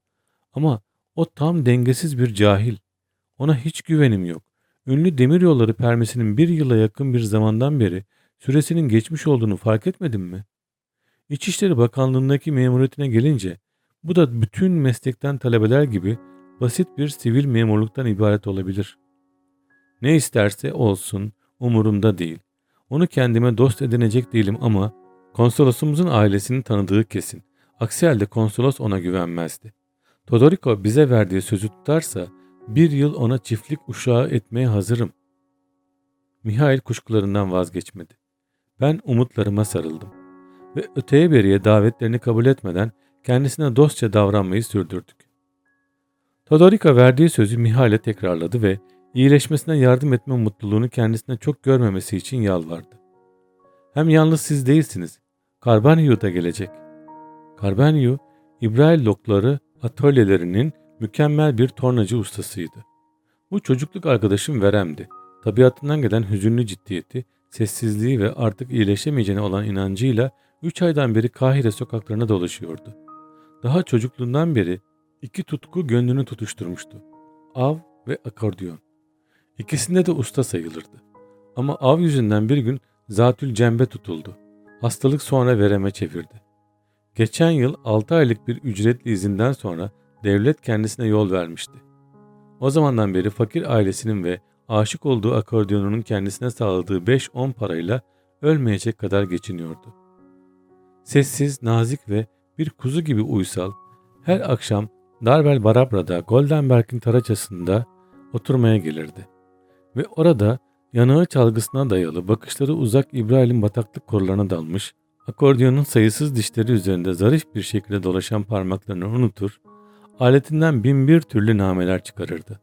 Ama o tam dengesiz bir cahil. Ona hiç güvenim yok. Ünlü demiryolları permesinin bir yıla yakın bir zamandan beri süresinin geçmiş olduğunu fark etmedin mi? İçişleri Bakanlığı'ndaki memuriyetine gelince bu da bütün meslekten talebeler gibi basit bir sivil memurluktan ibaret olabilir. Ne isterse olsun umurumda değil. Onu kendime dost edinecek değilim ama konsolosumuzun ailesini tanıdığı kesin. Aksi halde konsolos ona güvenmezdi. Todoriko bize verdiği sözü tutarsa bir yıl ona çiftlik uşağı etmeye hazırım. Mihail kuşkularından vazgeçmedi. Ben umutlarıma sarıldım ve öteye beriye davetlerini kabul etmeden kendisine dostça davranmayı sürdürdük. Todorika verdiği sözü Mihail'e tekrarladı ve iyileşmesine yardım etme mutluluğunu kendisine çok görmemesi için yalvardı. Hem yalnız siz değilsiniz. Carbanio da gelecek. Carbanio, İbrahim lokları atölyelerinin mükemmel bir tornacı ustasıydı. Bu çocukluk arkadaşım Verem'di. Tabiatından gelen hüzünlü ciddiyeti, sessizliği ve artık iyileşemeyeceğine olan inancıyla 3 aydan beri Kahire sokaklarına dolaşıyordu. Daha çocukluğundan beri iki tutku gönlünü tutuşturmuştu. Av ve akordiyon. İkisinde de usta sayılırdı. Ama av yüzünden bir gün zatül cembe tutuldu. Hastalık sonra vereme çevirdi. Geçen yıl 6 aylık bir ücretli izinden sonra devlet kendisine yol vermişti. O zamandan beri fakir ailesinin ve aşık olduğu akordiyonunun kendisine sağladığı 5-10 parayla ölmeyecek kadar geçiniyordu. Sessiz, nazik ve bir kuzu gibi uysal, her akşam Darbel Barabra'da Goldenberg'in taraçasında oturmaya gelirdi. Ve orada yanağı çalgısına dayalı bakışları uzak İbrahim bataklık korularına dalmış, Akordiyonun sayısız dişleri üzerinde zarif bir şekilde dolaşan parmaklarını unutur, aletinden bin bir türlü nameler çıkarırdı.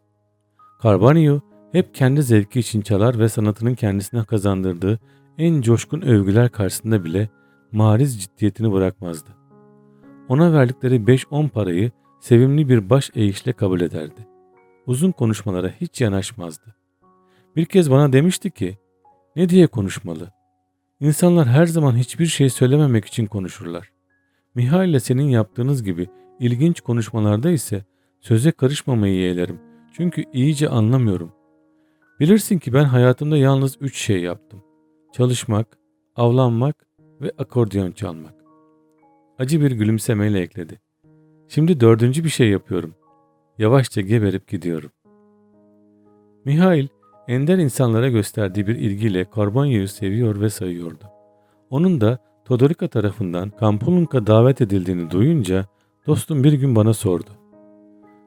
Carbanio hep kendi zevki için çalar ve sanatının kendisine kazandırdığı en coşkun övgüler karşısında bile mariz ciddiyetini bırakmazdı. Ona verdikleri 5-10 parayı sevimli bir baş eğişle kabul ederdi. Uzun konuşmalara hiç yanaşmazdı. Bir kez bana demişti ki, ne diye konuşmalı? İnsanlar her zaman hiçbir şey söylememek için konuşurlar. Mihail ile senin yaptığınız gibi ilginç konuşmalarda ise söze karışmamayı yeğlerim. Çünkü iyice anlamıyorum. Bilirsin ki ben hayatımda yalnız üç şey yaptım. Çalışmak, avlanmak ve akordeon çalmak. acı bir gülümsemeyle ekledi. Şimdi dördüncü bir şey yapıyorum. Yavaşça geberip gidiyorum. Mihail, ender insanlara gösterdiği bir ilgiyle Karbonya'yı seviyor ve sayıyordu. Onun da Todorika tarafından Kampulunka davet edildiğini duyunca dostum bir gün bana sordu.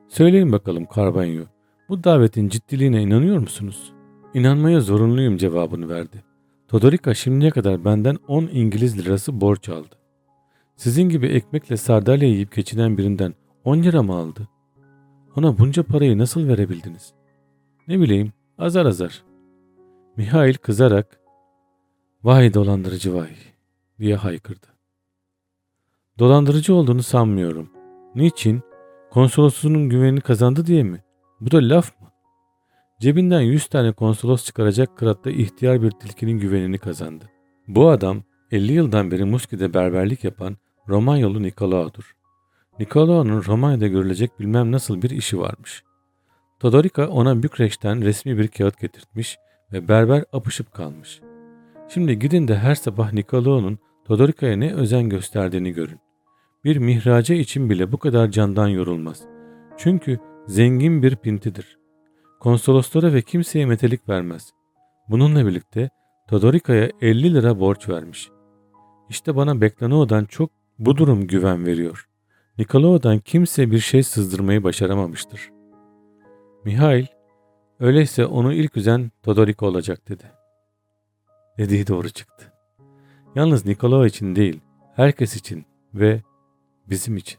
Söyleyin bakalım Karbanyo, bu davetin ciddiliğine inanıyor musunuz? İnanmaya zorunluyum cevabını verdi. Todorika şimdiye kadar benden 10 İngiliz lirası borç aldı. Sizin gibi ekmekle sardalya yiyip geçinen birinden 10 lira mı aldı? Ona bunca parayı nasıl verebildiniz? Ne bileyim azar azar. Mihail kızarak vay dolandırıcı vay diye haykırdı. Dolandırıcı olduğunu sanmıyorum. Niçin? Konsolosluğunun güvenini kazandı diye mi? Bu da laf mı? Cebinden yüz tane konsolos çıkaracak kıratta ihtiyar bir tilkinin güvenini kazandı. Bu adam 50 yıldan beri Muski'de berberlik yapan Romanyolu Nikolao'dur. Nikolao'nun Romanya'da görülecek bilmem nasıl bir işi varmış. Todorika ona Bükreş'ten resmi bir kağıt getirtmiş ve berber apışıp kalmış. Şimdi gidin de her sabah Nikolao'nun Todorika'ya ne özen gösterdiğini görün. Bir mihraca için bile bu kadar candan yorulmaz. Çünkü zengin bir pintidir. Konsoloslara ve kimseye metelik vermez. Bununla birlikte Todorika'ya 50 lira borç vermiş. İşte bana Beklano'dan çok bu durum güven veriyor. Nikolao'dan kimse bir şey sızdırmayı başaramamıştır. Mihail, öyleyse onu ilk üzen Todorika olacak dedi. Dediği doğru çıktı. Yalnız Nikolao için değil, herkes için ve bizim için.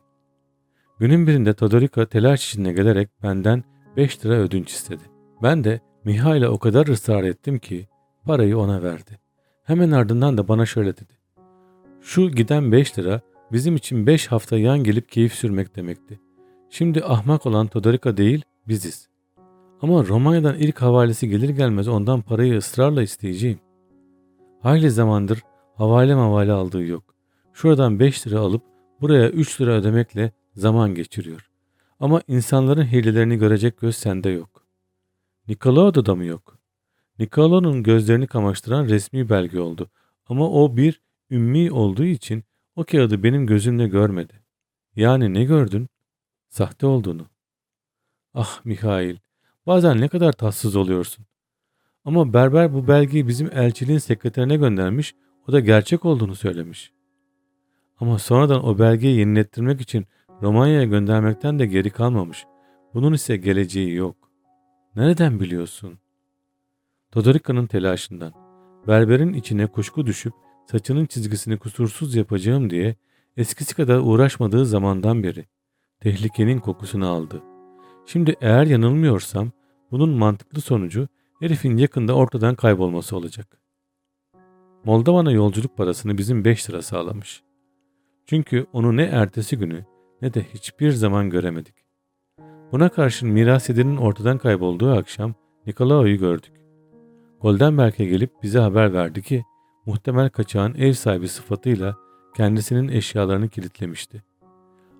Günün birinde Todorika telaş içinde gelerek benden 5 lira ödünç istedi. Ben de Mihail'e o kadar ısrar ettim ki parayı ona verdi. Hemen ardından da bana şöyle dedi. Şu giden 5 lira bizim için 5 hafta yan gelip keyif sürmek demekti. Şimdi ahmak olan Todorika değil biziz. Ama Romanya'dan ilk havalesi gelir gelmez ondan parayı ısrarla isteyeceğim. Hayli zamandır havale havale aldığı yok. Şuradan 5 lira alıp buraya 3 lira ödemekle zaman geçiriyor. Ama insanların hilelerini görecek göz sende yok. Nikolao'da da mı yok? Nikolao'nun gözlerini kamaştıran resmi belge oldu. Ama o bir ümmi olduğu için o kağıdı benim gözümle görmedi. Yani ne gördün? Sahte olduğunu. Ah Mihail, bazen ne kadar tatsız oluyorsun. Ama berber bu belgeyi bizim elçiliğin sekreterine göndermiş, o da gerçek olduğunu söylemiş. Ama sonradan o belgeyi yenilettirmek için Romanya'ya göndermekten de geri kalmamış. Bunun ise geleceği yok. Nereden biliyorsun? Todorika'nın telaşından. Berberin içine kuşku düşüp saçının çizgisini kusursuz yapacağım diye eskisi kadar uğraşmadığı zamandan beri tehlikenin kokusunu aldı. Şimdi eğer yanılmıyorsam bunun mantıklı sonucu herifin yakında ortadan kaybolması olacak. Moldova'na yolculuk parasını bizim 5 lira sağlamış. Çünkü onu ne ertesi günü ne de hiçbir zaman göremedik. Buna karşın miras edinin ortadan kaybolduğu akşam Nikolao'yu gördük. Goldenberg'e gelip bize haber verdi ki muhtemel kaçağın ev sahibi sıfatıyla kendisinin eşyalarını kilitlemişti.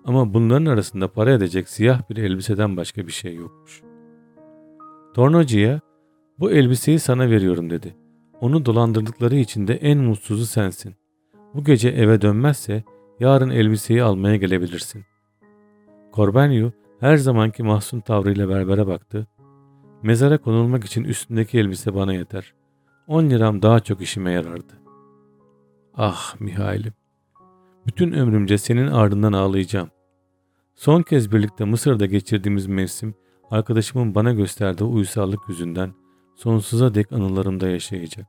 Ama bunların arasında para edecek siyah bir elbiseden başka bir şey yokmuş. Tornacıya bu elbiseyi sana veriyorum dedi. Onu dolandırdıkları için de en mutsuzu sensin. Bu gece eve dönmezse yarın elbiseyi almaya gelebilirsin. Corbenio her zamanki mahzun tavrıyla berbere baktı. Mezara konulmak için üstündeki elbise bana yeter. 10 liram daha çok işime yarardı. Ah Mihail'im. Bütün ömrümce senin ardından ağlayacağım. Son kez birlikte Mısır'da geçirdiğimiz mevsim arkadaşımın bana gösterdiği uysallık yüzünden sonsuza dek anılarımda yaşayacak.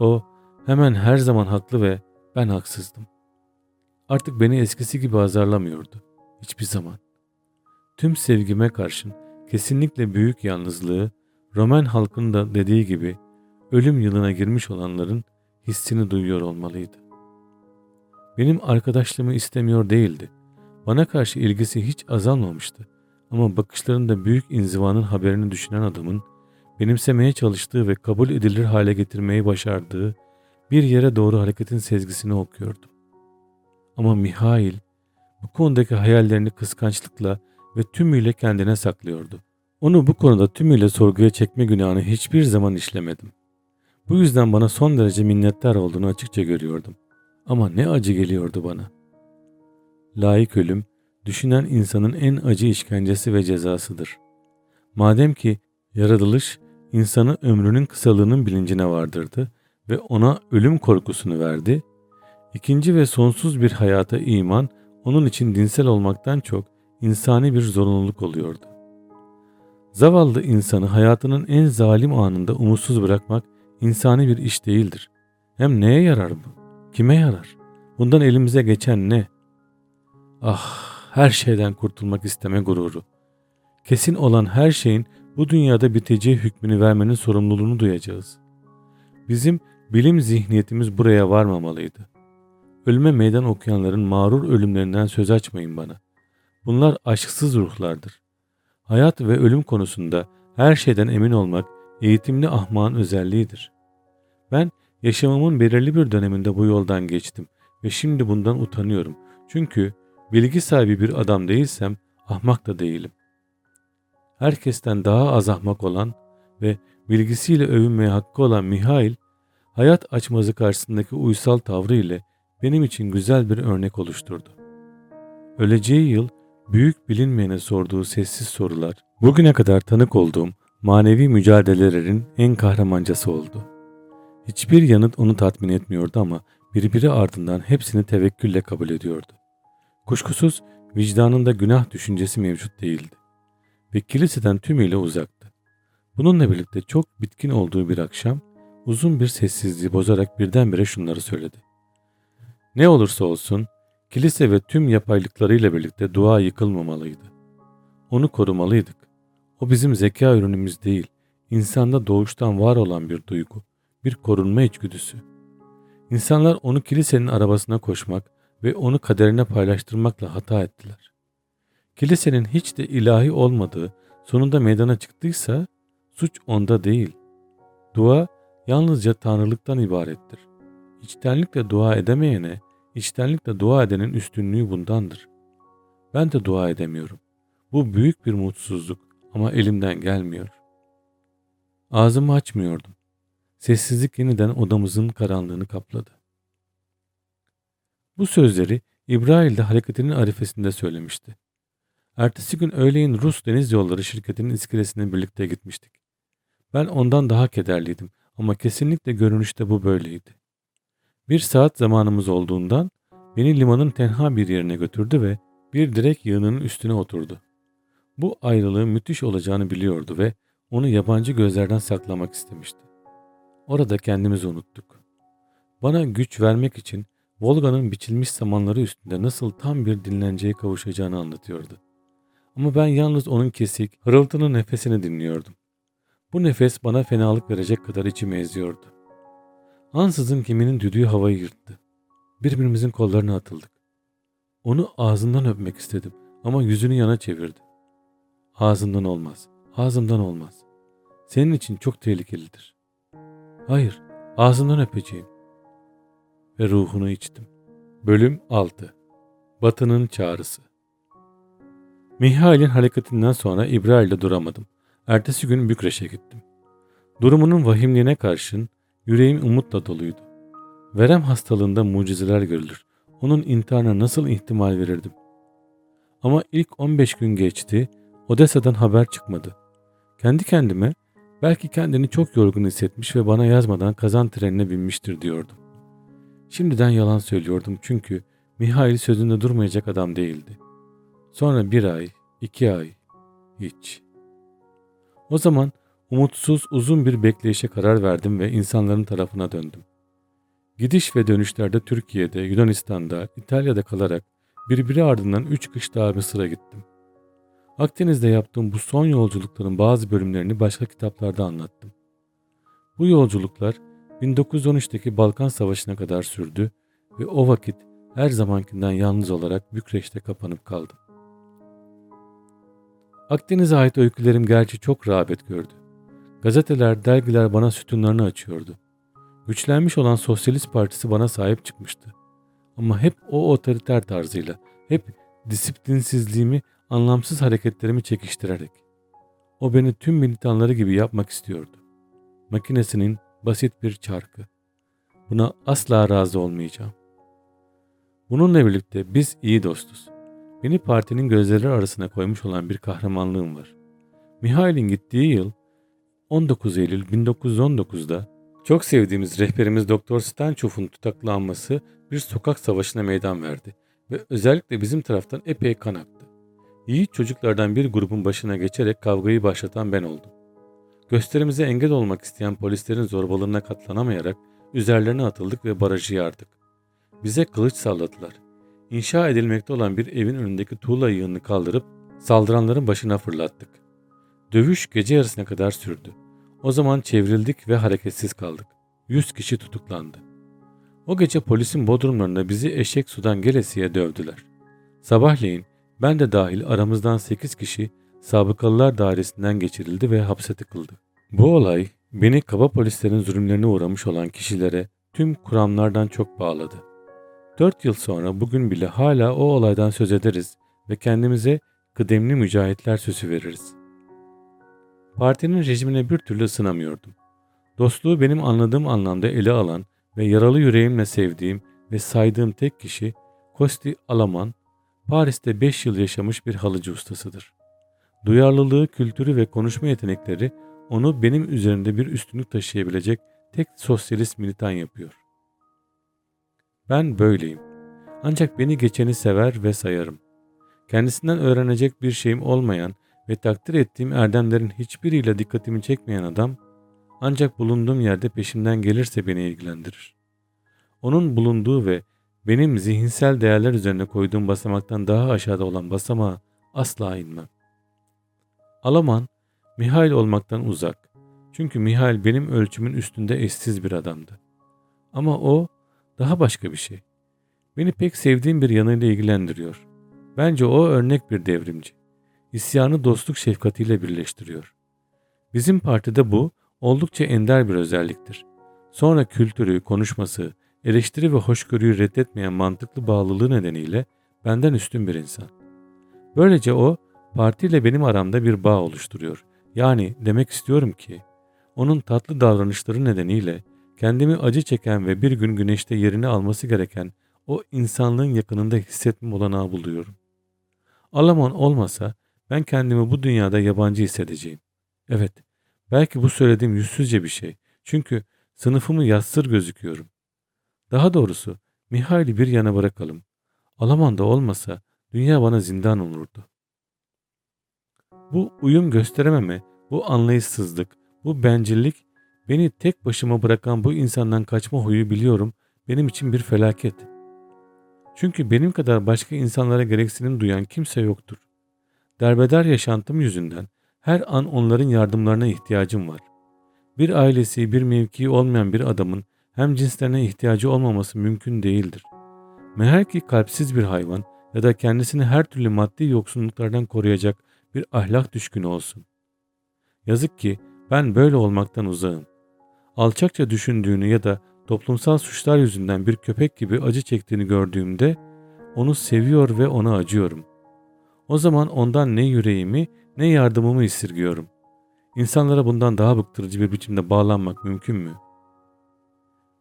O hemen her zaman haklı ve ben haksızdım. Artık beni eskisi gibi azarlamıyordu. Hiçbir zaman. Tüm sevgime karşın kesinlikle büyük yalnızlığı, Roman halkının da dediği gibi ölüm yılına girmiş olanların hissini duyuyor olmalıydı. Benim arkadaşlığımı istemiyor değildi. Bana karşı ilgisi hiç azalmamıştı. Ama bakışlarında büyük inzivanın haberini düşünen adamın benimsemeye çalıştığı ve kabul edilir hale getirmeyi başardığı bir yere doğru hareketin sezgisini okuyordum. Ama Mihail bu konudaki hayallerini kıskançlıkla ve tümüyle kendine saklıyordu. Onu bu konuda tümüyle sorguya çekme günahını hiçbir zaman işlemedim. Bu yüzden bana son derece minnettar olduğunu açıkça görüyordum. Ama ne acı geliyordu bana. Layık ölüm, düşünen insanın en acı işkencesi ve cezasıdır. Madem ki yaratılış insanı ömrünün kısalığının bilincine vardırdı ve ona ölüm korkusunu verdi, ikinci ve sonsuz bir hayata iman onun için dinsel olmaktan çok insani bir zorunluluk oluyordu. Zavallı insanı hayatının en zalim anında umutsuz bırakmak insani bir iş değildir. Hem neye yarar bu? Kime yarar? Bundan elimize geçen ne? Ah, her şeyden kurtulmak isteme gururu. Kesin olan her şeyin bu dünyada biteceği hükmünü vermenin sorumluluğunu duyacağız. Bizim bilim zihniyetimiz buraya varmamalıydı. Ölüme meydan okuyanların mağrur ölümlerinden söz açmayın bana. Bunlar aşksız ruhlardır. Hayat ve ölüm konusunda her şeyden emin olmak eğitimli ahmağın özelliğidir. Ben yaşamımın belirli bir döneminde bu yoldan geçtim ve şimdi bundan utanıyorum. Çünkü bilgi sahibi bir adam değilsem ahmak da değilim. Herkesten daha az ahmak olan ve bilgisiyle övünmeye hakkı olan Mihail, hayat açmazı karşısındaki uysal tavrı ile benim için güzel bir örnek oluşturdu. Öleceği yıl büyük bilinmeyene sorduğu sessiz sorular, bugüne kadar tanık olduğum manevi mücadelelerin en kahramancası oldu. Hiçbir yanıt onu tatmin etmiyordu ama birbiri ardından hepsini tevekkülle kabul ediyordu. Kuşkusuz vicdanında günah düşüncesi mevcut değildi ve kiliseden tümüyle uzaktı. Bununla birlikte çok bitkin olduğu bir akşam uzun bir sessizliği bozarak birdenbire şunları söyledi. Ne olursa olsun kilise ve tüm yapaylıklarıyla birlikte dua yıkılmamalıydı. Onu korumalıydık. O bizim zeka ürünümüz değil, insanda doğuştan var olan bir duygu, bir korunma içgüdüsü. İnsanlar onu kilisenin arabasına koşmak ve onu kaderine paylaştırmakla hata ettiler. Kilisenin hiç de ilahi olmadığı sonunda meydana çıktıysa suç onda değil. Dua yalnızca tanrılıktan ibarettir. İçtenlikle dua edemeyene, içtenlikle dua edenin üstünlüğü bundandır. Ben de dua edemiyorum. Bu büyük bir mutsuzluk ama elimden gelmiyor. Ağzımı açmıyordum. Sessizlik yeniden odamızın karanlığını kapladı. Bu sözleri İbrahil de hareketinin arifesinde söylemişti. Ertesi gün öğleyin Rus Deniz Yolları şirketinin iskelesine birlikte gitmiştik. Ben ondan daha kederliydim ama kesinlikle görünüşte bu böyleydi. Bir saat zamanımız olduğundan beni limanın tenha bir yerine götürdü ve bir direk yığınının üstüne oturdu. Bu ayrılığın müthiş olacağını biliyordu ve onu yabancı gözlerden saklamak istemişti. Orada kendimizi unuttuk. Bana güç vermek için Volga'nın biçilmiş samanları üstünde nasıl tam bir dinlenceye kavuşacağını anlatıyordu. Ama ben yalnız onun kesik, hırıltının nefesini dinliyordum. Bu nefes bana fenalık verecek kadar içimi eziyordu. Ansızın kiminin düdüğü havayı yırttı. Birbirimizin kollarına atıldık. Onu ağzından öpmek istedim ama yüzünü yana çevirdi. Ağzından olmaz, ağzımdan olmaz. Senin için çok tehlikelidir. Hayır, ağzından öpeceğim. Ve ruhunu içtim. Bölüm 6 Batının Çağrısı Mihail'in hareketinden sonra İbrahil'de duramadım. Ertesi gün Bükreş'e gittim. Durumunun vahimliğine karşın yüreğim umutla doluydu. Verem hastalığında mucizeler görülür. Onun intiharına nasıl ihtimal verirdim? Ama ilk 15 gün geçti, Odessa'dan haber çıkmadı. Kendi kendime belki kendini çok yorgun hissetmiş ve bana yazmadan kazan trenine binmiştir diyordum. Şimdiden yalan söylüyordum çünkü Mihail sözünde durmayacak adam değildi. Sonra bir ay, iki ay, hiç. O zaman umutsuz uzun bir bekleyişe karar verdim ve insanların tarafına döndüm. Gidiş ve dönüşlerde Türkiye'de, Yunanistan'da, İtalya'da kalarak birbiri ardından üç kış daha Mısır'a gittim. Akdeniz'de yaptığım bu son yolculukların bazı bölümlerini başka kitaplarda anlattım. Bu yolculuklar 1913'teki Balkan Savaşı'na kadar sürdü ve o vakit her zamankinden yalnız olarak Bükreş'te kapanıp kaldım. Akdeniz'e ait öykülerim gerçi çok rağbet gördü. Gazeteler, dergiler bana sütunlarını açıyordu. Güçlenmiş olan Sosyalist Partisi bana sahip çıkmıştı. Ama hep o otoriter tarzıyla, hep disiplinsizliğimi, anlamsız hareketlerimi çekiştirerek. O beni tüm militanları gibi yapmak istiyordu. Makinesinin basit bir çarkı. Buna asla razı olmayacağım. Bununla birlikte biz iyi dostuz. Beni partinin gözleri arasına koymuş olan bir kahramanlığım var. Mihail'in gittiği yıl 19 Eylül 1919'da çok sevdiğimiz rehberimiz Doktor Stanchof'un tutaklanması bir sokak savaşına meydan verdi ve özellikle bizim taraftan epey kan aktı. Yiğit çocuklardan bir grubun başına geçerek kavgayı başlatan ben oldum. Gösterimize engel olmak isteyen polislerin zorbalığına katlanamayarak üzerlerine atıldık ve barajı yardık. Bize kılıç salladılar. İnşa edilmekte olan bir evin önündeki tuğla yığını kaldırıp saldıranların başına fırlattık. Dövüş gece yarısına kadar sürdü. O zaman çevrildik ve hareketsiz kaldık. Yüz kişi tutuklandı. O gece polisin bodrumlarında bizi eşek sudan gelesiye dövdüler. Sabahleyin ben de dahil aramızdan sekiz kişi sabıkalılar dairesinden geçirildi ve hapse tıkıldı. Bu olay beni kaba polislerin zulümlerine uğramış olan kişilere tüm kuramlardan çok bağladı. Dört yıl sonra bugün bile hala o olaydan söz ederiz ve kendimize kıdemli mücahitler sözü veririz. Partinin rejimine bir türlü ısınamıyordum. Dostluğu benim anladığım anlamda ele alan ve yaralı yüreğimle sevdiğim ve saydığım tek kişi Kosti Alaman, Paris'te 5 yıl yaşamış bir halıcı ustasıdır. Duyarlılığı, kültürü ve konuşma yetenekleri onu benim üzerinde bir üstünlük taşıyabilecek tek sosyalist militan yapıyor. Ben böyleyim. Ancak beni geçeni sever ve sayarım. Kendisinden öğrenecek bir şeyim olmayan ve takdir ettiğim erdemlerin hiçbiriyle dikkatimi çekmeyen adam ancak bulunduğum yerde peşimden gelirse beni ilgilendirir. Onun bulunduğu ve benim zihinsel değerler üzerine koyduğum basamaktan daha aşağıda olan basamağa asla inmem. Alaman, Mihail olmaktan uzak. Çünkü Mihail benim ölçümün üstünde eşsiz bir adamdı. Ama o daha başka bir şey. Beni pek sevdiğim bir yanıyla ilgilendiriyor. Bence o örnek bir devrimci. İsyanı dostluk şefkatiyle birleştiriyor. Bizim partide bu oldukça ender bir özelliktir. Sonra kültürü, konuşması, eleştiri ve hoşgörüyü reddetmeyen mantıklı bağlılığı nedeniyle benden üstün bir insan. Böylece o partiyle benim aramda bir bağ oluşturuyor. Yani demek istiyorum ki onun tatlı davranışları nedeniyle kendimi acı çeken ve bir gün güneşte yerini alması gereken o insanlığın yakınında hissetme olanağı buluyorum. Alamon olmasa ben kendimi bu dünyada yabancı hissedeceğim. Evet, belki bu söylediğim yüzsüzce bir şey. Çünkü sınıfımı yatsır gözüküyorum. Daha doğrusu Mihail'i bir yana bırakalım. Alaman da olmasa dünya bana zindan olurdu. Bu uyum gösterememe, bu anlayışsızlık, bu bencillik beni tek başıma bırakan bu insandan kaçma huyu biliyorum benim için bir felaket. Çünkü benim kadar başka insanlara gereksinim duyan kimse yoktur. Derbeder yaşantım yüzünden her an onların yardımlarına ihtiyacım var. Bir ailesi, bir mevkii olmayan bir adamın hem cinslerine ihtiyacı olmaması mümkün değildir. Meğer ki kalpsiz bir hayvan ya da kendisini her türlü maddi yoksunluklardan koruyacak bir ahlak düşkünü olsun. Yazık ki ben böyle olmaktan uzağım. Alçakça düşündüğünü ya da toplumsal suçlar yüzünden bir köpek gibi acı çektiğini gördüğümde onu seviyor ve ona acıyorum. O zaman ondan ne yüreğimi ne yardımımı esirgiyorum. İnsanlara bundan daha bıktırıcı bir biçimde bağlanmak mümkün mü?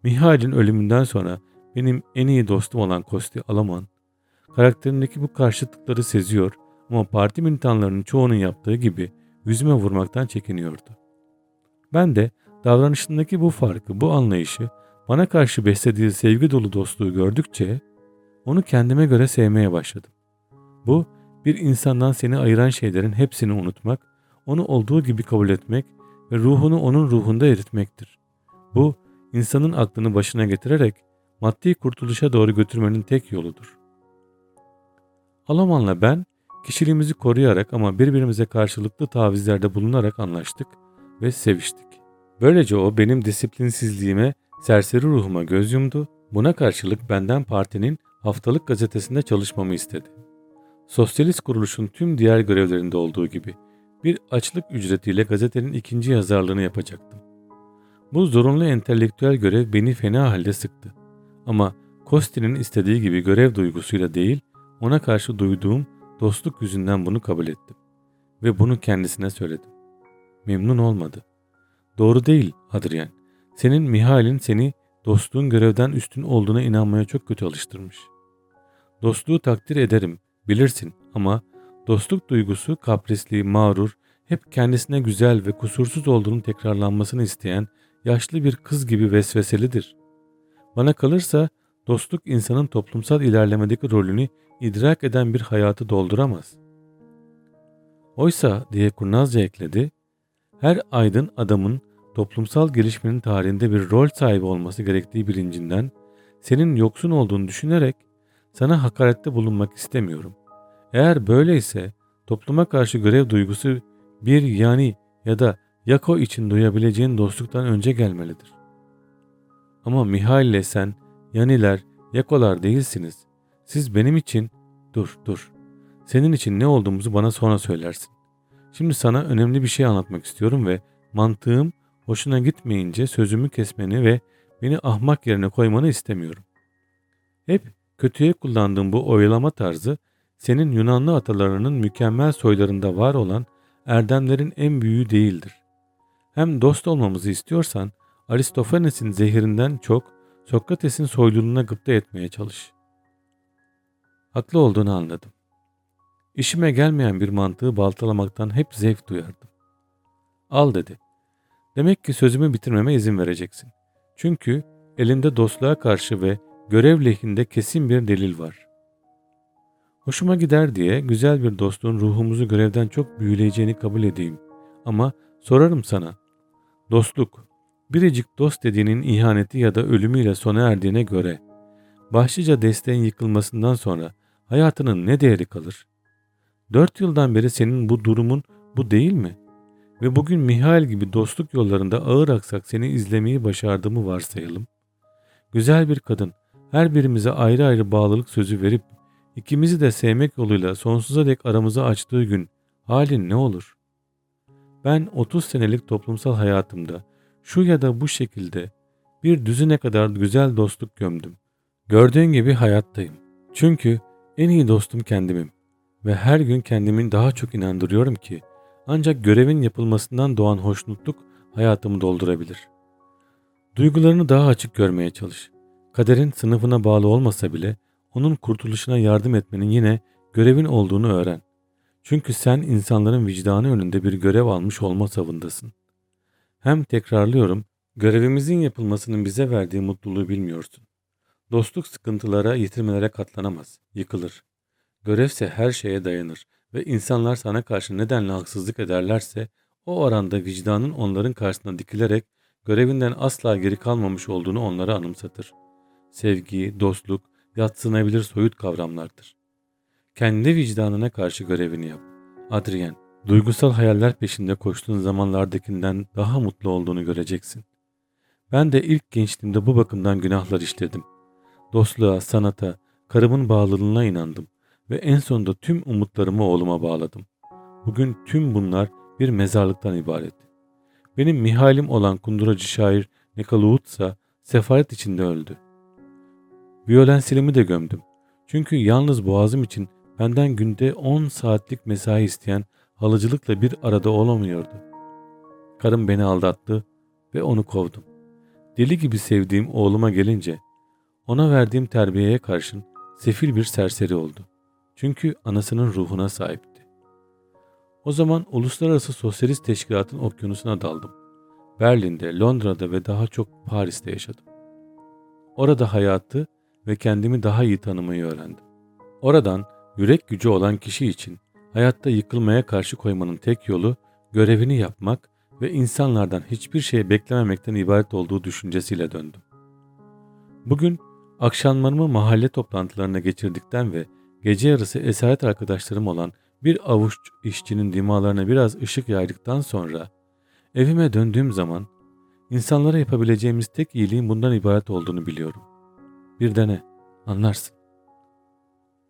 Mihail'in ölümünden sonra benim en iyi dostum olan Kosti Alaman, karakterindeki bu karşıtlıkları seziyor ama parti militanlarının çoğunun yaptığı gibi yüzüme vurmaktan çekiniyordu. Ben de davranışındaki bu farkı, bu anlayışı, bana karşı beslediği sevgi dolu dostluğu gördükçe onu kendime göre sevmeye başladım. Bu bir insandan seni ayıran şeylerin hepsini unutmak, onu olduğu gibi kabul etmek ve ruhunu onun ruhunda eritmektir. Bu insanın aklını başına getirerek maddi kurtuluşa doğru götürmenin tek yoludur. Alaman'la ben kişiliğimizi koruyarak ama birbirimize karşılıklı tavizlerde bulunarak anlaştık ve seviştik. Böylece o benim disiplinsizliğime, serseri ruhuma göz yumdu. Buna karşılık benden partinin haftalık gazetesinde çalışmamı istedi. Sosyalist kuruluşun tüm diğer görevlerinde olduğu gibi bir açlık ücretiyle gazetenin ikinci yazarlığını yapacaktım. Bu zorunlu entelektüel görev beni fena halde sıktı. Ama Kosti'nin istediği gibi görev duygusuyla değil, ona karşı duyduğum dostluk yüzünden bunu kabul ettim. Ve bunu kendisine söyledim. Memnun olmadı. Doğru değil Adrian. Senin Mihail'in seni dostluğun görevden üstün olduğuna inanmaya çok kötü alıştırmış. Dostluğu takdir ederim, bilirsin ama dostluk duygusu kaprisli, mağrur, hep kendisine güzel ve kusursuz olduğunu tekrarlanmasını isteyen yaşlı bir kız gibi vesveselidir. Bana kalırsa dostluk insanın toplumsal ilerlemedeki rolünü idrak eden bir hayatı dolduramaz. Oysa diye kurnazca ekledi, her aydın adamın toplumsal gelişmenin tarihinde bir rol sahibi olması gerektiği bilincinden senin yoksun olduğunu düşünerek sana hakarette bulunmak istemiyorum. Eğer böyleyse topluma karşı görev duygusu bir yani ya da Yako için duyabileceğin dostluktan önce gelmelidir. Ama Mihail ile sen Yaniler, Yakolar değilsiniz. Siz benim için dur dur. Senin için ne olduğumuzu bana sonra söylersin. Şimdi sana önemli bir şey anlatmak istiyorum ve mantığım hoşuna gitmeyince sözümü kesmeni ve beni ahmak yerine koymanı istemiyorum. Hep kötüye kullandığım bu oyalama tarzı senin Yunanlı atalarının mükemmel soylarında var olan erdemlerin en büyüğü değildir. Hem dost olmamızı istiyorsan Aristofanes'in zehirinden çok Sokrates'in soyluluğuna gıpta etmeye çalış. Haklı olduğunu anladım. İşime gelmeyen bir mantığı baltalamaktan hep zevk duyardım. Al dedi. Demek ki sözümü bitirmeme izin vereceksin. Çünkü elinde dostluğa karşı ve görev lehinde kesin bir delil var. Hoşuma gider diye güzel bir dostluğun ruhumuzu görevden çok büyüleyeceğini kabul edeyim. Ama sorarım sana. Dostluk, biricik dost dediğinin ihaneti ya da ölümüyle sona erdiğine göre, başlıca desteğin yıkılmasından sonra hayatının ne değeri kalır? Dört yıldan beri senin bu durumun bu değil mi? Ve bugün Mihail gibi dostluk yollarında ağır aksak seni izlemeyi başardığımı varsayalım. Güzel bir kadın her birimize ayrı ayrı bağlılık sözü verip ikimizi de sevmek yoluyla sonsuza dek aramızı açtığı gün halin ne olur? Ben 30 senelik toplumsal hayatımda şu ya da bu şekilde bir düzine kadar güzel dostluk gömdüm. Gördüğün gibi hayattayım. Çünkü en iyi dostum kendimim. Ve her gün kendimin daha çok inandırıyorum ki ancak görevin yapılmasından doğan hoşnutluk hayatımı doldurabilir. Duygularını daha açık görmeye çalış. Kaderin sınıfına bağlı olmasa bile onun kurtuluşuna yardım etmenin yine görevin olduğunu öğren. Çünkü sen insanların vicdanı önünde bir görev almış olma savındasın. Hem tekrarlıyorum, görevimizin yapılmasının bize verdiği mutluluğu bilmiyorsun. Dostluk sıkıntılara, yitirmelere katlanamaz, yıkılır. Görevse her şeye dayanır ve insanlar sana karşı nedenle haksızlık ederlerse o oranda vicdanın onların karşısına dikilerek görevinden asla geri kalmamış olduğunu onlara anımsatır. Sevgi, dostluk, yatsınabilir soyut kavramlardır. Kendi vicdanına karşı görevini yap. Adrien, duygusal hayaller peşinde koştuğun zamanlardakinden daha mutlu olduğunu göreceksin. Ben de ilk gençliğimde bu bakımdan günahlar işledim. Dostluğa, sanata, karımın bağlılığına inandım ve en sonunda tüm umutlarımı oğluma bağladım. Bugün tüm bunlar bir mezarlıktan ibaret. Benim mihalim olan kunduracı şair Nekaluut ise sefaret içinde öldü. Viyolensilimi de gömdüm. Çünkü yalnız boğazım için benden günde 10 saatlik mesai isteyen halıcılıkla bir arada olamıyordu. Karım beni aldattı ve onu kovdum. Deli gibi sevdiğim oğluma gelince ona verdiğim terbiyeye karşın sefil bir serseri oldu. Çünkü anasının ruhuna sahipti. O zaman Uluslararası Sosyalist Teşkilat'ın okyanusuna daldım. Berlin'de, Londra'da ve daha çok Paris'te yaşadım. Orada hayatı ve kendimi daha iyi tanımayı öğrendim. Oradan yürek gücü olan kişi için hayatta yıkılmaya karşı koymanın tek yolu görevini yapmak ve insanlardan hiçbir şey beklememekten ibaret olduğu düşüncesiyle döndüm. Bugün akşamlarımı mahalle toplantılarına geçirdikten ve gece yarısı esaret arkadaşlarım olan bir avuç işçinin dimalarına biraz ışık yaydıktan sonra evime döndüğüm zaman insanlara yapabileceğimiz tek iyiliğin bundan ibaret olduğunu biliyorum. Bir dene, anlarsın.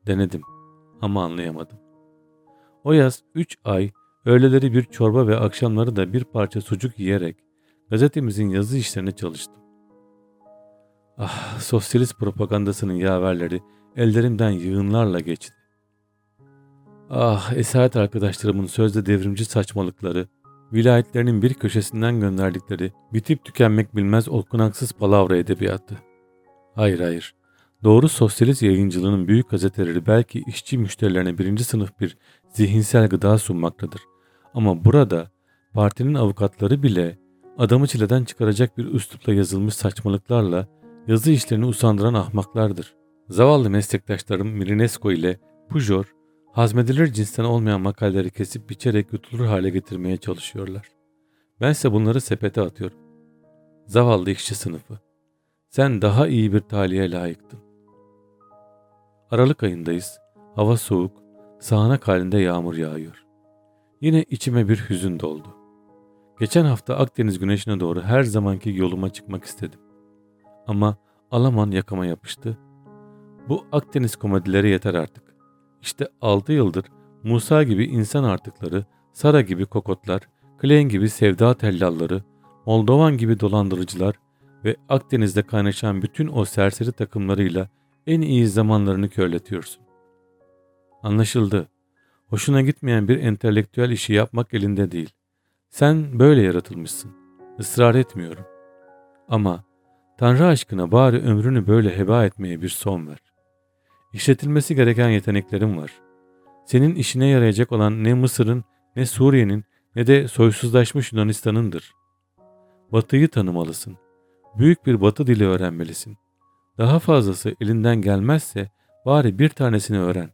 Denedim ama anlayamadım. O yaz 3 ay öğleleri bir çorba ve akşamları da bir parça sucuk yiyerek gazetemizin yazı işlerine çalıştım. Ah, sosyalist propagandasının yaverleri ellerimden yığınlarla geçti. Ah, esaret arkadaşlarımın sözde devrimci saçmalıkları, vilayetlerinin bir köşesinden gönderdikleri bitip tükenmek bilmez okunaksız palavra edebiyatı. Hayır hayır, Doğru sosyalist yayıncılığının büyük gazeteleri belki işçi müşterilerine birinci sınıf bir zihinsel gıda sunmaktadır. Ama burada partinin avukatları bile adamı çileden çıkaracak bir üslupla yazılmış saçmalıklarla yazı işlerini usandıran ahmaklardır. Zavallı meslektaşlarım Mirinesco ile Pujol hazmedilir cinsten olmayan makaleleri kesip biçerek yutulur hale getirmeye çalışıyorlar. Bense bunları sepete atıyorum. Zavallı işçi sınıfı. Sen daha iyi bir talihe layıktın. Aralık ayındayız. Hava soğuk, sağanak halinde yağmur yağıyor. Yine içime bir hüzün doldu. Geçen hafta Akdeniz güneşine doğru her zamanki yoluma çıkmak istedim. Ama Alaman yakama yapıştı. Bu Akdeniz komedileri yeter artık. İşte 6 yıldır Musa gibi insan artıkları, Sara gibi kokotlar, Klein gibi sevda tellalları, Moldovan gibi dolandırıcılar ve Akdeniz'de kaynaşan bütün o serseri takımlarıyla en iyi zamanlarını körletiyorsun. Anlaşıldı. Hoşuna gitmeyen bir entelektüel işi yapmak elinde değil. Sen böyle yaratılmışsın. Israr etmiyorum. Ama Tanrı aşkına bari ömrünü böyle heba etmeye bir son ver. İşletilmesi gereken yeteneklerim var. Senin işine yarayacak olan ne Mısır'ın, ne Suriye'nin, ne de soysuzlaşmış Yunanistan'ındır. Batıyı tanımalısın. Büyük bir batı dili öğrenmelisin. Daha fazlası elinden gelmezse bari bir tanesini öğren.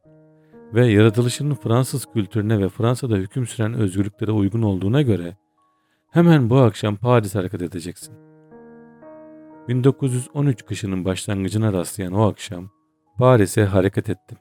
Ve yaratılışının Fransız kültürüne ve Fransa'da hüküm süren özgürlüklere uygun olduğuna göre hemen bu akşam Paris hareket edeceksin. 1913 kışının başlangıcına rastlayan o akşam Paris'e hareket ettim.